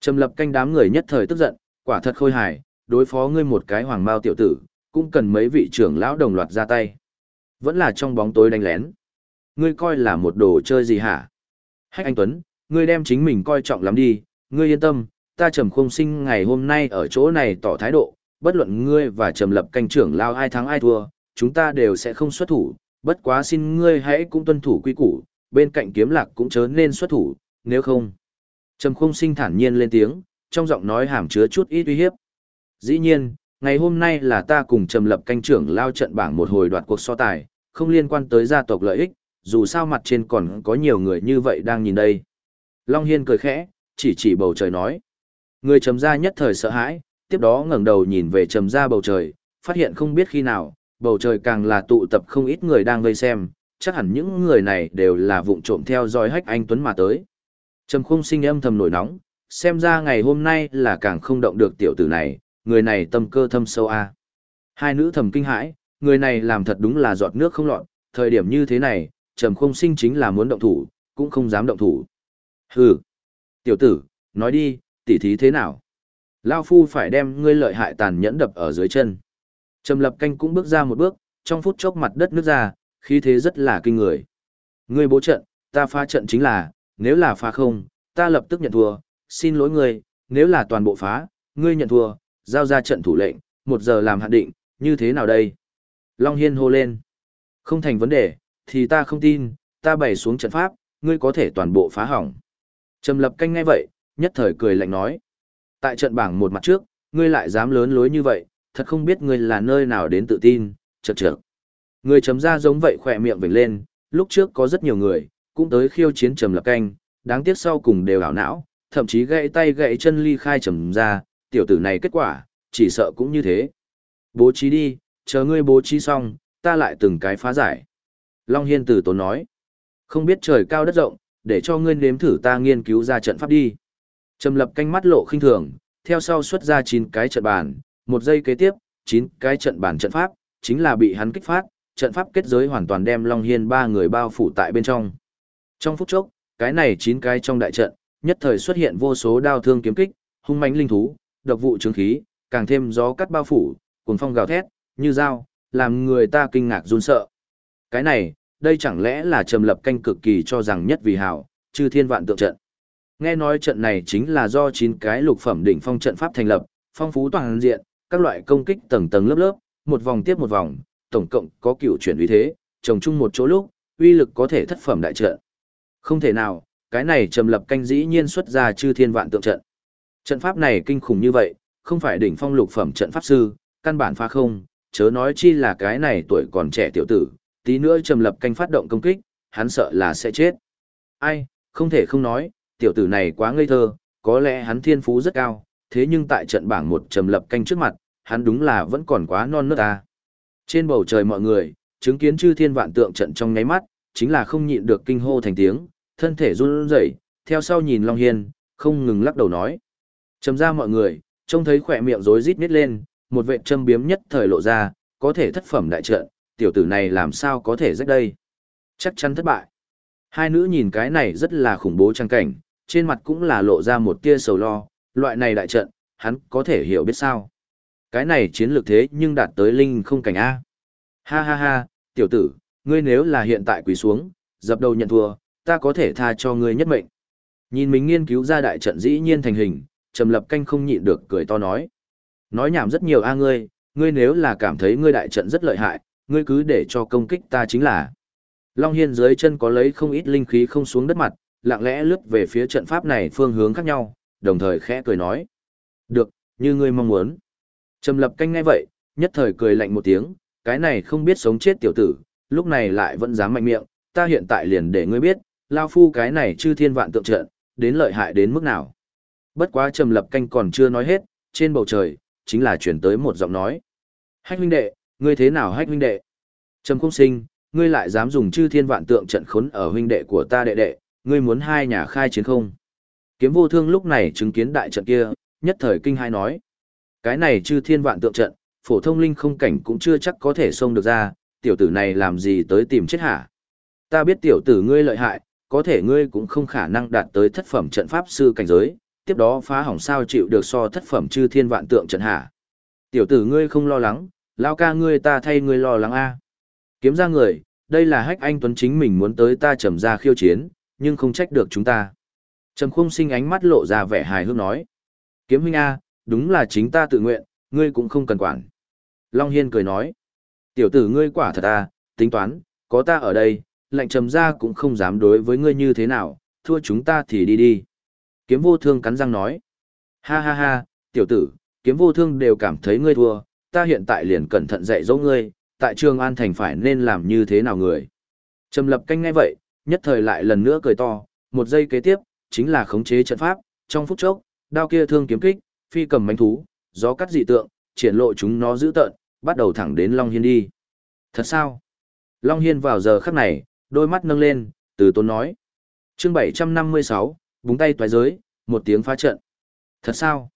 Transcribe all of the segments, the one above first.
Trầm lập canh đám người nhất thời tức giận, quả thật khôi hài, đối phó ngươi một cái hoàng mao tiểu tử, cũng cần mấy vị trưởng lão đồng loạt ra tay. Vẫn là trong bóng tối đánh lén. Ngươi coi là một đồ chơi gì hả? Hách anh Tuấn, ngươi đem chính mình coi trọng lắm đi, ngươi yên tâm, ta trầm không sinh ngày hôm nay ở chỗ này tỏ thái độ, bất luận ngươi và trầm lập canh trưởng lao ai thắng ai thua, chúng ta đều sẽ không xuất thủ, bất quá xin ngươi hãy cũng tuân thủ quy củ, bên cạnh kiếm lạc cũng chớ nên xuất thủ, nếu không. Trầm không sinh thản nhiên lên tiếng, trong giọng nói hàm chứa chút ít uy hiếp. Dĩ nhiên, ngày hôm nay là ta cùng trầm lập canh trưởng lao trận bảng một hồi đoạt cuộc so tài, không liên quan tới gia tộc lợi ích, dù sao mặt trên còn có nhiều người như vậy đang nhìn đây. Long Hiên cười khẽ, chỉ chỉ bầu trời nói. Người trầm ra nhất thời sợ hãi, tiếp đó ngẩng đầu nhìn về trầm ra bầu trời, phát hiện không biết khi nào, bầu trời càng là tụ tập không ít người đang vây xem, chắc hẳn những người này đều là vụng trộm theo dõi hách anh Tuấn mà tới. Trầm khung sinh âm thầm nổi nóng, xem ra ngày hôm nay là càng không động được tiểu tử này, người này tâm cơ thâm sâu a. Hai nữ thầm kinh hãi, người này làm thật đúng là giọt nước không lọt, thời điểm như thế này, Trầm khung sinh chính là muốn động thủ, cũng không dám động thủ. Hừ, tiểu tử, nói đi, tỉ thí thế nào? Lao phu phải đem ngươi lợi hại tàn nhẫn đập ở dưới chân. Trầm lập canh cũng bước ra một bước, trong phút chốc mặt đất nước ra, khí thế rất là kinh người. Ngươi bố trận, ta phá trận chính là, nếu là phá không, ta lập tức nhận thua, xin lỗi ngươi, nếu là toàn bộ phá, ngươi nhận thua, giao ra trận thủ lệnh, một giờ làm hạn định, như thế nào đây? Long Hiên hô lên. Không thành vấn đề, thì ta không tin, ta bày xuống trận pháp, ngươi có thể toàn bộ phá hỏng. Trầm lập canh ngay vậy, nhất thời cười lạnh nói. Tại trận bảng một mặt trước, ngươi lại dám lớn lối như vậy, thật không biết ngươi là nơi nào đến tự tin, chật chật. ngươi chấm ra giống vậy khỏe miệng vỉnh lên, lúc trước có rất nhiều người, cũng tới khiêu chiến trầm lập canh, đáng tiếc sau cùng đều ảo não, thậm chí gãy tay gãy chân ly khai trầm ra, tiểu tử này kết quả, chỉ sợ cũng như thế. Bố trí đi, chờ ngươi bố trí xong, ta lại từng cái phá giải. Long Hiên tử tốn nói, không biết trời cao đất rộng, để cho ngươi nếm thử ta nghiên cứu ra trận pháp đi. Trầm lập canh mắt lộ khinh thường, theo sau xuất ra 9 cái trận bàn, một giây kế tiếp, 9 cái trận bàn trận pháp, chính là bị hắn kích phát, trận pháp kết giới hoàn toàn đem Long Hiên ba người bao phủ tại bên trong. Trong phút chốc, cái này chín cái trong đại trận, nhất thời xuất hiện vô số đao thương kiếm kích, hung mãnh linh thú, độc vụ chứng khí, càng thêm gió cắt bao phủ, cuồng phong gào thét, như dao, làm người ta kinh ngạc run sợ. Cái này, đây chẳng lẽ là trầm lập canh cực kỳ cho rằng nhất vì hảo, chư thiên vạn tượng trận. Nghe nói trận này chính là do chín cái lục phẩm đỉnh phong trận pháp thành lập, phong phú toàn diện, các loại công kích tầng tầng lớp lớp, một vòng tiếp một vòng, tổng cộng có cựu chuyển uy thế, trồng chung một chỗ lúc, uy lực có thể thất phẩm đại trận. Không thể nào, cái này trầm lập canh dĩ nhiên xuất ra chư thiên vạn tượng trận. Trận pháp này kinh khủng như vậy, không phải đỉnh phong lục phẩm trận pháp sư, căn bản phá không, chớ nói chi là cái này tuổi còn trẻ tiểu tử, tí nữa trầm lập canh phát động công kích, hắn sợ là sẽ chết. Ai, không thể không nói, tiểu tử này quá ngây thơ, có lẽ hắn thiên phú rất cao, thế nhưng tại trận bảng một trầm lập canh trước mặt, hắn đúng là vẫn còn quá non nớt ta. Trên bầu trời mọi người, chứng kiến chư thiên vạn tượng trận trong nháy mắt, chính là không nhịn được kinh hô thành tiếng, thân thể run rẩy, theo sau nhìn Long Hiên, không ngừng lắc đầu nói. Trầm ra mọi người, trông thấy khỏe miệng rối rít nít lên, một vệ châm biếm nhất thời lộ ra, có thể thất phẩm đại trận, tiểu tử này làm sao có thể rách đây. Chắc chắn thất bại. Hai nữ nhìn cái này rất là khủng bố trang cảnh, trên mặt cũng là lộ ra một tia sầu lo, loại này đại trận, hắn có thể hiểu biết sao. Cái này chiến lược thế nhưng đạt tới linh không cảnh A. Ha ha ha, tiểu tử, ngươi nếu là hiện tại quỳ xuống, dập đầu nhận thua, ta có thể tha cho ngươi nhất mệnh. Nhìn mình nghiên cứu ra đại trận dĩ nhiên thành hình, Trầm Lập Canh không nhịn được cười to nói. Nói nhảm rất nhiều a ngươi, ngươi nếu là cảm thấy ngươi đại trận rất lợi hại, ngươi cứ để cho công kích ta chính là. Long Hiên dưới chân có lấy không ít linh khí không xuống đất mặt, lặng lẽ lướt về phía trận pháp này phương hướng khác nhau, đồng thời khẽ cười nói. Được, như ngươi mong muốn. Trầm lập canh ngay vậy, nhất thời cười lạnh một tiếng, cái này không biết sống chết tiểu tử, lúc này lại vẫn dám mạnh miệng, ta hiện tại liền để ngươi biết, lao phu cái này chư thiên vạn tượng trận, đến lợi hại đến mức nào. Bất quá trầm lập canh còn chưa nói hết, trên bầu trời, chính là chuyển tới một giọng nói. Hách huynh đệ, ngươi thế nào hách huynh đệ? Trầm không sinh, ngươi lại dám dùng chư thiên vạn tượng trận khốn ở huynh đệ của ta đệ đệ, ngươi muốn hai nhà khai chiến không? Kiếm vô thương lúc này chứng kiến đại trận kia, nhất thời kinh hai nói. Cái này chư thiên vạn tượng trận, phổ thông linh không cảnh cũng chưa chắc có thể xông được ra, tiểu tử này làm gì tới tìm chết hả? Ta biết tiểu tử ngươi lợi hại, có thể ngươi cũng không khả năng đạt tới thất phẩm trận pháp sư cảnh giới, tiếp đó phá hỏng sao chịu được so thất phẩm chư thiên vạn tượng trận hạ. Tiểu tử ngươi không lo lắng, lao ca ngươi ta thay ngươi lo lắng a. Kiếm ra người, đây là hách anh Tuấn chính mình muốn tới ta trầm ra khiêu chiến, nhưng không trách được chúng ta. Trầm khung sinh ánh mắt lộ ra vẻ hài hước nói. Kiếm huynh A, đúng là chính ta tự nguyện, ngươi cũng không cần quản. Long Hiên cười nói. Tiểu tử ngươi quả thật à, tính toán, có ta ở đây, lệnh trầm ra cũng không dám đối với ngươi như thế nào, thua chúng ta thì đi đi. Kiếm vô thương cắn răng nói. Ha ha ha, tiểu tử, kiếm vô thương đều cảm thấy ngươi thua, ta hiện tại liền cẩn thận dạy dỗ ngươi, tại trường An Thành phải nên làm như thế nào người. Trầm lập canh ngay vậy, nhất thời lại lần nữa cười to, một giây kế tiếp, chính là khống chế trận pháp, trong phút chốc, đao kia thương kiếm kích, phi cầm mánh thú, gió cắt dị tượng, triển lộ chúng nó giữ tợn, bắt đầu thẳng đến Long Hiên đi. Thật sao? Long Hiên vào giờ khắc này, đôi mắt nâng lên, từ tốn nói. chương 756, búng tay toái giới, một tiếng phá trận. Thật sao?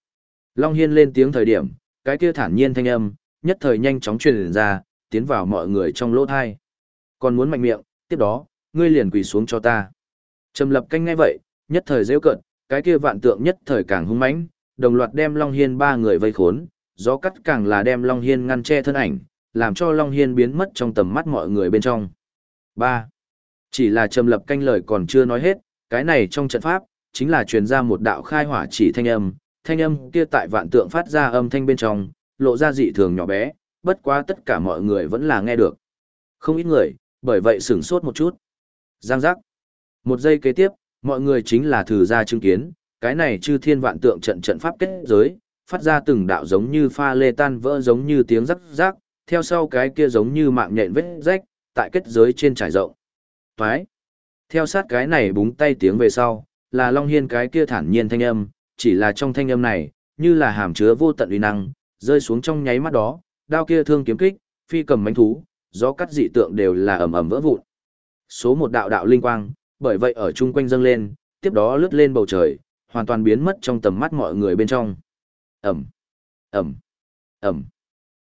Long Hiên lên tiếng thời điểm, cái kia thản nhiên thanh âm, nhất thời nhanh chóng truyền ra, tiến vào mọi người trong lỗ thai. Còn muốn mạnh miệng, tiếp đó, ngươi liền quỳ xuống cho ta. Trầm lập canh ngay vậy, nhất thời rêu cận, cái kia vạn tượng nhất thời càng hung mãnh, đồng loạt đem Long Hiên ba người vây khốn, gió cắt càng là đem Long Hiên ngăn che thân ảnh, làm cho Long Hiên biến mất trong tầm mắt mọi người bên trong. 3. Chỉ là trầm lập canh lời còn chưa nói hết, cái này trong trận pháp, chính là truyền ra một đạo khai hỏa chỉ thanh âm, thanh âm kia tại vạn tượng phát ra âm thanh bên trong, lộ ra dị thường nhỏ bé, bất quá tất cả mọi người vẫn là nghe được. Không ít người, bởi vậy sửng sốt một chút. Giang giác. Một giây kế tiếp, mọi người chính là thử ra chứng kiến, cái này chư thiên vạn tượng trận trận pháp kết giới, phát ra từng đạo giống như pha lê tan vỡ giống như tiếng rắc rác theo sau cái kia giống như mạng nhện vết rách, tại kết giới trên trải rộng. Toái. Theo sát cái này búng tay tiếng về sau, là Long Hiên cái kia thản nhiên thanh âm, chỉ là trong thanh âm này, như là hàm chứa vô tận uy năng, rơi xuống trong nháy mắt đó, đao kia thương kiếm kích, phi cầm mánh thú, gió cắt dị tượng đều là ầm ầm vỡ vụn. Số một đạo đạo linh quang, bởi vậy ở chung quanh dâng lên, tiếp đó lướt lên bầu trời, hoàn toàn biến mất trong tầm mắt mọi người bên trong. Ẩm, Ẩm, Ẩm.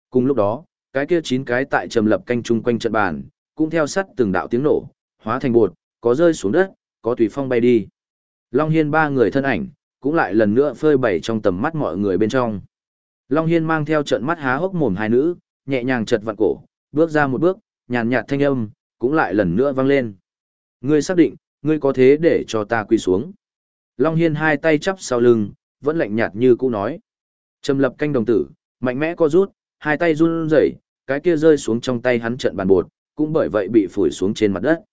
Cùng lúc đó, cái kia chín cái tại trầm lập canh chung quanh trận bàn, cũng theo sắt từng đạo tiếng nổ, hóa thành bột, có rơi xuống đất, có tùy phong bay đi. Long Hiên ba người thân ảnh, cũng lại lần nữa phơi bày trong tầm mắt mọi người bên trong. Long Hiên mang theo trận mắt há hốc mồm hai nữ, nhẹ nhàng chật vặn cổ, bước ra một bước, nhàn nhạt thanh âm, cũng lại lần nữa vang lên. Ngươi xác định, ngươi có thế để cho ta quỳ xuống. Long Hiên hai tay chắp sau lưng, vẫn lạnh nhạt như cũ nói. Trầm lập canh đồng tử, mạnh mẽ co rút, hai tay run rẩy, cái kia rơi xuống trong tay hắn trận bàn bột, cũng bởi vậy bị phủi xuống trên mặt đất.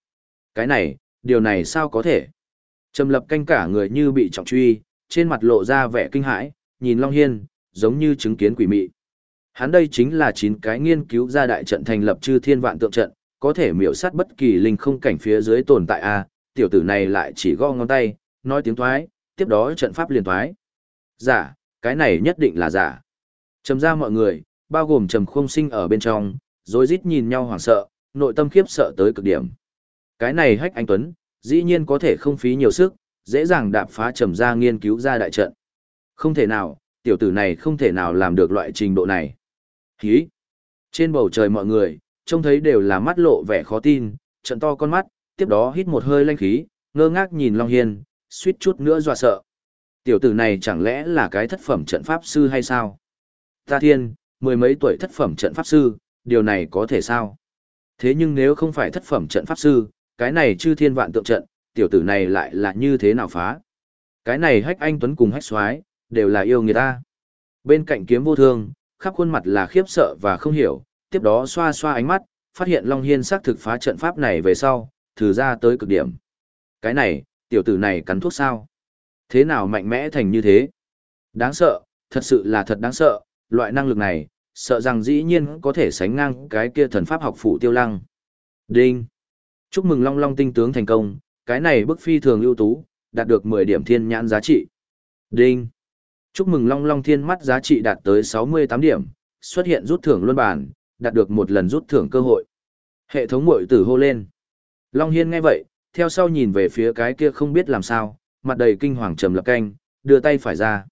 Cái này, điều này sao có thể? Trầm lập canh cả người như bị trọng truy, trên mặt lộ ra vẻ kinh hãi, nhìn Long Hiên, giống như chứng kiến quỷ mị. Hắn đây chính là chín cái nghiên cứu ra đại trận thành lập chư thiên vạn tượng trận, có thể miểu sát bất kỳ linh không cảnh phía dưới tồn tại a tiểu tử này lại chỉ gõ ngón tay, nói tiếng thoái, tiếp đó trận pháp liền thoái. Giả, cái này nhất định là giả. Trầm ra mọi người, bao gồm trầm không sinh ở bên trong, rồi rít nhìn nhau hoảng sợ, nội tâm khiếp sợ tới cực điểm. Cái này hách anh Tuấn, dĩ nhiên có thể không phí nhiều sức, dễ dàng đạp phá trầm ra nghiên cứu ra đại trận. Không thể nào, tiểu tử này không thể nào làm được loại trình độ này. Hí! Trên bầu trời mọi người, trông thấy đều là mắt lộ vẻ khó tin, trận to con mắt, tiếp đó hít một hơi lanh khí, ngơ ngác nhìn Long Hiên, suýt chút nữa dọa sợ. Tiểu tử này chẳng lẽ là cái thất phẩm trận pháp sư hay sao? Ta thiên, mười mấy tuổi thất phẩm trận pháp sư, điều này có thể sao? Thế nhưng nếu không phải thất phẩm trận pháp sư, cái này chư thiên vạn tượng trận, tiểu tử này lại là như thế nào phá? Cái này hách anh Tuấn cùng hách xoái, đều là yêu người ta. Bên cạnh kiếm vô thương, khắp khuôn mặt là khiếp sợ và không hiểu, tiếp đó xoa xoa ánh mắt, phát hiện Long Hiên xác thực phá trận pháp này về sau, thử ra tới cực điểm. Cái này, tiểu tử này cắn thuốc sao? Thế nào mạnh mẽ thành như thế? Đáng sợ, thật sự là thật đáng sợ, loại năng lực này, sợ rằng dĩ nhiên có thể sánh ngang cái kia thần pháp học phủ tiêu lăng. Đinh! Chúc mừng Long Long tinh tướng thành công, cái này bức phi thường ưu tú, đạt được 10 điểm thiên nhãn giá trị. Đinh! Chúc mừng Long Long thiên mắt giá trị đạt tới 68 điểm, xuất hiện rút thưởng luân bản, đạt được một lần rút thưởng cơ hội. Hệ thống mội tử hô lên. Long Hiên nghe vậy, theo sau nhìn về phía cái kia không biết làm sao, mặt đầy kinh hoàng trầm lập canh, đưa tay phải ra.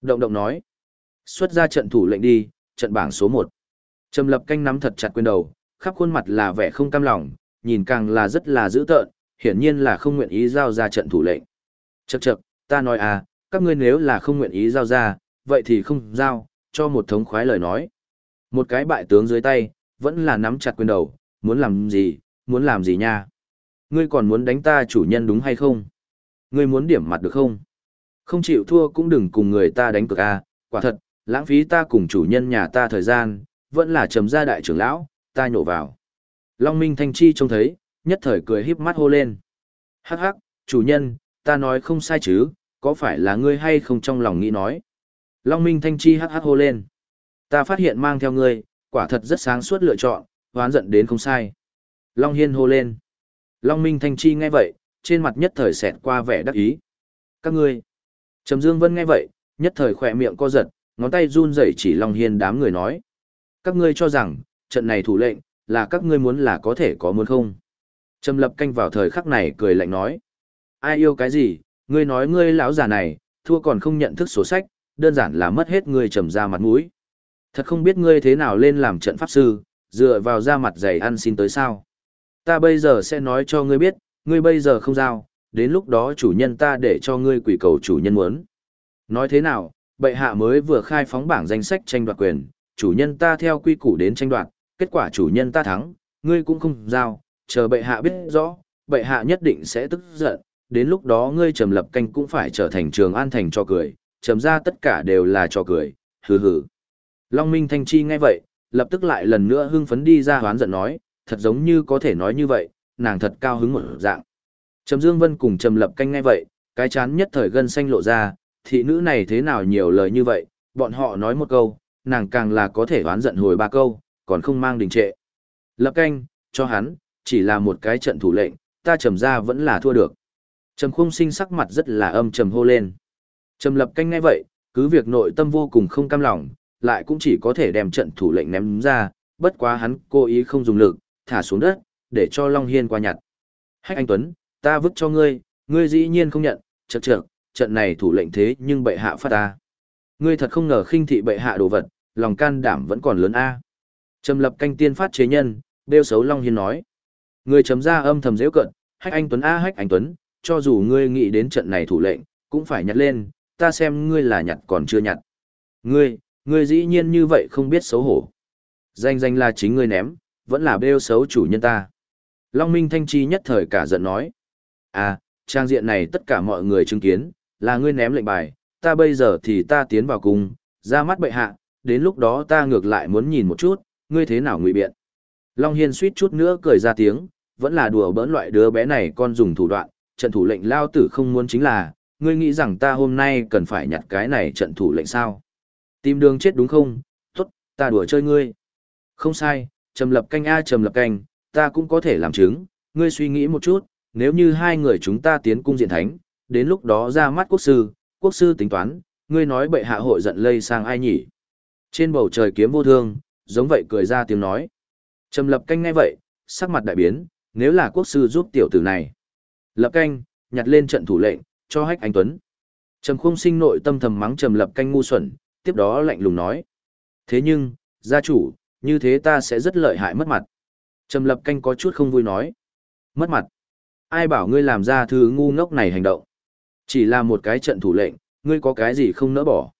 Động động nói. Xuất ra trận thủ lệnh đi, trận bảng số 1. Trầm lập canh nắm thật chặt quyền đầu, khắp khuôn mặt là vẻ không cam lòng, nhìn càng là rất là dữ tợn, hiển nhiên là không nguyện ý giao ra trận thủ lệnh. Chậc chậc, ta nói à, các ngươi nếu là không nguyện ý giao ra, vậy thì không giao, cho một thống khoái lời nói. Một cái bại tướng dưới tay, vẫn là nắm chặt quyền đầu, muốn làm gì, muốn làm gì nha. Ngươi còn muốn đánh ta chủ nhân đúng hay không? Ngươi muốn điểm mặt được không? Không chịu thua cũng đừng cùng người ta đánh cược a, quả thật, lãng phí ta cùng chủ nhân nhà ta thời gian, vẫn là trầm gia đại trưởng lão, ta nhổ vào. Long Minh Thanh Chi trông thấy, nhất thời cười híp mắt hô lên. Hắc hắc, chủ nhân, ta nói không sai chứ, có phải là ngươi hay không trong lòng nghĩ nói. Long Minh Thanh Chi hắc hắc hô lên. Ta phát hiện mang theo ngươi, quả thật rất sáng suốt lựa chọn, hoán giận đến không sai. Long Hiên hô lên. Long Minh Thanh Chi nghe vậy, trên mặt nhất thời xẹt qua vẻ đắc ý. Các ngươi. Trầm Dương Vân nghe vậy, nhất thời khỏe miệng co giật, ngón tay run rẩy chỉ Long Hiên đám người nói. Các ngươi cho rằng, trận này thủ lệnh, là các ngươi muốn là có thể có muốn không? Trầm lập canh vào thời khắc này cười lạnh nói. Ai yêu cái gì, ngươi nói ngươi lão già này, thua còn không nhận thức sổ sách, đơn giản là mất hết ngươi trầm ra mặt mũi. Thật không biết ngươi thế nào lên làm trận pháp sư, dựa vào ra mặt dày ăn xin tới sao. Ta bây giờ sẽ nói cho ngươi biết, ngươi bây giờ không giao, đến lúc đó chủ nhân ta để cho ngươi quỷ cầu chủ nhân muốn. Nói thế nào, bệ hạ mới vừa khai phóng bảng danh sách tranh đoạt quyền, chủ nhân ta theo quy củ đến tranh đoạt, kết quả chủ nhân ta thắng, ngươi cũng không giao, chờ bệ hạ biết rõ, bệ hạ nhất định sẽ tức giận, đến lúc đó ngươi trầm lập canh cũng phải trở thành trường an thành cho cười, trầm ra tất cả đều là cho cười, hừ hừ. Long Minh Thanh Chi nghe vậy, lập tức lại lần nữa hưng phấn đi ra hoán giận nói, thật giống như có thể nói như vậy, nàng thật cao hứng một dạng. Trầm Dương Vân cùng Trầm Lập canh nghe vậy, cái chán nhất thời gân xanh lộ ra, thị nữ này thế nào nhiều lời như vậy, bọn họ nói một câu, nàng càng là có thể hoán giận hồi ba câu, còn không mang đình trệ. Lập canh, cho hắn, chỉ là một cái trận thủ lệnh, ta trầm ra vẫn là thua được. Trầm khung sinh sắc mặt rất là âm trầm hô lên. Trầm lập canh ngay vậy, cứ việc nội tâm vô cùng không cam lòng, lại cũng chỉ có thể đem trận thủ lệnh ném ra, bất quá hắn cố ý không dùng lực, thả xuống đất, để cho Long Hiên qua nhặt. Hách anh Tuấn, ta vứt cho ngươi, ngươi dĩ nhiên không nhận, chật trưởng trận này thủ lệnh thế nhưng bệ hạ phát ta. Ngươi thật không ngờ khinh thị bệ hạ đồ vật, lòng can đảm vẫn còn lớn a. Trầm lập canh tiên phát chế nhân, đeo xấu Long Hiên nói. Ngươi chấm ra âm thầm dễ cận, hách anh Tuấn a hách anh Tuấn, cho dù ngươi nghĩ đến trận này thủ lệnh, cũng phải nhặt lên, ta xem ngươi là nhặt còn chưa nhặt. Ngươi, ngươi dĩ nhiên như vậy không biết xấu hổ. Danh danh là chính ngươi ném, vẫn là bêu xấu chủ nhân ta. Long Minh Thanh Chi nhất thời cả giận nói. À, trang diện này tất cả mọi người chứng kiến, là ngươi ném lệnh bài, ta bây giờ thì ta tiến vào cùng, ra mắt bệ hạ, đến lúc đó ta ngược lại muốn nhìn một chút, ngươi thế nào ngụy biện. Long Hiên suýt chút nữa cười ra tiếng, vẫn là đùa bỡn loại đứa bé này con dùng thủ đoạn, trận thủ lệnh lao tử không muốn chính là, ngươi nghĩ rằng ta hôm nay cần phải nhặt cái này trận thủ lệnh sao? Tìm đường chết đúng không? Tốt, ta đùa chơi ngươi. Không sai, trầm lập canh a trầm lập canh, ta cũng có thể làm chứng, ngươi suy nghĩ một chút, nếu như hai người chúng ta tiến cung diện thánh, đến lúc đó ra mắt quốc sư, quốc sư tính toán, ngươi nói bệ hạ hội giận lây sang ai nhỉ? Trên bầu trời kiếm vô thương, giống vậy cười ra tiếng nói. Trầm lập canh ngay vậy, sắc mặt đại biến, nếu là quốc sư giúp tiểu tử này. Lập canh, nhặt lên trận thủ lệnh, cho hách anh Tuấn. Trầm khung sinh nội tâm thầm mắng trầm lập canh ngu xuẩn, tiếp đó lạnh lùng nói. Thế nhưng, gia chủ, như thế ta sẽ rất lợi hại mất mặt. Trầm lập canh có chút không vui nói. Mất mặt. Ai bảo ngươi làm ra thứ ngu ngốc này hành động. Chỉ là một cái trận thủ lệnh, ngươi có cái gì không nỡ bỏ.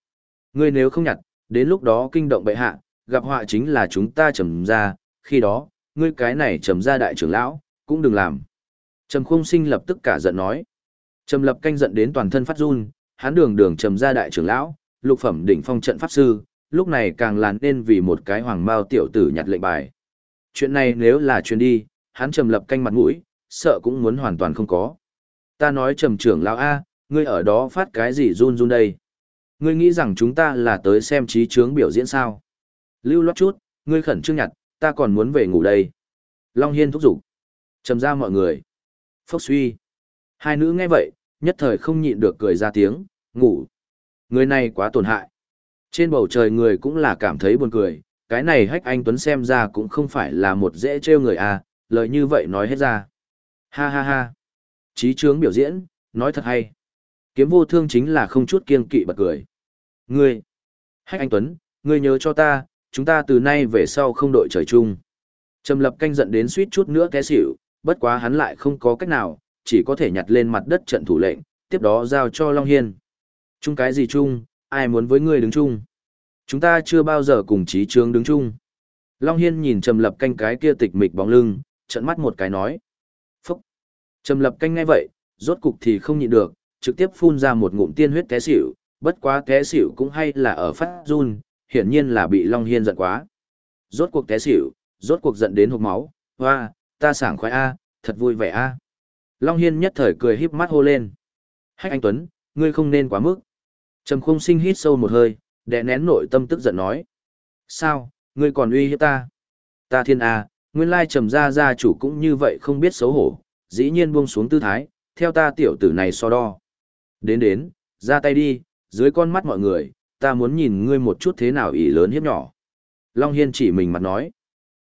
Ngươi nếu không nhặt, đến lúc đó kinh động bệ hạ, gặp họa chính là chúng ta trầm ra, khi đó, ngươi cái này trầm ra đại trưởng lão, cũng đừng làm. Trầm khung sinh lập tức cả giận nói. Trầm lập canh giận đến toàn thân phát run, hắn đường đường trầm ra đại trưởng lão, lục phẩm đỉnh phong trận pháp sư, lúc này càng làn nên vì một cái hoàng mao tiểu tử nhặt lệnh bài. Chuyện này nếu là chuyện đi, hắn trầm lập canh mặt mũi, sợ cũng muốn hoàn toàn không có. Ta nói trầm trưởng lão A, ngươi ở đó phát cái gì run run đây? Ngươi nghĩ rằng chúng ta là tới xem trí trướng biểu diễn sao? Lưu loát chút, ngươi khẩn trương nhặt, ta còn muốn về ngủ đây. Long Hiên thúc giục. Trầm ra mọi người. Phốc suy. Hai nữ nghe vậy, nhất thời không nhịn được cười ra tiếng, ngủ. Người này quá tổn hại. Trên bầu trời người cũng là cảm thấy buồn cười, cái này hách anh Tuấn xem ra cũng không phải là một dễ trêu người à, lời như vậy nói hết ra. Ha ha ha. Chí trướng biểu diễn, nói thật hay. Kiếm vô thương chính là không chút kiêng kỵ bật cười. Ngươi, hách anh Tuấn, ngươi nhớ cho ta, chúng ta từ nay về sau không đội trời chung. Trầm lập canh giận đến suýt chút nữa té xỉu, bất quá hắn lại không có cách nào, chỉ có thể nhặt lên mặt đất trận thủ lệnh, tiếp đó giao cho Long Hiên. Chung cái gì chung, ai muốn với ngươi đứng chung? Chúng ta chưa bao giờ cùng chí trướng đứng chung. Long Hiên nhìn Trầm Lập Canh cái kia tịch mịch bóng lưng, trận mắt một cái nói. Phúc! Trầm Lập Canh ngay vậy, rốt cục thì không nhịn được, trực tiếp phun ra một ngụm tiên huyết té xỉu, bất quá té xỉu cũng hay là ở phát run, hiển nhiên là bị Long Hiên giận quá. Rốt cuộc té xỉu, rốt cuộc giận đến hộp máu, hoa, ta sảng khoái a, thật vui vẻ a. Long Hiên nhất thời cười híp mắt hô lên. Hách anh Tuấn, ngươi không nên quá mức. Trầm không sinh hít sâu một hơi, đè nén nội tâm tức giận nói. Sao, ngươi còn uy hiếp ta? Ta thiên a, nguyên lai trầm gia gia chủ cũng như vậy không biết xấu hổ, dĩ nhiên buông xuống tư thái, theo ta tiểu tử này so đo. Đến đến, ra tay đi, dưới con mắt mọi người, ta muốn nhìn ngươi một chút thế nào ỷ lớn hiếp nhỏ. Long Hiên chỉ mình mặt nói.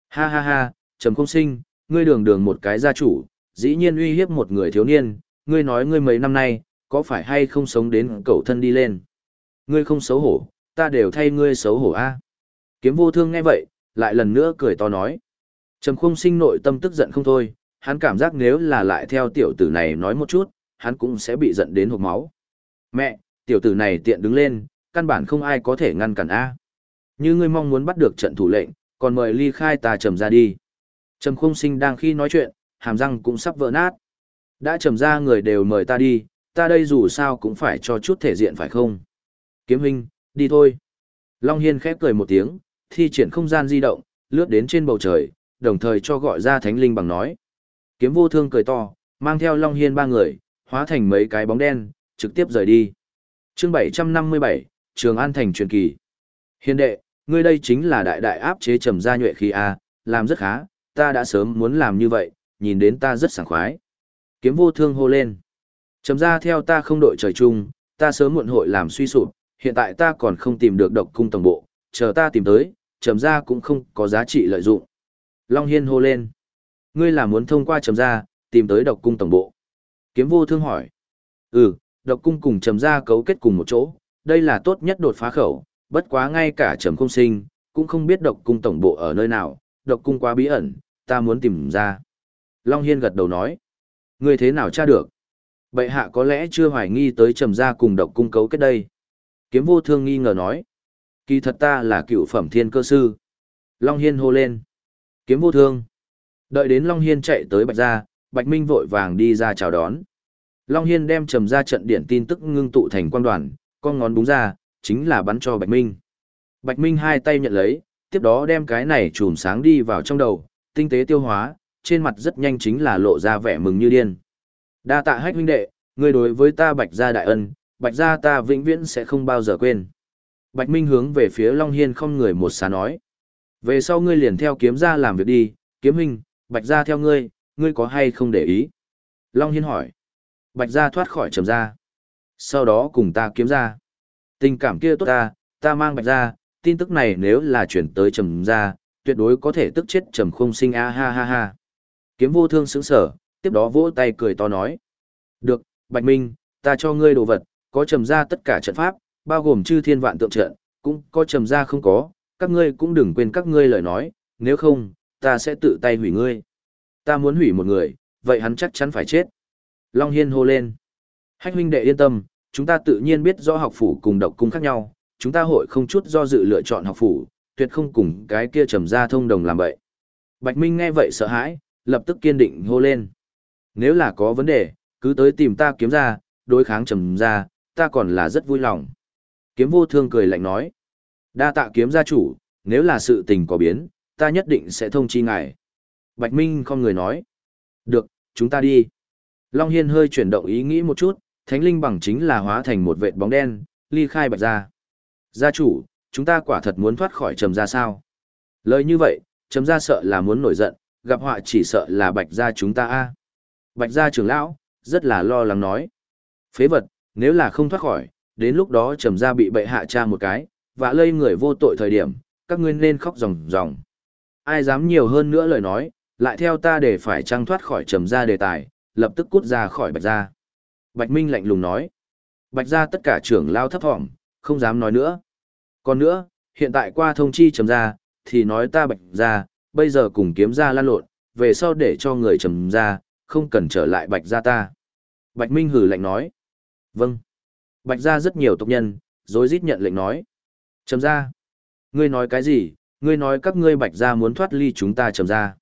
Ha ha ha, trầm không sinh, ngươi đường đường một cái gia chủ, dĩ nhiên uy hiếp một người thiếu niên, ngươi nói ngươi mấy năm nay, có phải hay không sống đến cậu thân đi lên. Ngươi không xấu hổ, ta đều thay ngươi xấu hổ a. Kiếm vô thương nghe vậy, lại lần nữa cười to nói. Trầm không sinh nội tâm tức giận không thôi, hắn cảm giác nếu là lại theo tiểu tử này nói một chút, hắn cũng sẽ bị giận đến hộp máu. Mẹ, tiểu tử này tiện đứng lên, căn bản không ai có thể ngăn cản A. Như ngươi mong muốn bắt được trận thủ lệnh, còn mời ly khai ta trầm ra đi. Trầm không sinh đang khi nói chuyện, hàm răng cũng sắp vỡ nát. Đã trầm ra người đều mời ta đi, ta đây dù sao cũng phải cho chút thể diện phải không? Kiếm huynh, đi thôi. Long Hiên khép cười một tiếng, thi triển không gian di động, lướt đến trên bầu trời, đồng thời cho gọi ra thánh linh bằng nói. Kiếm vô thương cười to, mang theo Long Hiên ba người, hóa thành mấy cái bóng đen, trực tiếp rời đi. chương 757, Trường An Thành truyền kỳ. Hiền đệ, ngươi đây chính là đại đại áp chế trầm gia nhuệ khí A, làm rất khá, ta đã sớm muốn làm như vậy, nhìn đến ta rất sảng khoái. Kiếm vô thương hô lên. Trầm gia theo ta không đội trời chung, ta sớm muộn hội làm suy sụp, hiện tại ta còn không tìm được độc cung tổng bộ, chờ ta tìm tới, trầm gia cũng không có giá trị lợi dụng. Long Hiên hô lên. Ngươi là muốn thông qua trầm gia, tìm tới độc cung tổng bộ. Kiếm vô thương hỏi. Ừ, độc cung cùng trầm gia cấu kết cùng một chỗ, đây là tốt nhất đột phá khẩu, bất quá ngay cả trầm không sinh, cũng không biết độc cung tổng bộ ở nơi nào, độc cung quá bí ẩn, ta muốn tìm ra. Long Hiên gật đầu nói. Ngươi thế nào tra được? Bệ hạ có lẽ chưa hoài nghi tới trầm gia cùng độc cung cấu kết đây. Kiếm vô thương nghi ngờ nói. Kỳ thật ta là cựu phẩm thiên cơ sư. Long Hiên hô lên. Kiếm vô thương. Đợi đến Long Hiên chạy tới Bạch Gia, Bạch Minh vội vàng đi ra chào đón. Long Hiên đem trầm ra trận điện tin tức ngưng tụ thành quan đoàn, con ngón búng ra, chính là bắn cho Bạch Minh. Bạch Minh hai tay nhận lấy, tiếp đó đem cái này chùm sáng đi vào trong đầu, tinh tế tiêu hóa, trên mặt rất nhanh chính là lộ ra vẻ mừng như điên. Đa tạ hách huynh đệ, người đối với ta Bạch Gia đại ân, Bạch Gia ta vĩnh viễn sẽ không bao giờ quên. Bạch Minh hướng về phía Long Hiên không người một xá nói. Về sau ngươi liền theo kiếm gia làm việc đi, kiếm huynh, Bạch Gia theo ngươi, ngươi có hay không để ý? Long Hiên hỏi. Bạch Gia thoát khỏi trầm gia. Sau đó cùng ta kiếm ra Tình cảm kia tốt ta, ta mang Bạch ra tin tức này nếu là chuyển tới trầm gia, tuyệt đối có thể tức chết trầm không sinh a ha ha ha. Kiếm vô thương sững sở, tiếp đó vỗ tay cười to nói. Được, Bạch Minh, ta cho ngươi đồ vật, có trầm gia tất cả trận pháp, bao gồm chư thiên vạn tượng trận, cũng có trầm gia không có, các ngươi cũng đừng quên các ngươi lời nói, nếu không, ta sẽ tự tay hủy ngươi. Ta muốn hủy một người, vậy hắn chắc chắn phải chết. Long Hiên hô lên. Hách huynh đệ yên tâm, chúng ta tự nhiên biết rõ học phủ cùng độc cung khác nhau, chúng ta hội không chút do dự lựa chọn học phủ, tuyệt không cùng cái kia trầm gia thông đồng làm vậy. Bạch Minh nghe vậy sợ hãi, lập tức kiên định hô lên. Nếu là có vấn đề, cứ tới tìm ta kiếm ra, đối kháng trầm gia, ta còn là rất vui lòng. Kiếm vô thương cười lạnh nói. Đa tạ kiếm gia chủ, nếu là sự tình có biến, ta nhất định sẽ thông chi ngài. Bạch Minh không người nói. Được, chúng ta đi. Long Hiên hơi chuyển động ý nghĩ một chút, thánh linh bằng chính là hóa thành một vệt bóng đen, ly khai bạch gia. Gia chủ, chúng ta quả thật muốn thoát khỏi trầm gia sao. Lời như vậy, trầm gia sợ là muốn nổi giận, gặp họa chỉ sợ là bạch gia chúng ta a Bạch gia trưởng lão, rất là lo lắng nói. Phế vật, nếu là không thoát khỏi, đến lúc đó trầm gia bị bệ hạ cha một cái, và lây người vô tội thời điểm, các ngươi nên khóc ròng ròng. Ai dám nhiều hơn nữa lời nói, lại theo ta để phải trăng thoát khỏi trầm gia đề tài, lập tức cút ra khỏi bạch gia. Bạch Minh lạnh lùng nói. Bạch gia tất cả trưởng lao thấp thỏm, không dám nói nữa. Còn nữa, hiện tại qua thông chi trầm gia, thì nói ta bạch gia, bây giờ cùng kiếm gia lan lộn, về sau để cho người trầm gia, không cần trở lại bạch gia ta. Bạch Minh hử lạnh nói. Vâng. Bạch ra rất nhiều tộc nhân, rồi rít nhận lệnh nói. Trầm ra. Ngươi nói cái gì, ngươi nói các ngươi bạch ra muốn thoát ly chúng ta trầm ra.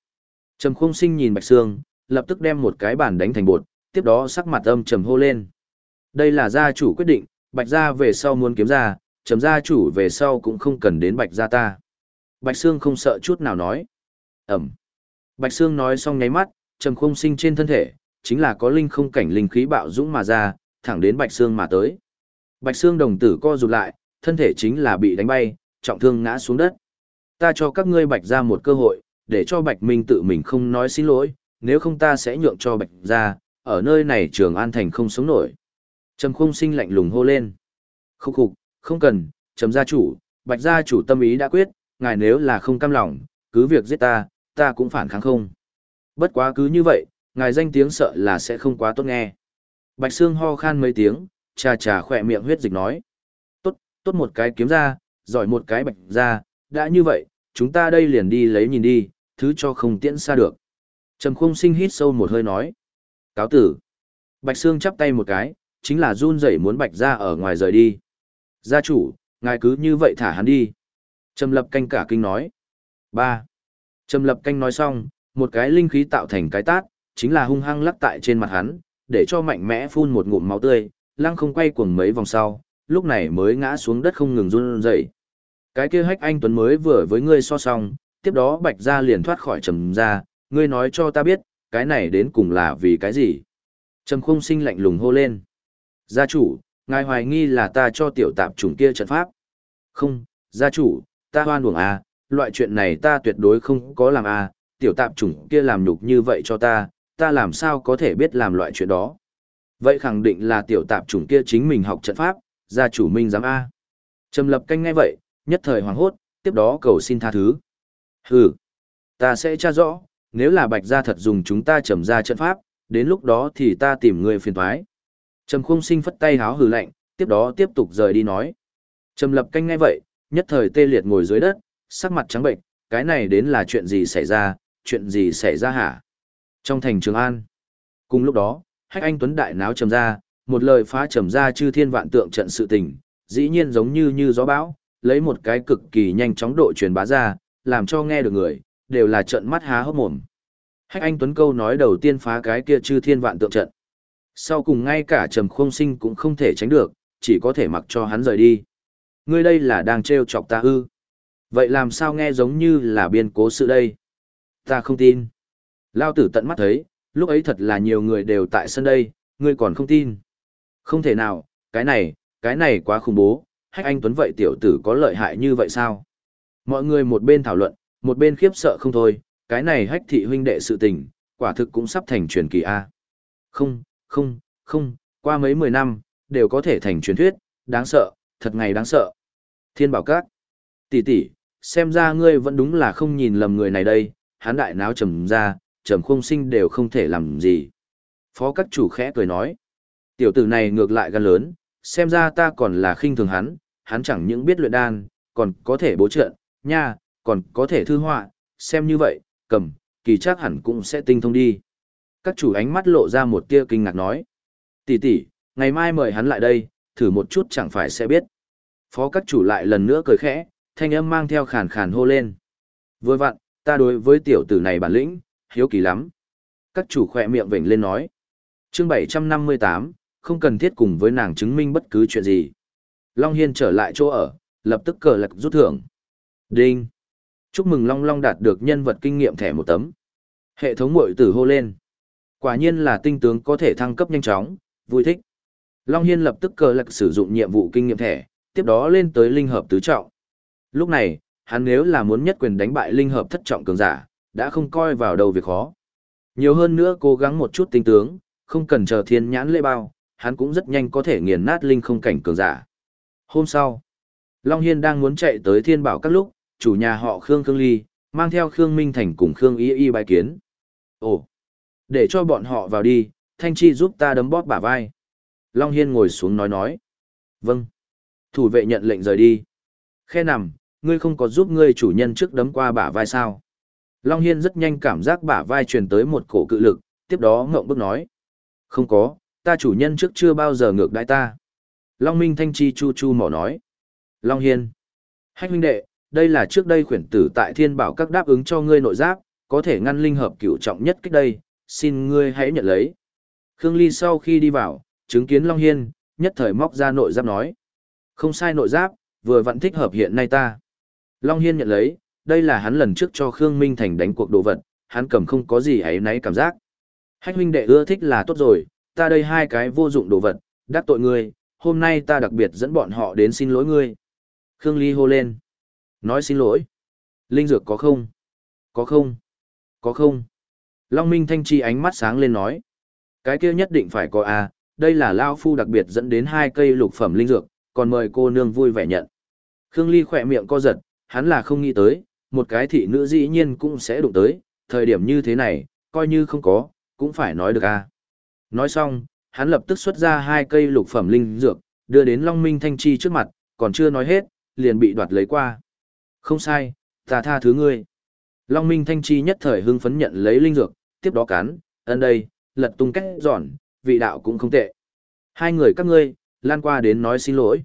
Trầm khung sinh nhìn bạch xương, lập tức đem một cái bàn đánh thành bột, tiếp đó sắc mặt âm trầm hô lên. Đây là gia chủ quyết định, bạch gia về sau muốn kiếm ra, trầm gia chủ về sau cũng không cần đến bạch gia ta. Bạch Sương không sợ chút nào nói. Ẩm. Bạch Sương nói xong nháy mắt, trầm không sinh trên thân thể, chính là có linh không cảnh linh khí bạo dũng mà ra, thẳng đến Bạch Sương mà tới. Bạch Sương đồng tử co rụt lại, thân thể chính là bị đánh bay, trọng thương ngã xuống đất. Ta cho các ngươi Bạch ra một cơ hội, để cho Bạch Minh tự mình không nói xin lỗi, nếu không ta sẽ nhượng cho Bạch ra, ở nơi này trường an thành không sống nổi. Trầm khung sinh lạnh lùng hô lên. Khúc khục, không cần, trầm gia chủ, Bạch gia chủ tâm ý đã quyết, ngài nếu là không cam lòng, cứ việc giết ta, ta cũng phản kháng không. Bất quá cứ như vậy, ngài danh tiếng sợ là sẽ không quá tốt nghe. Bạch Sương ho khan mấy tiếng, trà trà khỏe miệng huyết dịch nói. Tốt, tốt một cái kiếm ra, giỏi một cái bạch ra, đã như vậy, chúng ta đây liền đi lấy nhìn đi, thứ cho không tiễn xa được. Trầm khung sinh hít sâu một hơi nói. Cáo tử. Bạch Sương chắp tay một cái, chính là run rẩy muốn bạch ra ở ngoài rời đi. Gia chủ, ngài cứ như vậy thả hắn đi. Trầm lập canh cả kinh nói. ba Trầm lập canh nói xong, một cái linh khí tạo thành cái tát, chính là hung hăng lắc tại trên mặt hắn, để cho mạnh mẽ phun một ngụm máu tươi, lăng không quay cuồng mấy vòng sau, lúc này mới ngã xuống đất không ngừng run rẩy. Cái kia hách anh Tuấn mới vừa với ngươi so xong, tiếp đó bạch ra liền thoát khỏi trầm ra, ngươi nói cho ta biết, cái này đến cùng là vì cái gì? Trầm khung sinh lạnh lùng hô lên. Gia chủ, ngài hoài nghi là ta cho tiểu tạp chủng kia trận pháp. Không, gia chủ, ta hoan uổng à, loại chuyện này ta tuyệt đối không có làm à, tiểu tạp chủng kia làm nhục như vậy cho ta, ta làm sao có thể biết làm loại chuyện đó. Vậy khẳng định là tiểu tạp chủng kia chính mình học trận pháp, gia chủ minh giám A. Trầm lập canh ngay vậy, nhất thời hoàng hốt, tiếp đó cầu xin tha thứ. Hừ, ta sẽ tra rõ, nếu là bạch gia thật dùng chúng ta trầm ra trận pháp, đến lúc đó thì ta tìm người phiền thoái. Trầm khung sinh phất tay háo hừ lạnh, tiếp đó tiếp tục rời đi nói. Trầm lập canh ngay vậy, nhất thời tê liệt ngồi dưới đất, sắc mặt trắng bệnh, cái này đến là chuyện gì xảy ra, chuyện gì xảy ra hả? Trong thành Trường An. Cùng lúc đó, Hách Anh Tuấn đại náo trầm ra, một lời phá trầm ra chư thiên vạn tượng trận sự tình, dĩ nhiên giống như như gió bão, lấy một cái cực kỳ nhanh chóng độ truyền bá ra, làm cho nghe được người, đều là trận mắt há hốc mồm. Hách Anh Tuấn câu nói đầu tiên phá cái kia chư thiên vạn tượng trận. Sau cùng ngay cả trầm khung sinh cũng không thể tránh được, chỉ có thể mặc cho hắn rời đi. Ngươi đây là đang trêu chọc ta ư. Vậy làm sao nghe giống như là biên cố sự đây? Ta không tin. Lao tử tận mắt thấy, lúc ấy thật là nhiều người đều tại sân đây, ngươi còn không tin. Không thể nào, cái này, cái này quá khủng bố, hách anh Tuấn vậy tiểu tử có lợi hại như vậy sao? Mọi người một bên thảo luận, một bên khiếp sợ không thôi, cái này hách thị huynh đệ sự tình, quả thực cũng sắp thành truyền kỳ A. Không, không, không, qua mấy mười năm, đều có thể thành truyền thuyết, đáng sợ, thật ngày đáng sợ. Thiên bảo các, tỷ tỷ, xem ra ngươi vẫn đúng là không nhìn lầm người này đây, hán đại náo trầm ra, trầm khung sinh đều không thể làm gì. Phó các chủ khẽ cười nói, tiểu tử này ngược lại gan lớn, xem ra ta còn là khinh thường hắn, hắn chẳng những biết luyện đan, còn có thể bố trợ nha, còn có thể thư họa, xem như vậy, cầm, kỳ chắc hẳn cũng sẽ tinh thông đi. Các chủ ánh mắt lộ ra một tia kinh ngạc nói, tỷ tỷ, ngày mai mời hắn lại đây, thử một chút chẳng phải sẽ biết. Phó các chủ lại lần nữa cười khẽ, thanh âm mang theo khàn khàn hô lên. Vừa vặn, ta đối với tiểu tử này bản lĩnh, hiếu kỳ lắm. Các chủ khỏe miệng vểnh lên nói. chương 758, không cần thiết cùng với nàng chứng minh bất cứ chuyện gì. Long Hiên trở lại chỗ ở, lập tức cờ lạc rút thưởng. Đinh! Chúc mừng Long Long đạt được nhân vật kinh nghiệm thẻ một tấm. Hệ thống mội tử hô lên. Quả nhiên là tinh tướng có thể thăng cấp nhanh chóng, vui thích. Long Hiên lập tức cờ lạc sử dụng nhiệm vụ kinh nghiệm thẻ, tiếp đó lên tới linh hợp tứ trọng. Lúc này, hắn nếu là muốn nhất quyền đánh bại linh hợp thất trọng cường giả, đã không coi vào đầu việc khó. Nhiều hơn nữa cố gắng một chút tinh tướng, không cần chờ thiên nhãn lễ bao, hắn cũng rất nhanh có thể nghiền nát linh không cảnh cường giả. Hôm sau, Long Hiên đang muốn chạy tới thiên bảo các lúc, chủ nhà họ Khương Khương Ly, mang theo Khương Minh Thành cùng Khương Y Y bài kiến. Ồ, để cho bọn họ vào đi, Thanh Chi giúp ta đấm bóp bả vai. Long Hiên ngồi xuống nói nói. Vâng. Thủ vệ nhận lệnh rời đi. Khe nằm, ngươi không có giúp ngươi chủ nhân trước đấm qua bả vai sao? Long Hiên rất nhanh cảm giác bả vai truyền tới một cổ cự lực, tiếp đó ngộng bước nói. Không có, ta chủ nhân trước chưa bao giờ ngược đãi ta. Long Minh Thanh Chi chu chu mỏ nói. Long Hiên. Hách huynh đệ, đây là trước đây khuyển tử tại thiên bảo các đáp ứng cho ngươi nội giáp, có thể ngăn linh hợp cửu trọng nhất cách đây, xin ngươi hãy nhận lấy. Khương Ly sau khi đi vào, chứng kiến Long Hiên, nhất thời móc ra nội giáp nói. Không sai nội giáp, vừa vẫn thích hợp hiện nay ta. Long Hiên nhận lấy, đây là hắn lần trước cho Khương Minh Thành đánh cuộc đồ vật, hắn cầm không có gì ấy náy cảm giác. Hách huynh đệ ưa thích là tốt rồi, ta đây hai cái vô dụng đồ vật, đắc tội ngươi, hôm nay ta đặc biệt dẫn bọn họ đến xin lỗi ngươi. Khương Ly hô lên. Nói xin lỗi. Linh dược có không? Có không? Có không? Long Minh Thanh Chi ánh mắt sáng lên nói. Cái kia nhất định phải có à, đây là Lao Phu đặc biệt dẫn đến hai cây lục phẩm linh dược, còn mời cô nương vui vẻ nhận. Khương Ly khỏe miệng co giật, hắn là không nghĩ tới, một cái thị nữ dĩ nhiên cũng sẽ đụng tới, thời điểm như thế này, coi như không có, cũng phải nói được à. Nói xong, hắn lập tức xuất ra hai cây lục phẩm linh dược, đưa đến Long Minh Thanh Chi trước mặt, còn chưa nói hết, liền bị đoạt lấy qua. Không sai, ta tha thứ ngươi. Long Minh Thanh Chi nhất thời hưng phấn nhận lấy linh dược, tiếp đó cắn, ân đây, lật tung kết giòn, vị đạo cũng không tệ. Hai người các ngươi, lan qua đến nói xin lỗi.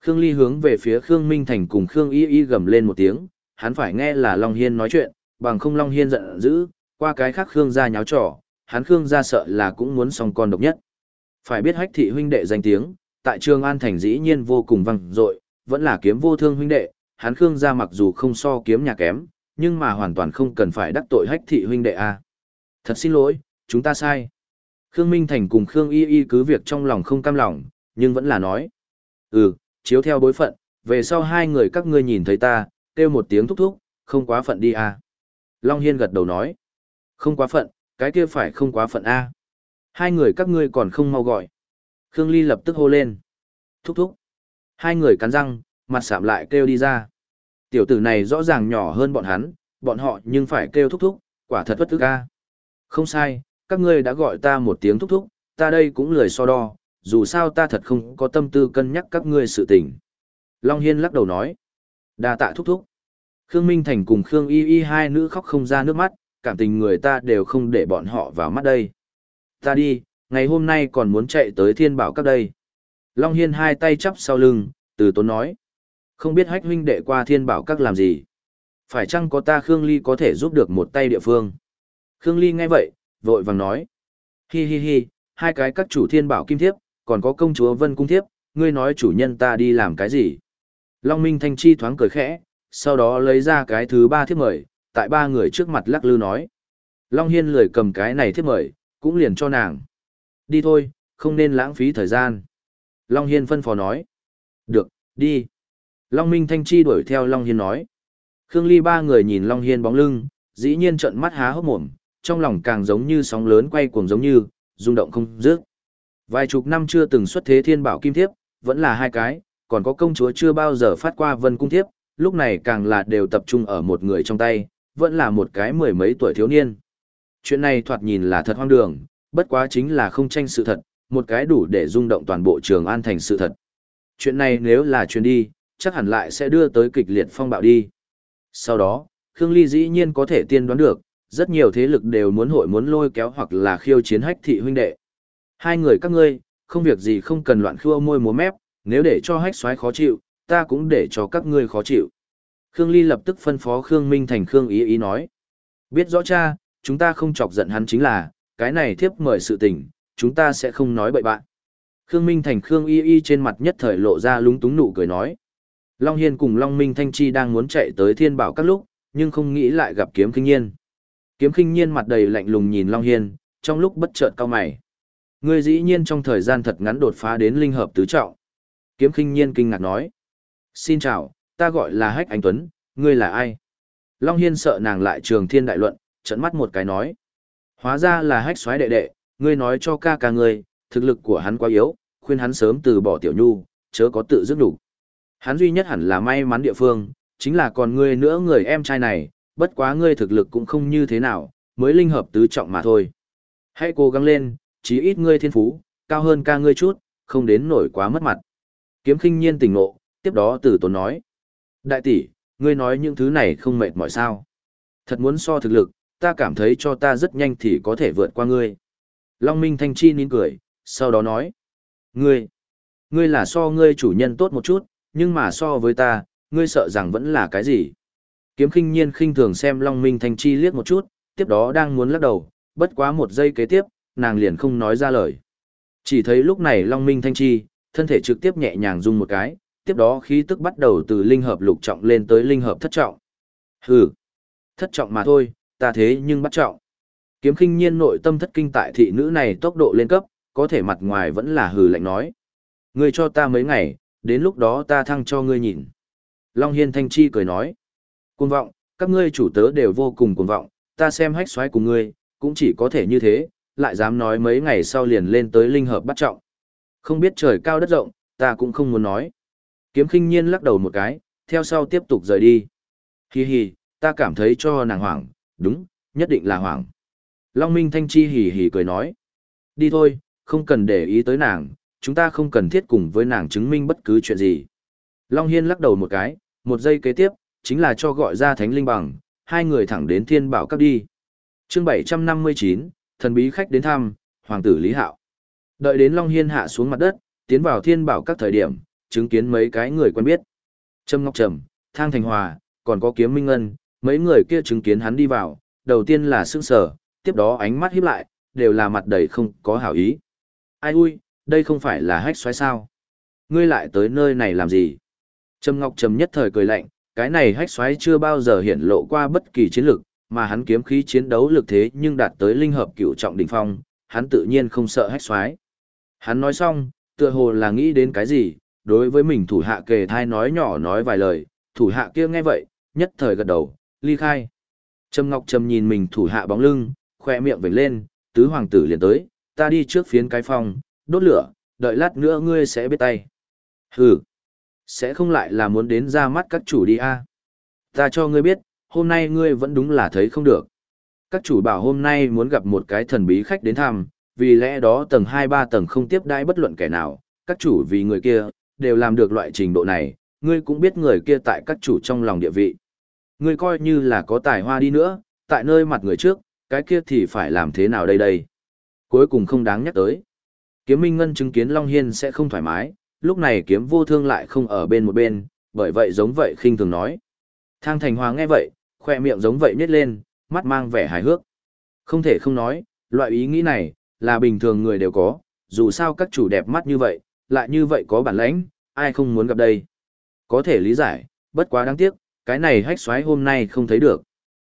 Khương Ly hướng về phía Khương Minh Thành cùng Khương Y Y gầm lên một tiếng, hắn phải nghe là Long Hiên nói chuyện, bằng không Long Hiên giận dữ, qua cái khác Khương gia nháo trò, hắn Khương gia sợ là cũng muốn xong con độc nhất. Phải biết hách thị huynh đệ danh tiếng, tại Trường An Thành dĩ nhiên vô cùng vang dội, vẫn là kiếm vô thương huynh đệ, hắn Khương gia mặc dù không so kiếm nhà kém, nhưng mà hoàn toàn không cần phải đắc tội hách thị huynh đệ a. Thật xin lỗi, chúng ta sai. Khương Minh Thành cùng Khương Y Y cứ việc trong lòng không cam lòng, nhưng vẫn là nói. Ừ, chiếu theo bối phận, về sau hai người các ngươi nhìn thấy ta, kêu một tiếng thúc thúc, không quá phận đi a. Long Hiên gật đầu nói. Không quá phận, cái kia phải không quá phận a. Hai người các ngươi còn không mau gọi. Khương Ly lập tức hô lên. Thúc thúc. Hai người cắn răng, mặt sạm lại kêu đi ra. Tiểu tử này rõ ràng nhỏ hơn bọn hắn, bọn họ nhưng phải kêu thúc thúc, quả thật bất tức ca. Không sai, các ngươi đã gọi ta một tiếng thúc thúc, ta đây cũng lười so đo, dù sao ta thật không có tâm tư cân nhắc các ngươi sự tình. Long Hiên lắc đầu nói. đa tạ thúc thúc. Khương Minh Thành cùng Khương Y Y hai nữ khóc không ra nước mắt, cảm tình người ta đều không để bọn họ vào mắt đây. Ta đi, ngày hôm nay còn muốn chạy tới thiên bảo các đây. Long Hiên hai tay chắp sau lưng, từ tốn nói. Không biết hách huynh đệ qua thiên bảo các làm gì. Phải chăng có ta Khương Ly có thể giúp được một tay địa phương? Khương Ly nghe vậy, vội vàng nói. Hi hi hi, hai cái các chủ thiên bảo kim thiếp, còn có công chúa Vân Cung thiếp, ngươi nói chủ nhân ta đi làm cái gì? Long Minh Thanh Chi thoáng cười khẽ, sau đó lấy ra cái thứ ba thiếp mời, tại ba người trước mặt lắc lư nói. Long Hiên lười cầm cái này thiếp mời, cũng liền cho nàng. Đi thôi, không nên lãng phí thời gian. Long Hiên phân phó nói. Được, đi. Long Minh Thanh Chi đuổi theo Long Hiên nói. Khương Ly ba người nhìn Long Hiên bóng lưng, dĩ nhiên trận mắt há hốc mồm, trong lòng càng giống như sóng lớn quay cuồng giống như, rung động không dứt. Vài chục năm chưa từng xuất thế thiên bảo kim thiếp, vẫn là hai cái, còn có công chúa chưa bao giờ phát qua vân cung thiếp, lúc này càng là đều tập trung ở một người trong tay, vẫn là một cái mười mấy tuổi thiếu niên. Chuyện này thoạt nhìn là thật hoang đường, bất quá chính là không tranh sự thật, một cái đủ để rung động toàn bộ trường an thành sự thật. Chuyện này nếu là chuyện đi, chắc hẳn lại sẽ đưa tới kịch liệt phong bạo đi. Sau đó, Khương Ly dĩ nhiên có thể tiên đoán được, rất nhiều thế lực đều muốn hội muốn lôi kéo hoặc là khiêu chiến hách thị huynh đệ. Hai người các ngươi, không việc gì không cần loạn khua môi múa mép, nếu để cho hách xoái khó chịu, ta cũng để cho các ngươi khó chịu. Khương Ly lập tức phân phó Khương Minh Thành Khương Ý Ý nói. Biết rõ cha, chúng ta không chọc giận hắn chính là, cái này thiếp mời sự tình, chúng ta sẽ không nói bậy bạn. Khương Minh Thành Khương Y Y trên mặt nhất thời lộ ra lúng túng nụ cười nói. Long Hiên cùng Long Minh Thanh Chi đang muốn chạy tới thiên bảo các lúc, nhưng không nghĩ lại gặp kiếm kinh nhiên. Kiếm kinh nhiên mặt đầy lạnh lùng nhìn Long Hiên, trong lúc bất chợt cao mày. Ngươi dĩ nhiên trong thời gian thật ngắn đột phá đến linh hợp tứ trọng. Kiếm kinh nhiên kinh ngạc nói. Xin chào, ta gọi là Hách Anh Tuấn, ngươi là ai? Long Hiên sợ nàng lại trường thiên đại luận, trận mắt một cái nói. Hóa ra là hách xoái đệ đệ, ngươi nói cho ca ca ngươi, thực lực của hắn quá yếu, khuyên hắn sớm từ bỏ tiểu nhu, chớ có tự dứt đủ. Hắn duy nhất hẳn là may mắn địa phương, chính là còn ngươi nữa người em trai này, bất quá ngươi thực lực cũng không như thế nào, mới linh hợp tứ trọng mà thôi. Hãy cố gắng lên, chí ít ngươi thiên phú, cao hơn ca ngươi chút, không đến nổi quá mất mặt. Kiếm khinh nhiên tỉnh ngộ, tiếp đó Tử tốn nói. Đại tỷ, ngươi nói những thứ này không mệt mỏi sao. Thật muốn so thực lực, ta cảm thấy cho ta rất nhanh thì có thể vượt qua ngươi. Long Minh Thanh Chi nín cười, sau đó nói. Ngươi, Ngươi là so ngươi chủ nhân tốt một chút, nhưng mà so với ta, ngươi sợ rằng vẫn là cái gì? Kiếm khinh nhiên khinh thường xem Long Minh Thanh Chi liếc một chút, tiếp đó đang muốn lắc đầu, bất quá một giây kế tiếp, nàng liền không nói ra lời. Chỉ thấy lúc này Long Minh Thanh Chi, thân thể trực tiếp nhẹ nhàng rung một cái, tiếp đó khí tức bắt đầu từ linh hợp lục trọng lên tới linh hợp thất trọng. Hừ, thất trọng mà thôi, ta thế nhưng bắt trọng. Kiếm khinh nhiên nội tâm thất kinh tại thị nữ này tốc độ lên cấp, có thể mặt ngoài vẫn là hừ lạnh nói. Ngươi cho ta mấy ngày, đến lúc đó ta thăng cho ngươi nhìn. Long Hiên Thanh Chi cười nói. Cuồng vọng, các ngươi chủ tớ đều vô cùng cuồng vọng, ta xem hách xoáy của ngươi, cũng chỉ có thể như thế, lại dám nói mấy ngày sau liền lên tới linh hợp bắt trọng. Không biết trời cao đất rộng, ta cũng không muốn nói. Kiếm khinh nhiên lắc đầu một cái, theo sau tiếp tục rời đi. Hi hi, ta cảm thấy cho nàng hoảng, đúng, nhất định là hoảng. Long Minh Thanh Chi hì hì cười nói. Đi thôi, không cần để ý tới nàng, chúng ta không cần thiết cùng với nàng chứng minh bất cứ chuyện gì. Long Hiên lắc đầu một cái, một giây kế tiếp, chính là cho gọi ra thánh linh bằng, hai người thẳng đến thiên bảo cấp đi. chương 759, thần bí khách đến thăm, hoàng tử Lý Hạo. Đợi đến Long Hiên hạ xuống mặt đất, tiến vào thiên bảo các thời điểm, chứng kiến mấy cái người quen biết. Trâm Ngọc Trầm, Thang Thành Hòa, còn có Kiếm Minh Ngân, mấy người kia chứng kiến hắn đi vào, đầu tiên là sững sờ, tiếp đó ánh mắt híp lại, đều là mặt đầy không có hảo ý. Ai ui, đây không phải là hách xoáy sao? Ngươi lại tới nơi này làm gì? Trâm Ngọc Trầm nhất thời cười lạnh, cái này hách xoáy chưa bao giờ hiện lộ qua bất kỳ chiến lực, mà hắn kiếm khí chiến đấu lực thế nhưng đạt tới linh hợp cựu trọng đỉnh phong, hắn tự nhiên không sợ hách xoáy. Hắn nói xong, tựa hồ là nghĩ đến cái gì, đối với mình thủ hạ kề thai nói nhỏ nói vài lời, thủ hạ kia nghe vậy, nhất thời gật đầu, ly khai. Trâm Ngọc Trầm nhìn mình thủ hạ bóng lưng, khoe miệng vểnh lên, tứ hoàng tử liền tới, ta đi trước phiến cái phòng, đốt lửa, đợi lát nữa ngươi sẽ biết tay. Hừ, sẽ không lại là muốn đến ra mắt các chủ đi a Ta cho ngươi biết, hôm nay ngươi vẫn đúng là thấy không được. Các chủ bảo hôm nay muốn gặp một cái thần bí khách đến thăm, vì lẽ đó tầng 2-3 tầng không tiếp đãi bất luận kẻ nào, các chủ vì người kia, đều làm được loại trình độ này, ngươi cũng biết người kia tại các chủ trong lòng địa vị. Ngươi coi như là có tài hoa đi nữa, tại nơi mặt người trước, cái kia thì phải làm thế nào đây đây? Cuối cùng không đáng nhắc tới. Kiếm Minh Ngân chứng kiến Long Hiên sẽ không thoải mái, lúc này kiếm vô thương lại không ở bên một bên, bởi vậy giống vậy khinh thường nói. Thang Thành Hòa nghe vậy, khoe miệng giống vậy nhếch lên, mắt mang vẻ hài hước. Không thể không nói, loại ý nghĩ này, là bình thường người đều có, dù sao các chủ đẹp mắt như vậy, lại như vậy có bản lãnh, ai không muốn gặp đây. Có thể lý giải, bất quá đáng tiếc, cái này hách xoáy hôm nay không thấy được.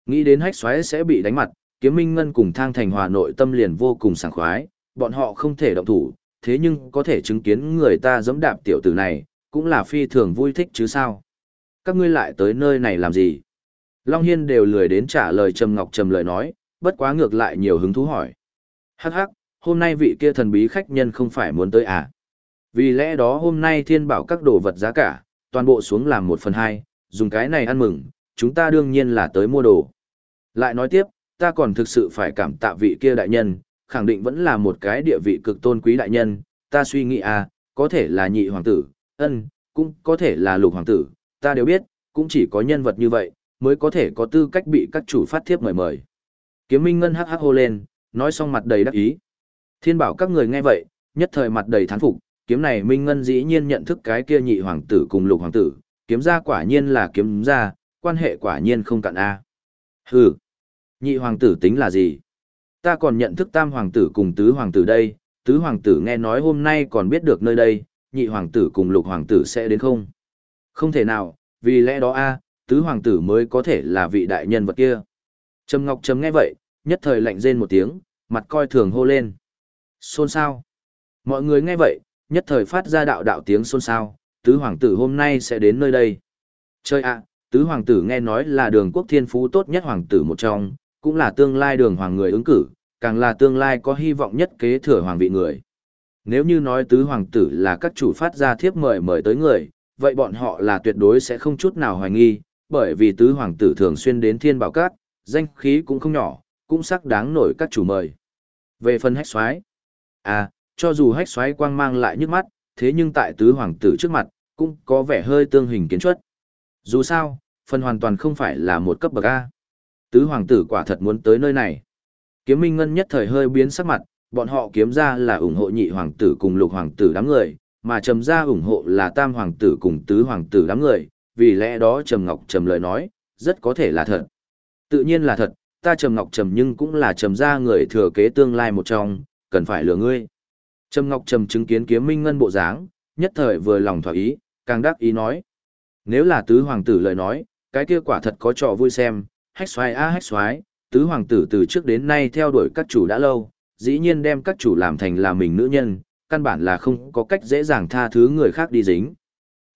Nghĩ đến hách xoáy sẽ bị đánh mặt, kiếm minh ngân cùng thang thành hòa nội tâm liền vô cùng sảng khoái, bọn họ không thể động thủ, thế nhưng có thể chứng kiến người ta dẫm đạp tiểu tử này, cũng là phi thường vui thích chứ sao. Các ngươi lại tới nơi này làm gì? Long Hiên đều lười đến trả lời Trầm Ngọc Trầm lời nói, bất quá ngược lại nhiều hứng thú hỏi. Hắc hắc, hôm nay vị kia thần bí khách nhân không phải muốn tới à? Vì lẽ đó hôm nay thiên bảo các đồ vật giá cả, toàn bộ xuống làm một phần hai, dùng cái này ăn mừng, chúng ta đương nhiên là tới mua đồ. Lại nói tiếp, ta còn thực sự phải cảm tạ vị kia đại nhân, khẳng định vẫn là một cái địa vị cực tôn quý đại nhân, ta suy nghĩ à, có thể là nhị hoàng tử, ân, cũng có thể là lục hoàng tử, ta đều biết, cũng chỉ có nhân vật như vậy, mới có thể có tư cách bị các chủ phát thiếp mời mời. Kiếm Minh Ngân hắc hắc hô lên, nói xong mặt đầy đắc ý. Thiên bảo các người nghe vậy, nhất thời mặt đầy thán phục, kiếm này Minh Ngân dĩ nhiên nhận thức cái kia nhị hoàng tử cùng lục hoàng tử, kiếm ra quả nhiên là kiếm ra, quan hệ quả nhiên không cạn a. Hừ, nhị hoàng tử tính là gì? Ta còn nhận thức tam hoàng tử cùng tứ hoàng tử đây, tứ hoàng tử nghe nói hôm nay còn biết được nơi đây, nhị hoàng tử cùng lục hoàng tử sẽ đến không? Không thể nào, vì lẽ đó a, tứ hoàng tử mới có thể là vị đại nhân vật kia. Trầm Ngọc Trầm nghe vậy, nhất thời lạnh rên một tiếng, mặt coi thường hô lên. Xôn xao. Mọi người nghe vậy, nhất thời phát ra đạo đạo tiếng xôn xao, tứ hoàng tử hôm nay sẽ đến nơi đây. Chơi ạ, tứ hoàng tử nghe nói là đường quốc thiên phú tốt nhất hoàng tử một trong, cũng là tương lai đường hoàng người ứng cử, càng là tương lai có hy vọng nhất kế thừa hoàng vị người. Nếu như nói tứ hoàng tử là các chủ phát ra thiếp mời mời tới người, vậy bọn họ là tuyệt đối sẽ không chút nào hoài nghi, bởi vì tứ hoàng tử thường xuyên đến thiên bảo cát, danh khí cũng không nhỏ, cũng sắc đáng nổi các chủ mời. Về phần hách xoái, à, cho dù hách xoáy quang mang lại nhức mắt, thế nhưng tại tứ hoàng tử trước mặt, cũng có vẻ hơi tương hình kiến chuất. Dù sao, phần hoàn toàn không phải là một cấp bậc A. Tứ hoàng tử quả thật muốn tới nơi này. Kiếm Minh Ngân nhất thời hơi biến sắc mặt, bọn họ kiếm ra là ủng hộ nhị hoàng tử cùng lục hoàng tử đám người, mà trầm gia ủng hộ là tam hoàng tử cùng tứ hoàng tử đám người, vì lẽ đó trầm ngọc trầm lời nói, rất có thể là thật. Tự nhiên là thật, ta trầm ngọc trầm nhưng cũng là trầm gia người thừa kế tương lai một trong, cần phải lừa ngươi. Trầm ngọc trầm chứng kiến kiếm minh ngân bộ dáng, nhất thời vừa lòng thỏa ý, càng đắc ý nói. Nếu là tứ hoàng tử lời nói, cái kia quả thật có trò vui xem, hách xoái a hách xoái, tứ hoàng tử từ trước đến nay theo đuổi các chủ đã lâu, dĩ nhiên đem các chủ làm thành là mình nữ nhân, căn bản là không có cách dễ dàng tha thứ người khác đi dính.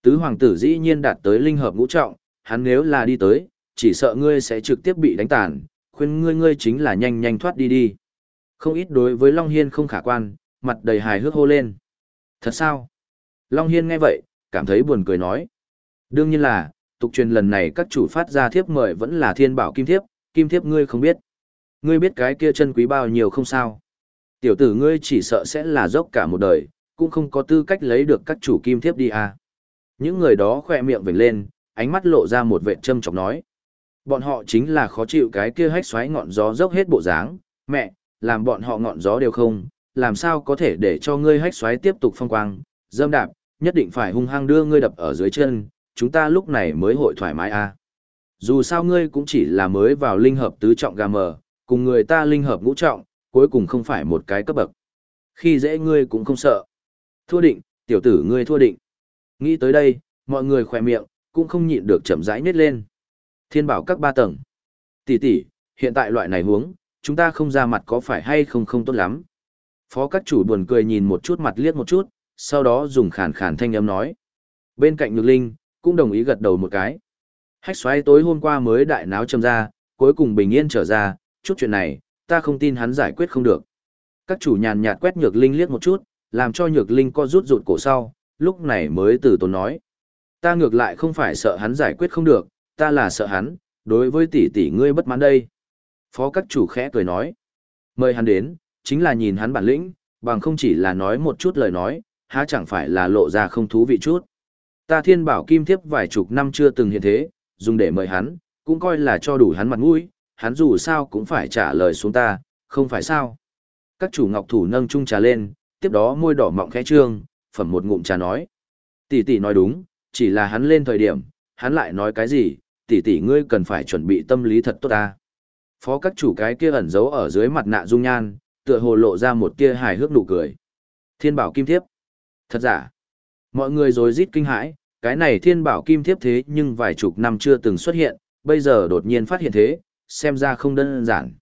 Tứ hoàng tử dĩ nhiên đạt tới linh hợp ngũ trọng, hắn nếu là đi tới, chỉ sợ ngươi sẽ trực tiếp bị đánh tàn, khuyên ngươi ngươi chính là nhanh nhanh thoát đi đi. Không ít đối với Long Hiên không khả quan, mặt đầy hài hước hô lên. Thật sao? Long Hiên nghe vậy, cảm thấy buồn cười nói. Đương nhiên là, tục truyền lần này các chủ phát ra thiếp mời vẫn là thiên bảo kim thiếp, kim thiếp ngươi không biết. Ngươi biết cái kia chân quý bao nhiêu không sao? Tiểu tử ngươi chỉ sợ sẽ là dốc cả một đời, cũng không có tư cách lấy được các chủ kim thiếp đi à. Những người đó khỏe miệng vểnh lên, ánh mắt lộ ra một vệ châm chọc nói. Bọn họ chính là khó chịu cái kia hách xoáy ngọn gió dốc hết bộ dáng, mẹ, làm bọn họ ngọn gió đều không, làm sao có thể để cho ngươi hách xoáy tiếp tục phong quang, dâm đạp, nhất định phải hung hăng đưa ngươi đập ở dưới chân, chúng ta lúc này mới hội thoải mái à. Dù sao ngươi cũng chỉ là mới vào linh hợp tứ trọng gà mờ, cùng người ta linh hợp ngũ trọng, cuối cùng không phải một cái cấp bậc. Khi dễ ngươi cũng không sợ. Thua định, tiểu tử ngươi thua định. Nghĩ tới đây, mọi người khỏe miệng, cũng không nhịn được chậm rãi nhét lên. Thiên bảo các ba tầng. Tỷ tỷ, hiện tại loại này huống, chúng ta không ra mặt có phải hay không không tốt lắm. Phó các chủ buồn cười nhìn một chút mặt liếc một chút, sau đó dùng khàn khàn thanh âm nói. Bên cạnh Nhược Linh, cũng đồng ý gật đầu một cái. Hách xoáy tối hôm qua mới đại náo châm ra, cuối cùng bình yên trở ra, chút chuyện này, ta không tin hắn giải quyết không được. Các chủ nhàn nhạt quét Nhược Linh liếc một chút, làm cho Nhược Linh co rút rụt cổ sau, lúc này mới từ tốn nói. Ta ngược lại không phải sợ hắn giải quyết không được, ta là sợ hắn, đối với tỷ tỷ ngươi bất mãn đây. Phó các chủ khẽ cười nói. Mời hắn đến, chính là nhìn hắn bản lĩnh, bằng không chỉ là nói một chút lời nói, há chẳng phải là lộ ra không thú vị chút. Ta thiên bảo kim thiếp vài chục năm chưa từng hiện thế, dùng để mời hắn, cũng coi là cho đủ hắn mặt mũi, hắn dù sao cũng phải trả lời xuống ta, không phải sao. Các chủ ngọc thủ nâng chung trà lên, tiếp đó môi đỏ mọng khẽ trương, phẩm một ngụm trà nói. Tỷ tỷ nói đúng, chỉ là hắn lên thời điểm, hắn lại nói cái gì, tỷ tỷ ngươi cần phải chuẩn bị tâm lý thật tốt ta. Phó các chủ cái kia ẩn giấu ở dưới mặt nạ dung nhan, tựa hồ lộ ra một kia hài hước nụ cười. Thiên bảo kim thiếp. Thật giả. Mọi người rồi rít kinh hãi, cái này thiên bảo kim thiếp thế nhưng vài chục năm chưa từng xuất hiện, bây giờ đột nhiên phát hiện thế, xem ra không đơn giản.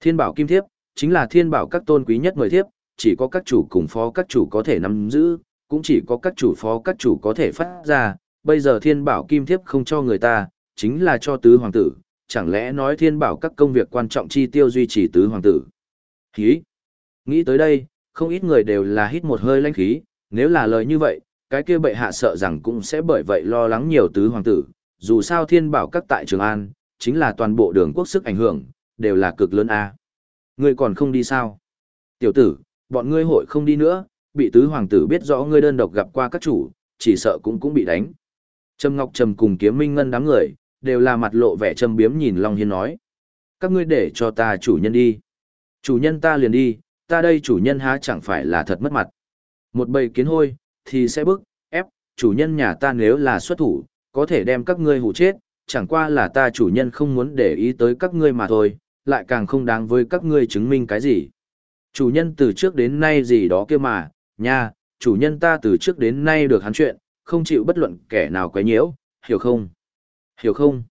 Thiên bảo kim thiếp, chính là thiên bảo các tôn quý nhất mời thiếp, chỉ có các chủ cùng phó các chủ có thể nắm giữ, cũng chỉ có các chủ phó các chủ có thể phát ra, bây giờ thiên bảo kim thiếp không cho người ta, chính là cho tứ hoàng tử, chẳng lẽ nói thiên bảo các công việc quan trọng chi tiêu duy trì tứ hoàng tử. Khí! Nghĩ tới đây, không ít người đều là hít một hơi lãnh khí, nếu là lời như vậy, cái kia bệ hạ sợ rằng cũng sẽ bởi vậy lo lắng nhiều tứ hoàng tử, dù sao thiên bảo các tại Trường An, chính là toàn bộ đường quốc sức ảnh hưởng, đều là cực lớn a. Ngươi còn không đi sao? Tiểu tử, bọn ngươi hội không đi nữa, bị tứ hoàng tử biết rõ ngươi đơn độc gặp qua các chủ, chỉ sợ cũng cũng bị đánh. Trầm Ngọc Trầm cùng Kiếm Minh Ngân đám người, đều là mặt lộ vẻ châm biếm nhìn Long Hiên nói. Các ngươi để cho ta chủ nhân đi. Chủ nhân ta liền đi, ta đây chủ nhân há chẳng phải là thật mất mặt. Một bầy kiến hôi, thì sẽ bức, ép, chủ nhân nhà ta nếu là xuất thủ, có thể đem các ngươi hủ chết, chẳng qua là ta chủ nhân không muốn để ý tới các ngươi mà thôi, lại càng không đáng với các ngươi chứng minh cái gì. Chủ nhân từ trước đến nay gì đó kia mà, nha, chủ nhân ta từ trước đến nay được hắn chuyện, không chịu bất luận kẻ nào quấy nhiễu, hiểu không? Hiểu không?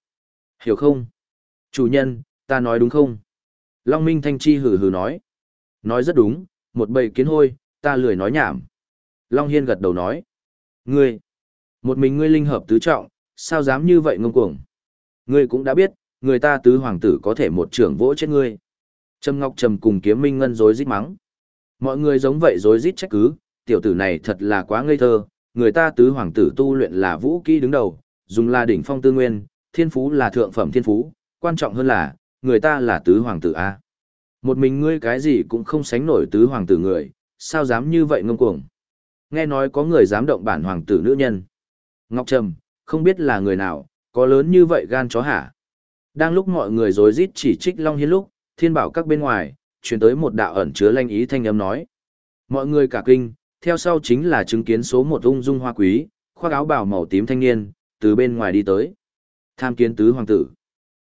Hiểu không? Chủ nhân, ta nói đúng không? Long Minh Thanh Chi hừ hừ nói. Nói rất đúng, một bầy kiến hôi, ta lười nói nhảm. Long Hiên gật đầu nói. Ngươi, một mình ngươi linh hợp tứ trọng, sao dám như vậy ngông cuồng? Ngươi cũng đã biết, người ta tứ hoàng tử có thể một trưởng vỗ chết ngươi. Trầm Ngọc Trầm cùng kiếm minh ngân dối rít mắng. Mọi người giống vậy dối rít trách cứ, tiểu tử này thật là quá ngây thơ, người ta tứ hoàng tử tu luyện là vũ kỹ đứng đầu, dùng là đỉnh phong tư nguyên, thiên phú là thượng phẩm thiên phú, quan trọng hơn là, người ta là tứ hoàng tử A. Một mình ngươi cái gì cũng không sánh nổi tứ hoàng tử người, sao dám như vậy ngông cuồng. Nghe nói có người dám động bản hoàng tử nữ nhân. Ngọc Trầm, không biết là người nào, có lớn như vậy gan chó hả? Đang lúc mọi người rối rít chỉ trích Long Hiên lúc, thiên bảo các bên ngoài, chuyển tới một đạo ẩn chứa lanh ý thanh âm nói. Mọi người cả kinh, theo sau chính là chứng kiến số một ung dung hoa quý, khoác áo bào màu tím thanh niên, từ bên ngoài đi tới. Tham kiến tứ hoàng tử.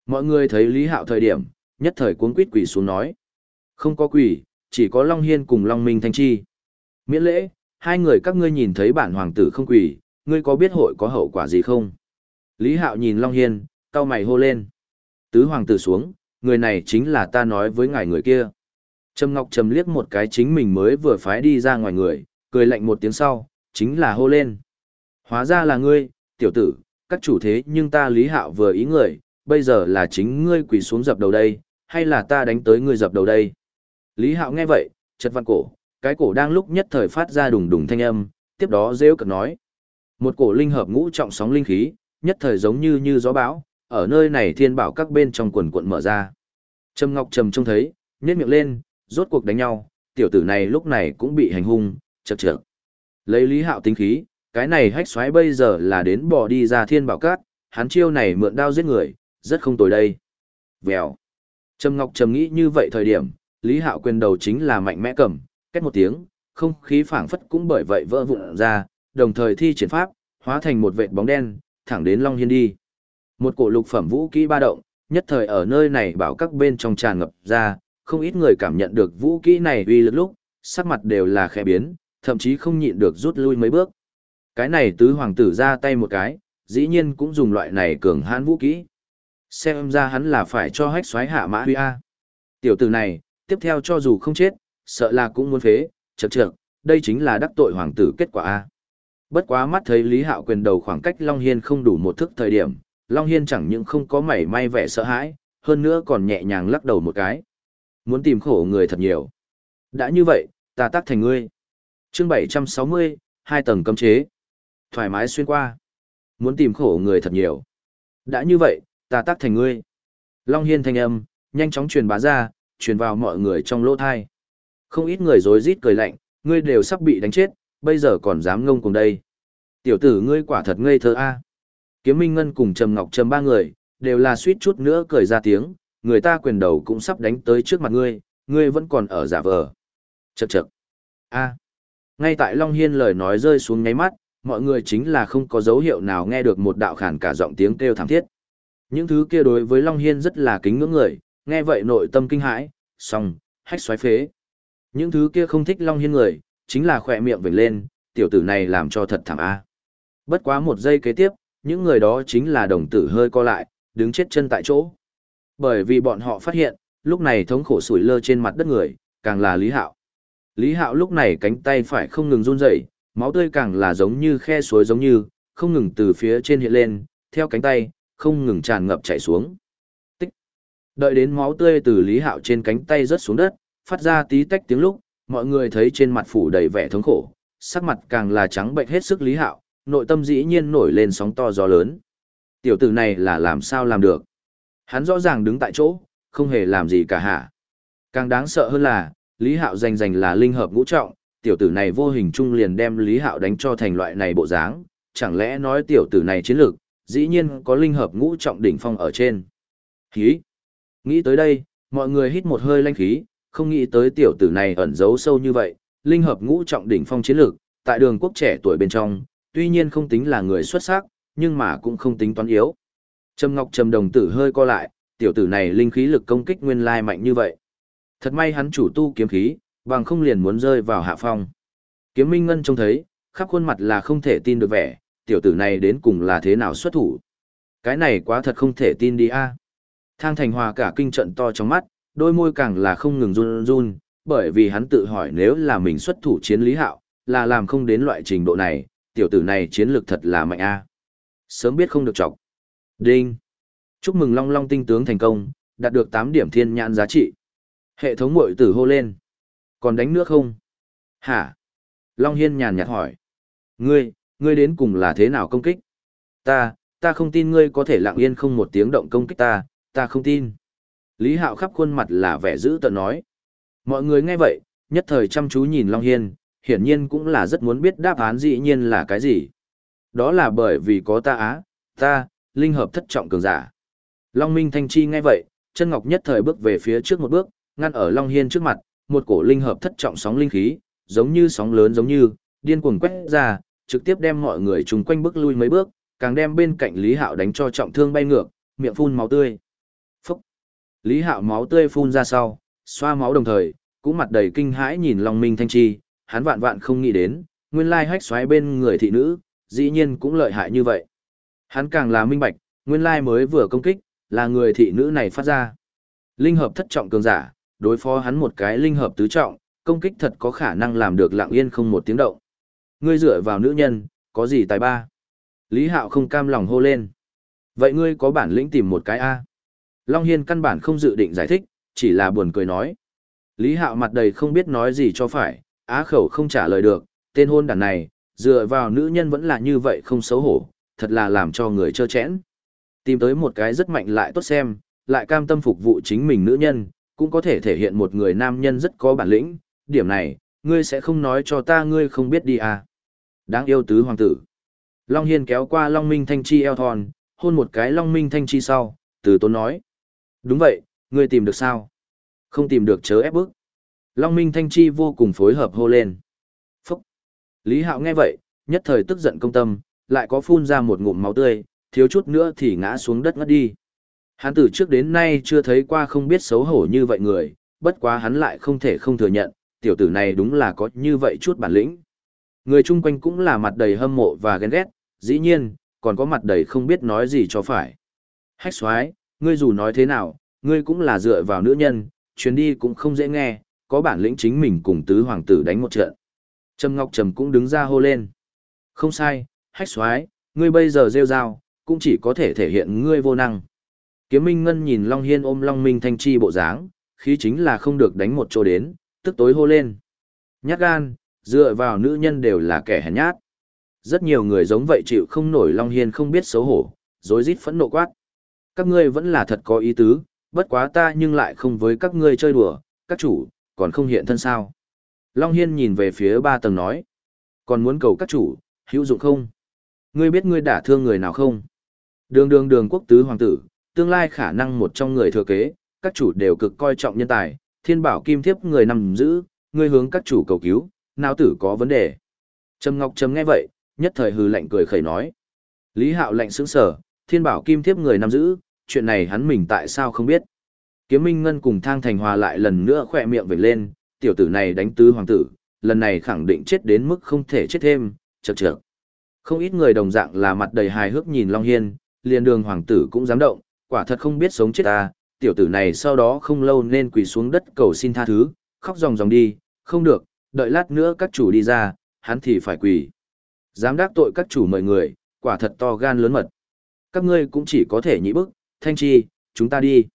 Mọi người thấy Lý Hạo thời điểm, nhất thời cuống quýt quỷ xuống nói. Không có quỷ, chỉ có Long Hiên cùng Long Minh Thanh Chi. Miễn lễ, hai người các ngươi nhìn thấy bản hoàng tử không quỳ, ngươi có biết hội có hậu quả gì không? Lý Hạo nhìn Long Hiên, cau mày hô lên. Tứ hoàng tử xuống, người này chính là ta nói với ngài người kia. Trầm Ngọc trầm liếc một cái chính mình mới vừa phái đi ra ngoài người, cười lạnh một tiếng sau, chính là hô lên. Hóa ra là ngươi, tiểu tử, các chủ thế nhưng ta Lý Hạo vừa ý người, bây giờ là chính ngươi quỳ xuống dập đầu đây, hay là ta đánh tới ngươi dập đầu đây? Lý Hạo nghe vậy, chật văn cổ, cái cổ đang lúc nhất thời phát ra đùng đùng thanh âm, tiếp đó rêu cực nói. Một cổ linh hợp ngũ trọng sóng linh khí, nhất thời giống như như gió bão, ở nơi này thiên bảo các bên trong quần cuộn mở ra. Trầm Ngọc trầm trông thấy, nhếch miệng lên, rốt cuộc đánh nhau, tiểu tử này lúc này cũng bị hành hung, chật chật. Lấy Lý Hạo tính khí, cái này hách xoáy bây giờ là đến bỏ đi ra thiên bảo cát, hắn chiêu này mượn đao giết người, rất không tồi đây. Vèo. Trầm Ngọc trầm nghĩ như vậy thời điểm, Lý Hạo quyền đầu chính là mạnh mẽ cầm, kết một tiếng, không khí phảng phất cũng bởi vậy vỡ vụn ra, đồng thời thi triển pháp, hóa thành một vệt bóng đen, thẳng đến Long Hiên đi. Một cổ lục phẩm vũ kỹ ba động, nhất thời ở nơi này bảo các bên trong tràn ngập ra, không ít người cảm nhận được vũ kỹ này uy lực lúc, sắc mặt đều là khẽ biến, thậm chí không nhịn được rút lui mấy bước. Cái này tứ hoàng tử ra tay một cái, dĩ nhiên cũng dùng loại này cường hãn vũ kỹ. Xem ra hắn là phải cho hách xoáy hạ mã huy A. Tiểu tử này, tiếp theo cho dù không chết, sợ là cũng muốn phế, chậc chậc, đây chính là đắc tội hoàng tử kết quả A. Bất quá mắt thấy Lý Hạo quyền đầu khoảng cách Long Hiên không đủ một thức thời điểm, Long Hiên chẳng những không có mảy may vẻ sợ hãi, hơn nữa còn nhẹ nhàng lắc đầu một cái. Muốn tìm khổ người thật nhiều. Đã như vậy, ta tác thành ngươi. chương 760, hai tầng cấm chế. Thoải mái xuyên qua. Muốn tìm khổ người thật nhiều. Đã như vậy, ta tác thành ngươi. Long Hiên thanh âm, nhanh chóng truyền bá ra, truyền vào mọi người trong lỗ thai. Không ít người rối rít cười lạnh, ngươi đều sắp bị đánh chết, bây giờ còn dám ngông cùng đây. Tiểu tử ngươi quả thật ngây thơ a. Kiếm Minh Ngân cùng Trầm Ngọc Trầm ba người, đều là suýt chút nữa cười ra tiếng, người ta quyền đầu cũng sắp đánh tới trước mặt ngươi, ngươi vẫn còn ở giả vờ. Chậc chậc. A. Ngay tại Long Hiên lời nói rơi xuống ngáy mắt, mọi người chính là không có dấu hiệu nào nghe được một đạo khản cả giọng tiếng kêu thảm thiết. Những thứ kia đối với Long Hiên rất là kính ngưỡng người, nghe vậy nội tâm kinh hãi, song, hách xoáy phế. Những thứ kia không thích Long Hiên người, chính là khỏe miệng vểnh lên, tiểu tử này làm cho thật thảm a. Bất quá một giây kế tiếp, những người đó chính là đồng tử hơi co lại, đứng chết chân tại chỗ. Bởi vì bọn họ phát hiện, lúc này thống khổ sủi lơ trên mặt đất người, càng là Lý Hạo. Lý Hạo lúc này cánh tay phải không ngừng run rẩy, máu tươi càng là giống như khe suối giống như, không ngừng từ phía trên hiện lên, theo cánh tay, không ngừng tràn ngập chảy xuống. Tích. Đợi đến máu tươi từ Lý Hạo trên cánh tay rớt xuống đất, phát ra tí tách tiếng lúc, mọi người thấy trên mặt phủ đầy vẻ thống khổ, sắc mặt càng là trắng bệnh hết sức Lý Hạo, nội tâm dĩ nhiên nổi lên sóng to gió lớn. Tiểu tử này là làm sao làm được? Hắn rõ ràng đứng tại chỗ, không hề làm gì cả hả. Càng đáng sợ hơn là, Lý Hạo danh danh là linh hợp ngũ trọng, tiểu tử này vô hình chung liền đem Lý Hạo đánh cho thành loại này bộ dáng, chẳng lẽ nói tiểu tử này chiến lược, dĩ nhiên có linh hợp ngũ trọng đỉnh phong ở trên. Khí! Nghĩ tới đây, mọi người hít một hơi lanh khí, không nghĩ tới tiểu tử này ẩn giấu sâu như vậy, linh hợp ngũ trọng đỉnh phong chiến lược, tại đường quốc trẻ tuổi bên trong, tuy nhiên không tính là người xuất sắc, nhưng mà cũng không tính toán yếu. Trầm Ngọc Trầm đồng tử hơi co lại, tiểu tử này linh khí lực công kích nguyên lai mạnh như vậy. Thật may hắn chủ tu kiếm khí, bằng không liền muốn rơi vào hạ phong. Kiếm Minh Ngân trông thấy, khắp khuôn mặt là không thể tin được vẻ, tiểu tử này đến cùng là thế nào xuất thủ. Cái này quá thật không thể tin đi a. Thang Thành Hòa cả kinh trận to trong mắt, đôi môi càng là không ngừng run run, bởi vì hắn tự hỏi nếu là mình xuất thủ chiến lý hạo, là làm không đến loại trình độ này, tiểu tử này chiến lược thật là mạnh a. Sớm biết không được chọc. Đinh. Chúc mừng Long Long tinh tướng thành công, đạt được 8 điểm thiên nhãn giá trị. Hệ thống muội tử hô lên. Còn đánh nước không? Hả? Long Hiên nhàn nhạt hỏi. Ngươi, ngươi đến cùng là thế nào công kích? Ta, ta không tin ngươi có thể lặng yên không một tiếng động công kích ta, ta không tin. Lý Hạo khắp khuôn mặt là vẻ dữ tợn nói. Mọi người nghe vậy, nhất thời chăm chú nhìn Long Hiên, hiển nhiên cũng là rất muốn biết đáp án dĩ nhiên là cái gì. Đó là bởi vì có ta á, ta, linh hợp thất trọng cường giả. Long Minh Thanh Chi nghe vậy, chân ngọc nhất thời bước về phía trước một bước, ngăn ở Long Hiên trước mặt, một cổ linh hợp thất trọng sóng linh khí, giống như sóng lớn giống như, điên cuồng quét ra, trực tiếp đem mọi người chung quanh bước lui mấy bước, càng đem bên cạnh Lý Hạo đánh cho trọng thương bay ngược, miệng phun máu tươi. Lý Hạo máu tươi phun ra sau, xoa máu đồng thời, cũng mặt đầy kinh hãi nhìn Long Minh Thanh Chi, hắn vạn vạn không nghĩ đến, nguyên lai hách xoáy bên người thị nữ, dĩ nhiên cũng lợi hại như vậy. Hắn càng là minh bạch, nguyên lai mới vừa công kích, là người thị nữ này phát ra. Linh hợp thất trọng cường giả, đối phó hắn một cái linh hợp tứ trọng, công kích thật có khả năng làm được lặng yên không một tiếng động. Ngươi dựa vào nữ nhân, có gì tài ba? Lý Hạo không cam lòng hô lên. Vậy ngươi có bản lĩnh tìm một cái A. Long Hiên căn bản không dự định giải thích, chỉ là buồn cười nói. Lý Hạo mặt đầy không biết nói gì cho phải, á khẩu không trả lời được, tên hôn đàn này, dựa vào nữ nhân vẫn là như vậy không xấu hổ, thật là làm cho người chơ chẽn. Tìm tới một cái rất mạnh lại tốt xem, lại cam tâm phục vụ chính mình nữ nhân, cũng có thể thể hiện một người nam nhân rất có bản lĩnh, điểm này, ngươi sẽ không nói cho ta ngươi không biết đi à. Đáng yêu tứ hoàng tử. Long Hiên kéo qua Long Minh Thanh Chi eo thon, hôn một cái Long Minh Thanh Chi sau, từ tốn nói. Đúng vậy, ngươi tìm được sao? Không tìm được chớ ép bức. Long Minh Thanh Chi vô cùng phối hợp hô lên. Phúc! Lý Hạo nghe vậy, nhất thời tức giận công tâm, lại có phun ra một ngụm máu tươi, thiếu chút nữa thì ngã xuống đất ngất đi. Hắn từ trước đến nay chưa thấy qua không biết xấu hổ như vậy người, bất quá hắn lại không thể không thừa nhận, tiểu tử này đúng là có như vậy chút bản lĩnh. Người chung quanh cũng là mặt đầy hâm mộ và ghen ghét, dĩ nhiên, còn có mặt đầy không biết nói gì cho phải. Hách xoái, ngươi dù nói thế nào, ngươi cũng là dựa vào nữ nhân, chuyến đi cũng không dễ nghe, có bản lĩnh chính mình cùng tứ hoàng tử đánh một trận. Trầm Ngọc Trầm cũng đứng ra hô lên. Không sai, hách xoái, ngươi bây giờ rêu rao, cũng chỉ có thể thể hiện ngươi vô năng. Kiếm Minh Ngân nhìn Long Hiên ôm Long Minh Thanh Chi bộ dáng, khí chính là không được đánh một chỗ đến, tức tối hô lên. Nhát gan, dựa vào nữ nhân đều là kẻ hèn nhát. Rất nhiều người giống vậy chịu không nổi Long Hiên không biết xấu hổ, dối rít phẫn nộ quát. Các ngươi vẫn là thật có ý tứ, bất quá ta nhưng lại không với các ngươi chơi đùa, các chủ, còn không hiện thân sao. Long Hiên nhìn về phía ba tầng nói. Còn muốn cầu các chủ, hữu dụng không? Ngươi biết ngươi đã thương người nào không? Đường đường đường quốc tứ hoàng tử, tương lai khả năng một trong người thừa kế, các chủ đều cực coi trọng nhân tài, thiên bảo kim thiếp người nằm giữ, ngươi hướng các chủ cầu cứu, nào tử có vấn đề. Trầm Ngọc Trầm nghe vậy, nhất thời hừ lạnh cười khẩy nói. Lý Hạo lạnh sững sở, thiên bảo kim thiếp người nằm giữ, chuyện này hắn mình tại sao không biết. Kiếm Minh Ngân cùng Thang Thành Hòa lại lần nữa khỏe miệng về lên, tiểu tử này đánh tứ hoàng tử, lần này khẳng định chết đến mức không thể chết thêm, chật chật. Không ít người đồng dạng là mặt đầy hài hước nhìn Long Hiên, liền đường hoàng tử cũng dám động, quả thật không biết sống chết ta, tiểu tử này sau đó không lâu nên quỳ xuống đất cầu xin tha thứ, khóc ròng ròng đi, không được, đợi lát nữa các chủ đi ra, hắn thì phải quỳ. Dám đắc tội các chủ mời người, quả thật to gan lớn mật. Các ngươi cũng chỉ có thể nhị bức, thanh chi, chúng ta đi.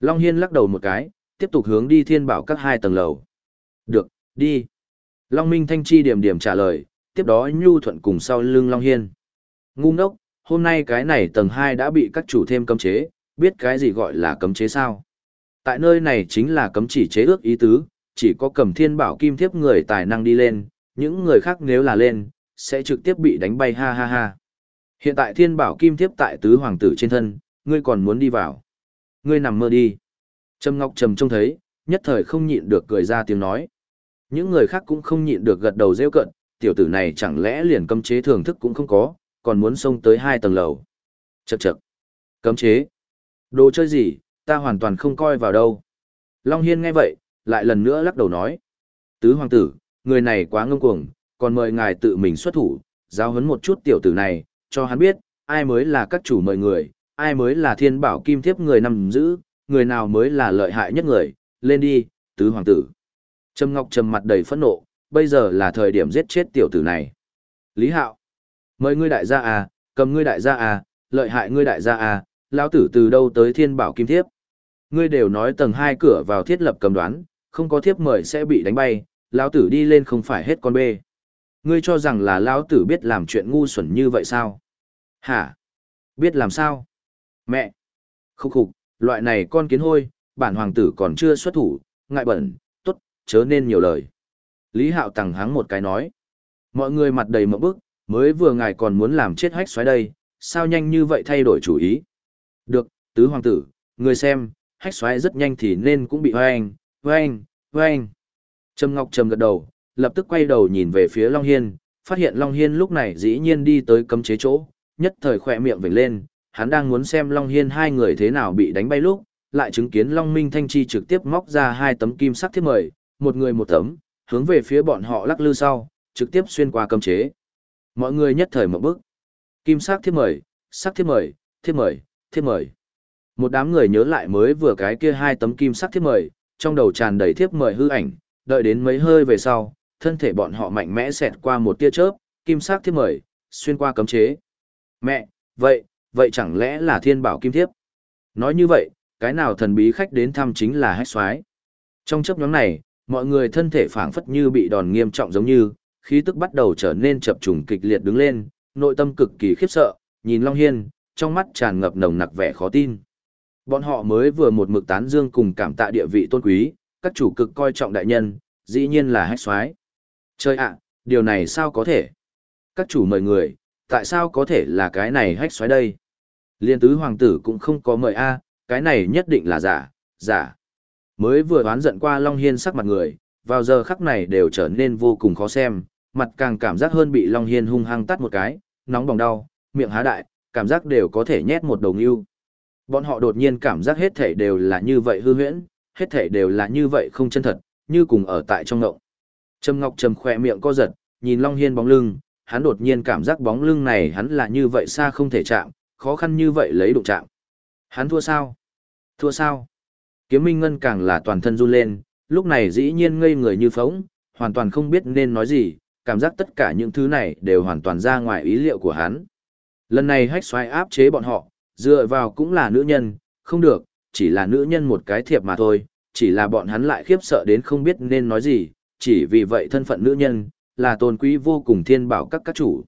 Long Hiên lắc đầu một cái, tiếp tục hướng đi thiên bảo các hai tầng lầu. Được, đi. Long Minh thanh chi điểm điểm trả lời, tiếp đó nhu thuận cùng sau lưng Long Hiên. Ngu ngốc, hôm nay cái này tầng 2 đã bị các chủ thêm cấm chế, biết cái gì gọi là cấm chế sao? Tại nơi này chính là cấm chỉ chế ước ý tứ, chỉ có cầm thiên bảo kim thiếp người tài năng đi lên, những người khác nếu là lên, sẽ trực tiếp bị đánh bay ha ha ha. Hiện tại thiên bảo kim thiếp tại tứ hoàng tử trên thân, ngươi còn muốn đi vào. Ngươi nằm mơ đi. Trầm Ngọc Trầm trông thấy, nhất thời không nhịn được cười ra tiếng nói. Những người khác cũng không nhịn được gật đầu rêu cận, tiểu tử này chẳng lẽ liền cấm chế thưởng thức cũng không có, còn muốn xông tới hai tầng lầu. Chậc chậc. Cấm chế. Đồ chơi gì, ta hoàn toàn không coi vào đâu. Long Hiên nghe vậy, lại lần nữa lắc đầu nói. Tứ hoàng tử, người này quá ngông cuồng, còn mời ngài tự mình xuất thủ, giáo huấn một chút tiểu tử này, cho hắn biết, ai mới là các chủ mời người, ai mới là thiên bảo kim thiếp người nằm giữ, người nào mới là lợi hại nhất người, lên đi, tứ hoàng tử. Trầm Ngọc trầm mặt đầy phẫn nộ, bây giờ là thời điểm giết chết tiểu tử này. Lý Hạo, mời ngươi đại gia à, cầm ngươi đại gia à, lợi hại ngươi đại gia à, lão tử từ đâu tới thiên bảo kim thiếp. Ngươi đều nói tầng hai cửa vào thiết lập cầm đoán, không có thiếp mời sẽ bị đánh bay, lão tử đi lên không phải hết con bê. Ngươi cho rằng là lão tử biết làm chuyện ngu xuẩn như vậy sao? Hả? Biết làm sao? Mẹ! Khúc khục, loại này con kiến hôi, bản hoàng tử còn chưa xuất thủ, ngại bẩn, tốt, chớ nên nhiều lời. Lý Hạo tằng hắng một cái nói. Mọi người mặt đầy mộng bức, mới vừa ngài còn muốn làm chết hách xoáy đây, sao nhanh như vậy thay đổi chủ ý. Được, tứ hoàng tử, người xem, hách xoáy rất nhanh thì nên cũng bị hoang hoang hoang Trầm Ngọc trầm gật đầu, lập tức quay đầu nhìn về phía Long Hiên, phát hiện Long Hiên lúc này dĩ nhiên đi tới cấm chế chỗ, nhất thời khỏe miệng vểnh lên, hắn đang muốn xem Long Hiên hai người thế nào bị đánh bay lúc, lại chứng kiến Long Minh Thanh Chi trực tiếp móc ra hai tấm kim sắc thiết mời, một người một tấm, hướng về phía bọn họ lắc lư sau, trực tiếp xuyên qua cấm chế. Mọi người nhất thời một bước. Kim sắc thiết mời, sắc thiết mời, thiết mời, thiết mời. Một đám người nhớ lại mới vừa cái kia hai tấm kim sắc thiết mời, trong đầu tràn đầy thiếp mời hư ảnh, đợi đến mấy hơi về sau, thân thể bọn họ mạnh mẽ xẹt qua một tia chớp, kim sắc thiếp mời, xuyên qua cấm chế. Mẹ, vậy, vậy chẳng lẽ là thiên bảo kim thiếp? Nói như vậy, cái nào thần bí khách đến thăm chính là hách xoái. Trong chấp nhóm này, mọi người thân thể phảng phất như bị đòn nghiêm trọng giống như, khí tức bắt đầu trở nên chập trùng kịch liệt đứng lên, nội tâm cực kỳ khiếp sợ, nhìn Long Hiên, trong mắt tràn ngập nồng nặc vẻ khó tin. Bọn họ mới vừa một mực tán dương cùng cảm tạ địa vị tôn quý, các chủ cực coi trọng đại nhân, dĩ nhiên là hách xoái. Chơi ạ, điều này sao có thể? Các chủ mời người, tại sao có thể là cái này hách xoáy đây? Liên tứ hoàng tử cũng không có mời A, cái này nhất định là giả, giả. Mới vừa đoán giận qua Long Hiên sắc mặt người, vào giờ khắc này đều trở nên vô cùng khó xem, mặt càng cảm giác hơn bị Long Hiên hung hăng tắt một cái, nóng bỏng đau, miệng há đại, cảm giác đều có thể nhét một đầu ưu. Bọn họ đột nhiên cảm giác hết thể đều là như vậy hư huyễn, hết thể đều là như vậy không chân thật, như cùng ở tại trong ngộng. Trầm Ngọc trầm khỏe miệng co giật, nhìn Long Hiên bóng lưng, hắn đột nhiên cảm giác bóng lưng này hắn là như vậy xa không thể chạm, khó khăn như vậy lấy đụng chạm. Hắn thua sao? Thua sao? Kiếm Minh Ngân càng là toàn thân run lên, lúc này dĩ nhiên ngây người như phóng, hoàn toàn không biết nên nói gì, cảm giác tất cả những thứ này đều hoàn toàn ra ngoài ý liệu của hắn. Lần này hách xoay áp chế bọn họ, dựa vào cũng là nữ nhân, không được, chỉ là nữ nhân một cái thiệp mà thôi, chỉ là bọn hắn lại khiếp sợ đến không biết nên nói gì, chỉ vì vậy thân phận nữ nhân, là tôn quý vô cùng thiên bảo các các chủ.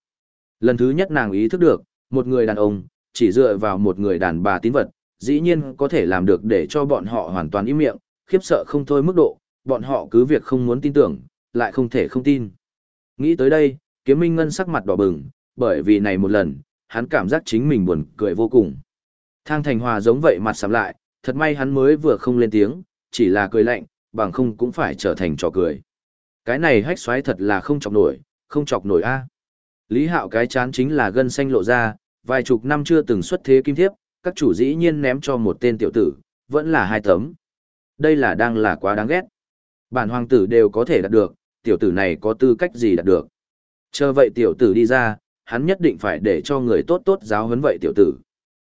Lần thứ nhất nàng ý thức được, một người đàn ông, chỉ dựa vào một người đàn bà tín vật, dĩ nhiên có thể làm được để cho bọn họ hoàn toàn im miệng, khiếp sợ không thôi mức độ, bọn họ cứ việc không muốn tin tưởng, lại không thể không tin. Nghĩ tới đây, kiếm minh ngân sắc mặt đỏ bừng, bởi vì này một lần, hắn cảm giác chính mình buồn cười vô cùng. Thang Thành Hòa giống vậy mặt sắm lại, thật may hắn mới vừa không lên tiếng, chỉ là cười lạnh, bằng không cũng phải trở thành trò cười. Cái này hách xoáy thật là không chọc nổi, không chọc nổi a. Lý Hạo cái chán chính là gân xanh lộ ra, vài chục năm chưa từng xuất thế kim thiếp, các chủ dĩ nhiên ném cho một tên tiểu tử, vẫn là hai tấm. Đây là đang là quá đáng ghét. Bản hoàng tử đều có thể đạt được, tiểu tử này có tư cách gì đạt được. Chờ vậy tiểu tử đi ra, hắn nhất định phải để cho người tốt tốt giáo huấn vậy tiểu tử.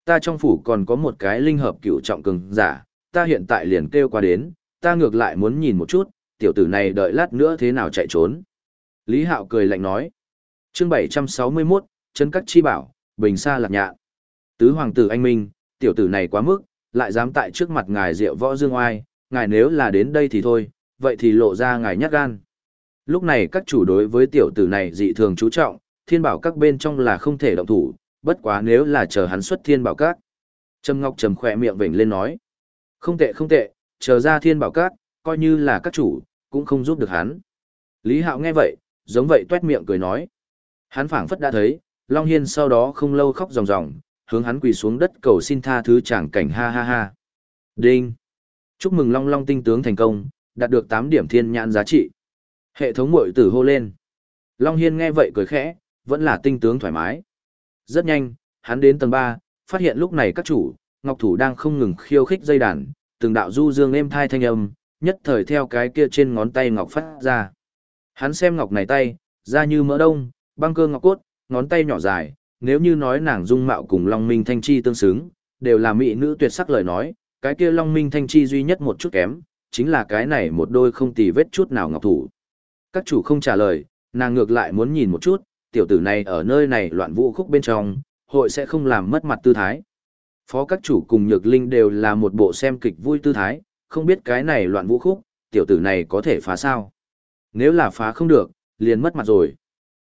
Ta trong phủ còn có một cái linh hợp cửu trọng cường giả, ta hiện tại liền kêu qua đến, ta ngược lại muốn nhìn một chút, tiểu tử này đợi lát nữa thế nào chạy trốn. Lý Hạo cười lạnh nói. chương 761, chân cắt chi bảo, bình xa lạc nhạ. Tứ hoàng tử anh minh, tiểu tử này quá mức, lại dám tại trước mặt ngài rượu võ dương oai, ngài nếu là đến đây thì thôi, vậy thì lộ ra ngài nhát gan. Lúc này các chủ đối với tiểu tử này dị thường chú trọng, thiên bảo các bên trong là không thể động thủ, bất quá nếu là chờ hắn xuất thiên bảo các. Trầm Ngọc trầm khỏe miệng vểnh lên nói. Không tệ không tệ, chờ ra thiên bảo các, coi như là các chủ, cũng không giúp được hắn. Lý Hạo nghe vậy, giống vậy tuét miệng cười nói. Hắn phảng phất đã thấy, Long Hiên sau đó không lâu khóc ròng ròng, hướng hắn quỳ xuống đất cầu xin tha thứ chẳng cảnh ha ha ha. Đinh! Chúc mừng Long Long tinh tướng thành công, đạt được 8 điểm thiên nhãn giá trị. Hệ thống mội tử hô lên. Long Hiên nghe vậy cười khẽ, vẫn là tinh tướng thoải mái. Rất nhanh, hắn đến tầng 3, phát hiện lúc này các chủ, Ngọc Thủ đang không ngừng khiêu khích dây đàn, từng đạo du dương êm thai thanh âm, nhất thời theo cái kia trên ngón tay Ngọc phát ra. Hắn xem Ngọc này tay, da như mỡ đông, băng cơ ngọc cốt, ngón tay nhỏ dài, nếu như nói nàng dung mạo cùng Long Minh Thanh Chi tương xứng, đều là mỹ nữ tuyệt sắc lời nói, cái kia Long Minh Thanh Chi duy nhất một chút kém, chính là cái này một đôi không tì vết chút nào ngọc thủ. Các chủ không trả lời, nàng ngược lại muốn nhìn một chút, tiểu tử này ở nơi này loạn vũ khúc bên trong, hội sẽ không làm mất mặt tư thái. Phó các chủ cùng Nhược Linh đều là một bộ xem kịch vui tư thái, không biết cái này loạn vũ khúc, tiểu tử này có thể phá sao. Nếu là phá không được, liền mất mặt rồi.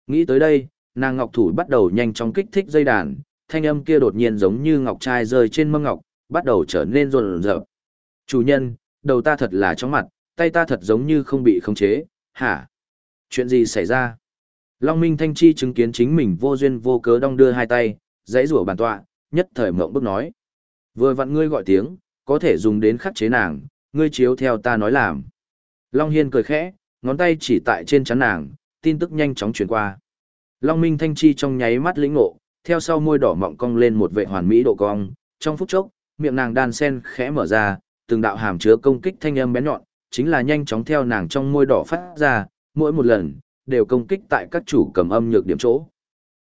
Nghĩ tới đây, nàng ngọc thủ bắt đầu nhanh chóng kích thích dây đàn, thanh âm kia đột nhiên giống như ngọc trai rơi trên mâm ngọc, bắt đầu trở nên rộn rợp. Chủ nhân, đầu ta thật là chóng mặt, tay ta thật giống như không bị khống chế, hả? Chuyện gì xảy ra? Long Minh Thanh Chi chứng kiến chính mình vô duyên vô cớ đong đưa hai tay, dãy rủa bàn tọa, nhất thời mộng bức nói. Vừa vặn ngươi gọi tiếng, có thể dùng đến khắc chế nàng, ngươi chiếu theo ta nói làm. Long Hiên cười khẽ, ngón tay chỉ tại trên chắn nàng, tin tức nhanh chóng truyền qua. Long Minh Thanh Chi trong nháy mắt lĩnh ngộ, theo sau môi đỏ mọng cong lên một vệ hoàn mỹ độ cong, trong phút chốc, miệng nàng đan sen khẽ mở ra, từng đạo hàm chứa công kích thanh âm bén nhọn, chính là nhanh chóng theo nàng trong môi đỏ phát ra, mỗi một lần đều công kích tại các chủ cầm âm nhược điểm chỗ.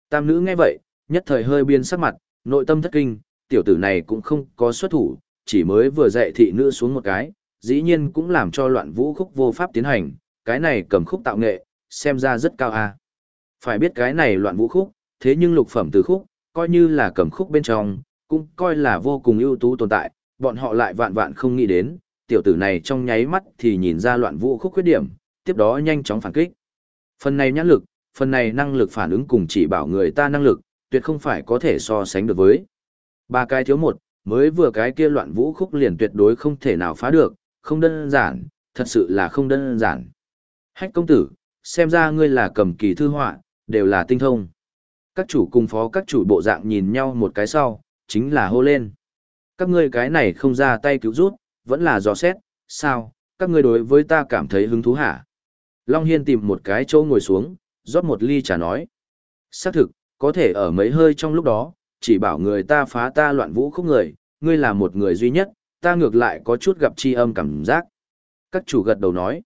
Tam nữ nghe vậy, nhất thời hơi biên sắc mặt, nội tâm thất kinh, tiểu tử này cũng không có xuất thủ, chỉ mới vừa dạy thị nữ xuống một cái, dĩ nhiên cũng làm cho loạn vũ khúc vô pháp tiến hành, cái này cầm khúc tạo nghệ, xem ra rất cao a. Phải biết cái này loạn vũ khúc, thế nhưng lục phẩm từ khúc, coi như là cầm khúc bên trong, cũng coi là vô cùng ưu tú tồn tại, bọn họ lại vạn vạn không nghĩ đến, tiểu tử này trong nháy mắt thì nhìn ra loạn vũ khúc khuyết điểm, tiếp đó nhanh chóng phản kích. Phần này nhãn lực, phần này năng lực phản ứng cùng chỉ bảo người ta năng lực, tuyệt không phải có thể so sánh được với. Ba cái thiếu một, mới vừa cái kia loạn vũ khúc liền tuyệt đối không thể nào phá được, không đơn giản, thật sự là không đơn giản. Hách công tử, xem ra ngươi là cầm kỳ thư họa, đều là tinh thông. Các chủ cùng phó các chủ bộ dạng nhìn nhau một cái sau, chính là hô lên. Các ngươi cái này không ra tay cứu rút, vẫn là dò xét, sao, các ngươi đối với ta cảm thấy hứng thú hả? Long Hiên tìm một cái chỗ ngồi xuống, rót một ly trà nói. Xác thực, có thể ở mấy hơi trong lúc đó, chỉ bảo người ta phá ta loạn vũ khúc người, ngươi là một người duy nhất, ta ngược lại có chút gặp chi âm cảm giác. Các chủ gật đầu nói.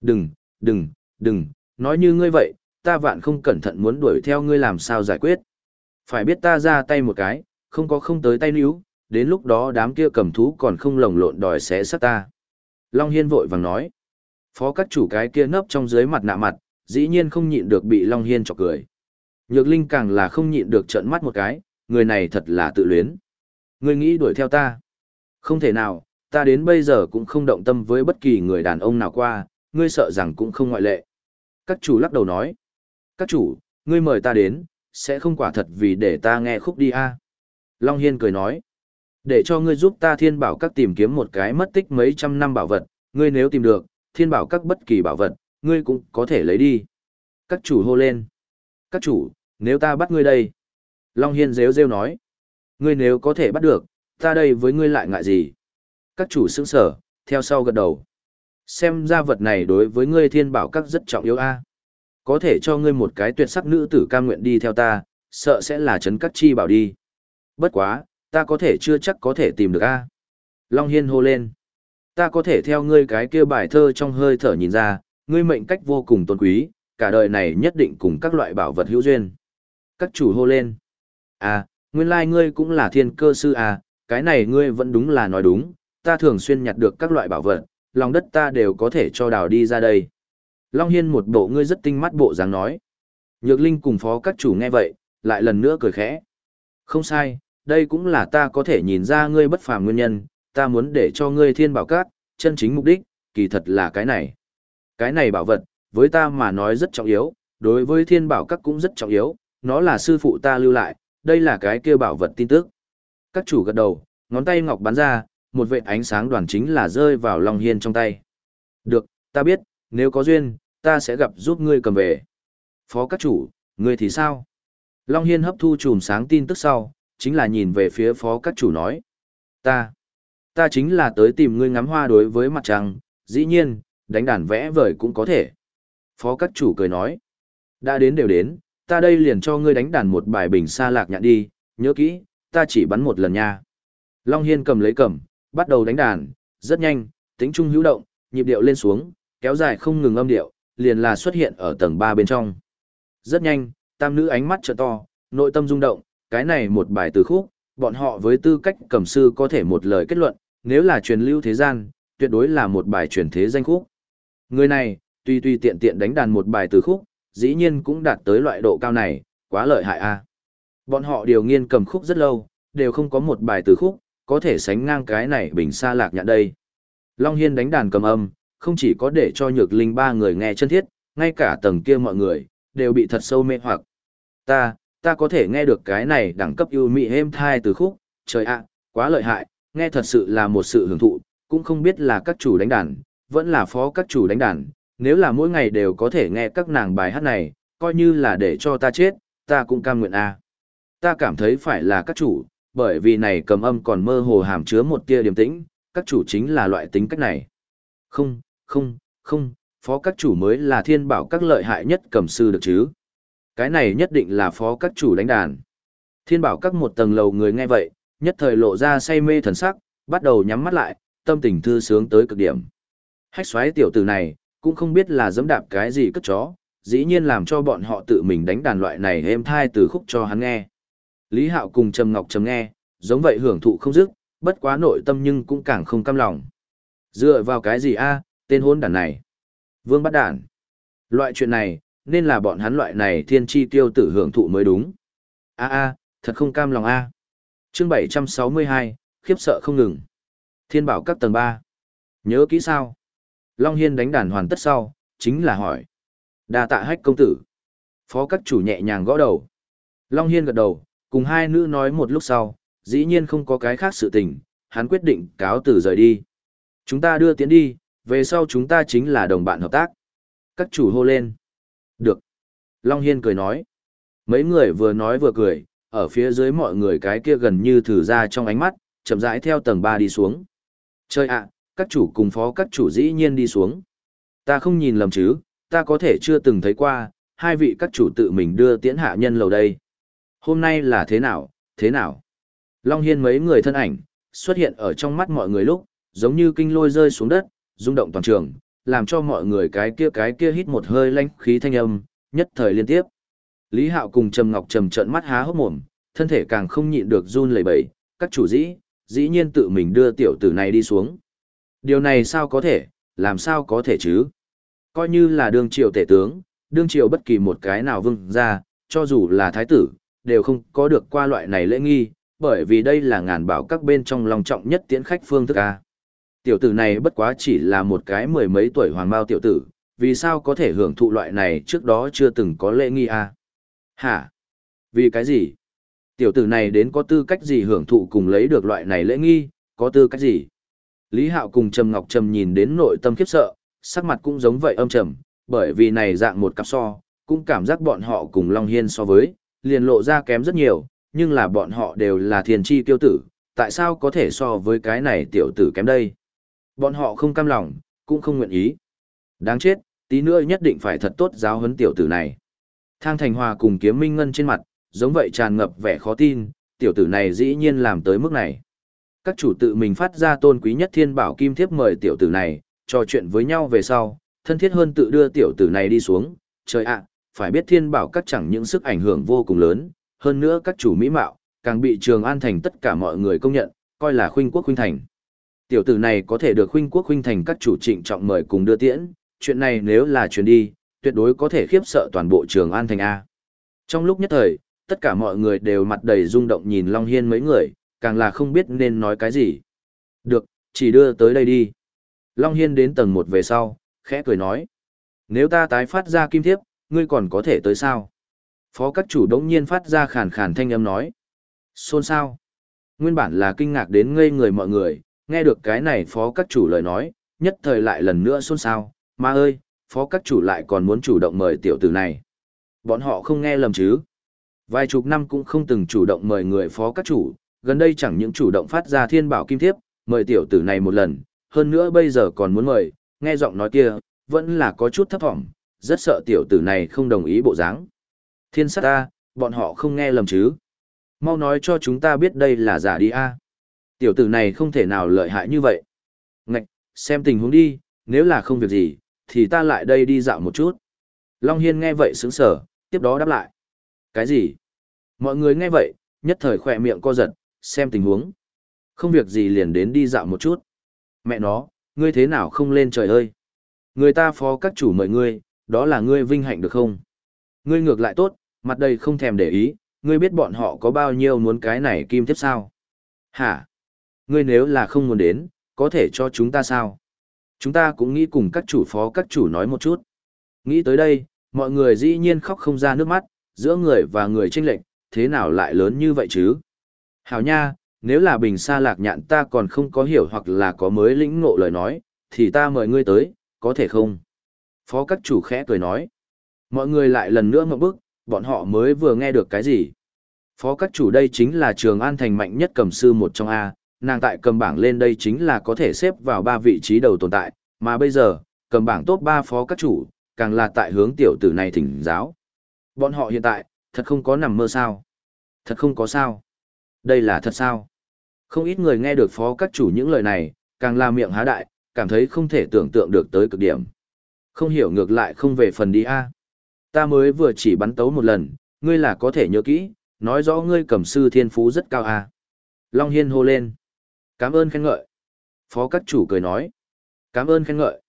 Đừng, đừng, đừng, nói như ngươi vậy, ta vạn không cẩn thận muốn đuổi theo ngươi làm sao giải quyết. Phải biết ta ra tay một cái, không có không tới tay níu, đến lúc đó đám kia cầm thú còn không lồng lộn đòi xé sát ta. Long Hiên vội vàng nói. Phó các chủ cái kia nấp trong dưới mặt nạ mặt, dĩ nhiên không nhịn được bị Long Hiên chọc cười. Nhược Linh càng là không nhịn được trợn mắt một cái, người này thật là tự luyến. Ngươi nghĩ đuổi theo ta? Không thể nào, ta đến bây giờ cũng không động tâm với bất kỳ người đàn ông nào qua, ngươi sợ rằng cũng không ngoại lệ. Các chủ lắc đầu nói. Các chủ, ngươi mời ta đến, sẽ không quả thật vì để ta nghe khúc đi a Long Hiên cười nói. Để cho ngươi giúp ta thiên bảo các tìm kiếm một cái mất tích mấy trăm năm bảo vật, ngươi nếu tìm được, thiên bảo các bất kỳ bảo vật, ngươi cũng có thể lấy đi. Các chủ hô lên. Các chủ, nếu ta bắt ngươi đây. Long Hiên rêu rêu nói. Ngươi nếu có thể bắt được, ta đây với ngươi lại ngại gì? Các chủ sững sở, theo sau gật đầu. Xem ra vật này đối với ngươi thiên bảo các rất trọng yếu a Có thể cho ngươi một cái tuyệt sắc nữ tử cam nguyện đi theo ta, sợ sẽ là chấn các chi bảo đi. Bất quá, ta có thể chưa chắc có thể tìm được a Long Hiên hô lên. Ta có thể theo ngươi cái kia bài thơ trong hơi thở nhìn ra, ngươi mệnh cách vô cùng tôn quý, cả đời này nhất định cùng các loại bảo vật hữu duyên. Các chủ hô lên. À, nguyên lai like ngươi cũng là thiên cơ sư à, cái này ngươi vẫn đúng là nói đúng, ta thường xuyên nhặt được các loại bảo vật, lòng đất ta đều có thể cho đào đi ra đây. Long Hiên một bộ ngươi rất tinh mắt bộ dáng nói. Nhược Linh cùng phó các chủ nghe vậy, lại lần nữa cười khẽ. Không sai, đây cũng là ta có thể nhìn ra ngươi bất phàm nguyên nhân, ta muốn để cho ngươi thiên bảo cát, chân chính mục đích, kỳ thật là cái này. Cái này bảo vật, với ta mà nói rất trọng yếu, đối với thiên bảo các cũng rất trọng yếu, nó là sư phụ ta lưu lại, đây là cái kia bảo vật tin tức. Các chủ gật đầu, ngón tay ngọc bắn ra, một vệt ánh sáng đoàn chính là rơi vào Long Hiên trong tay. Được, ta biết, nếu có duyên, ta sẽ gặp giúp ngươi cầm về. Phó các chủ, ngươi thì sao? Long Hiên hấp thu chùm sáng tin tức sau, chính là nhìn về phía phó các chủ nói. Ta, ta chính là tới tìm ngươi ngắm hoa đối với mặt trăng, dĩ nhiên, đánh đàn vẽ vời cũng có thể. Phó các chủ cười nói. Đã đến đều đến, ta đây liền cho ngươi đánh đàn một bài bình xa lạc nhạn đi, nhớ kỹ, ta chỉ bắn một lần nha. Long Hiên cầm lấy cầm, bắt đầu đánh đàn, rất nhanh, tính trung hữu động, nhịp điệu lên xuống, kéo dài không ngừng âm điệu, liền là xuất hiện ở tầng 3 bên trong. Rất nhanh, tam nữ ánh mắt trợ to, nội tâm rung động, cái này một bài từ khúc, bọn họ với tư cách cầm sư có thể một lời kết luận, nếu là truyền lưu thế gian, tuyệt đối là một bài truyền thế danh khúc. Người này, tuy tuy tiện tiện đánh đàn một bài từ khúc, dĩ nhiên cũng đạt tới loại độ cao này, quá lợi hại a. Bọn họ điều nghiên cầm khúc rất lâu, đều không có một bài từ khúc, có thể sánh ngang cái này bình xa lạc nhạn đây. Long Hiên đánh đàn cầm âm, không chỉ có để cho nhược linh ba người nghe chân thiết, ngay cả tầng kia mọi người, đều bị thật sâu mê hoặc. Ta, ta có thể nghe được cái này đẳng cấp ưu mị êm thai từ khúc, trời ạ, quá lợi hại, nghe thật sự là một sự hưởng thụ, cũng không biết là các chủ đánh đàn, vẫn là phó các chủ đánh đàn, nếu là mỗi ngày đều có thể nghe các nàng bài hát này, coi như là để cho ta chết, ta cũng cam nguyện a. Ta cảm thấy phải là các chủ, bởi vì này cầm âm còn mơ hồ hàm chứa một tia điềm tĩnh, các chủ chính là loại tính cách này. Không, không, không, phó các chủ mới là thiên bảo các lợi hại nhất cầm sư được chứ. Cái này nhất định là phó các chủ đánh đàn. Thiên bảo các một tầng lầu người nghe vậy, nhất thời lộ ra say mê thần sắc, bắt đầu nhắm mắt lại, tâm tình thư sướng tới cực điểm. Hách xoáy tiểu tử này, cũng không biết là dẫm đạp cái gì cất chó, dĩ nhiên làm cho bọn họ tự mình đánh đàn loại này êm thai từ khúc cho hắn nghe. Lý Hạo cùng Trầm Ngọc Trầm nghe, giống vậy hưởng thụ không dứt, bất quá nội tâm nhưng cũng càng không cam lòng. Dựa vào cái gì a, tên hôn đàn này? Vương bắt đàn. Loại chuyện này, nên là bọn hắn loại này thiên chi tiêu tử hưởng thụ mới đúng. A a, thật không cam lòng a. Chương 762, khiếp sợ không ngừng. Thiên bảo các tầng 3. Nhớ kỹ sao? Long Hiên đánh đàn hoàn tất sau, chính là hỏi. đa tạ hách công tử. Phó các chủ nhẹ nhàng gõ đầu. Long Hiên gật đầu, cùng hai nữ nói một lúc sau, dĩ nhiên không có cái khác sự tình, hắn quyết định cáo từ rời đi. Chúng ta đưa tiến đi, về sau chúng ta chính là đồng bạn hợp tác. Các chủ hô lên. Được. Long Hiên cười nói. Mấy người vừa nói vừa cười, ở phía dưới mọi người cái kia gần như thử ra trong ánh mắt, chậm rãi theo tầng 3 đi xuống. Chơi ạ, các chủ cùng phó các chủ dĩ nhiên đi xuống. Ta không nhìn lầm chứ, ta có thể chưa từng thấy qua, hai vị các chủ tự mình đưa tiễn hạ nhân lầu đây. Hôm nay là thế nào, thế nào? Long Hiên mấy người thân ảnh, xuất hiện ở trong mắt mọi người lúc, giống như kinh lôi rơi xuống đất, rung động toàn trường, làm cho mọi người cái kia cái kia hít một hơi lanh khí thanh âm, nhất thời liên tiếp. Lý Hạo cùng Trầm Ngọc Trầm trợn mắt há hốc mồm, thân thể càng không nhịn được run lẩy bẩy, các chủ dĩ, dĩ nhiên tự mình đưa tiểu tử này đi xuống. Điều này sao có thể, làm sao có thể chứ? Coi như là đương triều tể tướng, đương triều bất kỳ một cái nào vương ra, cho dù là thái tử, đều không có được qua loại này lễ nghi, bởi vì đây là ngàn bảo các bên trong lòng trọng nhất tiễn khách phương thức A. Tiểu tử này bất quá chỉ là một cái mười mấy tuổi hoàng bao tiểu tử, vì sao có thể hưởng thụ loại này trước đó chưa từng có lễ nghi A? Hả? Vì cái gì? Tiểu tử này đến có tư cách gì hưởng thụ cùng lấy được loại này lễ nghi, có tư cách gì? Lý Hạo cùng Trầm Ngọc Trầm nhìn đến nội tâm khiếp sợ, sắc mặt cũng giống vậy âm trầm, bởi vì này dạng một cặp so, cũng cảm giác bọn họ cùng Long Hiên so với, liền lộ ra kém rất nhiều, nhưng là bọn họ đều là thiền chi tiêu tử, tại sao có thể so với cái này tiểu tử kém đây? Bọn họ không cam lòng, cũng không nguyện ý. Đáng chết, tí nữa nhất định phải thật tốt giáo huấn tiểu tử này. Thang Thành Hòa cùng kiếm minh ngân trên mặt, giống vậy tràn ngập vẻ khó tin, tiểu tử này dĩ nhiên làm tới mức này. Các chủ tự mình phát ra tôn quý nhất thiên bảo kim thiếp mời tiểu tử này, trò chuyện với nhau về sau, thân thiết hơn tự đưa tiểu tử này đi xuống, trời ạ, phải biết thiên bảo các chẳng những sức ảnh hưởng vô cùng lớn, hơn nữa các chủ mỹ mạo, càng bị trường an thành tất cả mọi người công nhận, coi là khuynh quốc khuynh thành. Tiểu tử này có thể được khuynh quốc khuynh thành các chủ trịnh trọng mời cùng đưa tiễn, chuyện này nếu là chuyến đi, tuyệt đối có thể khiếp sợ toàn bộ trường an thành A. Trong lúc nhất thời, tất cả mọi người đều mặt đầy rung động nhìn Long Hiên mấy người, càng là không biết nên nói cái gì. Được, chỉ đưa tới đây đi. Long Hiên đến tầng 1 về sau, khẽ cười nói. Nếu ta tái phát ra kim thiếp, ngươi còn có thể tới sao? Phó các chủ đống nhiên phát ra khàn khàn thanh âm nói. Xôn sao? Nguyên bản là kinh ngạc đến ngây người mọi người, nghe được cái này phó các chủ lời nói, nhất thời lại lần nữa xôn xao. Mà ơi, phó các chủ lại còn muốn chủ động mời tiểu tử này. Bọn họ không nghe lầm chứ. Vài chục năm cũng không từng chủ động mời người phó các chủ, gần đây chẳng những chủ động phát ra thiên bảo kim thiếp, mời tiểu tử này một lần, hơn nữa bây giờ còn muốn mời, nghe giọng nói kia, vẫn là có chút thấp thỏm, rất sợ tiểu tử này không đồng ý bộ dáng. Thiên sát ta, bọn họ không nghe lầm chứ. Mau nói cho chúng ta biết đây là giả đi a. Tiểu tử này không thể nào lợi hại như vậy. Ngạch, xem tình huống đi, nếu là không việc gì, thì ta lại đây đi dạo một chút. Long Hiên nghe vậy sướng sở, tiếp đó đáp lại. Cái gì? Mọi người nghe vậy, nhất thời khỏe miệng co giật, xem tình huống. Không việc gì liền đến đi dạo một chút. Mẹ nó, ngươi thế nào không lên trời ơi? Người ta phó các chủ mời ngươi, đó là ngươi vinh hạnh được không? Ngươi ngược lại tốt, mặt đầy không thèm để ý, ngươi biết bọn họ có bao nhiêu muốn cái này kim tiếp sao? Hả? Ngươi nếu là không muốn đến, có thể cho chúng ta sao? Chúng ta cũng nghĩ cùng các chủ phó các chủ nói một chút. Nghĩ tới đây, mọi người dĩ nhiên khóc không ra nước mắt, giữa người và người tranh lệch, thế nào lại lớn như vậy chứ? Hảo nha, nếu là bình xa lạc nhạn ta còn không có hiểu hoặc là có mới lĩnh ngộ lời nói, thì ta mời ngươi tới, có thể không? Phó các chủ khẽ cười nói. Mọi người lại lần nữa ngậm bước, bọn họ mới vừa nghe được cái gì? Phó các chủ đây chính là trường an thành mạnh nhất cầm sư một trong A, nàng tại cầm bảng lên đây chính là có thể xếp vào ba vị trí đầu tồn tại, mà bây giờ, cầm bảng top 3 phó các chủ, càng là tại hướng tiểu tử này thỉnh giáo. Bọn họ hiện tại, thật không có nằm mơ sao. Thật không có sao. Đây là thật sao. Không ít người nghe được phó các chủ những lời này, càng là miệng há đại, cảm thấy không thể tưởng tượng được tới cực điểm. Không hiểu ngược lại không về phần đi a. Ta mới vừa chỉ bắn tấu một lần, ngươi là có thể nhớ kỹ, nói rõ ngươi cầm sư thiên phú rất cao a. Long Hiên hô lên. Cảm ơn khen ngợi. Phó các chủ cười nói. Cảm ơn khen ngợi.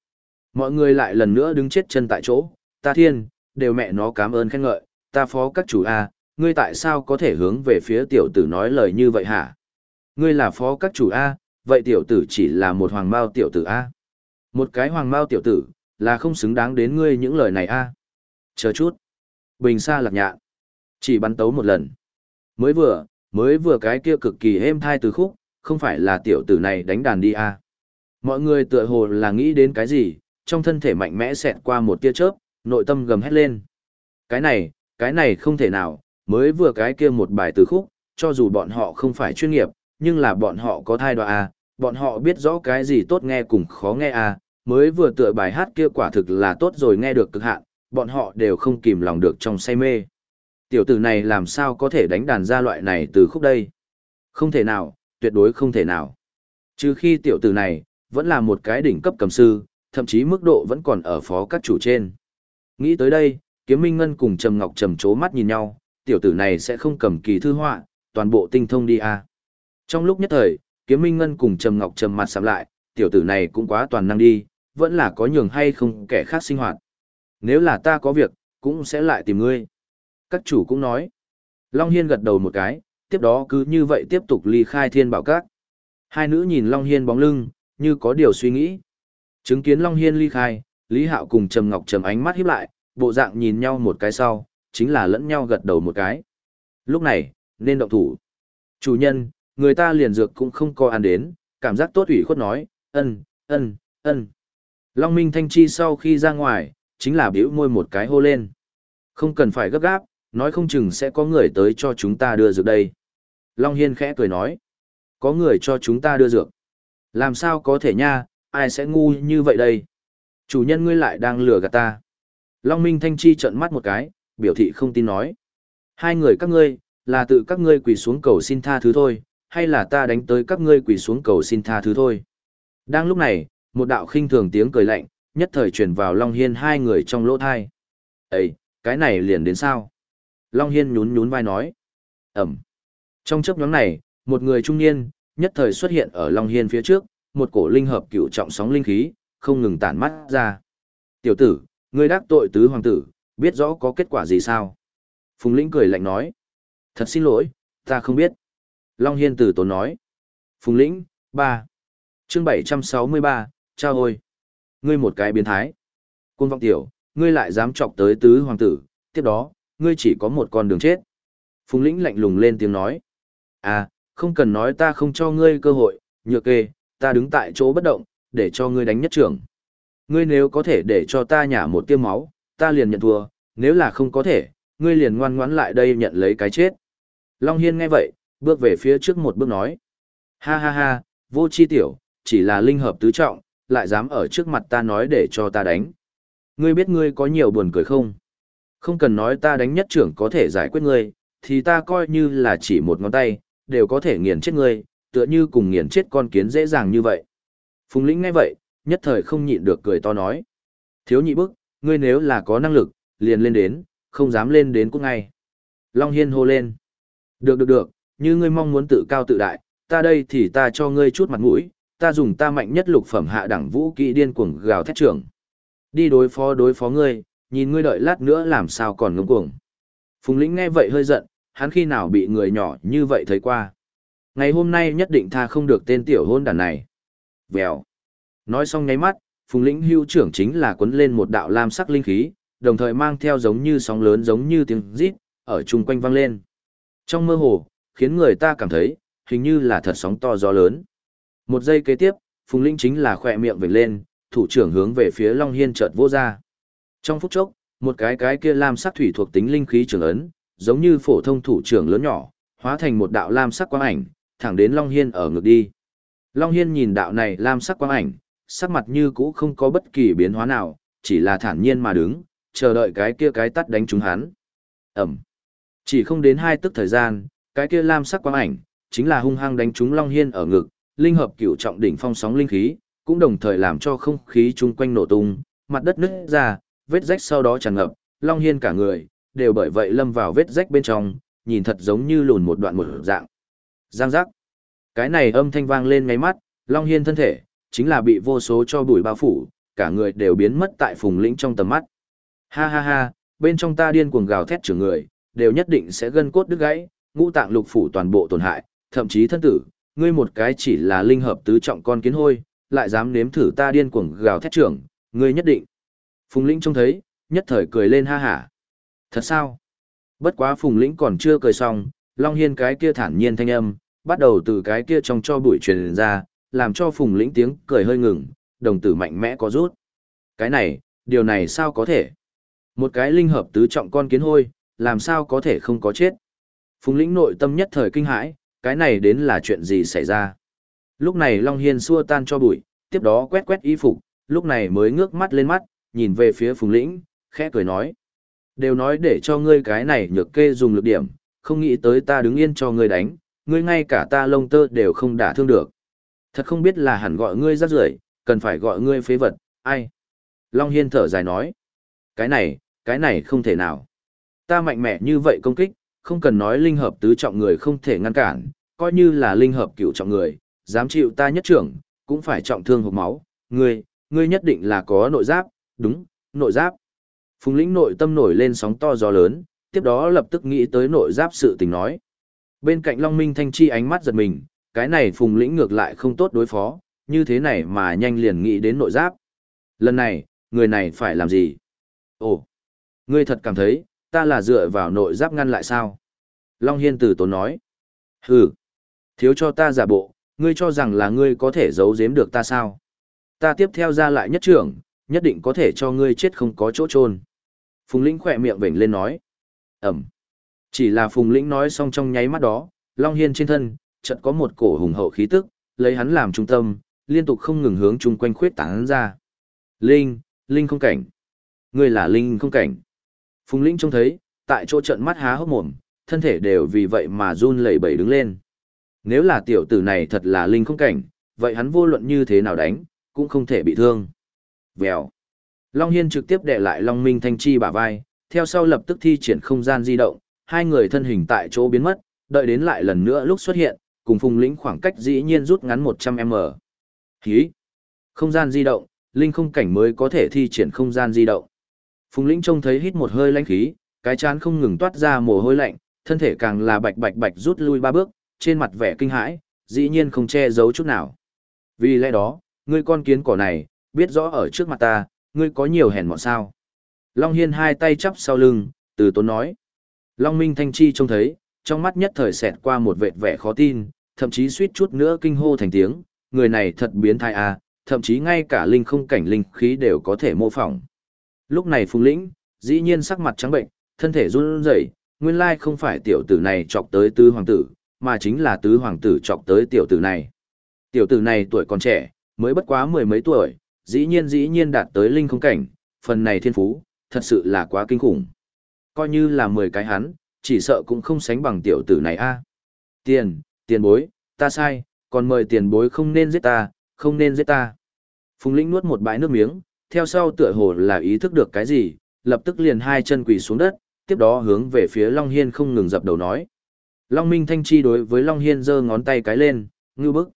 Mọi người lại lần nữa đứng chết chân tại chỗ, ta thiên, đều mẹ nó cảm ơn khen ngợi, ta phó các chủ A, ngươi tại sao có thể hướng về phía tiểu tử nói lời như vậy hả? Ngươi là phó các chủ A, vậy tiểu tử chỉ là một hoàng mao tiểu tử A. Một cái hoàng mao tiểu tử, là không xứng đáng đến ngươi những lời này A. Chờ chút. Bình xa lạc nhạ. Chỉ bắn tấu một lần. Mới vừa, mới vừa cái kia cực kỳ êm thai từ khúc, không phải là tiểu tử này đánh đàn đi A. Mọi người tựa hồ là nghĩ đến cái gì, trong thân thể mạnh mẽ xẹt qua một tia chớp, nội tâm gầm hét lên. Cái này, cái này không thể nào, mới vừa cái kia một bài từ khúc, cho dù bọn họ không phải chuyên nghiệp, nhưng là bọn họ có thai đoạ à, bọn họ biết rõ cái gì tốt nghe cùng khó nghe à, mới vừa tựa bài hát kia quả thực là tốt rồi nghe được cực hạn, bọn họ đều không kìm lòng được trong say mê. Tiểu tử này làm sao có thể đánh đàn ra loại này từ khúc đây? Không thể nào, tuyệt đối không thể nào. Trừ khi tiểu tử này, vẫn là một cái đỉnh cấp cầm sư, thậm chí mức độ vẫn còn ở phó các chủ trên. Nghĩ tới đây, Kiếm Minh Ngân cùng Trầm Ngọc Trầm chố mắt nhìn nhau, tiểu tử này sẽ không cầm kỳ thư họa, toàn bộ tinh thông đi à. Trong lúc nhất thời, Kiếm Minh Ngân cùng Trầm Ngọc Trầm mặt sạm lại, tiểu tử này cũng quá toàn năng đi, vẫn là có nhường hay không kẻ khác sinh hoạt. Nếu là ta có việc, cũng sẽ lại tìm ngươi. Các chủ cũng nói. Long Hiên gật đầu một cái, tiếp đó cứ như vậy tiếp tục ly khai thiên bảo các. Hai nữ nhìn Long Hiên bóng lưng, như có điều suy nghĩ. Chứng kiến Long Hiên ly khai, Lý Hạo cùng Trầm Ngọc Trầm ánh mắt híp lại, bộ dạng nhìn nhau một cái sau, chính là lẫn nhau gật đầu một cái. Lúc này, nên động thủ. Chủ nhân, người ta liền dược cũng không có ăn đến, cảm giác tốt ủy khuất nói, ân, ân, ân. Long Minh Thanh Chi sau khi ra ngoài, chính là biểu môi một cái hô lên. Không cần phải gấp gáp, nói không chừng sẽ có người tới cho chúng ta đưa dược đây. Long Hiên khẽ cười nói, có người cho chúng ta đưa dược. Làm sao có thể nha, ai sẽ ngu như vậy đây? Chủ nhân ngươi lại đang lừa gạt ta. Long Minh Thanh Chi trợn mắt một cái, biểu thị không tin nói. Hai người các ngươi, là tự các ngươi quỳ xuống cầu xin tha thứ thôi, hay là ta đánh tới các ngươi quỳ xuống cầu xin tha thứ thôi. Đang lúc này, một đạo khinh thường tiếng cười lạnh, nhất thời truyền vào Long Hiên hai người trong lỗ thai. Ê, cái này liền đến sao? Long Hiên nhún nhún vai nói. Ẩm. Trong chấp nhóm này, một người trung niên, nhất thời xuất hiện ở Long Hiên phía trước, một cổ linh hợp cựu trọng sóng linh khí, không ngừng tản mắt ra. Tiểu tử, ngươi đắc tội tứ hoàng tử, biết rõ có kết quả gì sao? Phùng Lĩnh cười lạnh nói. Thật xin lỗi, ta không biết. Long Hiên tử tốn nói. Phùng Lĩnh, ba chương 763, trao ôi. Ngươi một cái biến thái. Côn vọng tiểu, ngươi lại dám chọc tới tứ hoàng tử, tiếp đó, ngươi chỉ có một con đường chết. Phùng Lĩnh lạnh lùng lên tiếng nói. À, không cần nói ta không cho ngươi cơ hội, nhược kê, ta đứng tại chỗ bất động, để cho ngươi đánh nhất trưởng. Ngươi nếu có thể để cho ta nhả một tiêm máu, ta liền nhận thua, nếu là không có thể, ngươi liền ngoan ngoãn lại đây nhận lấy cái chết. Long Hiên nghe vậy, bước về phía trước một bước nói. Ha ha ha, vô chi tiểu, chỉ là linh hợp tứ trọng, lại dám ở trước mặt ta nói để cho ta đánh. Ngươi biết ngươi có nhiều buồn cười không? Không cần nói ta đánh nhất trưởng có thể giải quyết ngươi, thì ta coi như là chỉ một ngón tay, đều có thể nghiền chết ngươi, tựa như cùng nghiền chết con kiến dễ dàng như vậy. Phùng lĩnh ngay vậy, nhất thời không nhịn được cười to nói. Thiếu nhị bức, ngươi nếu là có năng lực, liền lên đến, không dám lên đến cũng ngay. Long Hiên hô lên. Được được được, như ngươi mong muốn tự cao tự đại, ta đây thì ta cho ngươi chút mặt mũi, ta dùng ta mạnh nhất lục phẩm hạ đẳng vũ kỹ điên cuồng gào thét trưởng. Đi đối phó đối phó ngươi, nhìn ngươi đợi lát nữa làm sao còn ngông cuồng. Phùng lĩnh nghe vậy hơi giận, hắn khi nào bị người nhỏ như vậy thấy qua. Ngày hôm nay nhất định tha không được tên tiểu hôn đàn này. Vèo. Nói xong nháy mắt, phùng lĩnh hưu trưởng chính là quấn lên một đạo lam sắc linh khí, đồng thời mang theo giống như sóng lớn giống như tiếng rít, ở chung quanh vang lên. Trong mơ hồ, khiến người ta cảm thấy, hình như là thật sóng to gió lớn. Một giây kế tiếp, phùng linh chính là khỏe miệng vểnh lên, thủ trưởng hướng về phía Long Hiên chợt vô ra. Trong phút chốc, một cái cái kia lam sắc thủy thuộc tính linh khí trưởng ấn, giống như phổ thông thủ trưởng lớn nhỏ, hóa thành một đạo lam sắc quang ảnh, thẳng đến Long Hiên ở ngược đi. Long Hiên nhìn đạo này lam sắc quang ảnh, sắc mặt như cũ không có bất kỳ biến hóa nào, chỉ là thản nhiên mà đứng, chờ đợi cái kia cái tắt đánh trúng hắn. Ẩm. Chỉ không đến hai tức thời gian, cái kia lam sắc quang ảnh, chính là hung hăng đánh trúng Long Hiên ở ngực, linh hợp cửu trọng đỉnh phong sóng linh khí, cũng đồng thời làm cho không khí chung quanh nổ tung, mặt đất nứt ra, vết rách sau đó tràn ngập, Long Hiên cả người, đều bởi vậy lâm vào vết rách bên trong, nhìn thật giống như lùn một đoạn một dạng. Giang giác. Cái này âm thanh vang lên ngay mắt, Long Hiên thân thể, chính là bị vô số cho bụi bao phủ, cả người đều biến mất tại phùng lĩnh trong tầm mắt. Ha ha ha, bên trong ta điên cuồng gào thét trưởng người, đều nhất định sẽ gân cốt đứt gãy, ngũ tạng lục phủ toàn bộ tổn hại, thậm chí thân tử, ngươi một cái chỉ là linh hợp tứ trọng con kiến hôi, lại dám nếm thử ta điên cuồng gào thét trưởng, ngươi nhất định. Phùng Lĩnh trông thấy, nhất thời cười lên ha hả. Thật sao? Bất quá Phùng Lĩnh còn chưa cười xong, Long Hiên cái kia thản nhiên thanh âm, bắt đầu từ cái kia trong cho bụi truyền ra, làm cho Phùng Lĩnh tiếng cười hơi ngừng, đồng tử mạnh mẽ có rút. Cái này, điều này sao có thể? Một cái linh hợp tứ trọng con kiến hôi, làm sao có thể không có chết? Phùng Lĩnh nội tâm nhất thời kinh hãi, cái này đến là chuyện gì xảy ra? Lúc này Long Hiên xua tan cho bụi, tiếp đó quét quét y phục, lúc này mới ngước mắt lên mắt, nhìn về phía Phùng Lĩnh, khẽ cười nói. Đều nói để cho ngươi cái này nhược kê dùng lực điểm, không nghĩ tới ta đứng yên cho ngươi đánh, ngươi ngay cả ta lông tơ đều không đả thương được. Thật không biết là hẳn gọi ngươi rắc rưởi cần phải gọi ngươi phế vật, ai? Long Hiên thở dài nói. Cái này, cái này không thể nào. Ta mạnh mẽ như vậy công kích, không cần nói linh hợp tứ trọng người không thể ngăn cản, coi như là linh hợp cửu trọng người, dám chịu ta nhất trưởng, cũng phải trọng thương hộp máu. Ngươi, ngươi nhất định là có nội giáp, đúng, nội giáp. Phùng lĩnh nội tâm nổi lên sóng to gió lớn, tiếp đó lập tức nghĩ tới nội giáp sự tình nói. Bên cạnh Long Minh Thanh Chi ánh mắt giật mình, cái này phùng lĩnh ngược lại không tốt đối phó, như thế này mà nhanh liền nghĩ đến nội giáp. Lần này, người này phải làm gì? Ồ, ngươi thật cảm thấy, ta là dựa vào nội giáp ngăn lại sao? Long Hiên tử tốn nói. Hừ, thiếu cho ta giả bộ, ngươi cho rằng là ngươi có thể giấu giếm được ta sao? Ta tiếp theo ra lại nhất trưởng, nhất định có thể cho ngươi chết không có chỗ trôn. Phùng lĩnh khỏe miệng vểnh lên nói. Ẩm. Chỉ là Phùng lĩnh nói xong trong nháy mắt đó, Long Hiên trên thân, chợt có một cổ hùng hậu khí tức, lấy hắn làm trung tâm, liên tục không ngừng hướng chung quanh khuyết tán ra. Linh, Linh không cảnh. Ngươi là Linh không cảnh. Phùng lĩnh trông thấy, tại chỗ trận mắt há hốc mồm, thân thể đều vì vậy mà run lẩy bẩy đứng lên. Nếu là tiểu tử này thật là Linh không cảnh, vậy hắn vô luận như thế nào đánh, cũng không thể bị thương. Vèo. Long Hiên trực tiếp đệ lại Long Minh Thanh Chi bả vai, theo sau lập tức thi triển không gian di động, hai người thân hình tại chỗ biến mất, đợi đến lại lần nữa lúc xuất hiện, cùng Phùng Lĩnh khoảng cách dĩ nhiên rút ngắn 100m. Hí. Không gian di động, linh không cảnh mới có thể thi triển không gian di động. Phùng Lĩnh trông thấy hít một hơi lãnh khí, cái chán không ngừng toát ra mồ hôi lạnh, thân thể càng là bạch bạch bạch rút lui ba bước, trên mặt vẻ kinh hãi, dĩ nhiên không che giấu chút nào. Vì lẽ đó, ngươi con kiến cỏ này, biết rõ ở trước mặt ta, ngươi có nhiều hèn mọn sao. Long Hiên hai tay chắp sau lưng, từ tốn nói. Long Minh Thanh Chi trông thấy, trong mắt nhất thời xẹt qua một vệt vẻ khó tin, thậm chí suýt chút nữa kinh hô thành tiếng, người này thật biến thái à, thậm chí ngay cả linh không cảnh linh khí đều có thể mô phỏng. Lúc này Phùng Lĩnh, dĩ nhiên sắc mặt trắng bệnh, thân thể run rẩy, nguyên lai không phải tiểu tử này chọc tới tứ hoàng tử, mà chính là tứ hoàng tử chọc tới tiểu tử này. Tiểu tử này tuổi còn trẻ, mới bất quá mười mấy tuổi, dĩ nhiên dĩ nhiên đạt tới linh không cảnh, phần này thiên phú, thật sự là quá kinh khủng. Coi như là 10 cái hắn, chỉ sợ cũng không sánh bằng tiểu tử này a. Tiền, tiền bối, ta sai, còn mời tiền bối không nên giết ta, không nên giết ta. Phùng Lĩnh nuốt một bãi nước miếng, theo sau tựa hồ là ý thức được cái gì, lập tức liền hai chân quỳ xuống đất, tiếp đó hướng về phía Long Hiên không ngừng dập đầu nói. Long Minh Thanh Chi đối với Long Hiên giơ ngón tay cái lên, ngư bức.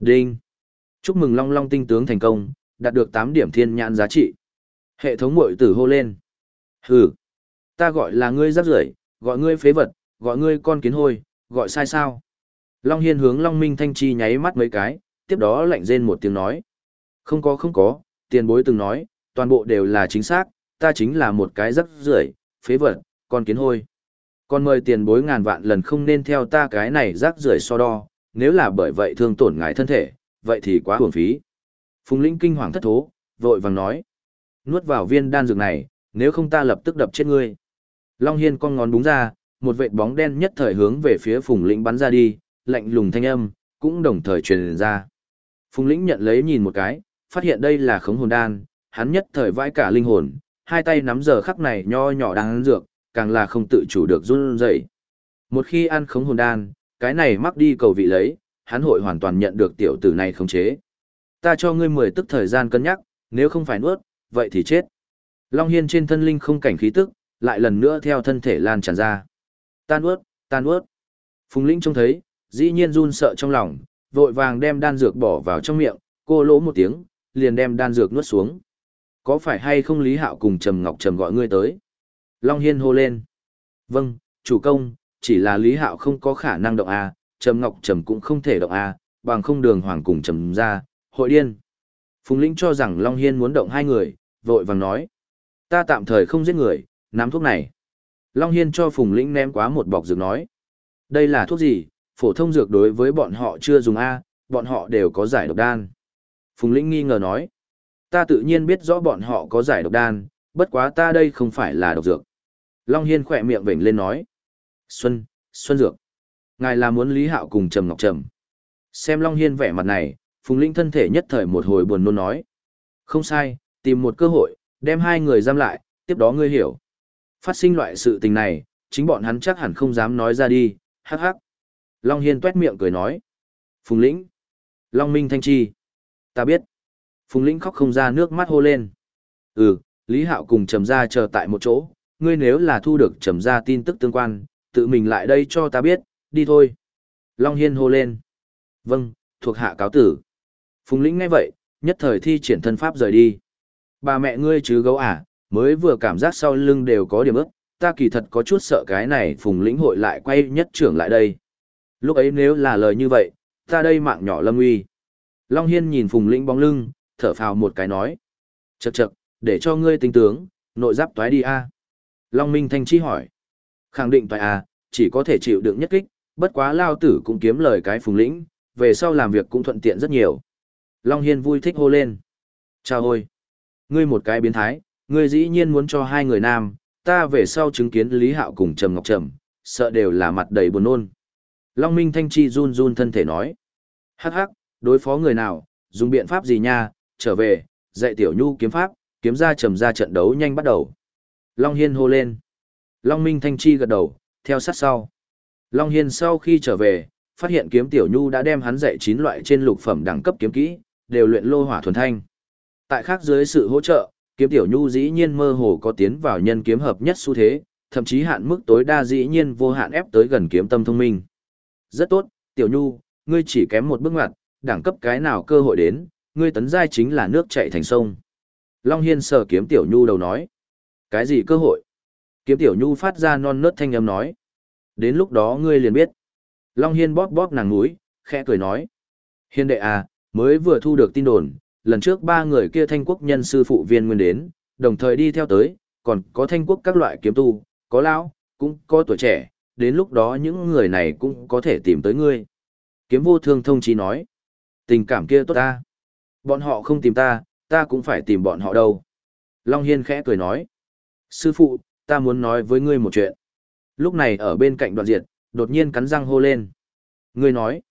Đinh. Chúc mừng Long Long tinh tướng thành công, đạt được 8 điểm thiên nhãn giá trị. Hệ thống mội tử hô lên. Hừ, ta gọi là ngươi rắc rưởi gọi ngươi phế vật, gọi ngươi con kiến hôi, gọi sai sao. Long Hiên hướng Long Minh Thanh Chi nháy mắt mấy cái, tiếp đó lạnh rên một tiếng nói. Không có không có, tiền bối từng nói, toàn bộ đều là chính xác, ta chính là một cái rắc rưởi phế vật, con kiến hôi. Còn mời tiền bối ngàn vạn lần không nên theo ta cái này rác rưởi so đo, nếu là bởi vậy thương tổn ngài thân thể, vậy thì quá hưởng phí. Phùng Linh kinh hoàng thất thố, vội vàng nói. Nuốt vào viên đan dược này, nếu không ta lập tức đập chết ngươi. Long Hiên con ngón búng ra, một vệt bóng đen nhất thời hướng về phía Phùng Lĩnh bắn ra đi, lạnh lùng thanh âm, cũng đồng thời truyền ra. Phùng Lĩnh nhận lấy nhìn một cái, phát hiện đây là khống hồn đan, hắn nhất thời vãi cả linh hồn, hai tay nắm giờ khắc này nho nhỏ đang dược, càng là không tự chủ được run rẩy. Một khi ăn khống hồn đan, cái này mắc đi cầu vị lấy, hắn hội hoàn toàn nhận được tiểu tử này khống chế. Ta cho ngươi mười tức thời gian cân nhắc, nếu không phải nuốt, vậy thì chết. Long Hiên trên thân linh không cảnh khí tức, lại lần nữa theo thân thể lan tràn ra. Tan nuốt, tan nuốt. Phùng Linh trông thấy, dĩ nhiên run sợ trong lòng, vội vàng đem đan dược bỏ vào trong miệng, cô lỗ một tiếng, liền đem đan dược nuốt xuống. Có phải hay không Lý Hạo cùng Trầm Ngọc Trầm gọi ngươi tới? Long Hiên hô lên. Vâng, chủ công, chỉ là Lý Hạo không có khả năng động A, Trầm Ngọc Trầm cũng không thể động A, bằng không đường hoàng cùng Trầm ra, hội điên. Phùng Linh cho rằng Long Hiên muốn động hai người, vội vàng nói. Ta tạm thời không giết người, nắm thuốc này. Long Hiên cho Phùng Lĩnh ném quá một bọc dược nói. Đây là thuốc gì, phổ thông dược đối với bọn họ chưa dùng A, bọn họ đều có giải độc đan. Phùng Lĩnh nghi ngờ nói. Ta tự nhiên biết rõ bọn họ có giải độc đan, bất quá ta đây không phải là độc dược. Long Hiên khỏe miệng vểnh lên nói. Xuân, Xuân Dược. Ngài là muốn Lý Hạo cùng Trầm Ngọc Trầm. Xem Long Hiên vẻ mặt này, Phùng Lĩnh thân thể nhất thời một hồi buồn nôn nói. Không sai, tìm một cơ hội, đem hai người giam lại, tiếp đó ngươi hiểu. Phát sinh loại sự tình này, chính bọn hắn chắc hẳn không dám nói ra đi, hắc hắc. Long Hiên tuét miệng cười nói. Phùng Lĩnh. Long Minh Thanh Chi. Ta biết. Phùng Lĩnh khóc không ra nước mắt hô lên. Ừ, Lý Hạo cùng trầm ra chờ tại một chỗ, ngươi nếu là thu được trầm ra tin tức tương quan, tự mình lại đây cho ta biết, đi thôi. Long Hiên hô lên. Vâng, thuộc hạ cáo tử. Phùng Lĩnh ngay vậy, nhất thời thi triển thân pháp rời đi. Bà mẹ ngươi chứ gấu à, mới vừa cảm giác sau lưng đều có điểm ức, ta kỳ thật có chút sợ cái này Phùng Lĩnh hội lại quay nhất trưởng lại đây. Lúc ấy nếu là lời như vậy, ta đây mạng nhỏ lâm uy. Long Hiên nhìn Phùng Lĩnh bóng lưng, thở phào một cái nói. Chật chật, để cho ngươi tính tướng, nội giáp toái đi a Long Minh Thanh Chi hỏi. Khẳng định tại a à, chỉ có thể chịu đựng nhất kích, bất quá lao tử cũng kiếm lời cái Phùng Lĩnh, về sau làm việc cũng thuận tiện rất nhiều. Long Hiên vui thích hô lên. Chào ôi! Ngươi một cái biến thái, ngươi dĩ nhiên muốn cho hai người nam, ta về sau chứng kiến Lý Hạo cùng Trầm Ngọc Trầm, sợ đều là mặt đầy buồn nôn. Long Minh Thanh Chi run run thân thể nói. Hắc hắc, đối phó người nào, dùng biện pháp gì nha, trở về, dạy tiểu nhu kiếm pháp, kiếm ra trầm ra trận đấu nhanh bắt đầu. Long Hiên hô lên. Long Minh Thanh Chi gật đầu, theo sát sau. Long Hiên sau khi trở về, phát hiện kiếm tiểu nhu đã đem hắn dạy 9 loại trên lục phẩm đẳng cấp kiếm kỹ, đều luyện lô hỏa thuần thanh. Tại khác dưới sự hỗ trợ, kiếm tiểu nhu dĩ nhiên mơ hồ có tiến vào nhân kiếm hợp nhất xu thế, thậm chí hạn mức tối đa dĩ nhiên vô hạn ép tới gần kiếm tâm thông minh. Rất tốt, tiểu nhu, ngươi chỉ kém một bước ngoặt, đẳng cấp cái nào cơ hội đến, ngươi tấn giai chính là nước chảy thành sông. Long Hiên sờ kiếm tiểu nhu đầu nói. Cái gì cơ hội? Kiếm tiểu nhu phát ra non nớt thanh âm nói. Đến lúc đó ngươi liền biết. Long Hiên bóp bóp nàng núi, khẽ cười nói. Hiên đệ à, mới vừa thu được tin đồn, lần trước ba người kia thanh quốc nhân sư phụ viên nguyên đến, đồng thời đi theo tới, còn có thanh quốc các loại kiếm tu, có lão, cũng có tuổi trẻ, đến lúc đó những người này cũng có thể tìm tới ngươi. Kiếm vô thương thông chí nói, tình cảm kia tốt ta. Bọn họ không tìm ta, ta cũng phải tìm bọn họ đâu. Long Hiên khẽ cười nói, sư phụ, ta muốn nói với ngươi một chuyện. Lúc này ở bên cạnh đoạn diệt, đột nhiên cắn răng hô lên. Ngươi nói,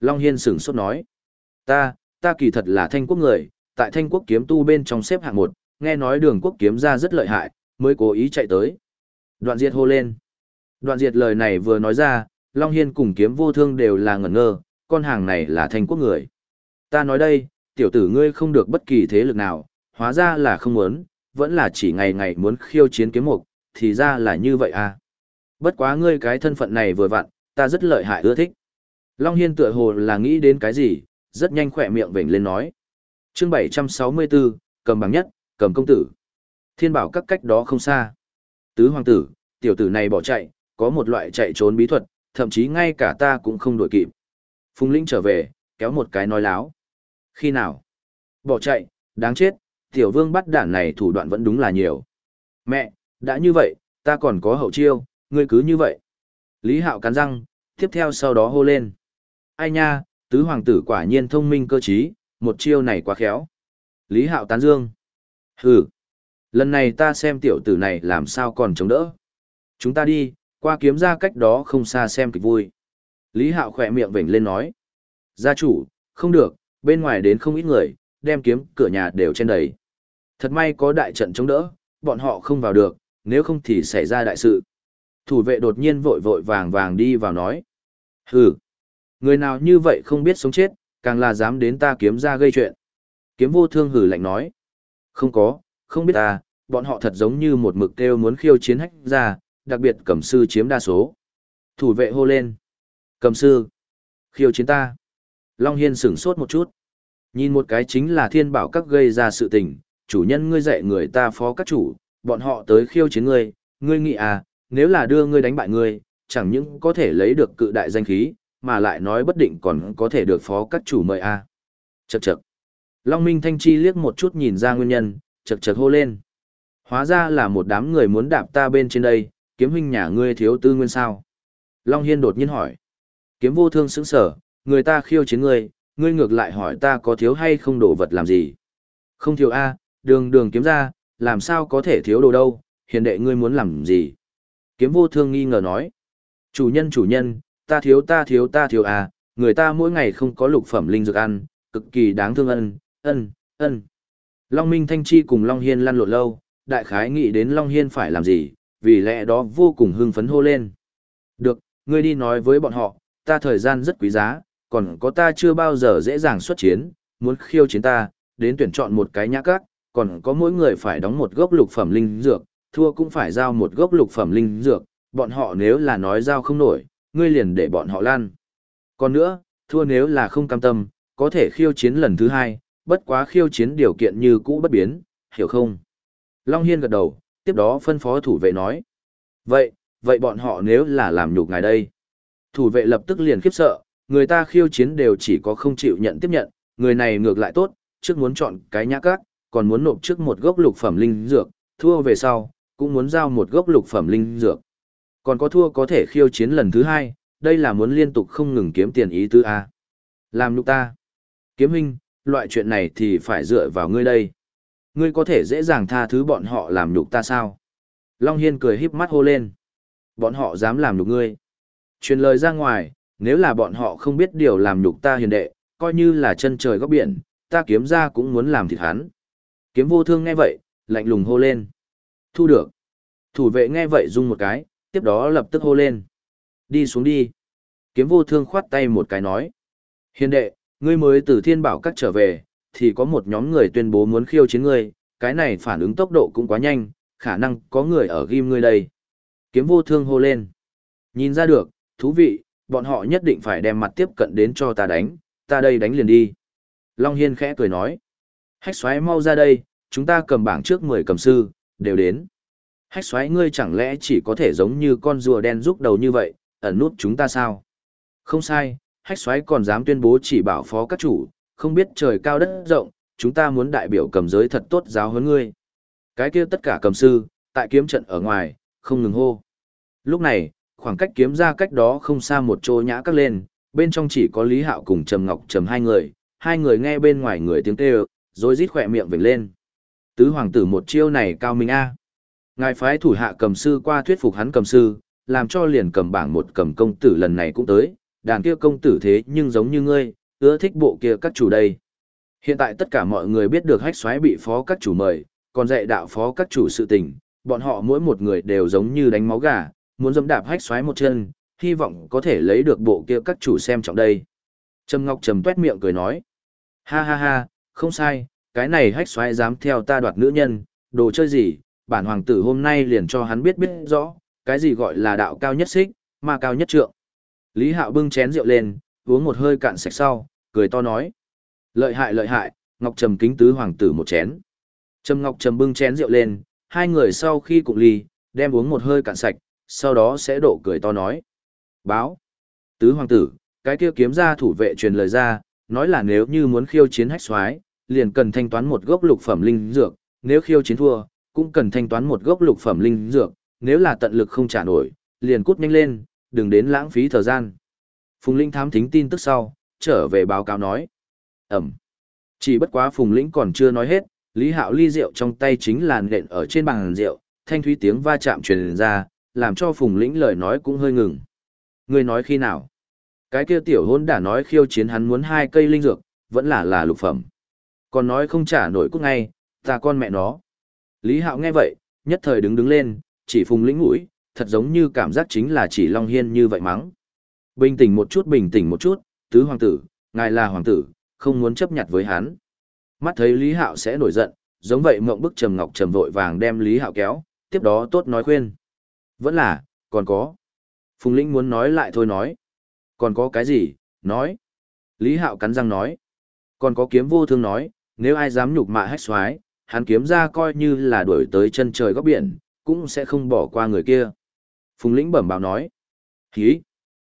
Long Hiên sửng sốt nói, ta, ta kỳ thật là thanh quốc người, tại thanh quốc kiếm tu bên trong xếp hạng một, nghe nói đường quốc kiếm ra rất lợi hại, mới cố ý chạy tới. Đoạn diệt hô lên. Đoạn diệt lời này vừa nói ra, Long Hiên cùng kiếm vô thương đều là ngẩn ngơ, con hàng này là thanh quốc người. Ta nói đây, tiểu tử ngươi không được bất kỳ thế lực nào, hóa ra là không muốn, vẫn là chỉ ngày ngày muốn khiêu chiến kiếm mục, thì ra là như vậy à. Bất quá ngươi cái thân phận này vừa vặn, ta rất lợi hại ưa thích. Long Hiên tựa hồ là nghĩ đến cái gì, rất nhanh khỏe miệng vểnh lên nói. chương 764, cầm bằng nhất, cầm công tử. Thiên bảo các cách đó không xa. Tứ hoàng tử, tiểu tử này bỏ chạy, có một loại chạy trốn bí thuật, thậm chí ngay cả ta cũng không đuổi kịp. Phùng Linh trở về, kéo một cái nói láo. Khi nào? Bỏ chạy, đáng chết, tiểu vương bắt đản này thủ đoạn vẫn đúng là nhiều. Mẹ, đã như vậy, ta còn có hậu chiêu, ngươi cứ như vậy. Lý Hạo cắn răng, tiếp theo sau đó hô lên. Ai nha, tứ hoàng tử quả nhiên thông minh cơ trí, một chiêu này quá khéo. Lý Hạo tán dương. Hừ, lần này ta xem tiểu tử này làm sao còn chống đỡ. Chúng ta đi, qua kiếm ra cách đó không xa xem kịch vui. Lý Hạo khỏe miệng vểnh lên nói. Gia chủ, không được, bên ngoài đến không ít người, đem kiếm cửa nhà đều trên đầy. Thật may có đại trận chống đỡ, bọn họ không vào được, nếu không thì xảy ra đại sự. Thủ vệ đột nhiên vội vội vàng vàng đi vào nói. Hừ, người nào như vậy không biết sống chết, càng là dám đến ta kiếm ra gây chuyện. Kiếm vô thương hử lạnh nói. Không có, không biết ta, bọn họ thật giống như một mực kêu muốn khiêu chiến hách ra, đặc biệt cầm sư chiếm đa số. Thủ vệ hô lên. Cầm sư. Khiêu chiến ta. Long Hiên sửng sốt một chút. Nhìn một cái chính là thiên bảo các gây ra sự tình, chủ nhân ngươi dạy người ta phó các chủ, bọn họ tới khiêu chiến ngươi, ngươi nghĩ à, nếu là đưa ngươi đánh bại ngươi, chẳng những có thể lấy được cự đại danh khí, mà lại nói bất định còn có thể được phó các chủ mời a. À. Chậc chậc. Long Minh Thanh Chi liếc một chút nhìn ra nguyên nhân, chậc chậc hô lên. Hóa ra là một đám người muốn đạp ta bên trên đây, kiếm huynh nhà ngươi thiếu tư nguyên sao? Long Hiên đột nhiên hỏi. Kiếm vô thương sững sở, người ta khiêu chiến ngươi, ngươi ngược lại hỏi ta có thiếu hay không đồ vật làm gì? Không thiếu A, đường đường kiếm ra, làm sao có thể thiếu đồ đâu, hiền đệ ngươi muốn làm gì? Kiếm vô thương nghi ngờ nói. Chủ nhân chủ nhân, ta thiếu ta thiếu ta thiếu à, người ta mỗi ngày không có lục phẩm linh dược ăn, cực kỳ đáng thương ân, ân, ân. Long Minh Thanh Chi cùng Long Hiên lăn lộn lâu, đại khái nghĩ đến Long Hiên phải làm gì, vì lẽ đó vô cùng hưng phấn hô lên. Được, ngươi đi nói với bọn họ, ta thời gian rất quý giá, còn có ta chưa bao giờ dễ dàng xuất chiến, muốn khiêu chiến ta, đến tuyển chọn một cái nhã các, còn có mỗi người phải đóng một gốc lục phẩm linh dược, thua cũng phải giao một gốc lục phẩm linh dược, bọn họ nếu là nói giao không nổi, ngươi liền để bọn họ lan. Còn nữa, thua nếu là không cam tâm, có thể khiêu chiến lần thứ hai, bất quá khiêu chiến điều kiện như cũ bất biến, hiểu không? Long Hiên gật đầu, tiếp đó phân phó thủ vệ nói. Vậy, vậy bọn họ nếu là làm nhục ngài đây? Thủ vệ lập tức liền khiếp sợ, người ta khiêu chiến đều chỉ có không chịu nhận tiếp nhận, người này ngược lại tốt, trước muốn chọn cái nhã cát, còn muốn nộp trước một gốc lục phẩm linh dược, thua về sau, cũng muốn giao một gốc lục phẩm linh dược. Còn có thua có thể khiêu chiến lần thứ hai, đây là muốn liên tục không ngừng kiếm tiền ý tứ A. Làm nhục ta. Kiếm huynh, loại chuyện này thì phải dựa vào ngươi đây. Ngươi có thể dễ dàng tha thứ bọn họ làm nhục ta sao? Long Hiên cười híp mắt hô lên. Bọn họ dám làm nhục ngươi. Truyền lời ra ngoài, nếu là bọn họ không biết điều làm nhục ta hiền đệ, coi như là chân trời góc biển, ta kiếm ra cũng muốn làm thịt hắn. Kiếm vô thương nghe vậy, lạnh lùng hô lên. Thu được. Thủ vệ nghe vậy rung một cái, tiếp đó lập tức hô lên. Đi xuống đi. Kiếm vô thương khoát tay một cái nói. Hiền đệ, ngươi mới từ thiên bảo các trở về, thì có một nhóm người tuyên bố muốn khiêu chiến ngươi, cái này phản ứng tốc độ cũng quá nhanh, khả năng có người ở ghim ngươi đây. Kiếm vô thương hô lên. Nhìn ra được, thú vị, bọn họ nhất định phải đem mặt tiếp cận đến cho ta đánh, ta đây đánh liền đi. Long Hiên khẽ cười nói. Hách xoáy mau ra đây, chúng ta cầm bảng trước 10 cầm sư, đều đến. Hách xoáy ngươi chẳng lẽ chỉ có thể giống như con rùa đen rúc đầu như vậy, ẩn nút chúng ta sao? Không sai, hách xoáy còn dám tuyên bố chỉ bảo phó các chủ, không biết trời cao đất rộng, chúng ta muốn đại biểu cầm giới thật tốt giáo huấn ngươi. Cái kia tất cả cầm sư, tại kiếm trận ở ngoài, không ngừng hô. Lúc này, khoảng cách kiếm ra cách đó không xa một chỗ nhã các lên, bên trong chỉ có Lý Hạo cùng Trầm Ngọc Trầm hai người, hai người nghe bên ngoài người tiếng kêu, rồi rít khỏe miệng vểnh lên. Tứ hoàng tử một chiêu này cao minh a. Ngài phái thủ hạ cầm sư qua thuyết phục hắn cầm sư, làm cho liền cầm bảng một cầm công tử lần này cũng tới, đàn kia công tử thế nhưng giống như ngươi, ưa thích bộ kia các chủ đây. Hiện tại tất cả mọi người biết được hách xoáy bị phó các chủ mời, còn dạy đạo phó các chủ sự tình, bọn họ mỗi một người đều giống như đánh máu gà, muốn dẫm đạp hách xoáy một chân, hy vọng có thể lấy được bộ kia các chủ xem trọng đây. Trầm Ngọc trầm tuét miệng cười nói, ha ha ha, không sai, cái này hách xoáy dám theo ta đoạt nữ nhân, đồ chơi gì, bản hoàng tử hôm nay liền cho hắn biết biết rõ, cái gì gọi là đạo cao nhất xích, mà cao nhất trượng. Lý Hạo bưng chén rượu lên, uống một hơi cạn sạch sau, cười to nói. Lợi hại lợi hại, Ngọc Trầm kính tứ hoàng tử một chén. Trầm Ngọc Trầm bưng chén rượu lên, hai người sau khi cùng ly, đem uống một hơi cạn sạch, sau đó sẽ độ cười to nói. Báo. Tứ hoàng tử, cái kia kiếm ra thủ vệ truyền lời ra, nói là nếu như muốn khiêu chiến hách xoái, liền cần thanh toán một gốc lục phẩm linh dược, nếu khiêu chiến thua, cũng cần thanh toán một gốc lục phẩm linh dược, nếu là tận lực không trả nổi, liền cút nhanh lên, đừng đến lãng phí thời gian. Phùng Linh thám thính tin tức sau, trở về báo cáo nói. Ẩm. Chỉ bất quá Phùng Lĩnh còn chưa nói hết, Lý Hạo ly rượu trong tay chính là nện ở trên bàn rượu, thanh thúy tiếng va chạm truyền ra, làm cho Phùng Lĩnh lời nói cũng hơi ngừng. Ngươi nói khi nào? Cái kia tiểu hôn đã nói khiêu chiến hắn muốn hai cây linh dược, vẫn là là lục phẩm. Còn nói không trả nổi cút ngay, ta con mẹ nó. Lý Hạo nghe vậy, nhất thời đứng đứng lên, chỉ phùng lĩnh mũi, thật giống như cảm giác chính là chỉ Long Hiên như vậy mắng. Bình tĩnh một chút bình tĩnh một chút, tứ hoàng tử, ngài là hoàng tử, không muốn chấp nhặt với hắn. Mắt thấy Lý Hạo sẽ nổi giận, giống vậy mộng bức trầm ngọc trầm vội vàng đem Lý Hạo kéo, tiếp đó tốt nói khuyên. Vẫn là, còn có. Phùng Lĩnh muốn nói lại thôi nói. Còn có cái gì, nói. Lý Hạo cắn răng nói. Còn có kiếm vô thương nói, nếu ai dám nhục mạ hách xoái, hắn kiếm ra coi như là đuổi tới chân trời góc biển, cũng sẽ không bỏ qua người kia. Phùng Lĩnh bẩm báo nói. Hí.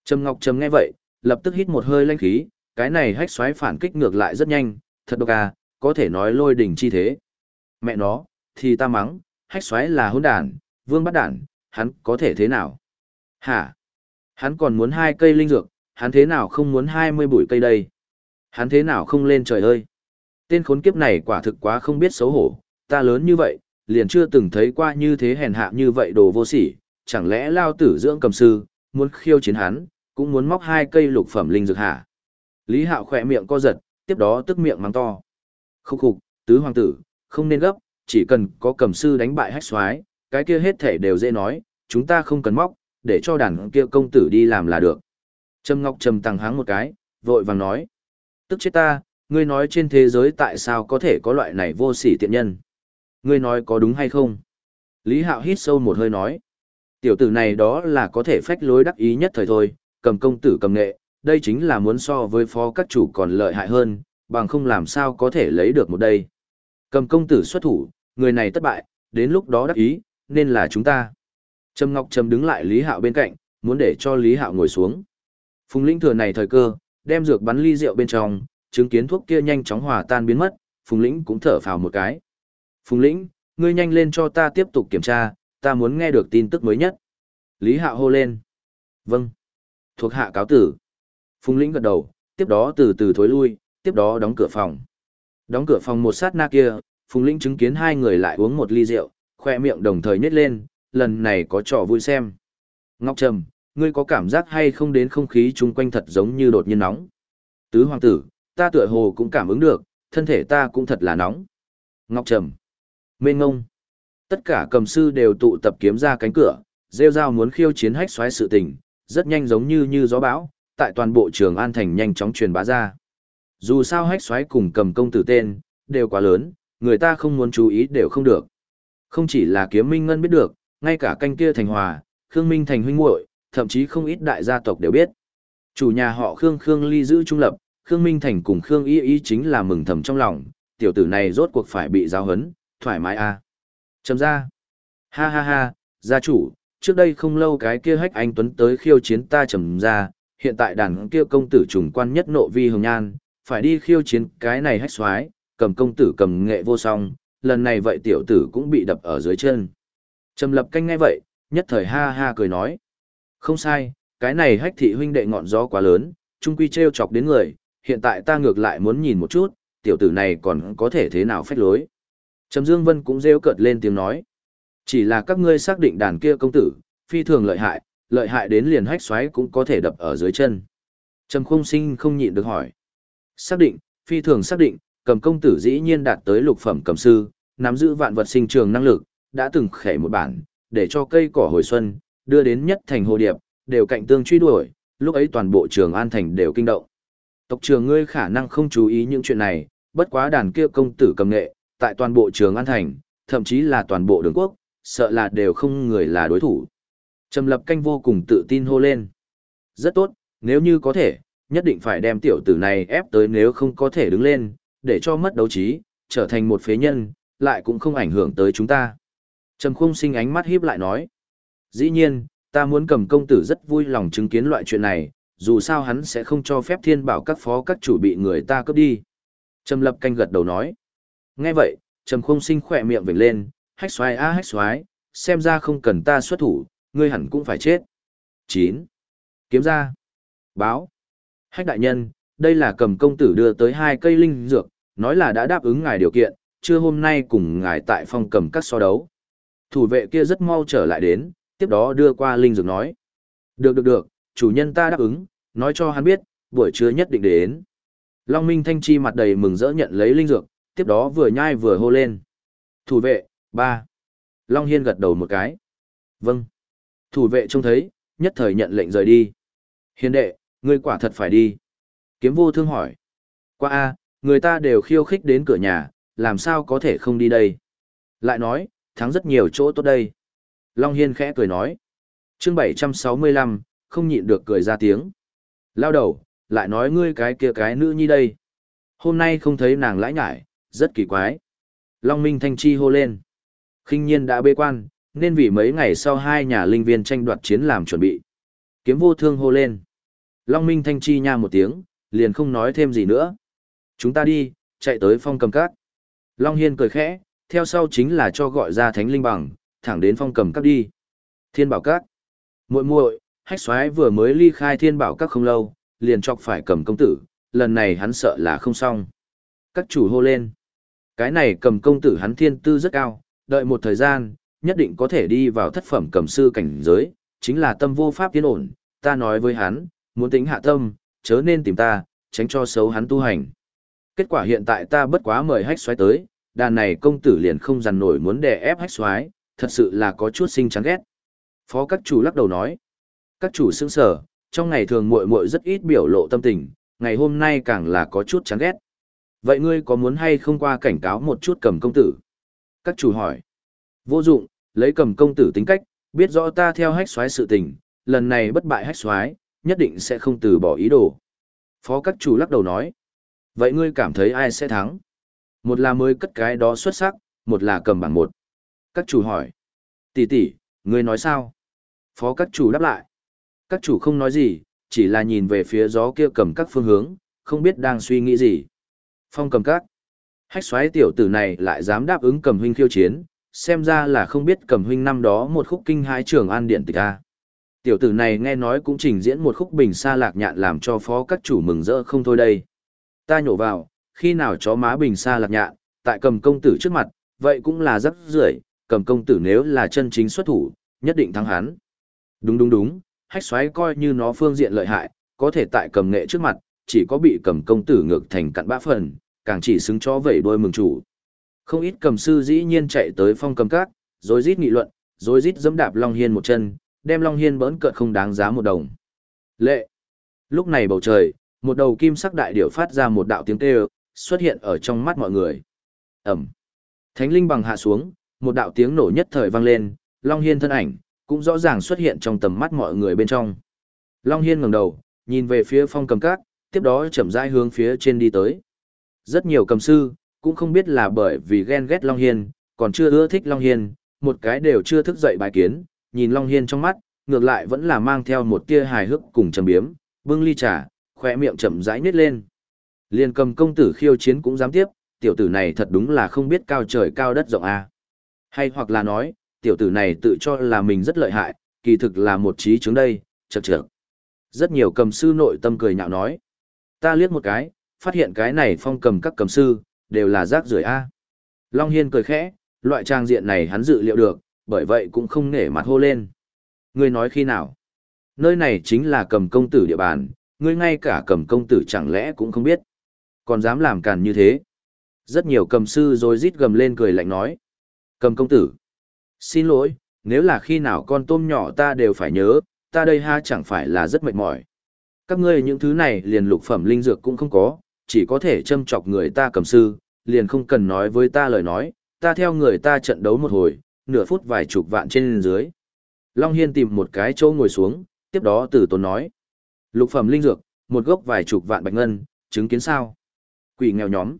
Trầm Ngọc Trầm nghe vậy, lập tức hít một hơi lanh khí, cái này hách xoáy phản kích ngược lại rất nhanh, thật độc à, có thể nói lôi đỉnh chi thế. Mẹ nó, thì ta mắng, hách xoáy là hôn đàn, vương bắt đản, hắn có thể thế nào? Hả? Hắn còn muốn hai cây linh dược, hắn thế nào không muốn hai mươi bụi cây đây? Hắn thế nào không lên trời ơi? Tên khốn kiếp này quả thực quá không biết xấu hổ, ta lớn như vậy, liền chưa từng thấy qua như thế hèn hạ như vậy đồ vô sỉ, chẳng lẽ lao tử dưỡng cầm sư, muốn khiêu chiến hắn, cũng muốn móc hai cây lục phẩm linh dược hả? Lý Hạo khỏe miệng co giật, tiếp đó tức miệng mắng to. Khúc khục, tứ hoàng tử, không nên gấp, chỉ cần có cầm sư đánh bại hách xoái, cái kia hết thể đều dễ nói, chúng ta không cần móc, để cho đàn kia công tử đi làm là được. Trâm Ngọc trầm tăng háng một cái, vội vàng nói. Tức chết ta, ngươi nói trên thế giới tại sao có thể có loại này vô sỉ tiện nhân. Ngươi nói có đúng hay không? Lý Hạo hít sâu một hơi nói. Tiểu tử này đó là có thể phách lối đắc ý nhất thời thôi, cầm công tử cầm nghệ, đây chính là muốn so với phó các chủ còn lợi hại hơn, bằng không làm sao có thể lấy được một đây. Cầm công tử xuất thủ, người này thất bại, đến lúc đó đắc ý, nên là chúng ta. Trầm Ngọc Trầm đứng lại Lý Hạo bên cạnh, muốn để cho Lý Hạo ngồi xuống. Phùng Lĩnh thừa này thời cơ, đem dược bắn ly rượu bên trong, chứng kiến thuốc kia nhanh chóng hòa tan biến mất, Phùng Lĩnh cũng thở phào một cái. Phùng Lĩnh, ngươi nhanh lên cho ta tiếp tục kiểm tra, ta muốn nghe được tin tức mới nhất. Lý Hạo hô lên. Vâng. Thuộc hạ cáo tử. Phùng Lĩnh gật đầu, tiếp đó từ từ thối lui, tiếp đó đóng cửa phòng. Đóng cửa phòng một sát na kia, Phùng Lĩnh chứng kiến hai người lại uống một ly rượu, khoe miệng đồng thời nhét lên, lần này có trò vui xem. Ngọc Trầm, ngươi có cảm giác hay không đến không khí chung quanh thật giống như đột nhiên nóng? Tứ hoàng tử, ta tựa hồ cũng cảm ứng được, thân thể ta cũng thật là nóng. Ngọc Trầm, mê ngông. Tất cả cầm sư đều tụ tập kiếm ra cánh cửa, rêu rao muốn khiêu chiến hách xoáy sự tình, rất nhanh giống như như gió bão, tại toàn bộ trường An Thành nhanh chóng truyền bá ra. Dù sao hách xoáy cùng cầm công tử tên, đều quá lớn, người ta không muốn chú ý đều không được. Không chỉ là kiếm minh ngân biết được, ngay cả canh kia thành hòa, Khương Minh thành huynh muội, thậm chí không ít đại gia tộc đều biết. Chủ nhà họ Khương Khương Ly giữ trung lập, Khương Minh thành cùng Khương Y Y chính là mừng thầm trong lòng, tiểu tử này rốt cuộc phải bị giáo hấn, thoải mái à. Chấm ra. Ha ha ha, gia chủ, trước đây không lâu cái kia hách anh Tuấn tới khiêu chiến ta trầm ra, hiện tại đàn kia công tử trùng quan nhất nộ vi hồng nhan, phải đi khiêu chiến cái này hách xoái, cầm công tử cầm nghệ vô song, lần này vậy tiểu tử cũng bị đập ở dưới chân. Trầm lập canh ngay vậy, nhất thời ha ha cười nói. Không sai, cái này hách thị huynh đệ ngọn gió quá lớn, trung quy treo chọc đến người, hiện tại ta ngược lại muốn nhìn một chút, tiểu tử này còn có thể thế nào phách lối. Trầm Dương Vân cũng rêu cợt lên tiếng nói. Chỉ là các ngươi xác định đàn kia công tử, phi thường lợi hại, lợi hại đến liền hách xoáy cũng có thể đập ở dưới chân. Trầm Khung Sinh không nhịn được hỏi. Xác định, phi thường xác định, cầm công tử dĩ nhiên đạt tới lục phẩm cầm sư, nắm giữ vạn vật sinh trường năng lực, đã từng khẻ một bản, để cho cây cỏ hồi xuân, đưa đến nhất thành hồ điệp, đều cạnh tương truy đuổi, lúc ấy toàn bộ trường An Thành đều kinh động. Tộc trường ngươi khả năng không chú ý những chuyện này, bất quá đàn kia công tử cầm nghệ, tại toàn bộ trường An Thành, thậm chí là toàn bộ đường quốc, sợ là đều không người là đối thủ. Trầm lập canh vô cùng tự tin hô lên. Rất tốt, nếu như có thể, nhất định phải đem tiểu tử này ép tới nếu không có thể đứng lên, để cho mất đấu trí, trở thành một phế nhân, lại cũng không ảnh hưởng tới chúng ta. Trầm khung sinh ánh mắt hiếp lại nói. Dĩ nhiên, ta muốn cầm công tử rất vui lòng chứng kiến loại chuyện này, dù sao hắn sẽ không cho phép thiên bảo các phó các chủ bị người ta cướp đi. Trầm lập canh gật đầu nói. Nghe vậy, trầm khung sinh khỏe miệng vểnh lên, hách xoái a hách xoái, xem ra không cần ta xuất thủ, ngươi hẳn cũng phải chết. 9. Kiếm ra. Báo. Hách đại nhân, đây là cầm công tử đưa tới hai cây linh dược, nói là đã đáp ứng ngài điều kiện, chưa hôm nay cùng ngài tại phong cầm các so đấu. Thủ vệ kia rất mau trở lại đến, tiếp đó đưa qua linh dược nói. Được được được, chủ nhân ta đáp ứng, nói cho hắn biết, buổi trưa nhất định đến. Long Minh Thanh Chi mặt đầy mừng rỡ nhận lấy linh dược, tiếp đó vừa nhai vừa hô lên. Thủ vệ, ba. Long Hiên gật đầu một cái. Vâng. Thủ vệ trông thấy, nhất thời nhận lệnh rời đi. Hiền đệ, ngươi quả thật phải đi. Kiếm vô thương hỏi. Qua a, người ta đều khiêu khích đến cửa nhà, làm sao có thể không đi đây? Lại nói, thắng rất nhiều chỗ tốt đây. Long Hiên khẽ cười nói. chương 765, không nhịn được cười ra tiếng. Lao đầu, lại nói ngươi cái kia cái nữ nhi đây. Hôm nay không thấy nàng lãi nhải, rất kỳ quái. Long Minh Thanh Chi hô lên. khinh nhiên đã bê quan, nên vì mấy ngày sau hai nhà linh viên tranh đoạt chiến làm chuẩn bị. Kiếm vô thương hô lên. Long Minh Thanh Chi nha một tiếng, liền không nói thêm gì nữa. Chúng ta đi, chạy tới phong cầm cát. Long Hiên cười khẽ, theo sau chính là cho gọi ra thánh linh bằng, thẳng đến phong cầm cát đi. Thiên bảo cát. muội muội hách xoái vừa mới ly khai thiên bảo cát không lâu, liền chọc phải cầm công tử, lần này hắn sợ là không xong. Các chủ hô lên. Cái này cầm công tử hắn thiên tư rất cao, đợi một thời gian, nhất định có thể đi vào thất phẩm cầm sư cảnh giới, chính là tâm vô pháp tiến ổn, ta nói với hắn, muốn tính hạ tâm, chớ nên tìm ta, tránh cho xấu hắn tu hành. Kết quả hiện tại ta bất quá mời hách xoái tới, đàn này công tử liền không dằn nổi muốn đè ép hách xoái, thật sự là có chút sinh chán ghét. Phó các chủ lắc đầu nói, các chủ sững sở, trong ngày thường muội muội rất ít biểu lộ tâm tình, ngày hôm nay càng là có chút chán ghét. Vậy ngươi có muốn hay không qua cảnh cáo một chút cầm công tử? Các chủ hỏi. Vô dụng, lấy cầm công tử tính cách, biết rõ ta theo hách xoái sự tình, lần này bất bại hách xoái, nhất định sẽ không từ bỏ ý đồ. Phó các chủ lắc đầu nói. Vậy ngươi cảm thấy ai sẽ thắng? Một là mới cất cái đó xuất sắc, một là cầm bảng một. Các chủ hỏi. Tỷ tỷ, ngươi nói sao? Phó các chủ đáp lại. Các chủ không nói gì, chỉ là nhìn về phía gió kia cầm các phương hướng, không biết đang suy nghĩ gì. Phong cầm các. Hách xoáy tiểu tử này lại dám đáp ứng cầm huynh khiêu chiến, xem ra là không biết cầm huynh năm đó một khúc kinh hãi trường an điện tịch a. Tiểu tử này nghe nói cũng trình diễn một khúc bình sa lạc nhạn làm cho phó các chủ mừng rỡ không thôi đây. Ta nhổ vào, khi nào chó má bình sa lạc nhạn, tại cầm công tử trước mặt, vậy cũng là rất rưởi cầm công tử nếu là chân chính xuất thủ, nhất định thắng hắn. Đúng đúng đúng, hách xoáy coi như nó phương diện lợi hại, có thể tại cầm nghệ trước mặt, chỉ có bị cầm công tử ngược thành cặn bã phần, càng chỉ xứng cho vẩy đôi mừng chủ. Không ít cầm sư dĩ nhiên chạy tới phong cầm cát, rồi rít nghị luận, rồi rít dẫm đạp Long Hiên một chân, đem Long Hiên bỡn cợt không đáng giá một đồng. Lệ! Lúc này bầu trời, một đầu kim sắc đại điểu phát ra một đạo tiếng kêu, xuất hiện ở trong mắt mọi người. Ẩm! Thánh linh bằng hạ xuống, một đạo tiếng nổ nhất thời vang lên, Long Hiên thân ảnh, cũng rõ ràng xuất hiện trong tầm mắt mọi người bên trong. Long Hiên ngẩng đầu, nhìn về phía phong cầm cát, tiếp đó chậm rãi hướng phía trên đi tới. Rất nhiều cầm sư, cũng không biết là bởi vì ghen ghét Long Hiên, còn chưa ưa thích Long Hiên, một cái đều chưa thức dậy bài kiến, nhìn Long Hiên trong mắt, ngược lại vẫn là mang theo một tia hài hước cùng trầm biếm, bưng ly trà, khỏe miệng chậm rãi nít lên. Liên cầm công tử khiêu chiến cũng dám tiếp, tiểu tử này thật đúng là không biết cao trời cao đất rộng a Hay hoặc là nói, tiểu tử này tự cho là mình rất lợi hại, kỳ thực là một trí chứng đây, chật chật. Rất nhiều cầm sư nội tâm cười nhạo nói. Ta liếc một cái, phát hiện cái này phong cầm các cầm sư, đều là rác rưởi A. Long Hiên cười khẽ, loại trang diện này hắn dự liệu được, bởi vậy cũng không nể mặt hô lên. Ngươi nói khi nào? Nơi này chính là cầm công tử địa bàn, ngươi ngay cả cầm công tử chẳng lẽ cũng không biết. Còn dám làm càn như thế. Rất nhiều cầm sư rồi rít gầm lên cười lạnh nói. Cầm công tử. Xin lỗi, nếu là khi nào con tôm nhỏ ta đều phải nhớ, ta đây ha chẳng phải là rất mệt mỏi. Các ngươi những thứ này liền lục phẩm linh dược cũng không có, chỉ có thể châm chọc người ta cầm sư, liền không cần nói với ta lời nói, ta theo người ta trận đấu một hồi, nửa phút vài chục vạn trên dưới. Long Hiên tìm một cái chỗ ngồi xuống, tiếp đó Tử tốn nói. Lục phẩm linh dược, một gốc vài chục vạn bạch ngân, chứng kiến sao? Quỷ nghèo nhóm.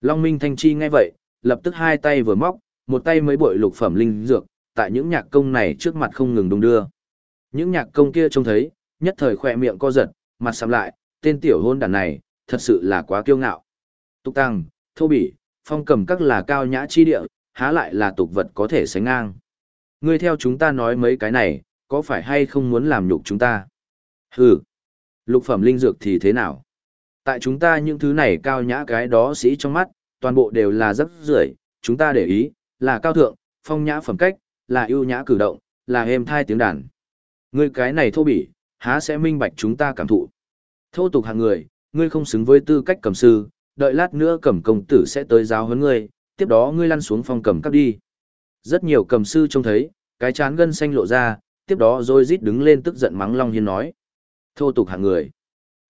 Long Minh Thanh Chi nghe vậy, lập tức hai tay vừa móc, một tay mới bội lục phẩm linh dược, tại những nhạc công này trước mặt không ngừng đung đưa. Những nhạc công kia trông thấy, nhất thời khỏe miệng co giật, mặt sầm lại, tên tiểu hôn đàn này, thật sự là quá kiêu ngạo. Tục tăng, thô bỉ, phong cầm các là cao nhã chi địa, há lại là tục vật có thể sánh ngang. Ngươi theo chúng ta nói mấy cái này, có phải hay không muốn làm nhục chúng ta? Hừ, lục phẩm linh dược thì thế nào? Tại chúng ta những thứ này cao nhã cái đó sĩ trong mắt, toàn bộ đều là rất rưởi, chúng ta để ý, là cao thượng, phong nhã phẩm cách, là ưu nhã cử động, là êm thai tiếng đàn. Ngươi cái này thô bỉ, há sẽ minh bạch chúng ta cảm thụ. Thô tục hàng người, ngươi không xứng với tư cách cầm sư, đợi lát nữa cầm công tử sẽ tới giáo huấn ngươi, tiếp đó ngươi lăn xuống phong cầm cắp đi. Rất nhiều cầm sư trông thấy, cái chán gân xanh lộ ra, tiếp đó rồi rít đứng lên tức giận mắng Long Hiên nói. Thô tục hạng người.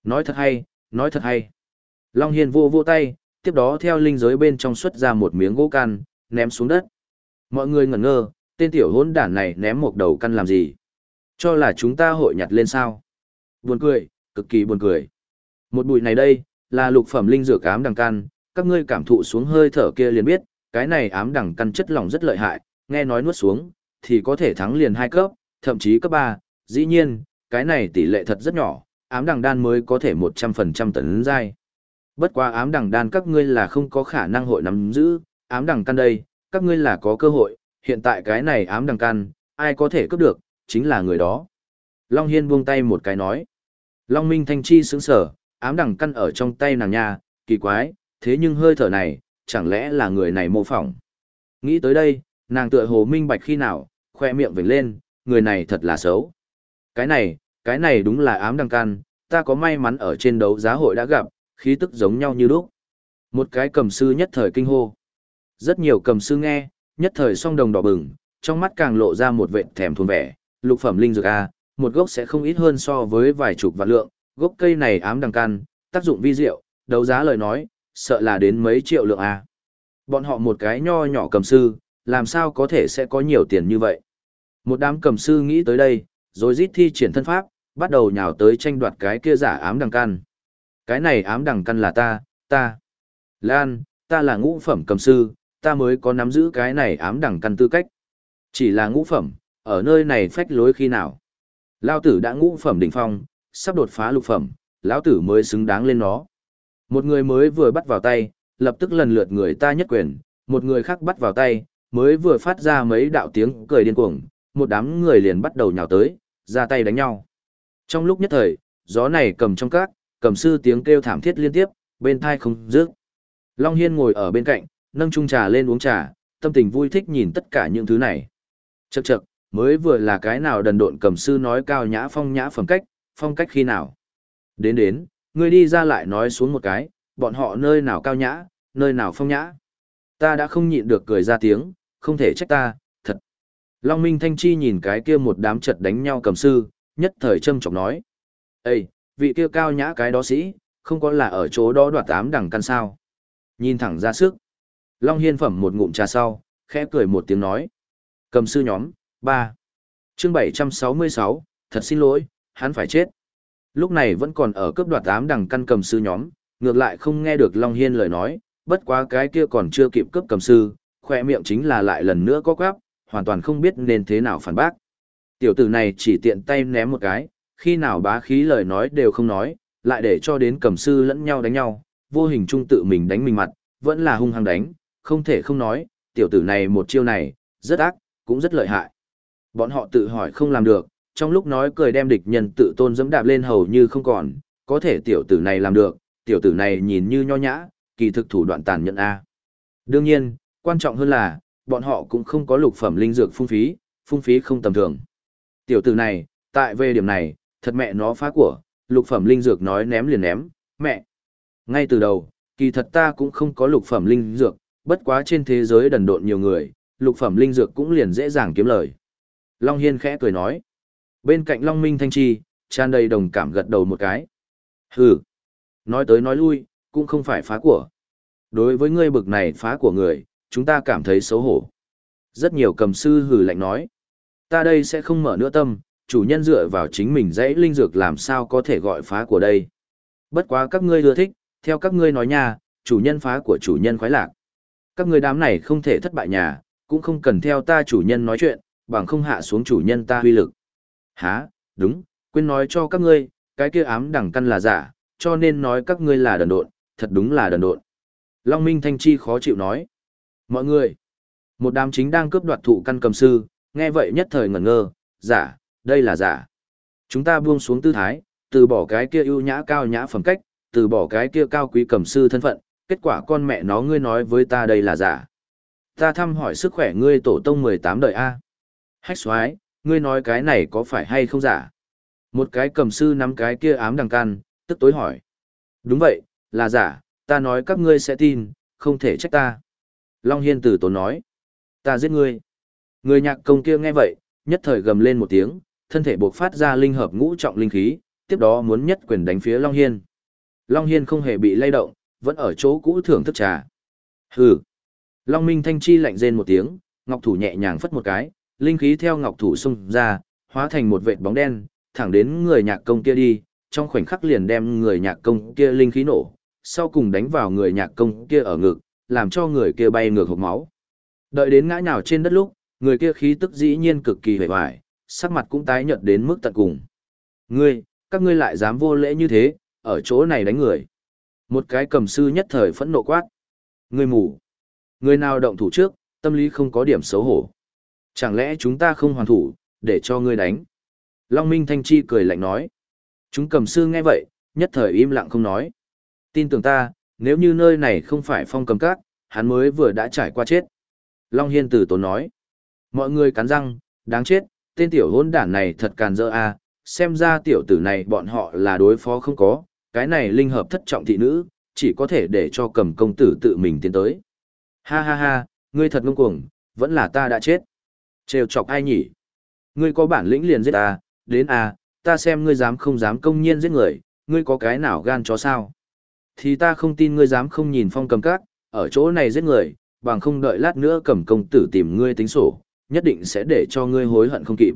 Nói thật hay, nói thật hay. Long Hiên vô vô tay, tiếp đó theo linh giới bên trong xuất ra một miếng gỗ can, ném xuống đất. Mọi người ngẩn ngơ, tên tiểu hỗn đản này ném một đầu căn làm gì? Cho là chúng ta hội nhặt lên sao? Buồn cười, cực kỳ buồn cười. Một bụi này đây, là lục phẩm linh dược ám đằng căn, các ngươi cảm thụ xuống hơi thở kia liền biết, cái này ám đẳng căn chất lỏng rất lợi hại, nghe nói nuốt xuống, thì có thể thắng liền hai cấp, thậm chí cấp 3, dĩ nhiên, cái này tỷ lệ thật rất nhỏ, ám đẳng đan mới có thể 100% tấn dai Bất quá ám đẳng đan các ngươi là không có khả năng hội nắm giữ, ám đẳng căn đây, các ngươi là có cơ hội, hiện tại cái này ám đẳng căn, ai có thể cướp được, chính là người đó. Long Hiên buông tay một cái nói. Long Minh Thanh Chi sướng sở, ám đẳng căn ở trong tay nàng nha, kỳ quái, thế nhưng hơi thở này, chẳng lẽ là người này mô phỏng. Nghĩ tới đây, nàng tựa hồ minh bạch khi nào, khoe miệng vểnh lên, người này thật là xấu. Cái này, cái này đúng là ám đằng can ta có may mắn ở trên đấu giá hội đã gặp, khí tức giống nhau như lúc. Một cái cầm sư nhất thời kinh hô. Rất nhiều cầm sư nghe, nhất thời song đồng đỏ bừng, trong mắt càng lộ ra một vệt thèm thuần vẻ, lục phẩm linh dược A, một gốc sẽ không ít hơn so với vài chục vạn lượng, gốc cây này ám đằng can tác dụng vi diệu, đấu giá lời nói, sợ là đến mấy triệu lượng A. Bọn họ một cái nho nhỏ cầm sư, làm sao có thể sẽ có nhiều tiền như vậy. Một đám cầm sư nghĩ tới đây, rồi rít thi triển thân pháp, bắt đầu nhào tới tranh đoạt cái kia giả ám đằng căn. Cái này ám đằng căn là ta, ta. Lan, ta là ngũ phẩm cầm sư, ta mới có nắm giữ cái này ám đằng căn tư cách. Chỉ là ngũ phẩm, ở nơi này phách lối khi nào. Lao tử đã ngũ phẩm đỉnh phong, sắp đột phá lục phẩm, lão tử mới xứng đáng lên nó. Một người mới vừa bắt vào tay, lập tức lần lượt người ta nhất quyền, một người khác bắt vào tay, mới vừa phát ra mấy đạo tiếng cười điên cuồng, một đám người liền bắt đầu nhào tới, ra tay đánh nhau. Trong lúc nhất thời, gió này cầm trong các, cầm sư tiếng kêu thảm thiết liên tiếp, bên thai không dứt. Long Hiên ngồi ở bên cạnh, nâng chung trà lên uống trà, tâm tình vui thích nhìn tất cả những thứ này. Chậc chậc, mới vừa là cái nào đần độn cầm sư nói cao nhã phong nhã phẩm cách, phong cách khi nào. Đến đến, ngươi đi ra lại nói xuống một cái, bọn họ nơi nào cao nhã, nơi nào phong nhã. Ta đã không nhịn được cười ra tiếng, không thể trách ta, thật. Long Minh Thanh Chi nhìn cái kia một đám chật đánh nhau cầm sư, nhất thời châm chọc nói. Ê, vị kia cao nhã cái đó sĩ, không có là ở chỗ đó đoạt tám đẳng căn sao. Nhìn thẳng ra sức. Long Hiên phẩm một ngụm trà sau, khẽ cười một tiếng nói. Cầm sư nhóm, ba chương bảy trăm sáu mươi sáu thật xin lỗi, hắn phải chết. Lúc này vẫn còn ở cấp đoạt tám đằng căn cầm sư nhóm, ngược lại không nghe được Long Hiên lời nói, bất quá cái kia còn chưa kịp cấp cầm sư, khoe miệng chính là lại lần nữa có quáp, hoàn toàn không biết nên thế nào phản bác. Tiểu tử này chỉ tiện tay ném một cái, khi nào bá khí lời nói đều không nói, lại để cho đến cầm sư lẫn nhau đánh nhau, vô hình trung tự mình đánh mình mặt, vẫn là hung hăng đánh, không thể không nói, tiểu tử này một chiêu này, rất ác, cũng rất lợi hại. Bọn họ tự hỏi không làm được, trong lúc nói cười đem địch nhân tự tôn dẫm đạp lên hầu như không còn, có thể tiểu tử này làm được, tiểu tử này nhìn như nho nhã, kỳ thực thủ đoạn tàn nhẫn A. Đương nhiên, quan trọng hơn là, bọn họ cũng không có lục phẩm linh dược phung phí, phung phí không tầm thường. Tiểu tử này, tại về điểm này, thật mẹ nó phá của, lục phẩm linh dược nói ném liền ném, mẹ. Ngay từ đầu, kỳ thật ta cũng không có lục phẩm linh dược, bất quá trên thế giới đần độn nhiều người, lục phẩm linh dược cũng liền dễ dàng kiếm lời. Long Hiên khẽ cười nói. Bên cạnh Long Minh Thanh Chi, tràn đầy đồng cảm gật đầu một cái. Hừ. Nói tới nói lui, cũng không phải phá của. Đối với ngươi bực này phá của người, chúng ta cảm thấy xấu hổ. Rất nhiều cầm sư hừ lạnh nói. Ta đây sẽ không mở nữa tâm, chủ nhân dựa vào chính mình dãy linh dược làm sao có thể gọi phá của đây. Bất quá các ngươi ưa thích, theo các ngươi nói nha, chủ nhân phá của chủ nhân khoái lạc. Các ngươi đám này không thể thất bại nhà, cũng không cần theo ta chủ nhân nói chuyện, bằng không hạ xuống chủ nhân ta huy lực. Hả, đúng, quên nói cho các ngươi, cái kia ám đẳng căn là giả, cho nên nói các ngươi là đần độn, thật đúng là đần độn. Long Minh Thanh Chi khó chịu nói. Mọi người, một đám chính đang cướp đoạt thụ căn cầm sư, nghe vậy nhất thời ngẩn ngơ, giả, đây là giả. Chúng ta buông xuống tư thái, từ bỏ cái kia ưu nhã cao nhã phẩm cách, từ bỏ cái kia cao quý cầm sư thân phận, kết quả con mẹ nó ngươi nói với ta đây là giả. Ta thăm hỏi sức khỏe ngươi tổ tông 18 đời A. Hách xoái, ngươi nói cái này có phải hay không giả? Một cái cầm sư nắm cái kia ám đằng can, tức tối hỏi. Đúng vậy, là giả, ta nói các ngươi sẽ tin, không thể trách ta. Long Hiên tử tốn nói. Ta giết ngươi. Người nhạc công kia nghe vậy, nhất thời gầm lên một tiếng, thân thể buộc phát ra linh hợp ngũ trọng linh khí, tiếp đó muốn nhất quyền đánh phía Long Hiên. Long Hiên không hề bị lay động, vẫn ở chỗ cũ thưởng thức trà. Hừ. Long Minh Thanh Chi lạnh rên một tiếng, ngọc thủ nhẹ nhàng phất một cái, linh khí theo ngọc thủ xung ra, hóa thành một vệt bóng đen, thẳng đến người nhạc công kia đi, trong khoảnh khắc liền đem người nhạc công kia linh khí nổ, sau cùng đánh vào người nhạc công kia ở ngực, làm cho người kia bay ngược hộp máu. Đợi đến ngã nhào trên đất lúc, người kia khí tức dĩ nhiên cực kỳ hề hoài, sắc mặt cũng tái nhợt đến mức tận cùng. Ngươi, các ngươi lại dám vô lễ như thế, ở chỗ này đánh người. Một cái cầm sư nhất thời phẫn nộ quát. Ngươi mù. Người nào động thủ trước, tâm lý không có điểm xấu hổ. Chẳng lẽ chúng ta không hoàn thủ, để cho ngươi đánh? Long Minh Thanh Chi cười lạnh nói. Chúng cầm sư nghe vậy, nhất thời im lặng không nói. Tin tưởng ta, nếu như nơi này không phải phong cầm cát, hắn mới vừa đã trải qua chết. Long Hiên tử tốn nói. Mọi người cắn răng, đáng chết, tên tiểu hôn đản này thật càn dỡ a xem ra tiểu tử này bọn họ là đối phó không có, cái này linh hợp thất trọng thị nữ, chỉ có thể để cho cầm công tử tự mình tiến tới. Ha ha ha, ngươi thật ngông cuồng, vẫn là ta đã chết. Trêu chọc ai nhỉ? Ngươi có bản lĩnh liền giết ta, đến à, ta xem ngươi dám không dám công nhiên giết người, ngươi có cái nào gan chó sao? Thì ta không tin ngươi dám không nhìn phong cầm các, ở chỗ này giết người, bằng không đợi lát nữa cầm công tử tìm ngươi tính sổ, nhất định sẽ để cho ngươi hối hận không kịp.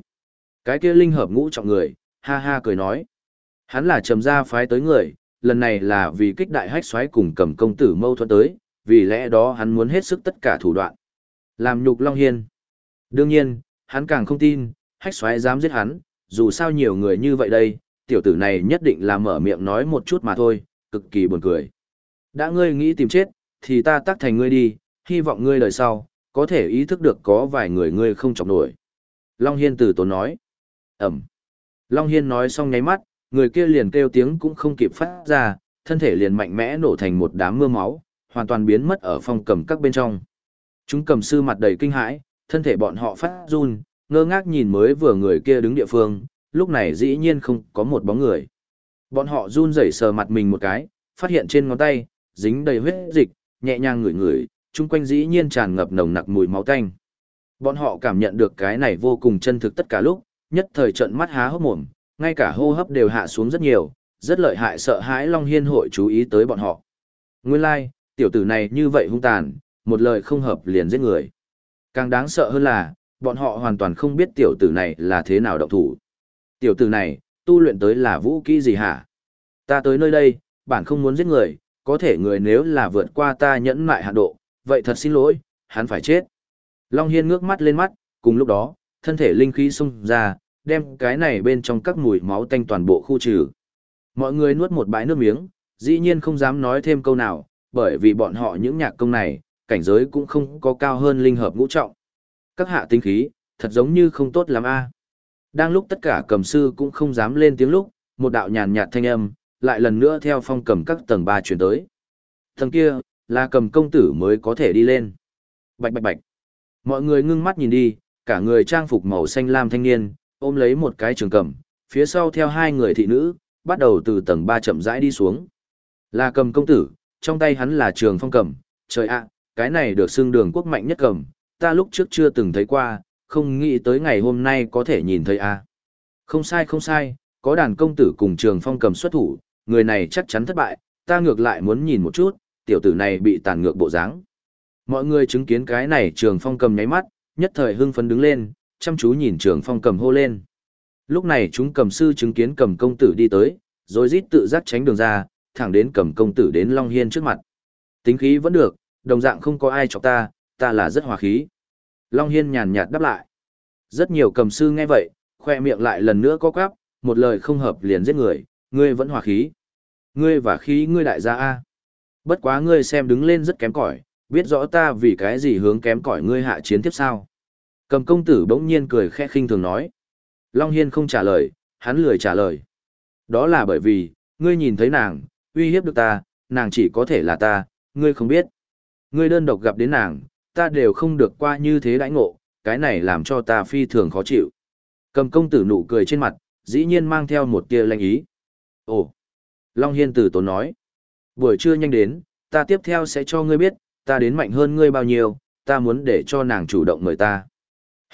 Cái kia linh hợp ngũ trọng người, ha ha cười nói. Hắn là trầm gia phái tới người, lần này là vì kích đại hách xoáy cùng cầm công tử mâu thuẫn tới, vì lẽ đó hắn muốn hết sức tất cả thủ đoạn. Làm nhục Long Hiên. Đương nhiên, hắn càng không tin, hách xoáy dám giết hắn, dù sao nhiều người như vậy đây, tiểu tử này nhất định là mở miệng nói một chút mà thôi, cực kỳ buồn cười. Đã ngươi nghĩ tìm chết, thì ta tắc thành ngươi đi, hy vọng ngươi lời sau, có thể ý thức được có vài người ngươi không chọc nổi. Long Hiên từ tốn nói. Ẩm. Long Hiên nói xong nháy mắt, người kia liền kêu tiếng cũng không kịp phát ra, thân thể liền mạnh mẽ nổ thành một đám mưa máu, hoàn toàn biến mất ở phòng cầm các bên trong. Chúng cầm sư mặt đầy kinh hãi, thân thể bọn họ phát run, ngơ ngác nhìn mới vừa người kia đứng địa phương, lúc này dĩ nhiên không có một bóng người. Bọn họ run rẩy sờ mặt mình một cái, phát hiện trên ngón tay, dính đầy huyết dịch, nhẹ nhàng ngửi ngửi, chung quanh dĩ nhiên tràn ngập nồng nặc mùi máu tanh. Bọn họ cảm nhận được cái này vô cùng chân thực tất cả lúc, nhất thời trận mắt há hốc mồm, ngay cả hô hấp đều hạ xuống rất nhiều, rất lợi hại sợ hãi Long Hiên hội chú ý tới bọn họ. Nguyên lai, like, tiểu tử này như vậy hung tàn, một lời không hợp liền giết người. Càng đáng sợ hơn là, bọn họ hoàn toàn không biết tiểu tử này là thế nào động thủ. Tiểu tử này, tu luyện tới là vũ kỹ gì hả? Ta tới nơi đây, bản không muốn giết người, có thể người nếu là vượt qua ta nhẫn mại hạn độ, vậy thật xin lỗi, hắn phải chết. Long Hiên ngước mắt lên mắt, cùng lúc đó, thân thể linh khí xung ra, đem cái này bên trong các mùi máu tanh toàn bộ khu trừ. Mọi người nuốt một bãi nước miếng, dĩ nhiên không dám nói thêm câu nào, bởi vì bọn họ những nhạc công này, cảnh giới cũng không có cao hơn linh hợp ngũ trọng. Các hạ tinh khí, thật giống như không tốt lắm a. Đang lúc tất cả cầm sư cũng không dám lên tiếng lúc, một đạo nhàn nhạt thanh âm, lại lần nữa theo phong cầm các tầng ba chuyển tới. Tầng kia, là cầm công tử mới có thể đi lên. Bạch bạch bạch. Mọi người ngưng mắt nhìn đi, cả người trang phục màu xanh lam thanh niên, ôm lấy một cái trường cầm, phía sau theo hai người thị nữ, bắt đầu từ tầng ba chậm rãi đi xuống. Là cầm công tử, trong tay hắn là trường phong cầm, trời ạ, cái này được xưng đường quốc mạnh nhất cầm, ta lúc trước chưa từng thấy qua, không nghĩ tới ngày hôm nay có thể nhìn thấy a. Không sai không sai, có đàn công tử cùng trường phong cầm xuất thủ, người này chắc chắn thất bại, ta ngược lại muốn nhìn một chút, tiểu tử này bị tàn ngược bộ dáng. Mọi người chứng kiến cái này trường phong cầm nháy mắt, nhất thời hưng phấn đứng lên, chăm chú nhìn trường phong cầm hô lên. Lúc này chúng cầm sư chứng kiến cầm công tử đi tới, rồi rít tự giác tránh đường ra, thẳng đến cầm công tử đến Long Hiên trước mặt. Tính khí vẫn được, đồng dạng không có ai chọc ta, ta là rất hòa khí. Long Hiên nhàn nhạt đáp lại. Rất nhiều cầm sư nghe vậy, khoe miệng lại lần nữa có quáp, một lời không hợp liền giết người, ngươi vẫn hòa khí. Ngươi và khí ngươi đại gia A. Bất quá ngươi xem đứng lên rất kém cỏi, biết rõ ta vì cái gì hướng kém cỏi ngươi hạ chiến tiếp sao. Cầm công tử bỗng nhiên cười khẽ khinh thường nói. Long Hiên không trả lời, hắn lười trả lời. Đó là bởi vì, ngươi nhìn thấy nàng, uy hiếp được ta, nàng chỉ có thể là ta, ngươi không biết. Ngươi đơn độc gặp đến nàng, ta đều không được qua như thế đãi ngộ, cái này làm cho ta phi thường khó chịu. Cầm công tử nụ cười trên mặt, dĩ nhiên mang theo một tia lanh ý. Ồ! Long Hiên tử tốn nói. Buổi trưa nhanh đến, ta tiếp theo sẽ cho ngươi biết, ta đến mạnh hơn ngươi bao nhiêu, ta muốn để cho nàng chủ động mời ta.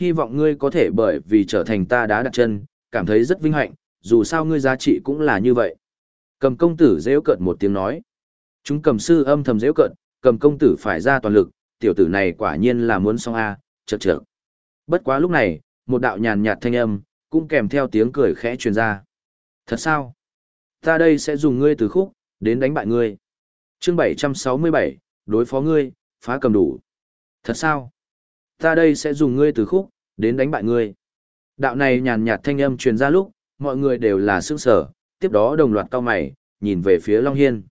Hy vọng ngươi có thể bởi vì trở thành ta đã đặt chân, cảm thấy rất vinh hạnh, dù sao ngươi giá trị cũng là như vậy. Cầm công tử rêu cợt một tiếng nói. Chúng cầm sư âm thầm rêu cợt, cầm công tử phải ra toàn lực, tiểu tử này quả nhiên là muốn xong A, chật chật. Bất quá lúc này, một đạo nhàn nhạt thanh âm, cũng kèm theo tiếng cười khẽ truyền ra. Thật sao? Ta đây sẽ dùng ngươi từ khúc, đến đánh bại ngươi. chương 767, đối phó ngươi, phá cầm đủ. Thật sao? Ta đây sẽ dùng ngươi từ khúc, đến đánh bại ngươi. Đạo này nhàn nhạt thanh âm truyền ra lúc, mọi người đều là sững sở, tiếp đó đồng loạt cao mày, nhìn về phía Long Hiên.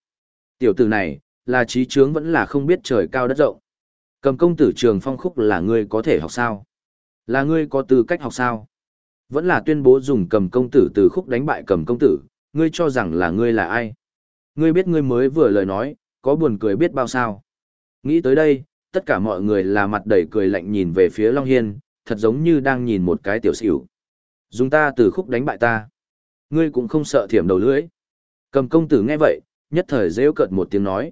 Tiểu tử này, là trí trướng vẫn là không biết trời cao đất rộng. Cầm công tử trường phong khúc là ngươi có thể học sao? Là ngươi có tư cách học sao? Vẫn là tuyên bố dùng cầm công tử từ khúc đánh bại cầm công tử, ngươi cho rằng là ngươi là ai? Ngươi biết ngươi mới vừa lời nói, có buồn cười biết bao sao? Nghĩ tới đây, tất cả mọi người là mặt đầy cười lạnh nhìn về phía Long Hiên, thật giống như đang nhìn một cái tiểu xỉu. Dùng ta từ khúc đánh bại ta. Ngươi cũng không sợ thiểm đầu lưỡi. Cầm công tử nghe vậy, nhất thời rêu cợt một tiếng nói.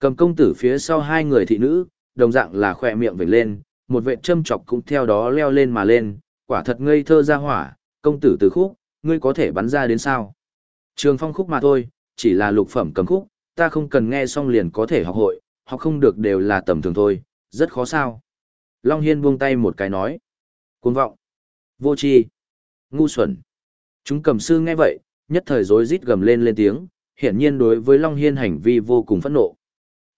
Cầm công tử phía sau hai người thị nữ, đồng dạng là khỏe miệng vểnh lên, một vệ châm chọc cũng theo đó leo lên mà lên, quả thật ngây thơ ra hỏa, công tử từ khúc, ngươi có thể bắn ra đến sao? Trường phong khúc mà thôi, chỉ là lục phẩm cầm khúc, ta không cần nghe xong liền có thể học hội, học không được đều là tầm thường thôi, rất khó sao. Long Hiên buông tay một cái nói. Cuồng vọng. Vô tri Ngu xuẩn. Chúng cầm sư nghe vậy, nhất thời rối rít gầm lên lên tiếng, hiển nhiên đối với Long Hiên hành vi vô cùng phẫn nộ.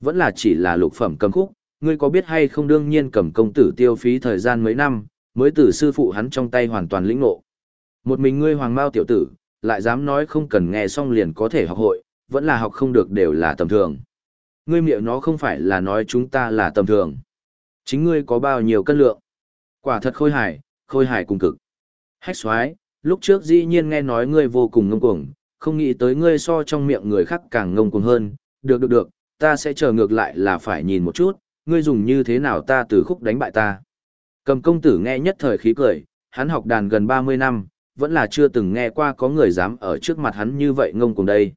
Vẫn là chỉ là lục phẩm cầm khúc, ngươi có biết hay không đương nhiên cầm công tử tiêu phí thời gian mấy năm, mới từ sư phụ hắn trong tay hoàn toàn lĩnh ngộ. Một mình ngươi hoàng mao tiểu tử, lại dám nói không cần nghe xong liền có thể học hội, vẫn là học không được đều là tầm thường. Ngươi miệng nó không phải là nói chúng ta là tầm thường. Chính ngươi có bao nhiêu cân lượng. Quả thật khôi hài, khôi hài cùng cực. Hách xoái, lúc trước dĩ nhiên nghe nói ngươi vô cùng ngông cuồng, không nghĩ tới ngươi so trong miệng người khác càng ngông cuồng hơn. Được được được, ta sẽ chờ ngược lại là phải nhìn một chút, ngươi dùng như thế nào ta từ khúc đánh bại ta. Cầm công tử nghe nhất thời khí cười, hắn học đàn gần 30 năm, vẫn là chưa từng nghe qua có người dám ở trước mặt hắn như vậy ngông cuồng đây.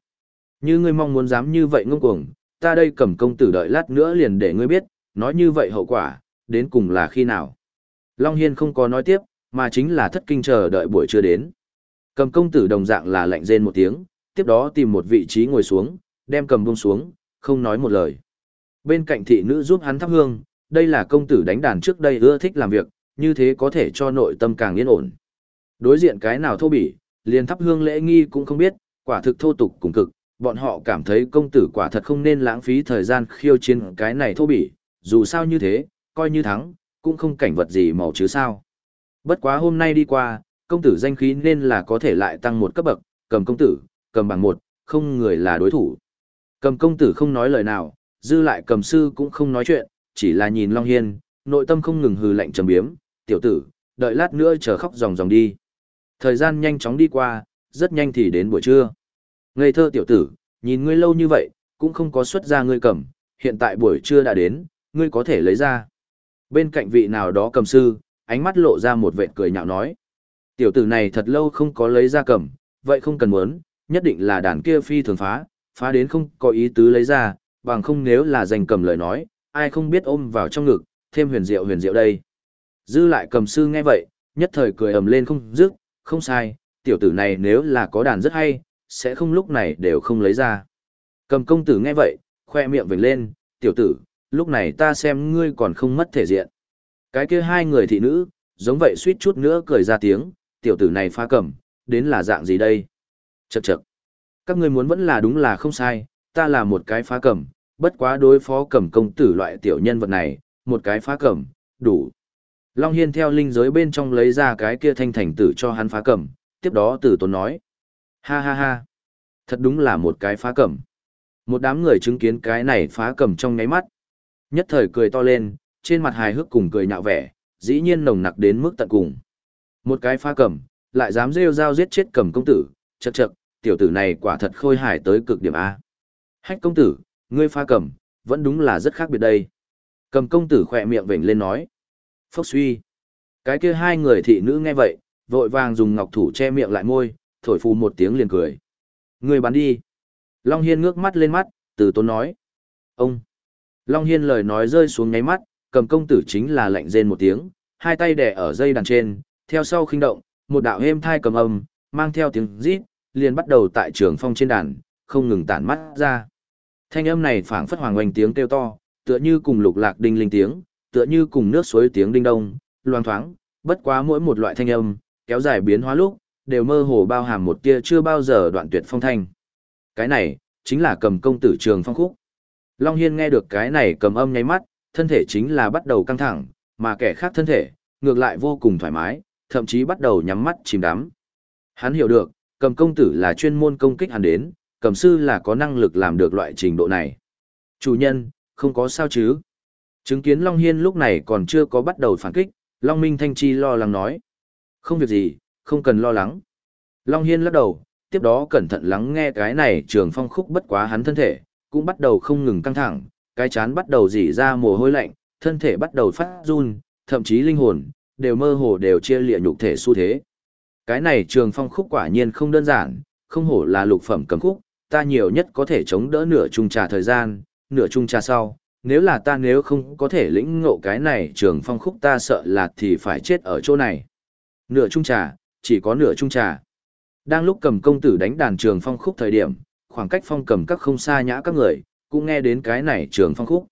Như ngươi mong muốn dám như vậy ngông cuồng, ta đây cầm công tử đợi lát nữa liền để ngươi biết, nói như vậy hậu quả, đến cùng là khi nào. Long Hiên không có nói tiếp, mà chính là thất kinh chờ đợi buổi trưa đến. Cầm công tử đồng dạng là lạnh rên một tiếng, tiếp đó tìm một vị trí ngồi xuống, đem cầm buông xuống, không nói một lời. Bên cạnh thị nữ giúp hắn thắp hương, đây là công tử đánh đàn trước đây ưa thích làm việc, như thế có thể cho nội tâm càng yên ổn. Đối diện cái nào thô bỉ, liền thắp hương lễ nghi cũng không biết, quả thực thô tục cùng cực, bọn họ cảm thấy công tử quả thật không nên lãng phí thời gian khiêu chiến cái này thô bỉ, dù sao như thế, coi như thắng, cũng không cảnh vật gì màu chứ sao. Bất quá hôm nay đi qua, công tử danh khí nên là có thể lại tăng một cấp bậc, cầm công tử, cầm bằng một, không người là đối thủ. Cầm công tử không nói lời nào, dư lại cầm sư cũng không nói chuyện, chỉ là nhìn Long Hiên, nội tâm không ngừng hừ lạnh trầm biếm, tiểu tử, đợi lát nữa chờ khóc ròng ròng đi. Thời gian nhanh chóng đi qua, rất nhanh thì đến buổi trưa. Ngây thơ tiểu tử, nhìn ngươi lâu như vậy, cũng không có xuất ra ngươi cầm, hiện tại buổi trưa đã đến, ngươi có thể lấy ra. Bên cạnh vị nào đó cầm sư, ánh mắt lộ ra một vệt cười nhạo nói. Tiểu tử này thật lâu không có lấy ra cầm, vậy không cần muốn, nhất định là đàn kia phi thường phá, phá đến không có ý tứ lấy ra, bằng không nếu là giành cầm lời nói, ai không biết ôm vào trong ngực, thêm huyền diệu huyền diệu đây. Dư lại cầm sư nghe vậy, nhất thời cười ầm lên không dứt, không sai, tiểu tử này nếu là có đàn rất hay, sẽ không lúc này đều không lấy ra. Cầm công tử nghe vậy, khoe miệng vểnh lên, tiểu tử, lúc này ta xem ngươi còn không mất thể diện. Cái kia hai người thị nữ, giống vậy suýt chút nữa cười ra tiếng, tiểu tử này phá cầm, đến là dạng gì đây? Chậc chậc. Các ngươi muốn vẫn là đúng là không sai, ta là một cái phá cẩm bất quá đối phó cẩm công tử loại tiểu nhân vật này, một cái phá cẩm đủ. Long Hiên theo linh giới bên trong lấy ra cái kia thanh thành tử cho hắn phá cẩm tiếp đó tử tốn nói. Ha ha ha. Thật đúng là một cái phá cẩm Một đám người chứng kiến cái này phá cẩm trong ngáy mắt. Nhất thời cười to lên, trên mặt hài hước cùng cười nhạo vẻ, dĩ nhiên nồng nặc đến mức tận cùng. Một cái phá cẩm lại dám rêu rao giết chết cẩm công tử, chật chật, tiểu tử này quả thật khôi hài tới cực điểm A. Hách công tử, ngươi pha cầm, vẫn đúng là rất khác biệt đây. Cầm công tử khỏe miệng vểnh lên nói. Phốc suy. Cái kia hai người thị nữ nghe vậy, vội vàng dùng ngọc thủ che miệng lại môi, thổi phù một tiếng liền cười. Ngươi bắn đi. Long Hiên ngước mắt lên mắt, từ tốn nói. Ông. Long Hiên lời nói rơi xuống ngáy mắt, cầm công tử chính là lạnh rên một tiếng, hai tay đẻ ở dây đàn trên, theo sau khinh động, một đạo êm thai cầm âm, mang theo tiếng rít, liền bắt đầu tại trường phong trên đàn, không ngừng tản mắt ra. Thanh âm này phảng phất hoàng oanh tiếng kêu to, tựa như cùng lục lạc đinh linh tiếng, tựa như cùng nước suối tiếng đinh đông, loang thoáng, bất quá mỗi một loại thanh âm, kéo dài biến hóa lúc, đều mơ hồ bao hàm một tia chưa bao giờ đoạn tuyệt phong thanh. Cái này, chính là cầm công tử trường phong khúc. Long Hiên nghe được cái này cầm âm nháy mắt, thân thể chính là bắt đầu căng thẳng, mà kẻ khác thân thể, ngược lại vô cùng thoải mái, thậm chí bắt đầu nhắm mắt chìm đắm. Hắn hiểu được, cầm công tử là chuyên môn công kích hắn đến, cầm sư là có năng lực làm được loại trình độ này. Chủ nhân, không có sao chứ. Chứng kiến Long Hiên lúc này còn chưa có bắt đầu phản kích, Long Minh Thanh Chi lo lắng nói. Không việc gì, không cần lo lắng. Long Hiên lắc đầu, tiếp đó cẩn thận lắng nghe cái này trường phong khúc bất quá hắn thân thể, cũng bắt đầu không ngừng căng thẳng, cái chán bắt đầu dỉ ra mồ hôi lạnh, thân thể bắt đầu phát run, thậm chí linh hồn, đều mơ hồ đều chia lịa nhục thể xu thế. Cái này trường phong khúc quả nhiên không đơn giản, không hổ là lục phẩm cấm khúc, ta nhiều nhất có thể chống đỡ nửa chung trà thời gian, nửa chung trà sau, nếu là ta nếu không có thể lĩnh ngộ cái này trường phong khúc ta sợ là thì phải chết ở chỗ này. Nửa chung trà, chỉ có nửa chung trà. Đang lúc cầm công tử đánh đàn trường phong khúc thời điểm, khoảng cách phong cầm các không xa nhã các người, cũng nghe đến cái này trường phong khúc.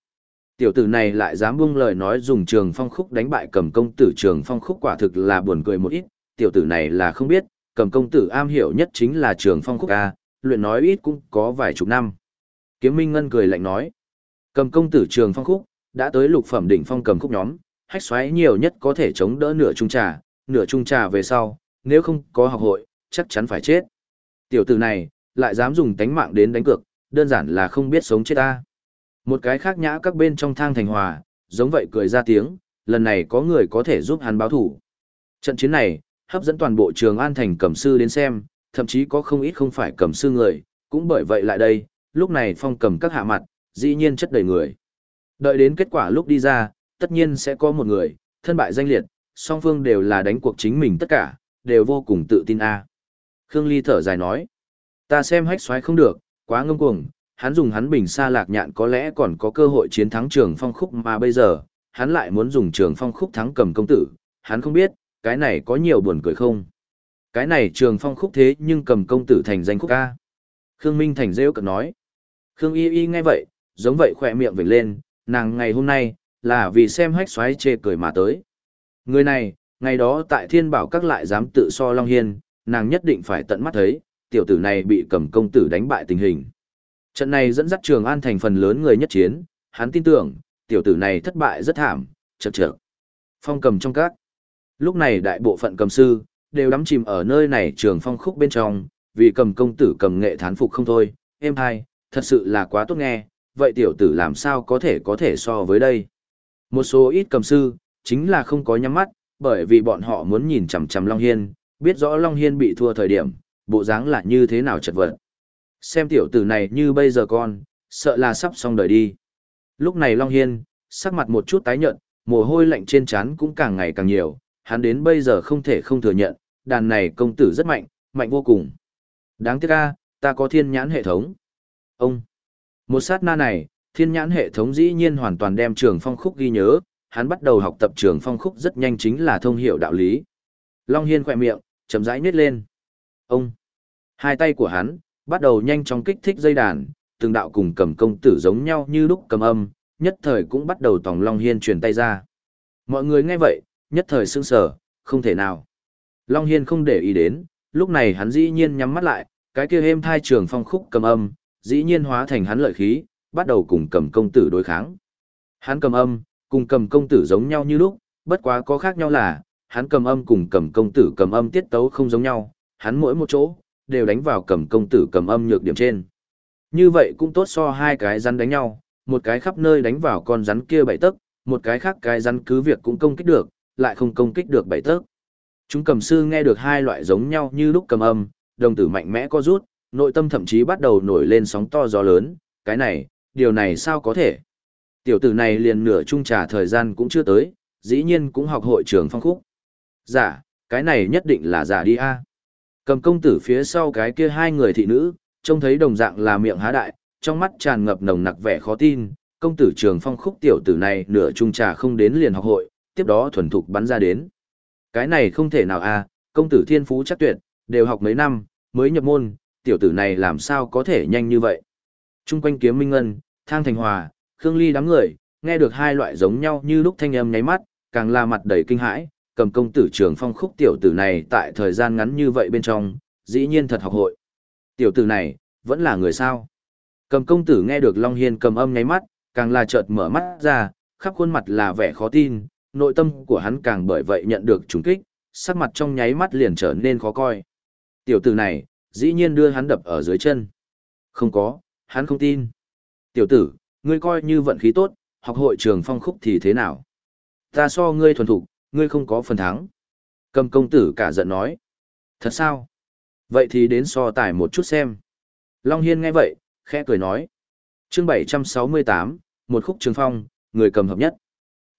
Tiểu tử này lại dám buông lời nói dùng trường phong khúc đánh bại cầm công tử trường phong khúc quả thực là buồn cười một ít, tiểu tử này là không biết, cầm công tử am hiểu nhất chính là trường phong khúc ca, luyện nói ít cũng có vài chục năm. Kiếm Minh Ngân cười lạnh nói, cầm công tử trường phong khúc, đã tới lục phẩm đỉnh phong cầm khúc nhóm, hách xoáy nhiều nhất có thể chống đỡ nửa trung trà, nửa trung trà về sau, nếu không có học hội, chắc chắn phải chết. Tiểu tử này, lại dám dùng tánh mạng đến đánh cược, đơn giản là không biết sống chết ta. Một cái khác nhã các bên trong thang thành hòa, giống vậy cười ra tiếng, lần này có người có thể giúp hắn báo thủ. Trận chiến này, hấp dẫn toàn bộ trường an thành cẩm sư đến xem, thậm chí có không ít không phải cẩm sư người, cũng bởi vậy lại đây, lúc này phong cầm các hạ mặt, dĩ nhiên chất đầy người. Đợi đến kết quả lúc đi ra, tất nhiên sẽ có một người, thân bại danh liệt, song phương đều là đánh cuộc chính mình tất cả, đều vô cùng tự tin a. Khương Ly thở dài nói, ta xem hách xoáy không được, quá ngông cuồng, hắn dùng hắn bình xa lạc nhạn có lẽ còn có cơ hội chiến thắng trường phong khúc mà bây giờ, hắn lại muốn dùng trường phong khúc thắng cầm công tử, hắn không biết, cái này có nhiều buồn cười không? Cái này trường phong khúc thế nhưng cầm công tử thành danh khúc ca. Khương Minh Thành rêu cực nói. Khương Y Y nghe vậy, giống vậy khỏe miệng vểnh lên, nàng ngày hôm nay, là vì xem hách xoáy chê cười mà tới. Người này, ngày đó tại thiên bảo các lại dám tự so Long Hiên, nàng nhất định phải tận mắt thấy, tiểu tử này bị cầm công tử đánh bại tình hình. Trận này dẫn dắt Trường An thành phần lớn người nhất chiến, hắn tin tưởng, tiểu tử này thất bại rất thảm, chật chật. Phong cầm trong các. Lúc này đại bộ phận cầm sư, đều đắm chìm ở nơi này trường phong khúc bên trong, vì cầm công tử cầm nghệ thán phục không thôi, êm hai, thật sự là quá tốt nghe, vậy tiểu tử làm sao có thể có thể so với đây. Một số ít cầm sư, chính là không có nhắm mắt, bởi vì bọn họ muốn nhìn chằm chằm Long Hiên, biết rõ Long Hiên bị thua thời điểm, bộ dáng là như thế nào chật vật. Xem tiểu tử này như bây giờ con, sợ là sắp xong đời đi. Lúc này Long Hiên, sắc mặt một chút tái nhợt, mồ hôi lạnh trên trán cũng càng ngày càng nhiều, hắn đến bây giờ không thể không thừa nhận, đàn này công tử rất mạnh, mạnh vô cùng. Đáng tiếc a, ta có thiên nhãn hệ thống. Ông, một sát na này, thiên nhãn hệ thống dĩ nhiên hoàn toàn đem trường phong khúc ghi nhớ, hắn bắt đầu học tập trường phong khúc rất nhanh chính là thông hiểu đạo lý. Long Hiên khỏe miệng, chậm rãi nhét lên. Ông, hai tay của hắn, bắt đầu nhanh chóng kích thích dây đàn, từng đạo cùng cầm công tử giống nhau như lúc cầm âm, nhất thời cũng bắt đầu tòng Long Hiên truyền tay ra. Mọi người nghe vậy, nhất thời sững sờ, không thể nào. Long Hiên không để ý đến, lúc này hắn dĩ nhiên nhắm mắt lại, cái kia êm thai trường phong khúc cầm âm, dĩ nhiên hóa thành hắn lợi khí, bắt đầu cùng cầm công tử đối kháng. Hắn cầm âm, cùng cầm công tử giống nhau như lúc, bất quá có khác nhau là, hắn cầm âm cùng cầm công tử cầm âm tiết tấu không giống nhau, hắn mỗi một chỗ, đều đánh vào cầm công tử cầm âm nhược điểm trên. Như vậy cũng tốt so hai cái rắn đánh nhau, một cái khắp nơi đánh vào con rắn kia bảy tấc, một cái khác cái rắn cứ việc cũng công kích được, lại không công kích được bảy tấc. Chúng cầm sư nghe được hai loại giống nhau như lúc cầm âm, đồng tử mạnh mẽ co rút, nội tâm thậm chí bắt đầu nổi lên sóng to gió lớn, cái này, điều này sao có thể? Tiểu tử này liền nửa chung trà thời gian cũng chưa tới, dĩ nhiên cũng học hội trường phong khúc. Giả, dạ, cái này nhất định là giả đi a. Cầm công tử phía sau cái kia hai người thị nữ, trông thấy đồng dạng là miệng há đại, trong mắt tràn ngập nồng nặc vẻ khó tin, công tử trường phong khúc tiểu tử này nửa chung trà không đến liền học hội, tiếp đó thuần thục bắn ra đến. Cái này không thể nào à, công tử thiên phú chắc tuyệt, đều học mấy năm, mới nhập môn, tiểu tử này làm sao có thể nhanh như vậy. Trung quanh kiếm minh ngân, thang thành hòa, khương ly đám người, nghe được hai loại giống nhau như lúc thanh âm nháy mắt, càng là mặt đầy kinh hãi, cầm công tử trường phong khúc tiểu tử này tại thời gian ngắn như vậy bên trong, dĩ nhiên thật học hội. Tiểu tử này, vẫn là người sao. Cầm công tử nghe được Long Hiên cầm âm nháy mắt, càng là chợt mở mắt ra, khắp khuôn mặt là vẻ khó tin, nội tâm của hắn càng bởi vậy nhận được trùng kích, sắc mặt trong nháy mắt liền trở nên khó coi. Tiểu tử này, dĩ nhiên đưa hắn đập ở dưới chân. Không có, hắn không tin. Tiểu tử, ngươi coi như vận khí tốt, học hội trường phong khúc thì thế nào? Ta so ngươi thuần thục, ngươi không có phần thắng. Cầm công tử cả giận nói. Thật sao? Vậy thì đến so tài một chút xem. Long Hiên nghe vậy, khẽ cười nói. chương 768, một khúc trường phong, người cầm hợp nhất.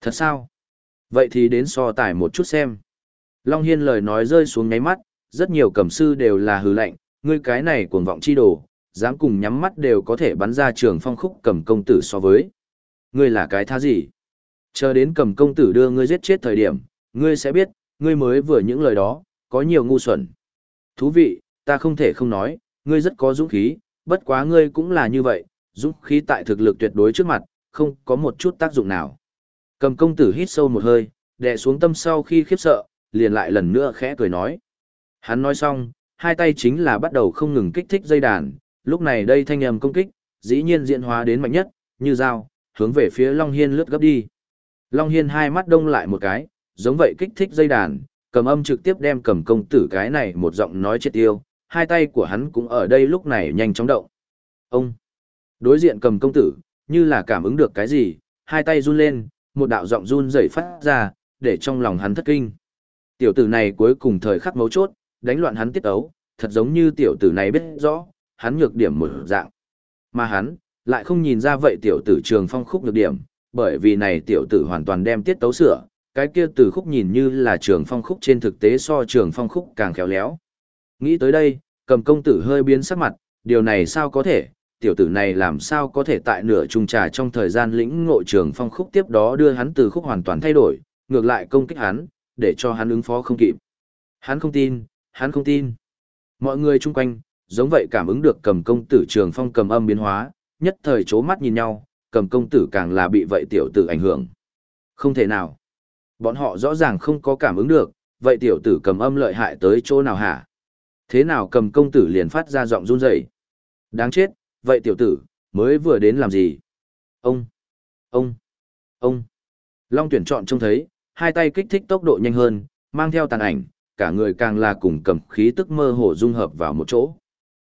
Thật sao? Vậy thì đến so tài một chút xem. Long Hiên lời nói rơi xuống nháy mắt, rất nhiều cầm sư đều là hư lạnh, ngươi cái này cuồng vọng chi đồ, dám cùng nhắm mắt đều có thể bắn ra trường phong khúc cầm công tử so với. Ngươi là cái tha gì? Chờ đến cầm công tử đưa ngươi giết chết thời điểm, ngươi sẽ biết, ngươi mới vừa những lời đó, có nhiều ngu xuẩn. Thú vị, ta không thể không nói, ngươi rất có dũng khí, bất quá ngươi cũng là như vậy, dũng khí tại thực lực tuyệt đối trước mặt, không có một chút tác dụng nào. Cầm công tử hít sâu một hơi, đè xuống tâm sau khi khiếp sợ, liền lại lần nữa khẽ cười nói. Hắn nói xong, hai tay chính là bắt đầu không ngừng kích thích dây đàn, lúc này đây thanh âm công kích, dĩ nhiên diễn hóa đến mạnh nhất, như dao, hướng về phía Long Hiên lướt gấp đi. Long Hiên hai mắt đông lại một cái, giống vậy kích thích dây đàn, cầm âm trực tiếp đem cầm công tử cái này một giọng nói chết tiêu, hai tay của hắn cũng ở đây lúc này nhanh chóng động. Ông, đối diện cầm công tử, như là cảm ứng được cái gì, hai tay run lên, một đạo giọng run rẩy phát ra, để trong lòng hắn thất kinh. Tiểu tử này cuối cùng thời khắc mấu chốt, đánh loạn hắn tiết ấu, thật giống như tiểu tử này biết rõ, hắn nhược điểm một dạng. Mà hắn, lại không nhìn ra vậy tiểu tử trường phong khúc nhược điểm, bởi vì này tiểu tử hoàn toàn đem tiết tấu sửa, cái kia từ khúc nhìn như là trường phong khúc trên thực tế so trường phong khúc càng khéo léo. Nghĩ tới đây, cầm công tử hơi biến sắc mặt, điều này sao có thể, tiểu tử này làm sao có thể tại nửa trung trà trong thời gian lĩnh ngộ trường phong khúc tiếp đó đưa hắn từ khúc hoàn toàn thay đổi, ngược lại công kích hắn, để cho hắn ứng phó không kịp. Hắn không tin, hắn không tin. Mọi người chung quanh, giống vậy cảm ứng được cầm công tử trường phong cầm âm biến hóa, nhất thời chố mắt nhìn nhau, cầm công tử càng là bị vậy tiểu tử ảnh hưởng. Không thể nào. Bọn họ rõ ràng không có cảm ứng được, vậy tiểu tử cầm âm lợi hại tới chỗ nào hả? Thế nào cầm công tử liền phát ra giọng run rẩy? Đáng chết, vậy tiểu tử, mới vừa đến làm gì? Ông, ông, ông. Long tuyển chọn trông thấy, hai tay kích thích tốc độ nhanh hơn, mang theo tàn ảnh, cả người càng là cùng cầm khí tức mơ hồ dung hợp vào một chỗ.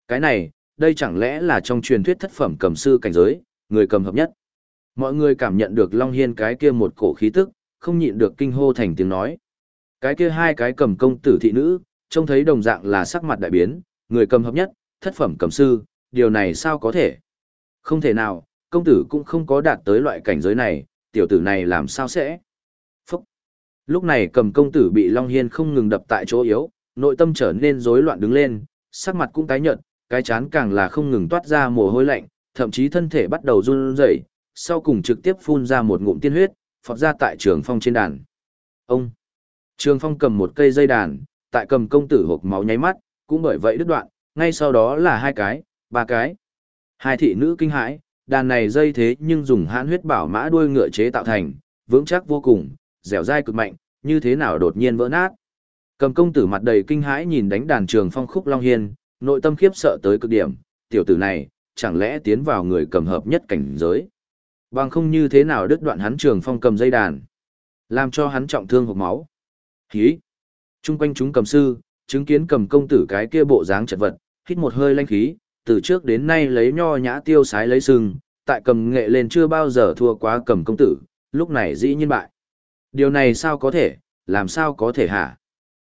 Cái này, đây chẳng lẽ là trong truyền thuyết thất phẩm cầm sư cảnh giới, người cầm hợp nhất. Mọi người cảm nhận được Long Hiên cái kia một cổ khí tức, không nhịn được kinh hô thành tiếng nói. Cái kia hai cái cầm công tử thị nữ, trông thấy đồng dạng là sắc mặt đại biến, người cầm hợp nhất, thất phẩm cầm sư, điều này sao có thể? Không thể nào, công tử cũng không có đạt tới loại cảnh giới này, tiểu tử này làm sao sẽ? Phúc! Lúc này cầm công tử bị Long Hiên không ngừng đập tại chỗ yếu, nội tâm trở nên rối loạn đứng lên, sắc mặt cũng tái nhợt, cái chán càng là không ngừng toát ra mồ hôi lạnh, thậm chí thân thể bắt đầu run rẩy, sau cùng trực tiếp phun ra một ngụm tiên huyết, phọt ra tại trường phong trên đàn. Ông! Trường phong cầm một cây dây đàn, tại cầm công tử hộp máu nháy mắt, cũng bởi vậy đứt đoạn, ngay sau đó là hai cái, ba cái. Hai thị nữ kinh hãi, đàn này dây thế nhưng dùng hãn huyết bảo mã đuôi ngựa chế tạo thành, vững chắc vô cùng, dẻo dai cực mạnh, như thế nào đột nhiên vỡ nát. Cầm công tử mặt đầy kinh hãi nhìn đánh đàn trường phong khúc long hiên, nội tâm khiếp sợ tới cực điểm, tiểu tử này, chẳng lẽ tiến vào người cầm hợp nhất cảnh giới. Bằng không như thế nào đứt đoạn hắn trường phong cầm dây đàn. Làm cho hắn trọng thương hộp máu. Hí! Trung quanh chúng cầm sư, chứng kiến cầm công tử cái kia bộ dáng chật vật, hít một hơi lanh khí, từ trước đến nay lấy nho nhã tiêu sái lấy sừng, tại cầm nghệ lên chưa bao giờ thua quá cầm công tử, lúc này dĩ nhiên bại. Điều này sao có thể, làm sao có thể hả?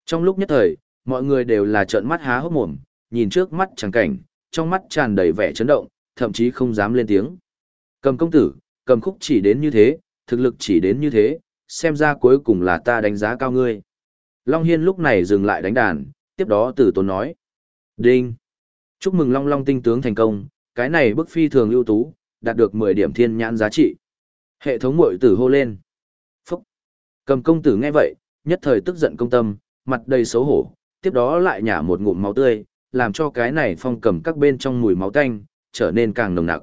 Trong lúc nhất thời, mọi người đều là trợn mắt há hốc mồm, nhìn trước mắt chẳng cảnh, trong mắt tràn đầy vẻ chấn động, thậm chí không dám lên tiếng. Cầm công tử, cầm khúc chỉ đến như thế, thực lực chỉ đến như thế, xem ra cuối cùng là ta đánh giá cao ngươi. Long Hiên lúc này dừng lại đánh đàn, tiếp đó tử tốn nói. Đinh! Chúc mừng Long Long tinh tướng thành công, cái này bức phi thường ưu tú, đạt được 10 điểm thiên nhãn giá trị. Hệ thống muội tử hô lên. Phúc! Cầm công tử nghe vậy, nhất thời tức giận công tâm, mặt đầy xấu hổ, tiếp đó lại nhả một ngụm máu tươi, làm cho cái này phong cầm các bên trong mùi máu tanh, trở nên càng nồng nặc.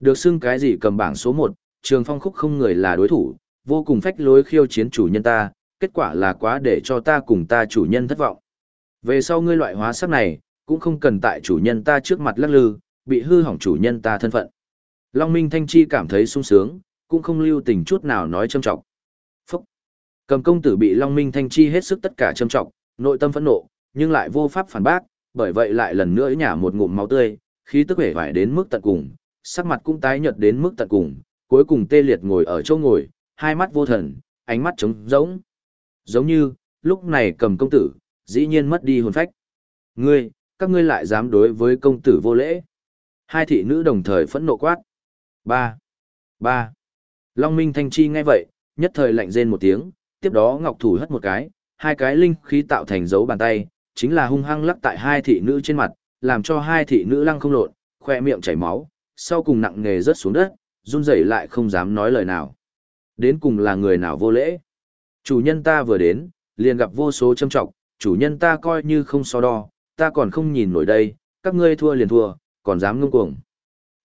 Được xưng cái gì cầm bảng số 1, trường phong khúc không người là đối thủ, vô cùng phách lối khiêu chiến chủ nhân ta, kết quả là quá để cho ta cùng ta chủ nhân thất vọng. Về sau ngươi loại hóa sắc này, cũng không cần tại chủ nhân ta trước mặt lắc lư, bị hư hỏng chủ nhân ta thân phận. Long Minh Thanh Chi cảm thấy sung sướng, cũng không lưu tình chút nào nói châm trọng. Phúc! Cầm công tử bị Long Minh Thanh Chi hết sức tất cả châm trọng, nội tâm phẫn nộ, nhưng lại vô pháp phản bác, bởi vậy lại lần nữa nhả một ngụm máu tươi, khí tức vẻ vải đến mức tận cùng, sắc mặt cũng tái nhợt đến mức tận cùng, cuối cùng tê liệt ngồi ở chỗ ngồi, hai mắt vô thần, ánh mắt trống rỗng. Giống như, lúc này cầm công tử, dĩ nhiên mất đi hồn phách. Ngươi, các ngươi lại dám đối với công tử vô lễ. Hai thị nữ đồng thời phẫn nộ quát. Ba. Ba. Long Minh Thanh Chi nghe vậy, nhất thời lạnh rên một tiếng, tiếp đó ngọc thủ hất một cái, hai cái linh khí tạo thành dấu bàn tay, chính là hung hăng lắc tại hai thị nữ trên mặt, làm cho hai thị nữ lăng không lộn, khoe miệng chảy máu, sau cùng nặng nghề rớt xuống đất, run rẩy lại không dám nói lời nào. Đến cùng là người nào vô lễ. Chủ nhân ta vừa đến, liền gặp vô số châm trọng, chủ nhân ta coi như không so đo, ta còn không nhìn nổi đây, các ngươi thua liền thua, còn dám ngông cuồng.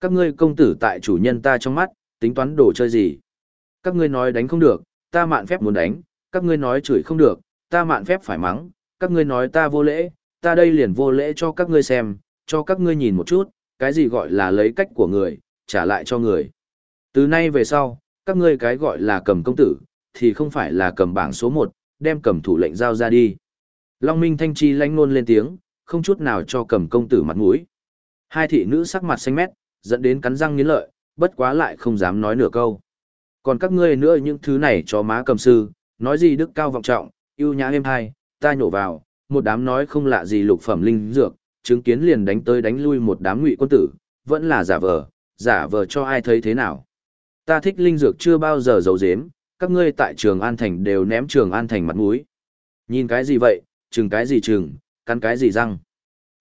Các ngươi công tử tại chủ nhân ta trong mắt, tính toán đồ chơi gì? Các ngươi nói đánh không được, ta mạn phép muốn đánh, các ngươi nói chửi không được, ta mạn phép phải mắng, các ngươi nói ta vô lễ, ta đây liền vô lễ cho các ngươi xem, cho các ngươi nhìn một chút, cái gì gọi là lấy cách của người, trả lại cho người. Từ nay về sau, các ngươi cái gọi là cầm công tử, thì không phải là cầm bảng số 1, đem cầm thủ lệnh giao ra đi. Long Minh Thanh Chi lanh ngôn lên tiếng, không chút nào cho cầm công tử mặt mũi. Hai thị nữ sắc mặt xanh mét, dẫn đến cắn răng nghiến lợi, bất quá lại không dám nói nửa câu. Còn các ngươi nữa những thứ này cho má cầm sư, nói gì đức cao vọng trọng, yêu nhã êm hai, ta nhổ vào, một đám nói không lạ gì lục phẩm linh dược, chứng kiến liền đánh tới đánh lui một đám ngụy quân tử, vẫn là giả vờ, giả vờ cho ai thấy thế nào. Ta thích linh dược chưa bao giờ giấu giếm, các ngươi tại trường An Thành đều ném trường An Thành mặt mũi. Nhìn cái gì vậy, chừng cái gì chừng, cắn cái gì răng.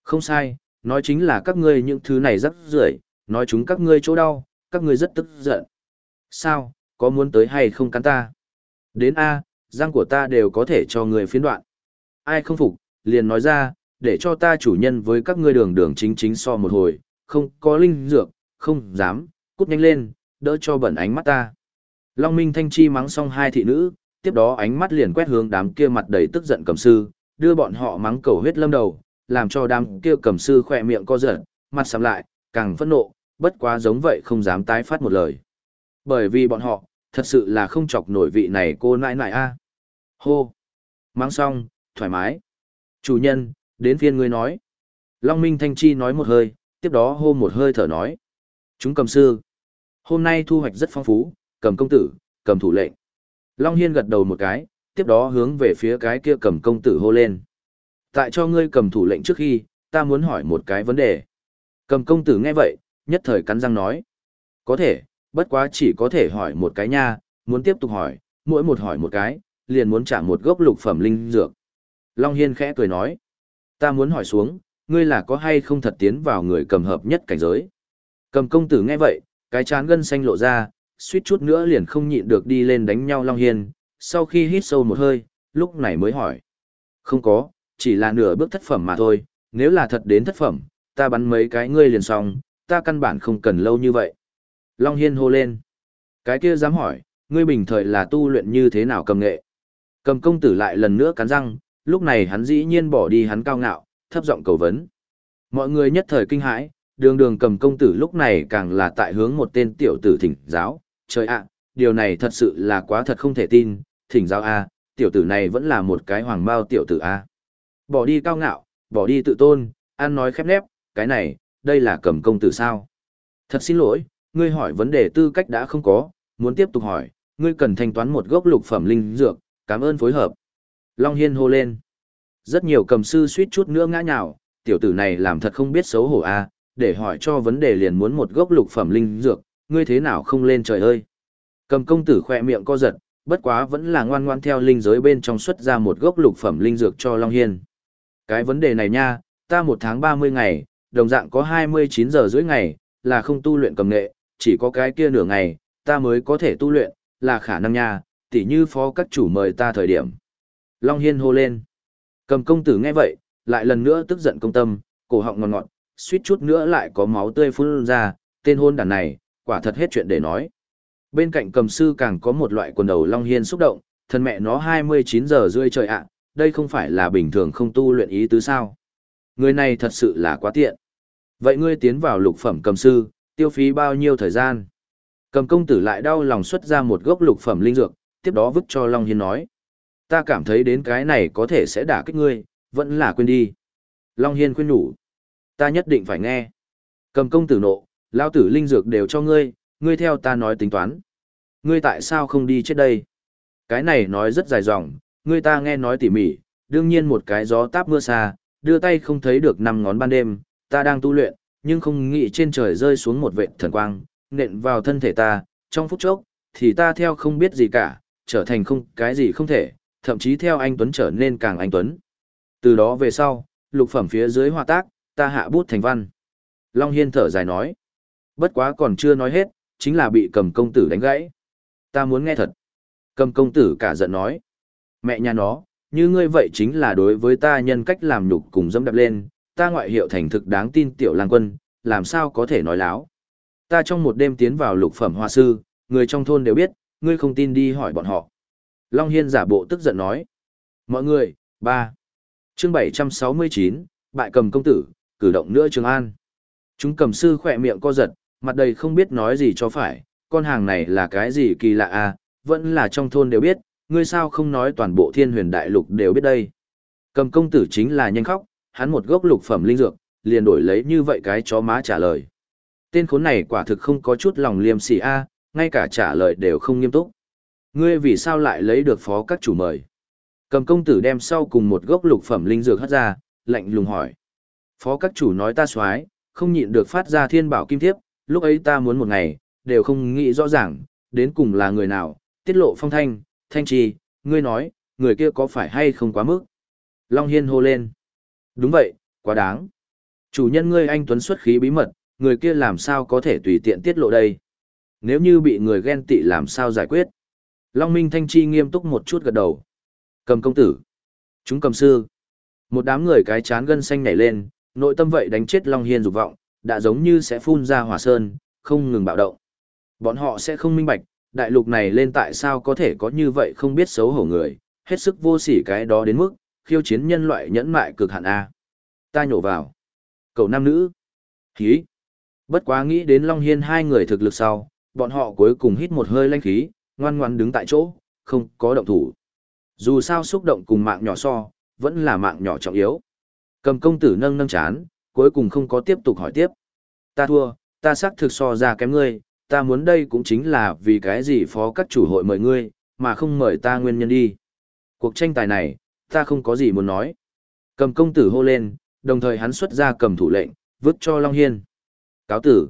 Không sai, nói chính là các ngươi những thứ này rất rưởi, nói chúng các ngươi chỗ đau, các ngươi rất tức giận. Sao, có muốn tới hay không cắn ta? Đến A, răng của ta đều có thể cho người phiến đoạn. Ai không phục, liền nói ra, để cho ta chủ nhân với các ngươi đường đường chính chính so một hồi, không có linh dược, không dám, cút nhanh lên, đỡ cho bẩn ánh mắt ta. Long Minh Thanh Chi mắng xong hai thị nữ, tiếp đó ánh mắt liền quét hướng đám kia mặt đầy tức giận cầm sư, đưa bọn họ mắng cầu huyết lâm đầu, làm cho đám kia cầm sư khỏe miệng co giật, mặt sầm lại, càng phẫn nộ, bất quá giống vậy không dám tái phát một lời. Bởi vì bọn họ, thật sự là không chọc nổi vị này cô nãi nãi a. Hô! Mắng xong, thoải mái. Chủ nhân, đến phiên ngươi nói. Long Minh Thanh Chi nói một hơi, tiếp đó hô một hơi thở nói. Chúng cầm sư. Hôm nay thu hoạch rất phong phú, cầm công tử, cầm thủ lệnh. Long Hiên gật đầu một cái, tiếp đó hướng về phía cái kia cầm công tử hô lên. Tại cho ngươi cầm thủ lệnh trước khi, ta muốn hỏi một cái vấn đề. Cầm công tử nghe vậy, nhất thời cắn răng nói. Có thể, bất quá chỉ có thể hỏi một cái nha, muốn tiếp tục hỏi, mỗi một hỏi một cái, liền muốn trả một gốc lục phẩm linh dược. Long Hiên khẽ cười nói. Ta muốn hỏi xuống, ngươi là có hay không thật tiến vào người cầm hợp nhất cảnh giới. Cầm công tử nghe vậy, cái chán gân xanh lộ ra, suýt chút nữa liền không nhịn được đi lên đánh nhau Long Hiên, sau khi hít sâu một hơi, lúc này mới hỏi. Không có, chỉ là nửa bước thất phẩm mà thôi, nếu là thật đến thất phẩm, ta bắn mấy cái ngươi liền xong, ta căn bản không cần lâu như vậy. Long Hiên hô lên. Cái kia dám hỏi, ngươi bình thời là tu luyện như thế nào cầm nghệ? Cầm công tử lại lần nữa cắn răng, lúc này hắn dĩ nhiên bỏ đi hắn cao ngạo, thấp giọng cầu vấn. Mọi người nhất thời kinh hãi, đường đường cầm công tử lúc này càng là tại hướng một tên tiểu tử thỉnh giáo. Trời ạ, điều này thật sự là quá thật không thể tin, thỉnh giáo A, tiểu tử này vẫn là một cái hoàng bao tiểu tử A. Bỏ đi cao ngạo, bỏ đi tự tôn, ăn nói khép nép, cái này, đây là cầm công tử sao? Thật xin lỗi, ngươi hỏi vấn đề tư cách đã không có, muốn tiếp tục hỏi, ngươi cần thanh toán một gốc lục phẩm linh dược, cảm ơn phối hợp. Long Hiên hô lên. Rất nhiều cầm sư suýt chút nữa ngã nhào, tiểu tử này làm thật không biết xấu hổ a để hỏi cho vấn đề liền muốn một gốc lục phẩm linh dược, ngươi thế nào không lên trời ơi. Cầm công tử khỏe miệng co giật, bất quá vẫn là ngoan ngoan theo linh giới bên trong xuất ra một gốc lục phẩm linh dược cho Long Hiên. Cái vấn đề này nha, ta một tháng 30 ngày, đồng dạng có 29 giờ rưỡi ngày, là không tu luyện cầm nghệ, chỉ có cái kia nửa ngày, ta mới có thể tu luyện, là khả năng nha, tỉ như phó các chủ mời ta thời điểm. Long Hiên hô lên. Cầm công tử nghe vậy, lại lần nữa tức giận công tâm, cổ họng ngọt ngọt, suýt chút nữa lại có máu tươi phun ra, tên hôn đàn này, quả thật hết chuyện để nói. Bên cạnh cầm sư càng có một loại quần đầu Long Hiên xúc động, thân mẹ nó 29 giờ rưỡi trời ạ, đây không phải là bình thường không tu luyện ý tứ sao. Người này thật sự là quá tiện. Vậy ngươi tiến vào lục phẩm cầm sư, tiêu phí bao nhiêu thời gian? Cầm công tử lại đau lòng xuất ra một gốc lục phẩm linh dược, tiếp đó vứt cho Long Hiên nói. Ta cảm thấy đến cái này có thể sẽ đả kích ngươi, vẫn là quên đi. Long Hiên khuyên nhủ. Ta nhất định phải nghe. Cầm công tử nộ, lao tử linh dược đều cho ngươi, ngươi theo ta nói tính toán. Ngươi tại sao không đi chết đây? Cái này nói rất dài dòng, ngươi ta nghe nói tỉ mỉ, đương nhiên một cái gió táp mưa xa, đưa tay không thấy được năm ngón ban đêm, ta đang tu luyện, nhưng không nghĩ trên trời rơi xuống một vệt thần quang, nện vào thân thể ta, trong phút chốc, thì ta theo không biết gì cả, trở thành không cái gì không thể, thậm chí theo anh Tuấn trở nên càng anh Tuấn. Từ đó về sau, lục phẩm phía dưới hòa tác, ta hạ bút thành văn. Long Hiên thở dài nói. Bất quá còn chưa nói hết, chính là bị cầm công tử đánh gãy. Ta muốn nghe thật. Cầm công tử cả giận nói. Mẹ nhà nó, như ngươi vậy chính là đối với ta nhân cách làm nhục cùng dâm đập lên, ta ngoại hiệu thành thực đáng tin tiểu lang quân, làm sao có thể nói láo. Ta trong một đêm tiến vào lục phẩm hoa sư, người trong thôn đều biết, ngươi không tin đi hỏi bọn họ. Long Hiên giả bộ tức giận nói. Mọi người, ba chương 769, bại cầm công tử, cử động nữa Trường An. Chúng cầm sư khỏe miệng co giật, mặt đầy không biết nói gì cho phải, con hàng này là cái gì kỳ lạ à, vẫn là trong thôn đều biết, ngươi sao không nói toàn bộ thiên huyền đại lục đều biết đây. Cầm công tử chính là nhanh khóc, hắn một gốc lục phẩm linh dược, liền đổi lấy như vậy cái chó má trả lời. Tên khốn này quả thực không có chút lòng liêm sỉ a, ngay cả trả lời đều không nghiêm túc. Ngươi vì sao lại lấy được phó các chủ mời? Cầm công tử đem sau cùng một gốc lục phẩm linh dược hất ra, lạnh lùng hỏi. Phó các chủ nói ta xoái, không nhịn được phát ra thiên bảo kim thiếp, lúc ấy ta muốn một ngày, đều không nghĩ rõ ràng, đến cùng là người nào, tiết lộ phong thanh, thanh trì, ngươi nói, người kia có phải hay không quá mức. Long Hiên hô lên. Đúng vậy, quá đáng. Chủ nhân ngươi anh Tuấn xuất khí bí mật, người kia làm sao có thể tùy tiện tiết lộ đây. Nếu như bị người ghen tị làm sao giải quyết. Long Minh Thanh Chi nghiêm túc một chút gật đầu. Cầm công tử. Chúng cầm sư. Một đám người cái chán gân xanh nhảy lên, nội tâm vậy đánh chết Long Hiên dục vọng, đã giống như sẽ phun ra hỏa sơn, không ngừng bạo động. Bọn họ sẽ không minh bạch, đại lục này lên tại sao có thể có như vậy không biết xấu hổ người, hết sức vô sỉ cái đó đến mức, khiêu chiến nhân loại nhẫn mại cực hạn A. Ta nhổ vào. Cậu nam nữ. Khí. Bất quá nghĩ đến Long Hiên hai người thực lực sau, bọn họ cuối cùng hít một hơi lanh khí, ngoan ngoan đứng tại chỗ, không có động thủ. Dù sao xúc động cùng mạng nhỏ so, vẫn là mạng nhỏ trọng yếu. Cầm công tử nâng nâng chán, cuối cùng không có tiếp tục hỏi tiếp. Ta thua, ta xác thực so ra kém ngươi, ta muốn đây cũng chính là vì cái gì phó các chủ hội mời ngươi, mà không mời ta nguyên nhân đi. Cuộc tranh tài này, ta không có gì muốn nói. Cầm công tử hô lên, đồng thời hắn xuất ra cầm thủ lệnh, vứt cho Long Hiên. Cáo tử.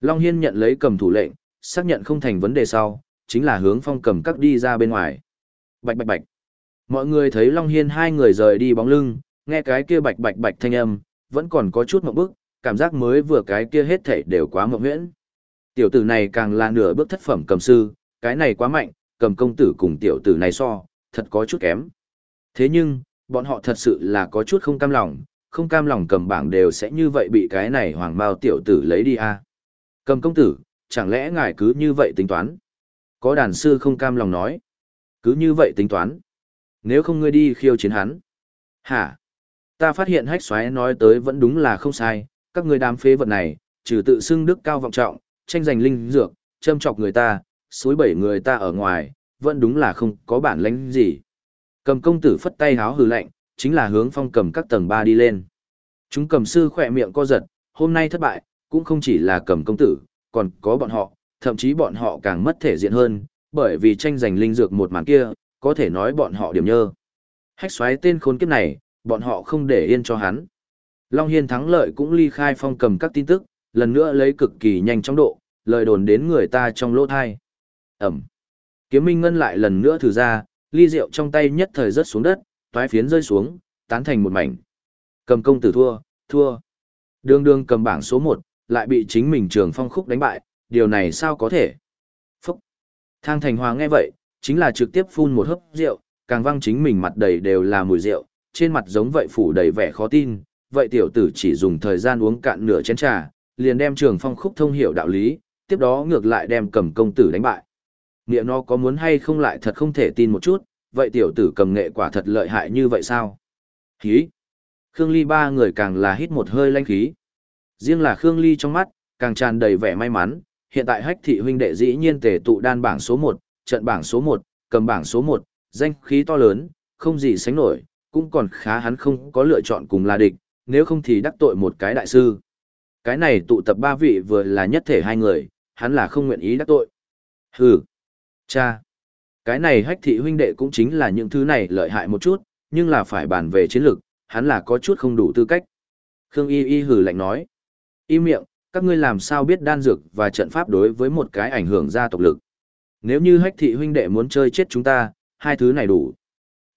Long Hiên nhận lấy cầm thủ lệnh, xác nhận không thành vấn đề sau, chính là hướng phong cầm các đi ra bên ngoài. Bạch bạch bạch. Mọi người thấy Long Hiên hai người rời đi bóng lưng, nghe cái kia bạch bạch bạch thanh âm, vẫn còn có chút mộng bức, cảm giác mới vừa cái kia hết thảy đều quá mộng huyễn. Tiểu tử này càng là nửa bước thất phẩm cầm sư, cái này quá mạnh, cầm công tử cùng tiểu tử này so, thật có chút kém. Thế nhưng, bọn họ thật sự là có chút không cam lòng, không cam lòng cầm bảng đều sẽ như vậy bị cái này hoàng bao tiểu tử lấy đi à. Cầm công tử, chẳng lẽ ngài cứ như vậy tính toán? Có đàn sư không cam lòng nói. Cứ như vậy tính toán. Nếu không ngươi đi khiêu chiến hắn. Hả? Ta phát hiện hách xoáy nói tới vẫn đúng là không sai, các người đám phế vật này, trừ tự xưng đức cao vọng trọng, tranh giành linh dược, châm chọc người ta, suối bảy người ta ở ngoài, vẫn đúng là không có bản lãnh gì. Cầm công tử phất tay háo hừ lạnh, chính là hướng phong cầm các tầng ba đi lên. Chúng cầm sư khỏe miệng co giật, hôm nay thất bại, cũng không chỉ là cầm công tử, còn có bọn họ, thậm chí bọn họ càng mất thể diện hơn, bởi vì tranh giành linh dược một màn kia, có thể nói bọn họ điểm nhơ. Hách xoáy tên khốn kiếp này, bọn họ không để yên cho hắn. Long Hiên thắng lợi cũng ly khai phong cầm các tin tức, lần nữa lấy cực kỳ nhanh chóng độ, lời đồn đến người ta trong lỗ thai. Ẩm. Kiếm Minh Ngân lại lần nữa thử ra, ly rượu trong tay nhất thời rớt xuống đất, toái phiến rơi xuống, tán thành một mảnh. Cầm công tử thua, thua. Đường đường cầm bảng số 1, lại bị chính mình trường phong khúc đánh bại, điều này sao có thể? Phúc! Thang Thành Hòa nghe vậy, chính là trực tiếp phun một hớp rượu, càng văng chính mình mặt đầy đều là mùi rượu, trên mặt giống vậy phủ đầy vẻ khó tin, vậy tiểu tử chỉ dùng thời gian uống cạn nửa chén trà, liền đem trường phong khúc thông hiểu đạo lý, tiếp đó ngược lại đem cầm công tử đánh bại. Nghĩa nó có muốn hay không lại thật không thể tin một chút, vậy tiểu tử cầm nghệ quả thật lợi hại như vậy sao? Khí! Khương Ly ba người càng là hít một hơi lanh khí. Riêng là Khương Ly trong mắt, càng tràn đầy vẻ may mắn, hiện tại hách thị huynh đệ dĩ nhiên tề tụ đan bảng số 1, trận bảng số 1, cầm bảng số 1, danh khí to lớn, không gì sánh nổi, cũng còn khá hắn không có lựa chọn cùng là địch, nếu không thì đắc tội một cái đại sư. Cái này tụ tập ba vị vừa là nhất thể hai người, hắn là không nguyện ý đắc tội. Hừ, cha, cái này hách thị huynh đệ cũng chính là những thứ này lợi hại một chút, nhưng là phải bàn về chiến lược, hắn là có chút không đủ tư cách. Khương Y Y hừ lạnh nói, y miệng, các ngươi làm sao biết đan dược và trận pháp đối với một cái ảnh hưởng gia tộc lực. Nếu như hách thị huynh đệ muốn chơi chết chúng ta, hai thứ này đủ.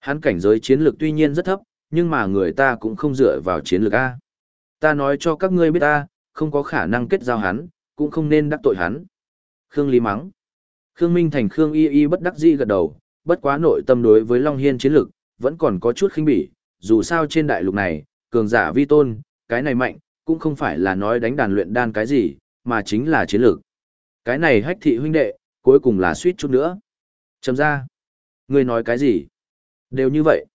Hắn cảnh giới chiến lược tuy nhiên rất thấp, nhưng mà người ta cũng không dựa vào chiến lược A. Ta nói cho các ngươi biết ta, không có khả năng kết giao hắn, cũng không nên đắc tội hắn. Khương Lý mắng. Khương Minh Thành Khương Y Y bất đắc dĩ gật đầu, bất quá nội tâm đối với Long Hiên chiến lược, vẫn còn có chút khinh bỉ, dù sao trên đại lục này, cường giả vi tôn, cái này mạnh, cũng không phải là nói đánh đàn luyện đan cái gì, mà chính là chiến lược. Cái này hách thị huynh đệ, cuối cùng là suýt chút nữa. Chấm ra. Ngươi nói cái gì? Đều như vậy.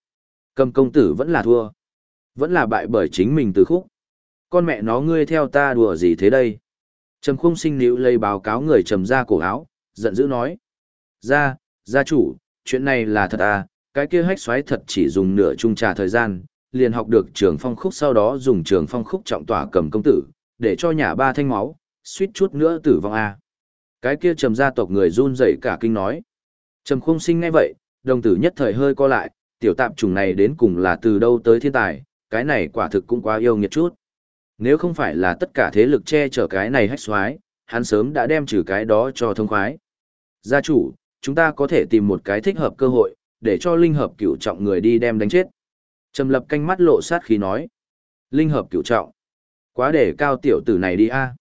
Cầm công tử vẫn là thua. Vẫn là bại bởi chính mình từ khúc. Con mẹ nó ngươi theo ta đùa gì thế đây? Trầm khung sinh nữ lấy báo cáo người trầm ra cổ áo, giận dữ nói. Ra, gia chủ, chuyện này là thật à, cái kia hách xoáy thật chỉ dùng nửa chung trà thời gian, liền học được trường phong khúc sau đó dùng trường phong khúc trọng tỏa cầm công tử, để cho nhà ba thanh máu, suýt chút nữa tử vong à. Cái kia trầm gia tộc người run rẩy cả kinh nói. Trầm khung sinh ngay vậy, đồng tử nhất thời hơi co lại, tiểu tạp chủng này đến cùng là từ đâu tới thiên tài, cái này quả thực cũng quá yêu nghiệt chút. Nếu không phải là tất cả thế lực che chở cái này hách xoái, hắn sớm đã đem trừ cái đó cho thông khoái. Gia chủ, chúng ta có thể tìm một cái thích hợp cơ hội, để cho linh hợp cửu trọng người đi đem đánh chết. Trầm lập canh mắt lộ sát khí nói. Linh hợp cửu trọng. Quá để cao tiểu tử này đi a.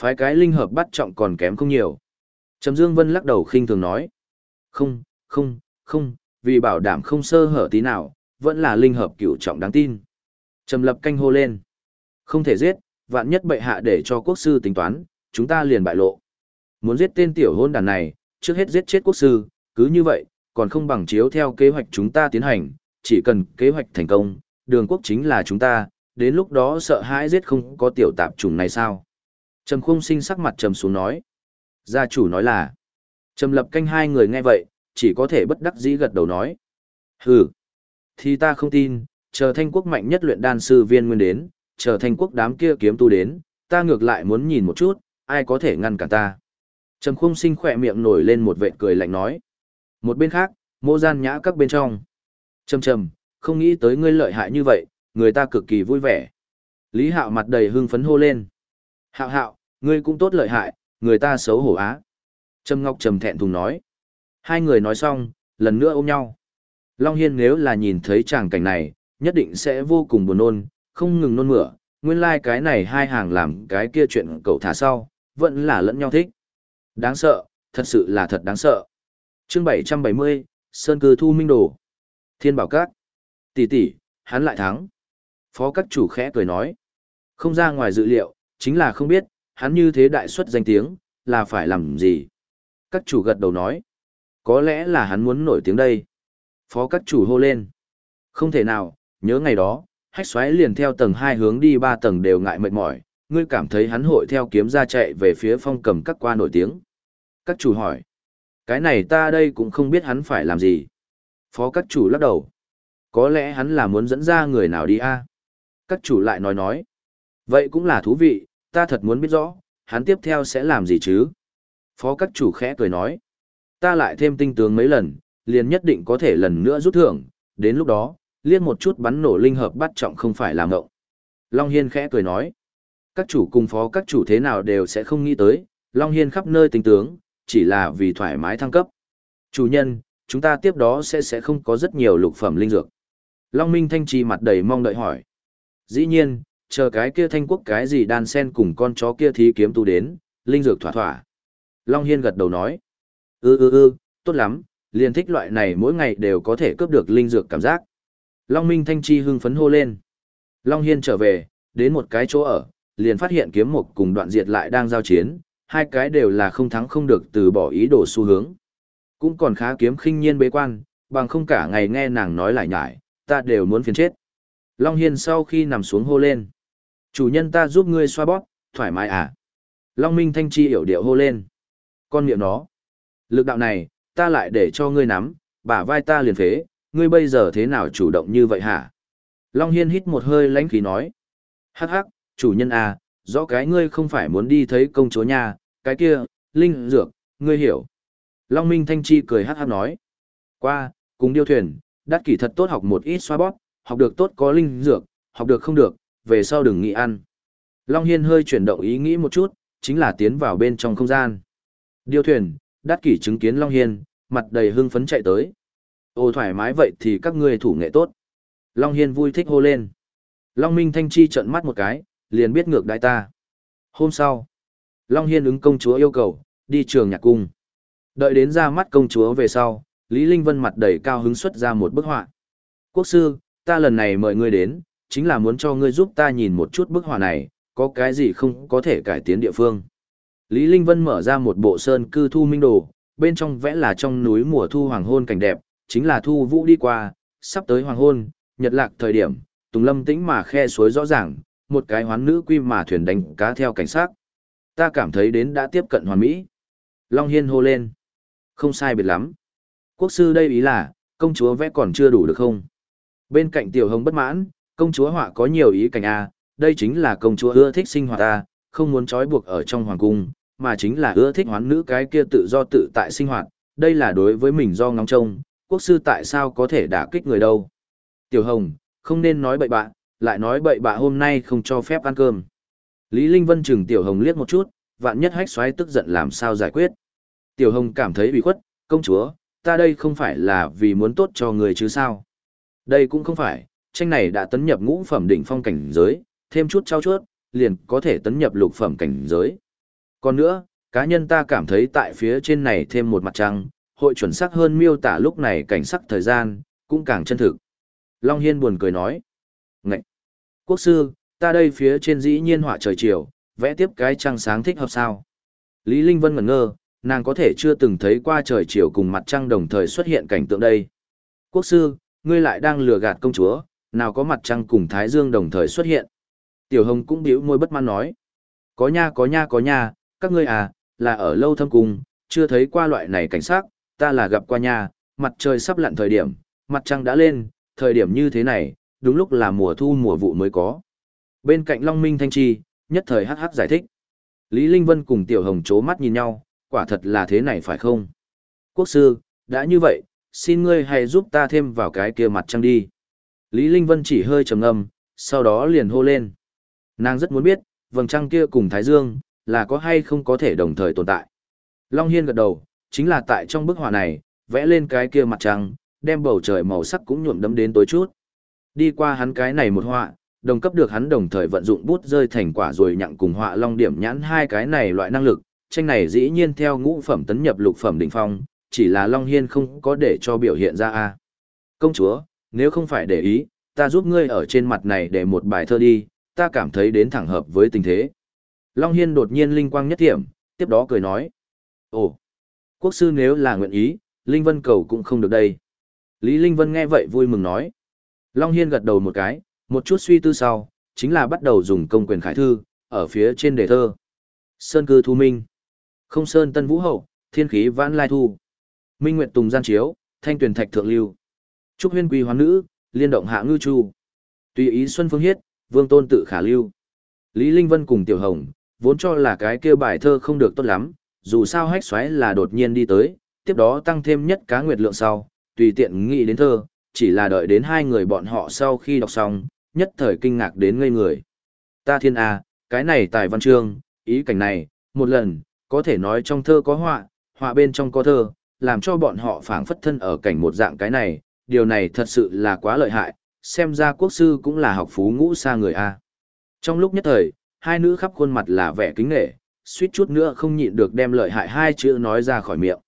Phái cái linh hợp bắt trọng còn kém không nhiều. Trầm Dương Vân lắc đầu khinh thường nói. Không, không, không, vì bảo đảm không sơ hở tí nào, vẫn là linh hợp cửu trọng đáng tin. Trầm lập canh hô lên. Không thể giết, vạn nhất bệ hạ để cho quốc sư tính toán, chúng ta liền bại lộ. Muốn giết tên tiểu hôn đàn này, trước hết giết chết quốc sư, cứ như vậy, còn không bằng chiếu theo kế hoạch chúng ta tiến hành, chỉ cần kế hoạch thành công, đường quốc chính là chúng ta, đến lúc đó sợ hãi giết không có tiểu tạp trùng này sao. Trầm khung sinh sắc mặt trầm xuống nói. Gia chủ nói là. Trầm lập canh hai người nghe vậy, chỉ có thể bất đắc dĩ gật đầu nói. Hừ. Thì ta không tin, chờ thanh quốc mạnh nhất luyện đan sư viên nguyên đến, chờ thanh quốc đám kia kiếm tu đến, ta ngược lại muốn nhìn một chút, ai có thể ngăn cản ta. Trầm khung sinh khỏe miệng nổi lên một vệt cười lạnh nói. Một bên khác, mô gian nhã các bên trong. Trầm trầm, không nghĩ tới ngươi lợi hại như vậy, người ta cực kỳ vui vẻ. Lý hạo mặt đầy hưng phấn hô lên. Hạo hạo, ngươi cũng tốt lợi hại, người ta xấu hổ á. Trầm ngọc trầm thẹn thùng nói. Hai người nói xong, lần nữa ôm nhau. Long Hiên nếu là nhìn thấy tràng cảnh này, nhất định sẽ vô cùng buồn nôn, không ngừng nôn mửa. Nguyên lai like cái này hai hàng làm cái kia chuyện cậu thả sau, vẫn là lẫn nhau thích. Đáng sợ, thật sự là thật đáng sợ. chương 770, Sơn Cư Thu Minh Đồ. Thiên Bảo Các. Tỷ tỷ, hắn lại thắng. Phó các chủ khẽ cười nói. Không ra ngoài dự liệu, chính là không biết, hắn như thế đại suất danh tiếng, là phải làm gì. Các chủ gật đầu nói. Có lẽ là hắn muốn nổi tiếng đây. Phó các chủ hô lên. Không thể nào, nhớ ngày đó, hách xoáy liền theo tầng hai hướng đi ba tầng đều ngại mệt mỏi, ngươi cảm thấy hắn hội theo kiếm ra chạy về phía phong cầm các qua nổi tiếng. Các chủ hỏi. Cái này ta đây cũng không biết hắn phải làm gì. Phó các chủ lắc đầu. Có lẽ hắn là muốn dẫn ra người nào đi a Các chủ lại nói nói. Vậy cũng là thú vị, ta thật muốn biết rõ, hắn tiếp theo sẽ làm gì chứ? Phó các chủ khẽ cười nói. Ta lại thêm tinh tướng mấy lần, liền nhất định có thể lần nữa rút thưởng, đến lúc đó, liên một chút bắn nổ linh hợp bắt trọng không phải làm ngộng. Long Hiên khẽ cười nói. Các chủ cùng phó các chủ thế nào đều sẽ không nghĩ tới, Long Hiên khắp nơi tinh tướng, chỉ là vì thoải mái thăng cấp. Chủ nhân, chúng ta tiếp đó sẽ sẽ không có rất nhiều lục phẩm linh dược. Long Minh Thanh Trì mặt đầy mong đợi hỏi. Dĩ nhiên, chờ cái kia thanh quốc cái gì đan sen cùng con chó kia thí kiếm tu đến, linh dược thỏa thỏa. Long Hiên gật đầu nói ư ư ư, tốt lắm, liền thích loại này mỗi ngày đều có thể cướp được linh dược cảm giác. Long Minh Thanh Chi hưng phấn hô lên. Long Hiên trở về, đến một cái chỗ ở, liền phát hiện kiếm mục cùng đoạn diệt lại đang giao chiến, hai cái đều là không thắng không được từ bỏ ý đồ xu hướng. Cũng còn khá kiếm khinh nhiên bế quan, bằng không cả ngày nghe nàng nói lại nhải, ta đều muốn phiền chết. Long Hiên sau khi nằm xuống hô lên. Chủ nhân ta giúp ngươi xoa bóp, thoải mái à? Long Minh Thanh Chi hiểu điệu hô lên. Con miệng nó. Lực đạo này, ta lại để cho ngươi nắm, bả vai ta liền phế, ngươi bây giờ thế nào chủ động như vậy hả? Long Hiên hít một hơi lãnh khí nói. Hắc hắc, chủ nhân à, rõ cái ngươi không phải muốn đi thấy công chúa nhà, cái kia, linh dược, ngươi hiểu. Long Minh Thanh Chi cười hắc hắc nói. Qua, cùng điêu thuyền, đắt kỷ thật tốt học một ít xoa bóp, học được tốt có linh dược, học được không được, về sau đừng nghĩ ăn. Long Hiên hơi chuyển động ý nghĩ một chút, chính là tiến vào bên trong không gian. Điêu thuyền, đắt kỷ chứng kiến Long Hiên, mặt đầy hưng phấn chạy tới. Ô thoải mái vậy thì các ngươi thủ nghệ tốt. Long Hiên vui thích hô lên. Long Minh Thanh Chi trận mắt một cái, liền biết ngược đại ta. Hôm sau, Long Hiên ứng công chúa yêu cầu, đi trường nhạc cung. Đợi đến ra mắt công chúa về sau, Lý Linh Vân mặt đầy cao hứng xuất ra một bức họa. Quốc sư, ta lần này mời ngươi đến, chính là muốn cho ngươi giúp ta nhìn một chút bức họa này, có cái gì không có thể cải tiến địa phương. Lý Linh Vân mở ra một bộ sơn cư thu minh đồ, bên trong vẽ là trong núi mùa thu hoàng hôn cảnh đẹp, chính là thu vũ đi qua, sắp tới hoàng hôn, nhật lạc thời điểm, tùng lâm tĩnh mà khe suối rõ ràng, một cái hoán nữ quy mà thuyền đánh cá theo cảnh sát. Ta cảm thấy đến đã tiếp cận hoàn mỹ. Long Hiên hô lên. Không sai biệt lắm. Quốc sư đây ý là, công chúa vẽ còn chưa đủ được không? Bên cạnh tiểu hồng bất mãn, công chúa họa có nhiều ý cảnh A, đây chính là công chúa ưa thích sinh hoạt ta, không muốn trói buộc ở trong hoàng cung, mà chính là ưa thích hoán nữ cái kia tự do tự tại sinh hoạt, đây là đối với mình do ngóng trông, quốc sư tại sao có thể đả kích người đâu. Tiểu Hồng, không nên nói bậy bạ, lại nói bậy bạ hôm nay không cho phép ăn cơm. Lý Linh Vân chừng Tiểu Hồng liếc một chút, vạn nhất hách xoáy tức giận làm sao giải quyết. Tiểu Hồng cảm thấy bị khuất, công chúa, ta đây không phải là vì muốn tốt cho người chứ sao. Đây cũng không phải, tranh này đã tấn nhập ngũ phẩm đỉnh phong cảnh giới, thêm chút trao chuốt, liền có thể tấn nhập lục phẩm cảnh giới. Còn nữa, cá nhân ta cảm thấy tại phía trên này thêm một mặt trăng, hội chuẩn xác hơn miêu tả lúc này cảnh sắc thời gian, cũng càng chân thực. Long Hiên buồn cười nói. Ngậy! Quốc sư, ta đây phía trên dĩ nhiên họa trời chiều, vẽ tiếp cái trăng sáng thích hợp sao? Lý Linh Vân ngẩn ngơ, nàng có thể chưa từng thấy qua trời chiều cùng mặt trăng đồng thời xuất hiện cảnh tượng đây. Quốc sư, ngươi lại đang lừa gạt công chúa, nào có mặt trăng cùng Thái Dương đồng thời xuất hiện. Tiểu Hồng cũng biểu môi bất mãn nói. Có nha có nha có nha, các ngươi à, là ở lâu thâm cung, chưa thấy qua loại này cảnh sát, ta là gặp qua nha, mặt trời sắp lặn thời điểm, mặt trăng đã lên, thời điểm như thế này, đúng lúc là mùa thu mùa vụ mới có. Bên cạnh Long Minh Thanh Chi, nhất thời hắc hắc giải thích. Lý Linh Vân cùng Tiểu Hồng chố mắt nhìn nhau, quả thật là thế này phải không? Quốc sư, đã như vậy, xin ngươi hãy giúp ta thêm vào cái kia mặt trăng đi. Lý Linh Vân chỉ hơi trầm ngâm, sau đó liền hô lên. Nàng rất muốn biết, vầng trăng kia cùng Thái Dương, là có hay không có thể đồng thời tồn tại. Long Hiên gật đầu, chính là tại trong bức họa này, vẽ lên cái kia mặt trăng, đem bầu trời màu sắc cũng nhuộm đấm đến tối chút. Đi qua hắn cái này một họa, đồng cấp được hắn đồng thời vận dụng bút rơi thành quả rồi nhặng cùng họa long điểm nhãn hai cái này loại năng lực, tranh này dĩ nhiên theo ngũ phẩm tấn nhập lục phẩm đỉnh phong, chỉ là Long Hiên không có để cho biểu hiện ra a. Công chúa, nếu không phải để ý, ta giúp ngươi ở trên mặt này để một bài thơ đi, ta cảm thấy đến thẳng hợp với tình thế. Long Hiên đột nhiên linh quang nhất thiểm, tiếp đó cười nói. Ồ, quốc sư nếu là nguyện ý, Linh Vân cầu cũng không được đây. Lý Linh Vân nghe vậy vui mừng nói. Long Hiên gật đầu một cái, một chút suy tư sau, chính là bắt đầu dùng công quyền khải thư, ở phía trên đề thơ. Sơn cư thu minh. Không sơn tân vũ hậu, thiên khí vãn lai thu. Minh Nguyệt Tùng gian chiếu, thanh tuyển thạch thượng lưu. Trúc huyên quy hoán nữ, liên động hạ ngư chu. Tùy ý xuân phương hiết, vương tôn tự khả lưu. Lý Linh Vân cùng Tiểu Hồng, vốn cho là cái kia bài thơ không được tốt lắm, dù sao hách xoáy là đột nhiên đi tới, tiếp đó tăng thêm nhất cá nguyệt lượng sau, tùy tiện nghĩ đến thơ, chỉ là đợi đến hai người bọn họ sau khi đọc xong, nhất thời kinh ngạc đến ngây người. Ta thiên A, cái này tài văn chương, ý cảnh này, một lần, có thể nói trong thơ có họa, họa bên trong có thơ, làm cho bọn họ phảng phất thân ở cảnh một dạng cái này, điều này thật sự là quá lợi hại, xem ra quốc sư cũng là học phú ngũ xa người A. Trong lúc nhất thời, hai nữ khắp khuôn mặt là vẻ kính nghệ, suýt chút nữa không nhịn được đem lợi hại hai chữ nói ra khỏi miệng.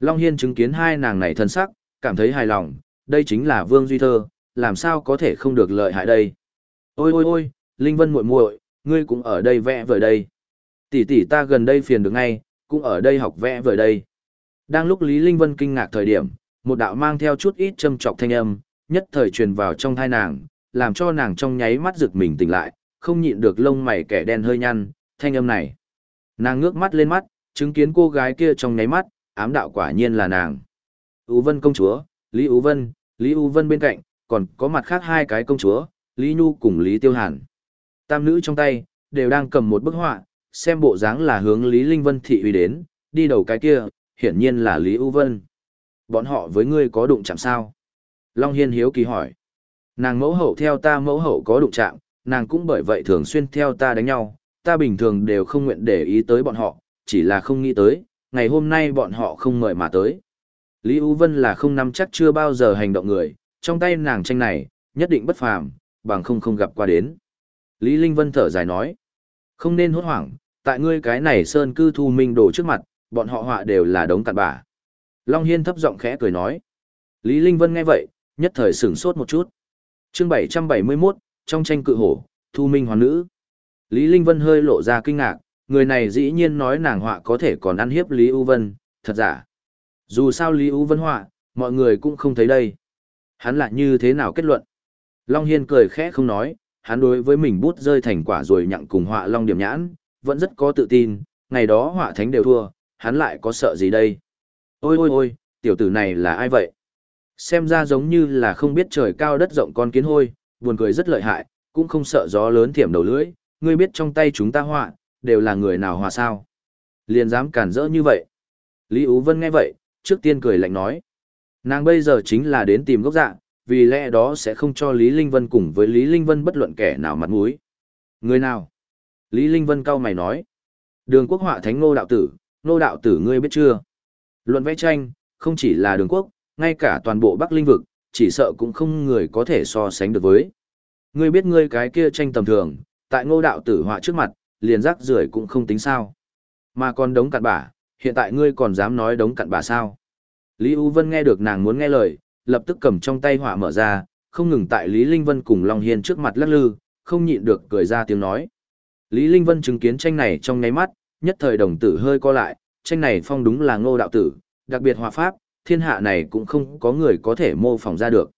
Long Hiên chứng kiến hai nàng này thân sắc, cảm thấy hài lòng, đây chính là Vương Duy Thơ, làm sao có thể không được lợi hại đây. Ôi ôi ôi, Linh Vân muội muội, ngươi cũng ở đây vẽ vời đây. Tỷ tỷ ta gần đây phiền được ngay, cũng ở đây học vẽ vời đây. Đang lúc Lý Linh Vân kinh ngạc thời điểm, một đạo mang theo chút ít châm chọc thanh âm, nhất thời truyền vào trong thai nàng, làm cho nàng trong nháy mắt giật mình tỉnh lại, không nhịn được lông mày kẻ đen hơi nhăn, thanh âm này. Nàng ngước mắt lên mắt, chứng kiến cô gái kia trong nháy mắt, ám đạo quả nhiên là nàng. Ú Vân công chúa, Lý Ú Vân, Lý Ú Vân bên cạnh, còn có mặt khác hai cái công chúa, Lý Nhu cùng Lý Tiêu Hàn. Tam nữ trong tay, đều đang cầm một bức họa, xem bộ dáng là hướng Lý Linh Vân thị uy đến, đi đầu cái kia, hiển nhiên là Lý Ú Vân. Bọn họ với ngươi có đụng chạm sao? Long Hiên hiếu kỳ hỏi. Nàng mẫu hậu theo ta mẫu hậu có đụng chạm, nàng cũng bởi vậy thường xuyên theo ta đánh nhau, ta bình thường đều không nguyện để ý tới bọn họ, chỉ là không nghĩ tới, ngày hôm nay bọn họ không mời mà tới. Lý U Vân là không nắm chắc chưa bao giờ hành động người, trong tay nàng tranh này, nhất định bất phàm, bằng không không gặp qua đến. Lý Linh Vân thở dài nói, không nên hốt hoảng, tại ngươi cái này sơn cư thu minh đổ trước mặt, bọn họ họa đều là đống cặn bã. Long Hiên thấp giọng khẽ cười nói. Lý Linh Vân nghe vậy, nhất thời sửng sốt một chút. chương 771, trong tranh cự hổ, thu minh hoàn nữ. Lý Linh Vân hơi lộ ra kinh ngạc, người này dĩ nhiên nói nàng họa có thể còn ăn hiếp Lý U Vân, thật giả. Dù sao Lý U Vân họa, mọi người cũng không thấy đây. Hắn lại như thế nào kết luận? Long Hiên cười khẽ không nói, hắn đối với mình bút rơi thành quả rồi nhặng cùng họa Long Điểm Nhãn, vẫn rất có tự tin, ngày đó họa thánh đều thua, hắn lại có sợ gì đây? Ôi ôi ôi, tiểu tử này là ai vậy? Xem ra giống như là không biết trời cao đất rộng con kiến hôi, buồn cười rất lợi hại, cũng không sợ gió lớn thiểm đầu lưỡi, ngươi biết trong tay chúng ta họa, đều là người nào hòa sao. Liền dám cản rỡ như vậy. Lý Ú Vân nghe vậy, trước tiên cười lạnh nói. Nàng bây giờ chính là đến tìm gốc dạ, vì lẽ đó sẽ không cho Lý Linh Vân cùng với Lý Linh Vân bất luận kẻ nào mặt mũi. Người nào? Lý Linh Vân cao mày nói. Đường quốc họa thánh ngô đạo tử, ngô đạo tử ngươi biết chưa? Luận vẽ tranh, không chỉ là đường quốc, ngay cả toàn bộ Bắc Linh vực, chỉ sợ cũng không người có thể so sánh được với. Ngươi biết ngươi cái kia tranh tầm thường, tại ngô đạo tử họa trước mặt, liền rác rưởi cũng không tính sao. Mà còn đống cặn bả, hiện tại ngươi còn dám nói đống cặn bả sao. Lý U Vân nghe được nàng muốn nghe lời, lập tức cầm trong tay họa mở ra, không ngừng tại Lý Linh Vân cùng Long Hiên trước mặt lắc lư, không nhịn được cười ra tiếng nói. Lý Linh Vân chứng kiến tranh này trong ngáy mắt, nhất thời đồng tử hơi co lại, tranh này phong đúng là ngô đạo tử, đặc biệt họa pháp, thiên hạ này cũng không có người có thể mô phỏng ra được.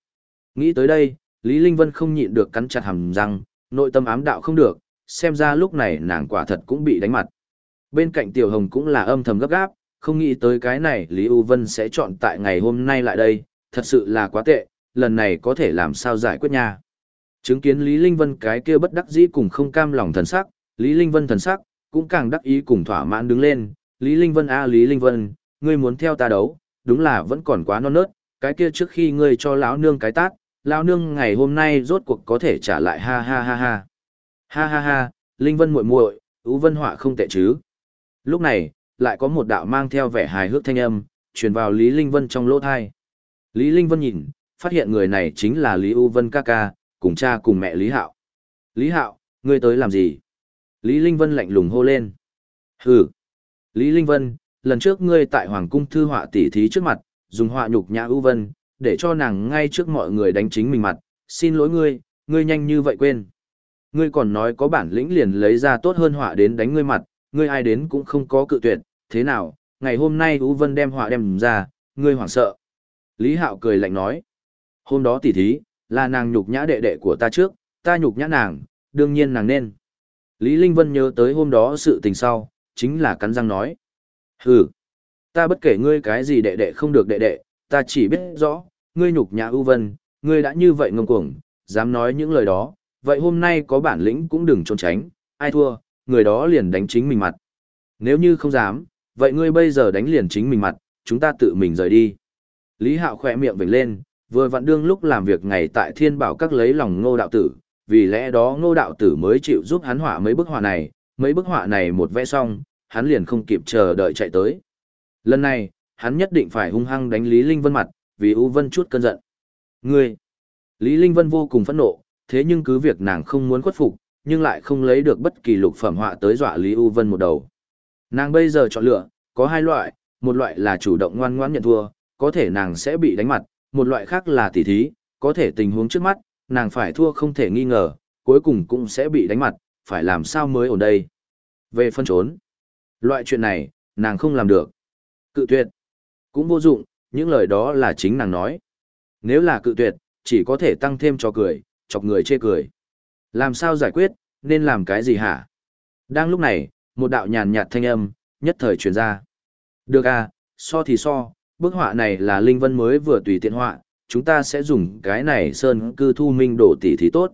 Nghĩ tới đây, Lý Linh Vân không nhịn được cắn chặt hàm răng, nội tâm ám đạo không được, xem ra lúc này nàng quả thật cũng bị đánh mặt. Bên cạnh Tiểu Hồng cũng là âm thầm gấp gáp, không nghĩ tới cái này Lý U Vân sẽ chọn tại ngày hôm nay lại đây, thật sự là quá tệ, lần này có thể làm sao giải quyết nha. Chứng kiến Lý Linh Vân cái kia bất đắc dĩ cùng không cam lòng thần sắc, Lý Linh Vân thần sắc, cũng càng đắc ý cùng thỏa mãn đứng lên, Lý Linh Vân a Lý Linh Vân, ngươi muốn theo ta đấu, đúng là vẫn còn quá non nớt, cái kia trước khi ngươi cho lão nương cái tát, lão nương ngày hôm nay rốt cuộc có thể trả lại ha ha ha ha. Ha ha ha, Linh Vân muội muội, Ú Vân họa không tệ chứ. Lúc này, lại có một đạo mang theo vẻ hài hước thanh âm, truyền vào Lý Linh Vân trong lỗ thai. Lý Linh Vân nhìn, phát hiện người này chính là Lý U Vân ca ca, cùng cha cùng mẹ Lý Hạo. Lý Hạo, ngươi tới làm gì? Lý Linh Vân lạnh lùng hô lên. Hừ. Lý Linh Vân, lần trước ngươi tại Hoàng Cung Thư họa tỉ thí trước mặt, dùng họa nhục nhã U Vân, để cho nàng ngay trước mọi người đánh chính mình mặt. Xin lỗi ngươi, ngươi nhanh như vậy quên ngươi còn nói có bản lĩnh liền lấy ra tốt hơn họa đến đánh ngươi mặt, ngươi ai đến cũng không có cự tuyệt, thế nào, ngày hôm nay ưu Vân đem họa đem ra, ngươi hoảng sợ. Lý Hạo cười lạnh nói, hôm đó tỉ thí, là nàng nhục nhã đệ đệ của ta trước, ta nhục nhã nàng, đương nhiên nàng nên. Lý Linh Vân nhớ tới hôm đó sự tình sau, chính là cắn răng nói. Hừ, ta bất kể ngươi cái gì đệ đệ không được đệ đệ, ta chỉ biết rõ, ngươi nhục nhã ưu vân, ngươi đã như vậy ngông cuồng, dám nói những lời đó, vậy hôm nay có bản lĩnh cũng đừng trốn tránh, ai thua, người đó liền đánh chính mình mặt. Nếu như không dám, vậy ngươi bây giờ đánh liền chính mình mặt, chúng ta tự mình rời đi. Lý Hạo khỏe miệng vểnh lên, vừa vặn đương lúc làm việc ngày tại thiên bảo các lấy lòng ngô đạo tử, vì lẽ đó ngô đạo tử mới chịu giúp hắn họa mấy bức họa này, mấy bức họa này một vẽ xong, hắn liền không kịp chờ đợi chạy tới. Lần này, hắn nhất định phải hung hăng đánh Lý Linh Vân mặt, vì U Vân chút cơn giận. Ngươi! Lý Linh Vân vô cùng phẫn nộ, thế nhưng cứ việc nàng không muốn khuất phục, nhưng lại không lấy được bất kỳ lục phẩm họa tới dọa Lý U Vân một đầu. Nàng bây giờ chọn lựa, có hai loại, một loại là chủ động ngoan ngoãn nhận thua, có thể nàng sẽ bị đánh mặt, một loại khác là tỉ thí, có thể tình huống trước mắt, nàng phải thua không thể nghi ngờ, cuối cùng cũng sẽ bị đánh mặt, phải làm sao mới ở đây. Về phân trốn, loại chuyện này, nàng không làm được. Cự tuyệt, cũng vô dụng, những lời đó là chính nàng nói. Nếu là cự tuyệt, chỉ có thể tăng thêm cho cười, chọc người chê cười. Làm sao giải quyết, nên làm cái gì hả? Đang lúc này, một đạo nhàn nhạt thanh âm, nhất thời truyền ra. Được à, so thì so, bức họa này là Linh Vân mới vừa tùy tiện họa, chúng ta sẽ dùng cái này sơn cư thu minh đổ tỷ thì tốt.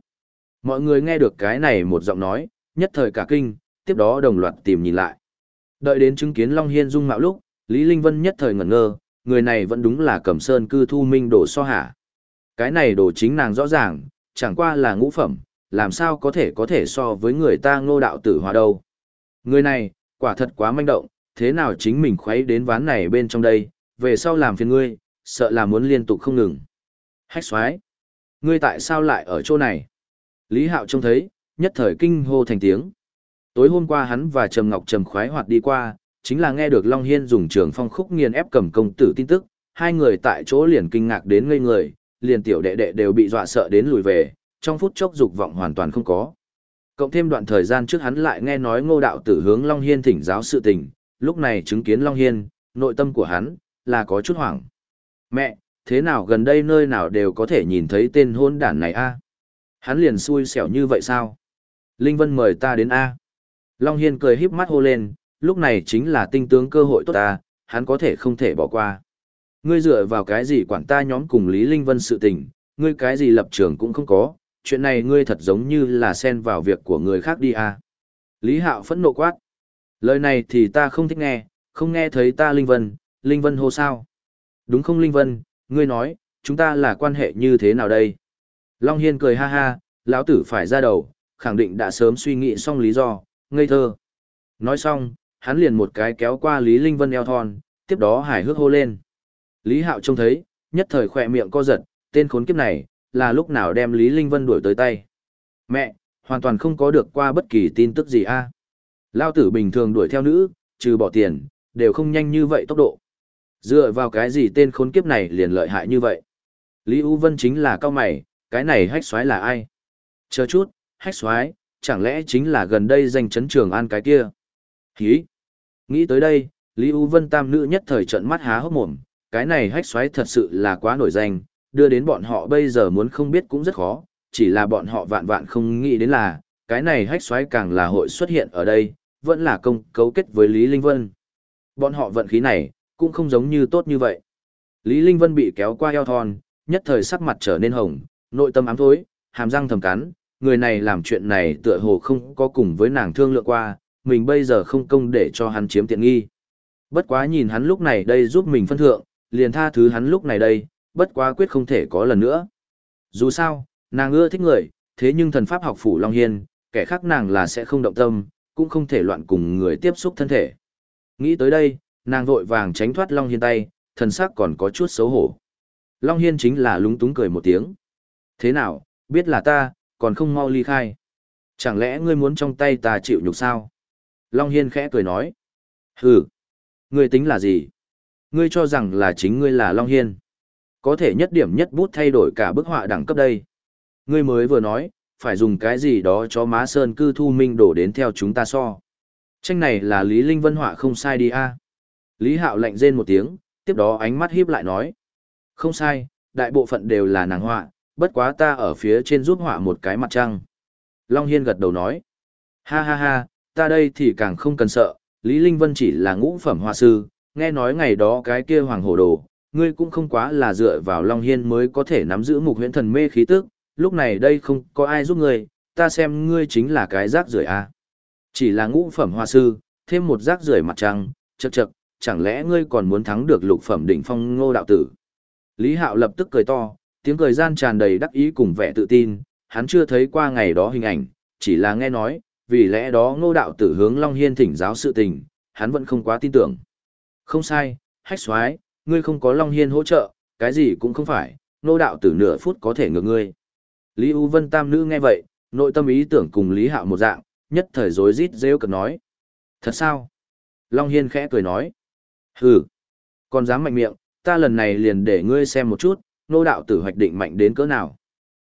Mọi người nghe được cái này một giọng nói, nhất thời cả kinh, tiếp đó đồng loạt tìm nhìn lại. Đợi đến chứng kiến Long Hiên dung mạo lúc, Lý Linh Vân nhất thời ngẩn ngơ, người này vẫn đúng là cẩm sơn cư thu minh đổ so hả. Cái này đổ chính nàng rõ ràng, chẳng qua là ngũ phẩm, làm sao có thể có thể so với người ta ngô đạo tử hòa đâu. Người này, quả thật quá manh động, thế nào chính mình khuấy đến ván này bên trong đây, về sau làm phiền ngươi, sợ là muốn liên tục không ngừng. Hách xoái, ngươi tại sao lại ở chỗ này? Lý Hạo trông thấy, nhất thời kinh hô thành tiếng. Tối hôm qua hắn và Trầm Ngọc Trầm khoái hoạt đi qua, chính là nghe được Long Hiên dùng trường phong khúc nghiền ép cầm công tử tin tức, hai người tại chỗ liền kinh ngạc đến ngây người, liền tiểu đệ đệ đều bị dọa sợ đến lùi về, trong phút chốc dục vọng hoàn toàn không có. Cộng thêm đoạn thời gian trước hắn lại nghe nói ngô đạo tử hướng Long Hiên thỉnh giáo sự tình, lúc này chứng kiến Long Hiên, nội tâm của hắn, là có chút hoảng. Mẹ, thế nào gần đây nơi nào đều có thể nhìn thấy tên hôn đản này a Hắn liền xui xẻo như vậy sao? Linh Vân mời ta đến A. Long Hiên cười híp mắt hô lên, lúc này chính là tinh tướng cơ hội tốt ta, hắn có thể không thể bỏ qua. Ngươi dựa vào cái gì quản ta nhóm cùng Lý Linh Vân sự tình, ngươi cái gì lập trường cũng không có, chuyện này ngươi thật giống như là xen vào việc của người khác đi à. Lý Hạo phẫn nộ quát. Lời này thì ta không thích nghe, không nghe thấy ta Linh Vân, Linh Vân hô sao? Đúng không Linh Vân, ngươi nói, chúng ta là quan hệ như thế nào đây? Long Hiên cười ha ha, lão tử phải ra đầu, khẳng định đã sớm suy nghĩ xong lý do, ngây thơ. Nói xong, hắn liền một cái kéo qua Lý Linh Vân eo thon, tiếp đó hài hước hô lên. Lý Hạo trông thấy, nhất thời khỏe miệng co giật, tên khốn kiếp này, là lúc nào đem Lý Linh Vân đuổi tới tay. Mẹ, hoàn toàn không có được qua bất kỳ tin tức gì a. Lao tử bình thường đuổi theo nữ, trừ bỏ tiền, đều không nhanh như vậy tốc độ. Dựa vào cái gì tên khốn kiếp này liền lợi hại như vậy? Lý U Vân chính là cao mày, cái này hách xoái là ai? Chờ chút, hách xoái, chẳng lẽ chính là gần đây danh chấn trường an cái kia? Hí! Nghĩ tới đây, Lý U Vân tam nữ nhất thời trận mắt há hốc mồm, cái này hách xoáy thật sự là quá nổi danh, đưa đến bọn họ bây giờ muốn không biết cũng rất khó, chỉ là bọn họ vạn vạn không nghĩ đến là, cái này hách xoáy càng là hội xuất hiện ở đây, vẫn là công cấu kết với Lý Linh Vân. Bọn họ vận khí này, cũng không giống như tốt như vậy. Lý Linh Vân bị kéo qua eo thon, nhất thời sắc mặt trở nên hồng, nội tâm ám thối, hàm răng thầm cắn, người này làm chuyện này tựa hồ không có cùng với nàng thương lượng qua, mình bây giờ không công để cho hắn chiếm tiện nghi. Bất quá nhìn hắn lúc này đây giúp mình phân thượng, liền tha thứ hắn lúc này đây, bất quá quyết không thể có lần nữa. Dù sao, nàng ưa thích người, thế nhưng thần pháp học phủ Long Hiên, kẻ khác nàng là sẽ không động tâm, cũng không thể loạn cùng người tiếp xúc thân thể. Nghĩ tới đây, nàng vội vàng tránh thoát Long Hiên tay, thần sắc còn có chút xấu hổ. Long Hiên chính là lúng túng cười một tiếng. Thế nào, biết là ta, còn không mau ly khai. Chẳng lẽ ngươi muốn trong tay ta chịu nhục sao? Long Hiên khẽ cười nói. Hừ, ngươi tính là gì? Ngươi cho rằng là chính ngươi là Long Hiên. Có thể nhất điểm nhất bút thay đổi cả bức họa đẳng cấp đây. Ngươi mới vừa nói, phải dùng cái gì đó cho má sơn cư thu minh đổ đến theo chúng ta so. Tranh này là Lý Linh Vân họa không sai đi a. Lý Hạo lạnh rên một tiếng, tiếp đó ánh mắt híp lại nói. Không sai, đại bộ phận đều là nàng họa, bất quá ta ở phía trên giúp họa một cái mặt trăng. Long Hiên gật đầu nói. Ha ha ha, ta đây thì càng không cần sợ, Lý Linh Vân chỉ là ngũ phẩm họa sư, nghe nói ngày đó cái kia hoàng hổ đồ, ngươi cũng không quá là dựa vào Long Hiên mới có thể nắm giữ mục huyễn thần mê khí tức, lúc này đây không có ai giúp ngươi, ta xem ngươi chính là cái rác rưởi a. Chỉ là ngũ phẩm hoa sư, thêm một rác rưởi mặt trăng, chậc chậc, chẳng lẽ ngươi còn muốn thắng được lục phẩm đỉnh phong Ngô đạo tử? Lý Hạo lập tức cười to, tiếng cười gian tràn đầy đắc ý cùng vẻ tự tin, hắn chưa thấy qua ngày đó hình ảnh, chỉ là nghe nói, vì lẽ đó Ngô đạo tử hướng Long Hiên thỉnh giáo sự tình, hắn vẫn không quá tin tưởng. Không sai, hách xoái, ngươi không có Long Hiên hỗ trợ, cái gì cũng không phải, Ngô đạo tử nửa phút có thể ngược ngươi. Lý U Vân Tam Nữ nghe vậy, nội tâm ý tưởng cùng Lý Hạo một dạng, nhất thời rối rít rêu cực nói. Thật sao? Long Hiên khẽ cười nói. Hừ, Còn dám mạnh miệng, ta lần này liền để ngươi xem một chút, nô đạo tử hoạch định mạnh đến cỡ nào.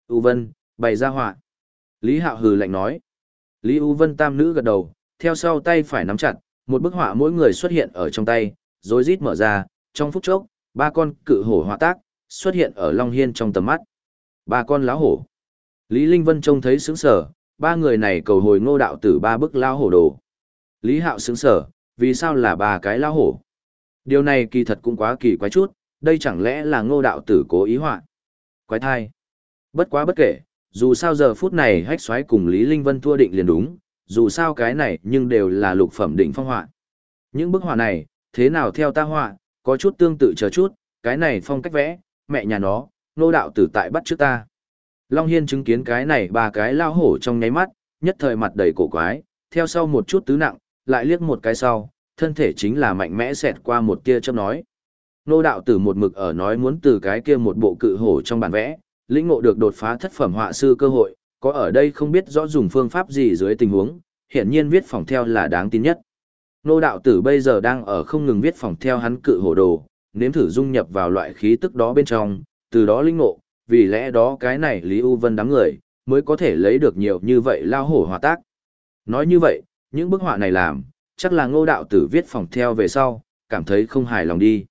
U Vân, bày ra họa. Lý Hạo hừ lạnh nói. Lý U Vân tam nữ gật đầu, theo sau tay phải nắm chặt, một bức họa mỗi người xuất hiện ở trong tay, rồi rít mở ra, trong phút chốc, ba con cự hổ họa tác, xuất hiện ở Long Hiên trong tầm mắt. Ba con lão hổ. Lý Linh Vân trông thấy sướng sở, ba người này cầu hồi ngô đạo tử ba bức lão hổ đồ. Lý Hạo sướng sở, vì sao là ba cái lão hổ? Điều này kỳ thật cũng quá kỳ quái chút, đây chẳng lẽ là ngô đạo tử cố ý họa? Quái thai. Bất quá bất kể, dù sao giờ phút này hách xoáy cùng Lý Linh Vân thua định liền đúng, dù sao cái này nhưng đều là lục phẩm đỉnh phong họa. Những bức họa này, thế nào theo ta họa, có chút tương tự chờ chút, cái này phong cách vẽ, mẹ nhà nó, Ngô đạo tử tại bắt trước ta. Long Hiên chứng kiến cái này ba cái lao hổ trong nháy mắt, nhất thời mặt đầy cổ quái, theo sau một chút tứ nặng, lại liếc một cái sau, thân thể chính là mạnh mẽ xẹt qua một tia chớp nói. Nô đạo tử một mực ở nói muốn từ cái kia một bộ cự hổ trong bản vẽ, lĩnh ngộ được đột phá thất phẩm họa sư cơ hội, có ở đây không biết rõ dùng phương pháp gì dưới tình huống, hiển nhiên viết phòng theo là đáng tin nhất. Nô đạo tử bây giờ đang ở không ngừng viết phòng theo hắn cự hổ đồ, nếm thử dung nhập vào loại khí tức đó bên trong, từ đó linh ngộ, vì lẽ đó cái này Lý U Vân đám người, mới có thể lấy được nhiều như vậy lao hổ hòa tác. Nói như vậy, những bức họa này làm, chắc là ngô đạo tử viết phòng theo về sau, cảm thấy không hài lòng đi.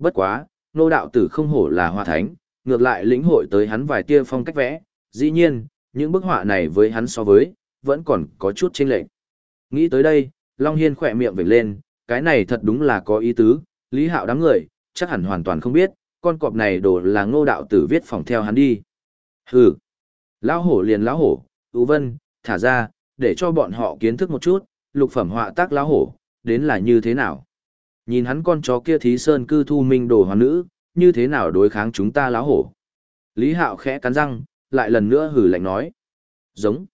Bất quá, nô đạo tử không hổ là hoa thánh, ngược lại lĩnh hội tới hắn vài tia phong cách vẽ, dĩ nhiên, những bức họa này với hắn so với, vẫn còn có chút chênh lệch. Nghĩ tới đây, Long Hiên khỏe miệng vểnh lên, cái này thật đúng là có ý tứ, Lý Hạo đám người, chắc hẳn hoàn toàn không biết, con cọp này đồ là ngô đạo tử viết phòng theo hắn đi. Hừ. Lão hổ liền lão hổ, ưu vân, thả ra, để cho bọn họ kiến thức một chút, lục phẩm họa tác lão hổ, đến là như thế nào. Nhìn hắn con chó kia thí sơn cư thu minh đồ hoàn nữ, như thế nào đối kháng chúng ta láo hổ. Lý Hạo khẽ cắn răng, lại lần nữa hử lạnh nói. Giống.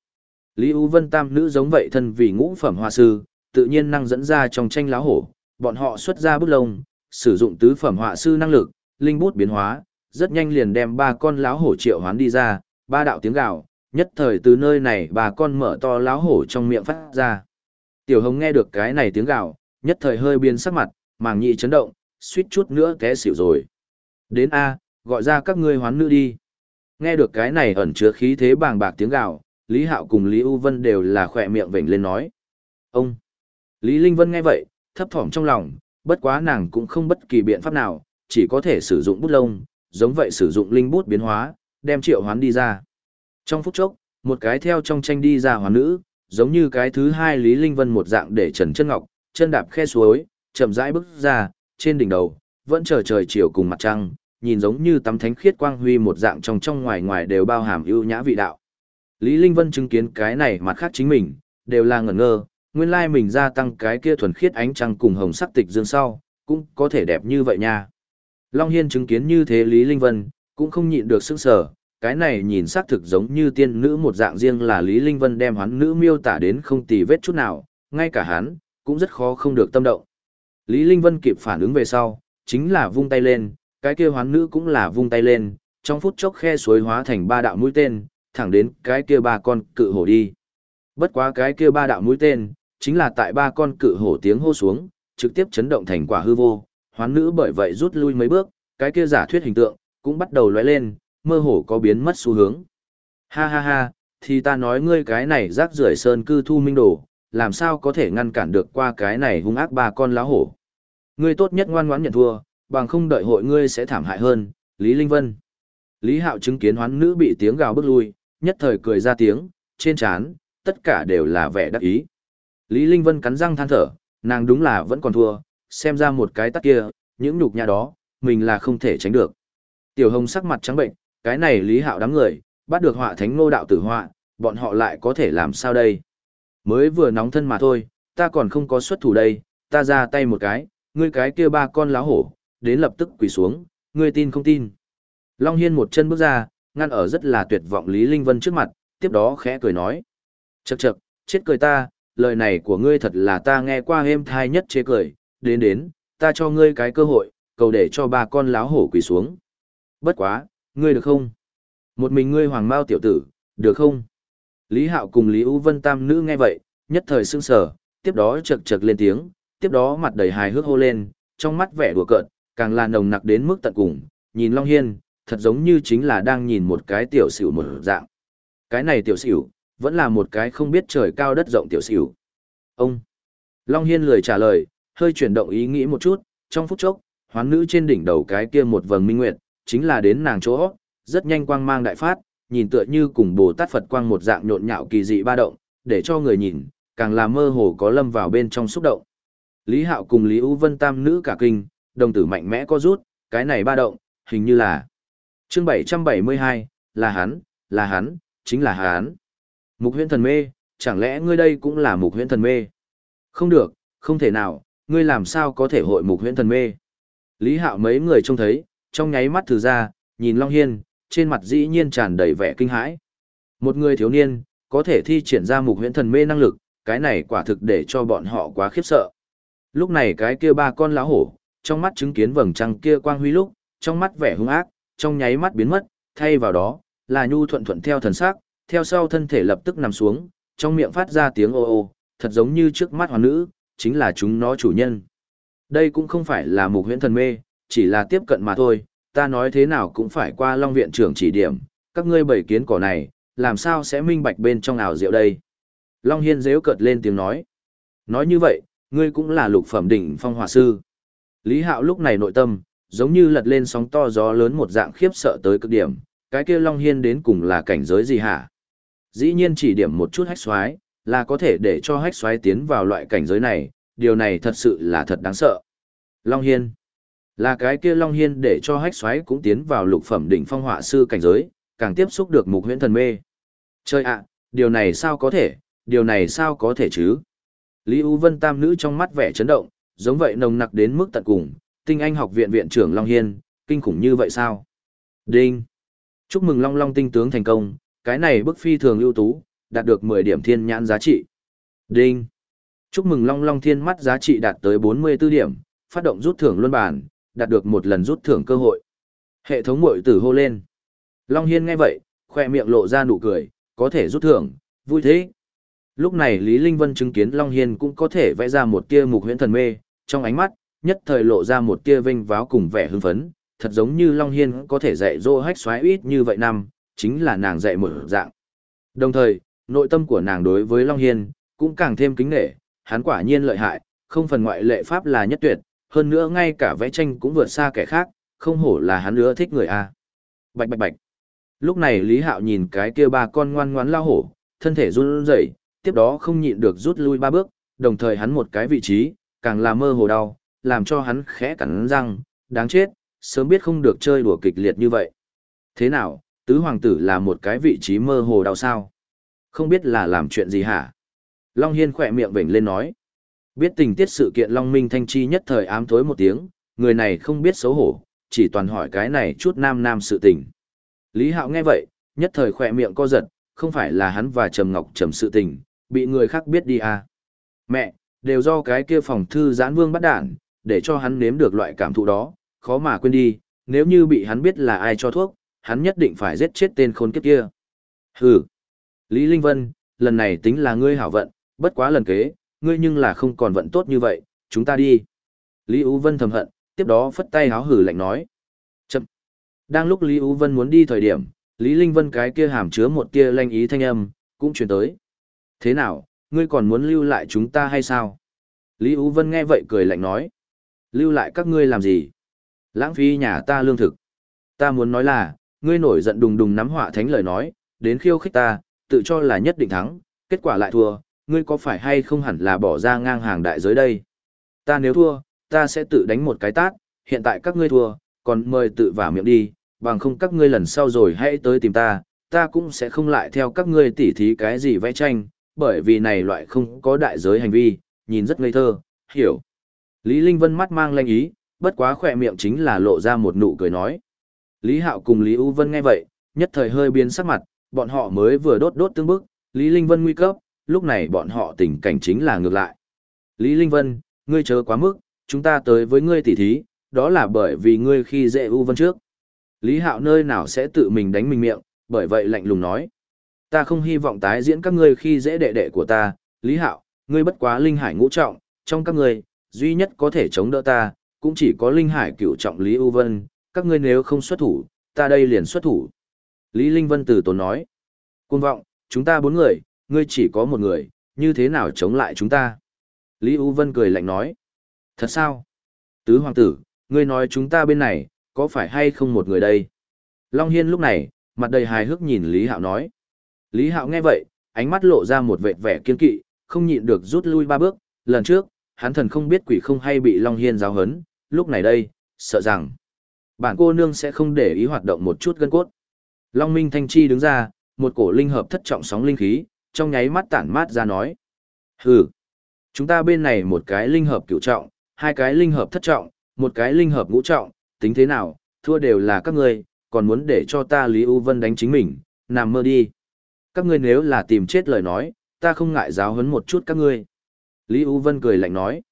Lý U Vân Tam nữ giống vậy thân vì ngũ phẩm hoa sư, tự nhiên năng dẫn ra trong tranh láo hổ, bọn họ xuất ra bút lông, sử dụng tứ phẩm họa sư năng lực, linh bút biến hóa, rất nhanh liền đem ba con láo hổ triệu hoán đi ra, ba đạo tiếng gào, nhất thời từ nơi này ba con mở to láo hổ trong miệng phát ra. Tiểu Hồng nghe được cái này tiếng gào, nhất thời hơi biến sắc mặt, màng nhị chấn động, suýt chút nữa té xỉu rồi. Đến A, gọi ra các ngươi hoán nữ đi. Nghe được cái này ẩn chứa khí thế bàng bạc tiếng gào, Lý Hạo cùng Lý U Vân đều là khỏe miệng vểnh lên nói. Ông! Lý Linh Vân nghe vậy, thấp thỏm trong lòng, bất quá nàng cũng không bất kỳ biện pháp nào, chỉ có thể sử dụng bút lông, giống vậy sử dụng linh bút biến hóa, đem triệu hoán đi ra. Trong phút chốc, một cái theo trong tranh đi ra hoán nữ, giống như cái thứ hai Lý Linh Vân một dạng để trần chân ngọc, chân đạp khe suối, chậm rãi bước ra, trên đỉnh đầu, vẫn chờ trời chiều cùng mặt trăng, nhìn giống như tắm thánh khiết quang huy một dạng trong trong ngoài ngoài đều bao hàm ưu nhã vị đạo. Lý Linh Vân chứng kiến cái này mặt khác chính mình, đều là ngẩn ngơ, nguyên lai mình gia tăng cái kia thuần khiết ánh trăng cùng hồng sắc tịch dương sau, cũng có thể đẹp như vậy nha. Long Hiên chứng kiến như thế Lý Linh Vân, cũng không nhịn được sức sở, cái này nhìn xác thực giống như tiên nữ một dạng riêng là Lý Linh Vân đem hắn nữ miêu tả đến không tì vết chút nào, ngay cả hắn, cũng rất khó không được tâm động. Lý Linh Vân kịp phản ứng về sau, chính là vung tay lên, cái kia hoán nữ cũng là vung tay lên, trong phút chốc khe suối hóa thành ba đạo mũi tên, thẳng đến cái kia ba con cự hổ đi. Bất quá cái kia ba đạo mũi tên, chính là tại ba con cự hổ tiếng hô xuống, trực tiếp chấn động thành quả hư vô, hoán nữ bởi vậy rút lui mấy bước, cái kia giả thuyết hình tượng, cũng bắt đầu lóe lên, mơ hồ có biến mất xu hướng. Ha ha ha, thì ta nói ngươi cái này rác rưởi sơn cư thu minh đồ, làm sao có thể ngăn cản được qua cái này hung ác ba con lá hổ. Ngươi tốt nhất ngoan ngoãn nhận thua, bằng không đợi hội ngươi sẽ thảm hại hơn, Lý Linh Vân. Lý Hạo chứng kiến hoán nữ bị tiếng gào bước lui, nhất thời cười ra tiếng, trên trán, tất cả đều là vẻ đắc ý. Lý Linh Vân cắn răng than thở, nàng đúng là vẫn còn thua, xem ra một cái tắt kia, những nhục nhã đó, mình là không thể tránh được. Tiểu Hồng sắc mặt trắng bệnh, cái này Lý Hạo đám người, bắt được họa thánh ngô đạo tử họa, bọn họ lại có thể làm sao đây? Mới vừa nóng thân mà thôi, ta còn không có xuất thủ đây, ta ra tay một cái, ngươi cái kia ba con láo hổ, đến lập tức quỳ xuống, ngươi tin không tin. Long Hiên một chân bước ra, ngăn ở rất là tuyệt vọng Lý Linh Vân trước mặt, tiếp đó khẽ cười nói. Chậc chậc, chết cười ta, lời này của ngươi thật là ta nghe qua êm thai nhất chế cười, đến đến, ta cho ngươi cái cơ hội, cầu để cho ba con láo hổ quỳ xuống. Bất quá, ngươi được không? Một mình ngươi hoàng mao tiểu tử, được không? Lý Hạo cùng Lý U Vân Tam nữ nghe vậy, nhất thời sưng sở, tiếp đó chật chật lên tiếng, tiếp đó mặt đầy hài hước hô lên, trong mắt vẻ đùa cợt, càng là nồng nặc đến mức tận cùng, nhìn Long Hiên, thật giống như chính là đang nhìn một cái tiểu xỉu một dạng. Cái này tiểu xỉu, vẫn là một cái không biết trời cao đất rộng tiểu xỉu. Ông! Long Hiên lười trả lời, hơi chuyển động ý nghĩ một chút, trong phút chốc, hoán nữ trên đỉnh đầu cái kia một vầng minh nguyệt, chính là đến nàng chỗ, rất nhanh quang mang đại phát, nhìn tựa như cùng Bồ Tát Phật quang một dạng nhộn nhạo kỳ dị ba động, để cho người nhìn, càng là mơ hồ có lâm vào bên trong xúc động. Lý Hạo cùng Lý U Vân tam nữ cả kinh, đồng tử mạnh mẽ có rút, cái này ba động, hình như là chương 772, là hắn, là hắn, chính là hắn. Mục huyễn thần mê, chẳng lẽ ngươi đây cũng là mục huyễn thần mê? Không được, không thể nào, ngươi làm sao có thể hội mục huyễn thần mê? Lý Hạo mấy người trông thấy, trong nháy mắt thử ra, nhìn Long Hiên, trên mặt dĩ nhiên tràn đầy vẻ kinh hãi. Một người thiếu niên, có thể thi triển ra mục huyễn thần mê năng lực, cái này quả thực để cho bọn họ quá khiếp sợ. Lúc này cái kia ba con lão hổ, trong mắt chứng kiến vầng trăng kia quang huy lúc, trong mắt vẻ hung ác, trong nháy mắt biến mất, thay vào đó, là nhu thuận thuận theo thần sắc, theo sau thân thể lập tức nằm xuống, trong miệng phát ra tiếng ô ô, thật giống như trước mắt hoàn nữ, chính là chúng nó chủ nhân. Đây cũng không phải là mục huyễn thần mê, chỉ là tiếp cận mà thôi, ta nói thế nào cũng phải qua Long Viện trưởng chỉ điểm, các ngươi bảy kiến cỏ này, làm sao sẽ minh bạch bên trong ảo diệu đây. Long Hiên dễu cợt lên tiếng nói. Nói như vậy, ngươi cũng là lục phẩm đỉnh phong hòa sư. Lý Hạo lúc này nội tâm, giống như lật lên sóng to gió lớn một dạng khiếp sợ tới cực điểm, cái kia Long Hiên đến cùng là cảnh giới gì hả? Dĩ nhiên chỉ điểm một chút hách xoái, là có thể để cho hách xoái tiến vào loại cảnh giới này, điều này thật sự là thật đáng sợ. Long Hiên là cái kia Long Hiên để cho hách xoái cũng tiến vào lục phẩm đỉnh phong họa sư cảnh giới, càng tiếp xúc được mục huyễn thần mê. Chơi ạ, điều này sao có thể, điều này sao có thể chứ? Lý U Vân tam nữ trong mắt vẻ chấn động, giống vậy nồng nặc đến mức tận cùng, tinh anh học viện viện trưởng Long Hiên, kinh khủng như vậy sao? Đinh! Chúc mừng Long Long tinh tướng thành công, cái này bức phi thường ưu tú, đạt được 10 điểm thiên nhãn giá trị. Đinh! Chúc mừng Long Long thiên mắt giá trị đạt tới 44 điểm, phát động rút thưởng luân bản, đạt được một lần rút thưởng cơ hội. Hệ thống mội tử hô lên. Long Hiên nghe vậy, khoe miệng lộ ra nụ cười, có thể rút thưởng, vui thế. Lúc này Lý Linh Vân chứng kiến Long Hiên cũng có thể vẽ ra một tia mục huyễn thần mê, trong ánh mắt, nhất thời lộ ra một tia vinh váo cùng vẻ hưng phấn, thật giống như Long Hiên có thể dạy dỗ hách xoáy ít như vậy năm, chính là nàng dạy một dạng. Đồng thời, nội tâm của nàng đối với Long Hiên, cũng càng thêm kính nghệ, hắn quả nhiên lợi hại, không phần ngoại lệ pháp là nhất tuyệt, hơn nữa ngay cả vẽ tranh cũng vượt xa kẻ khác, không hổ là hắn ưa thích người a. Bạch bạch bạch. Lúc này Lý Hạo nhìn cái kia ba con ngoan ngoãn lao hổ, thân thể run rẩy, tiếp đó không nhịn được rút lui ba bước, đồng thời hắn một cái vị trí, càng là mơ hồ đau, làm cho hắn khẽ cắn răng, đáng chết, sớm biết không được chơi đùa kịch liệt như vậy. Thế nào, tứ hoàng tử là một cái vị trí mơ hồ đau sao? Không biết là làm chuyện gì hả? Long Hiên khỏe miệng vểnh lên nói. Biết tình tiết sự kiện Long Minh Thanh Chi nhất thời ám thối một tiếng, người này không biết xấu hổ, chỉ toàn hỏi cái này chút nam nam sự tình. Lý Hạo nghe vậy, nhất thời khỏe miệng co giật, không phải là hắn và Trầm Ngọc Trầm sự tình, bị người khác biết đi à. Mẹ, đều do cái kia phòng thư giãn vương bắt đạn, để cho hắn nếm được loại cảm thụ đó, khó mà quên đi, nếu như bị hắn biết là ai cho thuốc, hắn nhất định phải giết chết tên khốn kiếp kia. Hừ. Lý Linh Vân, lần này tính là ngươi hảo vận, bất quá lần kế, ngươi nhưng là không còn vận tốt như vậy, chúng ta đi. Lý Ú Vân thầm hận, tiếp đó phất tay háo hử lạnh nói. Chậm. Đang lúc Lý Ú Vân muốn đi thời điểm, Lý Linh Vân cái kia hàm chứa một tia lanh ý thanh âm, cũng truyền tới. Thế nào, ngươi còn muốn lưu lại chúng ta hay sao? Lý Ú Vân nghe vậy cười lạnh nói. Lưu lại các ngươi làm gì? Lãng phí nhà ta lương thực. Ta muốn nói là, ngươi nổi giận đùng đùng nắm họa thánh lời nói, đến khiêu khích ta, tự cho là nhất định thắng, kết quả lại thua, ngươi có phải hay không hẳn là bỏ ra ngang hàng đại giới đây? Ta nếu thua, ta sẽ tự đánh một cái tát, hiện tại các ngươi thua, còn mời tự vào miệng đi, bằng không các ngươi lần sau rồi hãy tới tìm ta, ta cũng sẽ không lại theo các ngươi tỉ thí cái gì vẽ tranh, bởi vì này loại không có đại giới hành vi, nhìn rất ngây thơ, hiểu. Lý Linh Vân mắt mang lanh ý, bất quá khỏe miệng chính là lộ ra một nụ cười nói. Lý Hạo cùng Lý U Vân nghe vậy, nhất thời hơi biến sắc mặt, bọn họ mới vừa đốt đốt tương bức, Lý Linh Vân nguy cấp, lúc này bọn họ tình cảnh chính là ngược lại. Lý Linh Vân, ngươi chớ quá mức, chúng ta tới với ngươi tỉ thí, đó là bởi vì ngươi khi dễ U Vân trước. Lý Hạo nơi nào sẽ tự mình đánh mình miệng, bởi vậy lạnh lùng nói. Ta không hy vọng tái diễn các ngươi khi dễ đệ đệ của ta, Lý Hạo, ngươi bất quá linh hải ngũ trọng, trong các ngươi, duy nhất có thể chống đỡ ta, cũng chỉ có Linh Hải cựu trọng Lý U Vân, các ngươi nếu không xuất thủ, ta đây liền xuất thủ. Lý Linh Vân từ tốn nói, cuồng vọng, chúng ta bốn người, ngươi chỉ có một người, như thế nào chống lại chúng ta? Lý U Vân cười lạnh nói, thật sao? Tứ hoàng tử, ngươi nói chúng ta bên này, có phải hay không một người đây? Long Hiên lúc này, mặt đầy hài hước nhìn Lý Hạo nói. Lý Hạo nghe vậy, ánh mắt lộ ra một vẻ vẻ kiên kỵ, không nhịn được rút lui ba bước, lần trước, hắn thần không biết quỷ không hay bị Long Hiên giáo hấn, lúc này đây, sợ rằng bản cô nương sẽ không để ý hoạt động một chút gân cốt. Long Minh Thanh Chi đứng ra, một cổ linh hợp thất trọng sóng linh khí, trong nháy mắt tản mát ra nói. Hừ, chúng ta bên này một cái linh hợp cửu trọng, hai cái linh hợp thất trọng, một cái linh hợp ngũ trọng, tính thế nào, thua đều là các ngươi, còn muốn để cho ta Lý U Vân đánh chính mình, nằm mơ đi. Các ngươi nếu là tìm chết lời nói, ta không ngại giáo huấn một chút các ngươi. Lý U Vân cười lạnh nói.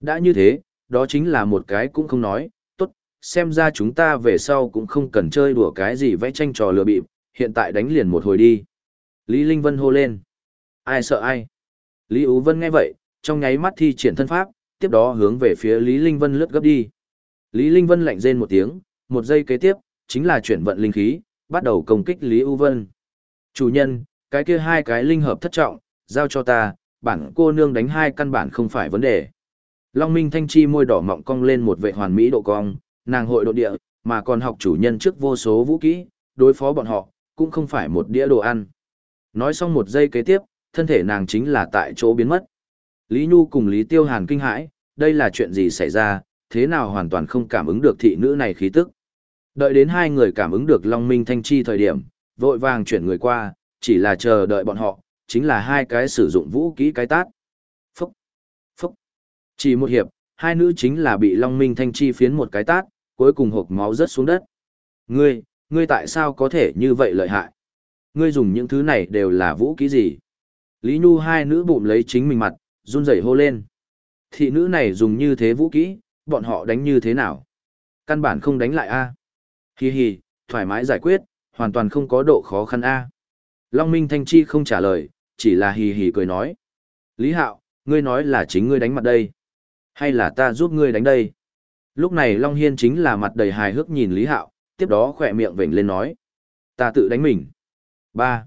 Đã như thế, đó chính là một cái cũng không nói, tốt, xem ra chúng ta về sau cũng không cần chơi đùa cái gì vẽ tranh trò lừa bịp, hiện tại đánh liền một hồi đi. Lý Linh Vân hô lên. Ai sợ ai? Lý U Vân nghe vậy, trong nháy mắt thi triển thân pháp, tiếp đó hướng về phía Lý Linh Vân lướt gấp đi. Lý Linh Vân lạnh rên một tiếng, một giây kế tiếp, chính là chuyển vận linh khí, bắt đầu công kích Lý U Vân. Chủ nhân, cái kia hai cái linh hợp thất trọng, giao cho ta, bản cô nương đánh hai căn bản không phải vấn đề. Long Minh Thanh Chi môi đỏ mọng cong lên một vệ hoàn mỹ độ cong, nàng hội độ địa, mà còn học chủ nhân trước vô số vũ kỹ, đối phó bọn họ, cũng không phải một đĩa đồ ăn. Nói xong một giây kế tiếp, thân thể nàng chính là tại chỗ biến mất. Lý Nhu cùng Lý Tiêu Hàn kinh hãi, đây là chuyện gì xảy ra, thế nào hoàn toàn không cảm ứng được thị nữ này khí tức. Đợi đến hai người cảm ứng được Long Minh Thanh Chi thời điểm, vội vàng chuyển người qua, chỉ là chờ đợi bọn họ, chính là hai cái sử dụng vũ kỹ cái tát. Phúc, phúc. Chỉ một hiệp, hai nữ chính là bị Long Minh Thanh Chi phiến một cái tát, cuối cùng hộp máu rớt xuống đất. Ngươi, ngươi tại sao có thể như vậy lợi hại? Ngươi dùng những thứ này đều là vũ kỹ gì? Lý Nhu hai nữ bụng lấy chính mình mặt, run rẩy hô lên. Thị nữ này dùng như thế vũ kỹ, bọn họ đánh như thế nào? Căn bản không đánh lại a. Hi hi, thoải mái giải quyết, hoàn toàn không có độ khó khăn a. Long Minh Thanh Chi không trả lời, chỉ là hì hì cười nói. Lý Hạo, ngươi nói là chính ngươi đánh mặt đây. Hay là ta giúp ngươi đánh đây? Lúc này Long Hiên chính là mặt đầy hài hước nhìn Lý Hạo, tiếp đó khỏe miệng vểnh lên nói. Ta tự đánh mình. ba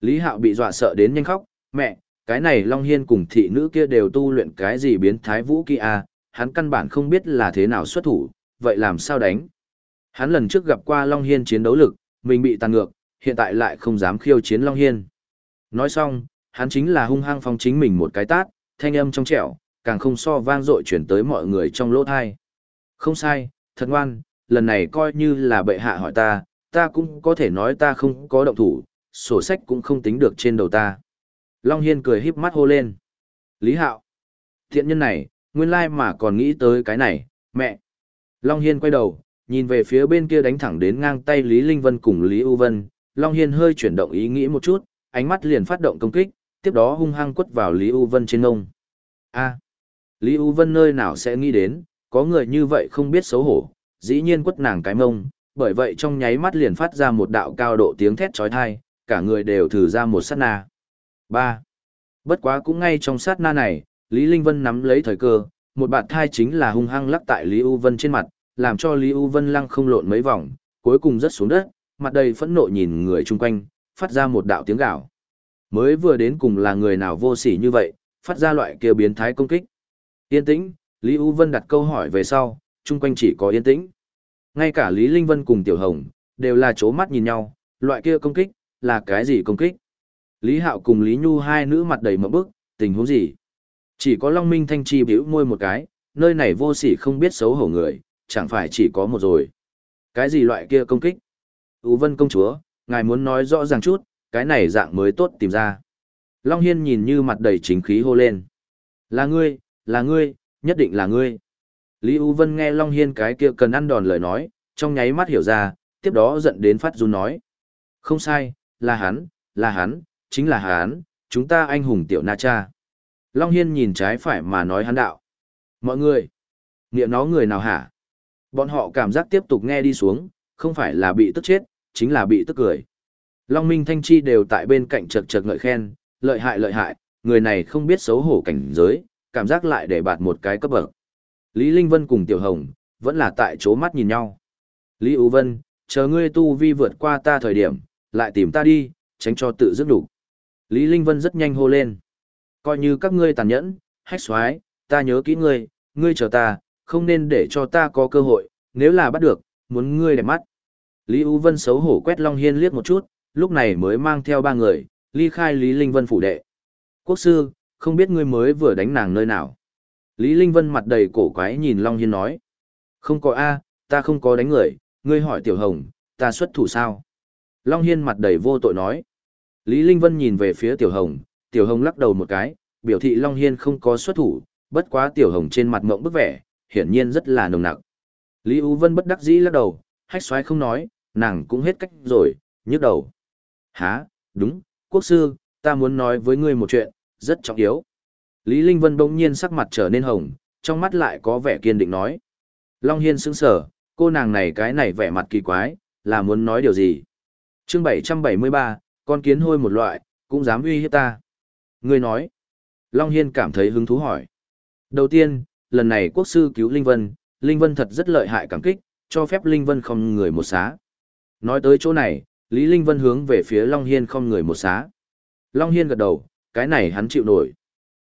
Lý Hạo bị dọa sợ đến nhanh khóc, mẹ, cái này Long Hiên cùng thị nữ kia đều tu luyện cái gì biến thái vũ kỳ à, hắn căn bản không biết là thế nào xuất thủ, vậy làm sao đánh? Hắn lần trước gặp qua Long Hiên chiến đấu lực, mình bị tàn ngược, hiện tại lại không dám khiêu chiến Long Hiên. Nói xong, hắn chính là hung hăng phong chính mình một cái tát, thanh âm trong trẻo, càng không so vang dội chuyển tới mọi người trong lỗ thai. Không sai, thật ngoan, lần này coi như là bệ hạ hỏi ta, ta cũng có thể nói ta không có động thủ, sổ sách cũng không tính được trên đầu ta. Long Hiên cười híp mắt hô lên. Lý Hạo. Thiện nhân này, nguyên lai mà còn nghĩ tới cái này, mẹ. Long Hiên quay đầu, nhìn về phía bên kia đánh thẳng đến ngang tay Lý Linh Vân cùng Lý U Vân. Long Hiên hơi chuyển động ý nghĩ một chút, ánh mắt liền phát động công kích, tiếp đó hung hăng quất vào Lý U Vân trên ngông. A. Lý U Vân nơi nào sẽ nghĩ đến, có người như vậy không biết xấu hổ, dĩ nhiên quất nàng cái mông, bởi vậy trong nháy mắt liền phát ra một đạo cao độ tiếng thét chói tai, cả người đều thử ra một sát na. 3. Bất quá cũng ngay trong sát na này, Lý Linh Vân nắm lấy thời cơ, một bạt thai chính là hung hăng lắc tại Lý U Vân trên mặt, làm cho Lý U Vân lăng không lộn mấy vòng, cuối cùng rớt xuống đất, mặt đầy phẫn nộ nhìn người chung quanh, phát ra một đạo tiếng gào. Mới vừa đến cùng là người nào vô sỉ như vậy, phát ra loại kia biến thái công kích. Yên tĩnh, Lý U Vân đặt câu hỏi về sau, chung quanh chỉ có yên tĩnh. Ngay cả Lý Linh Vân cùng Tiểu Hồng, đều là chố mắt nhìn nhau, loại kia công kích, là cái gì công kích? Lý Hạo cùng Lý Nhu hai nữ mặt đầy mộng bức, tình huống gì? Chỉ có Long Minh Thanh Chi biểu môi một cái, nơi này vô sỉ không biết xấu hổ người, chẳng phải chỉ có một rồi. Cái gì loại kia công kích? Ú Vân công chúa, ngài muốn nói rõ ràng chút, cái này dạng mới tốt tìm ra. Long Hiên nhìn như mặt đầy chính khí hô lên. Là ngươi, là ngươi, nhất định là ngươi. Lý U Vân nghe Long Hiên cái kia cần ăn đòn lời nói, trong nháy mắt hiểu ra, tiếp đó giận đến phát run nói. Không sai, là hắn, là hắn, chính là hắn, chúng ta anh hùng tiểu na cha. Long Hiên nhìn trái phải mà nói hắn đạo. Mọi người, niệm nó người nào hả? Bọn họ cảm giác tiếp tục nghe đi xuống, không phải là bị tức chết, chính là bị tức cười. Long Minh Thanh Chi đều tại bên cạnh chật chật ngợi khen, lợi hại lợi hại, người này không biết xấu hổ cảnh giới, cảm giác lại để bạt một cái cấp bậc. Lý Linh Vân cùng Tiểu Hồng, vẫn là tại chỗ mắt nhìn nhau. Lý Ú Vân, chờ ngươi tu vi vượt qua ta thời điểm, lại tìm ta đi, tránh cho tự dứt đủ. Lý Linh Vân rất nhanh hô lên. Coi như các ngươi tàn nhẫn, hách xoái, ta nhớ kỹ ngươi, ngươi chờ ta, không nên để cho ta có cơ hội, nếu là bắt được, muốn ngươi đẹp mắt. Lý U Vân xấu hổ quét Long Hiên liếc một chút, lúc này mới mang theo ba người, ly khai Lý Linh Vân phủ đệ. Quốc sư, không biết ngươi mới vừa đánh nàng nơi nào. Lý Linh Vân mặt đầy cổ quái nhìn Long Hiên nói. Không có A, ta không có đánh người, ngươi hỏi Tiểu Hồng, ta xuất thủ sao? Long Hiên mặt đầy vô tội nói. Lý Linh Vân nhìn về phía Tiểu Hồng, Tiểu Hồng lắc đầu một cái, biểu thị Long Hiên không có xuất thủ, bất quá Tiểu Hồng trên mặt mộng bức vẻ, hiển nhiên rất là nồng nặc. Lý U Vân bất đắc dĩ lắc đầu, hách xoáy không nói, nàng cũng hết cách rồi, nhức đầu. Hả, đúng, quốc sư, ta muốn nói với ngươi một chuyện, rất trọng yếu. Lý Linh Vân bỗng nhiên sắc mặt trở nên hồng, trong mắt lại có vẻ kiên định nói. Long Hiên sững sờ, cô nàng này cái này vẻ mặt kỳ quái, là muốn nói điều gì? chương 773, con kiến hôi một loại, cũng dám uy hiếp ta. Ngươi nói. Long Hiên cảm thấy hứng thú hỏi. Đầu tiên, lần này quốc sư cứu Linh Vân, Linh Vân thật rất lợi hại cảm kích, cho phép Linh Vân không người một xá. Nói tới chỗ này, Lý Linh Vân hướng về phía Long Hiên không người một xá. Long Hiên gật đầu, cái này hắn chịu nổi.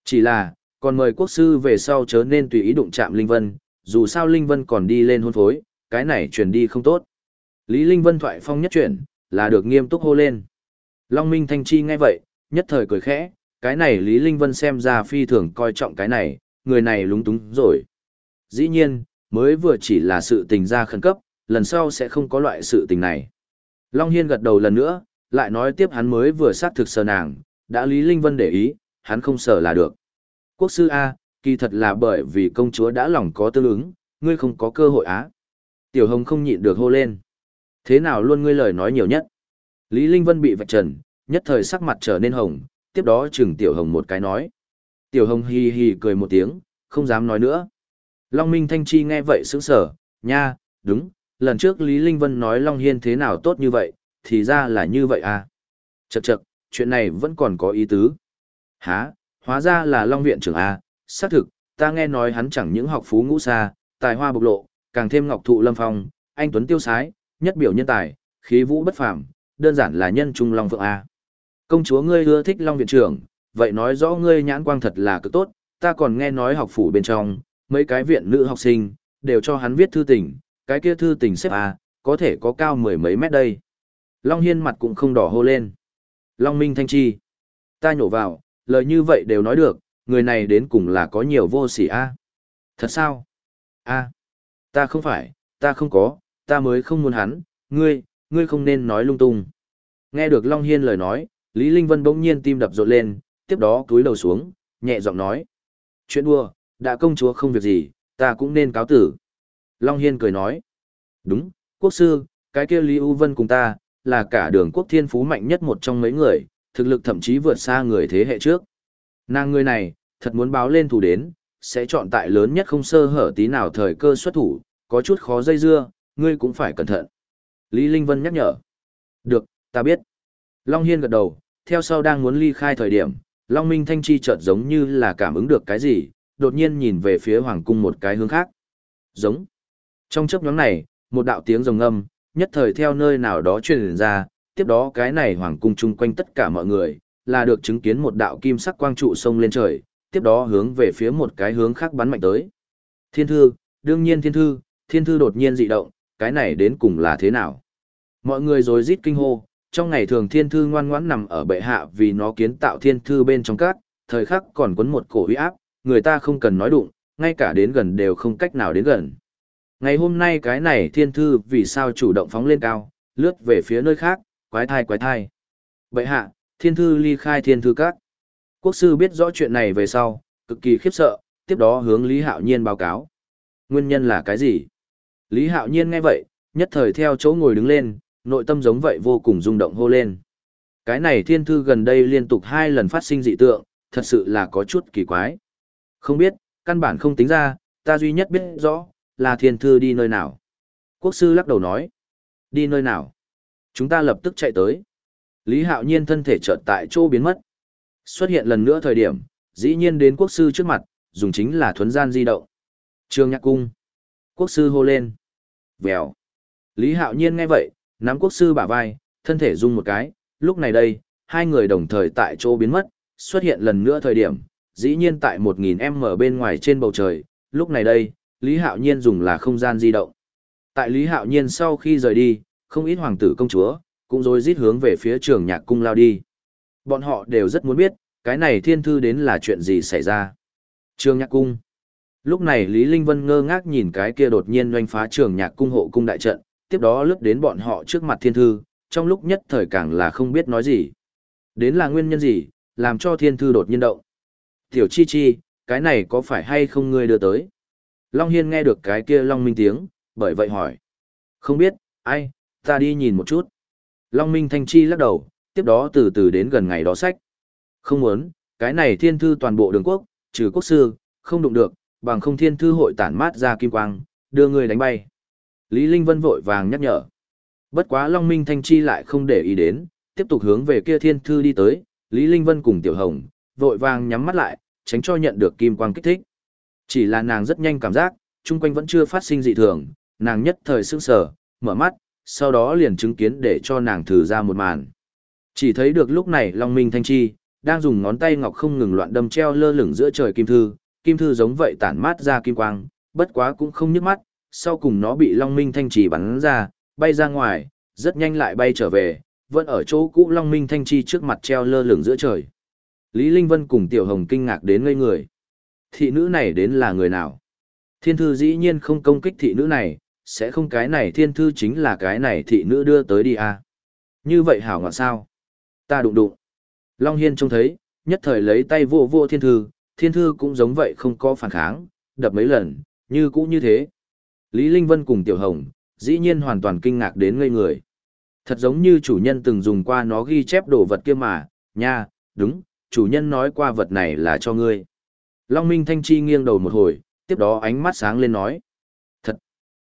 Chỉ là, còn mời quốc sư về sau chớ nên tùy ý đụng chạm Linh Vân, dù sao Linh Vân còn đi lên hôn phối, cái này truyền đi không tốt. Lý Linh Vân thoại phong nhất chuyển, là được nghiêm túc hô lên. Long Minh Thanh Chi nghe vậy, nhất thời cười khẽ, cái này Lý Linh Vân xem ra phi thường coi trọng cái này, người này lúng túng rồi. Dĩ nhiên, mới vừa chỉ là sự tình ra khẩn cấp, lần sau sẽ không có loại sự tình này. Long Hiên gật đầu lần nữa, lại nói tiếp hắn mới vừa sát thực sờ nàng, đã Lý Linh Vân để ý, hắn không sờ là được. Quốc sư A, kỳ thật là bởi vì công chúa đã lòng có tương ứng, ngươi không có cơ hội á. Tiểu Hồng không nhịn được hô lên. Thế nào luôn ngươi lời nói nhiều nhất? Lý Linh Vân bị vạch trần, nhất thời sắc mặt trở nên hồng, tiếp đó chừng Tiểu Hồng một cái nói. Tiểu Hồng hì hì cười một tiếng, không dám nói nữa. Long Minh Thanh Chi nghe vậy sững sờ, nha, đúng, lần trước Lý Linh Vân nói Long Hiên thế nào tốt như vậy, thì ra là như vậy à. Chậc chậc, chuyện này vẫn còn có ý tứ. Hả, hóa ra là Long Viện trưởng à, xác thực, ta nghe nói hắn chẳng những học phú ngũ xa, tài hoa bộc lộ, càng thêm ngọc thụ lâm phong, anh Tuấn tiêu sái, nhất biểu nhân tài, khí vũ bất phàm, đơn giản là nhân trung Long Phượng à. Công chúa ngươi ưa thích Long Viện trưởng, vậy nói rõ ngươi nhãn quang thật là cực tốt, ta còn nghe nói học phủ bên trong, mấy cái viện nữ học sinh, đều cho hắn viết thư tình, cái kia thư tình xếp à, có thể có cao mười mấy mét đây. Long Hiên mặt cũng không đỏ hô lên. Long Minh Thanh Chi. Ta nhổ vào, lời như vậy đều nói được, người này đến cùng là có nhiều vô sỉ a Thật sao? a ta không phải, ta không có, ta mới không muốn hắn, ngươi, ngươi không nên nói lung tung. Nghe được Long Hiên lời nói, Lý Linh Vân bỗng nhiên tim đập rộn lên, tiếp đó cúi đầu xuống, nhẹ giọng nói. Chuyện đua, đã công chúa không việc gì, ta cũng nên cáo tử. Long Hiên cười nói. Đúng, quốc sư, cái kia Lý U Vân cùng ta, là cả đường quốc thiên phú mạnh nhất một trong mấy người, thực lực thậm chí vượt xa người thế hệ trước. Nàng người này, thật muốn báo lên thủ đến, sẽ chọn tại lớn nhất không sơ hở tí nào thời cơ xuất thủ, có chút khó dây dưa, ngươi cũng phải cẩn thận. Lý Linh Vân nhắc nhở. Được, ta biết. Long Hiên gật đầu, theo sau đang muốn ly khai thời điểm, Long Minh Thanh Chi chợt giống như là cảm ứng được cái gì, đột nhiên nhìn về phía Hoàng Cung một cái hướng khác. Giống. Trong chớp nhóm này, một đạo tiếng rồng âm, nhất thời theo nơi nào đó truyền ra, tiếp đó cái này Hoàng Cung chung quanh tất cả mọi người, là được chứng kiến một đạo kim sắc quang trụ sông lên trời, tiếp đó hướng về phía một cái hướng khác bắn mạnh tới. Thiên thư, đương nhiên thiên thư, thiên thư đột nhiên dị động, cái này đến cùng là thế nào? Mọi người rồi rít kinh hô, trong ngày thường thiên thư ngoan ngoãn nằm ở bệ hạ vì nó kiến tạo thiên thư bên trong các, thời khắc còn quấn một cổ uy áp, người ta không cần nói đụng, ngay cả đến gần đều không cách nào đến gần. Ngày hôm nay cái này thiên thư vì sao chủ động phóng lên cao, lướt về phía nơi khác, quái thai quái thai. Bệ hạ, thiên thư ly khai thiên thư các. Quốc sư biết rõ chuyện này về sau, cực kỳ khiếp sợ, tiếp đó hướng Lý Hạo Nhiên báo cáo. Nguyên nhân là cái gì? Lý Hạo Nhiên nghe vậy, nhất thời theo chỗ ngồi đứng lên, nội tâm giống vậy vô cùng rung động hô lên. Cái này thiên thư gần đây liên tục hai lần phát sinh dị tượng, thật sự là có chút kỳ quái. Không biết, căn bản không tính ra, ta duy nhất biết rõ, là thiên thư đi nơi nào. Quốc sư lắc đầu nói. Đi nơi nào? Chúng ta lập tức chạy tới. Lý Hạo Nhiên thân thể chợt tại chỗ biến mất. Xuất hiện lần nữa thời điểm, dĩ nhiên đến quốc sư trước mặt, dùng chính là thuấn gian di động. trương nhạc cung. Quốc sư hô lên. Vèo. Lý Hạo Nhiên nghe vậy, nắm quốc sư bả vai, thân thể rung một cái, lúc này đây, hai người đồng thời tại chỗ biến mất, xuất hiện lần nữa thời điểm, dĩ nhiên tại 1000m bên ngoài trên bầu trời, lúc này đây, Lý Hạo Nhiên dùng là không gian di động. Tại Lý Hạo Nhiên sau khi rời đi, không ít hoàng tử công chúa, cũng rồi rít hướng về phía trường nhạc cung lao đi. Bọn họ đều rất muốn biết, cái này thiên thư đến là chuyện gì xảy ra. Trường nhạc cung. Lúc này Lý Linh Vân ngơ ngác nhìn cái kia đột nhiên doanh phá trường nhạc cung hộ cung đại trận, tiếp đó lướt đến bọn họ trước mặt thiên thư, trong lúc nhất thời càng là không biết nói gì. Đến là nguyên nhân gì, làm cho thiên thư đột nhiên động. Tiểu chi chi, cái này có phải hay không ngươi đưa tới? Long Hiên nghe được cái kia Long Minh tiếng, bởi vậy hỏi. Không biết, ai, ta đi nhìn một chút. Long Minh Thanh Chi lắc đầu, tiếp đó từ từ đến gần ngày đó sách. Không muốn, cái này thiên thư toàn bộ đường quốc, trừ quốc sư, không đụng được, bằng không thiên thư hội tản mát ra kim quang, đưa người đánh bay. Lý Linh Vân vội vàng nhắc nhở. Bất quá Long Minh Thanh Chi lại không để ý đến, tiếp tục hướng về kia thiên thư đi tới, Lý Linh Vân cùng Tiểu Hồng, vội vàng nhắm mắt lại, tránh cho nhận được kim quang kích thích. Chỉ là nàng rất nhanh cảm giác, chung quanh vẫn chưa phát sinh dị thường, nàng nhất thời sững sờ, mở mắt, sau đó liền chứng kiến để cho nàng thử ra một màn. Chỉ thấy được lúc này Long Minh Thanh Chi, đang dùng ngón tay ngọc không ngừng loạn đâm treo lơ lửng giữa trời kim thư, kim thư giống vậy tản mát ra kim quang, bất quá cũng không nhức mắt, sau cùng nó bị Long Minh Thanh Chi bắn ra, bay ra ngoài, rất nhanh lại bay trở về, vẫn ở chỗ cũ Long Minh Thanh Chi trước mặt treo lơ lửng giữa trời. Lý Linh Vân cùng Tiểu Hồng kinh ngạc đến ngây người. Thị nữ này đến là người nào? Thiên thư dĩ nhiên không công kích thị nữ này, sẽ không cái này thiên thư chính là cái này thị nữ đưa tới đi à. Như vậy hảo ngọt sao? Ta đụng đụng. Long Hiên trông thấy, nhất thời lấy tay vô vô thiên thư, thiên thư cũng giống vậy không có phản kháng, đập mấy lần, như cũ như thế. Lý Linh Vân cùng Tiểu Hồng, dĩ nhiên hoàn toàn kinh ngạc đến ngây người. Thật giống như chủ nhân từng dùng qua nó ghi chép đồ vật kia mà, nha, đúng, chủ nhân nói qua vật này là cho ngươi. Long Minh Thanh Chi nghiêng đầu một hồi, tiếp đó ánh mắt sáng lên nói. Thật!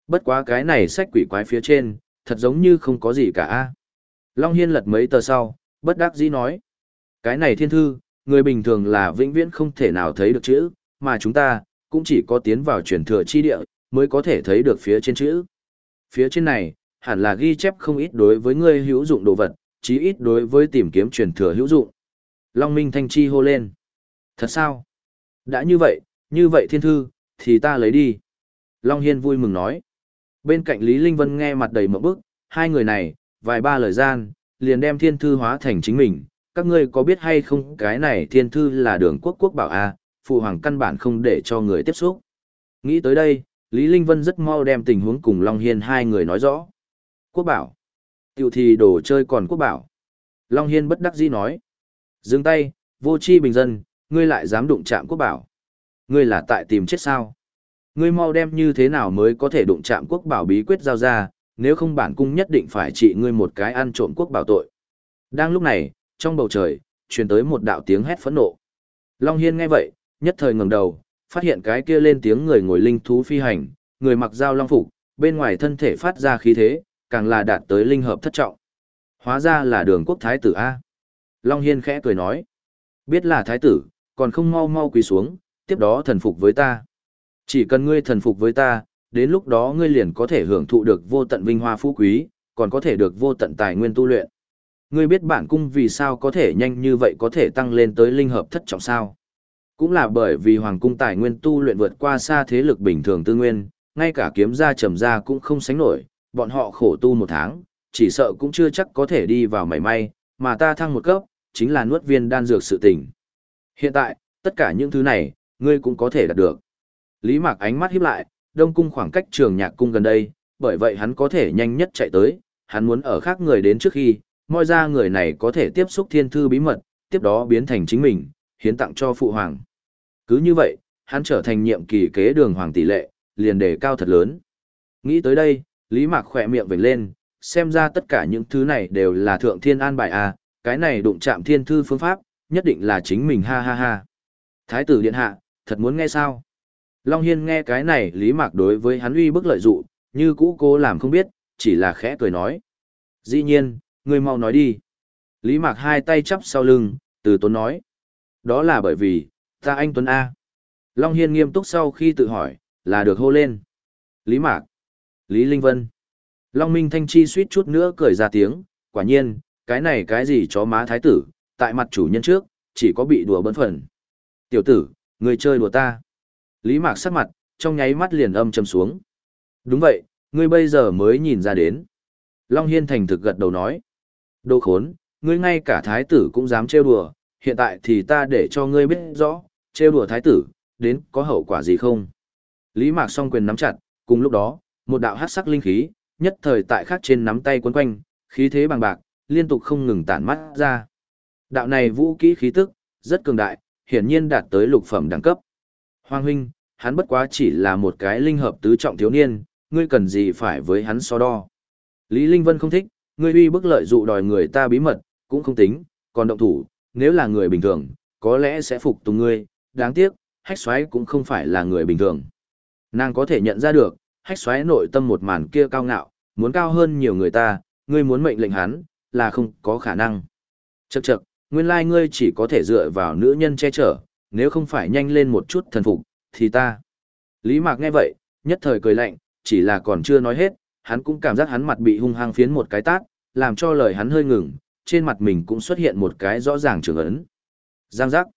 Bất quá cái này sách quỷ quái phía trên, thật giống như không có gì cả. Long Hiên lật mấy tờ sau, bất đắc dĩ nói. Cái này thiên thư, người bình thường là vĩnh viễn không thể nào thấy được chữ, mà chúng ta, cũng chỉ có tiến vào truyền thừa chi địa, mới có thể thấy được phía trên chữ. Phía trên này, hẳn là ghi chép không ít đối với ngươi hữu dụng đồ vật, chí ít đối với tìm kiếm truyền thừa hữu dụng. Long Minh Thanh Chi hô lên. Thật sao? Đã như vậy, như vậy thiên thư, thì ta lấy đi. Long Hiên vui mừng nói. Bên cạnh Lý Linh Vân nghe mặt đầy mộng bức, hai người này, vài ba lời gian, liền đem thiên thư hóa thành chính mình. Các ngươi có biết hay không cái này thiên thư là đường quốc quốc bảo A, phụ hoàng căn bản không để cho người tiếp xúc. Nghĩ tới đây, Lý Linh Vân rất mau đem tình huống cùng Long Hiên hai người nói rõ. Quốc bảo. Tiểu thì đồ chơi còn quốc bảo. Long Hiên bất đắc dĩ nói. Dừng tay, vô chi bình dân, ngươi lại dám đụng chạm quốc bảo. Ngươi là tại tìm chết sao? Ngươi mau đem như thế nào mới có thể đụng chạm quốc bảo bí quyết giao ra, nếu không bản cung nhất định phải trị ngươi một cái ăn trộm quốc bảo tội. Đang lúc này, trong bầu trời, truyền tới một đạo tiếng hét phẫn nộ. Long Hiên nghe vậy, nhất thời ngẩng đầu, phát hiện cái kia lên tiếng người ngồi linh thú phi hành, người mặc dao long phục, bên ngoài thân thể phát ra khí thế, càng là đạt tới linh hợp thất trọng. Hóa ra là đường quốc thái tử A. Long Hiên khẽ cười nói. Biết là thái tử, còn không mau mau quỳ xuống, tiếp đó thần phục với ta. Chỉ cần ngươi thần phục với ta, đến lúc đó ngươi liền có thể hưởng thụ được vô tận vinh hoa phú quý, còn có thể được vô tận tài nguyên tu luyện. Ngươi biết bản cung vì sao có thể nhanh như vậy có thể tăng lên tới linh hợp thất trọng sao? Cũng là bởi vì hoàng cung tài nguyên tu luyện vượt qua xa thế lực bình thường tư nguyên, ngay cả kiếm gia trầm gia cũng không sánh nổi, bọn họ khổ tu một tháng, chỉ sợ cũng chưa chắc có thể đi vào mảy may, mà ta thăng một cấp, chính là nuốt viên đan dược sự tình. Hiện tại, tất cả những thứ này, ngươi cũng có thể đạt được. Lý Mạc ánh mắt híp lại, Đông cung khoảng cách trường nhạc cung gần đây, bởi vậy hắn có thể nhanh nhất chạy tới, hắn muốn ở khác người đến trước khi, moi ra người này có thể tiếp xúc thiên thư bí mật, tiếp đó biến thành chính mình, hiến tặng cho phụ hoàng. Cứ như vậy, hắn trở thành nhiệm kỳ kế đường hoàng tỷ lệ, liền đề cao thật lớn. Nghĩ tới đây, Lý Mạc khỏe miệng vểnh lên, xem ra tất cả những thứ này đều là thượng thiên an bài à, cái này đụng chạm thiên thư phương pháp, nhất định là chính mình ha ha ha. Thái tử điện hạ, thật muốn nghe sao? Long Hiên nghe cái này Lý Mạc đối với hắn uy bức lợi dụ, như cũ cố làm không biết, chỉ là khẽ cười nói. Dĩ nhiên, ngươi mau nói đi. Lý Mạc hai tay chắp sau lưng, từ tốn nói. Đó là bởi vì, ta anh Tuấn A. Long Hiên nghiêm túc sau khi tự hỏi, là được hô lên. Lý Mạc, Lý Linh Vân. Long Minh Thanh Chi suýt chút nữa cười ra tiếng, quả nhiên, cái này cái gì chó má thái tử, tại mặt chủ nhân trước, chỉ có bị đùa bấn phần. Tiểu tử, người chơi đùa ta. Lý Mạc sắc mặt, trong nháy mắt liền âm trầm xuống. Đúng vậy, ngươi bây giờ mới nhìn ra đến. Long Hiên thành thực gật đầu nói. Đồ khốn, ngươi ngay cả thái tử cũng dám trêu đùa, hiện tại thì ta để cho ngươi biết rõ, trêu đùa thái tử, đến có hậu quả gì không. Lý Mạc song quyền nắm chặt, cùng lúc đó, một đạo hát sắc linh khí, nhất thời tại khác trên nắm tay quấn quanh, khí thế bằng bạc, liên tục không ngừng tản mắt ra. Đạo này vũ kỹ khí tức, rất cường đại, hiển nhiên đạt tới lục phẩm đẳng cấp. Hoàng huynh, hắn bất quá chỉ là một cái linh hợp tứ trọng thiếu niên, ngươi cần gì phải với hắn so đo. Lý Linh Vân không thích, ngươi uy bức lợi dụ đòi người ta bí mật, cũng không tính, còn động thủ, nếu là người bình thường, có lẽ sẽ phục tùng ngươi, đáng tiếc, hách xoáy cũng không phải là người bình thường. Nàng có thể nhận ra được, hách xoáy nội tâm một màn kia cao ngạo, muốn cao hơn nhiều người ta, ngươi muốn mệnh lệnh hắn, là không có khả năng. Chậc chậc, nguyên lai ngươi chỉ có thể dựa vào nữ nhân che chở, nếu không phải nhanh lên một chút thần phục, thì ta. Lý Mạc nghe vậy, nhất thời cười lạnh, chỉ là còn chưa nói hết, hắn cũng cảm giác hắn mặt bị hung hăng phiến một cái tát, làm cho lời hắn hơi ngừng, trên mặt mình cũng xuất hiện một cái rõ ràng trường ấn. Giang giác.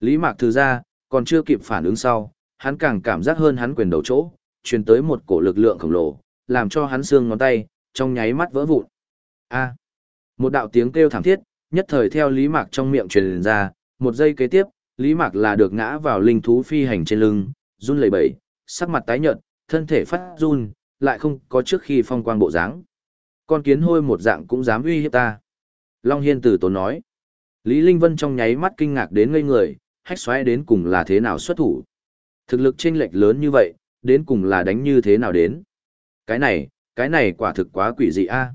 Lý Mạc thư ra, còn chưa kịp phản ứng sau, hắn càng cảm giác hơn hắn quyền đầu chỗ, truyền tới một cổ lực lượng khổng lồ, làm cho hắn xương ngón tay, trong nháy mắt vỡ vụn. A. Một đạo tiếng kêu thảm thiết, nhất thời theo Lý Mạc trong miệng truyền ra, một giây kế tiếp, Lý Mạc là được ngã vào linh thú phi hành trên lưng, run lẩy bẩy, sắc mặt tái nhợt, thân thể phát run, lại không có trước khi phong quang bộ dáng. Con kiến hôi một dạng cũng dám uy hiếp ta. Long Hiên tử tốn nói. Lý Linh Vân trong nháy mắt kinh ngạc đến ngây người, hách xoáy đến cùng là thế nào xuất thủ. Thực lực chênh lệch lớn như vậy, đến cùng là đánh như thế nào đến. Cái này, cái này quả thực quá quỷ dị a. À?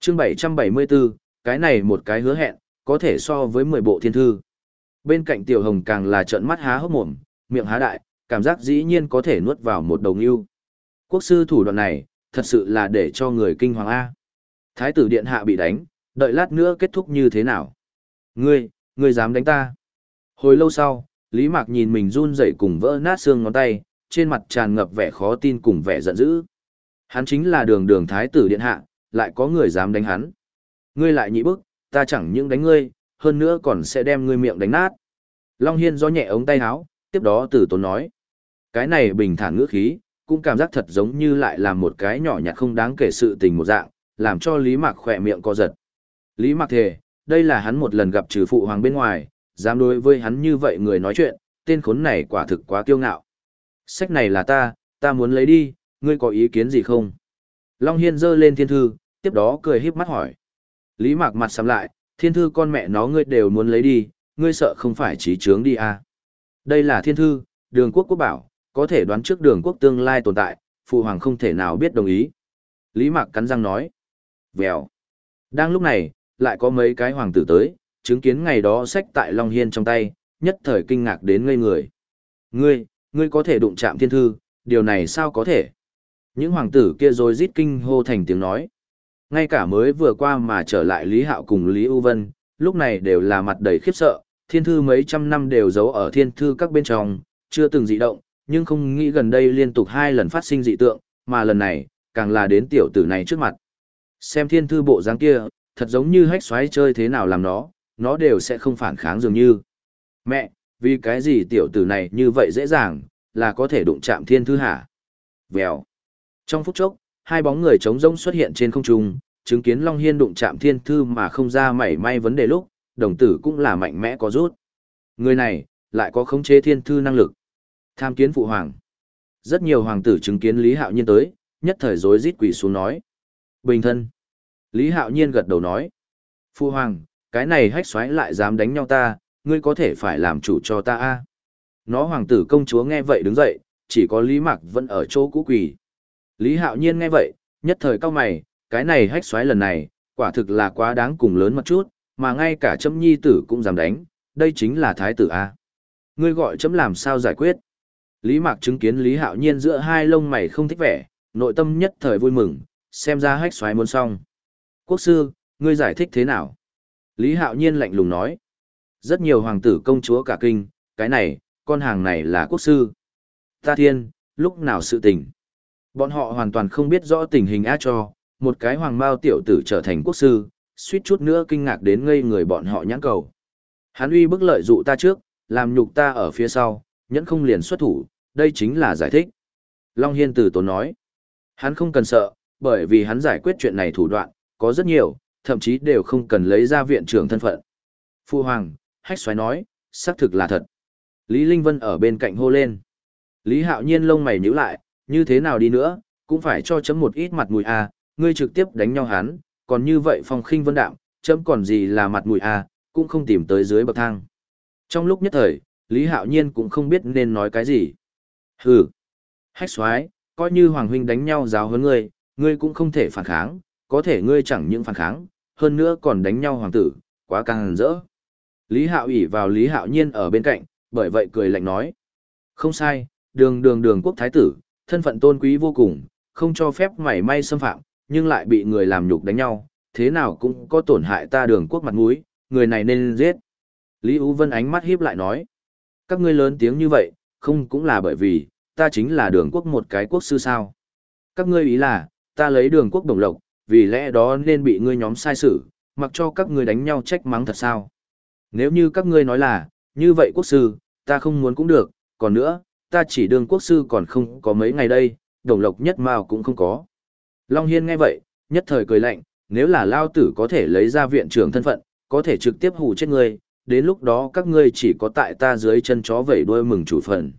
Chương 774, cái này một cái hứa hẹn, có thể so với 10 bộ thiên thư. Bên cạnh Tiểu Hồng càng là trợn mắt há hốc mồm, miệng há đại, cảm giác dĩ nhiên có thể nuốt vào một đầu yêu. Quốc sư thủ đoạn này, thật sự là để cho người kinh hoàng A. Thái tử điện hạ bị đánh, đợi lát nữa kết thúc như thế nào? Ngươi, ngươi dám đánh ta? Hồi lâu sau, Lý Mạc nhìn mình run rẩy cùng vỡ nát xương ngón tay, trên mặt tràn ngập vẻ khó tin cùng vẻ giận dữ. Hắn chính là đường đường thái tử điện hạ, lại có người dám đánh hắn. Ngươi lại nhị bức, ta chẳng những đánh ngươi, hơn nữa còn sẽ đem ngươi miệng đánh nát. Long Hiên do nhẹ ống tay áo, tiếp đó tử tốn nói. Cái này bình thản ngữ khí, cũng cảm giác thật giống như lại là một cái nhỏ nhặt không đáng kể sự tình một dạng, làm cho Lý Mạc khỏe miệng co giật. Lý Mạc thề, đây là hắn một lần gặp trừ phụ hoàng bên ngoài, dám đối với hắn như vậy người nói chuyện, tên khốn này quả thực quá kiêu ngạo. Sách này là ta, ta muốn lấy đi, ngươi có ý kiến gì không? Long Hiên giơ lên thiên thư, tiếp đó cười híp mắt hỏi. Lý Mạc mặt sầm lại, thiên thư con mẹ nó ngươi đều muốn lấy đi, ngươi sợ không phải trí trướng đi à. Đây là thiên thư, đường quốc quốc bảo, có thể đoán trước đường quốc tương lai tồn tại, phụ hoàng không thể nào biết đồng ý. Lý Mạc cắn răng nói. Vèo. Đang lúc này, lại có mấy cái hoàng tử tới, chứng kiến ngày đó sách tại Long Hiên trong tay, nhất thời kinh ngạc đến ngây người. Ngươi, ngươi có thể đụng chạm thiên thư, điều này sao có thể? Những hoàng tử kia rồi rít kinh hô thành tiếng nói. Ngay cả mới vừa qua mà trở lại Lý Hạo cùng Lý U Vân, lúc này đều là mặt đầy khiếp sợ, thiên thư mấy trăm năm đều giấu ở thiên thư các bên trong, chưa từng dị động, nhưng không nghĩ gần đây liên tục hai lần phát sinh dị tượng, mà lần này, càng là đến tiểu tử này trước mặt. Xem thiên thư bộ dáng kia, thật giống như hách xoáy chơi thế nào làm nó, nó đều sẽ không phản kháng dường như. Mẹ, vì cái gì tiểu tử này như vậy dễ dàng, là có thể đụng chạm thiên thư hả? Vèo. Trong phút chốc, hai bóng người trống rỗng xuất hiện trên không trung, chứng kiến Long Hiên đụng chạm thiên thư mà không ra mảy may vấn đề lúc, đồng tử cũng là mạnh mẽ có rút. Người này, lại có khống chế thiên thư năng lực. Tham kiến phụ hoàng. Rất nhiều hoàng tử chứng kiến Lý Hạo Nhiên tới, nhất thời rối rít quỳ xuống nói. Bình thân. Lý Hạo Nhiên gật đầu nói. Phụ hoàng, cái này hách xoáy lại dám đánh nhau ta, ngươi có thể phải làm chủ cho ta a Nó hoàng tử công chúa nghe vậy đứng dậy, chỉ có Lý Mạc vẫn ở chỗ cũ quỳ. Lý Hạo Nhiên nghe vậy, nhất thời cao mày, cái này hách xoáy lần này, quả thực là quá đáng cùng lớn một chút, mà ngay cả chấm nhi tử cũng dám đánh, đây chính là thái tử A. Ngươi gọi chấm làm sao giải quyết? Lý Mạc chứng kiến Lý Hạo Nhiên giữa hai lông mày không thích vẻ, nội tâm nhất thời vui mừng, xem ra hách xoáy muốn xong. Quốc sư, ngươi giải thích thế nào? Lý Hạo Nhiên lạnh lùng nói. Rất nhiều hoàng tử công chúa cả kinh, cái này, con hàng này là quốc sư. Ta thiên, lúc nào sự tình. Bọn họ hoàn toàn không biết rõ tình hình á cho, một cái hoàng mao tiểu tử trở thành quốc sư, suýt chút nữa kinh ngạc đến ngây người bọn họ nhãn cầu. Hắn uy bức lợi dụ ta trước, làm nhục ta ở phía sau, nhẫn không liền xuất thủ, đây chính là giải thích. Long Hiên Tử tốn nói, hắn không cần sợ, bởi vì hắn giải quyết chuyện này thủ đoạn, có rất nhiều, thậm chí đều không cần lấy ra viện trưởng thân phận. Phu Hoàng, hách xoáy nói, xác thực là thật. Lý Linh Vân ở bên cạnh hô lên. Lý Hạo Nhiên lông mày nhíu lại, như thế nào đi nữa, cũng phải cho chấm một ít mặt mũi à, ngươi trực tiếp đánh nhau hắn, còn như vậy phong khinh vân đạm, chấm còn gì là mặt mũi à, cũng không tìm tới dưới bậc thang. Trong lúc nhất thời, Lý Hạo Nhiên cũng không biết nên nói cái gì. Hừ, hách xoáy, coi như Hoàng Huynh đánh nhau giáo hơn ngươi, ngươi cũng không thể phản kháng, có thể ngươi chẳng những phản kháng, hơn nữa còn đánh nhau hoàng tử, quá càng rỡ. Lý Hạo ủy vào Lý Hạo Nhiên ở bên cạnh, bởi vậy cười lạnh nói. Không sai, đường đường đường quốc thái tử, thân phận tôn quý vô cùng, không cho phép mảy may xâm phạm, nhưng lại bị người làm nhục đánh nhau, thế nào cũng có tổn hại ta đường quốc mặt mũi, người này nên giết. Lý Ú Vân ánh mắt hiếp lại nói. Các ngươi lớn tiếng như vậy, không cũng là bởi vì, ta chính là đường quốc một cái quốc sư sao. Các ngươi ý là, ta lấy đường quốc đồng lộc, vì lẽ đó nên bị ngươi nhóm sai xử, mặc cho các ngươi đánh nhau trách mắng thật sao. Nếu như các ngươi nói là, như vậy quốc sư, ta không muốn cũng được, còn nữa, ta chỉ đường quốc sư còn không có mấy ngày đây, đồng lộc nhất mao cũng không có. Long Hiên nghe vậy, nhất thời cười lạnh, nếu là lao tử có thể lấy ra viện trưởng thân phận, có thể trực tiếp hù chết ngươi, đến lúc đó các ngươi chỉ có tại ta dưới chân chó vẩy đuôi mừng chủ phần.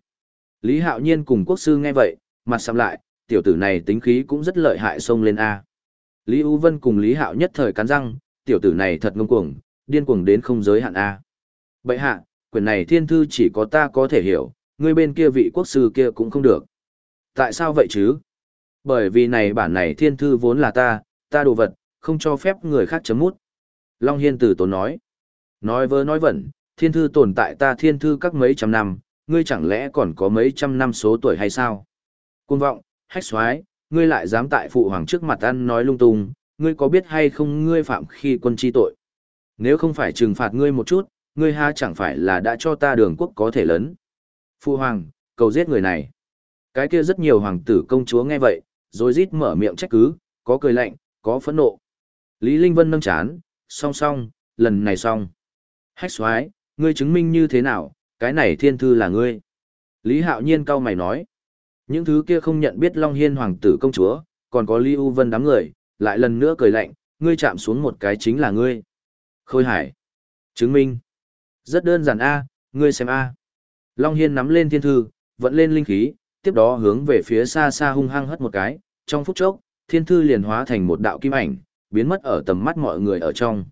Lý Hạo Nhiên cùng quốc sư nghe vậy, mặt sầm lại, tiểu tử này tính khí cũng rất lợi hại xông lên A. Lý U Vân cùng Lý Hạo nhất thời cắn răng, tiểu tử này thật ngông cuồng, điên cuồng đến không giới hạn A. Bậy hạ, quyền này thiên thư chỉ có ta có thể hiểu, người bên kia vị quốc sư kia cũng không được. Tại sao vậy chứ? Bởi vì này bản này thiên thư vốn là ta, ta đồ vật, không cho phép người khác chấm mút. Long Hiên Tử tốn nói. Nói vớ nói vẩn, thiên thư tồn tại ta thiên thư các mấy trăm năm, ngươi chẳng lẽ còn có mấy trăm năm số tuổi hay sao? Cung vọng, hách xoái, ngươi lại dám tại phụ hoàng trước mặt ăn nói lung tung, ngươi có biết hay không ngươi phạm khi quân chi tội? Nếu không phải trừng phạt ngươi một chút, ngươi ha chẳng phải là đã cho ta đường quốc có thể lớn. Phụ hoàng, cầu giết người này. Cái kia rất nhiều hoàng tử công chúa nghe vậy, rồi rít mở miệng trách cứ, có cười lạnh, có phẫn nộ. Lý Linh Vân nâng chán, song song, lần này xong. Hách xoái, ngươi chứng minh như thế nào, cái này thiên thư là ngươi. Lý Hạo Nhiên cau mày nói. Những thứ kia không nhận biết Long Hiên hoàng tử công chúa, còn có Lý U Vân đám người, lại lần nữa cười lạnh, ngươi chạm xuống một cái chính là ngươi. Khôi Hải. Chứng minh. Rất đơn giản A, ngươi xem A. Long Hiên nắm lên thiên thư, vẫn lên linh khí, tiếp đó hướng về phía xa xa hung hăng hất một cái, trong phút chốc, thiên thư liền hóa thành một đạo kim ảnh, biến mất ở tầm mắt mọi người ở trong.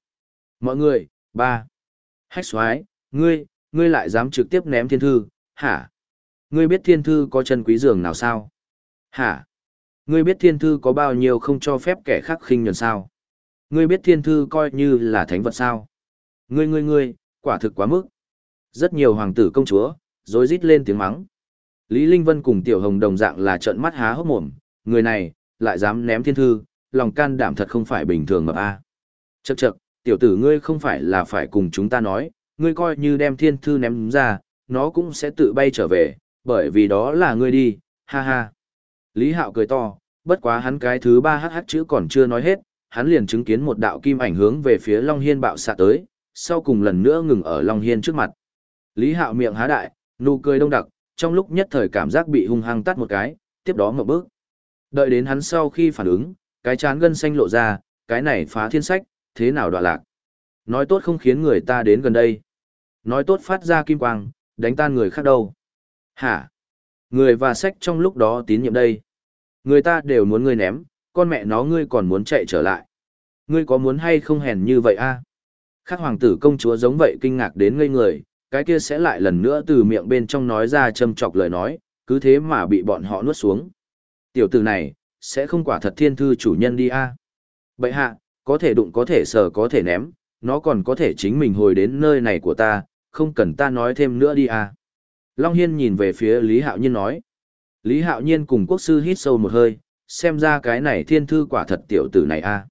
Mọi người, ba. Hách xoái, ngươi, ngươi lại dám trực tiếp ném thiên thư, hả? Ngươi biết thiên thư có chân quý giường nào sao? Hả? Ngươi biết thiên thư có bao nhiêu không cho phép kẻ khác khinh nhuần sao? Ngươi biết thiên thư coi như là thánh vật sao? Ngươi ngươi ngươi, quả thực quá mức. Rất nhiều hoàng tử công chúa, rồi rít lên tiếng mắng. Lý Linh Vân cùng Tiểu Hồng đồng dạng là trợn mắt há hốc mồm, người này, lại dám ném thiên thư, lòng can đảm thật không phải bình thường mà a. Chậc chậc, tiểu tử ngươi không phải là phải cùng chúng ta nói, ngươi coi như đem thiên thư ném ra, nó cũng sẽ tự bay trở về, bởi vì đó là ngươi đi, ha ha. Lý Hạo cười to, bất quá hắn cái thứ ba hh chữ còn chưa nói hết, hắn liền chứng kiến một đạo kim ảnh hướng về phía Long Hiên bạo xạ tới, sau cùng lần nữa ngừng ở Long Hiên trước mặt. Lý Hạo miệng há đại, nụ cười đông đặc, trong lúc nhất thời cảm giác bị hung hăng tắt một cái, tiếp đó ngậm bước. Đợi đến hắn sau khi phản ứng, cái chán gân xanh lộ ra, cái này phá thiên sách, thế nào đọa lạc. Nói tốt không khiến người ta đến gần đây. Nói tốt phát ra kim quang, đánh tan người khác đâu. Hả? Người và sách trong lúc đó tín nhiệm đây. Người ta đều muốn ngươi ném, con mẹ nó ngươi còn muốn chạy trở lại. Ngươi có muốn hay không hèn như vậy a? À? Khác hoàng tử công chúa giống vậy kinh ngạc đến ngây người, cái kia sẽ lại lần nữa từ miệng bên trong nói ra châm chọc lời nói, cứ thế mà bị bọn họ nuốt xuống. Tiểu tử này, sẽ không quả thật thiên thư chủ nhân đi a à? Bậy hạ, có thể đụng có thể sờ có thể ném, nó còn có thể chính mình hồi đến nơi này của ta, không cần ta nói thêm nữa đi à. Long Hiên nhìn về phía Lý Hạo Nhiên nói. Lý Hạo Nhiên cùng quốc sư hít sâu một hơi, xem ra cái này thiên thư quả thật tiểu tử này a à.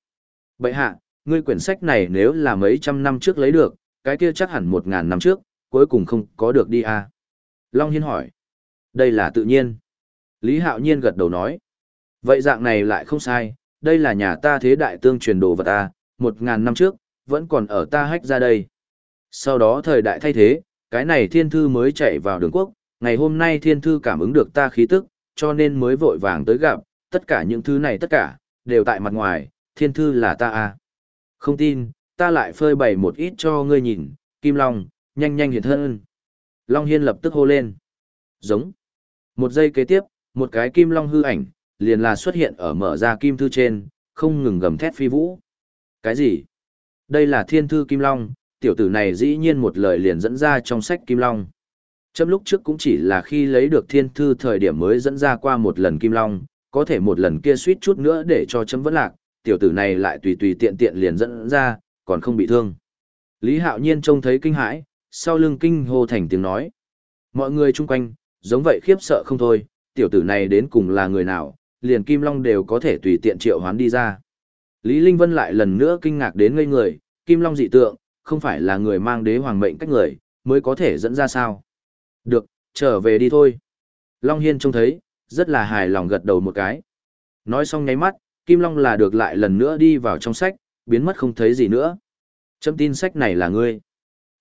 Bậy hạ, ngươi quyển sách này nếu là mấy trăm năm trước lấy được, cái kia chắc hẳn một ngàn năm trước, cuối cùng không có được đi a à. Long Hiên hỏi. Đây là tự nhiên. Lý Hạo Nhiên gật đầu nói. Vậy dạng này lại không sai, đây là nhà ta thế đại tương truyền đồ vật ta, một ngàn năm trước, vẫn còn ở ta hách ra đây. Sau đó thời đại thay thế, cái này thiên thư mới chạy vào đường quốc, ngày hôm nay thiên thư cảm ứng được ta khí tức, cho nên mới vội vàng tới gặp, tất cả những thứ này tất cả, đều tại mặt ngoài, thiên thư là ta à. Không tin, ta lại phơi bày một ít cho ngươi nhìn, Kim Long, nhanh nhanh hiện thân. Long Hiên lập tức hô lên. Giống. Một giây kế tiếp, một cái Kim Long hư ảnh, liền là xuất hiện ở mở ra kim thư trên, không ngừng gầm thét phi vũ. Cái gì? Đây là thiên thư Kim Long, tiểu tử này dĩ nhiên một lời liền dẫn ra trong sách Kim Long. Chấm lúc trước cũng chỉ là khi lấy được thiên thư thời điểm mới dẫn ra qua một lần Kim Long, có thể một lần kia suýt chút nữa để cho chấm vẫn lạc, tiểu tử này lại tùy tùy tiện tiện liền dẫn ra, còn không bị thương. Lý Hạo Nhiên trông thấy kinh hãi, sau lưng kinh hô thành tiếng nói. Mọi người chung quanh, giống vậy khiếp sợ không thôi, tiểu tử này đến cùng là người nào, liền Kim Long đều có thể tùy tiện triệu hoán đi ra. Lý Linh Vân lại lần nữa kinh ngạc đến ngây người, Kim Long dị tượng, không phải là người mang đế hoàng mệnh cách người, mới có thể dẫn ra sao. Được, trở về đi thôi. Long Hiên trông thấy, rất là hài lòng gật đầu một cái. Nói xong nháy mắt, Kim Long là được lại lần nữa đi vào trong sách, biến mất không thấy gì nữa. Chấm tin sách này là ngươi.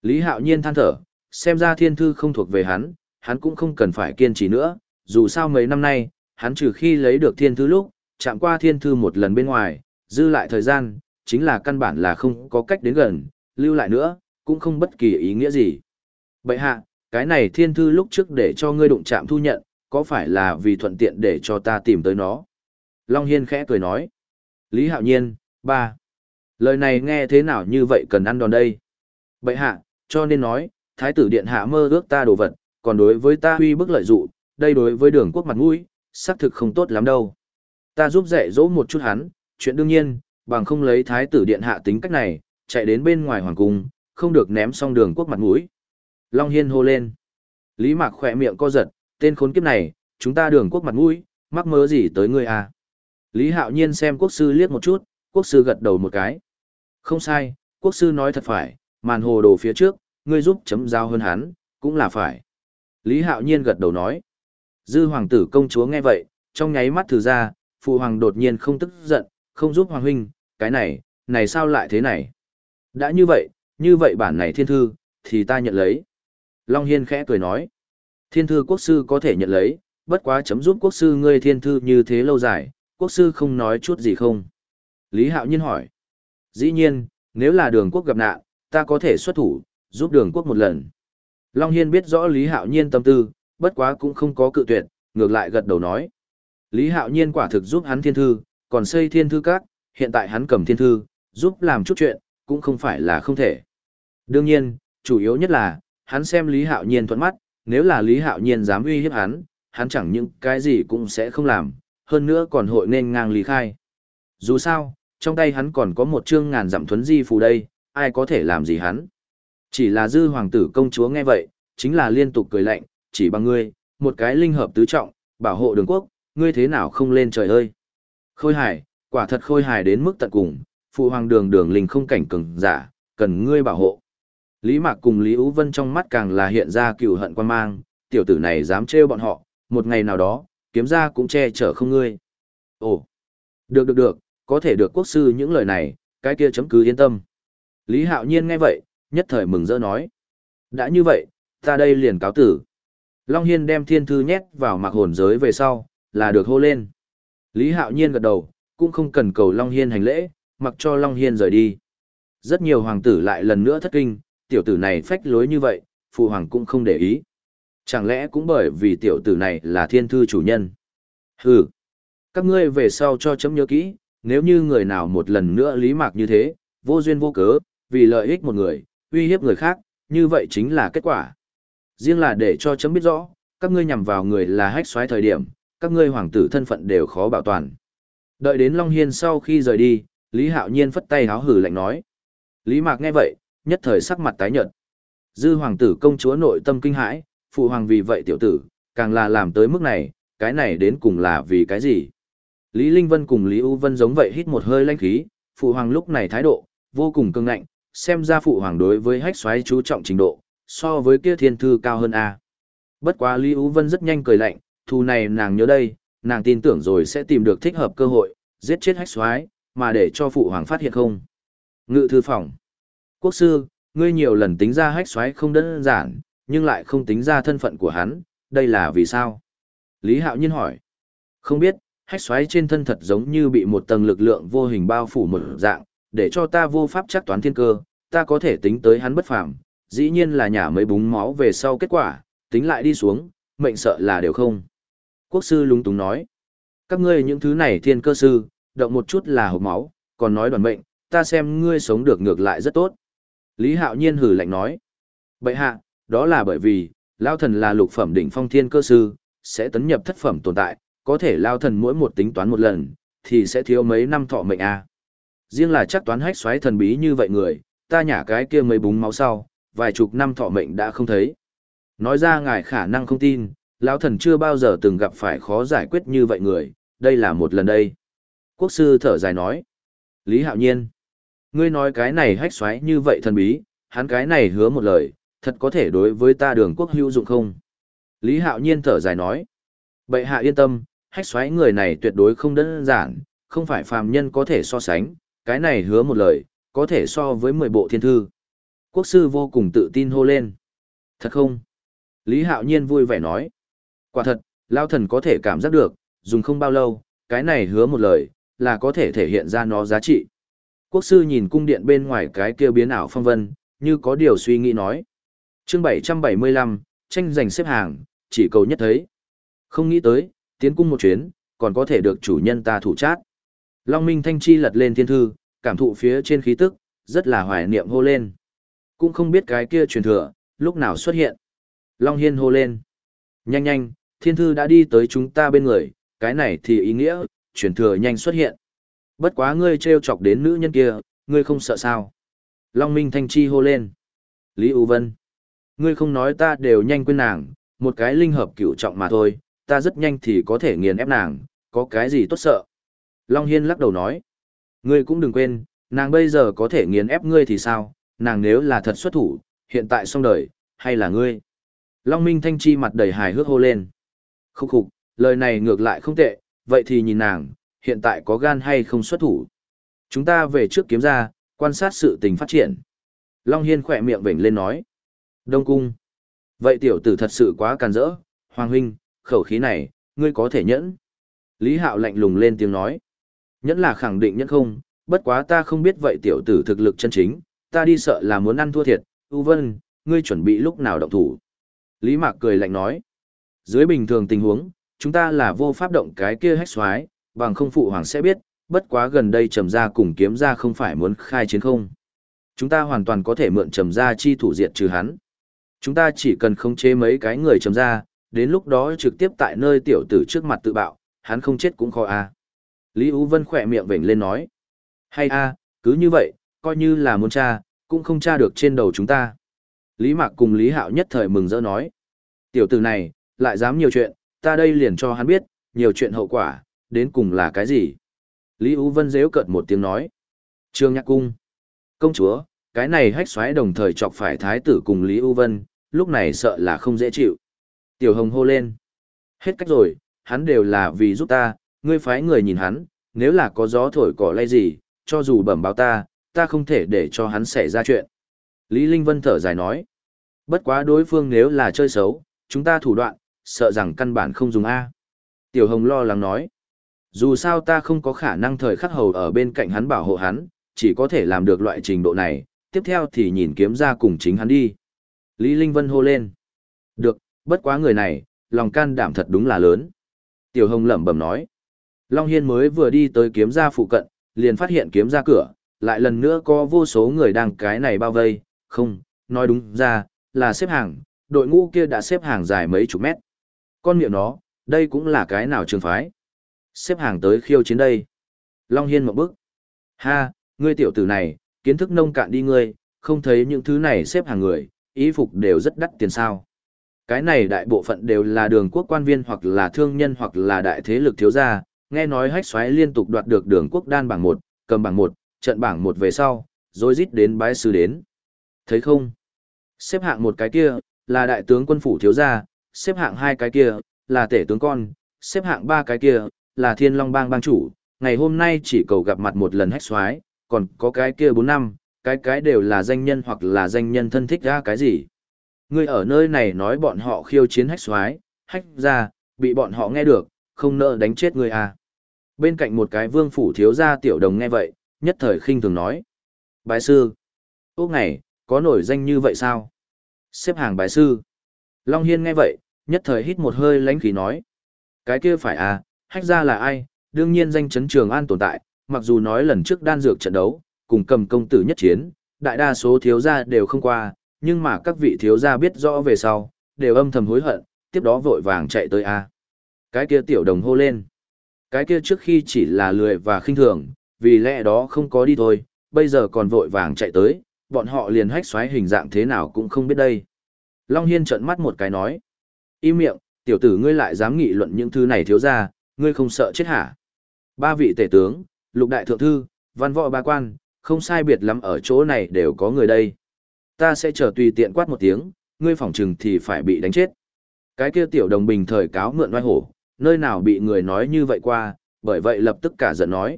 Lý Hạo Nhiên than thở, xem ra thiên thư không thuộc về hắn, hắn cũng không cần phải kiên trì nữa, dù sao mấy năm nay, hắn trừ khi lấy được thiên thư lúc, chạm qua thiên thư một lần bên ngoài, dư lại thời gian, chính là căn bản là không có cách đến gần, lưu lại nữa, cũng không bất kỳ ý nghĩa gì. Bậy hạ, cái này thiên thư lúc trước để cho ngươi đụng chạm thu nhận, có phải là vì thuận tiện để cho ta tìm tới nó? Long Hiên khẽ cười nói. Lý Hạo Nhiên, ba. Lời này nghe thế nào như vậy cần ăn đòn đây? Bậy hạ, cho nên nói, Thái tử Điện Hạ mơ ước ta đồ vật, còn đối với ta huy bức lợi dụ, đây đối với đường quốc mặt mũi, xác thực không tốt lắm đâu. Ta giúp dạy dỗ một chút hắn, chuyện đương nhiên, bằng không lấy Thái tử Điện Hạ tính cách này, chạy đến bên ngoài hoàng cung, không được ném xong đường quốc mặt mũi. Long Hiên hô lên. Lý Mạc khỏe miệng co giật, tên khốn kiếp này, chúng ta đường quốc mặt mũi, mắc mớ gì tới ngươi à? Lý Hạo Nhiên xem quốc sư liếc một chút, quốc sư gật đầu một cái. Không sai, quốc sư nói thật phải, màn hồ đồ phía trước, ngươi giúp chấm giao hơn hắn, cũng là phải. Lý Hạo Nhiên gật đầu nói. Dư hoàng tử công chúa nghe vậy, trong nháy mắt thử ra, phụ hoàng đột nhiên không tức giận, không giúp hoàng huynh, cái này, này sao lại thế này? Đã như vậy, như vậy bản này thiên thư, thì ta nhận lấy. Long Hiên khẽ cười nói. Thiên thư quốc sư có thể nhận lấy, bất quá chấm giúp quốc sư ngươi thiên thư như thế lâu dài, quốc sư không nói chút gì không? Lý Hạo Nhiên hỏi. Dĩ nhiên, nếu là đường quốc gặp nạn, ta có thể xuất thủ, giúp đường quốc một lần. Long Hiên biết rõ Lý Hạo Nhiên tâm tư, bất quá cũng không có cự tuyệt, ngược lại gật đầu nói. Lý Hạo Nhiên quả thực giúp hắn thiên thư, còn xây thiên thư các, hiện tại hắn cầm thiên thư, giúp làm chút chuyện, cũng không phải là không thể. Đương nhiên, chủ yếu nhất là, hắn xem Lý Hạo Nhiên thuận mắt, nếu là Lý Hạo Nhiên dám uy hiếp hắn, hắn chẳng những cái gì cũng sẽ không làm, hơn nữa còn hội nên ngang lý khai. Dù sao, trong tay hắn còn có một chương ngàn dặm thuấn di phù đây, ai có thể làm gì hắn. Chỉ là dư hoàng tử công chúa nghe vậy, chính là liên tục cười lạnh, chỉ bằng ngươi, một cái linh hợp tứ trọng, bảo hộ đường quốc, ngươi thế nào không lên trời ơi. Khôi hài, quả thật khôi hài đến mức tận cùng, phụ hoàng đường đường linh không cảnh cường giả, cần ngươi bảo hộ. Lý Mạc cùng Lý Ú Vân trong mắt càng là hiện ra cựu hận quan mang, tiểu tử này dám trêu bọn họ, một ngày nào đó, kiếm ra cũng che chở không ngươi. Ồ, được được được, có thể được quốc sư những lời này, cái kia chấm cứ yên tâm. Lý Hạo Nhiên nghe vậy, nhất thời mừng rỡ nói. Đã như vậy, ta đây liền cáo tử. Long Hiên đem thiên thư nhét vào mạc hồn giới về sau, là được hô lên. Lý Hạo Nhiên gật đầu, cũng không cần cầu Long Hiên hành lễ, mặc cho Long Hiên rời đi. Rất nhiều hoàng tử lại lần nữa thất kinh, tiểu tử này phách lối như vậy, phụ hoàng cũng không để ý. Chẳng lẽ cũng bởi vì tiểu tử này là thiên thư chủ nhân? Hừ, các ngươi về sau cho chấm nhớ kỹ, nếu như người nào một lần nữa lý mạc như thế, vô duyên vô cớ, vì lợi ích một người, uy hiếp người khác, như vậy chính là kết quả. Riêng là để cho chấm biết rõ, các ngươi nhằm vào người là hách xoáy thời điểm, các ngươi hoàng tử thân phận đều khó bảo toàn. Đợi đến Long Hiên sau khi rời đi, Lý Hạo Nhiên phất tay háo hử lạnh nói. Lý Mạc nghe vậy, nhất thời sắc mặt tái nhợt. Dư hoàng tử công chúa nội tâm kinh hãi, phụ hoàng vì vậy tiểu tử, càng là làm tới mức này, cái này đến cùng là vì cái gì? Lý Linh Vân cùng Lý U Vân giống vậy hít một hơi lãnh khí, phụ hoàng lúc này thái độ, vô cùng cứng ngạnh, xem ra phụ hoàng đối với hách xoáy chú trọng trình độ, so với kia thiên thư cao hơn A. Bất quá Lý U Vân rất nhanh cười lạnh, thù này nàng nhớ đây, nàng tin tưởng rồi sẽ tìm được thích hợp cơ hội, giết chết hách Xoáy mà để cho phụ hoàng phát hiện không. Ngự thư phòng. Quốc sư, ngươi nhiều lần tính ra hách Xoáy không đơn giản, nhưng lại không tính ra thân phận của hắn, đây là vì sao? Lý Hạo Nhiên hỏi. Không biết, hách xoáy trên thân thật giống như bị một tầng lực lượng vô hình bao phủ một dạng, để cho ta vô pháp chắc toán thiên cơ, ta có thể tính tới hắn bất phàm, dĩ nhiên là nhả mấy búng máu về sau kết quả, tính lại đi xuống, mệnh sợ là đều không. Quốc sư lúng túng nói, các ngươi những thứ này thiên cơ sư, động một chút là hộp máu, còn nói đoàn mệnh, ta xem ngươi sống được ngược lại rất tốt. Lý Hạo Nhiên hử lạnh nói, bệ hạ, đó là bởi vì, Lao thần là lục phẩm đỉnh phong thiên cơ sư, sẽ tấn nhập thất phẩm tồn tại, có thể Lao thần mỗi một tính toán một lần, thì sẽ thiếu mấy năm thọ mệnh à. Riêng là chắc toán hách xoáy thần bí như vậy người, ta nhả cái kia mấy búng máu sau, vài chục năm thọ mệnh đã không thấy. Nói ra ngài khả năng không tin, lão thần chưa bao giờ từng gặp phải khó giải quyết như vậy người, đây là một lần đây. Quốc sư thở dài nói. Lý Hạo Nhiên. Ngươi nói cái này hách xoáy như vậy thần bí, hắn cái này hứa một lời, thật có thể đối với ta đường quốc hữu dụng không? Lý Hạo Nhiên thở dài nói. Bệ hạ yên tâm, hách xoáy người này tuyệt đối không đơn giản, không phải phàm nhân có thể so sánh, cái này hứa một lời, có thể so với 10 bộ thiên thư. Quốc sư vô cùng tự tin hô lên. Thật không? Lý Hạo Nhiên vui vẻ nói. Quả thật, Lao thần có thể cảm giác được, dùng không bao lâu, cái này hứa một lời, là có thể thể hiện ra nó giá trị. Quốc sư nhìn cung điện bên ngoài cái kia biến ảo phong vân, như có điều suy nghĩ nói. chương 775, tranh giành xếp hàng, chỉ cầu nhất thấy. Không nghĩ tới, tiến cung một chuyến, còn có thể được chủ nhân ta thủ chát. Long Minh Thanh Chi lật lên thiên thư, cảm thụ phía trên khí tức, rất là hoài niệm hô lên. Cũng không biết cái kia truyền thừa, lúc nào xuất hiện. Long Hiên hô lên. Nhanh nhanh, thiên thư đã đi tới chúng ta bên người, cái này thì ý nghĩa, truyền thừa nhanh xuất hiện. Bất quá ngươi trêu chọc đến nữ nhân kia, ngươi không sợ sao. Long Minh Thanh Chi hô lên. Lý U Vân. Ngươi không nói ta đều nhanh quên nàng, một cái linh hợp cửu trọng mà thôi, ta rất nhanh thì có thể nghiền ép nàng, có cái gì tốt sợ. Long Hiên lắc đầu nói. Ngươi cũng đừng quên, nàng bây giờ có thể nghiền ép ngươi thì sao, nàng nếu là thật xuất thủ, hiện tại xong đời, hay là ngươi? Long Minh Thanh Chi mặt đầy hài hước hô lên. Khúc khục, lời này ngược lại không tệ, vậy thì nhìn nàng, hiện tại có gan hay không xuất thủ. Chúng ta về trước kiếm ra, quan sát sự tình phát triển. Long Hiên khỏe miệng vểnh lên nói. Đông cung. Vậy tiểu tử thật sự quá càn rỡ, Hoàng huynh, khẩu khí này, ngươi có thể nhẫn. Lý Hạo lạnh lùng lên tiếng nói. Nhẫn là khẳng định nhẫn không, bất quá ta không biết vậy tiểu tử thực lực chân chính, ta đi sợ là muốn ăn thua thiệt, U Vân, ngươi chuẩn bị lúc nào động thủ. Lý Mạc cười lạnh nói. Dưới bình thường tình huống, chúng ta là vô pháp động cái kia hách xoái, bằng không phụ hoàng sẽ biết, bất quá gần đây trầm gia cùng kiếm gia không phải muốn khai chiến không. Chúng ta hoàn toàn có thể mượn trầm gia chi thủ diệt trừ hắn. Chúng ta chỉ cần khống chế mấy cái người trầm gia, đến lúc đó trực tiếp tại nơi tiểu tử trước mặt tự bạo, hắn không chết cũng khó a. Lý Ú Vân khỏe miệng vểnh lên nói. Hay a, cứ như vậy, coi như là muốn tra, cũng không tra được trên đầu chúng ta. Lý Mạc cùng Lý Hạo nhất thời mừng rỡ nói. Tiểu tử này, lại dám nhiều chuyện, ta đây liền cho hắn biết, nhiều chuyện hậu quả, đến cùng là cái gì. Lý Ú Vân dễu cợt một tiếng nói. Trương Nhạc Cung. Công chúa, cái này hách xoáy đồng thời chọc phải thái tử cùng Lý Ú Vân, lúc này sợ là không dễ chịu. Tiểu Hồng hô lên. Hết cách rồi, hắn đều là vì giúp ta, ngươi phái người nhìn hắn, nếu là có gió thổi cỏ lay gì, cho dù bẩm báo ta, ta không thể để cho hắn xảy ra chuyện. Lý Linh Vân thở dài nói. Bất quá đối phương nếu là chơi xấu, chúng ta thủ đoạn, sợ rằng căn bản không dùng A. Tiểu Hồng lo lắng nói. Dù sao ta không có khả năng thời khắc hầu ở bên cạnh hắn bảo hộ hắn, chỉ có thể làm được loại trình độ này, tiếp theo thì nhìn kiếm ra cùng chính hắn đi. Lý Linh Vân hô lên. Được, bất quá người này, lòng can đảm thật đúng là lớn. Tiểu Hồng lẩm bẩm nói. Long Hiên mới vừa đi tới kiếm ra phụ cận, liền phát hiện kiếm ra cửa, lại lần nữa có vô số người đang cái này bao vây, không, nói đúng ra, là xếp hàng, đội ngũ kia đã xếp hàng dài mấy chục mét. Con miệng nó, đây cũng là cái nào trường phái. Xếp hàng tới khiêu chiến đây. Long Hiên một bước. Ha, ngươi tiểu tử này, kiến thức nông cạn đi ngươi, không thấy những thứ này xếp hàng người, ý phục đều rất đắt tiền sao. Cái này đại bộ phận đều là đường quốc quan viên hoặc là thương nhân hoặc là đại thế lực thiếu gia, nghe nói hách xoáy liên tục đoạt được đường quốc đan bảng một, cầm bảng một, trận bảng một về sau, rồi rít đến bái sư đến. Thấy không? Xếp hạng một cái kia, là đại tướng quân phủ thiếu gia, xếp hạng hai cái kia, là tể tướng con, xếp hạng ba cái kia, là thiên long bang bang chủ, ngày hôm nay chỉ cầu gặp mặt một lần hách xoái, còn có cái kia bốn năm, cái cái đều là danh nhân hoặc là danh nhân thân thích ra cái gì. Ngươi ở nơi này nói bọn họ khiêu chiến hách xoái, hách ra, bị bọn họ nghe được, không nỡ đánh chết ngươi à. Bên cạnh một cái vương phủ thiếu gia tiểu đồng nghe vậy, nhất thời khinh thường nói. Bái sư. Úc này, có nổi danh như vậy sao? Xếp hàng bái sư. Long Hiên nghe vậy, nhất thời hít một hơi lãnh khí nói. Cái kia phải à, hách ra là ai? Đương nhiên danh chấn trường an tồn tại, mặc dù nói lần trước đan dược trận đấu, cùng cầm công tử nhất chiến, đại đa số thiếu gia đều không qua, nhưng mà các vị thiếu gia biết rõ về sau, đều âm thầm hối hận, tiếp đó vội vàng chạy tới a. Cái kia tiểu đồng hô lên. Cái kia trước khi chỉ là lười và khinh thường, vì lẽ đó không có đi thôi, bây giờ còn vội vàng chạy tới, bọn họ liền hách xoáy hình dạng thế nào cũng không biết đây. Long Hiên trợn mắt một cái nói. Im miệng, tiểu tử ngươi lại dám nghị luận những thứ này thiếu ra, ngươi không sợ chết hả? Ba vị tể tướng, lục đại thượng thư, văn võ ba quan, không sai biệt lắm ở chỗ này đều có người đây. Ta sẽ chờ tùy tiện quát một tiếng, ngươi phỏng trừng thì phải bị đánh chết. Cái kia tiểu đồng bình thời cáo mượn oai hổ, nơi nào bị người nói như vậy qua, bởi vậy lập tức cả giận nói.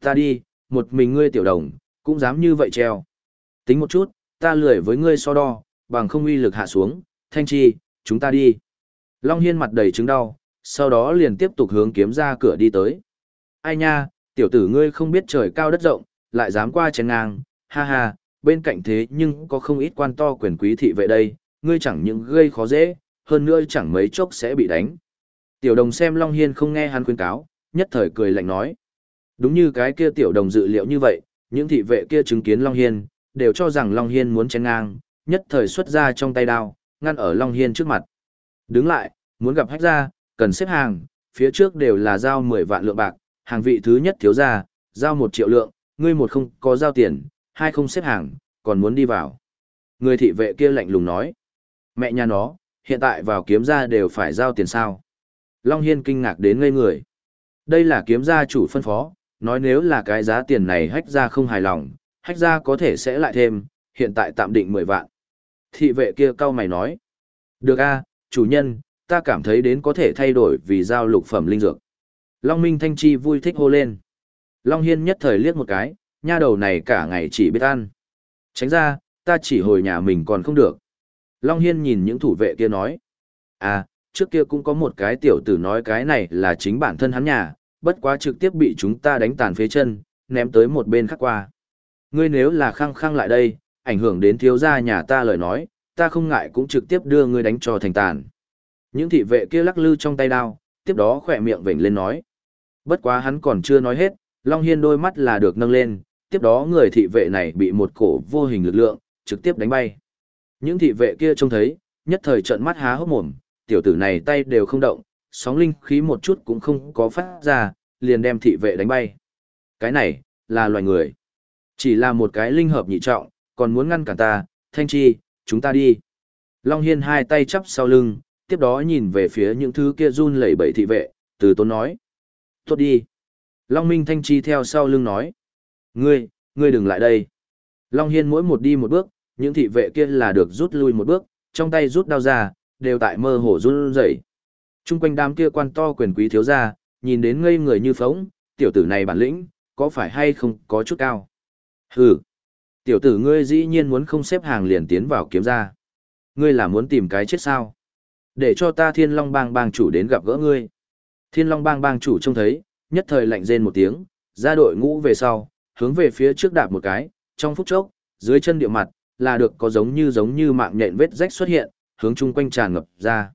Ta đi, một mình ngươi tiểu đồng, cũng dám như vậy treo. Tính một chút, ta lười với ngươi so đo, bằng không uy lực hạ xuống, thanh chi, chúng ta đi. Long Hiên mặt đầy chứng đau, sau đó liền tiếp tục hướng kiếm ra cửa đi tới. Ai nha, tiểu tử ngươi không biết trời cao đất rộng, lại dám qua chén ngang, ha ha, bên cạnh thế nhưng có không ít quan to quyền quý thị vệ đây, ngươi chẳng những gây khó dễ, hơn nữa chẳng mấy chốc sẽ bị đánh. Tiểu đồng xem Long Hiên không nghe hắn khuyên cáo, nhất thời cười lạnh nói. Đúng như cái kia tiểu đồng dự liệu như vậy, những thị vệ kia chứng kiến Long Hiên, đều cho rằng Long Hiên muốn chén ngang, nhất thời xuất ra trong tay đao, ngăn ở Long Hiên trước mặt. Đứng lại, muốn gặp hách ra, cần xếp hàng, phía trước đều là giao 10 vạn lượng bạc, hàng vị thứ nhất thiếu ra, giao 1 triệu lượng, ngươi một không có giao tiền, hai không xếp hàng, còn muốn đi vào. Người thị vệ kia lạnh lùng nói, mẹ nhà nó, hiện tại vào kiếm ra đều phải giao tiền sao. Long Hiên kinh ngạc đến ngây người. Đây là kiếm gia chủ phân phó, nói nếu là cái giá tiền này hách ra không hài lòng, hách ra có thể sẽ lại thêm, hiện tại tạm định 10 vạn. Thị vệ kia cao mày nói. Được a chủ nhân, ta cảm thấy đến có thể thay đổi vì giao lục phẩm linh dược. Long Minh Thanh Chi vui thích hô lên. Long Hiên nhất thời liếc một cái, nha đầu này cả ngày chỉ biết ăn. Tránh ra, ta chỉ hồi nhà mình còn không được. Long Hiên nhìn những thủ vệ kia nói. À, trước kia cũng có một cái tiểu tử nói cái này là chính bản thân hắn nhà, bất quá trực tiếp bị chúng ta đánh tàn phế chân, ném tới một bên khác qua. Ngươi nếu là khăng khăng lại đây, ảnh hưởng đến thiếu gia nhà ta lời nói, ta không ngại cũng trực tiếp đưa ngươi đánh cho thành tàn. Những thị vệ kia lắc lư trong tay đao, tiếp đó khỏe miệng vểnh lên nói. Bất quá hắn còn chưa nói hết, Long Hiên đôi mắt là được nâng lên, tiếp đó người thị vệ này bị một cổ vô hình lực lượng, trực tiếp đánh bay. Những thị vệ kia trông thấy, nhất thời trợn mắt há hốc mồm, tiểu tử này tay đều không động, sóng linh khí một chút cũng không có phát ra, liền đem thị vệ đánh bay. Cái này, là loài người. Chỉ là một cái linh hợp nhị trọng, còn muốn ngăn cản ta, thanh chi, chúng ta đi. Long Hiên hai tay chắp sau lưng, tiếp đó nhìn về phía những thứ kia run lẩy bẩy thị vệ, từ tốn nói. Tốt đi. Long Minh thanh chi theo sau lưng nói. Ngươi, ngươi đừng lại đây. Long Hiên mỗi một đi một bước, những thị vệ kia là được rút lui một bước, trong tay rút đao ra, đều tại mơ hồ run rẩy. Trung quanh đám kia quan to quyền quý thiếu gia, nhìn đến ngây người như phóng, tiểu tử này bản lĩnh, có phải hay không có chút cao. Hừ, tiểu tử ngươi dĩ nhiên muốn không xếp hàng liền tiến vào kiếm ra. Ngươi là muốn tìm cái chết sao? Để cho ta thiên long bang bang chủ đến gặp gỡ ngươi. Thiên long bang bang chủ trông thấy, nhất thời lạnh rên một tiếng, ra đội ngũ về sau, hướng về phía trước đạp một cái, trong phút chốc, dưới chân địa mặt, là được có giống như giống như mạng nhện vết rách xuất hiện, hướng chung quanh tràn ngập ra.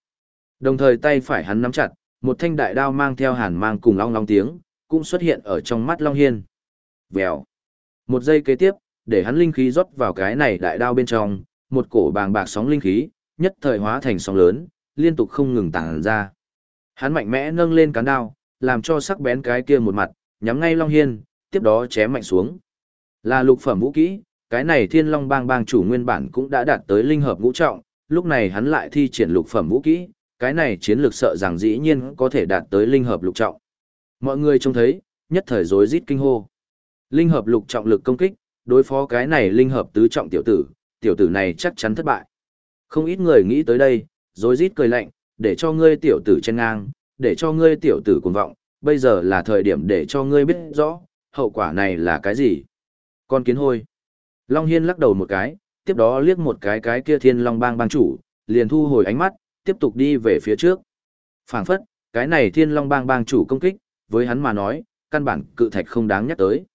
Đồng thời tay phải hắn nắm chặt, một thanh đại đao mang theo hàn mang cùng long long tiếng, cũng xuất hiện ở trong mắt Long Hiên. Vèo. Một giây kế tiếp, để hắn linh khí rót vào cái này đại đao bên trong, một cổ bàng bạc sóng linh khí, nhất thời hóa thành sóng lớn, liên tục không ngừng tản ra. Hắn mạnh mẽ nâng lên cán đao, làm cho sắc bén cái kia một mặt, nhắm ngay Long Hiên, tiếp đó chém mạnh xuống. Là lục phẩm vũ kỹ, cái này Thiên Long Bang bang chủ nguyên bản cũng đã đạt tới linh hợp ngũ trọng, lúc này hắn lại thi triển lục phẩm vũ kỹ, cái này chiến lược sợ rằng dĩ nhiên có thể đạt tới linh hợp lục trọng. Mọi người trông thấy, nhất thời rối rít kinh hô. Linh hợp lục trọng lực công kích, đối phó cái này linh hợp tứ trọng tiểu tử, tiểu tử này chắc chắn thất bại. Không ít người nghĩ tới đây, rối rít cười lạnh, để cho ngươi tiểu tử chen ngang, để cho ngươi tiểu tử cuồng vọng, bây giờ là thời điểm để cho ngươi biết rõ, hậu quả này là cái gì. Con kiến hôi. Long Hiên lắc đầu một cái, tiếp đó liếc một cái cái kia thiên long bang bang chủ, liền thu hồi ánh mắt, tiếp tục đi về phía trước. phảng phất, cái này thiên long bang bang chủ công kích, với hắn mà nói, căn bản cự thạch không đáng nhắc tới.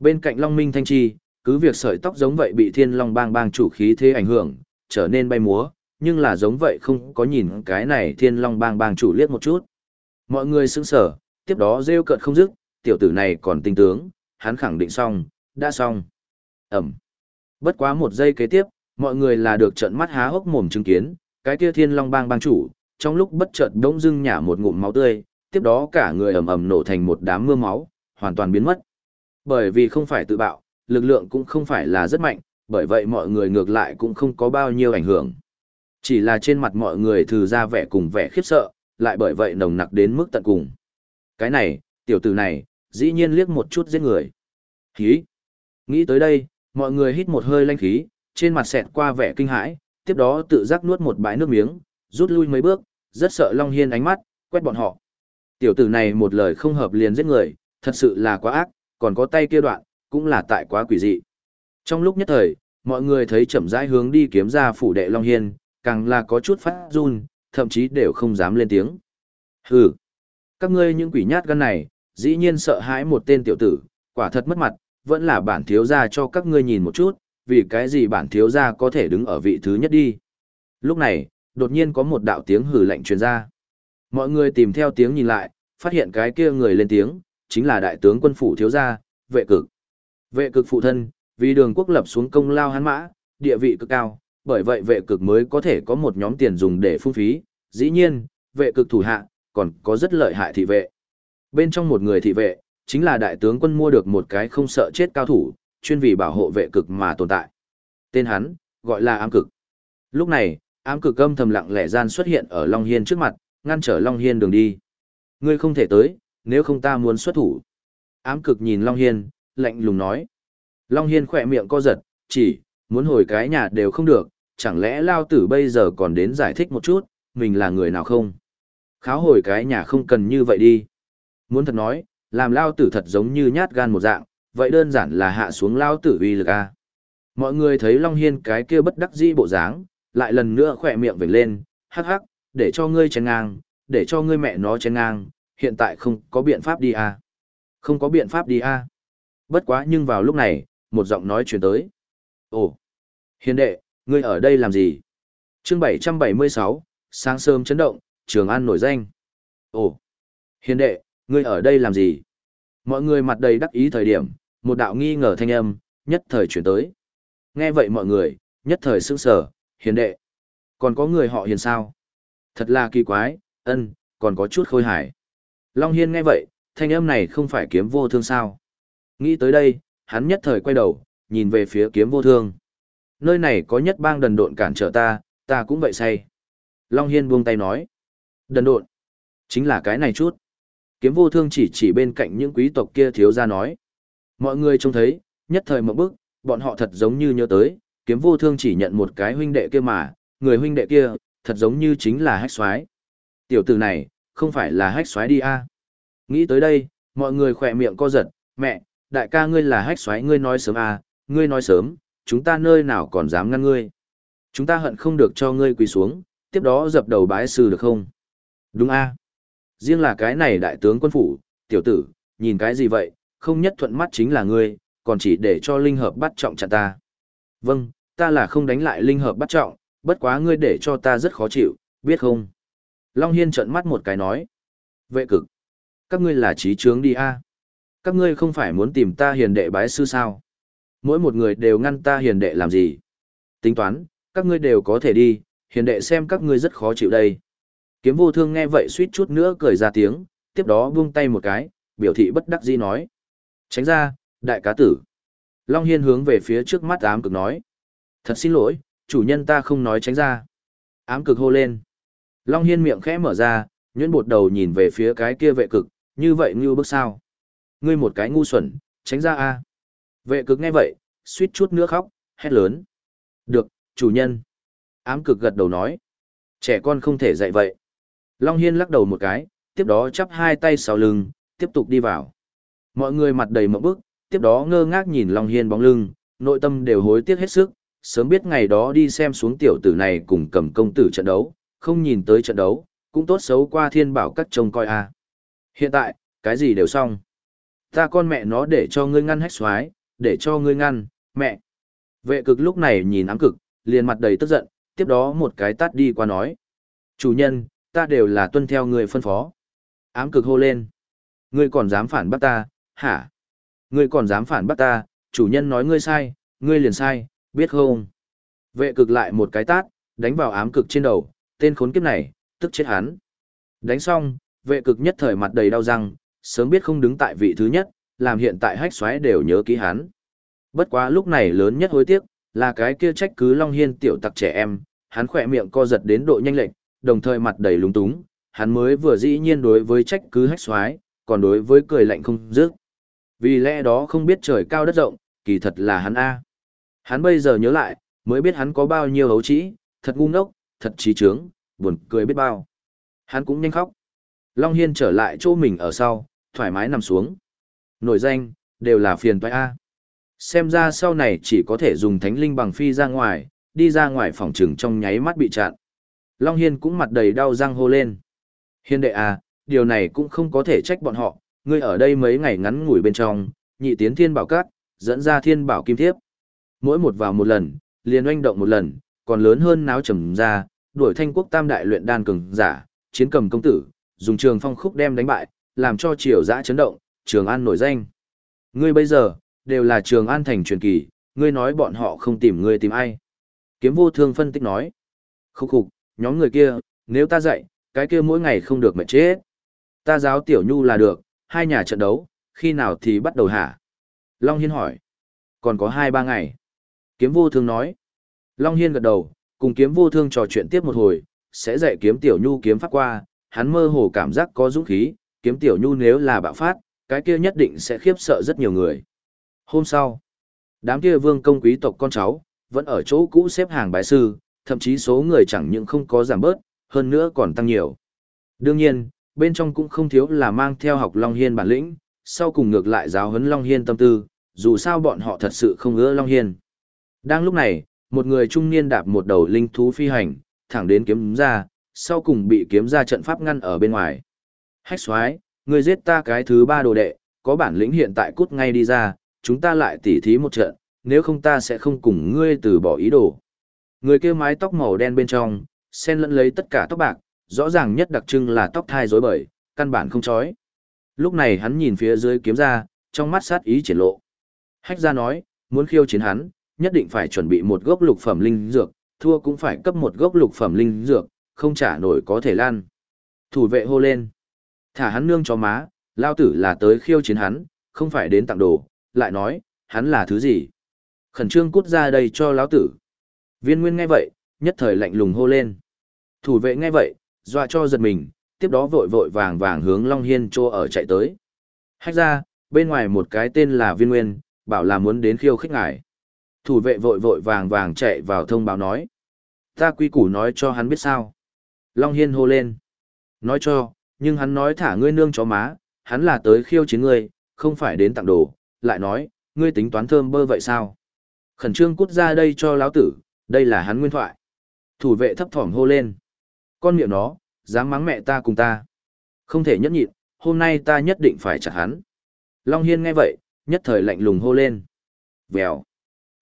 Bên cạnh Long Minh Thanh Chi, cứ việc sợi tóc giống vậy bị thiên long bang bang chủ khí thế ảnh hưởng, trở nên bay múa, nhưng là giống vậy không có nhìn cái này thiên long bang bang chủ liếc một chút. Mọi người sững sở, tiếp đó rêu cợt không dứt, tiểu tử này còn tinh tướng, hắn khẳng định xong, đã xong. Ẩm. Bất quá một giây kế tiếp, mọi người là được trận mắt há hốc mồm chứng kiến, cái kia thiên long bang bang chủ, trong lúc bất chợt đống dưng nhả một ngụm máu tươi, tiếp đó cả người ầm ầm nổ thành một đám mưa máu, hoàn toàn biến mất. Bởi vì không phải tự bạo, lực lượng cũng không phải là rất mạnh, bởi vậy mọi người ngược lại cũng không có bao nhiêu ảnh hưởng. Chỉ là trên mặt mọi người thử ra vẻ cùng vẻ khiếp sợ, lại bởi vậy nồng nặc đến mức tận cùng. Cái này, tiểu tử này, dĩ nhiên liếc một chút giết người. Khí. Nghĩ tới đây, mọi người hít một hơi lanh khí, trên mặt xẹt qua vẻ kinh hãi, tiếp đó tự giác nuốt một bãi nước miếng, rút lui mấy bước, rất sợ Long Hiên ánh mắt, quét bọn họ. Tiểu tử này một lời không hợp liền giết người, thật sự là quá ác, còn có tay kia đoạn, cũng là tại quá quỷ dị. Trong lúc nhất thời, mọi người thấy chậm rãi hướng đi kiếm ra phủ đệ Long Hiên, càng là có chút phát run, thậm chí đều không dám lên tiếng. Hừ, các ngươi những quỷ nhát gan này, dĩ nhiên sợ hãi một tên tiểu tử, quả thật mất mặt, vẫn là bản thiếu gia cho các ngươi nhìn một chút, vì cái gì bản thiếu gia có thể đứng ở vị thứ nhất đi. Lúc này, đột nhiên có một đạo tiếng hừ lạnh truyền ra. Mọi người tìm theo tiếng nhìn lại, phát hiện cái kia người lên tiếng, chính là đại tướng quân phủ thiếu gia, vệ cực. Vệ cực phụ thân, vì đường quốc lập xuống công lao hắn mã, địa vị cực cao, bởi vậy vệ cực mới có thể có một nhóm tiền dùng để phung phí. Dĩ nhiên, vệ cực thủ hạ, còn có rất lợi hại thị vệ. Bên trong một người thị vệ, chính là đại tướng quân mua được một cái không sợ chết cao thủ, chuyên vì bảo hộ vệ cực mà tồn tại. Tên hắn, gọi là ám cực. Lúc này, ám cực âm thầm lặng lẽ gian xuất hiện ở Long Hiên trước mặt, ngăn trở Long Hiên đường đi. Ngươi không thể tới, nếu không ta muốn xuất thủ. Ám cực nhìn Long Hiên, lạnh lùng nói. Long Hiên khỏe miệng co giật, chỉ, muốn hồi cái nhà đều không được, chẳng lẽ Lao Tử bây giờ còn đến giải thích một chút, mình là người nào không? Kháo hồi cái nhà không cần như vậy đi. Muốn thật nói, làm Lao Tử thật giống như nhát gan một dạng, vậy đơn giản là hạ xuống Lao Tử uy lực A. Mọi người thấy Long Hiên cái kia bất đắc dĩ bộ dáng, lại lần nữa khỏe miệng vểnh lên, hắc hắc, để cho ngươi chén ngang, để cho ngươi mẹ nó chén ngang, hiện tại không có biện pháp đi a Không có biện pháp đi a Bất quá nhưng vào lúc này, một giọng nói chuyển tới. Ồ, hiền đệ, ngươi ở đây làm gì? chương 776, sáng sớm chấn động, Trường An nổi danh. Ồ, hiền đệ, ngươi ở đây làm gì? Mọi người mặt đầy đắc ý thời điểm, một đạo nghi ngờ thanh âm, nhất thời chuyển tới. Nghe vậy mọi người, nhất thời sững sở, hiền đệ. Còn có người họ hiền sao? Thật là kỳ quái, ân, còn có chút khôi hài. Long Hiên nghe vậy, thanh âm này không phải kiếm vô thương sao. Nghĩ tới đây, hắn nhất thời quay đầu, nhìn về phía kiếm vô thương. Nơi này có nhất bang đần độn cản trở ta, ta cũng vậy say. Long Hiên buông tay nói. Đần độn. Chính là cái này chút. Kiếm vô thương chỉ chỉ bên cạnh những quý tộc kia thiếu ra nói. Mọi người trông thấy, nhất thời một bức, bọn họ thật giống như nhớ tới, kiếm vô thương chỉ nhận một cái huynh đệ kia mà, người huynh đệ kia, thật giống như chính là hách xoái. Tiểu tử này, không phải là hách xoái đi a Nghĩ tới đây, mọi người khỏe miệng co giật, mẹ, đại ca ngươi là hách xoáy, ngươi nói sớm à? ngươi nói sớm, chúng ta nơi nào còn dám ngăn ngươi. Chúng ta hận không được cho ngươi quỳ xuống, tiếp đó dập đầu bái sư được không? Đúng a Riêng là cái này đại tướng quân phủ, tiểu tử, nhìn cái gì vậy, không nhất thuận mắt chính là ngươi, còn chỉ để cho linh hợp bắt trọng chặn ta. Vâng, ta là không đánh lại linh hợp bắt trọng, bất quá ngươi để cho ta rất khó chịu, biết không? Long Hiên trợn mắt một cái nói. Vệ cực. Các ngươi là trí trướng đi a các ngươi không phải muốn tìm ta hiền đệ bái sư sao? Mỗi một người đều ngăn ta hiền đệ làm gì? Tính toán, các ngươi đều có thể đi, hiền đệ xem các ngươi rất khó chịu đây. Kiếm vô thương nghe vậy suýt chút nữa cười ra tiếng, tiếp đó buông tay một cái, biểu thị bất đắc dĩ nói. Tránh ra, đại cá tử. Long Hiên hướng về phía trước mắt ám cực nói. Thật xin lỗi, chủ nhân ta không nói tránh ra. Ám cực hô lên. Long Hiên miệng khẽ mở ra, nhuyễn bột đầu nhìn về phía cái kia vệ cực, như vậy như bước sao. Ngươi một cái ngu xuẩn, tránh ra a Vệ cực nghe vậy, suýt chút nữa khóc, hét lớn. Được, chủ nhân. Ám cực gật đầu nói. Trẻ con không thể dạy vậy. Long Hiên lắc đầu một cái, tiếp đó chắp hai tay sau lưng, tiếp tục đi vào. Mọi người mặt đầy mộng bức, tiếp đó ngơ ngác nhìn Long Hiên bóng lưng, nội tâm đều hối tiếc hết sức, sớm biết ngày đó đi xem xuống tiểu tử này cùng cầm công tử trận đấu, không nhìn tới trận đấu, cũng tốt xấu qua thiên bảo các trông coi a Hiện tại, cái gì đều xong. Ta con mẹ nó để cho ngươi ngăn hách xoái, để cho ngươi ngăn, mẹ. Vệ cực lúc này nhìn ám cực, liền mặt đầy tức giận, tiếp đó một cái tát đi qua nói. Chủ nhân, ta đều là tuân theo người phân phó. Ám cực hô lên. Ngươi còn dám phản bắt ta, hả? Ngươi còn dám phản bắt ta, chủ nhân nói ngươi sai, ngươi liền sai, biết không? Vệ cực lại một cái tát, đánh vào ám cực trên đầu, tên khốn kiếp này, tức chết hắn. Đánh xong, vệ cực nhất thời mặt đầy đau răng, sớm biết không đứng tại vị thứ nhất, làm hiện tại hách xoáy đều nhớ ký hắn. Bất quá lúc này lớn nhất hối tiếc, là cái kia trách cứ Long Hiên tiểu tặc trẻ em, hắn khỏe miệng co giật đến độ nhanh lệnh, đồng thời mặt đầy lúng túng, hắn mới vừa dĩ nhiên đối với trách cứ hách xoáy, còn đối với cười lạnh không dứt. Vì lẽ đó không biết trời cao đất rộng, kỳ thật là hắn A. Hắn bây giờ nhớ lại, mới biết hắn có bao nhiêu hấu trĩ, thật ngu ngốc, thật trí trướng, buồn cười biết bao. Hắn cũng nhanh khóc. Long Hiên trở lại chỗ mình ở sau, thoải mái nằm xuống. Nổi danh, đều là phiền toái A. Xem ra sau này chỉ có thể dùng thánh linh bằng phi ra ngoài, đi ra ngoài phòng trừng trong nháy mắt bị chặn. Long Hiên cũng mặt đầy đau răng hô lên. Hiên đệ à, điều này cũng không có thể trách bọn họ, ngươi ở đây mấy ngày ngắn ngủi bên trong, nhị tiến thiên bảo cát, dẫn ra thiên bảo kim thiếp. Mỗi một vào một lần, liền oanh động một lần, còn lớn hơn náo trầm ra, đuổi thanh quốc tam đại luyện đan cường giả, chiến cầm công tử, dùng trường phong khúc đem đánh bại, làm cho triều giã chấn động, trường an nổi danh. Ngươi bây giờ, đều là trường an thành truyền kỳ, ngươi nói bọn họ không tìm ngươi tìm ai. Kiếm vô thương phân tích nói. Khúc khục, nhóm người kia, nếu ta dạy, cái kia mỗi ngày không được mệt chết. Ta giáo tiểu nhu là được, hai nhà trận đấu, khi nào thì bắt đầu hả? Long Hiên hỏi. Còn có hai ba ngày. Kiếm vô thương nói. Long Hiên gật đầu, cùng kiếm vô thương trò chuyện tiếp một hồi, sẽ dạy kiếm tiểu nhu kiếm pháp qua, hắn mơ hồ cảm giác có dũng khí, kiếm tiểu nhu nếu là bạo phát, cái kia nhất định sẽ khiếp sợ rất nhiều người. Hôm sau, đám kia vương công quý tộc con cháu, vẫn ở chỗ cũ xếp hàng bái sư, thậm chí số người chẳng những không có giảm bớt, hơn nữa còn tăng nhiều. Đương nhiên, bên trong cũng không thiếu là mang theo học Long Hiên bản lĩnh, sau cùng ngược lại giáo huấn Long Hiên tâm tư, dù sao bọn họ thật sự không ưa Long Hiên. Đang lúc này, một người trung niên đạp một đầu linh thú phi hành, thẳng đến kiếm ra, sau cùng bị kiếm ra trận pháp ngăn ở bên ngoài. Hách soái, người giết ta cái thứ ba đồ đệ, có bản lĩnh hiện tại cút ngay đi ra, chúng ta lại tỉ thí một trận, nếu không ta sẽ không cùng ngươi từ bỏ ý đồ. Người kia mái tóc màu đen bên trong, xen lẫn lấy tất cả tóc bạc, rõ ràng nhất đặc trưng là tóc thai rối bời, căn bản không chói. Lúc này hắn nhìn phía dưới kiếm ra, trong mắt sát ý triển lộ. Hách ra nói, muốn khiêu chiến hắn, nhất định phải chuẩn bị một gốc lục phẩm linh dược, thua cũng phải cấp một gốc lục phẩm linh dược, không trả nổi có thể lan. Thủ vệ hô lên. Thả hắn nương cho má, lao tử là tới khiêu chiến hắn, không phải đến tặng đồ, lại nói, hắn là thứ gì? Khẩn trương cút ra đây cho lão tử. Viên Nguyên nghe vậy, nhất thời lạnh lùng hô lên. Thủ vệ nghe vậy, dọa cho giật mình, tiếp đó vội vội vàng vàng hướng Long Hiên Chô ở chạy tới. Hách ra, bên ngoài một cái tên là Viên Nguyên, bảo là muốn đến khiêu khích ngài. Thủ vệ vội vội vàng vàng chạy vào thông báo nói. Ta quy củ nói cho hắn biết sao. Long Hiên hô lên. Nói cho, nhưng hắn nói thả ngươi nương chó má, hắn là tới khiêu chiến ngươi, không phải đến tặng đồ, lại nói, ngươi tính toán thơm bơ vậy sao? Khẩn trương cút ra đây cho lão tử, đây là hắn nguyên thoại. Thủ vệ thấp thỏm hô lên. Con miệng nó, dám mắng mẹ ta cùng ta. Không thể nhẫn nhịn, hôm nay ta nhất định phải chặt hắn. Long Hiên nghe vậy, nhất thời lạnh lùng hô lên. Vèo.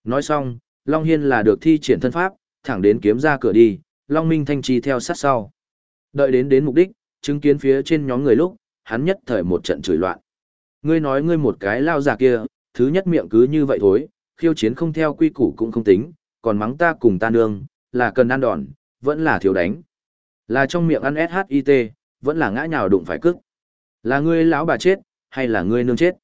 Nói xong, Long Hiên là được thi triển thân pháp, thẳng đến kiếm ra cửa đi, Long Minh Thanh trì theo sát sau. Đợi đến đến mục đích, chứng kiến phía trên nhóm người lúc, hắn nhất thời một trận chửi loạn. Ngươi nói ngươi một cái lao giả kia, thứ nhất miệng cứ như vậy thôi, khiêu chiến không theo quy củ cũng không tính, còn mắng ta cùng ta nương, là cần ăn đòn, vẫn là thiếu đánh. Là trong miệng ăn SHIT, vẫn là ngã nhào đụng phải cức. Là ngươi lão bà chết, hay là ngươi nương chết.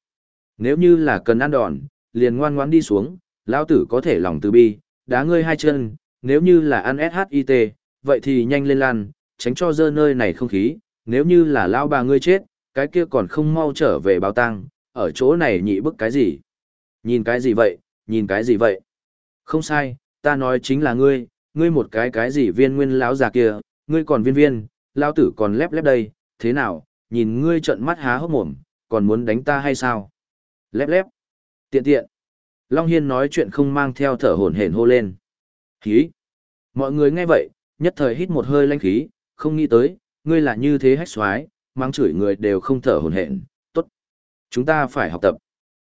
Nếu như là cần ăn đòn, liền ngoan ngoãn đi xuống, lão tử có thể lòng từ bi, đá ngươi hai chân, nếu như là ăn SHIT, vậy thì nhanh lên lan, tránh cho dơ nơi này không khí, nếu như là lão bà ngươi chết, cái kia còn không mau trở về báo tang, ở chỗ này nhị bức cái gì? Nhìn cái gì vậy, nhìn cái gì vậy? Không sai, ta nói chính là ngươi, ngươi một cái cái gì viên nguyên lão già kia, ngươi còn viên viên, lao tử còn lép lép đây, thế nào, nhìn ngươi trợn mắt há hốc mồm, còn muốn đánh ta hay sao? Lép lép. Tiện tiện. Long Hiên nói chuyện không mang theo thở hổn hển hô lên. Khí. Mọi người nghe vậy, nhất thời hít một hơi lanh khí, không nghĩ tới, ngươi là như thế hách xoái, mang chửi người đều không thở hổn hển. tốt. Chúng ta phải học tập.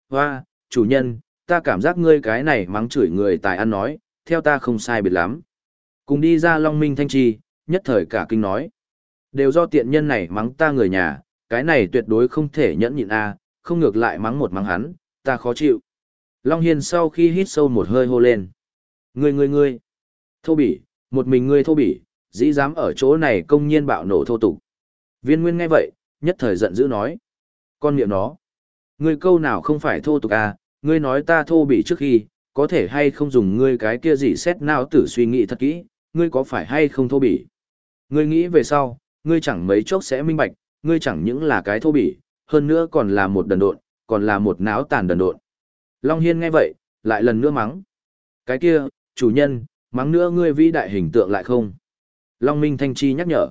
Hoa, chủ nhân, ta cảm giác ngươi cái này mắng chửi người tài ăn nói, theo ta không sai biệt lắm. Cùng đi ra Long Minh Thanh Trì, nhất thời cả kinh nói. Đều do tiện nhân này mắng ta người nhà, cái này tuyệt đối không thể nhẫn nhịn a, không ngược lại mắng một mắng hắn, ta khó chịu. Long Hiên sau khi hít sâu một hơi hô lên. Ngươi ngươi ngươi, thô bỉ, một mình ngươi thô bỉ, dĩ dám ở chỗ này công nhiên bạo nổ thô tục. Viên Nguyên nghe vậy, nhất thời giận dữ nói. Con miệng nó, ngươi câu nào không phải thô tục à, ngươi nói ta thô bỉ trước khi, có thể hay không dùng ngươi cái kia gì xét nào tử suy nghĩ thật kỹ, ngươi có phải hay không thô bỉ. Ngươi nghĩ về sau, ngươi chẳng mấy chốc sẽ minh bạch, ngươi chẳng những là cái thô bỉ, hơn nữa còn là một đần độn, còn là một náo tàn đần độn. Long Hiên nghe vậy, lại lần nữa mắng. Cái kia, chủ nhân, mắng nữa ngươi vĩ đại hình tượng lại không? Long Minh Thanh Chi nhắc nhở.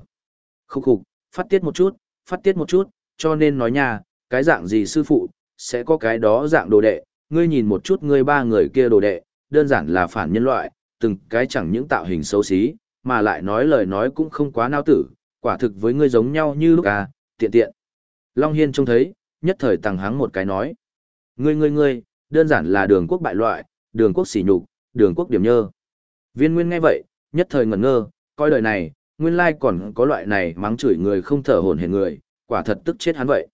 Khúc khục, phát tiết một chút, phát tiết một chút, cho nên nói nha, cái dạng gì sư phụ, sẽ có cái đó dạng đồ đệ, ngươi nhìn một chút ngươi ba người kia đồ đệ, đơn giản là phản nhân loại, từng cái chẳng những tạo hình xấu xí, mà lại nói lời nói cũng không quá nao tử, quả thực với ngươi giống nhau như lúc à, tiện tiện. Long Hiên trông thấy, nhất thời tăng hắng một cái nói. Ngươi ngươi ngươi, đơn giản là đường quốc bại loại, đường quốc sỉ nhục, đường quốc điểm nhơ. Viên Nguyên nghe vậy, nhất thời ngẩn ngơ, coi đời này, nguyên lai còn có loại này mắng chửi người không thở hổn hển người, quả thật tức chết hắn vậy.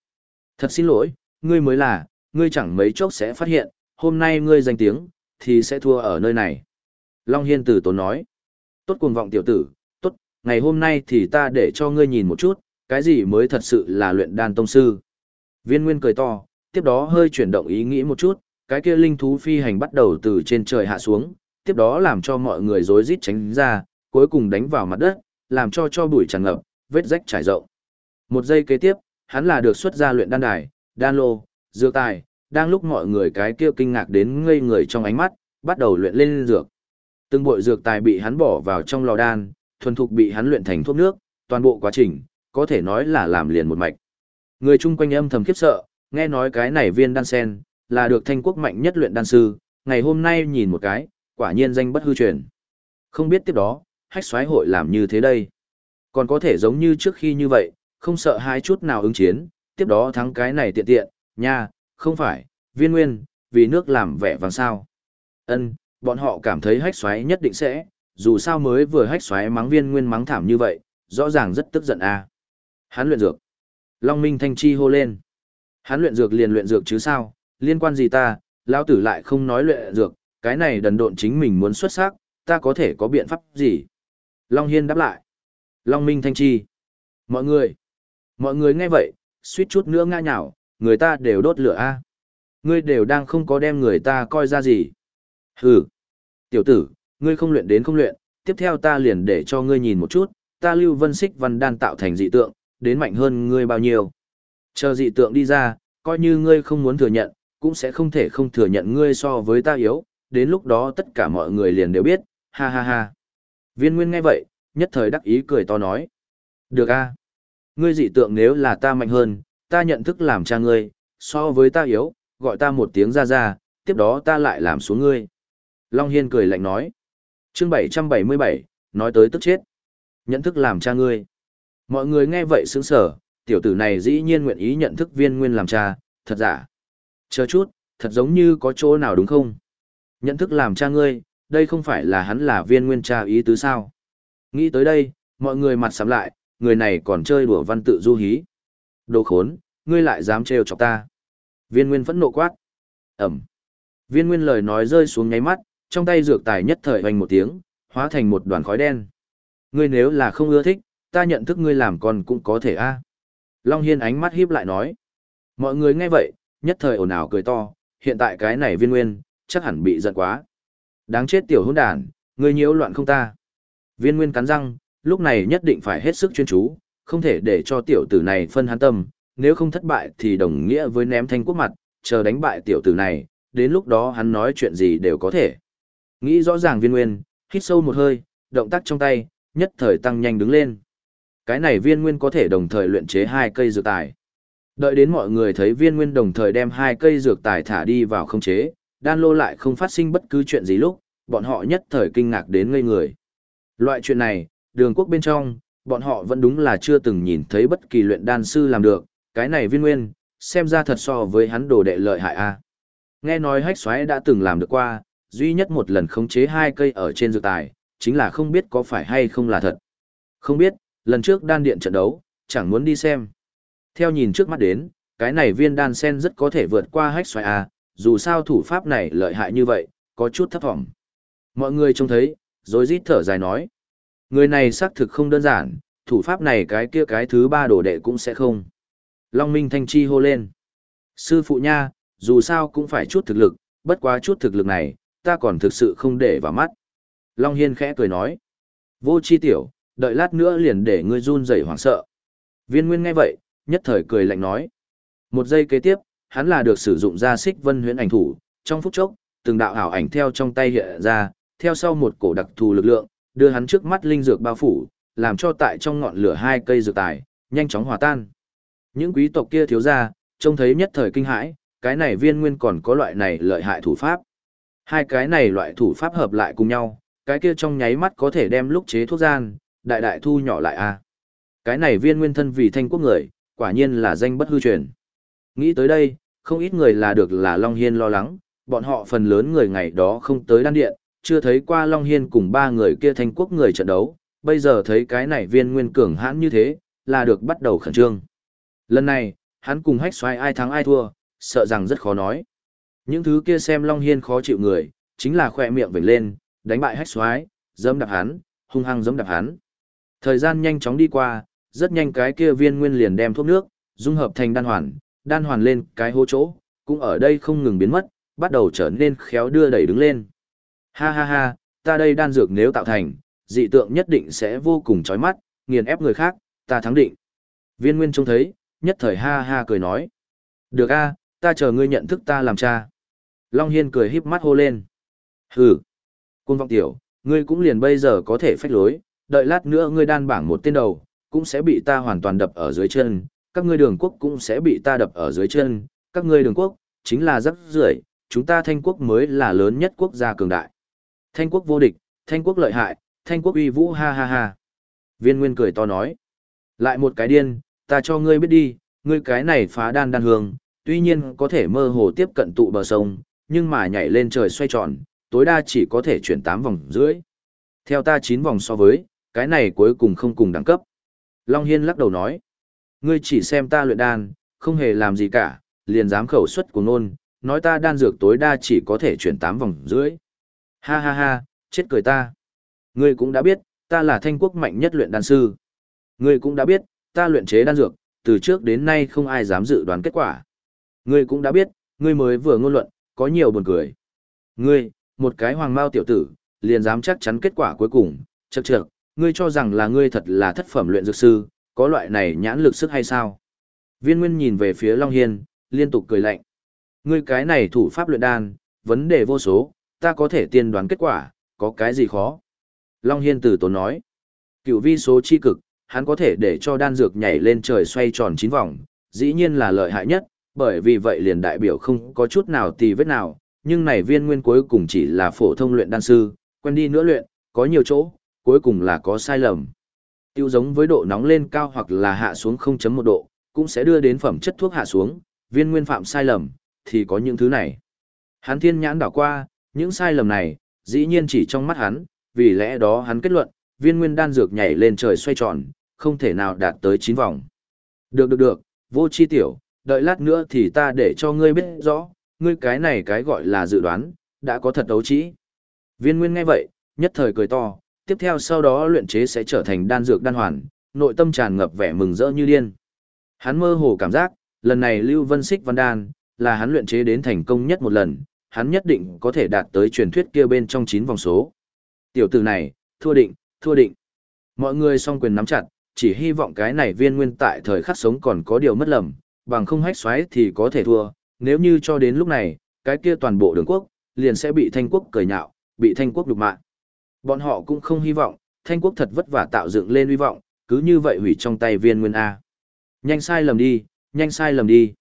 Thật xin lỗi, ngươi mới là, ngươi chẳng mấy chốc sẽ phát hiện, hôm nay ngươi danh tiếng, thì sẽ thua ở nơi này. Long Hiên tử tốn nói, tốt cuồng vọng tiểu tử, tốt, ngày hôm nay thì ta để cho ngươi nhìn một chút, cái gì mới thật sự là luyện đan tông sư. Viên Nguyên cười to, tiếp đó hơi chuyển động ý nghĩ một chút, cái kia linh thú phi hành bắt đầu từ trên trời hạ xuống, tiếp đó làm cho mọi người rối rít tránh ra, cuối cùng đánh vào mặt đất, làm cho cho bụi tràn ngập, vết rách trải rộng. Một giây kế tiếp, hắn là được xuất ra luyện đan đài, đan lô, dược tài, đang lúc mọi người cái kia kinh ngạc đến ngây người trong ánh mắt, bắt đầu luyện lên dược. Từng bội dược tài bị hắn bỏ vào trong lò đan, thuần thục bị hắn luyện thành thuốc nước, toàn bộ quá trình, có thể nói là làm liền một mạch. Người chung quanh âm thầm khiếp sợ, nghe nói cái này viên đan sen, là được thanh quốc mạnh nhất luyện đan sư, ngày hôm nay nhìn một cái, quả nhiên danh bất hư truyền. Không biết tiếp đó, hách xoái hội làm như thế đây. Còn có thể giống như trước khi như vậy, không sợ hai chút nào ứng chiến, tiếp đó thắng cái này tiện tiện, nha, không phải, viên nguyên, vì nước làm vẻ vàng sao. ân bọn họ cảm thấy hách xoáy nhất định sẽ, dù sao mới vừa hách xoáy mắng viên nguyên mắng thảm như vậy, rõ ràng rất tức giận a à. Hắn luyện dược. Long Minh Thanh Chi hô lên. Hắn luyện dược liền luyện dược chứ sao, liên quan gì ta, lão tử lại không nói luyện dược, cái này đần độn chính mình muốn xuất sắc, ta có thể có biện pháp gì? Long Hiên đáp lại. Long Minh Thanh Chi. Mọi người. Mọi người nghe vậy, suýt chút nữa ngã nhào, người ta đều đốt lửa a Ngươi đều đang không có đem người ta coi ra gì. Hừ. Tiểu tử, ngươi không luyện đến không luyện, tiếp theo ta liền để cho ngươi nhìn một chút, ta lưu vân xích văn đan tạo thành dị tượng, đến mạnh hơn ngươi bao nhiêu. Chờ dị tượng đi ra, coi như ngươi không muốn thừa nhận, cũng sẽ không thể không thừa nhận ngươi so với ta yếu, đến lúc đó tất cả mọi người liền đều biết, ha ha ha. Viên Nguyên nghe vậy, nhất thời đắc ý cười to nói. Được a, Ngươi dị tượng nếu là ta mạnh hơn, ta nhận thức làm cha ngươi, so với ta yếu, gọi ta một tiếng ra ra, tiếp đó ta lại làm xuống ngươi. Long Hiên cười lạnh nói. chương 777, nói tới tức chết. Nhận thức làm cha ngươi. Mọi người nghe vậy sướng sở, tiểu tử này dĩ nhiên nguyện ý nhận thức viên nguyên làm cha, thật giả. Chờ chút, thật giống như có chỗ nào đúng không? Nhận thức làm cha ngươi, đây không phải là hắn là viên nguyên cha ý tứ sao? Nghĩ tới đây, mọi người mặt sắm lại, người này còn chơi đùa văn tự du hí. Đồ khốn, ngươi lại dám trêu chọc ta. Viên nguyên phẫn nộ quát. Ẩm. Viên nguyên lời nói rơi xuống nháy mắt, trong tay dược tài nhất thời hoành một tiếng, hóa thành một đoàn khói đen. Ngươi nếu là không ưa thích, ta nhận thức ngươi làm con cũng có thể a. Long Hiên ánh mắt híp lại nói. Mọi người nghe vậy, nhất thời ồn ào cười to, hiện tại cái này viên nguyên, chắc hẳn bị giận quá. Đáng chết tiểu hôn đàn, ngươi nhiễu loạn không ta. Viên nguyên cắn răng, lúc này nhất định phải hết sức chuyên chú, không thể để cho tiểu tử này phân hắn tâm, nếu không thất bại thì đồng nghĩa với ném thanh quốc mặt, chờ đánh bại tiểu tử này, đến lúc đó hắn nói chuyện gì đều có thể. Nghĩ rõ ràng viên nguyên, hít sâu một hơi, động tác trong tay, nhất thời tăng nhanh đứng lên. Cái này viên nguyên có thể đồng thời luyện chế hai cây dược tài. Đợi đến mọi người thấy viên nguyên đồng thời đem hai cây dược tài thả đi vào không chế, đan lô lại không phát sinh bất cứ chuyện gì lúc, bọn họ nhất thời kinh ngạc đến ngây người. Loại chuyện này, đường quốc bên trong, bọn họ vẫn đúng là chưa từng nhìn thấy bất kỳ luyện đan sư làm được, cái này viên nguyên, xem ra thật so với hắn đồ đệ lợi hại a. Nghe nói hách xoáy đã từng làm được qua, duy nhất một lần khống chế hai cây ở trên dược tài, chính là không biết có phải hay không là thật. Không biết, lần trước đan điện trận đấu, chẳng muốn đi xem. Theo nhìn trước mắt đến, cái này viên đan sen rất có thể vượt qua hách xoáy a, dù sao thủ pháp này lợi hại như vậy, có chút thấp vọng. Mọi người trông thấy, rồi rít thở dài nói. Người này xác thực không đơn giản, thủ pháp này cái kia cái thứ ba đồ đệ cũng sẽ không. Long Minh Thanh Chi hô lên. Sư phụ nha, dù sao cũng phải chút thực lực, bất quá chút thực lực này, ta còn thực sự không để vào mắt. Long Hiên khẽ cười nói. Vô chi tiểu, đợi lát nữa liền để ngươi run rẩy hoảng sợ. Viên Nguyên nghe vậy, nhất thời cười lạnh nói. Một giây kế tiếp, hắn là được sử dụng ra xích vân huyễn ảnh thủ, trong phút chốc, từng đạo ảo ảnh theo trong tay hiện ra, theo sau một cổ đặc thù lực lượng, đưa hắn trước mắt linh dược bao phủ, làm cho tại trong ngọn lửa hai cây dược tài, nhanh chóng hòa tan. Những quý tộc kia thiếu ra, trông thấy nhất thời kinh hãi, cái này viên nguyên còn có loại này lợi hại thủ pháp. Hai cái này loại thủ pháp hợp lại cùng nhau, cái kia trong nháy mắt có thể đem lúc chế thuốc gian, đại đại thu nhỏ lại a. Cái này viên nguyên thân vì thanh quốc người, quả nhiên là danh bất hư truyền. Nghĩ tới đây, không ít người là được là Long Hiên lo lắng, bọn họ phần lớn người ngày đó không tới đan điện, chưa thấy qua Long Hiên cùng ba người kia thanh quốc người trận đấu, bây giờ thấy cái này viên nguyên cường hãn như thế, là được bắt đầu khẩn trương. Lần này, hắn cùng hách xoay ai thắng ai thua, sợ rằng rất khó nói. Những thứ kia xem Long Hiên khó chịu người, chính là khỏe miệng vểnh lên, đánh bại hách xoái, dẫm đạp hắn, hung hăng dẫm đạp hắn. Thời gian nhanh chóng đi qua, rất nhanh cái kia viên nguyên liền đem thuốc nước, dung hợp thành đan hoàn, đan hoàn lên cái hố chỗ, cũng ở đây không ngừng biến mất, bắt đầu trở nên khéo đưa đẩy đứng lên. Ha ha ha, ta đây đan dược nếu tạo thành, dị tượng nhất định sẽ vô cùng chói mắt, nghiền ép người khác, ta thắng định. Viên Nguyên trông thấy, nhất thời ha ha cười nói. Được a, ta chờ ngươi nhận thức ta làm cha. Long Hiên cười híp mắt hô lên. Hừ, cung vọng tiểu, ngươi cũng liền bây giờ có thể phách lối, đợi lát nữa ngươi đan bảng một tên đầu, cũng sẽ bị ta hoàn toàn đập ở dưới chân, các ngươi đường quốc cũng sẽ bị ta đập ở dưới chân, các ngươi đường quốc, chính là rắc rưởi chúng ta thanh quốc mới là lớn nhất quốc gia cường đại. Thanh quốc vô địch, thanh quốc lợi hại, thanh quốc uy vũ ha ha ha. Viên Nguyên cười to nói. Lại một cái điên, ta cho ngươi biết đi, ngươi cái này phá đan đan hương, tuy nhiên có thể mơ hồ tiếp cận tụ bờ sông, nhưng mà nhảy lên trời xoay tròn, tối đa chỉ có thể chuyển 8 vòng rưỡi. Theo ta 9 vòng so với, cái này cuối cùng không cùng đẳng cấp. Long Hiên lắc đầu nói. Ngươi chỉ xem ta luyện đan, không hề làm gì cả, liền dám khẩu xuất của nôn, nói ta đan dược tối đa chỉ có thể chuyển 8 vòng rưỡi. Ha ha ha, chết cười ta. Ngươi cũng đã biết, ta là thanh quốc mạnh nhất luyện đan sư. Ngươi cũng đã biết, ta luyện chế đan dược, từ trước đến nay không ai dám dự đoán kết quả. Ngươi cũng đã biết, ngươi mới vừa ngôn luận, có nhiều buồn cười. Ngươi, một cái hoàng mao tiểu tử, liền dám chắc chắn kết quả cuối cùng, chậc chậc, ngươi cho rằng là ngươi thật là thất phẩm luyện dược sư, có loại này nhãn lực sức hay sao? Viên Nguyên nhìn về phía Long Hiên, liên tục cười lạnh. Ngươi cái này thủ pháp luyện đan, vấn đề vô số, ta có thể tiên đoán kết quả, có cái gì khó? Long Hiên từ tốn nói. Cựu vi số chi cực, hắn có thể để cho đan dược nhảy lên trời xoay tròn chín vòng, dĩ nhiên là lợi hại nhất, bởi vì vậy liền đại biểu không có chút nào tì vết nào, nhưng này viên nguyên cuối cùng chỉ là phổ thông luyện đan sư, quen đi nữa luyện, có nhiều chỗ, cuối cùng là có sai lầm. Tiêu giống với độ nóng lên cao hoặc là hạ xuống 0.1 độ, cũng sẽ đưa đến phẩm chất thuốc hạ xuống, viên nguyên phạm sai lầm, thì có những thứ này. Hắn thiên nhãn đảo qua, những sai lầm này, dĩ nhiên chỉ trong mắt hắn, vì lẽ đó hắn kết luận, viên nguyên đan dược nhảy lên trời xoay tròn, không thể nào đạt tới 9 vòng. Được được được, vô chi tiểu, đợi lát nữa thì ta để cho ngươi biết rõ, ngươi cái này cái gọi là dự đoán, đã có thật đấu trí. Viên nguyên nghe vậy, nhất thời cười to, tiếp theo sau đó luyện chế sẽ trở thành đan dược đan hoàn, nội tâm tràn ngập vẻ mừng rỡ như điên. Hắn mơ hồ cảm giác, lần này Lưu Vân Xích Văn Đan, là hắn luyện chế đến thành công nhất một lần, hắn nhất định có thể đạt tới truyền thuyết kia bên trong 9 vòng số. Tiểu tử này, thua định, thua định. Mọi người song quyền nắm chặt, chỉ hy vọng cái này viên nguyên tại thời khắc sống còn có điều mất lầm, bằng không hách xoáy thì có thể thua, nếu như cho đến lúc này, cái kia toàn bộ đường quốc, liền sẽ bị thanh quốc cười nhạo, bị thanh quốc đục mạng. Bọn họ cũng không hy vọng, thanh quốc thật vất vả tạo dựng lên hy vọng, cứ như vậy hủy trong tay viên nguyên A. Nhanh sai lầm đi, nhanh sai lầm đi.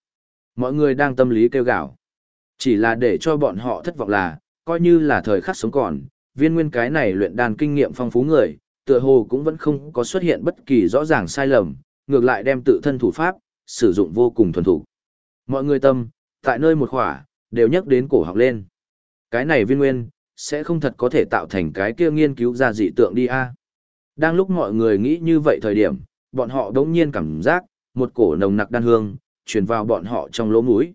Mọi người đang tâm lý kêu gào. Chỉ là để cho bọn họ thất vọng là, coi như là thời khắc sống còn, viên nguyên cái này luyện đàn kinh nghiệm phong phú người, tựa hồ cũng vẫn không có xuất hiện bất kỳ rõ ràng sai lầm, ngược lại đem tự thân thủ pháp, sử dụng vô cùng thuần thủ. Mọi người tâm, tại nơi một khỏa, đều nhắc đến cổ học lên. Cái này viên nguyên, sẽ không thật có thể tạo thành cái kia nghiên cứu ra dị tượng đi a. Đang lúc mọi người nghĩ như vậy thời điểm, bọn họ đống nhiên cảm giác, một cổ nồng nặc đan hương, truyền vào bọn họ trong lỗ mũi.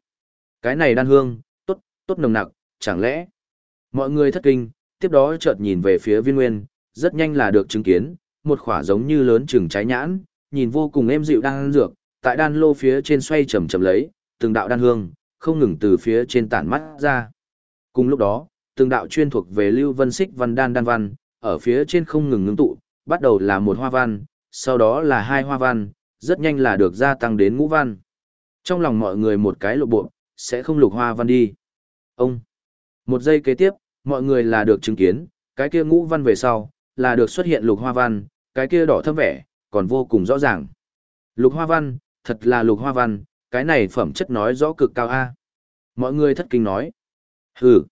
Cái này đan hương, tốt, tốt nồng nặc, chẳng lẽ? Mọi người thất kinh, tiếp đó chợt nhìn về phía viên nguyên, rất nhanh là được chứng kiến, một khỏa giống như lớn chừng trái nhãn, nhìn vô cùng êm dịu đang dược, tại đan lô phía trên xoay chậm chậm lấy, từng đạo đan hương, không ngừng từ phía trên tản mắt ra. Cùng lúc đó, từng đạo chuyên thuộc về Lưu Vân Xích văn đan đan văn, ở phía trên không ngừng ngưng tụ, bắt đầu là một hoa văn, sau đó là hai hoa văn, rất nhanh là được gia tăng đến ngũ văn. Trong lòng mọi người một cái lộ bộ, sẽ không lục hoa văn đi. Ông, một giây kế tiếp, mọi người là được chứng kiến, cái kia ngũ văn về sau, là được xuất hiện lục hoa văn, cái kia đỏ thâm vẻ, còn vô cùng rõ ràng. Lục hoa văn, thật là lục hoa văn, cái này phẩm chất nói rõ cực cao A. Mọi người thất kinh nói. Hừ,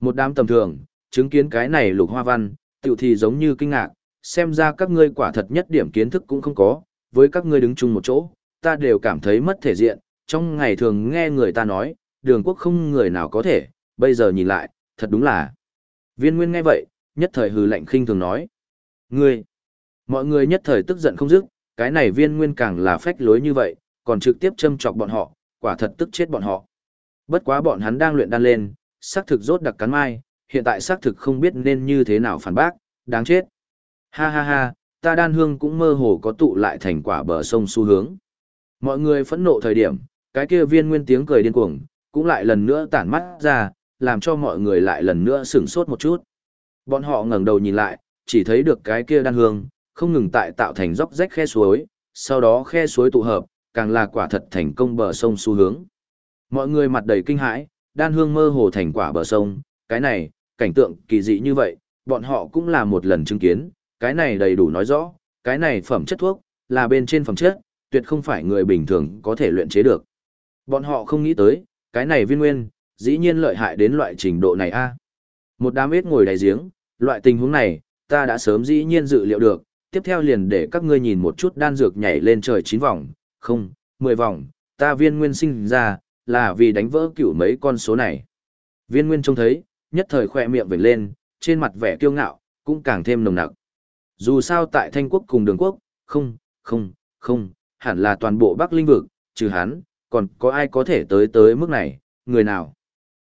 một đám tầm thường, chứng kiến cái này lục hoa văn, tiểu thì giống như kinh ngạc, xem ra các ngươi quả thật nhất điểm kiến thức cũng không có, với các ngươi đứng chung một chỗ, ta đều cảm thấy mất thể diện, trong ngày thường nghe người ta nói, đường quốc không người nào có thể, bây giờ nhìn lại, thật đúng là. Viên Nguyên nghe vậy, nhất thời hừ lạnh khinh thường nói. Ngươi, mọi người nhất thời tức giận không dứt, cái này viên Nguyên càng là phách lối như vậy, còn trực tiếp châm chọc bọn họ, quả thật tức chết bọn họ. Bất quá bọn hắn đang luyện đan lên, xác thực rốt đặc cắn mai, hiện tại xác thực không biết nên như thế nào phản bác, đáng chết. Ha ha ha, ta đan hương cũng mơ hồ có tụ lại thành quả bờ sông xu hướng. Mọi người phẫn nộ thời điểm, cái kia viên nguyên tiếng cười điên cuồng, cũng lại lần nữa tản mắt ra, làm cho mọi người lại lần nữa sửng sốt một chút. Bọn họ ngẩng đầu nhìn lại, chỉ thấy được cái kia đan hương, không ngừng tại tạo thành dốc rách khe suối, sau đó khe suối tụ hợp, càng là quả thật thành công bờ sông xu hướng. Mọi người mặt đầy kinh hãi, đan hương mơ hồ thành quả bờ sông, cái này, cảnh tượng kỳ dị như vậy, bọn họ cũng là một lần chứng kiến, cái này đầy đủ nói rõ, cái này phẩm chất thuốc, là bên trên phẩm chất, tuyệt không phải người bình thường có thể luyện chế được. Bọn họ không nghĩ tới, cái này viên nguyên, dĩ nhiên lợi hại đến loại trình độ này a. Một đám ếch ngồi đáy giếng, loại tình huống này, ta đã sớm dĩ nhiên dự liệu được, tiếp theo liền để các ngươi nhìn một chút đan dược nhảy lên trời chín vòng, không, mười vòng, ta viên nguyên sinh ra, là vì đánh vỡ cửu mấy con số này. Viên nguyên trông thấy, nhất thời khỏe miệng vểnh lên, trên mặt vẻ kiêu ngạo, cũng càng thêm nồng nặc. Dù sao tại Thanh Quốc cùng Đường Quốc, không, không, không, hẳn là toàn bộ Bắc Linh vực, trừ hắn, còn có ai có thể tới tới mức này, người nào?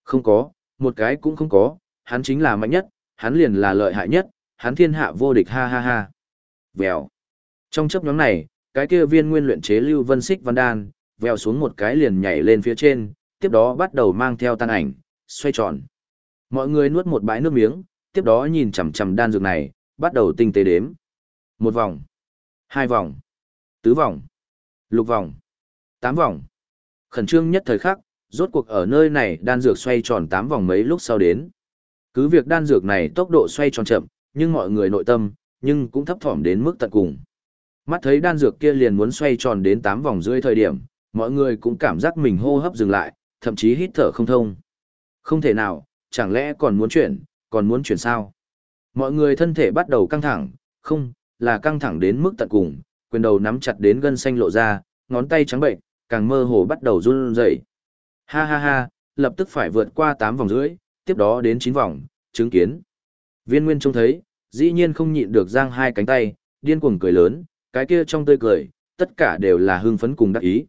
Không có, một cái cũng không có, hắn chính là mạnh nhất, hắn liền là lợi hại nhất, hắn thiên hạ vô địch ha ha ha. Vèo. Trong chấp nhóm này, cái kia viên nguyên luyện chế lưu vân xích văn đan, veo xuống một cái liền nhảy lên phía trên, tiếp đó bắt đầu mang theo tan ảnh, xoay tròn. Mọi người nuốt một bãi nước miếng, tiếp đó nhìn chằm chằm đan dược này, bắt đầu tinh tế đếm. Một vòng, hai vòng, tứ vòng, lục vòng, tám vòng. Khẩn trương nhất thời khắc, rốt cuộc ở nơi này đan dược xoay tròn tám vòng mấy lúc sau đến. Cứ việc đan dược này tốc độ xoay tròn chậm, nhưng mọi người nội tâm, nhưng cũng thấp thỏm đến mức tận cùng. Mắt thấy đan dược kia liền muốn xoay tròn đến tám vòng rưỡi thời điểm, mọi người cũng cảm giác mình hô hấp dừng lại, thậm chí hít thở không thông. Không thể nào, chẳng lẽ còn muốn chuyển, còn muốn chuyển sao? Mọi người thân thể bắt đầu căng thẳng, không, là căng thẳng đến mức tận cùng, quyền đầu nắm chặt đến gân xanh lộ ra, ngón tay trắng bệnh, càng mơ hồ bắt đầu run rẩy. Ha ha ha, lập tức phải vượt qua 8 vòng rưỡi, tiếp đó đến 9 vòng, chứng kiến. Viên Nguyên trông thấy, dĩ nhiên không nhịn được giang hai cánh tay, điên cuồng cười lớn, cái kia trong tươi cười, tất cả đều là hưng phấn cùng đắc ý.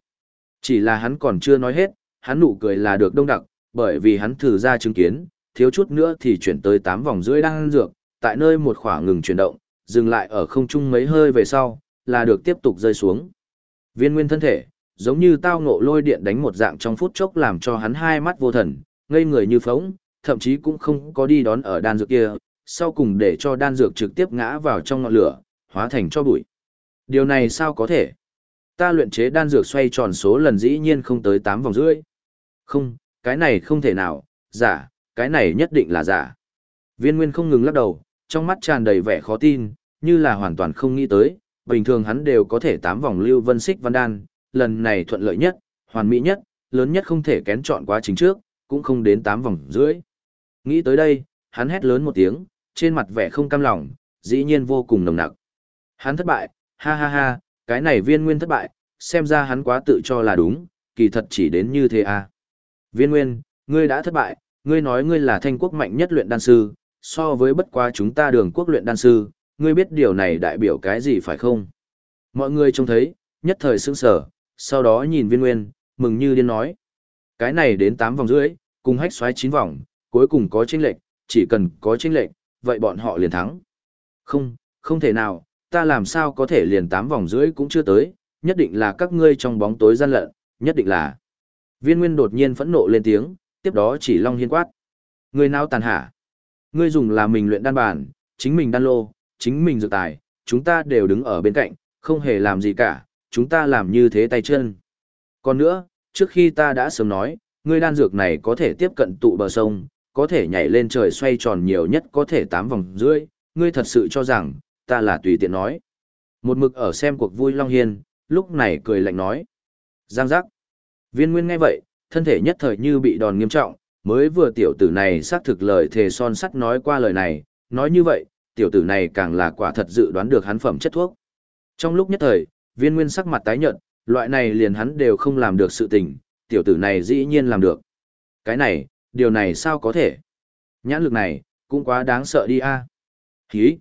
Chỉ là hắn còn chưa nói hết, hắn nụ cười là được đông đặc, bởi vì hắn thử ra chứng kiến, thiếu chút nữa thì chuyển tới 8 vòng rưỡi đang ăn dược, tại nơi một khoảng ngừng chuyển động, dừng lại ở không trung mấy hơi về sau, là được tiếp tục rơi xuống. Viên nguyên thân thể, giống như tao ngộ lôi điện đánh một dạng trong phút chốc làm cho hắn hai mắt vô thần, ngây người như phóng, thậm chí cũng không có đi đón ở đan dược kia, sau cùng để cho đan dược trực tiếp ngã vào trong ngọn lửa, hóa thành cho bụi. Điều này sao có thể? Ta luyện chế đan dược xoay tròn số lần dĩ nhiên không tới 8 vòng rưỡi. Không, cái này không thể nào, giả, cái này nhất định là giả. Viên Nguyên không ngừng lắc đầu, trong mắt tràn đầy vẻ khó tin, như là hoàn toàn không nghĩ tới, bình thường hắn đều có thể tám vòng lưu vân xích văn đan, lần này thuận lợi nhất, hoàn mỹ nhất, lớn nhất không thể kén chọn quá trình trước, cũng không đến tám vòng rưỡi. Nghĩ tới đây, hắn hét lớn một tiếng, trên mặt vẻ không cam lòng, dĩ nhiên vô cùng nồng nặc. Hắn thất bại, ha ha ha, cái này viên nguyên thất bại, xem ra hắn quá tự cho là đúng, kỳ thật chỉ đến như thế à. Viên nguyên, ngươi đã thất bại, ngươi nói ngươi là thanh quốc mạnh nhất luyện đan sư, so với bất quá chúng ta đường quốc luyện đan sư, ngươi biết điều này đại biểu cái gì phải không? Mọi người trông thấy, nhất thời sững sở, sau đó nhìn viên nguyên, mừng như điên nói. Cái này đến 8 vòng rưỡi, cùng hách xoáy 9 vòng, cuối cùng có chênh lệch, chỉ cần có chênh lệch, vậy bọn họ liền thắng. Không, không thể nào, ta làm sao có thể liền tám vòng rưỡi cũng chưa tới, nhất định là các ngươi trong bóng tối gian lận, nhất định là. Viên Nguyên đột nhiên phẫn nộ lên tiếng, tiếp đó chỉ Long Hiên quát. Ngươi nào tàn hả? Ngươi dùng là mình luyện đan bản, chính mình đan lô, chính mình dược tài, chúng ta đều đứng ở bên cạnh, không hề làm gì cả, chúng ta làm như thế tay chân. Còn nữa, trước khi ta đã sớm nói, ngươi đan dược này có thể tiếp cận tụ bờ sông, có thể nhảy lên trời xoay tròn nhiều nhất có thể 8 vòng rưỡi, ngươi thật sự cho rằng, ta là tùy tiện nói. Một mực ở xem cuộc vui Long Hiên, lúc này cười lạnh nói. Giang giác. Viên Nguyên nghe vậy, thân thể nhất thời như bị đòn nghiêm trọng, mới vừa tiểu tử này xác thực lời thề son sắt nói qua lời này, nói như vậy, tiểu tử này càng là quả thật dự đoán được hắn phẩm chất thuốc. Trong lúc nhất thời, viên nguyên sắc mặt tái nhợt, loại này liền hắn đều không làm được sự tình, tiểu tử này dĩ nhiên làm được. Cái này, điều này sao có thể? Nhãn lực này, cũng quá đáng sợ đi a. À? Hí!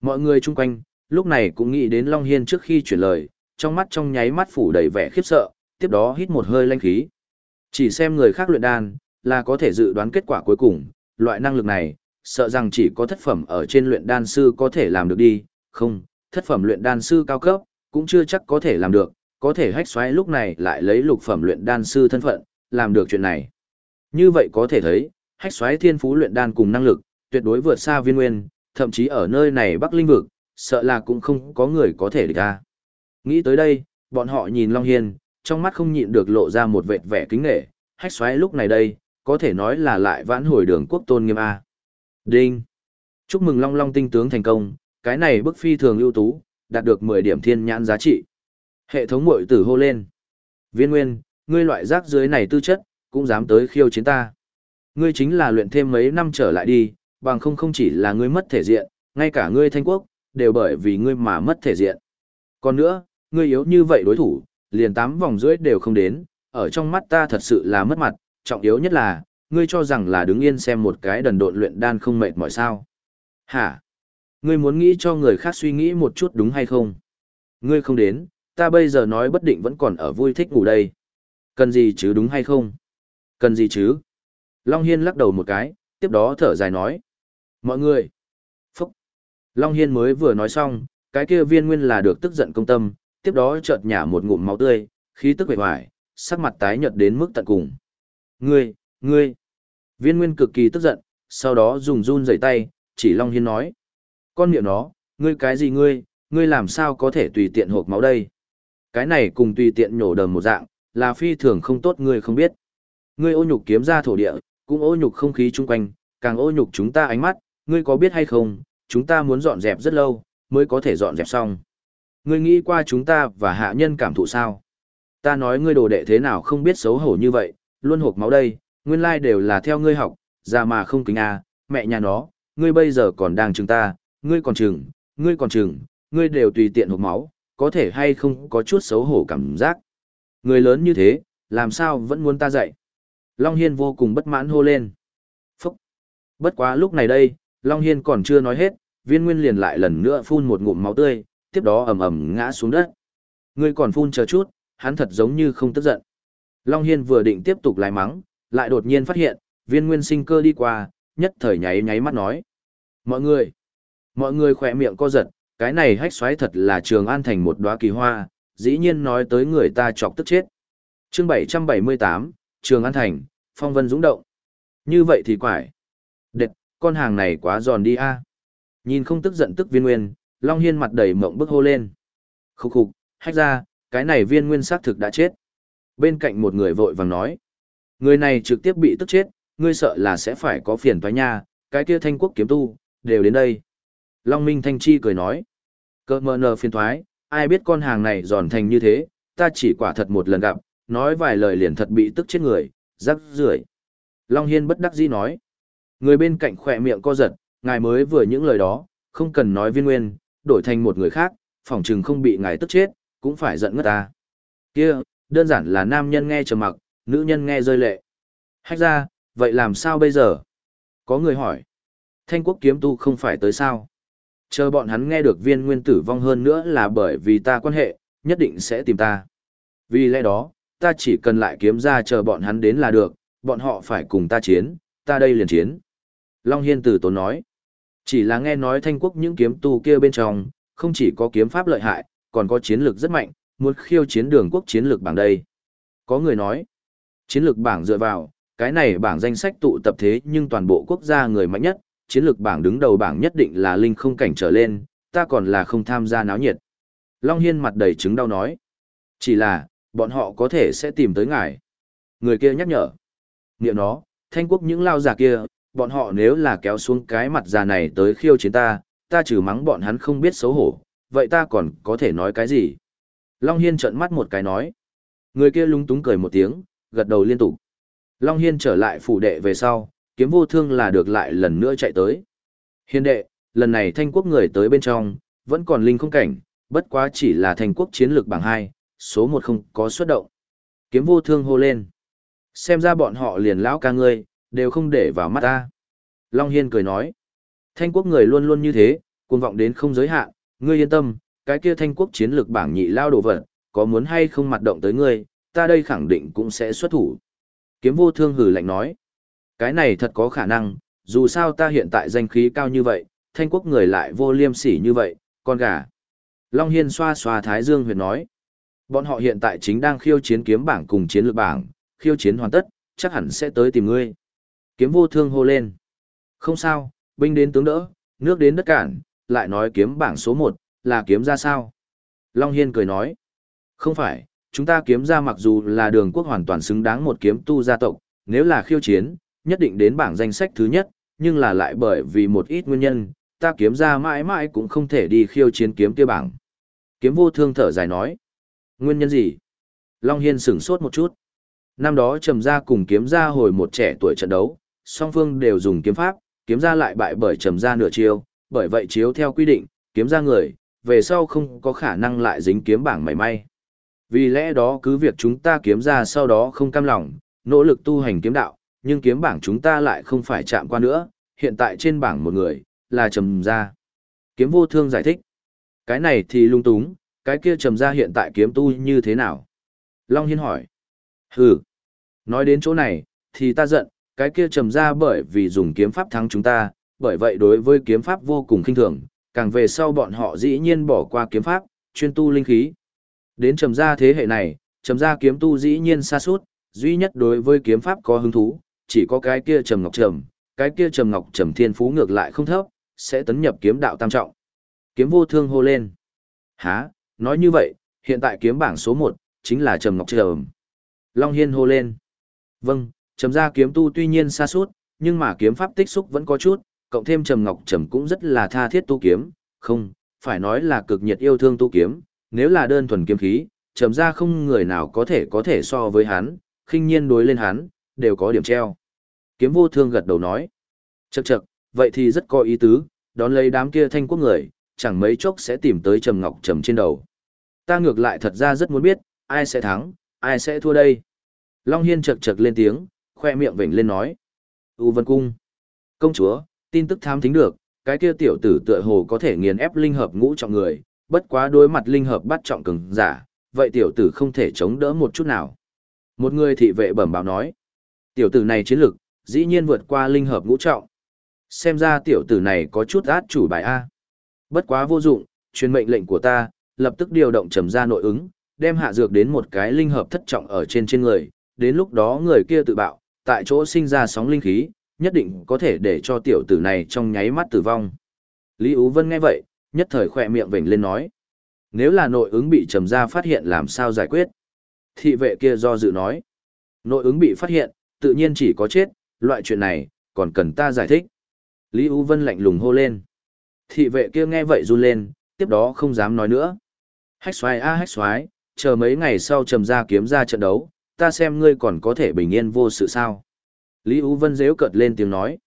Mọi người chung quanh, lúc này cũng nghĩ đến Long Hiên trước khi chuyển lời, trong mắt trong nháy mắt phủ đầy vẻ khiếp sợ, tiếp đó hít một hơi lanh khí. Chỉ xem người khác luyện đan, là có thể dự đoán kết quả cuối cùng, loại năng lực này, sợ rằng chỉ có thất phẩm ở trên luyện đan sư có thể làm được đi, không, thất phẩm luyện đan sư cao cấp, cũng chưa chắc có thể làm được, có thể hách xoáy lúc này lại lấy lục phẩm luyện đan sư thân phận, làm được chuyện này. Như vậy có thể thấy, hách xoáy thiên phú luyện đan cùng năng lực, tuyệt đối vượt xa viên nguyên, thậm chí ở nơi này Bắc Linh Vực, sợ là cũng không có người có thể địch ra. Nghĩ tới đây, bọn họ nhìn Long Hiên, trong mắt không nhịn được lộ ra một vệt vẻ kính nghệ, hách xoáy lúc này đây, có thể nói là lại vãn hồi đường quốc tôn nghiêm A. Đinh! Chúc mừng Long Long tinh tướng thành công, cái này bức phi thường ưu tú, đạt được 10 điểm thiên nhãn giá trị. Hệ thống mội tử hô lên. Viên nguyên, ngươi loại rác dưới này tư chất, cũng dám tới khiêu chiến ta. Ngươi chính là luyện thêm mấy năm trở lại đi, bằng không không chỉ là ngươi mất thể diện, ngay cả ngươi thanh quốc, đều bởi vì ngươi mà mất thể diện. Còn nữa, ngươi yếu như vậy đối thủ, liền tám vòng rưỡi đều không đến, ở trong mắt ta thật sự là mất mặt, trọng yếu nhất là, ngươi cho rằng là đứng yên xem một cái đần độn luyện đan không mệt mỏi sao. Hả? Ngươi muốn nghĩ cho người khác suy nghĩ một chút đúng hay không? Ngươi không đến, ta bây giờ nói bất định vẫn còn ở vui thích ngủ đây. Cần gì chứ đúng hay không? Cần gì chứ? Long Hiên lắc đầu một cái, tiếp đó thở dài nói. Mọi người! Phúc! Long Hiên mới vừa nói xong, cái kia viên nguyên là được tức giận công tâm, tiếp đó chợt nhả một ngụm máu tươi, khí tức bề hoài, sắc mặt tái nhợt đến mức tận cùng. Ngươi, ngươi! Viên nguyên cực kỳ tức giận, sau đó dùng run rẩy tay, chỉ Long Hiên nói. Con miệng nó, ngươi cái gì ngươi, ngươi làm sao có thể tùy tiện hộp máu đây? Cái này cùng tùy tiện nhổ đờm một dạng, là phi thường không tốt ngươi không biết. Ngươi ô nhục kiếm ra thổ địa, cũng ô nhục không khí chung quanh, càng ô nhục chúng ta ánh mắt, ngươi có biết hay không, chúng ta muốn dọn dẹp rất lâu, mới có thể dọn dẹp xong. Ngươi nghĩ qua chúng ta và hạ nhân cảm thụ sao? Ta nói ngươi đồ đệ thế nào không biết xấu hổ như vậy, luôn hộp máu đây, nguyên lai đều là theo ngươi học, ra mà không kính à, mẹ nhà nó, ngươi bây giờ còn đang chừng ta, ngươi còn chừng, ngươi còn chừng, ngươi đều tùy tiện hộp máu, có thể hay không có chút xấu hổ cảm giác. Người lớn như thế, làm sao vẫn muốn ta dạy. Long Hiên vô cùng bất mãn hô lên. Phúc! Bất quá lúc này đây, Long Hiên còn chưa nói hết, viên nguyên liền lại lần nữa phun một ngụm máu tươi, tiếp đó ầm ầm ngã xuống đất. Ngươi còn phun chờ chút, hắn thật giống như không tức giận. Long Hiên vừa định tiếp tục lái mắng, lại đột nhiên phát hiện, viên nguyên sinh cơ đi qua, nhất thời nháy nháy mắt nói. Mọi người, mọi người khỏe miệng co giật, cái này hách xoáy thật là trường an thành một đóa kỳ hoa, dĩ nhiên nói tới người ta chọc tức chết. chương 778, trường an thành, phong vân dũng động. Như vậy thì quải. Đệt, con hàng này quá giòn đi a Nhìn không tức giận tức viên nguyên, Long Hiên mặt đầy mộng bức hô lên. Khục khục, hách ra, cái này viên nguyên xác thực đã chết. Bên cạnh một người vội vàng nói. Người này trực tiếp bị tức chết, ngươi sợ là sẽ phải có phiền toái nha, cái kia thanh quốc kiếm tu, đều đến đây. Long Minh Thanh Chi cười nói. Cơ mờ nờ phiền thoái, ai biết con hàng này giòn thành như thế, ta chỉ quả thật một lần gặp, nói vài lời liền thật bị tức chết người, rắc rưởi. Long Hiên bất đắc dĩ nói. Người bên cạnh khỏe miệng co giật, ngài mới vừa những lời đó, không cần nói viên nguyên, đổi thành một người khác, phỏng chừng không bị ngài tức chết, cũng phải giận ngất ta. Kia, đơn giản là nam nhân nghe trầm mặc, nữ nhân nghe rơi lệ. Hách ra, vậy làm sao bây giờ? Có người hỏi. Thanh quốc kiếm tu không phải tới sao? Chờ bọn hắn nghe được viên nguyên tử vong hơn nữa là bởi vì ta quan hệ, nhất định sẽ tìm ta. Vì lẽ đó, ta chỉ cần lại kiếm ra chờ bọn hắn đến là được, bọn họ phải cùng ta chiến, ta đây liền chiến. Long Hiên từ tốn nói. Chỉ là nghe nói thanh quốc những kiếm tu kia bên trong, không chỉ có kiếm pháp lợi hại, còn có chiến lược rất mạnh, muốn khiêu chiến đường quốc chiến lược bảng đây. Có người nói, chiến lược bảng dựa vào, cái này bảng danh sách tụ tập thế nhưng toàn bộ quốc gia người mạnh nhất, chiến lược bảng đứng đầu bảng nhất định là linh không cảnh trở lên, ta còn là không tham gia náo nhiệt. Long Hiên mặt đầy chứng đau nói, chỉ là, bọn họ có thể sẽ tìm tới ngài. Người kia nhắc nhở, niệm nó, thanh quốc những lao giả kia, bọn họ nếu là kéo xuống cái mặt già này tới khiêu chiến ta, ta trừ mắng bọn hắn không biết xấu hổ, vậy ta còn có thể nói cái gì? Long Hiên trợn mắt một cái nói. Người kia lung túng cười một tiếng, gật đầu liên tục. Long Hiên trở lại phủ đệ về sau, kiếm vô thương là được lại lần nữa chạy tới. Hiên đệ, lần này thanh quốc người tới bên trong, vẫn còn linh không cảnh, bất quá chỉ là thanh quốc chiến lược bảng 2, số 1 không có xuất động. Kiếm vô thương hô lên. Xem ra bọn họ liền lão ca ngươi, đều không để vào mắt ta. Long Hiên cười nói. Thanh quốc người luôn luôn như thế, cuồng vọng đến không giới hạn, ngươi yên tâm, cái kia thanh quốc chiến lược bảng nhị lao đồ vật, có muốn hay không mặt động tới ngươi, ta đây khẳng định cũng sẽ xuất thủ. Kiếm vô thương hử lạnh nói. Cái này thật có khả năng, dù sao ta hiện tại danh khí cao như vậy, thanh quốc người lại vô liêm sỉ như vậy, con gà. Long Hiên xoa xoa Thái Dương huyệt nói. Bọn họ hiện tại chính đang khiêu chiến kiếm bảng cùng chiến lược bảng, khiêu chiến hoàn tất, chắc hẳn sẽ tới tìm ngươi. Kiếm vô thương hô lên. Không sao, binh đến tướng đỡ, nước đến đất cản, lại nói kiếm bảng số 1, là kiếm ra sao? Long Hiên cười nói. Không phải, chúng ta kiếm ra mặc dù là đường quốc hoàn toàn xứng đáng một kiếm tu gia tộc, nếu là khiêu chiến, nhất định đến bảng danh sách thứ nhất, nhưng là lại bởi vì một ít nguyên nhân, ta kiếm ra mãi mãi cũng không thể đi khiêu chiến kiếm kia bảng. Kiếm vô thương thở dài nói. Nguyên nhân gì? Long Hiên sửng sốt một chút. Năm đó trầm ra cùng kiếm ra hồi một trẻ tuổi trận đấu, song phương đều dùng kiếm pháp, kiếm ra lại bại bởi trầm ra nửa chiêu, bởi vậy chiếu theo quy định, kiếm ra người, về sau không có khả năng lại dính kiếm bảng mảy may. Vì lẽ đó cứ việc chúng ta kiếm ra sau đó không cam lòng, nỗ lực tu hành kiếm đạo, nhưng kiếm bảng chúng ta lại không phải chạm qua nữa, hiện tại trên bảng một người, là trầm ra. Kiếm vô thương giải thích. Cái này thì lung túng, cái kia trầm ra hiện tại kiếm tu như thế nào? Long Hiên hỏi. Hừ. Nói đến chỗ này, thì ta giận, cái kia trầm ra bởi vì dùng kiếm pháp thắng chúng ta, bởi vậy đối với kiếm pháp vô cùng khinh thường, càng về sau bọn họ dĩ nhiên bỏ qua kiếm pháp, chuyên tu linh khí. Đến trầm gia thế hệ này, trầm gia kiếm tu dĩ nhiên xa suốt, duy nhất đối với kiếm pháp có hứng thú, chỉ có cái kia trầm ngọc trầm, cái kia trầm ngọc trầm thiên phú ngược lại không thấp, sẽ tấn nhập kiếm đạo tam trọng. Kiếm vô thương hô lên. Hả, nói như vậy, hiện tại kiếm bảng số 1, chính là trầm ngọc trầm. Long Hiên hô lên. Vâng, trầm gia kiếm tu tuy nhiên xa suốt, nhưng mà kiếm pháp tích xúc vẫn có chút, cộng thêm Trầm Ngọc Trầm cũng rất là tha thiết tu kiếm, không, phải nói là cực nhiệt yêu thương tu kiếm, nếu là đơn thuần kiếm khí, Trầm gia không người nào có thể có thể so với hắn, khinh nhiên đối lên hắn, đều có điểm treo. Kiếm vô thương gật đầu nói, chậc chậc, vậy thì rất có ý tứ, đón lấy đám kia thanh quốc người, chẳng mấy chốc sẽ tìm tới Trầm Ngọc Trầm trên đầu. Ta ngược lại thật ra rất muốn biết, ai sẽ thắng, ai sẽ thua đây. Long Hiên chậc chậc lên tiếng, khoe miệng vểnh lên nói. U Vân Cung. Công chúa, Tin tức tham thính được, cái kia tiểu tử tựa hồ có thể nghiền ép linh hợp ngũ trọng người, bất quá đối mặt linh hợp bắt trọng cường giả, vậy tiểu tử không thể chống đỡ một chút nào. Một người thị vệ bẩm báo nói, tiểu tử này chiến lực, dĩ nhiên vượt qua linh hợp ngũ trọng. Xem ra tiểu tử này có chút át chủ bài A. Bất quá vô dụng, truyền mệnh lệnh của ta, lập tức điều động trầm ra nội ứng, đem hạ dược đến một cái linh hợp thất trọng ở trên trên người, đến lúc đó người kia tự bạo, tại chỗ sinh ra sóng linh khí, nhất định có thể để cho tiểu tử này trong nháy mắt tử vong. Lý Ú Vân nghe vậy, nhất thời khỏe miệng vểnh lên nói. Nếu là nội ứng bị trầm ra phát hiện làm sao giải quyết? Thị vệ kia do dự nói. Nội ứng bị phát hiện, tự nhiên chỉ có chết, loại chuyện này, còn cần ta giải thích. Lý Ú Vân lạnh lùng hô lên. Thị vệ kia nghe vậy run lên, tiếp đó không dám nói nữa. Hách xoái a hách xoái, chờ mấy ngày sau trầm ra kiếm ra trận đấu, ta xem ngươi còn có thể bình yên vô sự sao. Lý Ú Vân dễu cợt lên tiếng nói.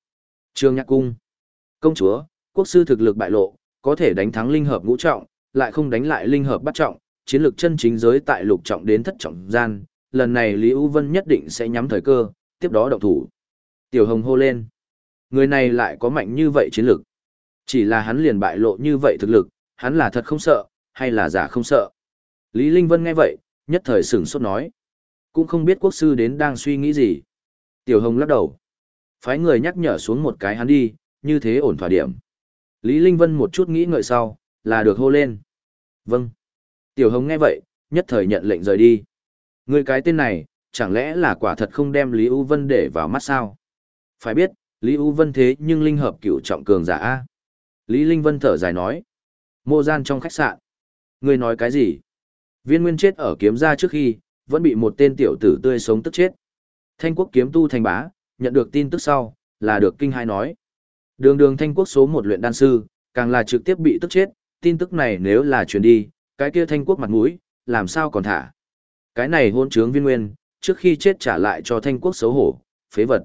Trương Nhạc Cung. Công chúa, quốc sư thực lực bại lộ, có thể đánh thắng linh hợp ngũ trọng, lại không đánh lại linh hợp bắt trọng, chiến lược chân chính giới tại lục trọng đến thất trọng gian, lần này Lý U Vân nhất định sẽ nhắm thời cơ, tiếp đó động thủ. Tiểu Hồng hô lên. Người này lại có mạnh như vậy chiến lược. Chỉ là hắn liền bại lộ như vậy thực lực, hắn là thật không sợ, hay là giả không sợ. Lý Linh Vân nghe vậy, nhất thời sửng sốt nói. Cũng không biết quốc sư đến đang suy nghĩ gì. Tiểu Hồng lắc đầu. Phái người nhắc nhở xuống một cái hắn đi, như thế ổn thỏa điểm. Lý Linh Vân một chút nghĩ ngợi sau, là được hô lên. Vâng. Tiểu Hồng nghe vậy, nhất thời nhận lệnh rời đi. Người cái tên này, chẳng lẽ là quả thật không đem Lý U Vân để vào mắt sao? Phải biết, Lý U Vân thế nhưng linh hợp cửu trọng cường giả A. Lý Linh Vân thở dài nói. Mô gian trong khách sạn. Người nói cái gì? Viên nguyên chết ở kiếm ra trước khi, vẫn bị một tên tiểu tử tươi sống tức chết. Thanh quốc kiếm tu thành bá, nhận được tin tức sau, là được kinh hai nói. Đường đường thanh quốc số một luyện đan sư, càng là trực tiếp bị tức chết, tin tức này nếu là truyền đi, cái kia thanh quốc mặt mũi, làm sao còn thả. Cái này hôn trướng viên nguyên, trước khi chết trả lại cho thanh quốc xấu hổ, phế vật.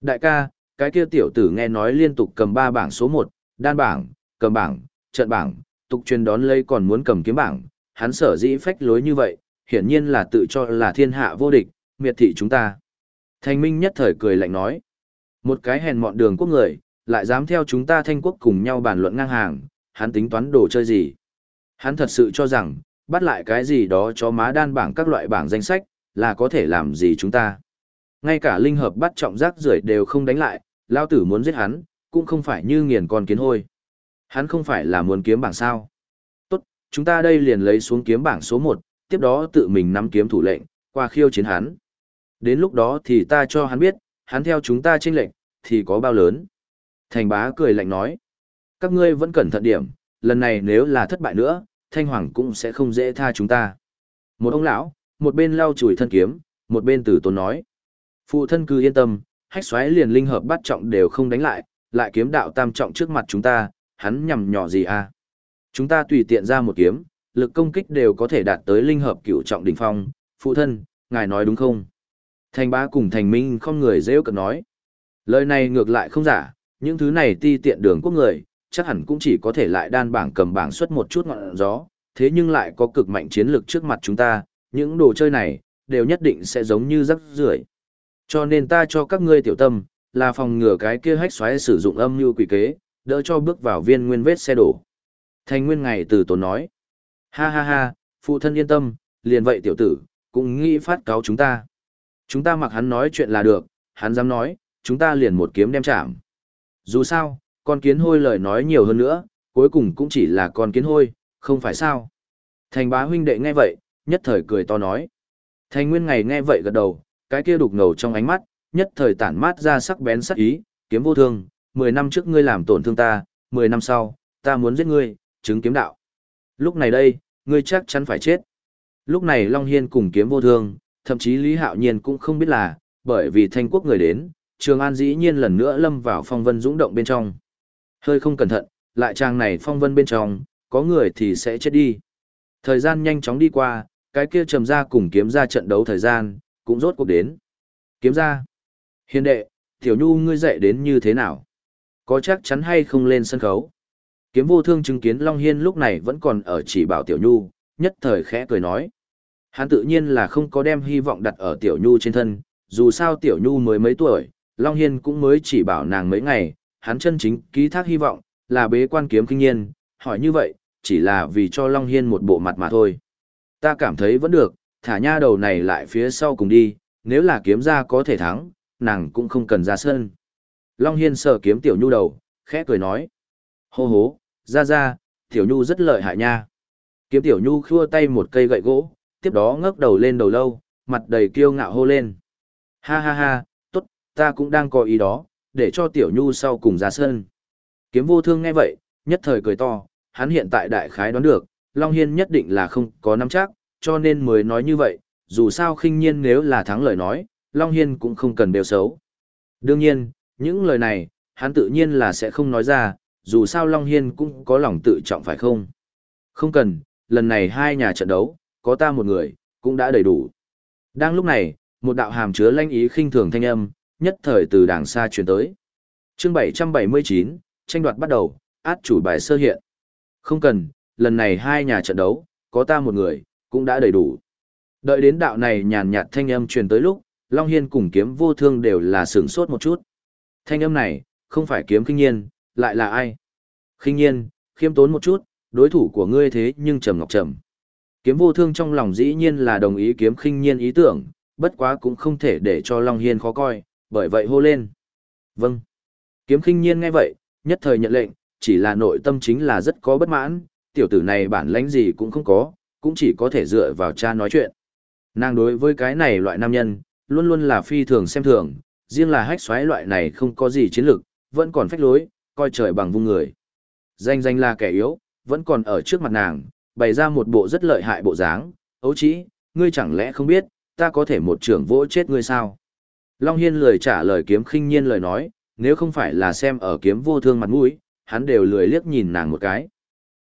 Đại ca, cái kia tiểu tử nghe nói liên tục cầm ba bảng số một, đan bảng, cầm bảng, trận bảng, tục truyền đón lấy còn muốn cầm kiếm bảng, hắn sở dĩ phách lối như vậy, hiển nhiên là tự cho là thiên hạ vô địch, miệt thị chúng ta. Thanh Minh nhất thời cười lạnh nói, một cái hèn mọn đường quốc người, lại dám theo chúng ta thanh quốc cùng nhau bàn luận ngang hàng, hắn tính toán đồ chơi gì. Hắn thật sự cho rằng, bắt lại cái gì đó cho má đan bảng các loại bảng danh sách, là có thể làm gì chúng ta. Ngay cả linh hợp bắt trọng giác rưởi đều không đánh lại, lao tử muốn giết hắn, cũng không phải như nghiền con kiến hôi. Hắn không phải là muốn kiếm bảng sao. Tốt, chúng ta đây liền lấy xuống kiếm bảng số 1, tiếp đó tự mình nắm kiếm thủ lệnh, qua khiêu chiến hắn. Đến lúc đó thì ta cho hắn biết, hắn theo chúng ta chênh lệnh, thì có bao lớn. Thành bá cười lạnh nói. Các ngươi vẫn cẩn thận điểm, lần này nếu là thất bại nữa, Thanh Hoàng cũng sẽ không dễ tha chúng ta. Một ông lão, một bên lau chùi thân kiếm, một bên tử tốn nói. Phụ thân cứ yên tâm, hách xoáy liền linh hợp bắt trọng đều không đánh lại, lại kiếm đạo tam trọng trước mặt chúng ta, hắn nhằm nhỏ gì à? Chúng ta tùy tiện ra một kiếm, lực công kích đều có thể đạt tới linh hợp cửu trọng đỉnh phong, phụ thân, ngài nói đúng không? Thành bá cùng thành minh không người dễ cận nói. Lời này ngược lại không giả, những thứ này ti tiện đường quốc người, chắc hẳn cũng chỉ có thể lại đan bảng cầm bảng xuất một chút ngọn gió, thế nhưng lại có cực mạnh chiến lược trước mặt chúng ta, những đồ chơi này, đều nhất định sẽ giống như rắc rưởi. Cho nên ta cho các ngươi tiểu tâm, là phòng ngừa cái kia hách xoáy sử dụng âm như quỷ kế, đỡ cho bước vào viên nguyên vết xe đổ. Thành nguyên ngày từ tổ nói, ha ha ha, phụ thân yên tâm, liền vậy tiểu tử, cũng nghĩ phát cáo chúng ta. Chúng ta mặc hắn nói chuyện là được, hắn dám nói, chúng ta liền một kiếm đem chạm. Dù sao, con kiến hôi lời nói nhiều hơn nữa, cuối cùng cũng chỉ là con kiến hôi, không phải sao. Thành bá huynh đệ nghe vậy, nhất thời cười to nói. Thành nguyên ngày nghe vậy gật đầu, cái kia đục ngầu trong ánh mắt, nhất thời tản mát ra sắc bén sắc ý, kiếm vô thương, 10 năm trước ngươi làm tổn thương ta, 10 năm sau, ta muốn giết ngươi, chứng kiếm đạo. Lúc này đây, ngươi chắc chắn phải chết. Lúc này Long Hiên cùng kiếm vô thương, thậm chí Lý Hạo Nhiên cũng không biết là, bởi vì thanh quốc người đến, Trường An dĩ nhiên lần nữa lâm vào phong vân dũng động bên trong. Hơi không cẩn thận, lại trang này phong vân bên trong, có người thì sẽ chết đi. Thời gian nhanh chóng đi qua, cái kia trầm ra cùng kiếm ra trận đấu thời gian, cũng rốt cuộc đến. Kiếm ra. Hiền đệ, tiểu nhu ngươi dạy đến như thế nào? Có chắc chắn hay không lên sân khấu? Kiếm vô thương chứng kiến Long Hiên lúc này vẫn còn ở chỉ bảo tiểu nhu, nhất thời khẽ cười nói. Hắn tự nhiên là không có đem hy vọng đặt ở tiểu nhu trên thân, dù sao tiểu nhu mới mấy tuổi, Long Hiên cũng mới chỉ bảo nàng mấy ngày, hắn chân chính ký thác hy vọng, là bế quan kiếm kinh nhiên, hỏi như vậy, chỉ là vì cho Long Hiên một bộ mặt mà thôi. Ta cảm thấy vẫn được, thả nha đầu này lại phía sau cùng đi, nếu là kiếm ra có thể thắng, nàng cũng không cần ra sân. Long Hiên sợ kiếm tiểu nhu đầu, khẽ cười nói. Hô hố, ra ra, tiểu nhu rất lợi hại nha. Kiếm tiểu nhu khua tay một cây gậy gỗ, tiếp đó ngước đầu lên đầu lâu, mặt đầy kiêu ngạo hô lên. Ha ha ha, tốt, ta cũng đang có ý đó, để cho tiểu nhu sau cùng ra sân. Kiếm vô thương nghe vậy, nhất thời cười to, hắn hiện tại đại khái đoán được, Long Hiên nhất định là không có nắm chắc, cho nên mới nói như vậy, dù sao khinh nhiên nếu là thắng lời nói, Long Hiên cũng không cần đều xấu. Đương nhiên, những lời này, hắn tự nhiên là sẽ không nói ra, dù sao Long Hiên cũng có lòng tự trọng phải không? Không cần, lần này hai nhà trận đấu, có ta một người, cũng đã đầy đủ. Đang lúc này, một đạo hàm chứa lanh ý khinh thường thanh âm, nhất thời từ đàng xa truyền tới. Chương 779, tranh đoạt bắt đầu, át chủ bài sơ hiện. Không cần, lần này hai nhà trận đấu, có ta một người, cũng đã đầy đủ. Đợi đến đạo này nhàn nhạt thanh âm truyền tới lúc, Long Hiên cùng kiếm vô thương đều là sướng sốt một chút. Thanh âm này, không phải kiếm kinh nhiên, lại là ai? Khinh nhiên, khiêm tốn một chút, đối thủ của ngươi thế nhưng trầm ngọc trầm. Kiếm vô thương trong lòng dĩ nhiên là đồng ý kiếm khinh nhiên ý tưởng, bất quá cũng không thể để cho Long Hiên khó coi, bởi vậy hô lên. Vâng. Kiếm khinh nhiên nghe vậy, nhất thời nhận lệnh, chỉ là nội tâm chính là rất có bất mãn, tiểu tử này bản lãnh gì cũng không có, cũng chỉ có thể dựa vào cha nói chuyện. Nàng đối với cái này loại nam nhân, luôn luôn là phi thường xem thường, riêng là hách xoáy loại này không có gì chiến lược, vẫn còn phách lối, coi trời bằng vung người. Danh danh là kẻ yếu, vẫn còn ở trước mặt nàng, bày ra một bộ rất lợi hại bộ dáng, ấu chí ngươi chẳng lẽ không biết, ta có thể một trưởng vỗ chết ngươi sao? Long Hiên lười trả lời kiếm khinh nhiên lời nói, nếu không phải là xem ở kiếm vô thương mặt mũi, hắn đều lười liếc nhìn nàng một cái.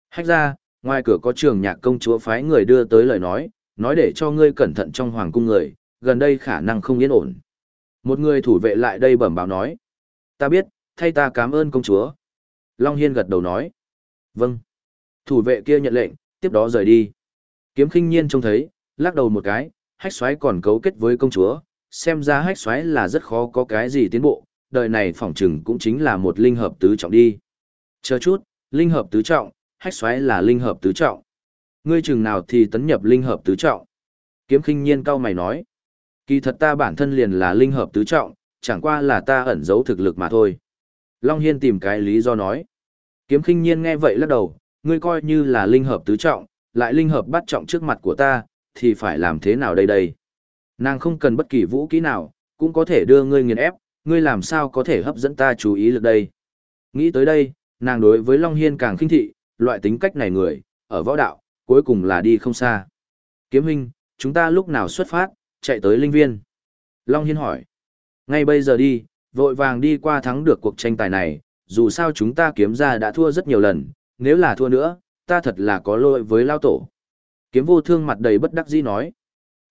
Hách ra, ngoài cửa có trường nhạc công chúa phái người đưa tới lời nói, nói để cho ngươi cẩn thận trong hoàng cung người, gần đây khả năng không yên ổn. Một người thủ vệ lại đây bẩm báo nói. Ta biết, thay ta cảm ơn công chúa. Long Hiên gật đầu nói. Vâng. Thủ vệ kia nhận lệnh, tiếp đó rời đi. Kiếm khinh nhiên trông thấy, lắc đầu một cái, hách xoáy còn cấu kết với công chúa, xem ra hách xoáy là rất khó có cái gì tiến bộ, đời này phỏng chừng cũng chính là một linh hợp tứ trọng đi. Chờ chút, linh hợp tứ trọng, hách xoáy là linh hợp tứ trọng. Ngươi chừng nào thì tấn nhập linh hợp tứ trọng. Kiếm khinh nhiên cao mày nói. Kỳ thật ta bản thân liền là linh hợp tứ trọng, chẳng qua là ta ẩn giấu thực lực mà thôi. Long Hiên tìm cái lý do nói. Kiếm khinh nhiên nghe vậy lắc đầu, ngươi coi như là linh hợp tứ trọng, lại linh hợp bắt trọng trước mặt của ta, thì phải làm thế nào đây đây? Nàng không cần bất kỳ vũ kỹ nào, cũng có thể đưa ngươi nghiền ép, ngươi làm sao có thể hấp dẫn ta chú ý lực đây? Nghĩ tới đây, nàng đối với Long Hiên càng khinh thị, loại tính cách này người, ở võ đạo, cuối cùng là đi không xa. Kiếm huynh, chúng ta lúc nào xuất phát, chạy tới linh viên? Long Hiên hỏi. Ngay bây giờ đi, vội vàng đi qua thắng được cuộc tranh tài này, dù sao chúng ta kiếm ra đã thua rất nhiều lần, nếu là thua nữa, ta thật là có lỗi với lao tổ. Kiếm vô thương mặt đầy bất đắc dĩ nói.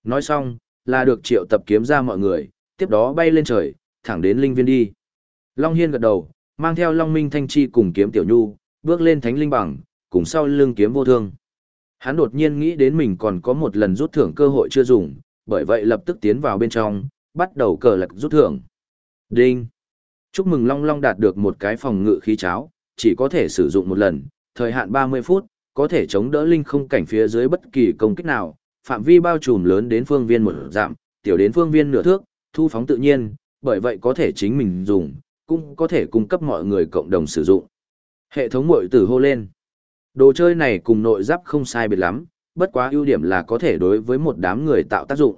Nói xong, là được triệu tập kiếm ra mọi người, tiếp đó bay lên trời, thẳng đến linh viên đi. Long Hiên gật đầu, mang theo Long Minh Thanh Chi cùng kiếm Tiểu Nhu, bước lên thánh linh bằng, cùng sau lưng kiếm vô thương. Hắn đột nhiên nghĩ đến mình còn có một lần rút thưởng cơ hội chưa dùng, bởi vậy lập tức tiến vào bên trong, bắt đầu cờ lạc rút thưởng. Đinh! Chúc mừng Long Long đạt được một cái phòng ngự khí cháo, chỉ có thể sử dụng một lần, thời hạn 30 phút, có thể chống đỡ linh không cảnh phía dưới bất kỳ công kích nào, phạm vi bao trùm lớn đến phương viên một giảm, tiểu đến phương viên nửa thước, thu phóng tự nhiên, bởi vậy có thể chính mình dùng, cũng có thể cung cấp mọi người cộng đồng sử dụng. Hệ thống mội tử hô lên. Đồ chơi này cùng nội giáp không sai biệt lắm, bất quá ưu điểm là có thể đối với một đám người tạo tác dụng.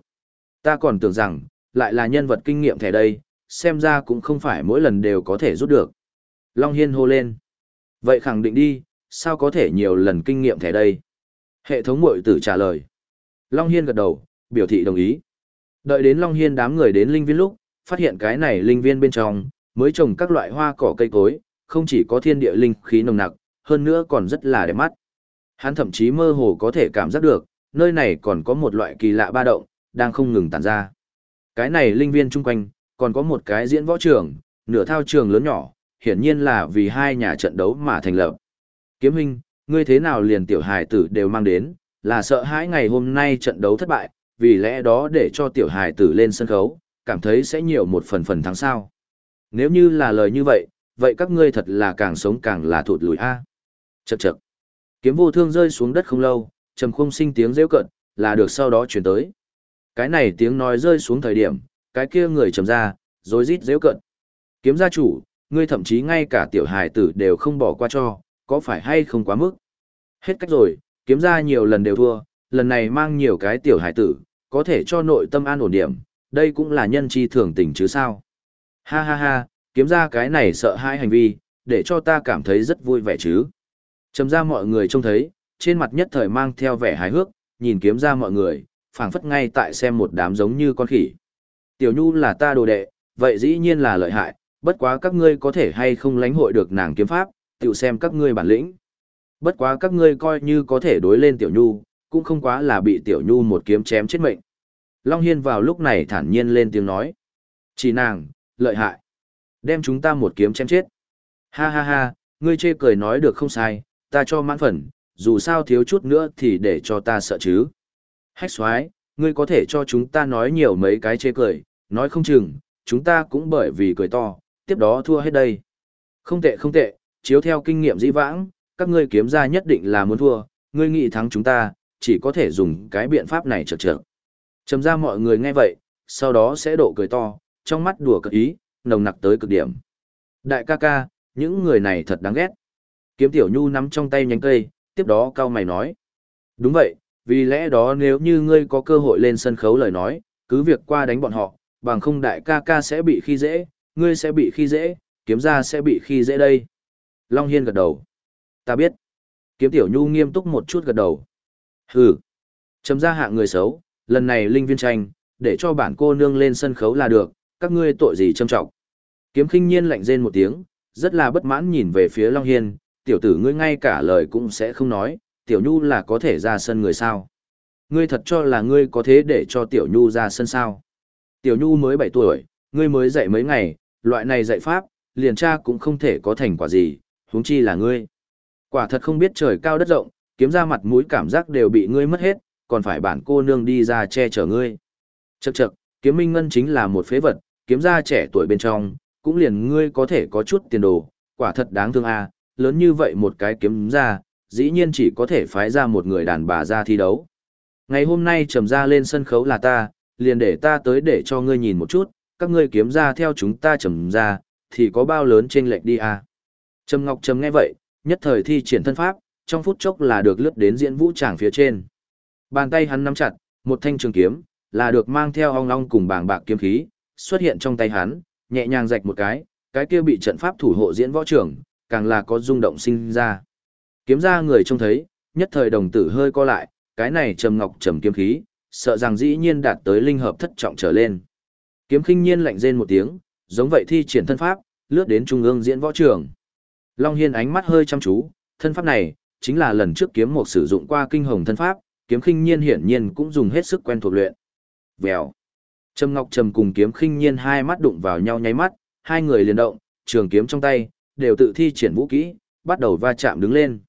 Ta còn tưởng rằng, lại là nhân vật kinh nghiệm thẻ đây, xem ra cũng không phải mỗi lần đều có thể rút được. Long Hiên hô lên. Vậy khẳng định đi, sao có thể nhiều lần kinh nghiệm thẻ đây? Hệ thống mội tử trả lời. Long Hiên gật đầu, biểu thị đồng ý. Đợi đến Long Hiên đám người đến linh viên lúc, phát hiện cái này linh viên bên trong, mới trồng các loại hoa cỏ cây cối, không chỉ có thiên địa linh khí nồng nặc, hơn nữa còn rất là đẹp mắt. Hắn thậm chí mơ hồ có thể cảm giác được, nơi này còn có một loại kỳ lạ ba động, đang không ngừng tản ra. Cái này linh viên chung quanh, còn có một cái diễn võ trường, nửa thao trường lớn nhỏ, hiển nhiên là vì hai nhà trận đấu mà thành lập. Kiếm huynh, ngươi thế nào liền tiểu hài tử đều mang đến, là sợ hãi ngày hôm nay trận đấu thất bại, vì lẽ đó để cho tiểu hài tử lên sân khấu, cảm thấy sẽ nhiều một phần phần thắng sao. Nếu như là lời như vậy, vậy các ngươi thật là càng sống càng là thụt lùi a. Chậc chậc. Kiếm vô thương rơi xuống đất không lâu, trầm không sinh tiếng rêu cận, là được sau đó chuyển tới. Cái này tiếng nói rơi xuống thời điểm, cái kia người trầm ra, rồi rít dễ cận. Kiếm gia chủ, ngươi thậm chí ngay cả tiểu hài tử đều không bỏ qua cho, có phải hay không quá mức? Hết cách rồi, kiếm gia nhiều lần đều thua, lần này mang nhiều cái tiểu hài tử, có thể cho nội tâm an ổn điểm, đây cũng là nhân chi thường tình chứ sao? Ha ha ha, kiếm ra cái này sợ hai hành vi, để cho ta cảm thấy rất vui vẻ chứ. Trầm ra mọi người trông thấy, trên mặt nhất thời mang theo vẻ hài hước, nhìn kiếm ra mọi người, phảng phất ngay tại xem một đám giống như con khỉ. Tiểu Nhu là ta đồ đệ, vậy dĩ nhiên là lợi hại, bất quá các ngươi có thể hay không lãnh hội được nàng kiếm pháp, tự xem các ngươi bản lĩnh. Bất quá các ngươi coi như có thể đối lên Tiểu Nhu, cũng không quá là bị Tiểu Nhu một kiếm chém chết mệnh. Long Hiên vào lúc này thản nhiên lên tiếng nói. Chỉ nàng, lợi hại. Đem chúng ta một kiếm chém chết. Ha ha ha, ngươi chê cười nói được không sai, ta cho mãn phần, dù sao thiếu chút nữa thì để cho ta sợ chứ. Hách xoái, ngươi có thể cho chúng ta nói nhiều mấy cái chê cười, nói không chừng, chúng ta cũng bởi vì cười to, tiếp đó thua hết đây. Không tệ không tệ, chiếu theo kinh nghiệm dĩ vãng, các ngươi kiếm ra nhất định là muốn thua, ngươi nghĩ thắng chúng ta, chỉ có thể dùng cái biện pháp này trợ trợ. Chấm ra mọi người nghe vậy, sau đó sẽ độ cười to, trong mắt đùa cực ý, nồng nặc tới cực điểm. Đại ca ca, những người này thật đáng ghét. Kiếm tiểu nhu nắm trong tay nhánh cây, tiếp đó cao mày nói. Đúng vậy, vì lẽ đó nếu như ngươi có cơ hội lên sân khấu lời nói, cứ việc qua đánh bọn họ, bằng không đại ca ca sẽ bị khi dễ, ngươi sẽ bị khi dễ, kiếm ra sẽ bị khi dễ đây. Long Hiên gật đầu. Ta biết. Kiếm tiểu nhu nghiêm túc một chút gật đầu. Hừ. Chấm ra hạng người xấu, lần này linh viên tranh, để cho bản cô nương lên sân khấu là được, các ngươi tội gì trâm trọng. Kiếm khinh nhiên lạnh rên một tiếng, rất là bất mãn nhìn về phía Long Hiên, tiểu tử ngươi ngay cả lời cũng sẽ không nói, tiểu nhu là có thể ra sân người sao. Ngươi thật cho là ngươi có thế để cho tiểu nhu ra sân sao. Tiểu nhu mới bảy tuổi, ngươi mới dạy mấy ngày, loại này dạy pháp, liền cha cũng không thể có thành quả gì, huống chi là ngươi. Quả thật không biết trời cao đất rộng, kiếm ra mặt mũi cảm giác đều bị ngươi mất hết, còn phải bản cô nương đi ra che chở ngươi. chật chật kiếm minh ngân chính là một phế vật, kiếm ra trẻ tuổi bên trong, cũng liền ngươi có thể có chút tiền đồ, quả thật đáng thương a, lớn như vậy một cái kiếm ra, dĩ nhiên chỉ có thể phái ra một người đàn bà ra thi đấu. Ngày hôm nay trầm ra lên sân khấu là ta, liền để ta tới để cho ngươi nhìn một chút, các ngươi kiếm ra theo chúng ta trầm ra, thì có bao lớn trên lệch đi à Trầm Ngọc Trầm nghe vậy, nhất thời thi triển thân pháp, trong phút chốc là được lướt đến diễn vũ tràng phía trên. Bàn tay hắn nắm chặt, một thanh trường kiếm, là được mang theo ong long cùng bảng bạc kiếm khí, xuất hiện trong tay hắn, nhẹ nhàng rạch một cái, cái kia bị trận pháp thủ hộ diễn võ trưởng, càng là có rung động sinh ra. Kiếm ra người trông thấy, nhất thời đồng tử hơi co lại, cái này trầm ngọc trầm kiếm khí, sợ rằng dĩ nhiên đạt tới linh hợp thất trọng trở lên. Kiếm khinh nhiên lạnh rên một tiếng, giống vậy thi triển thân pháp, lướt đến trung ương diễn võ trường. Long Hiên ánh mắt hơi chăm chú, thân pháp này, chính là lần trước kiếm một sử dụng qua kinh hồng thân pháp, kiếm khinh nhiên hiển nhiên cũng dùng hết sức quen thuộc luyện. Vèo. Trầm Ngọc Trầm cùng kiếm khinh nhiên hai mắt đụng vào nhau nháy mắt, hai người liền động, trường kiếm trong tay, đều tự thi triển vũ kỹ, bắt đầu va chạm đứng lên.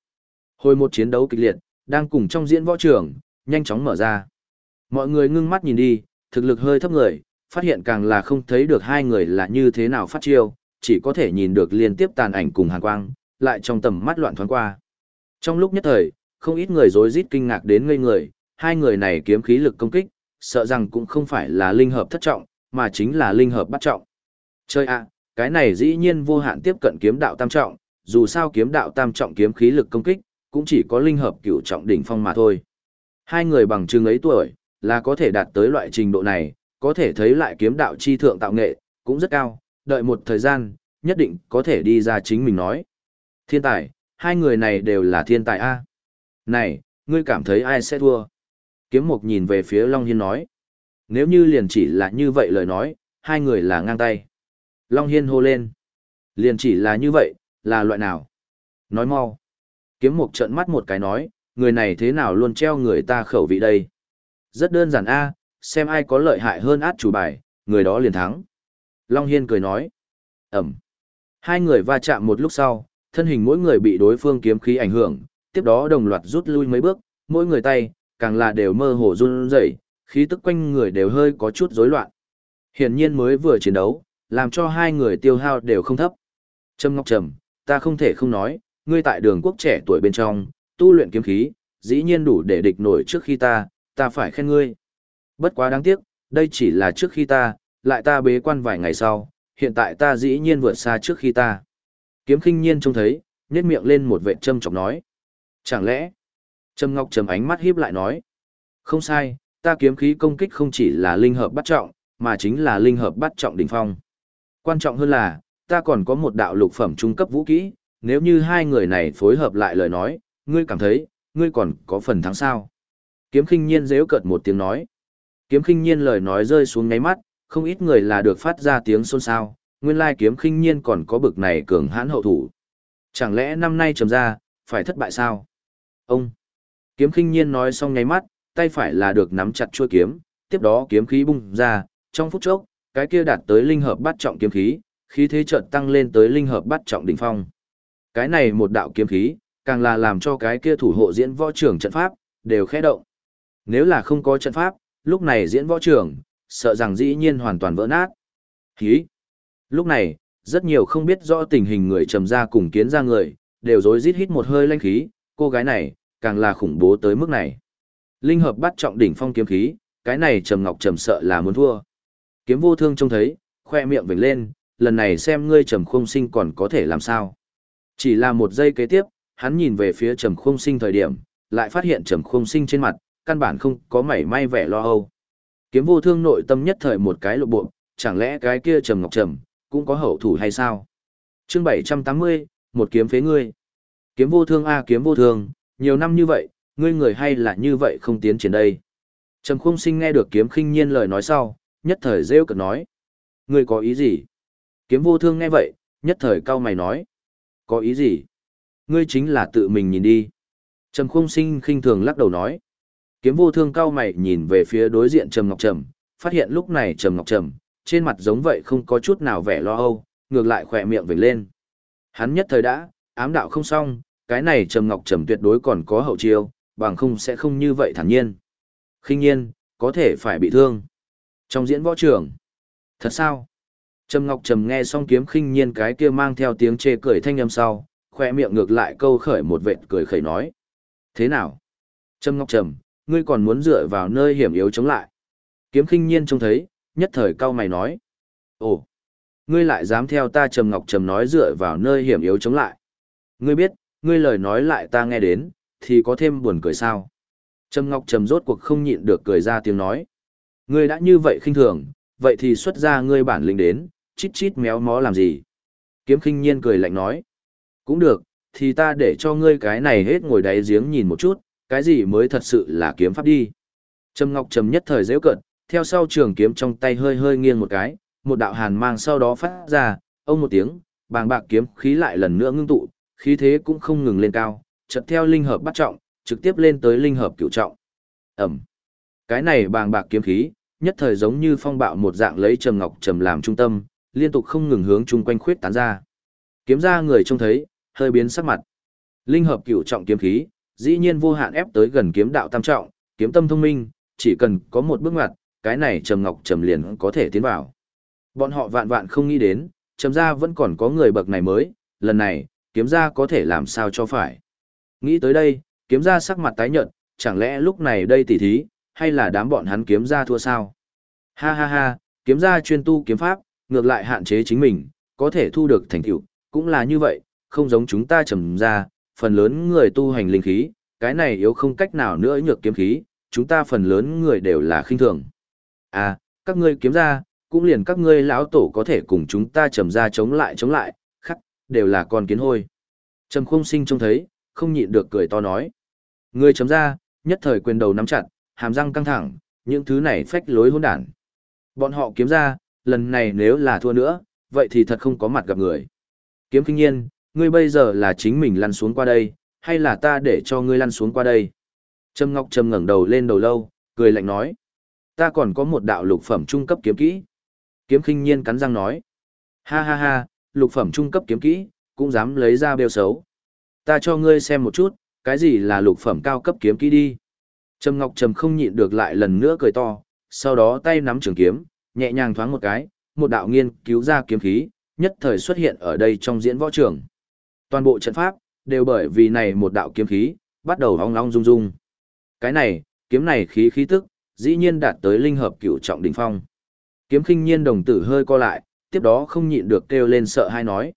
Hồi một chiến đấu kịch liệt, đang cùng trong diễn võ trường, nhanh chóng mở ra. Mọi người ngưng mắt nhìn đi, thực lực hơi thấp người, phát hiện càng là không thấy được hai người là như thế nào phát chiêu, chỉ có thể nhìn được liên tiếp tàn ảnh cùng hàn quang, lại trong tầm mắt loạn thoáng qua. Trong lúc nhất thời, không ít người rối rít kinh ngạc đến ngây người, hai người này kiếm khí lực công kích, sợ rằng cũng không phải là linh hợp thất trọng, mà chính là linh hợp bắt trọng. Chơi ạ, à, cái này dĩ nhiên vô hạn tiếp cận kiếm đạo tam trọng, dù sao kiếm đạo tam trọng kiếm khí lực công kích, cũng chỉ có linh hợp cựu trọng đỉnh phong mà thôi. Hai người bằng chừng ấy tuổi, là có thể đạt tới loại trình độ này, có thể thấy lại kiếm đạo chi thượng tạo nghệ, cũng rất cao, đợi một thời gian, nhất định có thể đi ra chính mình nói. Thiên tài, hai người này đều là thiên tài A. Này, ngươi cảm thấy ai sẽ thua? Kiếm Mục nhìn về phía Long Hiên nói. Nếu như liền chỉ là như vậy lời nói, hai người là ngang tay. Long Hiên hô lên. Liền chỉ là như vậy, là loại nào? Nói mau. Kiếm Mục trợn mắt một cái nói, người này thế nào luôn treo người ta khẩu vị đây? Rất đơn giản a xem ai có lợi hại hơn át chủ bài, người đó liền thắng. Long Hiên cười nói. Ẩm. Hai người va chạm một lúc sau, thân hình mỗi người bị đối phương kiếm khí ảnh hưởng, tiếp đó đồng loạt rút lui mấy bước, mỗi người tay, càng là đều mơ hồ run rẩy, khí tức quanh người đều hơi có chút rối loạn. Hiển nhiên mới vừa chiến đấu, làm cho hai người tiêu hao đều không thấp. Trâm Ngọc Trầm, ta không thể không nói, ngươi tại đường quốc trẻ tuổi bên trong, tu luyện kiếm khí, dĩ nhiên đủ để địch nổi trước khi ta, ta phải khen ngươi. Bất quá đáng tiếc, đây chỉ là trước khi ta, lại ta bế quan vài ngày sau, hiện tại ta dĩ nhiên vượt xa trước khi ta. Kiếm khinh nhiên trông thấy, nhét miệng lên một vệ châm chọc nói. Chẳng lẽ, Trâm Ngọc trầm ánh mắt híp lại nói. Không sai, ta kiếm khí công kích không chỉ là linh hợp bắt trọng, mà chính là linh hợp bắt trọng đỉnh phong. Quan trọng hơn là, ta còn có một đạo lục phẩm trung cấp vũ kỹ, nếu như hai người này phối hợp lại lời nói, ngươi cảm thấy, ngươi còn có phần thắng sao. Kiếm khinh nhiên dễu cợt một tiếng nói. Kiếm khinh nhiên lời nói rơi xuống ngáy mắt, không ít người là được phát ra tiếng xôn xao, nguyên lai kiếm khinh nhiên còn có bực này cường hãn hậu thủ. Chẳng lẽ năm nay trầm ra, phải thất bại sao? Ông! Kiếm khinh nhiên nói xong nháy mắt, tay phải là được nắm chặt chuôi kiếm, tiếp đó kiếm khí bung ra, trong phút chốc, cái kia đạt tới linh hợp bắt trọng kiếm khí, khí thế chợt tăng lên tới linh hợp bắt trọng đỉnh phong. Cái này một đạo kiếm khí, càng là làm cho cái kia thủ hộ diễn võ trưởng trận pháp đều khẽ động. Nếu là không có trận pháp, lúc này diễn võ trưởng sợ rằng dĩ nhiên hoàn toàn vỡ nát. Khí. Lúc này, rất nhiều không biết rõ tình hình người trầm ra cùng kiến ra người, đều rối rít hít một hơi lanh khí, cô gái này, càng là khủng bố tới mức này. Linh hợp bắt trọng đỉnh phong kiếm khí, cái này trầm ngọc trầm sợ là muốn thua. Kiếm vô thương trông thấy, khoe miệng vểnh lên, lần này xem ngươi trầm khung sinh còn có thể làm sao. Chỉ là một giây kế tiếp, hắn nhìn về phía trầm khung sinh thời điểm, lại phát hiện trầm khung sinh trên mặt, căn bản không có mảy may vẻ lo âu. Kiếm vô thương nội tâm nhất thời một cái lộ bộ, chẳng lẽ cái kia trầm ngọc trầm, cũng có hậu thủ hay sao? chương 780, một kiếm phế ngươi. Kiếm vô thương a kiếm vô thương, nhiều năm như vậy, ngươi người hay là như vậy không tiến triển đây. Trầm khung sinh nghe được kiếm khinh nhiên lời nói sau, nhất thời rêu cực nói. Ngươi có ý gì? Kiếm vô thương nghe vậy, nhất thời cao mày nói. Có ý gì? Ngươi chính là tự mình nhìn đi. Trầm khung sinh khinh thường lắc đầu nói. Kiếm vô thương cao mày nhìn về phía đối diện Trầm Ngọc Trầm, phát hiện lúc này Trầm Ngọc Trầm, trên mặt giống vậy không có chút nào vẻ lo âu, ngược lại khỏe miệng vểnh lên. Hắn nhất thời đã, ám đạo không xong, cái này Trầm Ngọc Trầm tuyệt đối còn có hậu chiêu, bằng không sẽ không như vậy thản nhiên. Khinh nhiên, có thể phải bị thương. Trong diễn võ trường. Thật sao? Trầm Ngọc Trầm nghe xong kiếm khinh nhiên cái kia mang theo tiếng chê cười thanh âm sau, khoe miệng ngược lại câu khởi một vệt cười khẩy nói. Thế nào? Trầm Ngọc Trầm, ngươi còn muốn dựa vào nơi hiểm yếu chống lại. Kiếm khinh nhiên trông thấy, nhất thời cao mày nói. Ồ, ngươi lại dám theo ta Trầm Ngọc Trầm nói dựa vào nơi hiểm yếu chống lại. Ngươi biết, ngươi lời nói lại ta nghe đến, thì có thêm buồn cười sao. Trầm Ngọc Trầm rốt cuộc không nhịn được cười ra tiếng nói. Ngươi đã như vậy khinh thường, vậy thì xuất ra ngươi bản lĩnh đến, chít chít méo mó làm gì. Kiếm khinh nhiên cười lạnh nói. Cũng được, thì ta để cho ngươi cái này hết ngồi đáy giếng nhìn một chút, cái gì mới thật sự là kiếm pháp đi. Trầm Ngọc Trầm nhất thời dễ cận, theo sau trường kiếm trong tay hơi hơi nghiêng một cái, một đạo hàn mang sau đó phát ra, ông một tiếng, bàng bạc kiếm khí lại lần nữa ngưng tụ, khí thế cũng không ngừng lên cao, chợt theo linh hợp bắt trọng, trực tiếp lên tới linh hợp cửu trọng. Ẩm. Cái này bàng bạc kiếm khí, nhất thời giống như phong bạo một dạng lấy Trầm Ngọc Trầm làm trung tâm, liên tục không ngừng hướng chung quanh khuyết tán ra. Kiếm ra người trông thấy, hơi biến sắc mặt. Linh hợp cửu trọng kiếm khí, dĩ nhiên vô hạn ép tới gần kiếm đạo tam trọng, kiếm tâm thông minh, chỉ cần có một bước ngoặt, cái này Trầm Ngọc Trầm liền có thể tiến vào. Bọn họ vạn vạn không nghĩ đến, Trầm ra vẫn còn có người bậc này mới, lần này, kiếm ra có thể làm sao cho phải. Nghĩ tới đây, kiếm ra sắc mặt tái nhợt, chẳng lẽ lúc này đây tỉ thí, hay là đám bọn hắn kiếm ra thua sao? Ha ha ha, kiếm ra chuyên tu kiếm pháp, ngược lại hạn chế chính mình, có thể thu được thành tựu, cũng là như vậy, không giống chúng ta trầm ra, phần lớn người tu hành linh khí, cái này yếu không cách nào nữa nhược kiếm khí, chúng ta phần lớn người đều là khinh thường. À, các ngươi kiếm ra, cũng liền các ngươi lão tổ có thể cùng chúng ta trầm ra chống lại chống lại, khắc, đều là con kiến hôi. Trầm không sinh trông thấy, không nhịn được cười to nói. ngươi chấm ra, nhất thời quyền đầu nắm chặt, hàm răng căng thẳng, những thứ này phách lối hỗn đản. Bọn họ kiếm ra, lần này nếu là thua nữa, vậy thì thật không có mặt gặp người. Kiếm kinh nhiên, ngươi bây giờ là chính mình lăn xuống qua đây, hay là ta để cho ngươi lăn xuống qua đây? Trâm Ngọc Trâm ngẩng đầu lên đầu lâu, cười lạnh nói. Ta còn có một đạo lục phẩm trung cấp kiếm kỹ. Kiếm kinh nhiên cắn răng nói. Ha ha ha, lục phẩm trung cấp kiếm kỹ, cũng dám lấy ra bêu xấu. Ta cho ngươi xem một chút, cái gì là lục phẩm cao cấp kiếm kỹ đi. Trầm Ngọc Trầm không nhịn được lại lần nữa cười to, sau đó tay nắm trường kiếm, nhẹ nhàng thoáng một cái, một đạo nghiên cứu ra kiếm khí, nhất thời xuất hiện ở đây trong diễn võ trường. Toàn bộ trận pháp, đều bởi vì này một đạo kiếm khí, bắt đầu ong long rung rung. Cái này, kiếm này khí khí tức, dĩ nhiên đạt tới linh hợp cửu trọng đỉnh phong. Kiếm khinh nhiên đồng tử hơi co lại, tiếp đó không nhịn được kêu lên sợ hai nói.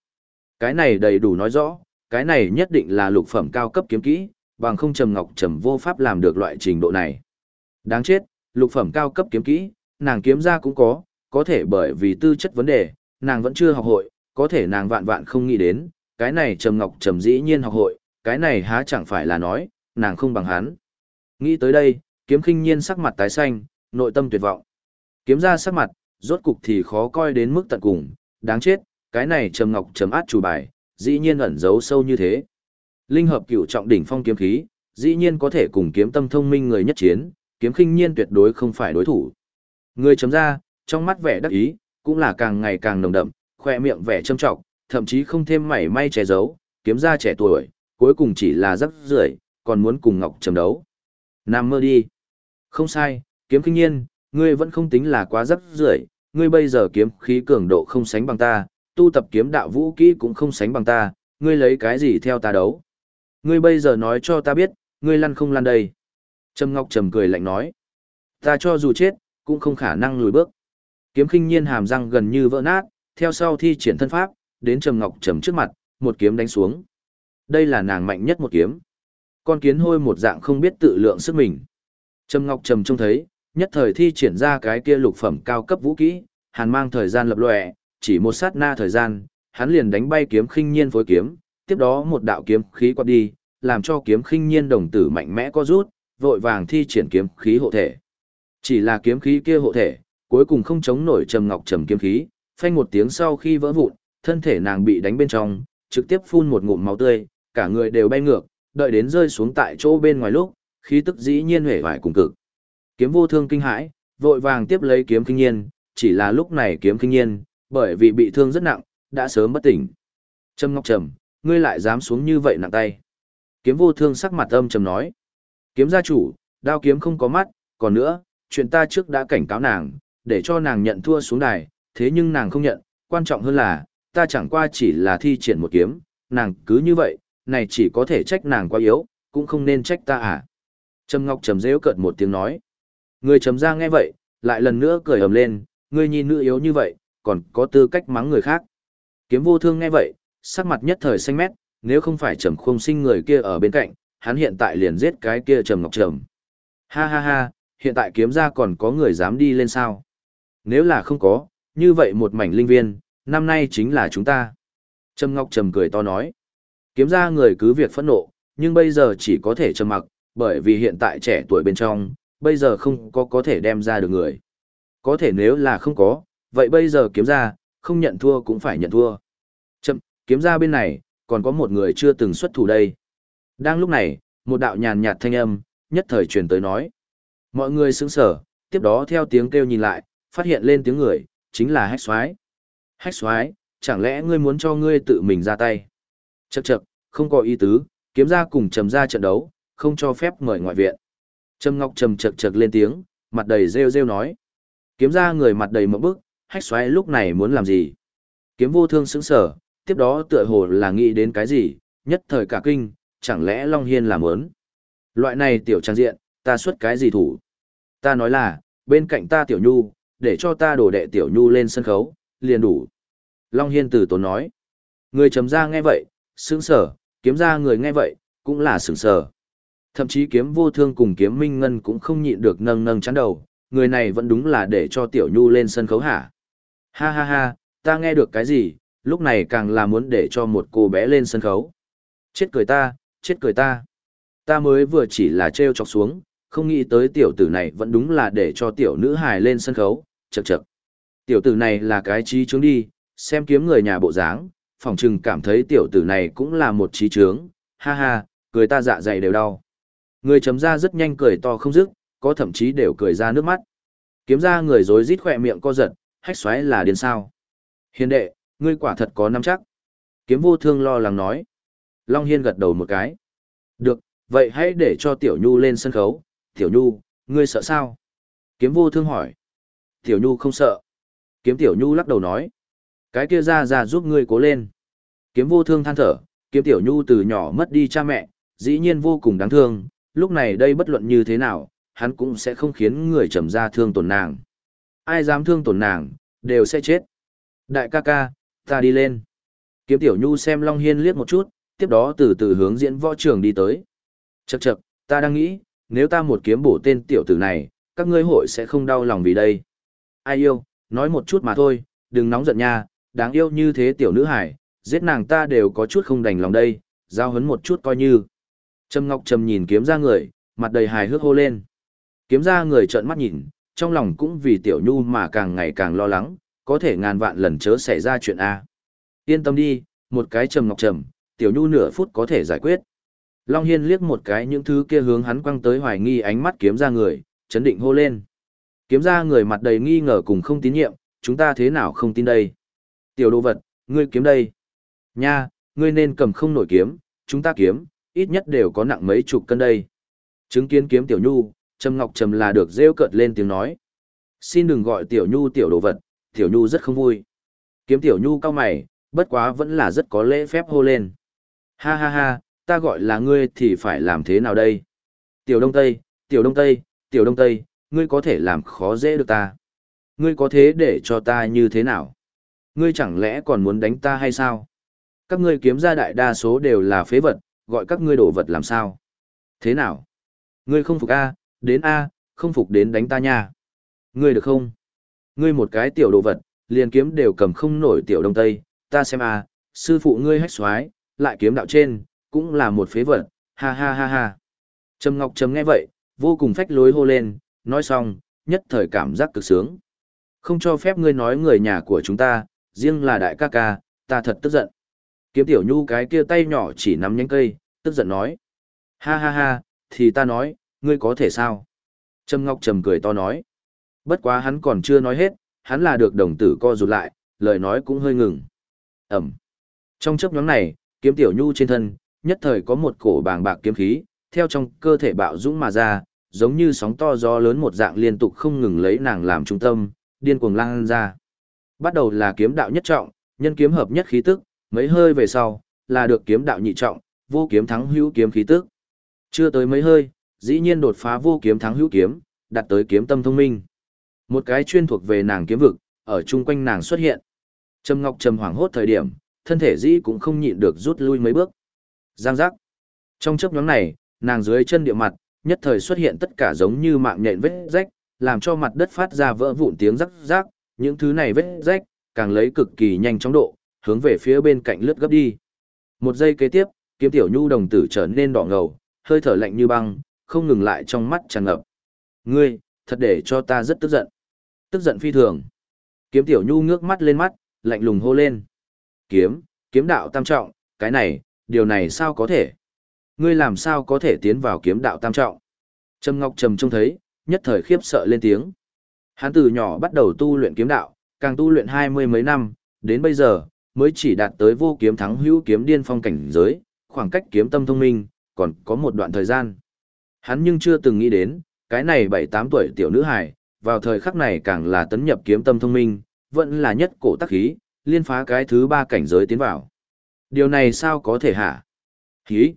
Cái này đầy đủ nói rõ, cái này nhất định là lục phẩm cao cấp kiếm kỹ, bằng không trầm ngọc trầm vô pháp làm được loại trình độ này. Đáng chết, lục phẩm cao cấp kiếm kỹ, nàng kiếm ra cũng có, có thể bởi vì tư chất vấn đề, nàng vẫn chưa học hội, có thể nàng vạn vạn không nghĩ đến, cái này trầm ngọc trầm dĩ nhiên học hội, cái này há chẳng phải là nói, nàng không bằng hắn. Nghĩ tới đây, kiếm khinh nhiên sắc mặt tái xanh, nội tâm tuyệt vọng. Kiếm ra sắc mặt, rốt cục thì khó coi đến mức tận cùng, đáng chết, cái này trầm ngọc trầm át chủ bài, dĩ nhiên ẩn giấu sâu như thế. Linh hợp cửu trọng đỉnh phong kiếm khí, dĩ nhiên có thể cùng kiếm tâm thông minh người nhất chiến, kiếm khinh nhiên tuyệt đối không phải đối thủ. Người chấm ra, trong mắt vẻ đắc ý, cũng là càng ngày càng nồng đậm, khoe miệng vẻ châm trọng, thậm chí không thêm mảy may che giấu, kiếm ra trẻ tuổi, cuối cùng chỉ là rắc rưởi, còn muốn cùng Ngọc chấm đấu. Nam mơ đi. Không sai, kiếm kinh nhiên, ngươi vẫn không tính là quá rắc rưởi, ngươi bây giờ kiếm khí cường độ không sánh bằng ta, tu tập kiếm đạo vũ kỹ cũng không sánh bằng ta, ngươi lấy cái gì theo ta đấu? Ngươi bây giờ nói cho ta biết, ngươi lăn không lăn đây. Trầm Ngọc Trầm cười lạnh nói. Ta cho dù chết, cũng không khả năng lùi bước. Kiếm khinh nhiên hàm răng gần như vỡ nát, theo sau thi triển thân pháp, đến Trầm Ngọc Trầm trước mặt, một kiếm đánh xuống. Đây là nàng mạnh nhất một kiếm. Con kiến hôi một dạng không biết tự lượng sức mình. Trầm Ngọc Trầm trông thấy, nhất thời thi triển ra cái kia lục phẩm cao cấp vũ kỹ, hàn mang thời gian lập lòe, chỉ một sát na thời gian, hắn liền đánh bay kiếm khinh nhiên phối kiếm, tiếp đó một đạo kiếm khí quạt đi, làm cho kiếm khinh nhiên đồng tử mạnh mẽ co rút, vội vàng thi triển kiếm khí hộ thể. Chỉ là kiếm khí kia hộ thể, cuối cùng không chống nổi trầm ngọc trầm kiếm khí, phanh một tiếng sau khi vỡ vụn, thân thể nàng bị đánh bên trong, trực tiếp phun một ngụm máu tươi, cả người đều bay ngược, đợi đến rơi xuống tại chỗ bên ngoài lúc, khí tức dĩ nhiên hể vải cùng cực. Kiếm vô thương kinh hãi, vội vàng tiếp lấy kiếm kinh nhiên, chỉ là lúc này kiếm kinh nhiên, bởi vì bị thương rất nặng, đã sớm bất tỉnh. Trầm Ngọc Trầm, ngươi lại dám xuống như vậy nặng tay. Kiếm vô thương sắc mặt âm trầm nói. Kiếm gia chủ, đao kiếm không có mắt, còn nữa, chuyện ta trước đã cảnh cáo nàng, để cho nàng nhận thua xuống đài, thế nhưng nàng không nhận, quan trọng hơn là, ta chẳng qua chỉ là thi triển một kiếm, nàng cứ như vậy, này chỉ có thể trách nàng quá yếu, cũng không nên trách ta à. Trầm Ngọc trầm rêu cợt một tiếng nói. Người trầm ra nghe vậy, lại lần nữa cười ầm lên, Người nhìn nữ yếu như vậy, còn có tư cách mắng người khác. Kiếm vô thương nghe vậy, sắc mặt nhất thời xanh mét, nếu không phải trầm không sinh người kia ở bên cạnh, hắn hiện tại liền giết cái kia trầm ngọc trầm. Ha ha ha, hiện tại kiếm ra còn có người dám đi lên sao? Nếu là không có, như vậy một mảnh linh viên, năm nay chính là chúng ta. Trầm ngọc trầm cười to nói. Kiếm ra người cứ việc phẫn nộ, nhưng bây giờ chỉ có thể trầm mặc, bởi vì hiện tại trẻ tuổi bên trong, bây giờ không có có thể đem ra được người. Có thể nếu là không có, vậy bây giờ kiếm ra, không nhận thua cũng phải nhận thua. Chậm, kiếm ra bên này, còn có một người chưa từng xuất thủ đây. Đang lúc này, một đạo nhàn nhạt thanh âm, nhất thời truyền tới nói. Mọi người sững sờ, tiếp đó theo tiếng kêu nhìn lại, phát hiện lên tiếng người, chính là hách xoái. Hách xoái, chẳng lẽ ngươi muốn cho ngươi tự mình ra tay? Chậc chậc, không có ý tứ, kiếm ra cùng trầm ra trận đấu, không cho phép mời ngoại viện. Trầm Ngọc trầm chậc chậc lên tiếng, mặt đầy rêu rêu nói. Kiếm ra người mặt đầy mộng bức, hách xoáy lúc này muốn làm gì? Kiếm vô thương sững sở, tiếp đó tựa hồ là nghĩ đến cái gì, nhất thời cả kinh, chẳng lẽ Long Hiên làm ớn? Loại này tiểu trang diện, ta xuất cái gì thủ? Ta nói là, bên cạnh ta tiểu nhu, để cho ta đổ đệ tiểu nhu lên sân khấu, liền đủ. Long Hiên từ tốn nói. Người chấm ra nghe vậy, sướng sở, kiếm ra người nghe vậy, cũng là sướng sở. Thậm chí kiếm vô thương cùng kiếm minh ngân cũng không nhịn được nâng nâng chán đầu, người này vẫn đúng là để cho tiểu nhu lên sân khấu hả. Ha ha ha, ta nghe được cái gì, lúc này càng là muốn để cho một cô bé lên sân khấu. Chết cười ta, chết cười ta. Ta mới vừa chỉ là treo chọc xuống, không nghĩ tới tiểu tử này vẫn đúng là để cho tiểu nữ hài lên sân khấu, chậc chậc. Tiểu tử này là cái trí trướng đi, xem kiếm người nhà bộ dáng, phòng trừng cảm thấy tiểu tử này cũng là một trí trướng, ha ha, cười ta dạ dày đều đau. Người chấm ra rất nhanh cười to không dứt, có thậm chí đều cười ra nước mắt. Kiếm ra người rối rít khỏe miệng co giật, hách xoáy là điên sao. Hiền đệ, ngươi quả thật có nắm chắc. Kiếm vô thương lo lắng nói. Long Hiên gật đầu một cái. Được, vậy hãy để cho Tiểu Nhu lên sân khấu. Tiểu Nhu, ngươi sợ sao? Kiếm vô thương hỏi. Tiểu Nhu không sợ. Kiếm Tiểu Nhu lắc đầu nói. Cái kia ra ra giúp ngươi cố lên. Kiếm vô thương than thở, kiếm Tiểu Nhu từ nhỏ mất đi cha mẹ, dĩ nhiên vô cùng đáng thương, lúc này đây bất luận như thế nào, hắn cũng sẽ không khiến người trầm ra thương tổn nàng. Ai dám thương tổn nàng, đều sẽ chết. Đại ca ca, ta đi lên. Kiếm tiểu nhu xem Long Hiên liếc một chút, tiếp đó từ từ hướng diễn võ trường đi tới. Chậc chậc, ta đang nghĩ, nếu ta một kiếm bổ tên tiểu tử này, các ngươi hội sẽ không đau lòng vì đây. Ai yêu, nói một chút mà thôi, đừng nóng giận nha, đáng yêu như thế tiểu nữ hải, giết nàng ta đều có chút không đành lòng đây, giao hấn một chút coi như. Trâm Ngọc Trầm nhìn kiếm ra người, mặt đầy hài hước hô lên. Kiếm ra người trợn mắt nhìn, trong lòng cũng vì tiểu nhu mà càng ngày càng lo lắng, có thể ngàn vạn lần chớ xảy ra chuyện A. Yên tâm đi, một cái trầm ngọc trầm, tiểu nhu nửa phút có thể giải quyết. Long Hiên liếc một cái những thứ kia hướng hắn quăng tới hoài nghi ánh mắt kiếm ra người, chấn định hô lên. Kiếm ra người mặt đầy nghi ngờ cùng không tín nhiệm, chúng ta thế nào không tin đây? Tiểu đồ vật, ngươi kiếm đây. Nha, ngươi nên cầm không nổi kiếm, chúng ta kiếm, ít nhất đều có nặng mấy chục cân đây. Chứng kiến kiếm tiểu nhu, Trầm Ngọc Trầm là được rêu cợt lên tiếng nói. Xin đừng gọi tiểu nhu tiểu đồ vật, tiểu nhu rất không vui. Kiếm tiểu nhu cao mày, bất quá vẫn là rất có lễ phép hô lên. Ha ha ha, ta gọi là ngươi thì phải làm thế nào đây? Tiểu Đông Tây, Tiểu Đông Tây, Tiểu Đông Tây, ngươi có thể làm khó dễ được ta. Ngươi có thế để cho ta như thế nào? Ngươi chẳng lẽ còn muốn đánh ta hay sao? Các ngươi kiếm ra đại đa số đều là phế vật, gọi các ngươi đổ vật làm sao? Thế nào? Ngươi không phục A, đến A, không phục đến đánh ta nha. Ngươi được không? Ngươi một cái tiểu đồ vật, liền kiếm đều cầm không nổi tiểu đông tây, ta xem A, sư phụ ngươi hách xoái, lại kiếm đạo trên, cũng là một phế vật, ha ha ha ha. Trầm Ngọc Trầm nghe vậy, vô cùng phách lối hô lên, nói xong, nhất thời cảm giác cực sướng. Không cho phép ngươi nói người nhà của chúng ta, riêng là đại ca ca, ta thật tức giận. Kiếm tiểu nhu cái kia tay nhỏ chỉ nắm nhánh cây, tức giận nói. Ha ha ha, thì ta nói, ngươi có thể sao? Trầm Ngọc Trầm cười to nói. Bất quá hắn còn chưa nói hết, hắn là được đồng tử co rụt lại, lời nói cũng hơi ngừng. Ẩm. Trong chấp nhóm này, kiếm tiểu nhu trên thân, nhất thời có một cổ bàng bạc kiếm khí, theo trong cơ thể bạo dũng mà ra, giống như sóng to gió lớn một dạng liên tục không ngừng lấy nàng làm trung tâm, điên cuồng lan ra. Bắt đầu là kiếm đạo nhất trọng, nhân kiếm hợp nhất khí tức, mấy hơi về sau, là được kiếm đạo nhị trọng, vô kiếm thắng hữu kiếm khí tức. Chưa tới mấy hơi, dĩ nhiên đột phá vô kiếm thắng hữu kiếm, đạt tới kiếm tâm thông minh. Một cái chuyên thuộc về nàng kiếm vực, ở chung quanh nàng xuất hiện. Trầm Ngọc trầm hoảng hốt thời điểm, thân thể dĩ cũng không nhịn được rút lui mấy bước. Giang giác. Trong chớp nhóm này, nàng dưới chân địa mặt, nhất thời xuất hiện tất cả giống như mạng nhện vết rách, làm cho mặt đất phát ra vỡ vụn tiếng rắc rác, những thứ này vết rách, càng lấy cực kỳ nhanh chóng độ, hướng về phía bên cạnh lướt gấp đi. Một giây kế tiếp, kiếm tiểu nhu đồng tử trở nên đỏ ngầu, hơi thở lạnh như băng, không ngừng lại trong mắt tràn ngập. Ngươi, thật để cho ta rất tức giận. Tức giận phi thường. Kiếm tiểu nhu ngước mắt lên mắt, lạnh lùng hô lên. Kiếm, kiếm đạo tam trọng, cái này, điều này sao có thể? Ngươi làm sao có thể tiến vào kiếm đạo tam trọng? Trầm Ngọc Trầm trông thấy, nhất thời khiếp sợ lên tiếng. Hắn từ nhỏ bắt đầu tu luyện kiếm đạo, càng tu luyện hai mươi mấy năm, đến bây giờ, mới chỉ đạt tới vô kiếm thắng hữu kiếm điên phong cảnh giới, khoảng cách kiếm tâm thông minh, còn có một đoạn thời gian. Hắn nhưng chưa từng nghĩ đến, cái này 7-8 tuổi tiểu nữ hài, vào thời khắc này càng là tấn nhập kiếm tâm thông minh, vẫn là nhất cổ tắc khí, liên phá cái thứ ba cảnh giới tiến vào. Điều này sao có thể hả? Khí.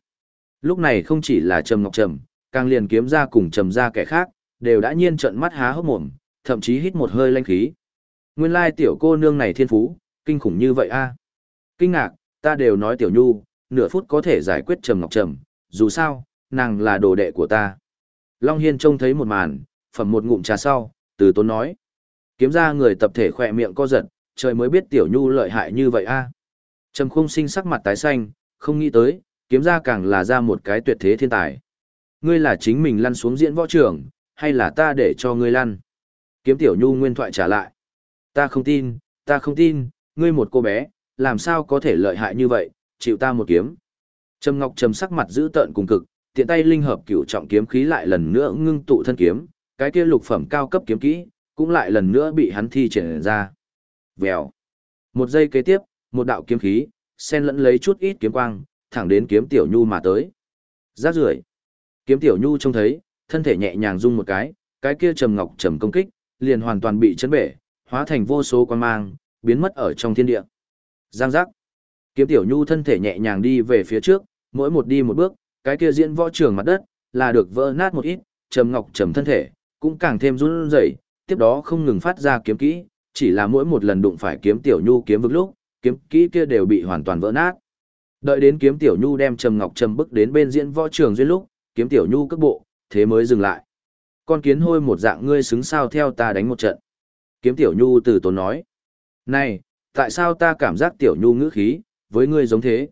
Lúc này không chỉ là Trầm Ngọc Trầm, càng liền kiếm ra cùng Trầm ra kẻ khác, đều đã nhiên trận mắt há hốc mồm, thậm chí hít một hơi lanh khí. Nguyên lai tiểu cô nương này thiên phú, kinh khủng như vậy a. Kinh ngạc, ta đều nói tiểu nhu, nửa phút có thể giải quyết Trầm Ngọc Trầm, dù sao, nàng là đồ đệ của ta. Long Hiên trông thấy một màn, phẩm một ngụm trà sau, từ tốn nói. Kiếm ra người tập thể khỏe miệng co giật, trời mới biết tiểu nhu lợi hại như vậy a. Trầm khung sinh sắc mặt tái xanh, không nghĩ tới, kiếm ra càng là ra một cái tuyệt thế thiên tài. Ngươi là chính mình lăn xuống diễn võ trường, hay là ta để cho ngươi lăn? Kiếm tiểu nhu nguyên thoại trả lại. Ta không tin, ta không tin, ngươi một cô bé, làm sao có thể lợi hại như vậy, chịu ta một kiếm. Trầm Ngọc trầm sắc mặt giữ tợn cùng cực, tiện tay linh hợp cửu trọng kiếm khí lại lần nữa ngưng tụ thân kiếm, cái kia lục phẩm cao cấp kiếm kỹ, cũng lại lần nữa bị hắn thi triển ra. Vèo. Một giây kế tiếp, một đạo kiếm khí, xen lẫn lấy chút ít kiếm quang, thẳng đến kiếm tiểu nhu mà tới. Rát rưởi. Kiếm tiểu nhu trông thấy, thân thể nhẹ nhàng rung một cái, cái kia trầm ngọc trầm công kích, liền hoàn toàn bị chấn bể, hóa thành vô số quan mang, biến mất ở trong thiên địa. Giang giác. Kiếm tiểu nhu thân thể nhẹ nhàng đi về phía trước, mỗi một đi một bước, cái kia diễn võ trường mặt đất, là được vỡ nát một ít, trầm ngọc trầm thân thể, cũng càng thêm run rẩy, tiếp đó không ngừng phát ra kiếm kỹ, chỉ là mỗi một lần đụng phải kiếm tiểu nhu kiếm vực lúc, kiếm kỹ kia đều bị hoàn toàn vỡ nát. Đợi đến kiếm tiểu nhu đem trầm ngọc trầm bức đến bên diễn võ trường duyên lúc, kiếm tiểu nhu cước bộ, thế mới dừng lại. Con kiến hôi một dạng ngươi xứng sao theo ta đánh một trận. Kiếm tiểu nhu từ tốn nói. Này, tại sao ta cảm giác tiểu nhu ngữ khí, với ngươi giống thế?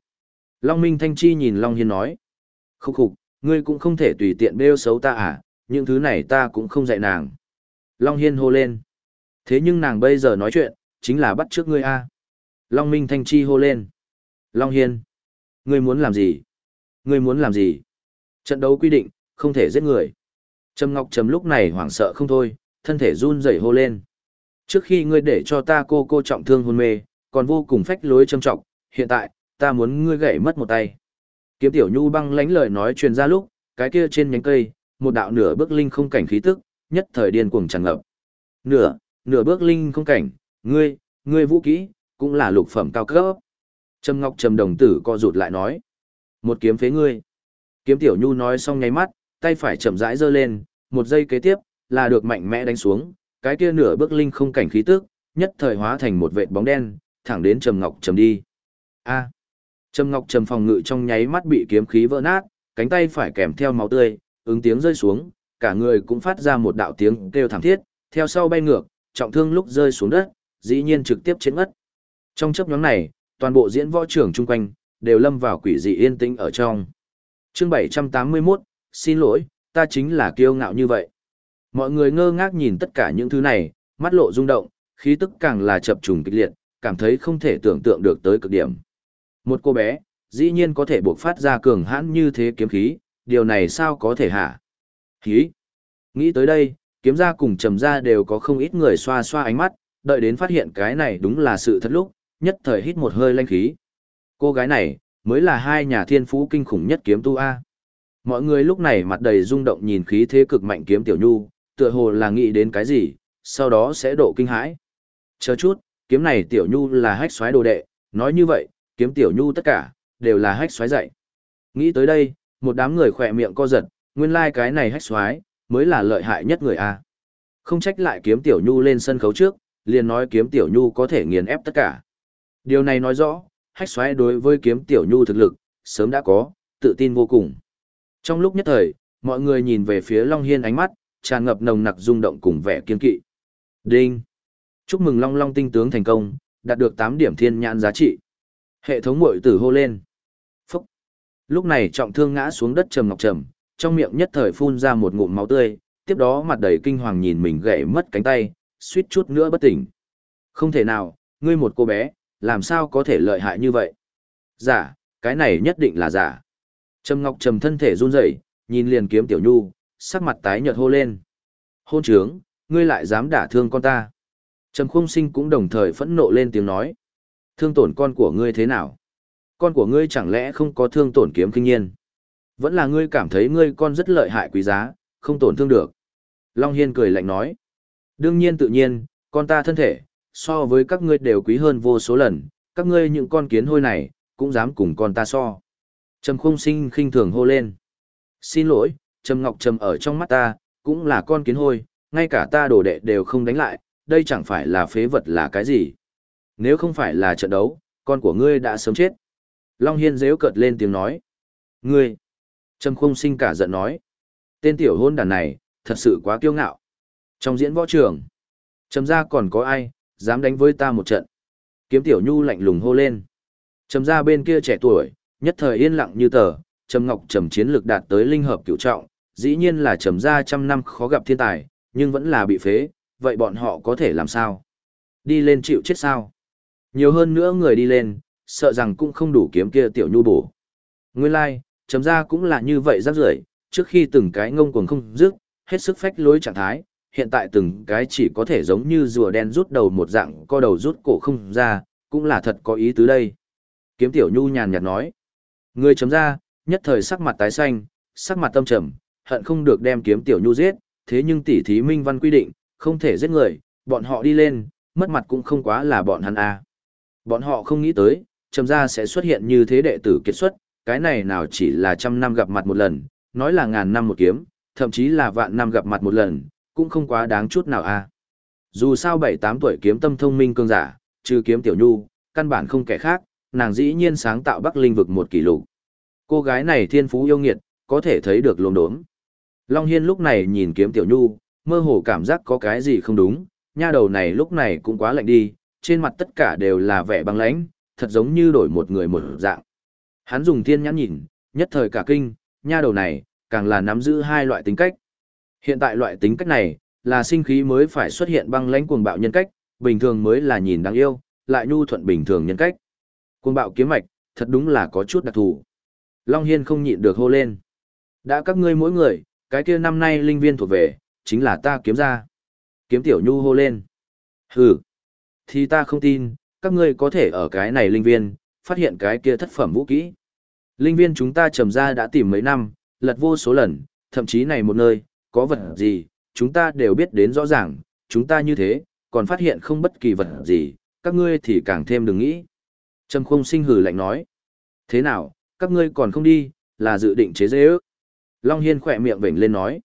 Long Minh Thanh Chi nhìn Long Hiên nói. Khúc khục, ngươi cũng không thể tùy tiện bêu xấu ta à, những thứ này ta cũng không dạy nàng. Long Hiên hô lên. Thế nhưng nàng bây giờ nói chuyện, chính là bắt trước ngươi a Long Minh Thanh Chi hô lên. Long Hiên. Ngươi muốn làm gì? Ngươi muốn làm gì? Trận đấu quy định, không thể giết người. Trầm Ngọc Trầm lúc này hoảng sợ không thôi, thân thể run rẩy hô lên. Trước khi ngươi để cho ta cô cô trọng thương hôn mê, còn vô cùng phách lối trầm trọng, hiện tại, ta muốn ngươi gãy mất một tay. Kiếm Tiểu Nhu băng lánh lời nói truyền ra lúc, cái kia trên nhánh cây, một đạo nửa bước linh không cảnh khí tức, nhất thời điên cuồng tràn ngập. Nửa, nửa bước linh không cảnh, ngươi, ngươi vũ kỹ, cũng là lục phẩm cao cấp. Trầm Ngọc Trầm đồng tử co rụt lại nói. Một kiếm phế ngươi. Kiếm Tiểu Nhu nói xong nháy mắt, tay phải chậm rãi giơ lên, một giây kế tiếp, là được mạnh mẽ đánh xuống, cái kia nửa bước linh không cảnh khí tức, nhất thời hóa thành một vệt bóng đen, thẳng đến Trầm Ngọc Trầm đi. A. Trầm Ngọc Trầm phòng ngự trong nháy mắt bị kiếm khí vỡ nát, cánh tay phải kèm theo máu tươi, ứng tiếng rơi xuống, cả người cũng phát ra một đạo tiếng kêu thảm thiết, theo sau bay ngược, trọng thương lúc rơi xuống đất, dĩ nhiên trực tiếp chết mất. Trong chấp nhóm này, toàn bộ diễn võ trưởng chung quanh, đều lâm vào quỷ dị yên tĩnh ở trong. chương 781, xin lỗi, ta chính là kiêu ngạo như vậy. Mọi người ngơ ngác nhìn tất cả những thứ này, mắt lộ rung động, khí tức càng là chập trùng kịch liệt, cảm thấy không thể tưởng tượng được tới cực điểm. Một cô bé, dĩ nhiên có thể buộc phát ra cường hãn như thế kiếm khí, điều này sao có thể hả? Khí! Nghĩ tới đây, kiếm ra cùng trầm ra đều có không ít người xoa xoa ánh mắt, đợi đến phát hiện cái này đúng là sự thật lúc, nhất thời hít một hơi lanh khí. Cô gái này, mới là hai nhà thiên phú kinh khủng nhất kiếm tu A. Mọi người lúc này mặt đầy rung động nhìn khí thế cực mạnh kiếm tiểu nhu, tựa hồ là nghĩ đến cái gì, sau đó sẽ độ kinh hãi. Chờ chút, kiếm này tiểu nhu là hách xoáy đồ đệ, nói như vậy, kiếm tiểu nhu tất cả, đều là hách xoáy dạy. Nghĩ tới đây, một đám người khỏe miệng co giật, nguyên lai like cái này hách xoáy, mới là lợi hại nhất người A. Không trách lại kiếm tiểu nhu lên sân khấu trước, liền nói kiếm tiểu nhu có thể nghiền ép tất cả. Điều này nói rõ, hách xoáy đối với kiếm tiểu nhu thực lực, sớm đã có, tự tin vô cùng. Trong lúc nhất thời, mọi người nhìn về phía Long Hiên ánh mắt, tràn ngập nồng nặc rung động cùng vẻ kiên kỵ. Đinh! Chúc mừng Long Long tinh tướng thành công, đạt được 8 điểm thiên nhãn giá trị. Hệ thống mội tử hô lên. Phúc! Lúc này trọng thương ngã xuống đất trầm ngọc trầm, trong miệng nhất thời phun ra một ngụm máu tươi, tiếp đó mặt đầy kinh hoàng nhìn mình gãy mất cánh tay, suýt chút nữa bất tỉnh. Không thể nào, ngươi một cô bé, làm sao có thể lợi hại như vậy? Giả, cái này nhất định là giả. Trầm Ngọc trầm thân thể run rẩy, nhìn liền kiếm Tiểu Nhu, sắc mặt tái nhợt hô lên. Hôn trướng, ngươi lại dám đả thương con ta. Trầm Khung Sinh cũng đồng thời phẫn nộ lên tiếng nói. Thương tổn con của ngươi thế nào? Con của ngươi chẳng lẽ không có thương tổn kiếm kinh nhiên? Vẫn là ngươi cảm thấy ngươi con rất lợi hại quý giá, không tổn thương được. Long Hiên cười lạnh nói. Đương nhiên tự nhiên, con ta thân thể, so với các ngươi đều quý hơn vô số lần, các ngươi những con kiến hôi này, cũng dám cùng con ta so. Trầm khung sinh khinh thường hô lên. Xin lỗi, Trầm Ngọc Trầm ở trong mắt ta, cũng là con kiến hôi, ngay cả ta đồ đệ đều không đánh lại, đây chẳng phải là phế vật là cái gì. Nếu không phải là trận đấu, con của ngươi đã sớm chết. Long Hiên dễu cợt lên tiếng nói. Ngươi! Trầm khung sinh cả giận nói. Tên tiểu hôn đàn này, thật sự quá kiêu ngạo. Trong diễn võ trường, Trầm ra còn có ai, dám đánh với ta một trận. Kiếm tiểu nhu lạnh lùng hô lên. Trầm ra bên kia trẻ tuổi, nhất thời yên lặng như tờ, Trầm Ngọc Trầm chiến lực đạt tới linh hợp cửu trọng, dĩ nhiên là trầm ra trăm năm khó gặp thiên tài, nhưng vẫn là bị phế, vậy bọn họ có thể làm sao? Đi lên chịu chết sao? Nhiều hơn nữa người đi lên, sợ rằng cũng không đủ kiếm kia tiểu nhu bổ. Nguyên lai, like, trầm ra cũng là như vậy rắc rưởi trước khi từng cái ngông cuồng không dứt, hết sức phách lối trạng thái, hiện tại từng cái chỉ có thể giống như rùa đen rút đầu một dạng co đầu rút cổ không ra, cũng là thật có ý tứ đây. Kiếm tiểu nhu nhàn nhạt nói. Người chấm ra, nhất thời sắc mặt tái xanh, sắc mặt tâm trầm, hận không được đem kiếm tiểu nhu giết, thế nhưng tỷ thí minh văn quy định, không thể giết người, bọn họ đi lên, mất mặt cũng không quá là bọn hắn a. À. Bọn họ không nghĩ tới, trầm ra sẽ xuất hiện như thế đệ tử kết xuất, cái này nào chỉ là trăm năm gặp mặt một lần, nói là ngàn năm một kiếm, thậm chí là vạn năm gặp mặt một lần, cũng không quá đáng chút nào a. À. Dù sao bảy tám tuổi kiếm tâm thông minh cương giả, trừ kiếm tiểu nhu, căn bản không kẻ khác, nàng dĩ nhiên sáng tạo Bắc Linh vực một kỷ lục. Cô gái này thiên phú yêu nghiệt, có thể thấy được lồn đốm. Long Hiên lúc này nhìn kiếm tiểu nhu, mơ hồ cảm giác có cái gì không đúng, nha đầu này lúc này cũng quá lạnh đi, trên mặt tất cả đều là vẻ băng lãnh, thật giống như đổi một người một dạng. Hắn dùng thiên nhãn nhìn, nhất thời cả kinh, nha đầu này, càng là nắm giữ hai loại tính cách. Hiện tại loại tính cách này, là sinh khí mới phải xuất hiện băng lãnh cuồng bạo nhân cách, bình thường mới là nhìn đáng yêu, lại nhu thuận bình thường nhân cách. Cuồng bạo kiếm mạch, thật đúng là có chút đặc thù. Long Hiên không nhịn được hô lên. Đã các ngươi mỗi người, cái kia năm nay linh viên thuộc về, chính là ta kiếm ra. Kiếm tiểu nhu hô lên. Hừ, thì ta không tin, các ngươi có thể ở cái này linh viên, phát hiện cái kia thất phẩm vũ kỹ. Linh viên chúng ta trầm ra đã tìm mấy năm, lật vô số lần, thậm chí này một nơi, có vật gì, chúng ta đều biết đến rõ ràng, chúng ta như thế, còn phát hiện không bất kỳ vật gì, các ngươi thì càng thêm đừng nghĩ. Trầm không sinh hừ lạnh nói. Thế nào, các ngươi còn không đi, là dự định chế dễ ước. Long Hiên khỏe miệng vểnh lên nói.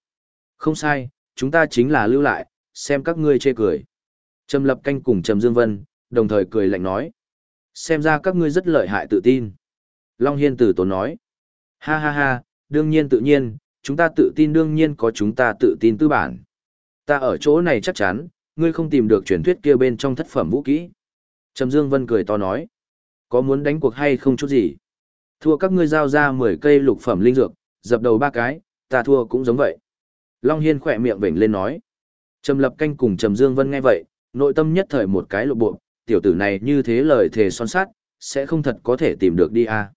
Không sai, chúng ta chính là lưu lại, xem các ngươi chê cười. Trầm lập canh cùng Trầm Dương Vân, đồng thời cười lạnh nói. Xem ra các ngươi rất lợi hại tự tin. Long Hiên tử tốn nói. Ha ha ha, đương nhiên tự nhiên, chúng ta tự tin đương nhiên có chúng ta tự tin tư bản. Ta ở chỗ này chắc chắn, ngươi không tìm được truyền thuyết kia bên trong thất phẩm vũ kỹ. Trầm Dương Vân cười to nói. Có muốn đánh cuộc hay không chút gì? Thua các ngươi giao ra 10 cây lục phẩm linh dược, dập đầu ba cái, ta thua cũng giống vậy. Long Hiên khỏe miệng vểnh lên nói. Trầm Lập Canh cùng Trầm Dương Vân nghe vậy, nội tâm nhất thời một cái lộ bộ, tiểu tử này như thế lời thề son sát, sẽ không thật có thể tìm được đi à.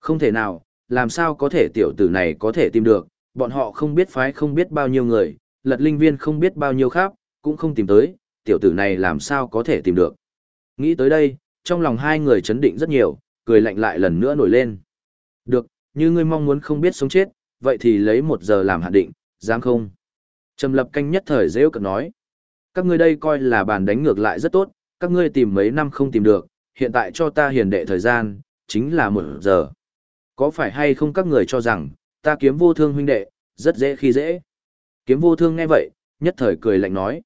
Không thể nào, làm sao có thể tiểu tử này có thể tìm được, bọn họ không biết phái không biết bao nhiêu người, lật linh viên không biết bao nhiêu khác, cũng không tìm tới, tiểu tử này làm sao có thể tìm được. Nghĩ tới đây, trong lòng hai người chấn định rất nhiều, cười lạnh lại lần nữa nổi lên. Được, như ngươi mong muốn không biết sống chết, vậy thì lấy một giờ làm hạn định, dám không? Trầm lập canh nhất thời dễ cận nói. Các ngươi đây coi là bàn đánh ngược lại rất tốt, các ngươi tìm mấy năm không tìm được, hiện tại cho ta hiền đệ thời gian, chính là một giờ. Có phải hay không các người cho rằng, ta kiếm vô thương huynh đệ, rất dễ khi dễ. Kiếm vô thương nghe vậy, nhất thời cười lạnh nói.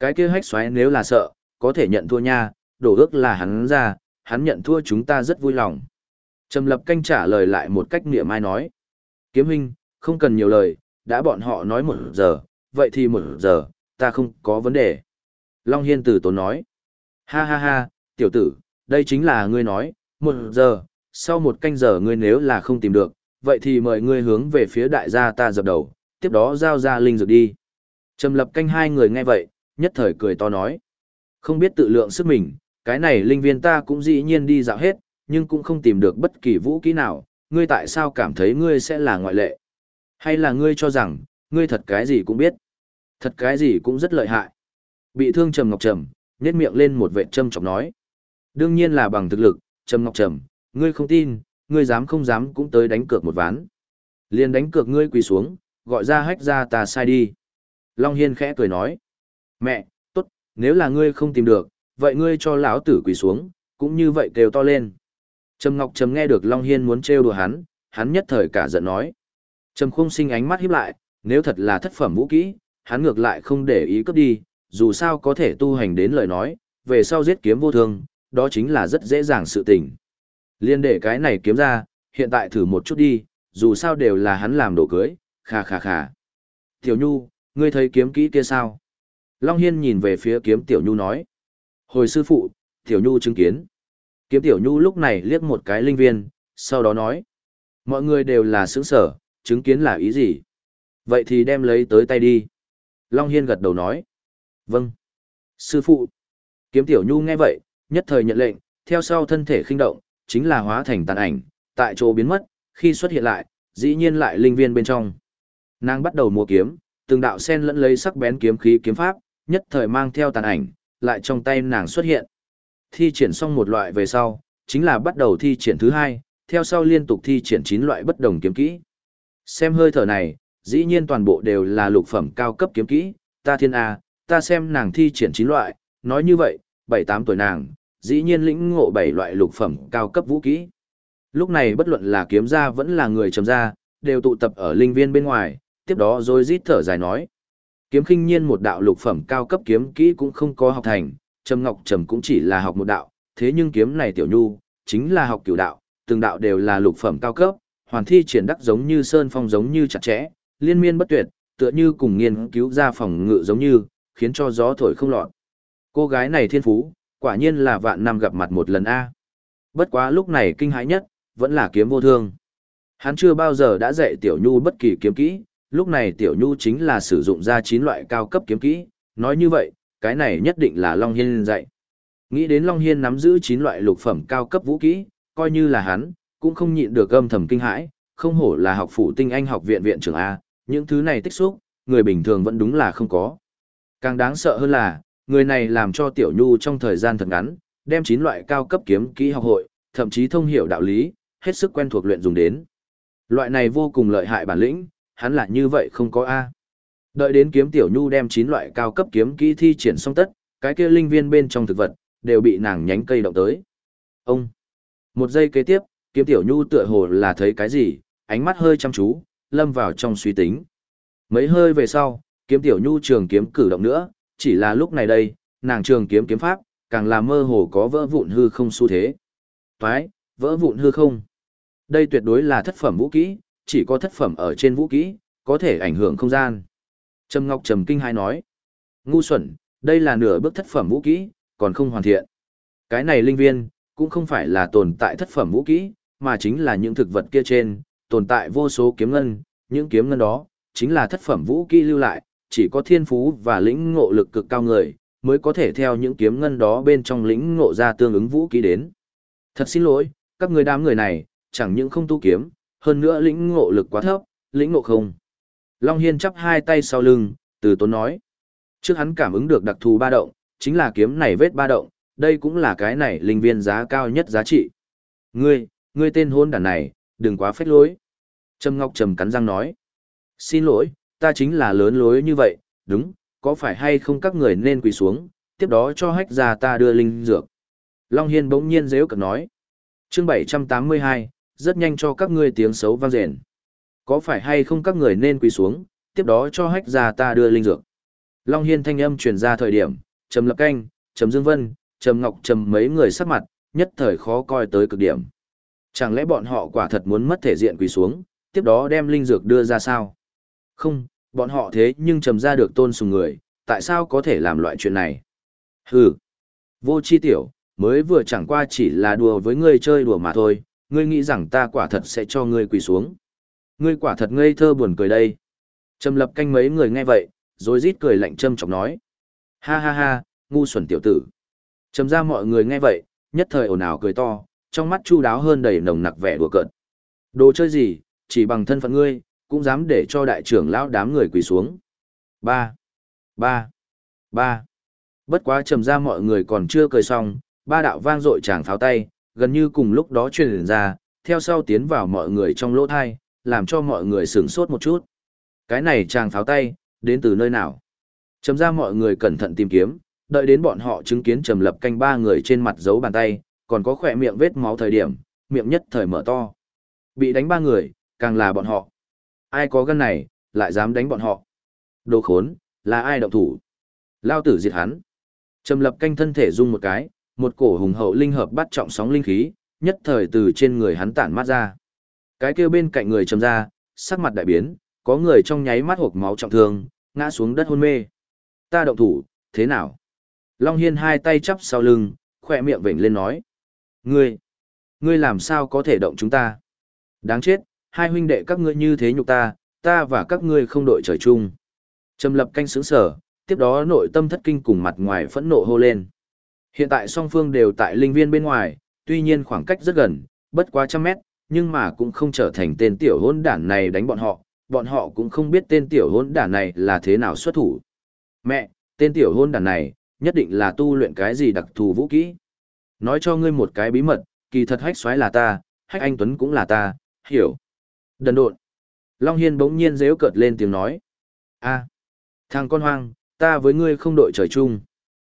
Cái kia hách xoáy nếu là sợ, có thể nhận thua nha, đổ ước là hắn ra, hắn nhận thua chúng ta rất vui lòng. Trầm lập canh trả lời lại một cách niệm ai nói. Kiếm huynh, không cần nhiều lời, đã bọn họ nói một giờ, vậy thì một giờ, ta không có vấn đề. Long Hiên tử tốn nói. Ha ha ha, tiểu tử, đây chính là ngươi nói, một giờ, sau một canh giờ ngươi nếu là không tìm được, vậy thì mời ngươi hướng về phía đại gia ta dập đầu, tiếp đó giao ra linh dược đi. Trầm lập canh hai người nghe vậy, nhất thời cười to nói. Không biết tự lượng sức mình, cái này linh viên ta cũng dĩ nhiên đi dạo hết, nhưng cũng không tìm được bất kỳ vũ kỹ nào, ngươi tại sao cảm thấy ngươi sẽ là ngoại lệ? Hay là ngươi cho rằng, ngươi thật cái gì cũng biết? Thật cái gì cũng rất lợi hại. Bị thương Trầm Ngọc Trầm, nhét miệng lên một vệ châm chọc nói. Đương nhiên là bằng thực lực, Trầm Ngọc Trầm, ngươi không tin, ngươi dám không dám cũng tới đánh cược một ván. Liền đánh cược ngươi quỳ xuống, gọi ra hách ra ta sai đi. Long Hiên khẽ cười nói. Mẹ, tốt, nếu là ngươi không tìm được, vậy ngươi cho lão tử quỳ xuống, cũng như vậy kêu to lên. Trầm Ngọc Trầm nghe được Long Hiên muốn trêu đùa hắn, hắn nhất thời cả giận nói. Trầm Khung Sinh ánh mắt híp lại, nếu thật là thất phẩm vũ kỹ, hắn ngược lại không để ý cấp đi, dù sao có thể tu hành đến lời nói, về sau giết kiếm vô thương, đó chính là rất dễ dàng sự tình. Liên để cái này kiếm ra, hiện tại thử một chút đi, dù sao đều là hắn làm đồ cưới, khà khà khà. Tiểu Nhu, ngươi thấy kiếm kỹ kia sao? Long Hiên nhìn về phía kiếm Tiểu Nhu nói. Hồi sư phụ, Tiểu Nhu chứng kiến. Kiếm Tiểu Nhu lúc này liếc một cái linh viên, sau đó nói. Mọi người đều là sướng sở, chứng kiến là ý gì? Vậy thì đem lấy tới tay đi. Long Hiên gật đầu nói. Vâng. Sư phụ. Kiếm Tiểu Nhu nghe vậy, nhất thời nhận lệnh, theo sau thân thể khinh động, chính là hóa thành tàn ảnh, tại chỗ biến mất, khi xuất hiện lại, dĩ nhiên lại linh viên bên trong. Nàng bắt đầu mua kiếm, từng đạo sen lẫn lấy sắc bén kiếm khí kiếm pháp, nhất thời mang theo tàn ảnh, lại trong tay nàng xuất hiện. Thi triển xong một loại về sau, chính là bắt đầu thi triển thứ hai, theo sau liên tục thi triển chín loại bất đồng kiếm kỹ. Xem hơi thở này, dĩ nhiên toàn bộ đều là lục phẩm cao cấp kiếm kỹ, ta thiên A, ta xem nàng thi triển chín loại, nói như vậy, bảy tám tuổi nàng, dĩ nhiên lĩnh ngộ bảy loại lục phẩm cao cấp vũ kỹ. Lúc này bất luận là kiếm gia vẫn là người trầm gia, đều tụ tập ở linh viên bên ngoài, tiếp đó rồi rít thở dài nói. Kiếm khinh nhiên một đạo lục phẩm cao cấp kiếm kỹ cũng không có học thành, Trầm Ngọc Trầm cũng chỉ là học một đạo, thế nhưng kiếm này tiểu nhu, chính là học cửu đạo, từng đạo đều là lục phẩm cao cấp, hoàn thi triển đắc giống như sơn phong giống như chặt chẽ, liên miên bất tuyệt, tựa như cùng nghiên cứu ra phòng ngự giống như, khiến cho gió thổi không lọt. Cô gái này thiên phú, quả nhiên là vạn năm gặp mặt một lần a. Bất quá lúc này kinh hãi nhất, vẫn là kiếm vô thương. Hắn chưa bao giờ đã dạy Tiểu Nhu bất kỳ kiếm kỹ, lúc này Tiểu Nhu chính là sử dụng ra 9 loại cao cấp kiếm kỹ, nói như vậy, cái này nhất định là Long Hiên dạy. Nghĩ đến Long Hiên nắm giữ 9 loại lục phẩm cao cấp vũ kỹ, coi như là hắn, cũng không nhịn được âm thầm kinh hãi, không hổ là học phủ tinh anh học viện viện trưởng A, những thứ này tích xúc, người bình thường vẫn đúng là không có. Càng đáng sợ hơn là, người này làm cho Tiểu Nhu trong thời gian thật ngắn, đem chín loại cao cấp kiếm kỹ học hội, thậm chí thông hiểu đạo lý, hết sức quen thuộc luyện dùng đến. Loại này vô cùng lợi hại bản lĩnh, hắn là như vậy không có A. Đợi đến kiếm Tiểu Nhu đem chín loại cao cấp kiếm kỹ thi triển xong tất, cái kia linh viên bên trong thực vật, đều bị nàng nhánh cây động tới. Ông! Một giây kế tiếp, kiếm Tiểu Nhu tựa hồ là thấy cái gì, ánh mắt hơi chăm chú, lâm vào trong suy tính. Mấy hơi về sau, kiếm Tiểu Nhu trường kiếm cử động nữa, chỉ là lúc này đây, nàng trường kiếm kiếm pháp, càng là mơ hồ có vỡ vụn hư không xu thế. Toái, vỡ vụn hư không. Đây tuyệt đối là thất phẩm vũ kỹ, chỉ có thất phẩm ở trên vũ kỹ, có thể ảnh hưởng không gian. Trầm Ngọc trầm kinh hai nói, ngu xuẩn, đây là nửa bước thất phẩm vũ kỹ, còn không hoàn thiện. Cái này linh viên, cũng không phải là tồn tại thất phẩm vũ kỹ, mà chính là những thực vật kia trên, tồn tại vô số kiếm ngân, những kiếm ngân đó, chính là thất phẩm vũ kỹ lưu lại, chỉ có thiên phú và lĩnh ngộ lực cực cao người, mới có thể theo những kiếm ngân đó bên trong lĩnh ngộ ra tương ứng vũ khí đến. Thật xin lỗi, các người đám người này, chẳng những không tu kiếm, hơn nữa lĩnh ngộ lực quá thấp, lĩnh ngộ không. Long Hiên chắp hai tay sau lưng, từ tốn nói. Trước hắn cảm ứng được đặc thù ba động, chính là kiếm này vết ba động, đây cũng là cái này linh viên giá cao nhất giá trị. Ngươi, ngươi tên hôn đàn này, đừng quá phách lối. Trầm Ngọc trầm cắn răng nói. Xin lỗi, ta chính là lớn lối như vậy, đúng, có phải hay không các người nên quỳ xuống, tiếp đó cho hách ra ta đưa linh dược. Long Hiên bỗng nhiên dễ cực nói. chương 782, rất nhanh cho các ngươi tiếng xấu vang rền. Có phải hay không các người nên quỳ xuống, tiếp đó cho hách ra ta đưa linh dược. Long Hiên thanh âm truyền ra thời điểm, Trầm Lập Canh, Trầm Dương Vân, Trầm Ngọc Trầm mấy người sắc mặt, nhất thời khó coi tới cực điểm. Chẳng lẽ bọn họ quả thật muốn mất thể diện quỳ xuống, tiếp đó đem linh dược đưa ra sao? Không, bọn họ thế nhưng trầm ra được tôn sùng người, tại sao có thể làm loại chuyện này? Hừ, vô chi tiểu, mới vừa chẳng qua chỉ là đùa với ngươi chơi đùa mà thôi, ngươi nghĩ rằng ta quả thật sẽ cho ngươi quỳ xuống. Ngươi quả thật ngây thơ buồn cười đây. Trầm lập canh mấy người nghe vậy, rồi rít cười lạnh châm chọc nói. Ha ha ha, ngu xuẩn tiểu tử. Trầm ra mọi người nghe vậy, nhất thời ồn ào cười to, trong mắt chu đáo hơn đầy nồng nặc vẻ đùa cợt. Đồ chơi gì, chỉ bằng thân phận ngươi, cũng dám để cho đại trưởng lão đám người quỳ xuống. Ba, ba, ba. Bất quá trầm ra mọi người còn chưa cười xong, ba đạo vang dội chàng pháo tay, gần như cùng lúc đó truyền ra, theo sau tiến vào mọi người trong lỗ thai, làm cho mọi người sửng sốt một chút. Cái này chàng pháo tay, đến từ nơi nào? Trầm ra mọi người cẩn thận tìm kiếm, đợi đến bọn họ chứng kiến trầm lập canh ba người trên mặt dấu bàn tay, còn có khỏe miệng vết máu thời điểm, miệng nhất thời mở to. Bị đánh ba người, càng là bọn họ. Ai có gân này, lại dám đánh bọn họ. Đồ khốn, là ai động thủ? Lao tử diệt hắn. Trầm lập canh thân thể rung một cái, một cổ hùng hậu linh hợp bắt trọng sóng linh khí, nhất thời từ trên người hắn tản mát ra. Cái kêu bên cạnh người trầm ra, sắc mặt đại biến, có người trong nháy mắt hộp máu trọng thương, ngã xuống đất hôn mê. Ta động thủ, thế nào? Long Hiên hai tay chắp sau lưng, khỏe miệng vểnh lên nói. Ngươi, ngươi làm sao có thể động chúng ta? Đáng chết, hai huynh đệ các ngươi như thế nhục ta, ta và các ngươi không đội trời chung. Trầm lập canh sướng sở, tiếp đó nội tâm thất kinh cùng mặt ngoài phẫn nộ hô lên. Hiện tại song phương đều tại linh viên bên ngoài, tuy nhiên khoảng cách rất gần, bất quá trăm mét, nhưng mà cũng không trở thành tên tiểu hôn đản này đánh bọn họ, bọn họ cũng không biết tên tiểu hôn đản này là thế nào xuất thủ. Mẹ, tên tiểu hôn đản này, nhất định là tu luyện cái gì đặc thù vũ kỹ. Nói cho ngươi một cái bí mật, kỳ thật hách xoáy là ta, hách anh Tuấn cũng là ta, hiểu. Đần độn. Long Hiên bỗng nhiên rêu cợt lên tiếng nói. a thằng con hoang, ta với ngươi không đội trời chung.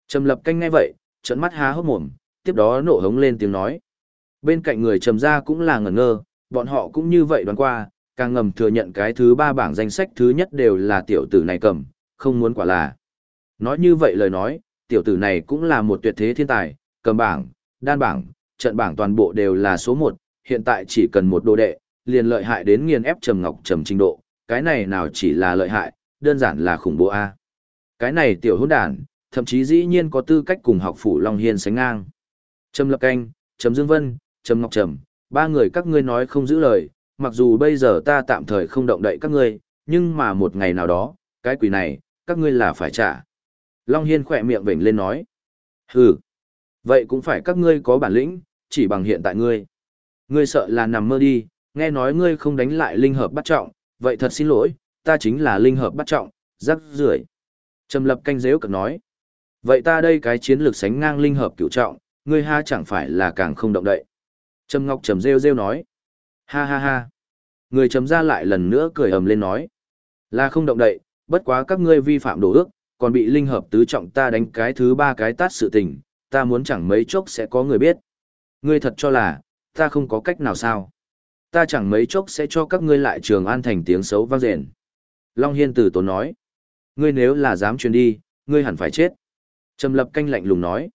Trầm lập canh ngay vậy, trận mắt há hốc mồm, tiếp đó nổ hống lên tiếng nói. Bên cạnh người trầm ra cũng là ngẩn ngơ, bọn họ cũng như vậy đoán qua, càng ngầm thừa nhận cái thứ ba bảng danh sách thứ nhất đều là tiểu tử này cầm, không muốn quả là. Nói như vậy lời nói, tiểu tử này cũng là một tuyệt thế thiên tài, cầm bảng, đan bảng, trận bảng toàn bộ đều là số một, hiện tại chỉ cần một đồ đệ, liền lợi hại đến nghiền ép trầm ngọc trầm trình độ, cái này nào chỉ là lợi hại, đơn giản là khủng bố a. Cái này tiểu hỗn đản, thậm chí dĩ nhiên có tư cách cùng học phủ Long Hiên sánh ngang. Trầm Lập Canh, Trầm Dương Vân, Trầm Ngọc Trầm, ba người các ngươi nói không giữ lời, mặc dù bây giờ ta tạm thời không động đậy các ngươi, nhưng mà một ngày nào đó, cái quỷ này, các ngươi là phải trả. Long Hiên khỏe miệng vểnh lên nói. Hừ, vậy cũng phải các ngươi có bản lĩnh, chỉ bằng hiện tại ngươi. Ngươi sợ là nằm mơ đi, Nghe nói ngươi không đánh lại linh hợp bắt trọng, vậy thật xin lỗi, ta chính là linh hợp bắt trọng, rắc rưởi. Trầm lập canh dễu cực nói. Vậy ta đây cái chiến lược sánh ngang linh hợp cửu trọng, ngươi ha chẳng phải là càng không động đậy. Trầm Ngọc trầm rêu rêu nói. Ha ha ha. Người trầm ra lại lần nữa cười ầm lên nói. Là không động đậy, bất quá các ngươi vi phạm đồ ước, còn bị linh hợp tứ trọng ta đánh cái thứ ba cái tát sự tình, ta muốn chẳng mấy chốc sẽ có người biết. Ngươi thật cho là, ta không có cách nào sao. Ta chẳng mấy chốc sẽ cho các ngươi lại trường an thành tiếng xấu vang rền. Long Hiên tử tốn nói. Ngươi nếu là dám truyền đi, ngươi hẳn phải chết. Trầm lập canh lạnh lùng nói.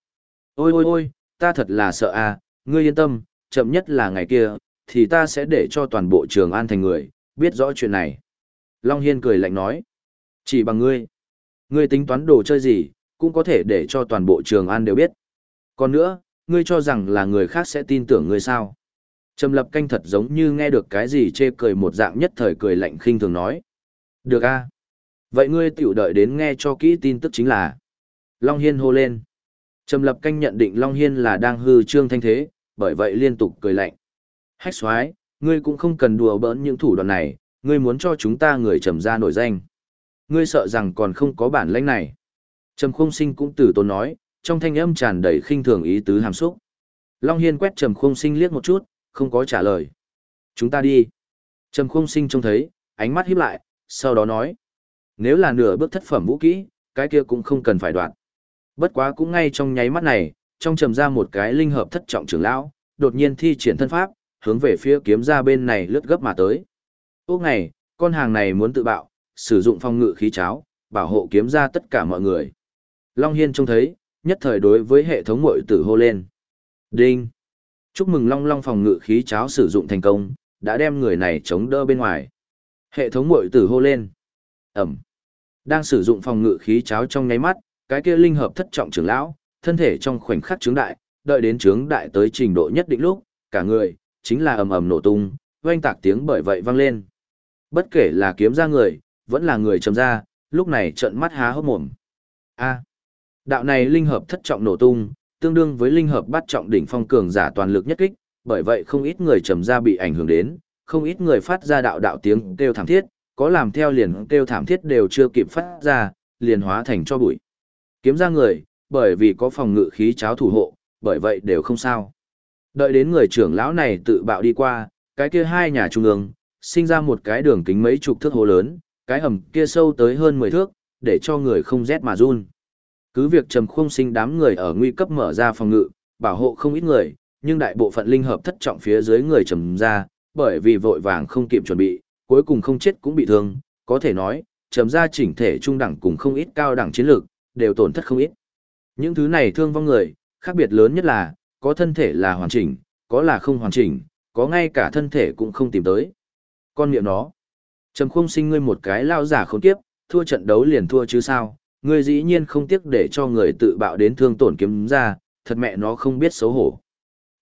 Ôi ôi ôi, ta thật là sợ à, ngươi yên tâm, chậm nhất là ngày kia, thì ta sẽ để cho toàn bộ trường an thành người, biết rõ chuyện này. Long Hiên cười lạnh nói. Chỉ bằng ngươi. Ngươi tính toán đồ chơi gì, cũng có thể để cho toàn bộ trường an đều biết. Còn nữa, ngươi cho rằng là người khác sẽ tin tưởng ngươi sao. Trầm lập canh thật giống như nghe được cái gì chê cười một dạng nhất thời cười lạnh khinh thường nói. Được a Vậy ngươi tiểu đợi đến nghe cho kỹ tin tức chính là. Long Hiên hô lên. Trầm lập canh nhận định Long Hiên là đang hư trương thanh thế, bởi vậy liên tục cười lạnh. Hách xoái, ngươi cũng không cần đùa bỡn những thủ đoạn này, ngươi muốn cho chúng ta người trầm ra nổi danh. Ngươi sợ rằng còn không có bản lãnh này. Trầm khung sinh cũng từ tốn nói, trong thanh âm tràn đầy khinh thường ý tứ hàm xúc. Long Hiên quét Trầm khung sinh liếc một chút, không có trả lời. Chúng ta đi. Trầm khung sinh trông thấy, ánh mắt híp lại, sau đó nói. Nếu là nửa bước thất phẩm vũ kỹ, cái kia cũng không cần phải đoạn. Bất quá cũng ngay trong nháy mắt này, trong trầm ra một cái linh hợp thất trọng trưởng lão, đột nhiên thi triển thân pháp, hướng về phía kiếm ra bên này lướt gấp mà tới. Úc này, con hàng này muốn tự bạo, sử dụng phong ngự khí cháo, bảo hộ kiếm ra tất cả mọi người. Long Hiên trông thấy, nhất thời đối với hệ thống mội tử hô lên. Đinh! Chúc mừng Long Long phòng ngự khí cháo sử dụng thành công, đã đem người này chống đỡ bên ngoài. Hệ thống mội tử hô lên. Ẩm! Đang sử dụng phòng ngự khí cháo trong nháy mắt, cái kia linh hợp thất trọng trưởng lão, thân thể trong khoảnh khắc trướng đại, đợi đến trướng đại tới trình độ nhất định lúc, cả người, chính là ầm ầm nổ tung, oanh tạc tiếng bởi vậy vang lên. Bất kể là kiếm ra người, vẫn là người trầm ra, lúc này trợn mắt há hốc mồm. A. đạo này linh hợp thất trọng nổ tung, tương đương với linh hợp bắt trọng đỉnh phong cường giả toàn lực nhất kích, bởi vậy không ít người trầm ra bị ảnh hưởng đến, không ít người phát ra đạo đạo tiếng kêu thảm thiết, có làm theo liền kêu thảm thiết đều chưa kịp phát ra, liền hóa thành cho bụi. Kiếm ra người, bởi vì có phòng ngự khí cháo thủ hộ, bởi vậy đều không sao. Đợi đến người trưởng lão này tự bạo đi qua, cái kia hai nhà trung ương, sinh ra một cái đường kính mấy chục thước hồ lớn, cái hầm kia sâu tới hơn 10 thước, để cho người không rét mà run. Cứ việc trầm khung sinh đám người ở nguy cấp mở ra phòng ngự, bảo hộ không ít người, nhưng đại bộ phận linh hợp thất trọng phía dưới người trầm ra, bởi vì vội vàng không kịp chuẩn bị, cuối cùng không chết cũng bị thương, có thể nói, trầm ra chỉnh thể trung đẳng cùng không ít cao đẳng chiến lược, đều tổn thất không ít. Những thứ này thương vong người, khác biệt lớn nhất là, có thân thể là hoàn chỉnh, có là không hoàn chỉnh, có ngay cả thân thể cũng không tìm tới. Con miệng nó. Trầm khung sinh ngươi một cái lao giả khốn kiếp, thua trận đấu liền thua chứ sao, ngươi dĩ nhiên không tiếc để cho người tự bạo đến thương tổn kiếm ra, thật mẹ nó không biết xấu hổ.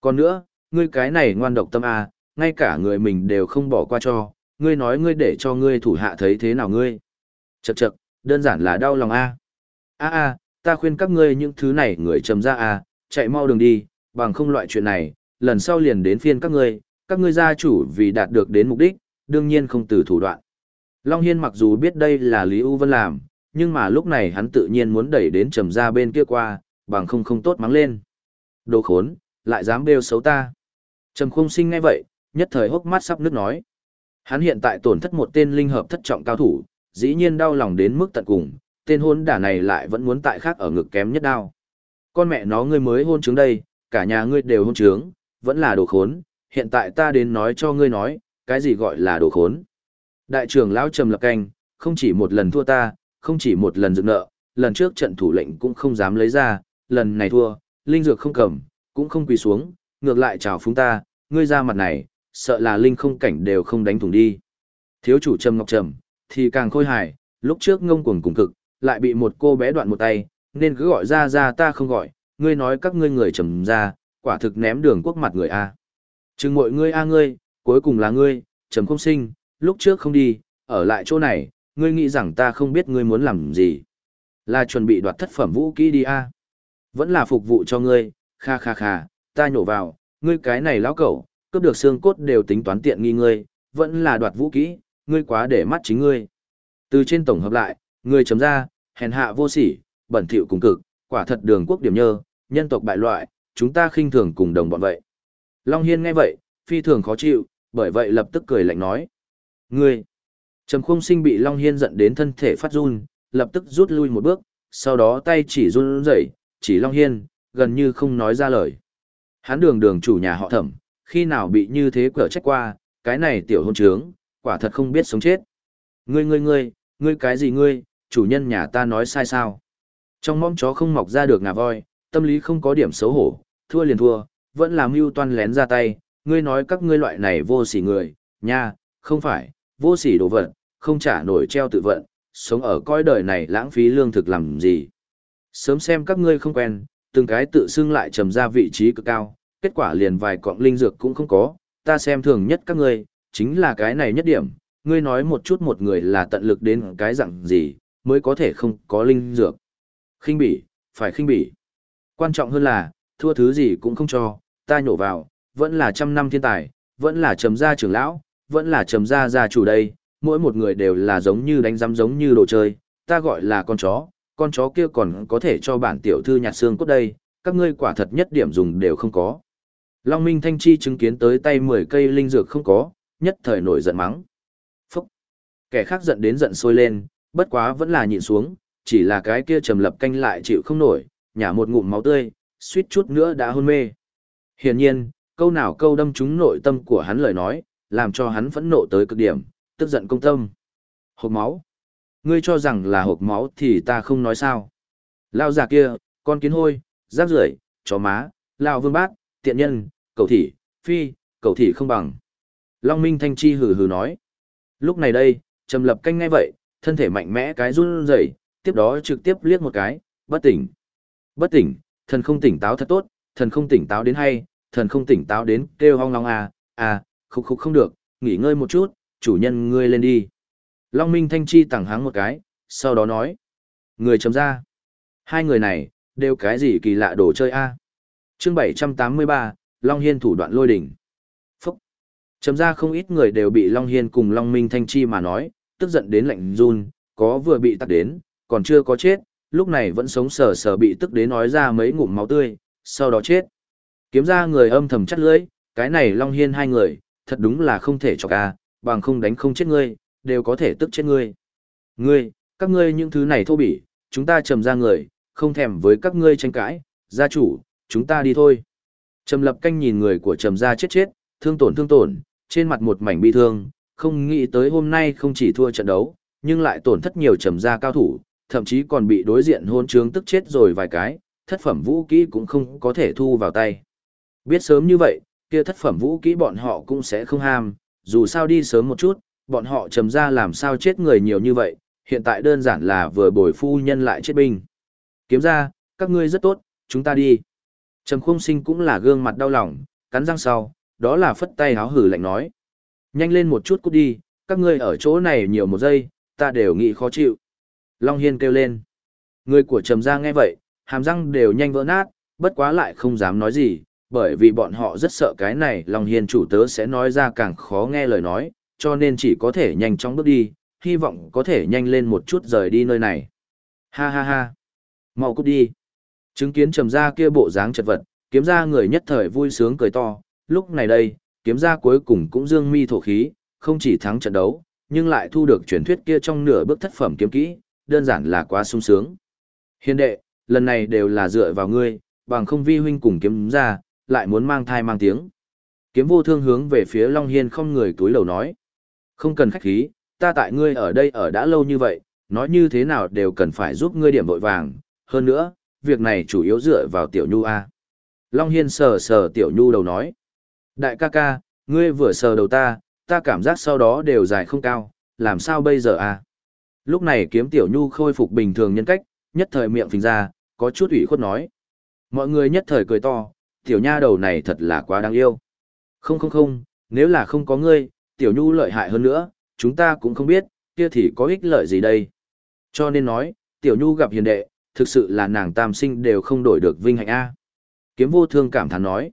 Còn nữa, ngươi cái này ngoan độc tâm A, ngay cả người mình đều không bỏ qua cho, ngươi nói ngươi để cho ngươi thủ hạ thấy thế nào ngươi. Chậc chậc, đơn giản là đau lòng A. A A, ta khuyên các ngươi những thứ này người trầm ra A, chạy mau đường đi, bằng không loại chuyện này, lần sau liền đến phiên các ngươi, các ngươi gia chủ vì đạt được đến mục đích, đương nhiên không từ thủ đoạn. Long Hiên mặc dù biết đây là Lý U Vân làm, nhưng mà lúc này hắn tự nhiên muốn đẩy đến trầm ra bên kia qua, bằng không không tốt mắng lên. Đồ khốn, lại dám bêu xấu ta. Trầm khung sinh ngay vậy, nhất thời hốc mắt sắp nước nói. Hắn hiện tại tổn thất một tên linh hợp thất trọng cao thủ, dĩ nhiên đau lòng đến mức tận cùng, tên hôn đả này lại vẫn muốn tại khác ở ngực kém nhất đau. Con mẹ nó ngươi mới hôn trướng đây, cả nhà ngươi đều hôn trướng, vẫn là đồ khốn, hiện tại ta đến nói cho ngươi nói, cái gì gọi là đồ khốn. Đại trưởng lão trầm lập canh, không chỉ một lần thua ta, không chỉ một lần dựng nợ, lần trước trận thủ lệnh cũng không dám lấy ra, lần này thua, linh dược không cầm, cũng không quỳ xuống, ngược lại chào phúng ta, ngươi ra mặt này, sợ là linh không cảnh đều không đánh thủng đi. Thiếu chủ trầm ngọc trầm, thì càng khôi hài, lúc trước ngông cuồng cùng cực, lại bị một cô bé đoạn một tay, nên cứ gọi ra ra ta không gọi, ngươi nói các ngươi người trầm ra, quả thực ném đường quốc mặt người a. Trừng mọi ngươi a ngươi, cuối cùng là ngươi, trầm không sinh, lúc trước không đi, ở lại chỗ này, ngươi nghĩ rằng ta không biết ngươi muốn làm gì. Là chuẩn bị đoạt thất phẩm vũ kỹ đi a. Vẫn là phục vụ cho ngươi, kha kha kha, ta nhổ vào, ngươi cái này lão cẩu, cướp được xương cốt đều tính toán tiện nghi ngươi, vẫn là đoạt vũ kỹ, ngươi quá để mắt chính ngươi. Từ trên tổng hợp lại, ngươi chấm ra, hèn hạ vô sỉ, bẩn thỉu cùng cực, quả thật đường quốc điểm nhơ, nhân tộc bại loại, chúng ta khinh thường cùng đồng bọn vậy. Long Hiên nghe vậy, phi thường khó chịu, bởi vậy lập tức cười lạnh nói. Ngươi! Trầm khung sinh bị Long Hiên giận đến thân thể phát run, lập tức rút lui một bước, sau đó tay chỉ run rẩy, chỉ Long Hiên, gần như không nói ra lời. Hắn đường đường chủ nhà họ thẩm, khi nào bị như thế cỡ trách qua, cái này tiểu hôn trướng, quả thật không biết sống chết. Ngươi ngươi ngươi, ngươi cái gì ngươi, chủ nhân nhà ta nói sai sao? Trong mong chó không mọc ra được ngà voi, tâm lý không có điểm xấu hổ, thua liền thua, vẫn làm mưu toan lén ra tay, ngươi nói các ngươi loại này vô sỉ người, nha, không phải, vô sỉ đồ vật, không trả nổi treo tự vận, sống ở coi đời này lãng phí lương thực làm gì. Sớm xem các ngươi không quen, từng cái tự xưng lại trầm ra vị trí cực cao, kết quả liền vài cọng linh dược cũng không có, ta xem thường nhất các ngươi, chính là cái này nhất điểm, ngươi nói một chút một người là tận lực đến cái dạng gì, mới có thể không có linh dược. Khinh bỉ, phải khinh bỉ. Quan trọng hơn là, thua thứ gì cũng không cho, ta nhổ vào, vẫn là trăm năm thiên tài, vẫn là trầm gia trưởng lão, vẫn là trầm gia gia chủ đây, mỗi một người đều là giống như đánh giám giống như đồ chơi, ta gọi là con chó, con chó kia còn có thể cho bản tiểu thư nhặt xương cốt đây, các ngươi quả thật nhất điểm dùng đều không có. Long Minh Thanh Chi chứng kiến tới tay 10 cây linh dược không có, nhất thời nổi giận mắng. Phúc! Kẻ khác giận đến giận sôi lên, bất quá vẫn là nhịn xuống, chỉ là cái kia trầm lập canh lại chịu không nổi, nhả một ngụm máu tươi, suýt chút nữa đã hôn mê. Hiển nhiên, câu nào câu đâm trúng nội tâm của hắn lời nói, làm cho hắn phẫn nộ tới cực điểm, tức giận công tâm. Hộp máu. Ngươi cho rằng là hộp máu thì ta không nói sao. Lao già kia, con kiến hôi, rác rưởi, chó má, lao vương bát, tiện nhân, cầu thị, phi, cầu thị không bằng. Long Minh Thanh Chi hừ hừ nói. Lúc này đây, Trầm Lập canh ngay vậy, thân thể mạnh mẽ cái run rẩy, tiếp đó trực tiếp liếc một cái, bất tỉnh. Bất tỉnh, thần không tỉnh táo thật tốt, thần không tỉnh táo đến hay, thần không tỉnh táo đến kêu hong long à, à, khúc khúc không được, nghỉ ngơi một chút, chủ nhân ngươi lên đi. Long Minh Thanh Chi tẳng háng một cái, sau đó nói. Người chấm ra. Hai người này, đều cái gì kỳ lạ đồ chơi a à? chương 783, Long Hiên thủ đoạn lôi đỉnh. Phúc. Chấm ra không ít người đều bị Long Hiên cùng Long Minh Thanh Chi mà nói, tức giận đến lạnh run, có vừa bị tắt đến, còn chưa có chết, lúc này vẫn sống sờ sờ bị tức đến nói ra mấy ngụm máu tươi, sau đó chết. Kiếm ra người âm thầm chắt lưỡi, cái này Long Hiên hai người, thật đúng là không thể cho ca, bằng không đánh không chết ngươi, đều có thể tức chết ngươi. Ngươi, các ngươi những thứ này thô bỉ, chúng ta trầm ra người, không thèm với các ngươi tranh cãi, gia chủ, chúng ta đi thôi. Trầm lập canh nhìn người của trầm gia chết chết, thương tổn thương tổn, trên mặt một mảnh bi thương, không nghĩ tới hôm nay không chỉ thua trận đấu, nhưng lại tổn thất nhiều trầm gia cao thủ, thậm chí còn bị đối diện hôn trướng tức chết rồi vài cái, thất phẩm vũ kỹ cũng không có thể thu vào tay. Biết sớm như vậy, kia thất phẩm vũ kỹ bọn họ cũng sẽ không ham, dù sao đi sớm một chút, bọn họ trầm ra làm sao chết người nhiều như vậy, hiện tại đơn giản là vừa bồi phu nhân lại chết binh. Kiếm ra, các ngươi rất tốt, chúng ta đi. Trầm khung sinh cũng là gương mặt đau lòng, cắn răng sau, đó là phất tay háo hử lạnh nói. Nhanh lên một chút cút đi, các ngươi ở chỗ này nhiều một giây, ta đều nghĩ khó chịu. Long Hiên kêu lên. Người của trầm ra nghe vậy, hàm răng đều nhanh vỡ nát, bất quá lại không dám nói gì, bởi vì bọn họ rất sợ cái này Long Hiên chủ tớ sẽ nói ra càng khó nghe lời nói, cho nên chỉ có thể nhanh chóng bước đi, hy vọng có thể nhanh lên một chút rời đi nơi này. Ha ha ha. Mau cút đi. Chứng kiến trầm ra kia bộ dáng chật vật, kiếm ra người nhất thời vui sướng cười to, lúc này đây, kiếm ra cuối cùng cũng dương mi thổ khí, không chỉ thắng trận đấu, nhưng lại thu được truyền thuyết kia trong nửa bước thất phẩm kiếm kỹ, đơn giản là quá sung sướng. Hiền đệ, lần này đều là dựa vào ngươi, bằng không vi huynh cùng kiếm ra, lại muốn mang thai mang tiếng. Kiếm vô thương hướng về phía Long Hiên không người túi lầu nói. Không cần khách khí, ta tại ngươi ở đây ở đã lâu như vậy, nói như thế nào đều cần phải giúp ngươi điểm vội vàng. Hơn nữa, việc này chủ yếu dựa vào tiểu nhu A. Long Hiên sờ sờ tiểu nhu đầu nói. Đại ca ca, ngươi vừa sờ đầu ta, ta cảm giác sau đó đều dài không cao, làm sao bây giờ A. Lúc này kiếm tiểu nhu khôi phục bình thường nhân cách, nhất thời miệng phình ra, có chút ủy khuất nói. Mọi người nhất thời cười to, tiểu nha đầu này thật là quá đáng yêu. Không không không, nếu là không có ngươi, tiểu nhu lợi hại hơn nữa, chúng ta cũng không biết, kia thì có ích lợi gì đây. Cho nên nói, tiểu nhu gặp hiền đệ, thực sự là nàng tam sinh đều không đổi được vinh hạnh A. Kiếm vô thương cảm thán nói,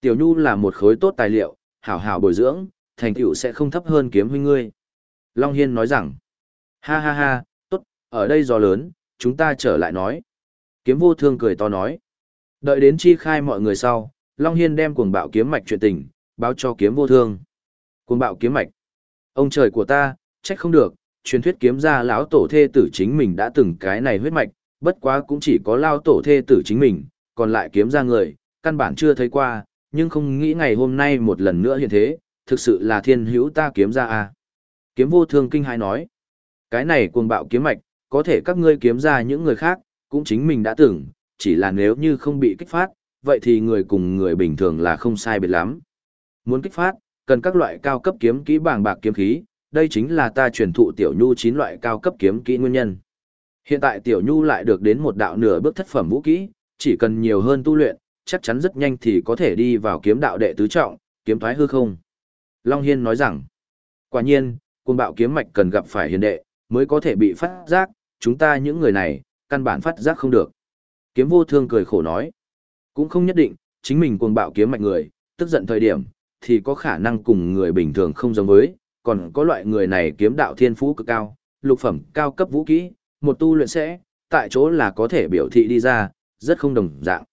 tiểu nhu là một khối tốt tài liệu, hảo hảo bồi dưỡng, thành tựu sẽ không thấp hơn kiếm huynh ngươi. Long Hiên nói rằng, ha ha ha, tốt, ở đây gió lớn, chúng ta trở lại nói. Kiếm vô thương cười to nói. Đợi đến chi khai mọi người sau, Long Hiên đem cuồng bạo kiếm mạch chuyện tình, báo cho kiếm vô thương. Cuồng bạo kiếm mạch. Ông trời của ta, trách không được, truyền thuyết kiếm ra lão tổ thê tử chính mình đã từng cái này huyết mạch, bất quá cũng chỉ có lao tổ thê tử chính mình, còn lại kiếm ra người, căn bản chưa thấy qua, nhưng không nghĩ ngày hôm nay một lần nữa hiện thế, thực sự là thiên hữu ta kiếm ra à. Kiếm vô thương kinh hai nói, cái này cuồng bạo kiếm mạch, có thể các ngươi kiếm ra những người khác, cũng chính mình đã từng, chỉ là nếu như không bị kích phát, vậy thì người cùng người bình thường là không sai biệt lắm. Muốn kích phát, cần các loại cao cấp kiếm kỹ bảng bạc kiếm khí, đây chính là ta truyền thụ tiểu nhu chín loại cao cấp kiếm kỹ nguyên nhân. Hiện tại tiểu nhu lại được đến một đạo nửa bước thất phẩm vũ kỹ, chỉ cần nhiều hơn tu luyện, chắc chắn rất nhanh thì có thể đi vào kiếm đạo đệ tứ trọng, kiếm thoái hư không. Long Hiên nói rằng, quả nhiên, cuồng bạo kiếm mạch cần gặp phải hiền đệ, mới có thể bị phát giác, chúng ta những người này, căn bản phát giác không được. Kiếm vô thương cười khổ nói, cũng không nhất định, chính mình cuồng bạo kiếm mạnh người, tức giận thời điểm, thì có khả năng cùng người bình thường không giống với, còn có loại người này kiếm đạo thiên phú cực cao, lục phẩm cao cấp vũ kỹ, một tu luyện sẽ, tại chỗ là có thể biểu thị đi ra, rất không đồng dạng.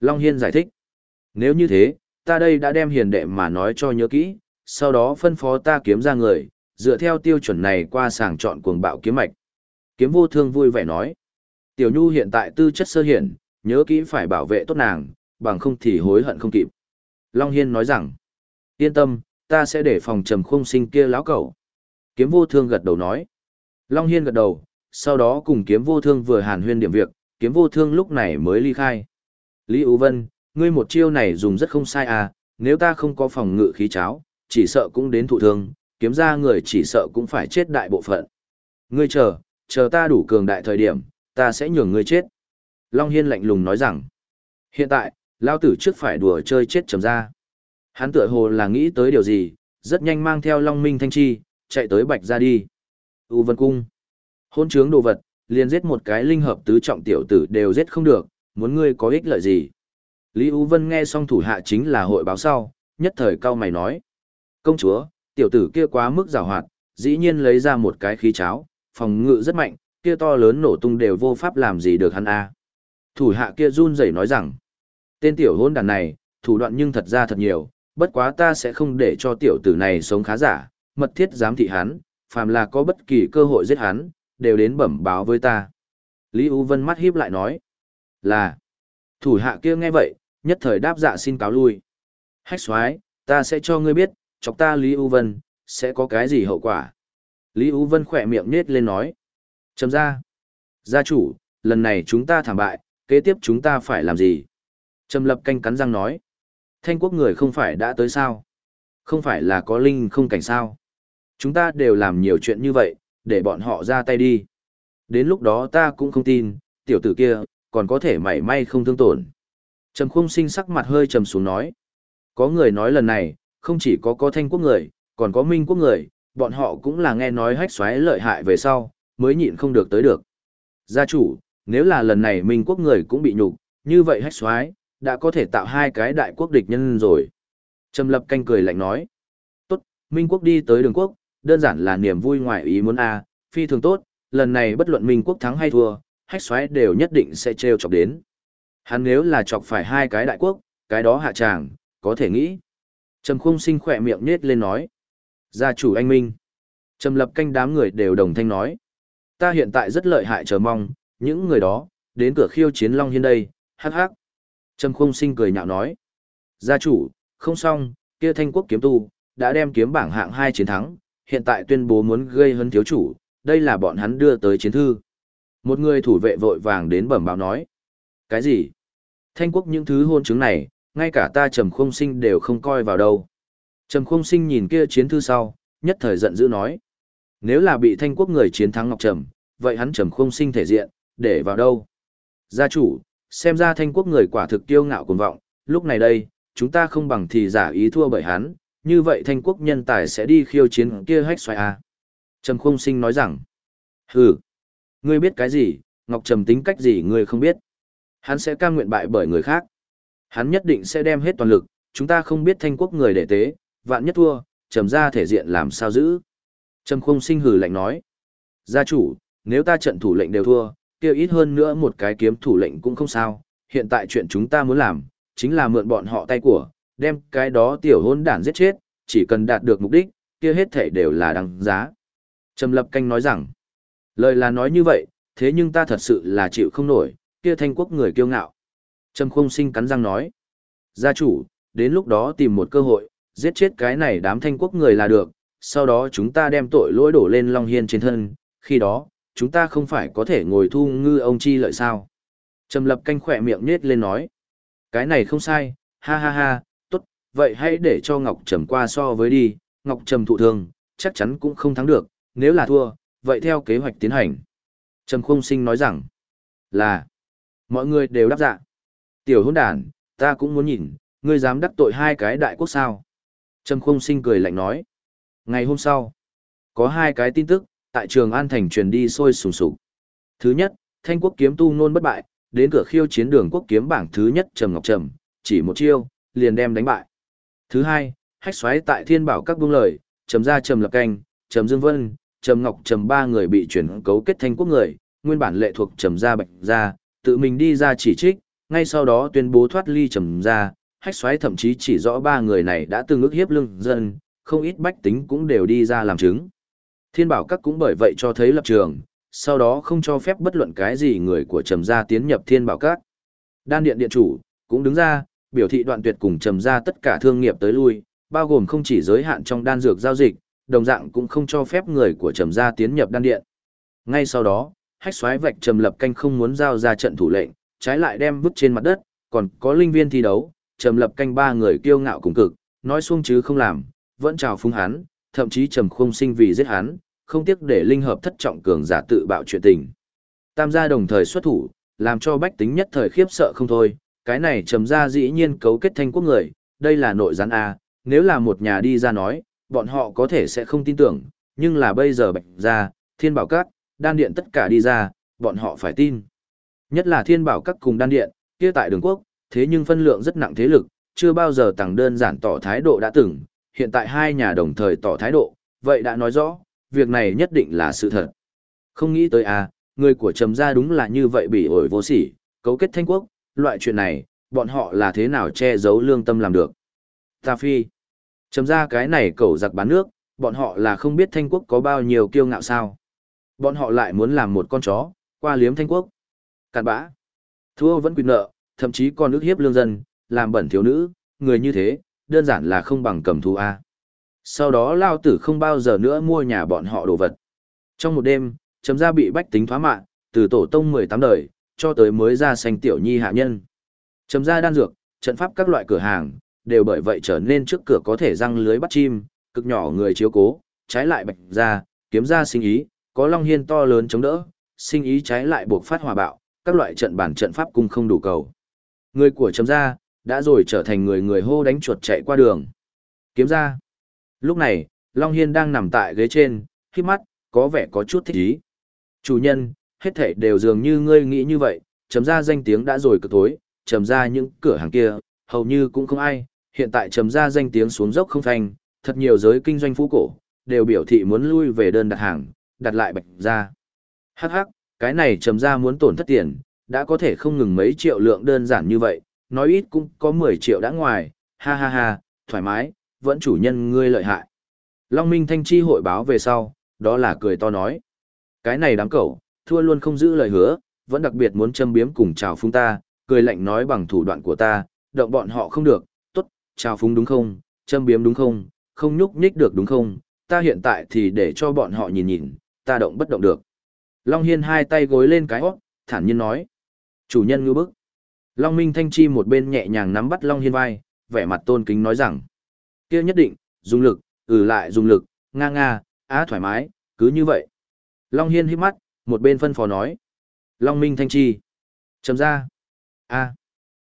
Long Hiên giải thích, nếu như thế, ta đây đã đem hiền đệ mà nói cho nhớ kỹ, sau đó phân phó ta kiếm ra người, dựa theo tiêu chuẩn này qua sàng chọn cuồng bạo kiếm mạch. Kiếm vô thương vui vẻ nói, tiểu nhu hiện tại tư chất sơ hiển, nhớ kỹ phải bảo vệ tốt nàng, bằng không thì hối hận không kịp. Long Hiên nói rằng, yên tâm, ta sẽ để phòng trầm khung sinh kia láo cẩu. Kiếm vô thương gật đầu nói. Long Hiên gật đầu, sau đó cùng kiếm vô thương vừa hàn huyên điểm việc, kiếm vô thương lúc này mới ly khai. Lý Ú Vân, ngươi một chiêu này dùng rất không sai à, nếu ta không có phòng ngự khí cháo, chỉ sợ cũng đến thụ thương, kiếm ra người chỉ sợ cũng phải chết đại bộ phận. Ngươi chờ, chờ ta đủ cường đại thời điểm, ta sẽ nhường ngươi chết. Long Hiên lạnh lùng nói rằng, hiện tại, lao tử trước phải đùa chơi chết chấm ra. Hắn tựa hồ là nghĩ tới điều gì, rất nhanh mang theo Long Minh Thanh Chi, chạy tới Bạch ra đi. U Vân Cung. Hôn trướng đồ vật, liền giết một cái linh hợp tứ trọng tiểu tử đều giết không được, muốn ngươi có ích lợi gì. Lý U Vân nghe xong thủ hạ chính là hội báo sau, nhất thời cao mày nói. Công chúa, tiểu tử kia quá mức rào hoạt, dĩ nhiên lấy ra một cái khí cháo, phòng ngự rất mạnh, kia to lớn nổ tung đều vô pháp làm gì được hắn a. Thủ hạ kia run rẩy nói rằng, tên tiểu hôn đàn này, thủ đoạn nhưng thật ra thật nhiều, bất quá ta sẽ không để cho tiểu tử này sống khá giả, mật thiết giám thị hắn, phàm là có bất kỳ cơ hội giết hắn, đều đến bẩm báo với ta. Lý U Vân mắt híp lại nói, là, thủ hạ kia nghe vậy, nhất thời đáp dạ xin cáo lui. Hách xoái, ta sẽ cho ngươi biết, chọc ta Lý U Vân, sẽ có cái gì hậu quả. Lý U Vân khỏe miệng nết lên nói, chấm ra, gia chủ, lần này chúng ta thảm bại, kế tiếp chúng ta phải làm gì? Trầm lập canh cắn răng nói, Thanh quốc người không phải đã tới sao? Không phải là có linh không cảnh sao? Chúng ta đều làm nhiều chuyện như vậy, để bọn họ ra tay đi. Đến lúc đó ta cũng không tin, tiểu tử kia, còn có thể mảy may không thương tổn. Trầm khung sinh sắc mặt hơi trầm xuống nói. Có người nói lần này, không chỉ có có thanh quốc người, còn có minh quốc người, bọn họ cũng là nghe nói hách xoáy lợi hại về sau, mới nhịn không được tới được. Gia chủ, nếu là lần này minh quốc người cũng bị nhục, như vậy hách xoái đã có thể tạo hai cái đại quốc địch nhân rồi. Trầm lập canh cười lạnh nói. Tốt, Minh quốc đi tới đường quốc, đơn giản là niềm vui ngoài ý muốn a phi thường tốt, lần này bất luận Minh quốc thắng hay thua, hách xoái đều nhất định sẽ treo chọc đến. Hắn nếu là chọc phải hai cái đại quốc, cái đó hạ tràng, có thể nghĩ. Trầm khung sinh khỏe miệng nhết lên nói. Gia chủ anh Minh. Trầm lập canh đám người đều đồng thanh nói. Ta hiện tại rất lợi hại chờ mong, những người đó, đến cửa khiêu chiến Long Hiên đây, hắc hắc. Trầm khung sinh cười nhạo nói. Gia chủ, không xong, kia thanh quốc kiếm tu, đã đem kiếm bảng hạng hai chiến thắng, hiện tại tuyên bố muốn gây hấn thiếu chủ, đây là bọn hắn đưa tới chiến thư. Một người thủ vệ vội vàng đến bẩm báo nói. Cái gì? Thanh quốc những thứ hôn chứng này, ngay cả ta trầm khung sinh đều không coi vào đâu. Trầm khung sinh nhìn kia chiến thư sau, nhất thời giận dữ nói. Nếu là bị thanh quốc người chiến thắng Ngọc Trầm, vậy hắn trầm Không sinh thể diện, để vào đâu? Gia chủ, xem ra thanh quốc người quả thực kiêu ngạo cuồng vọng, lúc này đây, chúng ta không bằng thì giả ý thua bởi hắn, như vậy thanh quốc nhân tài sẽ đi khiêu chiến kia hách xoay à? Trầm Không Sinh nói rằng, hừ, ngươi biết cái gì, Ngọc Trầm tính cách gì ngươi không biết. Hắn sẽ cam nguyện bại bởi người khác. Hắn nhất định sẽ đem hết toàn lực, chúng ta không biết thanh quốc người để tế, vạn nhất thua, trầm ra thể diện làm sao giữ. Trầm không sinh hừ lạnh nói. Gia chủ, nếu ta trận thủ lệnh đều thua, kia ít hơn nữa một cái kiếm thủ lệnh cũng không sao, hiện tại chuyện chúng ta muốn làm, chính là mượn bọn họ tay của, đem cái đó tiểu hôn đản giết chết, chỉ cần đạt được mục đích, kia hết thể đều là đáng giá. Trầm lập canh nói rằng, lời là nói như vậy, thế nhưng ta thật sự là chịu không nổi, kia thanh quốc người kiêu ngạo. Trầm không sinh cắn răng nói, gia chủ, đến lúc đó tìm một cơ hội, giết chết cái này đám thanh quốc người là được, sau đó chúng ta đem tội lỗi đổ lên Long Hiên trên thân, khi đó, chúng ta không phải có thể ngồi thu ngư ông chi lợi sao. Trầm lập canh khỏe miệng nết lên nói, cái này không sai, ha ha ha, tốt, vậy hãy để cho Ngọc Trầm qua so với đi, Ngọc Trầm thụ thương, chắc chắn cũng không thắng được, nếu là thua, vậy theo kế hoạch tiến hành. Trầm Khung sinh nói rằng, là, mọi người đều đáp dạ. Tiểu hôn đàn, ta cũng muốn nhìn, ngươi dám đắc tội hai cái đại quốc sao. Trầm Khung sinh cười lạnh nói. Ngày hôm sau, có hai cái tin tức, tại trường An Thành truyền đi sôi sùng sục. Thứ nhất, Thanh quốc kiếm tu nôn bất bại, đến cửa khiêu chiến đường quốc kiếm bảng thứ nhất Trầm Ngọc Trầm, chỉ một chiêu, liền đem đánh bại. Thứ hai, hách xoáy tại thiên bảo các buông lời, Trầm ra Trầm Lập Canh, Trầm Dương Vân, Trầm Ngọc Trầm ba người bị chuyển cấu kết Thanh quốc người, nguyên bản lệ thuộc Trầm gia Bạch gia, tự mình đi ra chỉ trích, ngay sau đó tuyên bố thoát ly Trầm gia, hách xoáy thậm chí chỉ rõ ba người này đã từng ức hiếp lương dân, không ít bách tính cũng đều đi ra làm chứng. Thiên bảo các cũng bởi vậy cho thấy lập trường, sau đó không cho phép bất luận cái gì người của trầm gia tiến nhập thiên bảo các. Đan điện điện chủ, cũng đứng ra, biểu thị đoạn tuyệt cùng trầm gia tất cả thương nghiệp tới lui, bao gồm không chỉ giới hạn trong đan dược giao dịch, đồng dạng cũng không cho phép người của trầm gia tiến nhập đan điện. Ngay sau đó, hách xoáy vạch trầm lập canh không muốn giao ra trận thủ lệnh, trái lại đem vứt trên mặt đất, còn có linh viên thi đấu, trầm lập canh ba người kiêu ngạo cùng cực, nói xuông chứ không làm, vẫn chào phúng hắn, thậm chí trầm không sinh vì giết hắn, không tiếc để linh hợp thất trọng cường giả tự bạo chuyện tình. Tam gia đồng thời xuất thủ, làm cho bách tính nhất thời khiếp sợ không thôi, cái này trầm gia dĩ nhiên cấu kết thanh quốc người, đây là nội gián A, nếu là một nhà đi ra nói, bọn họ có thể sẽ không tin tưởng, nhưng là bây giờ bạch gia thiên bảo các, đan điện tất cả đi ra, bọn họ phải tin. Nhất là thiên bảo các cùng đan điện, kia tại đường quốc, thế nhưng phân lượng rất nặng thế lực, chưa bao giờ tàng đơn giản tỏ thái độ đã từng, hiện tại hai nhà đồng thời tỏ thái độ, vậy đã nói rõ, việc này nhất định là sự thật. Không nghĩ tới à, người của trầm gia đúng là như vậy bị ổi vô sỉ, cấu kết thanh quốc, loại chuyện này, bọn họ là thế nào che giấu lương tâm làm được. Ta phi, trầm gia cái này cẩu giặc bán nước, bọn họ là không biết thanh quốc có bao nhiêu kiêu ngạo sao. Bọn họ lại muốn làm một con chó, qua liếm thanh quốc. Cạn bã, thua vẫn quyền nợ, thậm chí còn ức hiếp lương dân, làm bẩn thiếu nữ, người như thế, đơn giản là không bằng cầm thú A. Sau đó lao tử không bao giờ nữa mua nhà bọn họ đồ vật. Trong một đêm, chấm ra bị bách tính thoá mạng, từ tổ tông 18 đời, cho tới mới ra sanh tiểu nhi hạ nhân. Chấm ra đan dược, trận pháp các loại cửa hàng, đều bởi vậy trở nên trước cửa có thể răng lưới bắt chim, cực nhỏ người chiếu cố, trái lại bạch ra, kiếm ra sinh ý, có long hiên to lớn chống đỡ, sinh ý trái lại buộc phát hòa bạo, các loại trận bản trận pháp cung không đủ cầu. Người của chấm ra, đã rồi trở thành người người hô đánh chuột chạy qua đường. Kiếm ra. Lúc này, Long Hiên đang nằm tại ghế trên, khi mắt, có vẻ có chút thích ý. Chủ nhân, hết thể đều dường như ngươi nghĩ như vậy, chấm ra danh tiếng đã rồi cực tối, chấm ra những cửa hàng kia, hầu như cũng không ai, hiện tại chấm ra danh tiếng xuống dốc không thành thật nhiều giới kinh doanh phú cổ, đều biểu thị muốn lui về đơn đặt hàng, đặt lại bạch ra. Hắc hắc, cái này chấm ra muốn tổn thất tiền, đã có thể không ngừng mấy triệu lượng đơn giản như vậy, nói ít cũng có 10 triệu đã ngoài, ha ha ha, thoải mái, vẫn chủ nhân ngươi lợi hại. Long Minh Thanh Chi hội báo về sau, đó là cười to nói. Cái này đám cẩu, thua luôn không giữ lời hứa, vẫn đặc biệt muốn châm biếm cùng chào phúng ta, cười lạnh nói bằng thủ đoạn của ta, động bọn họ không được, tốt, chào phúng đúng không, châm biếm đúng không, không nhúc nhích được đúng không, ta hiện tại thì để cho bọn họ nhìn nhìn, ta động bất động được. Long Hiên hai tay gối lên cái hót, thản nhiên nói. Chủ nhân ngư bức. Long Minh Thanh Chi một bên nhẹ nhàng nắm bắt Long Hiên vai, vẻ mặt tôn kính nói rằng. kia nhất định, dùng lực, ừ lại dùng lực, nga nga, á thoải mái, cứ như vậy. Long Hiên hít mắt, một bên phân phó nói. Long Minh Thanh Chi. Chấm ra. a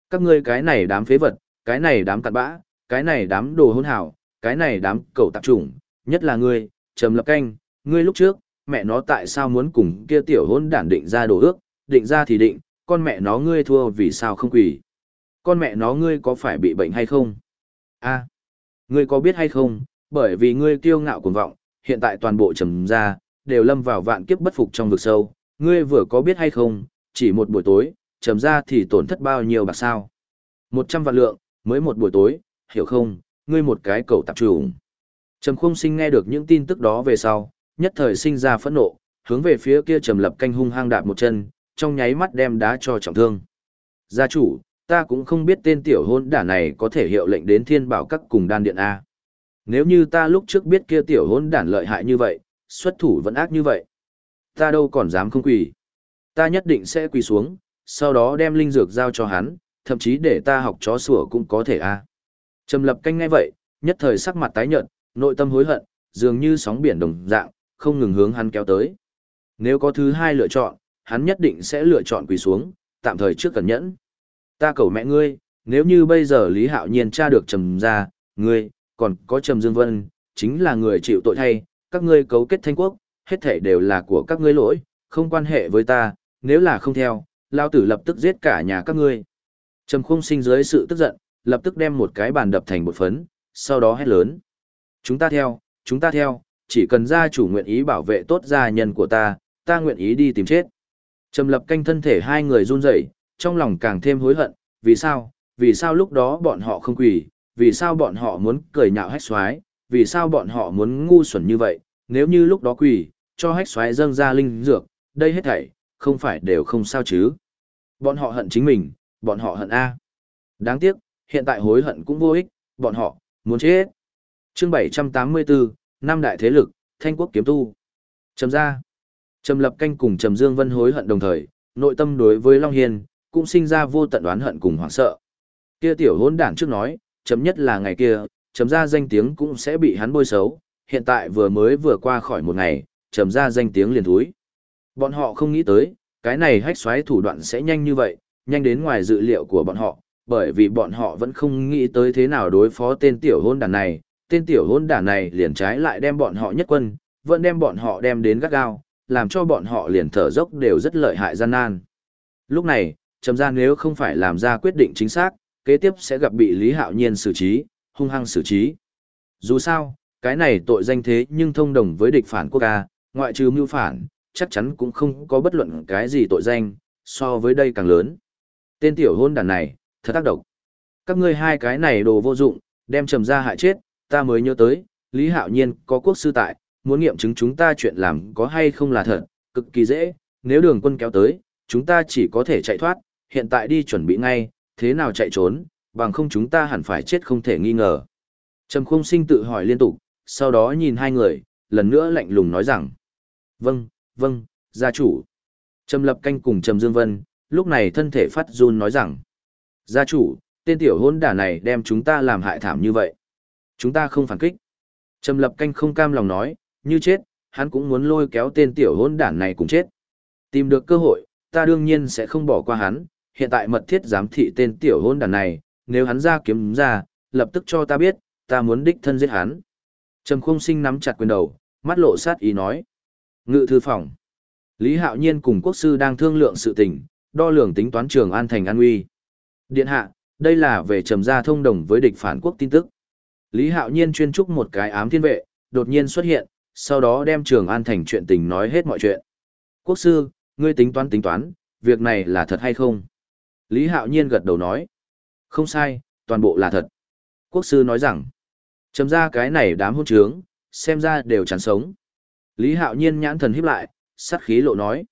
các ngươi cái này đám phế vật, cái này đám cặn bã, cái này đám đồ hôn hảo, cái này đám cầu tạp chủng, nhất là ngươi, trầm lập canh, ngươi lúc trước, mẹ nó tại sao muốn cùng kia tiểu hôn đản định ra đồ ước, định ra thì định, con mẹ nó ngươi thua vì sao không quỳ? Con mẹ nó ngươi có phải bị bệnh hay không? a Ngươi có biết hay không, bởi vì ngươi kiêu ngạo cuồng vọng, hiện tại toàn bộ trầm ra, đều lâm vào vạn kiếp bất phục trong vực sâu, ngươi vừa có biết hay không, chỉ một buổi tối, trầm ra thì tổn thất bao nhiêu bạc sao. Một trăm vạn lượng, mới một buổi tối, hiểu không, ngươi một cái cầu tạp trùng. Trầm khung sinh nghe được những tin tức đó về sau, nhất thời sinh ra phẫn nộ, hướng về phía kia trầm lập canh hung hăng đạp một chân, trong nháy mắt đem đá cho trọng thương. Gia chủ, ta cũng không biết tên tiểu hôn đả này có thể hiệu lệnh đến thiên bảo các cùng đan điện A. Nếu như ta lúc trước biết kia tiểu hôn đản lợi hại như vậy, xuất thủ vẫn ác như vậy. Ta đâu còn dám không quỳ. Ta nhất định sẽ quỳ xuống, sau đó đem linh dược giao cho hắn, thậm chí để ta học chó sủa cũng có thể a. Trầm lập canh ngay vậy, nhất thời sắc mặt tái nhợt, nội tâm hối hận, dường như sóng biển đồng dạng, không ngừng hướng hắn kéo tới. Nếu có thứ hai lựa chọn, hắn nhất định sẽ lựa chọn quỳ xuống, tạm thời trước cẩn nhẫn. Ta cầu mẹ ngươi, nếu như bây giờ Lý Hạo Nhiên tra được trầm ra, ngươi, còn có trầm Dương Vân, chính là người chịu tội thay, các ngươi cấu kết thanh quốc, hết thể đều là của các ngươi lỗi, không quan hệ với ta, nếu là không theo, lao tử lập tức giết cả nhà các ngươi. Trầm khung sinh dưới sự tức giận, lập tức đem một cái bàn đập thành một phấn, sau đó hét lớn. Chúng ta theo, chúng ta theo, chỉ cần gia chủ nguyện ý bảo vệ tốt gia nhân của ta, ta nguyện ý đi tìm chết. Trầm lập canh thân thể hai người run rẩy, trong lòng càng thêm hối hận, vì sao, vì sao lúc đó bọn họ không quỳ, vì sao bọn họ muốn cười nhạo hách xoái, vì sao bọn họ muốn ngu xuẩn như vậy, nếu như lúc đó quỳ, cho hách xoái dâng ra linh dược, đây hết thảy, không phải đều không sao chứ. Bọn họ hận chính mình, bọn họ hận A. Đáng tiếc, hiện tại hối hận cũng vô ích, bọn họ, muốn chết. chương 784, năm đại thế lực, thanh quốc kiếm tu. Trầm ra. Trầm lập canh cùng Trầm Dương Vân hối hận đồng thời, nội tâm đối với Long Hiên, cũng sinh ra vô tận đoán hận cùng hoảng sợ. Kia tiểu hôn đảng trước nói, chấm nhất là ngày kia, chấm ra danh tiếng cũng sẽ bị hắn bôi xấu, hiện tại vừa mới vừa qua khỏi một ngày, chấm ra danh tiếng liền thúi. Bọn họ không nghĩ tới, cái này hách xoáy thủ đoạn sẽ nhanh như vậy, nhanh đến ngoài dự liệu của bọn họ, bởi vì bọn họ vẫn không nghĩ tới thế nào đối phó tên tiểu hôn đản này, tên tiểu hôn đản này liền trái lại đem bọn họ nhất quân, vẫn đem bọn họ đem đến gắt gao, làm cho bọn họ liền thở dốc đều rất lợi hại gian nan. Lúc này, trầm ra nếu không phải làm ra quyết định chính xác, kế tiếp sẽ gặp bị Lý Hạo Nhiên xử trí, hung hăng xử trí. Dù sao, cái này tội danh thế nhưng thông đồng với địch phản quốc ca, ngoại trừ mưu phản, chắc chắn cũng không có bất luận cái gì tội danh, so với đây càng lớn. Tên tiểu hôn đàn này, thật tác độc. Các ngươi hai cái này đồ vô dụng, đem trầm ra hại chết, ta mới nhớ tới, Lý Hạo Nhiên có quốc sư tại, muốn nghiệm chứng chúng ta chuyện làm có hay không là thật, cực kỳ dễ, nếu đường quân kéo tới, chúng ta chỉ có thể chạy thoát, hiện tại đi chuẩn bị ngay, thế nào chạy trốn, bằng không chúng ta hẳn phải chết không thể nghi ngờ. Trầm khung sinh tự hỏi liên tục, sau đó nhìn hai người, lần nữa lạnh lùng nói rằng. Vâng, vâng, gia chủ. Trầm lập canh cùng Trầm Dương Vân, lúc này thân thể phát run nói rằng. Gia chủ, tên tiểu hôn đả này đem chúng ta làm hại thảm như vậy. Chúng ta không phản kích. Trầm lập canh không cam lòng nói, như chết, hắn cũng muốn lôi kéo tên tiểu hôn đản này cùng chết. Tìm được cơ hội, ta đương nhiên sẽ không bỏ qua hắn, hiện tại mật thiết giám thị tên tiểu hôn đản này, nếu hắn ra kiếm ra, lập tức cho ta biết, ta muốn đích thân giết hắn. Trầm khung sinh nắm chặt quyền đầu, mắt lộ sát ý nói. Ngự thư phòng. Lý Hạo Nhiên cùng quốc sư đang thương lượng sự tình, đo lường tính toán trường an thành an uy. Điện hạ, đây là về trầm gia thông đồng với địch phản quốc tin tức. Lý Hạo Nhiên chuyên trúc một cái ám thiên vệ, đột nhiên xuất hiện, sau đó đem trường an thành chuyện tình nói hết mọi chuyện. Quốc sư, ngươi tính toán tính toán, việc này là thật hay không? Lý Hạo Nhiên gật đầu nói. Không sai, toàn bộ là thật. Quốc sư nói rằng, chấm ra cái này đám hôn trướng, xem ra đều chán sống. Lý Hạo Nhiên nhãn thần híp lại, sát khí lộ nói.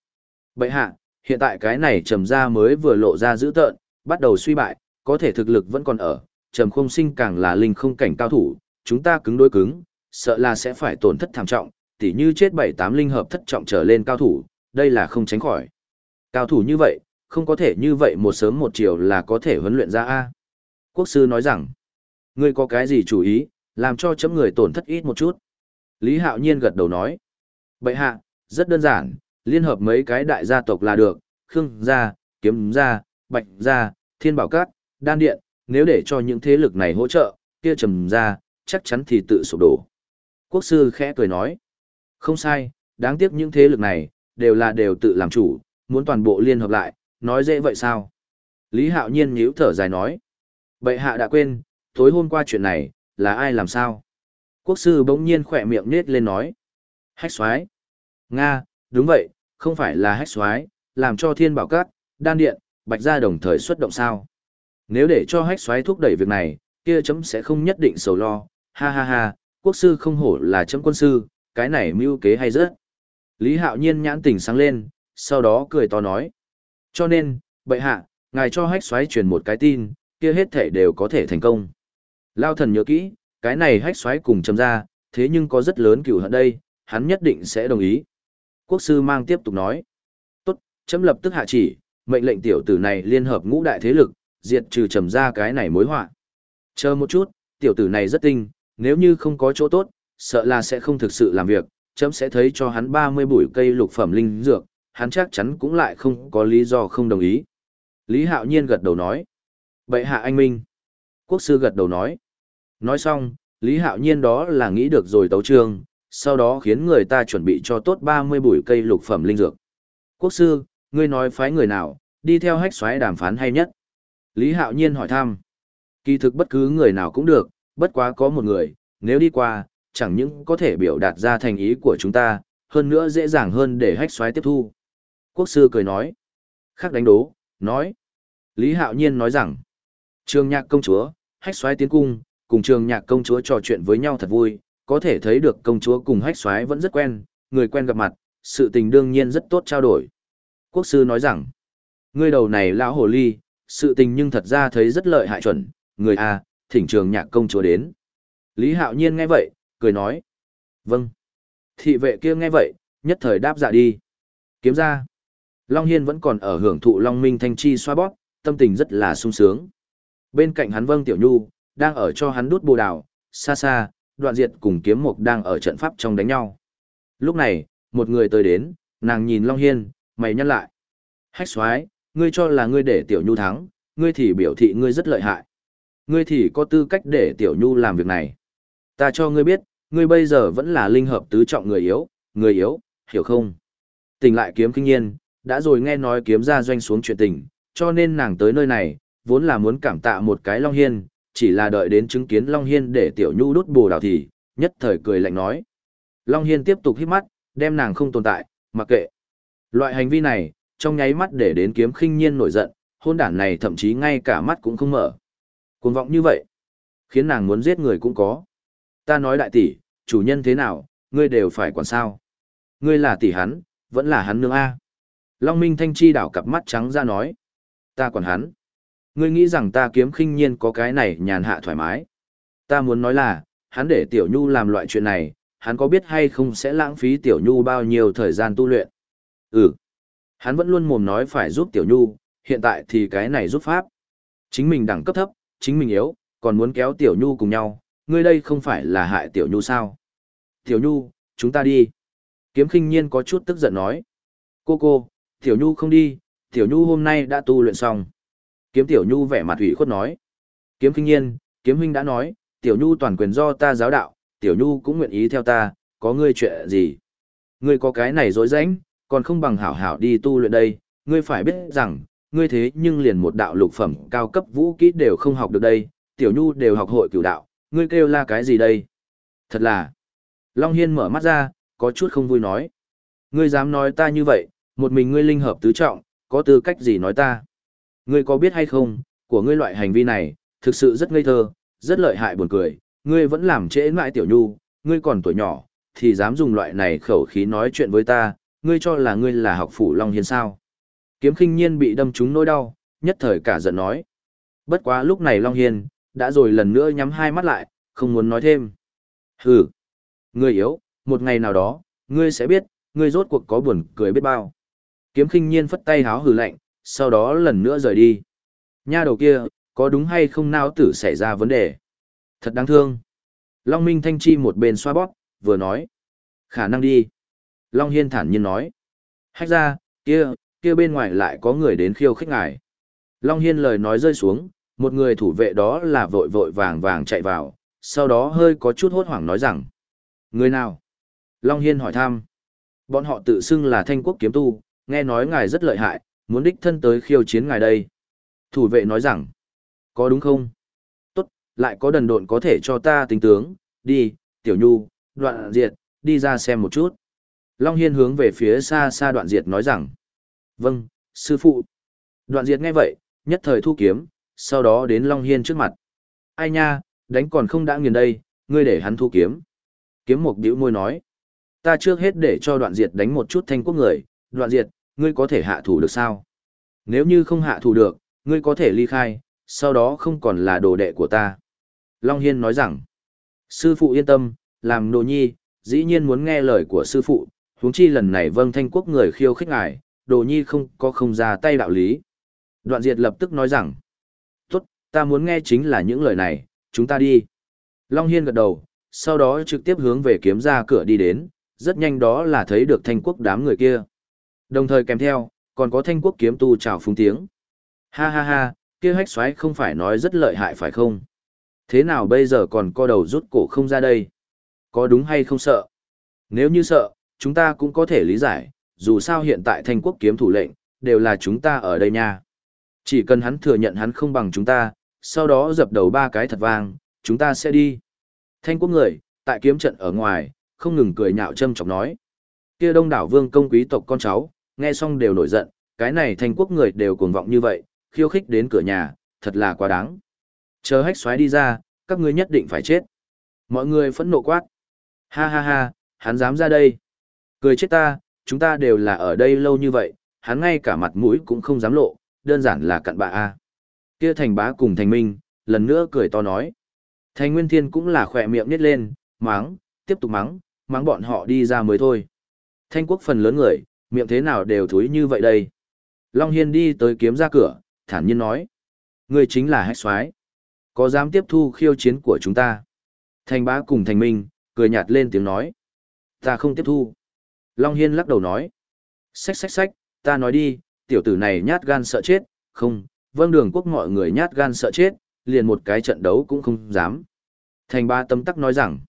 Bậy hạ, hiện tại cái này trầm ra mới vừa lộ ra dữ tợn, bắt đầu suy bại, có thể thực lực vẫn còn ở, trầm không sinh càng là linh không cảnh cao thủ, chúng ta cứng đối cứng, sợ là sẽ phải tổn thất thảm trọng, tỉ như chết bảy tám linh hợp thất trọng trở lên cao thủ, đây là không tránh khỏi. Cao thủ như vậy, không có thể như vậy một sớm một chiều là có thể huấn luyện ra A. Quốc sư nói rằng, ngươi có cái gì chủ ý, làm cho chấm người tổn thất ít một chút. Lý Hạo Nhiên gật đầu nói, bậy hạ, rất đơn giản, liên hợp mấy cái đại gia tộc là được, Khương gia, Kiếm gia, Bạch gia, Thiên Bảo Các, Đan Điện, nếu để cho những thế lực này hỗ trợ, kia trầm gia, chắc chắn thì tự sụp đổ. Quốc sư khẽ cười nói, không sai, đáng tiếc những thế lực này, đều là đều tự làm chủ, muốn toàn bộ liên hợp lại, nói dễ vậy sao? Lý Hạo Nhiên nhíu thở dài nói. Bệ hạ đã quên, tối hôm qua chuyện này, là ai làm sao? Quốc sư bỗng nhiên khỏe miệng nết lên nói. Hách xoái. Nga, đúng vậy, không phải là hách xoái, làm cho thiên bảo cát, đan điện, bạch gia đồng thời xuất động sao. Nếu để cho hách xoái thúc đẩy việc này, kia chấm sẽ không nhất định sầu lo, ha ha ha, quốc sư không hổ là chấm quân sư, cái này mưu kế hay rất. Lý Hạo Nhiên nhãn tỉnh sáng lên, sau đó cười to nói. Cho nên, bệ hạ, ngài cho hách xoáy truyền một cái tin, kia hết thể đều có thể thành công. Lao thần nhớ kỹ, cái này hách xoáy cùng chấm ra, thế nhưng có rất lớn cửu hận đây, hắn nhất định sẽ đồng ý. Quốc sư mang tiếp tục nói. Tốt, chấm lập tức hạ chỉ, mệnh lệnh tiểu tử này liên hợp ngũ đại thế lực, diệt trừ trầm ra cái này mối họa. Chờ một chút, tiểu tử này rất tinh, nếu như không có chỗ tốt, sợ là sẽ không thực sự làm việc, chấm sẽ thấy cho hắn 30 bụi cây lục phẩm linh dược, hắn chắc chắn cũng lại không có lý do không đồng ý. Lý Hạo Nhiên gật đầu nói. Bệ hạ anh Minh. Quốc sư gật đầu nói. Nói xong, Lý Hạo Nhiên đó là nghĩ được rồi tấu trương, sau đó khiến người ta chuẩn bị cho tốt 30 bụi cây lục phẩm linh dược. Quốc sư, ngươi nói phái người nào, đi theo hách xoáy đàm phán hay nhất? Lý Hạo Nhiên hỏi thăm. Kỳ thực bất cứ người nào cũng được, bất quá có một người, nếu đi qua, chẳng những có thể biểu đạt ra thành ý của chúng ta, hơn nữa dễ dàng hơn để hách xoáy tiếp thu. Quốc sư cười nói. Khác đánh đố, nói. Lý Hạo Nhiên nói rằng, trường nhạc công chúa, hách xoáy tiến cung, cùng trường nhạc công chúa trò chuyện với nhau thật vui, có thể thấy được công chúa cùng hách xoáy vẫn rất quen, người quen gặp mặt, sự tình đương nhiên rất tốt trao đổi. Quốc sư nói rằng, ngươi đầu này lão hồ ly, sự tình nhưng thật ra thấy rất lợi hại chuẩn, người A, thỉnh trường nhạc công chúa đến. Lý Hạo Nhiên nghe vậy, cười nói, vâng. Thị vệ kia nghe vậy, nhất thời đáp dạ đi. Kiếm ra. Long Hiên vẫn còn ở hưởng thụ Long Minh Thanh Chi xoa bóp, tâm tình rất là sung sướng. Bên cạnh hắn Vâng Tiểu Nhu, đang ở cho hắn đút bồ đào, xa xa, đoạn diệt cùng kiếm mục đang ở trận pháp trong đánh nhau. Lúc này, một người tới đến, nàng nhìn Long Hiên, mày nhăn lại. Hách xoái, ngươi cho là ngươi để Tiểu Nhu thắng, ngươi thì biểu thị ngươi rất lợi hại. Ngươi thì có tư cách để Tiểu Nhu làm việc này. Ta cho ngươi biết, ngươi bây giờ vẫn là linh hợp tứ trọng người yếu, người yếu, hiểu không? tình lại kiếm kinh nhiên, đã rồi nghe nói kiếm ra doanh xuống chuyện tình, cho nên nàng tới nơi này, vốn là muốn cảm tạ một cái Long Hiên, chỉ là đợi đến chứng kiến Long Hiên để Tiểu Nhu đút bồ đào thì, nhất thời cười lạnh nói. Long Hiên tiếp tục hít mắt, đem nàng không tồn tại, mặc kệ. Loại hành vi này, trong nháy mắt để đến kiếm khinh nhiên nổi giận, hôn đản này thậm chí ngay cả mắt cũng không mở. Cuồng vọng như vậy, khiến nàng muốn giết người cũng có. Ta nói đại tỷ, chủ nhân thế nào, ngươi đều phải quản sao. Ngươi là tỷ hắn, vẫn là hắn nương A. Long Minh Thanh Chi đảo cặp mắt trắng ra nói. Ta quản hắn. Ngươi nghĩ rằng ta kiếm khinh nhiên có cái này nhàn hạ thoải mái. Ta muốn nói là, hắn để Tiểu Nhu làm loại chuyện này, hắn có biết hay không sẽ lãng phí Tiểu Nhu bao nhiêu thời gian tu luyện. Ừ. Hắn vẫn luôn mồm nói phải giúp Tiểu Nhu, hiện tại thì cái này giúp pháp. Chính mình đẳng cấp thấp, chính mình yếu, còn muốn kéo Tiểu Nhu cùng nhau, ngươi đây không phải là hại Tiểu Nhu sao? Tiểu Nhu, chúng ta đi. Kiếm khinh nhiên có chút tức giận nói. Cô cô, Tiểu Nhu không đi, Tiểu Nhu hôm nay đã tu luyện xong. Kiếm Tiểu Nhu vẻ mặt ủy khuất nói. Kiếm kinh nhiên, kiếm huynh đã nói, Tiểu Nhu toàn quyền do ta giáo đạo, Tiểu Nhu cũng nguyện ý theo ta, có ngươi chuyện gì. Ngươi có cái này dối rãnh, còn không bằng hảo hảo đi tu luyện đây, ngươi phải biết rằng, ngươi thế nhưng liền một đạo lục phẩm cao cấp vũ kỹ đều không học được đây, Tiểu Nhu đều học hội cửu đạo, ngươi kêu là cái gì đây? Thật là, Long Hiên mở mắt ra, có chút không vui nói. Ngươi dám nói ta như vậy, một mình ngươi linh hợp tứ trọng, có tư cách gì nói ta? Ngươi có biết hay không, của ngươi loại hành vi này, thực sự rất ngây thơ, rất lợi hại buồn cười, ngươi vẫn làm trễ mãi tiểu nhu, ngươi còn tuổi nhỏ, thì dám dùng loại này khẩu khí nói chuyện với ta, ngươi cho là ngươi là học phủ Long Hiên sao? Kiếm khinh nhiên bị đâm trúng nỗi đau, nhất thời cả giận nói. Bất quá lúc này Long Hiên, đã rồi lần nữa nhắm hai mắt lại, không muốn nói thêm. Hừ, ngươi yếu, một ngày nào đó, ngươi sẽ biết, ngươi rốt cuộc có buồn cười biết bao. Kiếm khinh nhiên phất tay háo hừ lạnh, sau đó lần nữa rời đi. Nha đầu kia, có đúng hay không nào tử xảy ra vấn đề? Thật đáng thương. Long Minh Thanh Chi một bên xoa bóp, vừa nói. Khả năng đi. Long Hiên thản nhiên nói. Hách ra, kia, kia bên ngoài lại có người đến khiêu khích ngài. Long Hiên lời nói rơi xuống, một người thủ vệ đó là vội vội vàng vàng chạy vào, sau đó hơi có chút hốt hoảng nói rằng. Người nào? Long Hiên hỏi thăm. Bọn họ tự xưng là thanh quốc kiếm tu, nghe nói ngài rất lợi hại, muốn đích thân tới khiêu chiến ngài đây. Thủ vệ nói rằng, có đúng không? Tốt, lại có đần độn có thể cho ta tính tướng, đi, tiểu nhu, đoạn diệt, đi ra xem một chút. Long Hiên hướng về phía xa xa đoạn diệt nói rằng, vâng, sư phụ. Đoạn diệt nghe vậy, nhất thời thu kiếm, sau đó đến Long Hiên trước mặt. Ai nha, đánh còn không đã nghiền đây, ngươi để hắn thu kiếm. Kiếm một biểu môi nói, ta trước hết để cho đoạn diệt đánh một chút thanh quốc người, đoạn diệt, ngươi có thể hạ thủ được sao? Nếu như không hạ thủ được, ngươi có thể ly khai, sau đó không còn là đồ đệ của ta. Long Hiên nói rằng, sư phụ yên tâm, làm đồ nhi, dĩ nhiên muốn nghe lời của sư phụ, huống chi lần này vâng thanh quốc người khiêu khích ngài, đồ nhi không có không ra tay đạo lý. Đoạn diệt lập tức nói rằng, tốt, ta muốn nghe chính là những lời này, chúng ta đi. Long Hiên gật đầu, sau đó trực tiếp hướng về kiếm ra cửa đi đến, rất nhanh đó là thấy được thanh quốc đám người kia. Đồng thời kèm theo, còn có thanh quốc kiếm tu chào phúng tiếng. Ha ha ha, kia hách xoáy không phải nói rất lợi hại phải không? Thế nào bây giờ còn co đầu rút cổ không ra đây? Có đúng hay không sợ? Nếu như sợ, chúng ta cũng có thể lý giải, dù sao hiện tại thanh quốc kiếm thủ lệnh, đều là chúng ta ở đây nha. Chỉ cần hắn thừa nhận hắn không bằng chúng ta, sau đó dập đầu ba cái thật vang, chúng ta sẽ đi. Thanh quốc người, tại kiếm trận ở ngoài, không ngừng cười nhạo châm chọc nói. Kia đông đảo vương công quý tộc con cháu, nghe xong đều nổi giận, cái này thanh quốc người đều cuồng vọng như vậy, khiêu khích đến cửa nhà, thật là quá đáng. Chờ hách xoáy đi ra, các ngươi nhất định phải chết. Mọi người phẫn nộ quát. Ha ha ha, hắn dám ra đây. Cười chết ta, chúng ta đều là ở đây lâu như vậy, hắn ngay cả mặt mũi cũng không dám lộ, đơn giản là cặn bạ a. Kia thành bá cùng thành minh, lần nữa cười to nói. Thành nguyên thiên cũng là khỏe miệng nít lên, mắng, tiếp tục mắng, mắng bọn họ đi ra mới thôi. Thanh quốc phần lớn người, miệng thế nào đều thúi như vậy đây. Long Hiên đi tới kiếm ra cửa, thản nhiên nói. Người chính là hách xoái. Có dám tiếp thu khiêu chiến của chúng ta? Thành bá cùng thành minh, cười nhạt lên tiếng nói. Ta không tiếp thu. Long Hiên lắc đầu nói. Xách xách xách, ta nói đi, tiểu tử này nhát gan sợ chết, không, vâng đường quốc mọi người nhát gan sợ chết, liền một cái trận đấu cũng không dám. Thành ba tấm tắc nói rằng,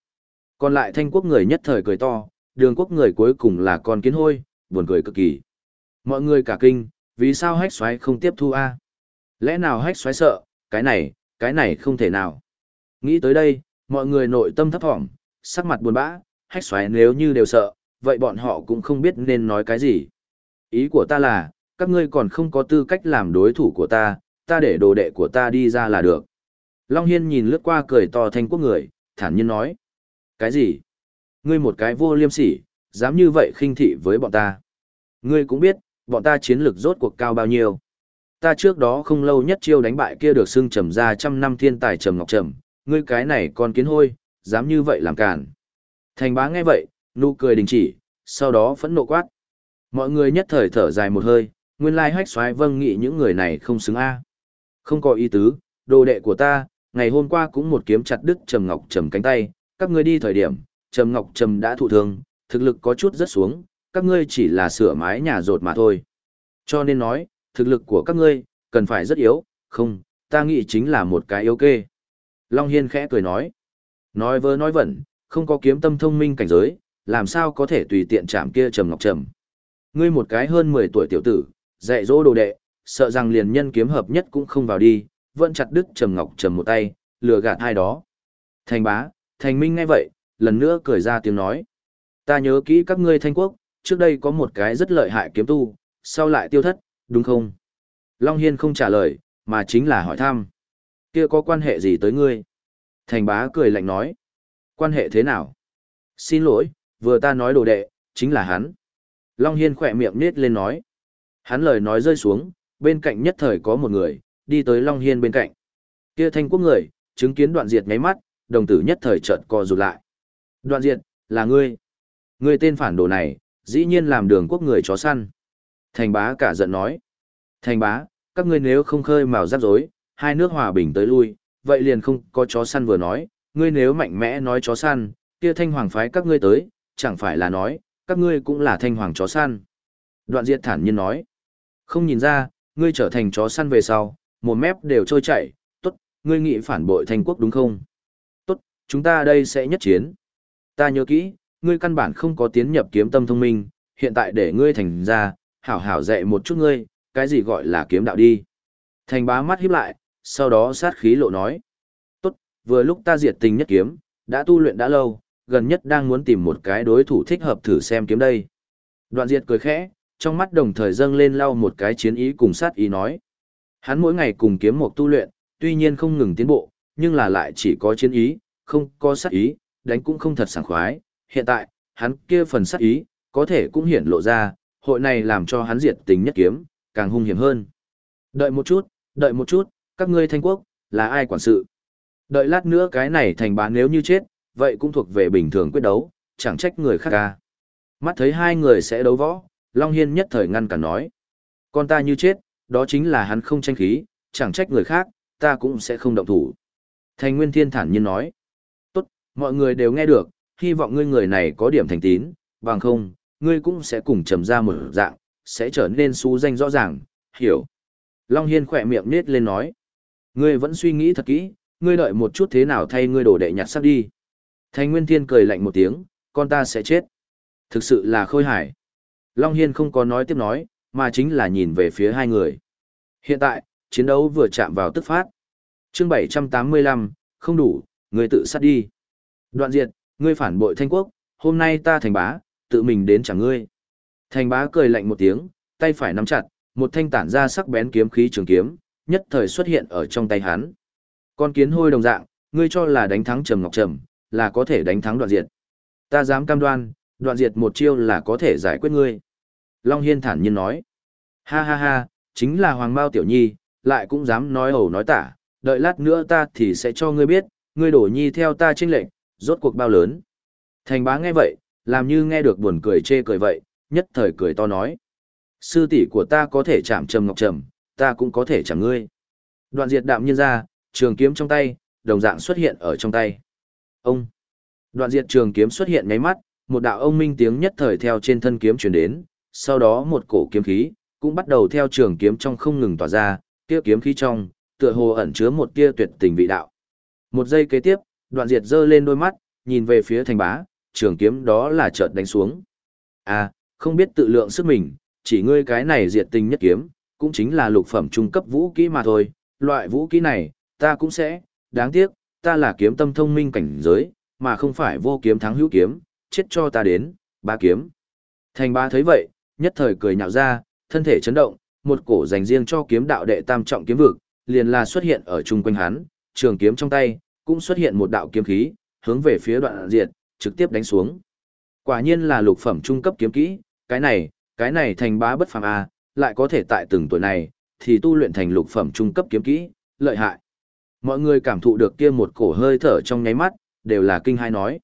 còn lại thanh quốc người nhất thời cười to, đường quốc người cuối cùng là con kiến hôi, buồn cười cực kỳ. Mọi người cả kinh, vì sao hách xoáy không tiếp thu a Lẽ nào hách xoáy sợ, cái này, cái này không thể nào. Nghĩ tới đây, mọi người nội tâm thấp thỏm, sắc mặt buồn bã, hách xoáy nếu như đều sợ, vậy bọn họ cũng không biết nên nói cái gì. Ý của ta là, các ngươi còn không có tư cách làm đối thủ của ta, ta để đồ đệ của ta đi ra là được. Long Hiên nhìn lướt qua cười to thanh quốc người, thản nhiên nói. Cái gì? Ngươi một cái vô liêm sỉ, dám như vậy khinh thị với bọn ta. Ngươi cũng biết, bọn ta chiến lược rốt cuộc cao bao nhiêu. Ta trước đó không lâu nhất chiêu đánh bại kia được xưng trầm ra trăm năm thiên tài trầm ngọc trầm, ngươi cái này còn kiến hôi, dám như vậy làm cản. Thành bá nghe vậy, nụ cười đình chỉ, sau đó phẫn nộ quát. Mọi người nhất thời thở dài một hơi, nguyên lai hách xoái vâng nghị những người này không xứng a Không có ý tứ, đồ đệ của ta, ngày hôm qua cũng một kiếm chặt đứt Trầm Ngọc Trầm cánh tay, các ngươi đi thời điểm, Trầm Ngọc Trầm đã thụ thương, thực lực có chút rất xuống, các ngươi chỉ là sửa mái nhà rột mà thôi. Cho nên nói, thực lực của các ngươi, cần phải rất yếu, không, ta nghĩ chính là một cái yếu kê. Long Hiên khẽ cười nói, nói vơ nói vẩn, không có kiếm tâm thông minh cảnh giới, làm sao có thể tùy tiện chạm kia Trầm Ngọc Trầm. Ngươi một cái hơn 10 tuổi tiểu tử, dạy dỗ đồ đệ, sợ rằng liền nhân kiếm hợp nhất cũng không vào đi, vẫn chặt đứt Trầm Ngọc Trầm một tay, lừa gạt ai đó. Thành bá, thành minh ngay vậy, lần nữa cười ra tiếng nói. Ta nhớ kỹ các ngươi thanh quốc, trước đây có một cái rất lợi hại kiếm tu, sau lại tiêu thất, đúng không? Long Hiên không trả lời, mà chính là hỏi thăm. Kia có quan hệ gì tới ngươi? Thành bá cười lạnh nói. Quan hệ thế nào? Xin lỗi, vừa ta nói đồ đệ, chính là hắn. Long Hiên khỏe miệng nết lên nói. Hắn lời nói rơi xuống, bên cạnh nhất thời có một người, đi tới Long Hiên bên cạnh. Kia thanh quốc người, chứng kiến đoạn diệt ngáy mắt, đồng tử nhất thời chợt co rụt lại. Đoạn diệt, là ngươi. Ngươi tên phản đồ này, dĩ nhiên làm đường quốc người chó săn. Thành bá cả giận nói. Thành bá, các ngươi nếu không khơi mào rắc rối, hai nước hòa bình tới lui, vậy liền không có chó săn vừa nói, ngươi nếu mạnh mẽ nói chó săn, kia thanh hoàng phái các ngươi tới, chẳng phải là nói, các ngươi cũng là thanh hoàng chó săn. Đoạn diệt thản nhiên nói. Không nhìn ra, ngươi trở thành chó săn về sau, một mép đều trôi chảy, tốt, ngươi nghĩ phản bội thanh quốc đúng không? Tốt, chúng ta đây sẽ nhất chiến. Ta nhớ kỹ, ngươi căn bản không có tiến nhập kiếm tâm thông minh, hiện tại để ngươi thành ra, hảo hảo dạy một chút ngươi, cái gì gọi là kiếm đạo đi. Thành bá mắt híp lại, sau đó sát khí lộ nói. Tốt, vừa lúc ta diệt tình nhất kiếm, đã tu luyện đã lâu, gần nhất đang muốn tìm một cái đối thủ thích hợp thử xem kiếm đây. Đoạn diệt cười khẽ, trong mắt đồng thời dâng lên lau một cái chiến ý cùng sát ý nói. Hắn mỗi ngày cùng kiếm một tu luyện, tuy nhiên không ngừng tiến bộ, nhưng là lại chỉ có chiến ý, không có sát ý, đánh cũng không thật sảng khoái. Hiện tại, hắn kia phần sát ý, có thể cũng hiển lộ ra, hội này làm cho hắn diệt tình nhất kiếm, càng hung hiểm hơn. Đợi một chút, đợi một chút, các ngươi thanh quốc, là ai quản sự? Đợi lát nữa cái này thành bán nếu như chết, vậy cũng thuộc về bình thường quyết đấu, chẳng trách người khác ca. Mắt thấy hai người sẽ đấu võ, Long Hiên nhất thời ngăn cản nói. Con ta như chết, đó chính là hắn không tranh khí, chẳng trách người khác, ta cũng sẽ không động thủ. Thành Nguyên Thiên thản nhiên nói. Tốt, mọi người đều nghe được, hy vọng ngươi người này có điểm thành tín, bằng không, ngươi cũng sẽ cùng trầm ra một dạng, sẽ trở nên xú danh rõ ràng, hiểu. Long Hiên khỏe miệng nết lên nói. Ngươi vẫn suy nghĩ thật kỹ, ngươi đợi một chút thế nào thay ngươi đổ đệ nhặt sắp đi. Thành Nguyên Thiên cười lạnh một tiếng, con ta sẽ chết. Thực sự là khôi hải. Long Hiên không có nói tiếp nói, mà chính là nhìn về phía hai người. Hiện tại, chiến đấu vừa chạm vào tức phát. chương 785, không đủ, ngươi tự sát đi. Đoạn diệt, ngươi phản bội thanh quốc, hôm nay ta thành bá, tự mình đến chẳng ngươi. Thành bá cười lạnh một tiếng, tay phải nắm chặt, một thanh tản ra sắc bén kiếm khí trường kiếm, nhất thời xuất hiện ở trong tay hắn. Con kiến hôi đồng dạng, ngươi cho là đánh thắng Trầm Ngọc Trầm, là có thể đánh thắng đoạn diệt. Ta dám cam đoan, đoạn diệt một chiêu là có thể giải quyết ngươi. Long Hiên thản nhiên nói. Ha ha ha, chính là Hoàng Mao Tiểu Nhi, lại cũng dám nói ẩu nói tả, đợi lát nữa ta thì sẽ cho ngươi biết, ngươi đổ nhi theo ta trinh lệnh, rốt cuộc bao lớn. Thành bá nghe vậy, làm như nghe được buồn cười chê cười vậy, nhất thời cười to nói. Sư tỷ của ta có thể chạm trầm ngọc trầm, ta cũng có thể chạm ngươi. Đoạn diệt đạm nhiên ra, trường kiếm trong tay, đồng dạng xuất hiện ở trong tay. Ông! Đoạn diệt trường kiếm xuất hiện ngay mắt, một đạo ông minh tiếng nhất thời theo trên thân kiếm truyền đến, sau đó một cổ kiếm khí, cũng bắt đầu theo trường kiếm trong không ngừng tỏa ra, kia kiếm khí trong, tựa hồ ẩn chứa một tia tuyệt tình vị đạo. Một giây kế tiếp, đoạn diệt giơ lên đôi mắt, nhìn về phía thành bá, trường kiếm đó là chợt đánh xuống. À, không biết tự lượng sức mình, chỉ ngươi cái này diệt tình nhất kiếm, cũng chính là lục phẩm trung cấp vũ kỹ mà thôi, loại vũ kỹ này, ta cũng sẽ, đáng tiếc, ta là kiếm tâm thông minh cảnh giới, mà không phải vô kiếm thắng hữu kiếm, chết cho ta đến, ba kiếm. Thành ba thấy vậy, nhất thời cười nhạo ra, thân thể chấn động, một cổ dành riêng cho kiếm đạo đệ tam trọng kiếm vực, liền là xuất hiện ở chung quanh hắn, trường kiếm trong tay, cũng xuất hiện một đạo kiếm khí, hướng về phía đoạn diệt, trực tiếp đánh xuống. Quả nhiên là lục phẩm trung cấp kiếm kỹ, cái này, cái này thành bá bất phàm a, lại có thể tại từng tuổi này, thì tu luyện thành lục phẩm trung cấp kiếm kỹ, lợi hại. Mọi người cảm thụ được kia một cổ hơi thở trong nháy mắt, đều là kinh hai nói.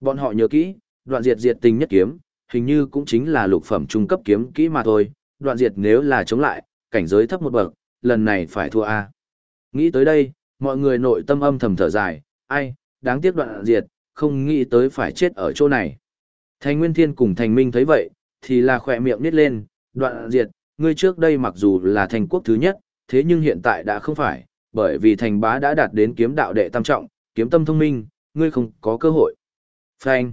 Bọn họ nhớ kỹ, đoạn diệt diệt tình nhất kiếm, hình như cũng chính là lục phẩm trung cấp kiếm kỹ mà thôi, đoạn diệt nếu là chống lại, cảnh giới thấp một bậc, lần này phải thua a. Nghĩ tới đây, mọi người nội tâm âm thầm thở dài, ai, đáng tiếc đoạn diệt, không nghĩ tới phải chết ở chỗ này. Thành Nguyên Thiên cùng Thành Minh thấy vậy, thì là khỏe miệng nít lên, đoạn diệt, ngươi trước đây mặc dù là thành quốc thứ nhất, thế nhưng hiện tại đã không phải, bởi vì thành bá đã đạt đến kiếm đạo đệ tam trọng, kiếm tâm thông minh, ngươi không có cơ hội. Phanh.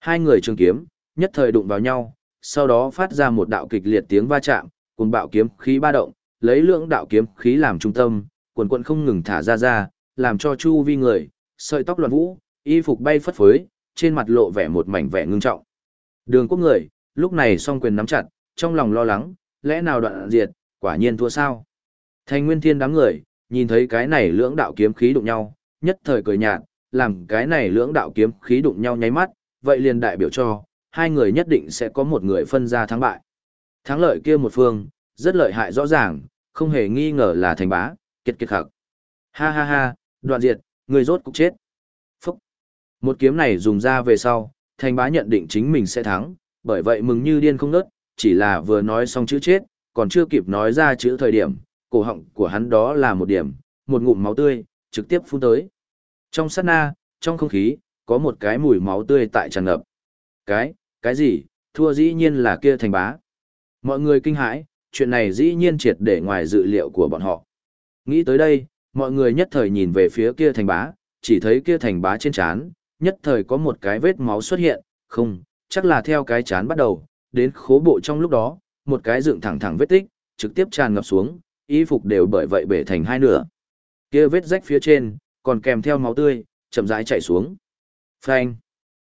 Hai người trường kiếm, nhất thời đụng vào nhau, sau đó phát ra một đạo kịch liệt tiếng va chạm, cùng bạo kiếm khí ba động, lấy lượng đạo kiếm khí làm trung tâm, quần quần không ngừng thả ra ra, làm cho chu vi người, sợi tóc loạn vũ, y phục bay phất phới, trên mặt lộ vẻ một mảnh vẻ ngưng trọng. Đường quốc người, lúc này song quyền nắm chặt, trong lòng lo lắng, lẽ nào đoạn diệt, quả nhiên thua sao? Thành nguyên thiên đám người, nhìn thấy cái này lưỡng đạo kiếm khí đụng nhau, nhất thời cười nhạt, làm cái này lưỡng đạo kiếm khí đụng nhau nháy mắt, vậy liền đại biểu cho, hai người nhất định sẽ có một người phân ra thắng bại. Thắng lợi kia một phương, rất lợi hại rõ ràng, không hề nghi ngờ là thành bá, kiệt kiệt khắc. Ha ha ha, đoạn diệt, người rốt cục chết. Phúc. Một kiếm này dùng ra về sau, thành bá nhận định chính mình sẽ thắng, bởi vậy mừng như điên không nớt, chỉ là vừa nói xong chữ chết, còn chưa kịp nói ra chữ thời điểm, cổ họng của hắn đó là một điểm, một ngụm máu tươi, trực tiếp phun tới. Trong sát na, trong không khí, có một cái mùi máu tươi tại tràn ngập. Cái, cái gì, thua dĩ nhiên là kia thành bá. Mọi người kinh hãi, chuyện này dĩ nhiên triệt để ngoài dự liệu của bọn họ. Nghĩ tới đây, mọi người nhất thời nhìn về phía kia thành bá, chỉ thấy kia thành bá trên trán, nhất thời có một cái vết máu xuất hiện, không, chắc là theo cái chán bắt đầu, đến khố bộ trong lúc đó, một cái dựng thẳng thẳng vết tích, trực tiếp tràn ngập xuống, y phục đều bởi vậy bể thành hai nửa. Kia vết rách phía trên, còn kèm theo máu tươi, chậm rãi chảy xuống. Phanh.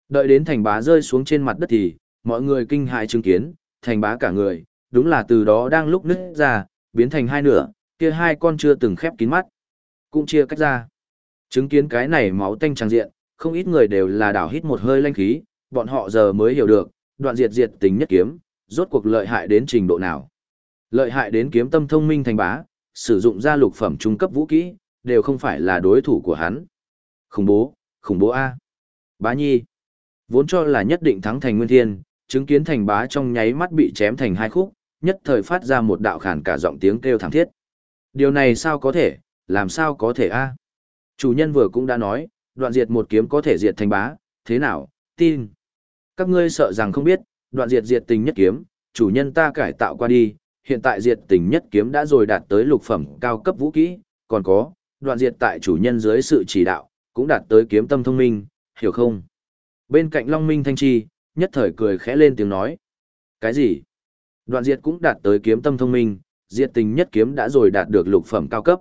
Đợi đến thành bá rơi xuống trên mặt đất thì, mọi người kinh hãi chứng kiến, thành bá cả người, đúng là từ đó đang lúc nứt ra, biến thành hai nửa, kia hai con chưa từng khép kín mắt, cũng chia cách ra. Chứng kiến cái này máu tanh tràng diện, không ít người đều là đảo hít một hơi lanh khí, bọn họ giờ mới hiểu được, đoạn diệt diệt tính nhất kiếm, rốt cuộc lợi hại đến trình độ nào. Lợi hại đến kiếm tâm thông minh thành bá, sử dụng ra lục phẩm trung cấp vũ kỹ, đều không phải là đối thủ của hắn. Khủng bố, khủng bố A. Bá nhi. Vốn cho là nhất định thắng thành nguyên thiên, chứng kiến thành bá trong nháy mắt bị chém thành hai khúc, nhất thời phát ra một đạo khản cả giọng tiếng kêu thảm thiết. Điều này sao có thể, làm sao có thể a? Chủ nhân vừa cũng đã nói, đoạn diệt một kiếm có thể diệt thành bá, thế nào, tin. Các ngươi sợ rằng không biết, đoạn diệt diệt tình nhất kiếm, chủ nhân ta cải tạo qua đi, hiện tại diệt tình nhất kiếm đã rồi đạt tới lục phẩm cao cấp vũ kỹ, còn có, đoạn diệt tại chủ nhân dưới sự chỉ đạo, cũng đạt tới kiếm tâm thông minh, hiểu không? Bên cạnh Long Minh Thanh Chi, nhất thời cười khẽ lên tiếng nói. Cái gì? Đoạn diệt cũng đạt tới kiếm tâm thông minh, diệt tình nhất kiếm đã rồi đạt được lục phẩm cao cấp.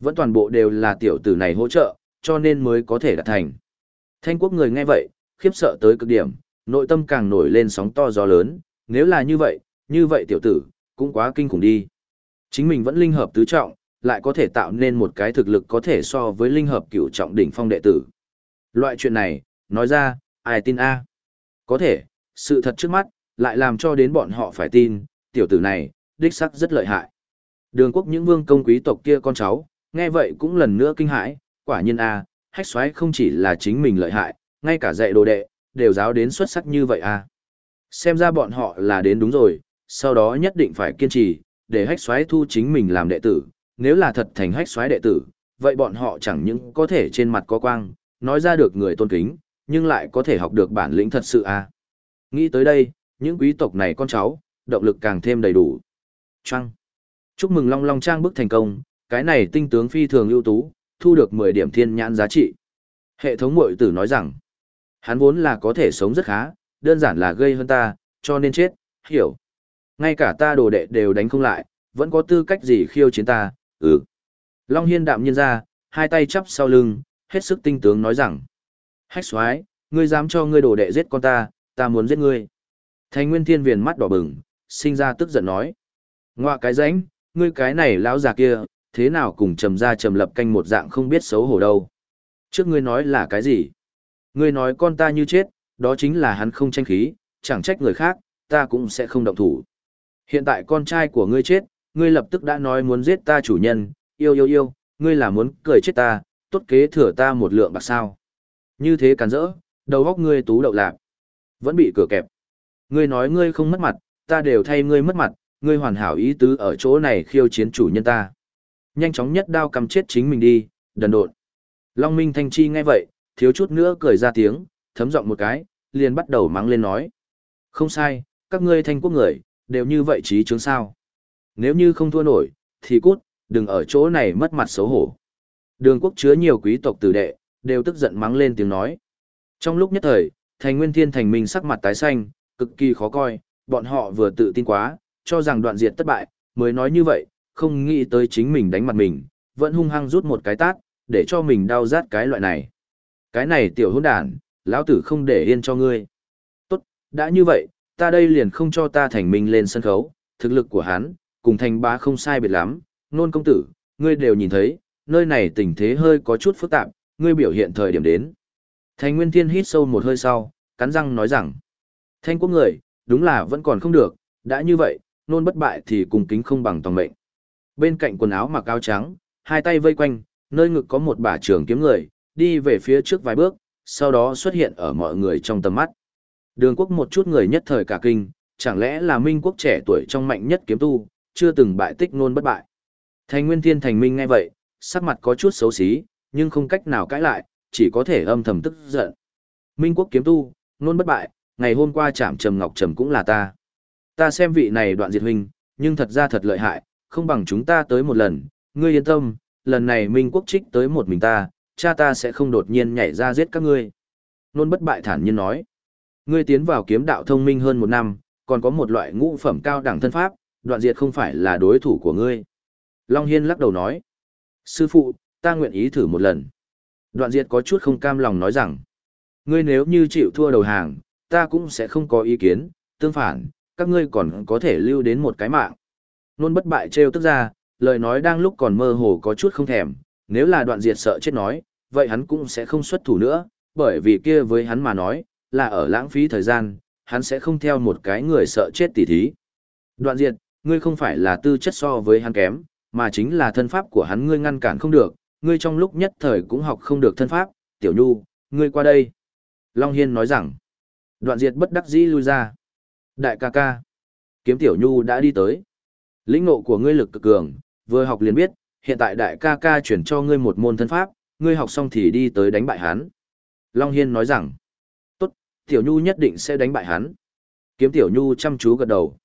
Vẫn toàn bộ đều là tiểu tử này hỗ trợ, cho nên mới có thể đạt thành. Thanh quốc người nghe vậy, khiếp sợ tới cực điểm, nội tâm càng nổi lên sóng to gió lớn, nếu là như vậy, như vậy tiểu tử, cũng quá kinh khủng đi. Chính mình vẫn linh hợp tứ trọng, lại có thể tạo nên một cái thực lực có thể so với linh hợp cửu trọng đỉnh phong đệ tử. Loại chuyện này, nói ra, ai tin a? Có thể, sự thật trước mắt, lại làm cho đến bọn họ phải tin, tiểu tử này, đích sắc rất lợi hại. Đường quốc những vương công quý tộc kia con cháu, nghe vậy cũng lần nữa kinh hãi, quả nhiên a, hách xoáy không chỉ là chính mình lợi hại, ngay cả dạy đồ đệ, đều giáo đến xuất sắc như vậy a. Xem ra bọn họ là đến đúng rồi, sau đó nhất định phải kiên trì, để hách xoáy thu chính mình làm đệ tử, nếu là thật thành hách xoáy đệ tử, vậy bọn họ chẳng những có thể trên mặt có quang, nói ra được người tôn kính, nhưng lại có thể học được bản lĩnh thật sự à Nghĩ tới đây, những quý tộc này con cháu, động lực càng thêm đầy đủ. Trăng. Chúc mừng Long Long Trang bức thành công, cái này tinh tướng phi thường ưu tú, thu được 10 điểm thiên nhãn giá trị. Hệ thống mội tử nói rằng, hắn vốn là có thể sống rất khá, đơn giản là gây hơn ta, cho nên chết, hiểu. Ngay cả ta đồ đệ đều đánh không lại, vẫn có tư cách gì khiêu chiến ta, ừ. Long Hiên đạm nhiên ra, hai tay chắp sau lưng, hết sức tinh tướng nói rằng, hách xoái, ngươi dám cho ngươi đồ đệ giết con ta, ta muốn giết ngươi. Thành Nguyên Thiên Viền mắt đỏ bừng, sinh ra tức giận nói. Ngoạ cái ránh, ngươi cái này lão già kia, thế nào cùng trầm ra trầm lập canh một dạng không biết xấu hổ đâu. Trước ngươi nói là cái gì? Ngươi nói con ta như chết, đó chính là hắn không tranh khí, chẳng trách người khác, ta cũng sẽ không động thủ. Hiện tại con trai của ngươi chết, ngươi lập tức đã nói muốn giết ta chủ nhân, yêu yêu yêu, ngươi là muốn cười chết ta, tốt kế thừa ta một lượng bạc sao. Như thế càn rỡ, đầu góc ngươi tú đậu lạc. Vẫn bị cửa kẹp. Ngươi nói ngươi không mất mặt, ta đều thay ngươi mất mặt, ngươi hoàn hảo ý tứ ở chỗ này khiêu chiến chủ nhân ta. Nhanh chóng nhất đao cầm chết chính mình đi, đần độn. Long Minh Thanh Chi nghe vậy, thiếu chút nữa cười ra tiếng, thấm giọng một cái, liền bắt đầu mắng lên nói. Không sai, các ngươi thanh quốc người, đều như vậy trí chướng sao. Nếu như không thua nổi, thì cút, đừng ở chỗ này mất mặt xấu hổ. Đường quốc chứa nhiều quý tộc tử đệ, đều tức giận mắng lên tiếng nói. Trong lúc nhất thời, thành nguyên thiên thành minh sắc mặt tái xanh, cực kỳ khó coi, bọn họ vừa tự tin quá, cho rằng đoạn diệt thất bại, mới nói như vậy, không nghĩ tới chính mình đánh mặt mình, vẫn hung hăng rút một cái tát, để cho mình đau rát cái loại này. Cái này tiểu hỗn đàn, lão tử không để yên cho ngươi. Tốt, đã như vậy, ta đây liền không cho ta thành minh lên sân khấu, thực lực của hắn, cùng thành bá không sai biệt lắm, nôn công tử, ngươi đều nhìn thấy, nơi này tình thế hơi có chút phức tạp, ngươi biểu hiện thời điểm đến. Thành Nguyên Thiên hít sâu một hơi sau, cắn răng nói rằng, thanh quốc người, đúng là vẫn còn không được, đã như vậy, nôn bất bại thì cùng kính không bằng tòng mệnh. Bên cạnh quần áo mặc áo trắng, hai tay vây quanh, nơi ngực có một bả trường kiếm người, đi về phía trước vài bước, sau đó xuất hiện ở mọi người trong tầm mắt. Đường quốc một chút người nhất thời cả kinh, chẳng lẽ là minh quốc trẻ tuổi trong mạnh nhất kiếm tu, chưa từng bại tích nôn bất bại. Thành Nguyên Thiên Thành Minh ngay vậy, sắc mặt có chút xấu xí, nhưng không cách nào cãi lại, chỉ có thể âm thầm tức giận. Minh quốc kiếm tu, nôn bất bại, ngày hôm qua chạm trầm ngọc trầm cũng là ta. Ta xem vị này đoạn diệt huynh, nhưng thật ra thật lợi hại, không bằng chúng ta tới một lần, ngươi yên tâm, lần này Minh quốc trích tới một mình ta, cha ta sẽ không đột nhiên nhảy ra giết các ngươi. Nôn bất bại thản nhiên nói, ngươi tiến vào kiếm đạo thông minh hơn một năm, còn có một loại ngũ phẩm cao đẳng thân pháp, đoạn diệt không phải là đối thủ của ngươi. Long Hiên lắc đầu nói, sư phụ, ta nguyện ý thử một lần. Đoạn diệt có chút không cam lòng nói rằng, ngươi nếu như chịu thua đầu hàng, ta cũng sẽ không có ý kiến, tương phản, các ngươi còn có thể lưu đến một cái mạng. Nôn bất bại trêu tức ra, lời nói đang lúc còn mơ hồ có chút không thèm, nếu là đoạn diệt sợ chết nói, vậy hắn cũng sẽ không xuất thủ nữa, bởi vì kia với hắn mà nói, là ở lãng phí thời gian, hắn sẽ không theo một cái người sợ chết tỉ thí. Đoạn diệt, ngươi không phải là tư chất so với hắn kém, mà chính là thân pháp của hắn ngươi ngăn cản không được, ngươi trong lúc nhất thời cũng học không được thân pháp, tiểu nhu, ngươi qua đây. Long Hiên nói rằng, đoạn diệt bất đắc dĩ lui ra. Đại ca ca, kiếm tiểu nhu đã đi tới. Lĩnh nộ của ngươi lực cực cường, vừa học liền biết, hiện tại đại ca ca chuyển cho ngươi một môn thân pháp, ngươi học xong thì đi tới đánh bại hắn. Long Hiên nói rằng, tiểu nhu nhất định sẽ đánh bại hắn. Kiếm tiểu nhu chăm chú gật đầu.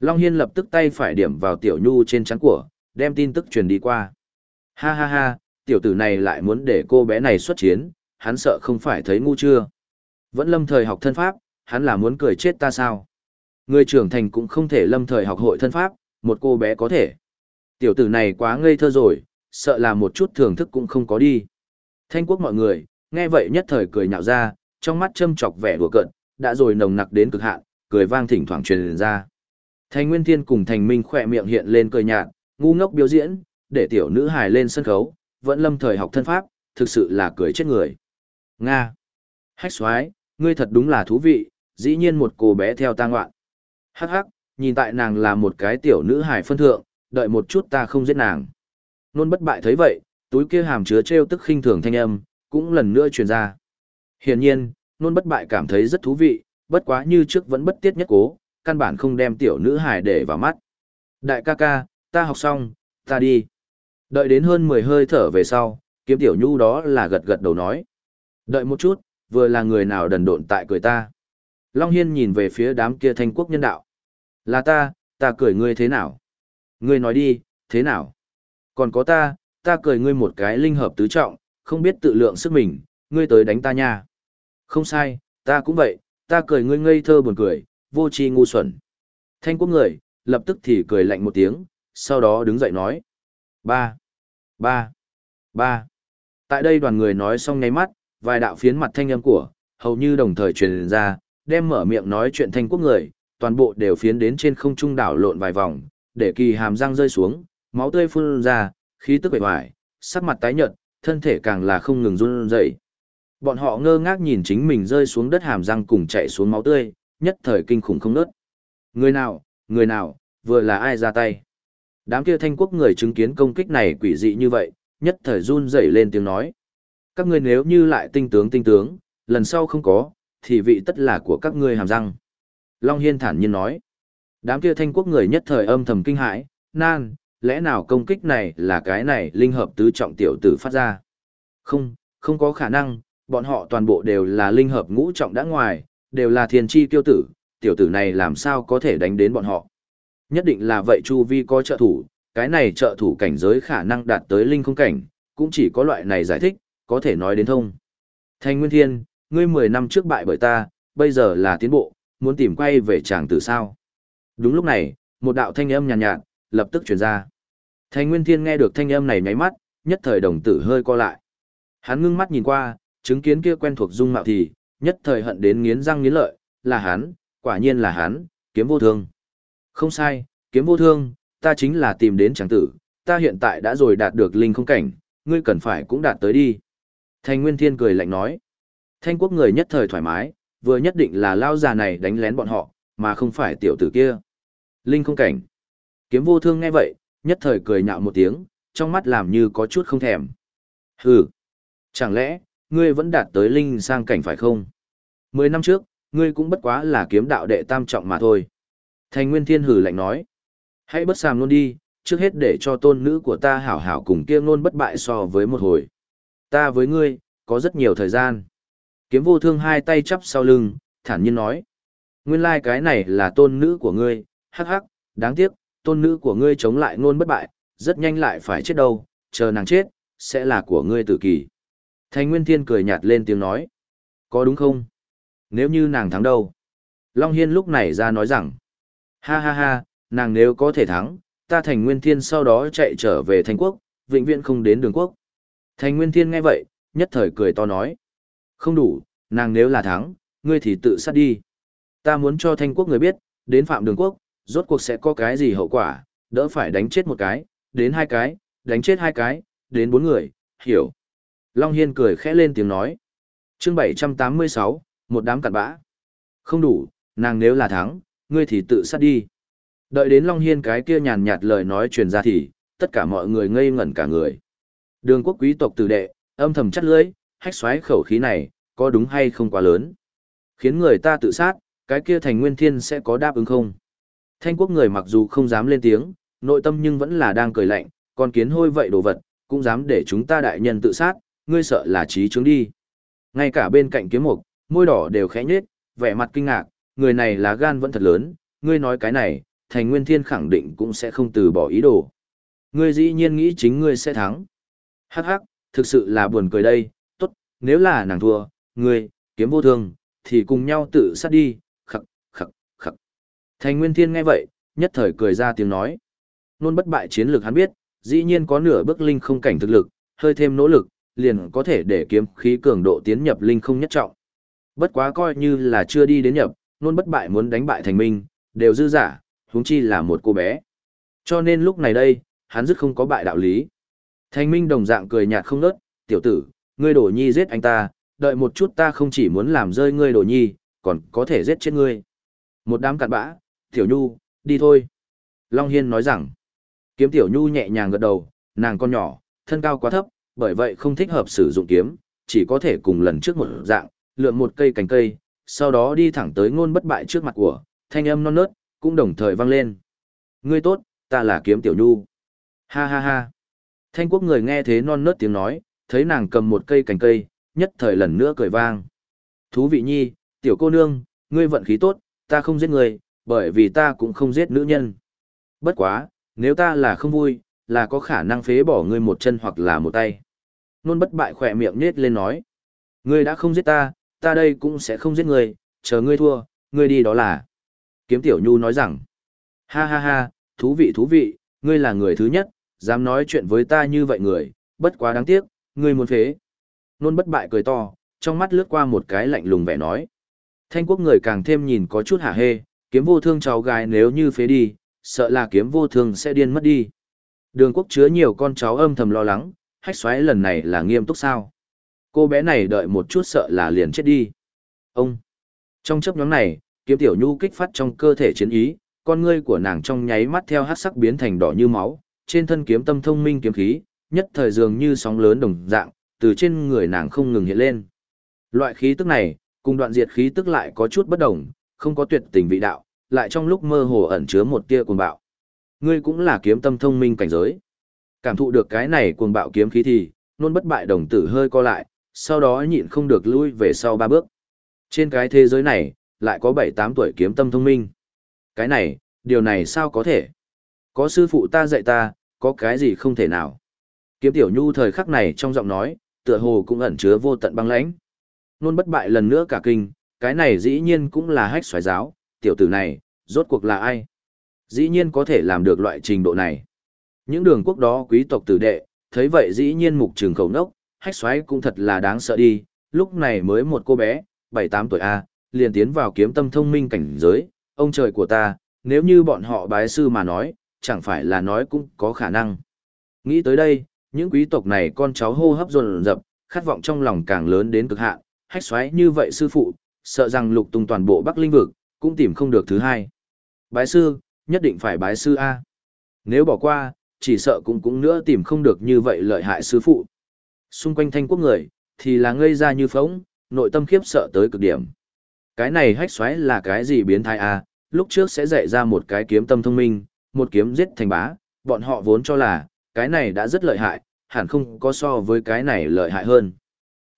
Long Hiên lập tức tay phải điểm vào tiểu nhu trên trán của, đem tin tức truyền đi qua. Ha ha ha, tiểu tử này lại muốn để cô bé này xuất chiến, hắn sợ không phải thấy ngu chưa. Vẫn lâm thời học thân pháp, hắn là muốn cười chết ta sao. Người trưởng thành cũng không thể lâm thời học hội thân pháp, một cô bé có thể. Tiểu tử này quá ngây thơ rồi, sợ là một chút thưởng thức cũng không có đi. Thanh quốc mọi người, nghe vậy nhất thời cười nhạo ra, trong mắt châm chọc vẻ đùa cận, đã rồi nồng nặc đến cực hạn, cười vang thỉnh thoảng truyền ra. Thành Nguyên Thiên cùng Thành Minh khỏe miệng hiện lên cười nhạt, ngu ngốc biểu diễn, để tiểu nữ hài lên sân khấu, vẫn lâm thời học thân pháp, thực sự là cười chết người. Nga. Hách xoái, ngươi thật đúng là thú vị, dĩ nhiên một cô bé theo ta ngoạn. Hắc hắc, nhìn tại nàng là một cái tiểu nữ hài phân thượng, đợi một chút ta không giết nàng. Nôn bất bại thấy vậy, túi kia hàm chứa treo tức khinh thường thanh âm, cũng lần nữa truyền ra. Hiển nhiên, nôn bất bại cảm thấy rất thú vị, bất quá như trước vẫn bất tiết nhất cố, căn bản không đem tiểu nữ hài để vào mắt. Đại ca ca, ta học xong, ta đi. Đợi đến hơn 10 hơi thở về sau, kiếm tiểu nhu đó là gật gật đầu nói. Đợi một chút, vừa là người nào đần độn tại cười ta. Long Hiên nhìn về phía đám kia thanh quốc nhân đạo. Là ta, ta cười ngươi thế nào? Ngươi nói đi, thế nào? Còn có ta, ta cười ngươi một cái linh hợp tứ trọng, không biết tự lượng sức mình, ngươi tới đánh ta nha. Không sai, ta cũng vậy, ta cười ngươi ngây thơ buồn cười, vô tri ngu xuẩn. Thanh quốc người, lập tức thì cười lạnh một tiếng, sau đó đứng dậy nói. Ba, ba, ba. Tại đây đoàn người nói xong nháy mắt, vài đạo phiến mặt thanh âm của, hầu như đồng thời truyền ra, đem mở miệng nói chuyện thanh quốc người, toàn bộ đều phiến đến trên không trung đảo lộn vài vòng, để kỳ hàm răng rơi xuống, máu tươi phun ra, khí tức bể hoài, sắc mặt tái nhợt, thân thể càng là không ngừng run rẩy. Bọn họ ngơ ngác nhìn chính mình rơi xuống đất hàm răng cùng chạy xuống máu tươi, nhất thời kinh khủng không nớt. Người nào, người nào, vừa là ai ra tay? Đám kia thanh quốc người chứng kiến công kích này quỷ dị như vậy, nhất thời run rẩy lên tiếng nói. Các ngươi nếu như lại tinh tướng tinh tướng, lần sau không có, thì vị tất là của các ngươi hàm răng. Long Hiên thản nhiên nói. Đám kia thanh quốc người nhất thời âm thầm kinh hãi, nan, lẽ nào công kích này là cái này linh hợp tứ trọng tiểu tử phát ra? Không, không có khả năng, bọn họ toàn bộ đều là linh hợp ngũ trọng đã ngoài, đều là thiên chi tiêu tử, tiểu tử này làm sao có thể đánh đến bọn họ. Nhất định là vậy Chu Vi có trợ thủ, cái này trợ thủ cảnh giới khả năng đạt tới linh không cảnh, cũng chỉ có loại này giải thích, có thể nói đến thông. Thanh Nguyên Thiên, ngươi 10 năm trước bại bởi ta, bây giờ là tiến bộ, muốn tìm quay về chàng tử sao. Đúng lúc này, một đạo thanh âm nhàn nhạt, nhạt, lập tức truyền ra. Thanh Nguyên Thiên nghe được thanh âm này nháy mắt, nhất thời đồng tử hơi co lại. Hắn ngưng mắt nhìn qua, chứng kiến kia quen thuộc dung mạo thì, nhất thời hận đến nghiến răng nghiến lợi, là hắn, quả nhiên là hắn, kiếm vô thương. Không sai, kiếm vô thương, ta chính là tìm đến tráng tử, ta hiện tại đã rồi đạt được linh không cảnh, ngươi cần phải cũng đạt tới đi. Thanh Nguyên Thiên cười lạnh nói. Thanh quốc người nhất thời thoải mái, vừa nhất định là lao già này đánh lén bọn họ, mà không phải tiểu tử kia. Linh không cảnh. Kiếm vô thương nghe vậy, nhất thời cười nhạo một tiếng, trong mắt làm như có chút không thèm. Hừ. Chẳng lẽ, ngươi vẫn đạt tới linh sang cảnh phải không? Mười năm trước, ngươi cũng bất quá là kiếm đạo đệ tam trọng mà thôi. Thành Nguyên Thiên hử lạnh nói. Hãy bất sàm luôn đi, trước hết để cho tôn nữ của ta hảo hảo cùng kia ngôn bất bại so với một hồi. Ta với ngươi, có rất nhiều thời gian. Kiếm vô thương hai tay chắp sau lưng, thản nhiên nói. Nguyên lai like cái này là tôn nữ của ngươi, hắc hắc, đáng tiếc, tôn nữ của ngươi chống lại ngôn bất bại, rất nhanh lại phải chết đâu, chờ nàng chết, sẽ là của ngươi tử kỳ. Thành Nguyên Thiên cười nhạt lên tiếng nói. Có đúng không? Nếu như nàng thắng đâu? Long Hiên lúc này ra nói rằng. Ha ha ha, nàng nếu có thể thắng, ta Thành Nguyên Thiên sau đó chạy trở về Thành Quốc, vĩnh viễn không đến đường quốc. Thành Nguyên Thiên nghe vậy, nhất thời cười to nói. Không đủ, nàng nếu là thắng, ngươi thì tự sát đi. Ta muốn cho thanh quốc người biết, đến phạm đường quốc, rốt cuộc sẽ có cái gì hậu quả, đỡ phải đánh chết một cái, đến hai cái, đánh chết hai cái, đến bốn người, hiểu. Long Hiên cười khẽ lên tiếng nói. chương 786, một đám cặn bã. Không đủ, nàng nếu là thắng, ngươi thì tự sát đi. Đợi đến Long Hiên cái kia nhàn nhạt lời nói truyền ra thì, tất cả mọi người ngây ngẩn cả người. Đường quốc quý tộc tử đệ, âm thầm chắt lưỡi, hách xoáy khẩu khí này, có đúng hay không quá lớn. Khiến người ta tự sát, cái kia thành nguyên thiên sẽ có đáp ứng không? Thanh quốc người mặc dù không dám lên tiếng, nội tâm nhưng vẫn là đang cười lạnh, còn kiến hôi vậy đồ vật, cũng dám để chúng ta đại nhân tự sát, ngươi sợ là trí chứng đi. Ngay cả bên cạnh kiếm mục, môi đỏ đều khẽ nhếch, vẻ mặt kinh ngạc, người này là gan vẫn thật lớn, ngươi nói cái này, thành nguyên thiên khẳng định cũng sẽ không từ bỏ ý đồ. Ngươi dĩ nhiên nghĩ chính ngươi sẽ thắng. Hắc hắc, thực sự là buồn cười đây, tốt, nếu là nàng thua, ngươi, kiếm vô thương, thì cùng nhau tự sát đi, khắc, khắc, khắc. Thành Nguyên Thiên nghe vậy, nhất thời cười ra tiếng nói. Nôn bất bại chiến lược hắn biết, dĩ nhiên có nửa bước linh không cảnh thực lực, hơi thêm nỗ lực, liền có thể để kiếm khí cường độ tiến nhập linh không nhất trọng. Bất quá coi như là chưa đi đến nhập, luôn bất bại muốn đánh bại thành minh, đều dư giả, huống chi là một cô bé. Cho nên lúc này đây, hắn dứt không có bại đạo lý. Thành minh đồng dạng cười nhạt không nớt, tiểu tử, ngươi đổ nhi giết anh ta, đợi một chút ta không chỉ muốn làm rơi ngươi đổ nhi, còn có thể giết chết ngươi. Một đám cặn bã, tiểu nhu, đi thôi. Long Hiên nói rằng, kiếm tiểu nhu nhẹ nhàng gật đầu, nàng con nhỏ, thân cao quá thấp, bởi vậy không thích hợp sử dụng kiếm, chỉ có thể cùng lần trước một dạng, lượm một cây cành cây, sau đó đi thẳng tới ngôn bất bại trước mặt của, thanh âm non nớt, cũng đồng thời vang lên. Ngươi tốt, ta là kiếm tiểu nhu. Ha ha ha. Thanh quốc người nghe thế non nớt tiếng nói, thấy nàng cầm một cây cành cây, nhất thời lần nữa cười vang. Thú vị nhi, tiểu cô nương, ngươi vận khí tốt, ta không giết người bởi vì ta cũng không giết nữ nhân. Bất quá, nếu ta là không vui, là có khả năng phế bỏ ngươi một chân hoặc là một tay. Nôn bất bại khỏe miệng nết lên nói. Ngươi đã không giết ta, ta đây cũng sẽ không giết ngươi, chờ ngươi thua, ngươi đi đó là. Kiếm tiểu nhu nói rằng. Ha ha ha, thú vị thú vị, ngươi là người thứ nhất, dám nói chuyện với ta như vậy người, bất quá đáng tiếc, ngươi muốn phế. Nôn bất bại cười to, trong mắt lướt qua một cái lạnh lùng vẻ nói. Thanh quốc người càng thêm nhìn có chút hả hê, kiếm vô thương cháu gái nếu như phế đi, sợ là kiếm vô thương sẽ điên mất đi. Đường quốc chứa nhiều con cháu âm thầm lo lắng, hách xoáy lần này là nghiêm túc sao. Cô bé này đợi một chút sợ là liền chết đi. Ông! Trong chấp nhóm này, kiếm tiểu nhu kích phát trong cơ thể chiến ý, con ngươi của nàng trong nháy mắt theo hát sắc biến thành đỏ như máu, trên thân kiếm tâm thông minh kiếm khí, nhất thời dường như sóng lớn đồng dạng, từ trên người nàng không ngừng hiện lên. Loại khí tức này, cùng đoạn diệt khí tức lại có chút bất đồng, không có tuyệt tình vị đạo, lại trong lúc mơ hồ ẩn chứa một tia cuồng bạo. Ngươi cũng là kiếm tâm thông minh cảnh giới. Cảm thụ được cái này cuồng bạo kiếm khí thì, nôn bất bại đồng tử hơi co lại, sau đó nhịn không được lui về sau ba bước. Trên cái thế giới này, lại có 7-8 tuổi kiếm tâm thông minh. Cái này, điều này sao có thể? Có sư phụ ta dạy ta, có cái gì không thể nào? Kiếm tiểu nhu thời khắc này trong giọng nói, tựa hồ cũng ẩn chứa vô tận băng lãnh. Nôn bất bại lần nữa cả kinh, cái này dĩ nhiên cũng là hách xoài giáo, tiểu tử này, rốt cuộc là ai? Dĩ nhiên có thể làm được loại trình độ này. Những đường quốc đó quý tộc tử đệ, thấy vậy dĩ nhiên mục trường khẩu nốc, hách xoáy cũng thật là đáng sợ đi, lúc này mới một cô bé, 7-8 tuổi A, liền tiến vào kiếm tâm thông minh cảnh giới, ông trời của ta, nếu như bọn họ bái sư mà nói, chẳng phải là nói cũng có khả năng. Nghĩ tới đây, những quý tộc này con cháu hô hấp dồn dập, khát vọng trong lòng càng lớn đến cực hạn, hách xoáy như vậy sư phụ, sợ rằng lục tung toàn bộ Bắc Linh vực, cũng tìm không được thứ hai. Bái sư, nhất định phải bái sư A. Nếu bỏ qua, chỉ sợ cũng cũng nữa tìm không được như vậy lợi hại sư phụ. Xung quanh thanh quốc người, thì là ngây ra như phóng, nội tâm khiếp sợ tới cực điểm. Cái này hách xoáy là cái gì biến thái à lúc trước sẽ dạy ra một cái kiếm tâm thông minh, một kiếm giết thành bá, bọn họ vốn cho là, cái này đã rất lợi hại, hẳn không có so với cái này lợi hại hơn.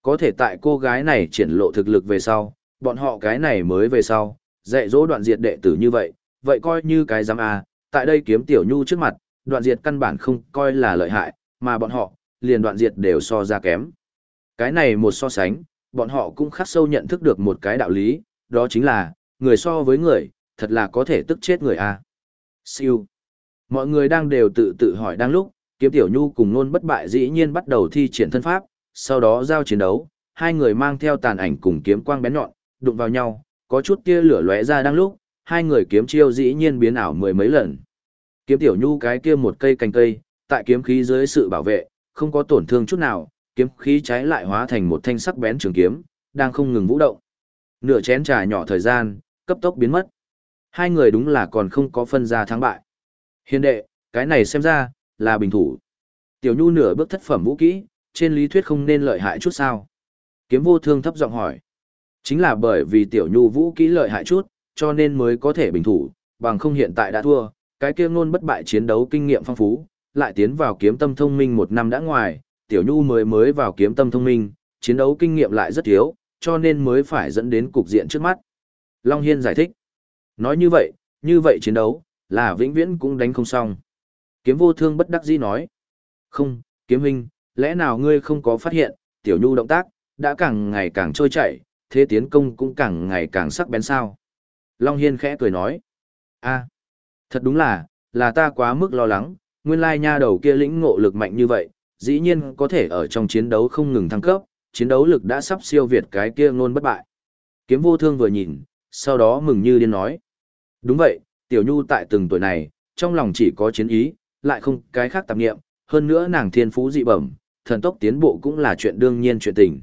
Có thể tại cô gái này triển lộ thực lực về sau, bọn họ cái này mới về sau, dạy dỗ đoạn diệt đệ tử như vậy, vậy coi như cái giám à tại đây kiếm tiểu nhu trước mặt, đoạn diệt căn bản không coi là lợi hại, mà bọn họ, liền đoạn diệt đều so ra kém. Cái này một so sánh, bọn họ cũng khắc sâu nhận thức được một cái đạo lý, đó chính là, người so với người, thật là có thể tức chết người A. Siêu. Mọi người đang đều tự tự hỏi đang lúc, kiếm tiểu nhu cùng nôn bất bại dĩ nhiên bắt đầu thi triển thân pháp, sau đó giao chiến đấu, hai người mang theo tàn ảnh cùng kiếm quang bén nhọn, đụng vào nhau, có chút tia lửa lóe ra đang lúc, hai người kiếm chiêu dĩ nhiên biến ảo mười mấy lần. Kiếm tiểu nhu cái kia một cây cành cây, tại kiếm khí dưới sự bảo vệ, không có tổn thương chút nào, kiếm khí trái lại hóa thành một thanh sắc bén trường kiếm, đang không ngừng vũ động. Nửa chén trà nhỏ thời gian, cấp tốc biến mất. Hai người đúng là còn không có phân ra thắng bại. Hiền đệ, cái này xem ra, là bình thủ. Tiểu Nhu nửa bước thất phẩm vũ kỹ, trên lý thuyết không nên lợi hại chút sao. Kiếm vô thương thấp giọng hỏi. Chính là bởi vì Tiểu Nhu vũ kỹ lợi hại chút, cho nên mới có thể bình thủ, bằng không hiện tại đã thua, cái kia ngôn bất bại chiến đấu kinh nghiệm phong phú, lại tiến vào kiếm tâm thông minh một năm đã ngoài, Tiểu Nhu mới mới vào kiếm tâm thông minh, chiến đấu kinh nghiệm lại rất thiếu, cho nên mới phải dẫn đến cục diện trước mắt. Long Hiên giải thích. Nói như vậy, như vậy chiến đấu, là vĩnh viễn cũng đánh không xong. Kiếm vô thương bất đắc dĩ nói. Không, kiếm hình, lẽ nào ngươi không có phát hiện, tiểu nhu động tác, đã càng ngày càng trôi chảy, thế tiến công cũng càng ngày càng sắc bén sao. Long Hiên khẽ cười nói. a thật đúng là, là ta quá mức lo lắng, nguyên lai nha đầu kia lĩnh ngộ lực mạnh như vậy, dĩ nhiên có thể ở trong chiến đấu không ngừng thăng cấp, chiến đấu lực đã sắp siêu việt cái kia ngôn bất bại. Kiếm vô thương vừa nhìn, sau đó mừng như điên nói. Đúng vậy, tiểu nhu tại từng tuổi này, trong lòng chỉ có chiến ý, lại không cái khác tạp nghiệm, hơn nữa nàng thiên phú dị bẩm, thần tốc tiến bộ cũng là chuyện đương nhiên chuyện tình.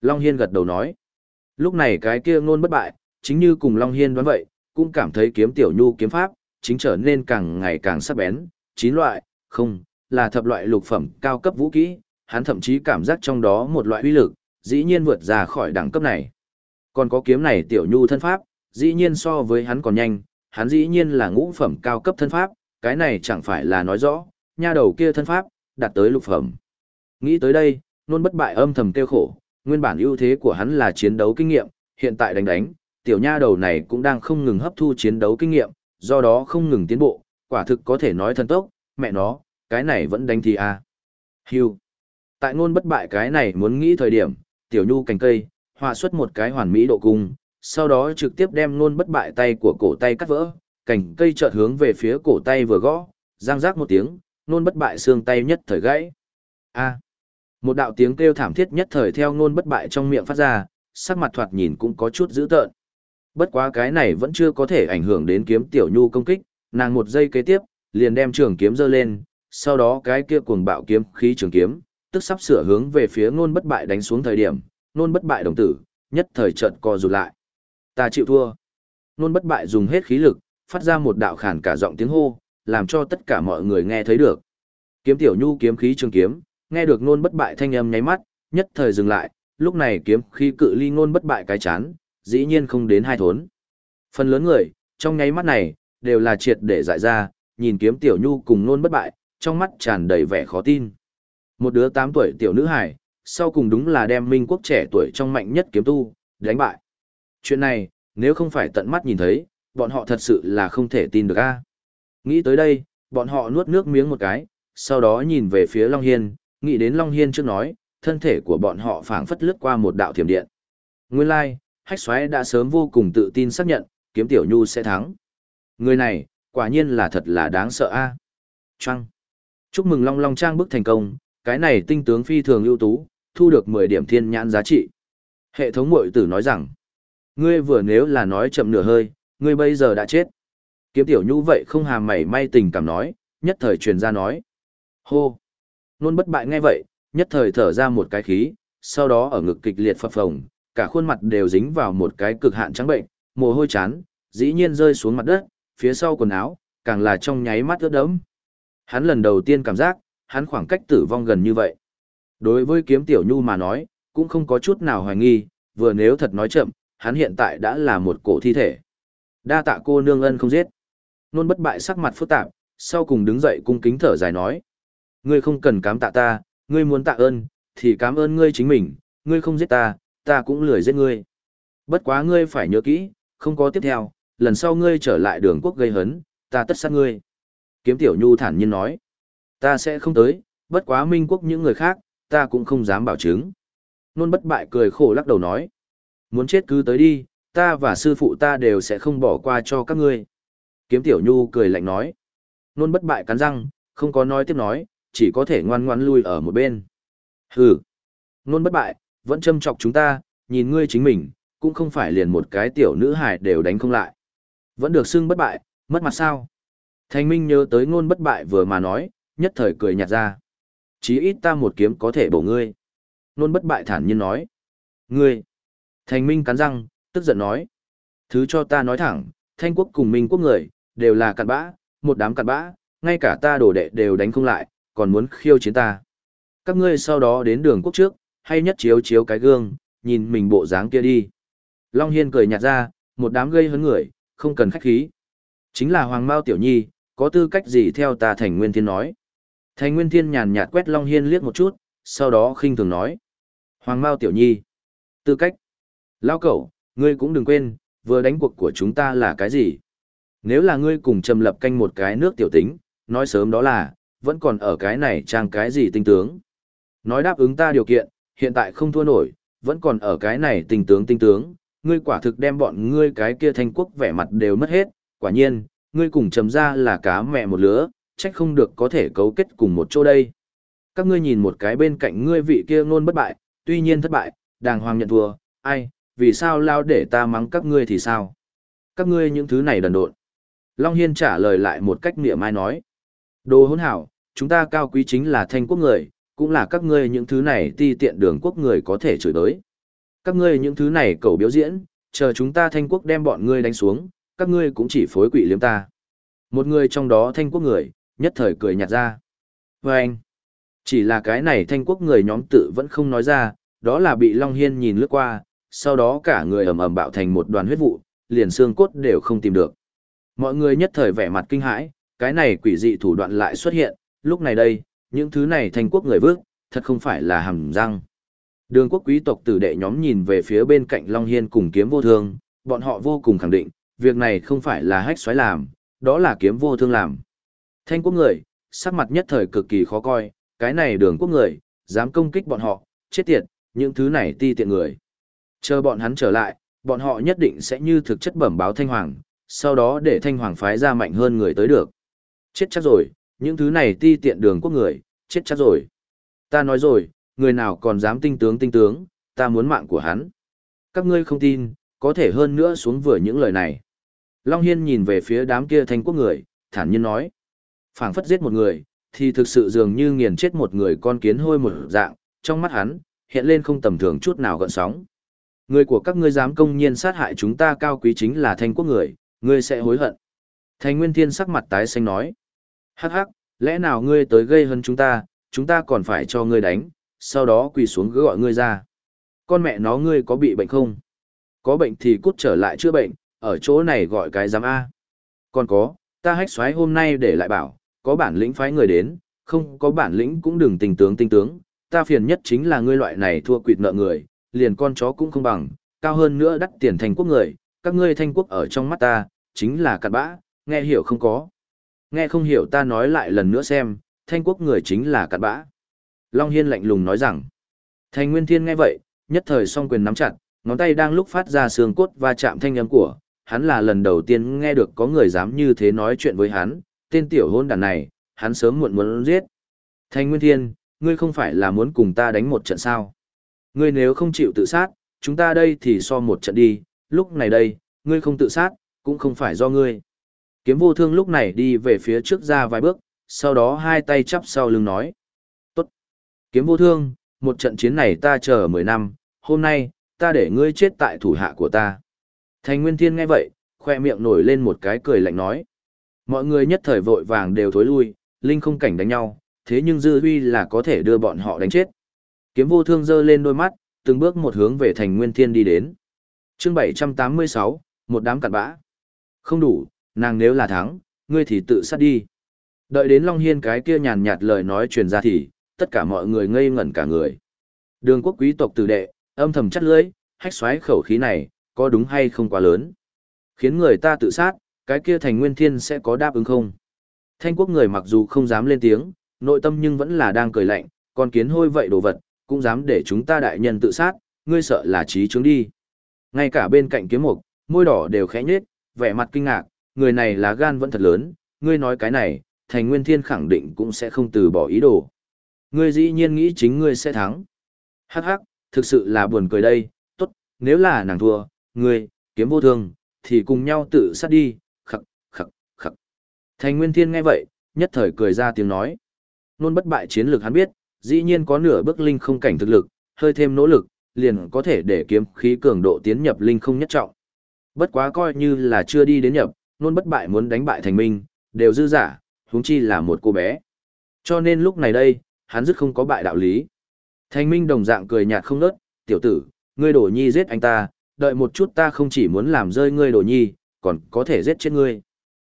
Long Hiên gật đầu nói. Lúc này cái kia ngôn bất bại, chính như cùng Long Hiên đoán vậy, cũng cảm thấy kiếm tiểu nhu kiếm pháp, chính trở nên càng ngày càng sắc bén, chín loại, không, là thập loại lục phẩm cao cấp vũ kỹ, hắn thậm chí cảm giác trong đó một loại uy lực, dĩ nhiên vượt ra khỏi đẳng cấp này. Còn có kiếm này tiểu nhu thân pháp, dĩ nhiên so với hắn còn nhanh, hắn dĩ nhiên là ngũ phẩm cao cấp thân pháp, cái này chẳng phải là nói rõ, nha đầu kia thân pháp, đạt tới lục phẩm. Nghĩ tới đây, nôn bất bại âm thầm kêu khổ, nguyên bản ưu thế của hắn là chiến đấu kinh nghiệm, hiện tại đánh đánh, tiểu nha đầu này cũng đang không ngừng hấp thu chiến đấu kinh nghiệm, do đó không ngừng tiến bộ, quả thực có thể nói thần tốc, mẹ nó, cái này vẫn đánh thì à. Hưu. Tại ngôn bất bại cái này muốn nghĩ thời điểm, tiểu nhu cành cây, hòa xuất một cái hoàn mỹ độ cung, sau đó trực tiếp đem ngôn bất bại tay của cổ tay cắt vỡ, cành cây chợt hướng về phía cổ tay vừa gõ, giang rác một tiếng, ngôn bất bại xương tay nhất thời gãy. A. Một đạo tiếng kêu thảm thiết nhất thời theo ngôn bất bại trong miệng phát ra, sắc mặt thoạt nhìn cũng có chút dữ tợn. Bất quá cái này vẫn chưa có thể ảnh hưởng đến kiếm tiểu nhu công kích, nàng một giây kế tiếp, liền đem trường kiếm giơ lên, sau đó cái kia cuồng bạo kiếm khí trường kiếm, tức sắp sửa hướng về phía ngôn bất bại đánh xuống thời điểm, ngôn bất bại đồng tử, nhất thời chợt co rụt lại. Ta chịu thua. Ngôn bất bại dùng hết khí lực, phát ra một đạo khản cả giọng tiếng hô, làm cho tất cả mọi người nghe thấy được. Kiếm tiểu nhu kiếm khí trường kiếm, nghe được ngôn bất bại thanh âm nháy mắt, nhất thời dừng lại, lúc này kiếm khí cự ly ngôn bất bại cái chán, dĩ nhiên không đến hai thốn. Phần lớn người, trong nháy mắt này, đều là triệt để dại ra, nhìn kiếm tiểu nhu cùng nôn bất bại, trong mắt tràn đầy vẻ khó tin. Một đứa 8 tuổi tiểu nữ hài sau cùng đúng là đem minh quốc trẻ tuổi trong mạnh nhất kiếm tu, đánh bại. Chuyện này, nếu không phải tận mắt nhìn thấy, bọn họ thật sự là không thể tin được a. Nghĩ tới đây, bọn họ nuốt nước miếng một cái, sau đó nhìn về phía Long Hiên, nghĩ đến Long Hiên trước nói, thân thể của bọn họ phảng phất lướt qua một đạo thiểm điện. Nguyên lai, like, hách xoáy đã sớm vô cùng tự tin xác nhận, kiếm tiểu nhu sẽ thắng. Người này, quả nhiên là thật là đáng sợ a. À? Trăng. Chúc mừng Long Long Trang bức thành công, cái này tinh tướng phi thường ưu tú, thu được 10 điểm thiên nhãn giá trị. Hệ thống mội tử nói rằng, ngươi vừa nếu là nói chậm nửa hơi, ngươi bây giờ đã chết. Kiếm tiểu nhu vậy không hàm mảy may tình cảm nói, nhất thời truyền ra nói. Hô! Nôn bất bại ngay vậy, nhất thời thở ra một cái khí, sau đó ở ngực kịch liệt phập phồng, cả khuôn mặt đều dính vào một cái cực hạn trắng bệnh, mồ hôi chán, dĩ nhiên rơi xuống mặt đất, phía sau quần áo, càng là trong nháy mắt ướt đẫm. Hắn lần đầu tiên cảm giác, hắn khoảng cách tử vong gần như vậy. Đối với kiếm tiểu nhu mà nói, cũng không có chút nào hoài nghi, vừa nếu thật nói chậm, hắn hiện tại đã là một cổ thi thể. Đa tạ cô nương ân không giết. Nôn bất bại sắc mặt phức tạp, sau cùng đứng dậy cung kính thở dài nói. Ngươi không cần cám tạ ta, ngươi muốn tạ ơn, thì cảm ơn ngươi chính mình, ngươi không giết ta, ta cũng lười giết ngươi. Bất quá ngươi phải nhớ kỹ, không có tiếp theo, lần sau ngươi trở lại đường quốc gây hấn, ta tất sát ngươi. Kiếm tiểu nhu thản nhiên nói. Ta sẽ không tới, bất quá minh quốc những người khác, ta cũng không dám bảo chứng. Nôn bất bại cười khổ lắc đầu nói. Muốn chết cứ tới đi, ta và sư phụ ta đều sẽ không bỏ qua cho các ngươi. Kiếm tiểu nhu cười lạnh nói. Nôn bất bại cắn răng, không có nói tiếp nói, chỉ có thể ngoan ngoan lui ở một bên. Hừ. nôn bất bại, vẫn châm chọc chúng ta, nhìn ngươi chính mình, cũng không phải liền một cái tiểu nữ hài đều đánh không lại. Vẫn được xưng bất bại, mất mặt sao? Thanh Minh nhớ tới ngôn bất bại vừa mà nói, nhất thời cười nhạt ra. Chí ít ta một kiếm có thể bổ ngươi. Nôn bất bại thản nhiên nói. Ngươi! Thanh Minh cắn răng, tức giận nói. Thứ cho ta nói thẳng, thanh quốc cùng minh quốc người, đều là cặn bã, một đám cặn bã, ngay cả ta đổ đệ đều đánh không lại, còn muốn khiêu chiến ta. Các ngươi sau đó đến đường quốc trước, hay nhất chiếu chiếu cái gương, nhìn mình bộ dáng kia đi. Long Hiên cười nhạt ra, một đám gây hấn người, không cần khách khí. Chính là Hoàng Mao Tiểu Nhi, có tư cách gì theo ta Thành Nguyên Thiên nói. Thành Nguyên Thiên nhàn nhạt quét Long Hiên liếc một chút, sau đó khinh thường nói. Hoàng Mao Tiểu Nhi. Tư cách. Lao cẩu, ngươi cũng đừng quên, vừa đánh cuộc của chúng ta là cái gì. Nếu là ngươi cùng trầm lập canh một cái nước tiểu tính, nói sớm đó là, vẫn còn ở cái này trang cái gì tinh tướng. Nói đáp ứng ta điều kiện, hiện tại không thua nổi, vẫn còn ở cái này tình tướng tinh tướng, ngươi quả thực đem bọn ngươi cái kia thanh quốc vẻ mặt đều mất hết, quả nhiên, ngươi cùng chấm ra là cá mẹ một lứa, trách không được có thể cấu kết cùng một chỗ đây. Các ngươi nhìn một cái bên cạnh ngươi vị kia ngôn bất bại, tuy nhiên thất bại, đàng hoàng nhận thua, ai, vì sao lao để ta mắng các ngươi thì sao? Các ngươi những thứ này đần độn. Long Hiên trả lời lại một cách niệm mai nói. Đồ hỗn hảo, chúng ta cao quý chính là thanh quốc người, cũng là các ngươi những thứ này ti tiện đường quốc người có thể chửi tới. Các ngươi những thứ này cầu biểu diễn, chờ chúng ta thanh quốc đem bọn ngươi đánh xuống, các ngươi cũng chỉ phối quỷ liếm ta. Một người trong đó thanh quốc người, nhất thời cười nhạt ra. Và anh, chỉ là cái này thanh quốc người nhóm tự vẫn không nói ra, đó là bị Long Hiên nhìn lướt qua, sau đó cả người ầm ầm bạo thành một đoàn huyết vụ, liền xương cốt đều không tìm được. Mọi người nhất thời vẻ mặt kinh hãi, cái này quỷ dị thủ đoạn lại xuất hiện, lúc này đây, những thứ này thanh quốc người vước, thật không phải là hầm răng. Đường quốc quý tộc tử đệ nhóm nhìn về phía bên cạnh Long Hiên cùng kiếm vô thương, bọn họ vô cùng khẳng định, việc này không phải là hách xoáy làm, đó là kiếm vô thương làm. Thanh quốc người, sắc mặt nhất thời cực kỳ khó coi, cái này đường quốc người, dám công kích bọn họ, chết tiệt, những thứ này ti tiện người. Chờ bọn hắn trở lại, bọn họ nhất định sẽ như thực chất bẩm báo Thanh Hoàng, sau đó để Thanh Hoàng phái ra mạnh hơn người tới được. Chết chắc rồi, những thứ này ti tiện đường quốc người, chết chắc rồi. Ta nói rồi, người nào còn dám tinh tướng tinh tướng, ta muốn mạng của hắn. Các ngươi không tin, có thể hơn nữa xuống vừa những lời này. Long Hiên nhìn về phía đám kia thanh quốc người, thản nhiên nói. phảng phất giết một người, thì thực sự dường như nghiền chết một người con kiến hôi một dạng, trong mắt hắn, hiện lên không tầm thường chút nào gợn sóng. Người của các ngươi dám công nhiên sát hại chúng ta cao quý chính là thanh quốc người, ngươi sẽ hối hận. Thành Nguyên Thiên sắc mặt tái xanh nói. Hắc hắc, lẽ nào ngươi tới gây hơn chúng ta, chúng ta còn phải cho ngươi đánh, sau đó quỳ xuống cứ gọi ngươi ra. Con mẹ nó ngươi có bị bệnh không? Có bệnh thì cút trở lại chữa bệnh, ở chỗ này gọi cái giám A. Còn có, ta hách xoáy hôm nay để lại bảo, có bản lĩnh phái người đến, không có bản lĩnh cũng đừng tình tướng tinh tướng, ta phiền nhất chính là ngươi loại này thua quỵt nợ người, liền con chó cũng không bằng, cao hơn nữa đắt tiền thành quốc người, các ngươi thanh quốc ở trong mắt ta, chính là cặn bã, nghe hiểu không có. Nghe không hiểu ta nói lại lần nữa xem, thanh quốc người chính là cặn bã. Long Hiên lạnh lùng nói rằng, thành nguyên thiên nghe vậy, nhất thời song quyền nắm chặt, ngón tay đang lúc phát ra xương cốt và chạm thanh âm của, hắn là lần đầu tiên nghe được có người dám như thế nói chuyện với hắn, tên tiểu hôn đàn này, hắn sớm muộn muốn giết. Thanh Nguyên Thiên, ngươi không phải là muốn cùng ta đánh một trận sao? Ngươi nếu không chịu tự sát, chúng ta đây thì so một trận đi, lúc này đây, ngươi không tự sát, cũng không phải do ngươi. Kiếm vô thương lúc này đi về phía trước ra vài bước, sau đó hai tay chắp sau lưng nói. Tốt. Kiếm vô thương, một trận chiến này ta chờ 10 năm, hôm nay, ta để ngươi chết tại thủ hạ của ta. Thành Nguyên Thiên nghe vậy, khoe miệng nổi lên một cái cười lạnh nói. Mọi người nhất thời vội vàng đều thối lui, linh không cảnh đánh nhau, thế nhưng dư huy là có thể đưa bọn họ đánh chết. Kiếm vô thương giơ lên đôi mắt, từng bước một hướng về thành Nguyên Thiên đi đến. chương 786, một đám cặn bã. Không đủ, nàng nếu là thắng, ngươi thì tự sát đi. Đợi đến Long Hiên cái kia nhàn nhạt lời nói truyền ra thì, tất cả mọi người ngây ngẩn cả người. Đường quốc quý tộc tử đệ, âm thầm chắt lưỡi, hách xoáy khẩu khí này, có đúng hay không quá lớn. Khiến người ta tự sát, cái kia thành nguyên thiên sẽ có đáp ứng không? Thanh quốc người mặc dù không dám lên tiếng, nội tâm nhưng vẫn là đang cười lạnh, còn kiến hôi vậy đồ vật, cũng dám để chúng ta đại nhân tự sát, ngươi sợ là trí chứng đi. Ngay cả bên cạnh kiếm mục, môi đỏ đều khẽ nhếch, vẻ mặt kinh ngạc, người này là gan vẫn thật lớn, ngươi nói cái này, thành nguyên thiên khẳng định cũng sẽ không từ bỏ ý đồ. Ngươi dĩ nhiên nghĩ chính ngươi sẽ thắng. Hắc hắc, thực sự là buồn cười đây, tốt, nếu là nàng thua, ngươi, kiếm vô thương, thì cùng nhau tự sát đi, khắc, khắc, khắc. Thành Nguyên Thiên nghe vậy, nhất thời cười ra tiếng nói. Nôn bất bại chiến lược hắn biết, dĩ nhiên có nửa bước linh không cảnh thực lực, hơi thêm nỗ lực, liền có thể để kiếm khí cường độ tiến nhập linh không nhất trọng. Bất quá coi như là chưa đi đến nhập, nôn bất bại muốn đánh bại thành minh, đều dư giả, huống chi là một cô bé. Cho nên lúc này đây, hắn dứt không có bại đạo lý. Thành minh đồng dạng cười nhạt không nớt, tiểu tử, ngươi đổ nhi giết anh ta, đợi một chút ta không chỉ muốn làm rơi ngươi đổ nhi, còn có thể giết chết ngươi.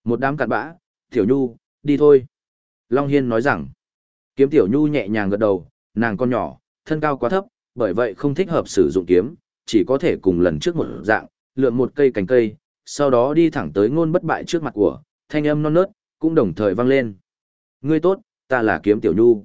Một đám cặn bã, tiểu nhu, đi thôi. Long Hiên nói rằng, kiếm tiểu nhu nhẹ nhàng gật đầu, nàng con nhỏ, thân cao quá thấp, bởi vậy không thích hợp sử dụng kiếm, chỉ có thể cùng lần trước một dạng, lượn một cây cành cây, sau đó đi thẳng tới ngôn bất bại trước mặt của, thanh âm non nớt, cũng đồng thời vang lên. Ngươi tốt, ta là kiếm tiểu nhu.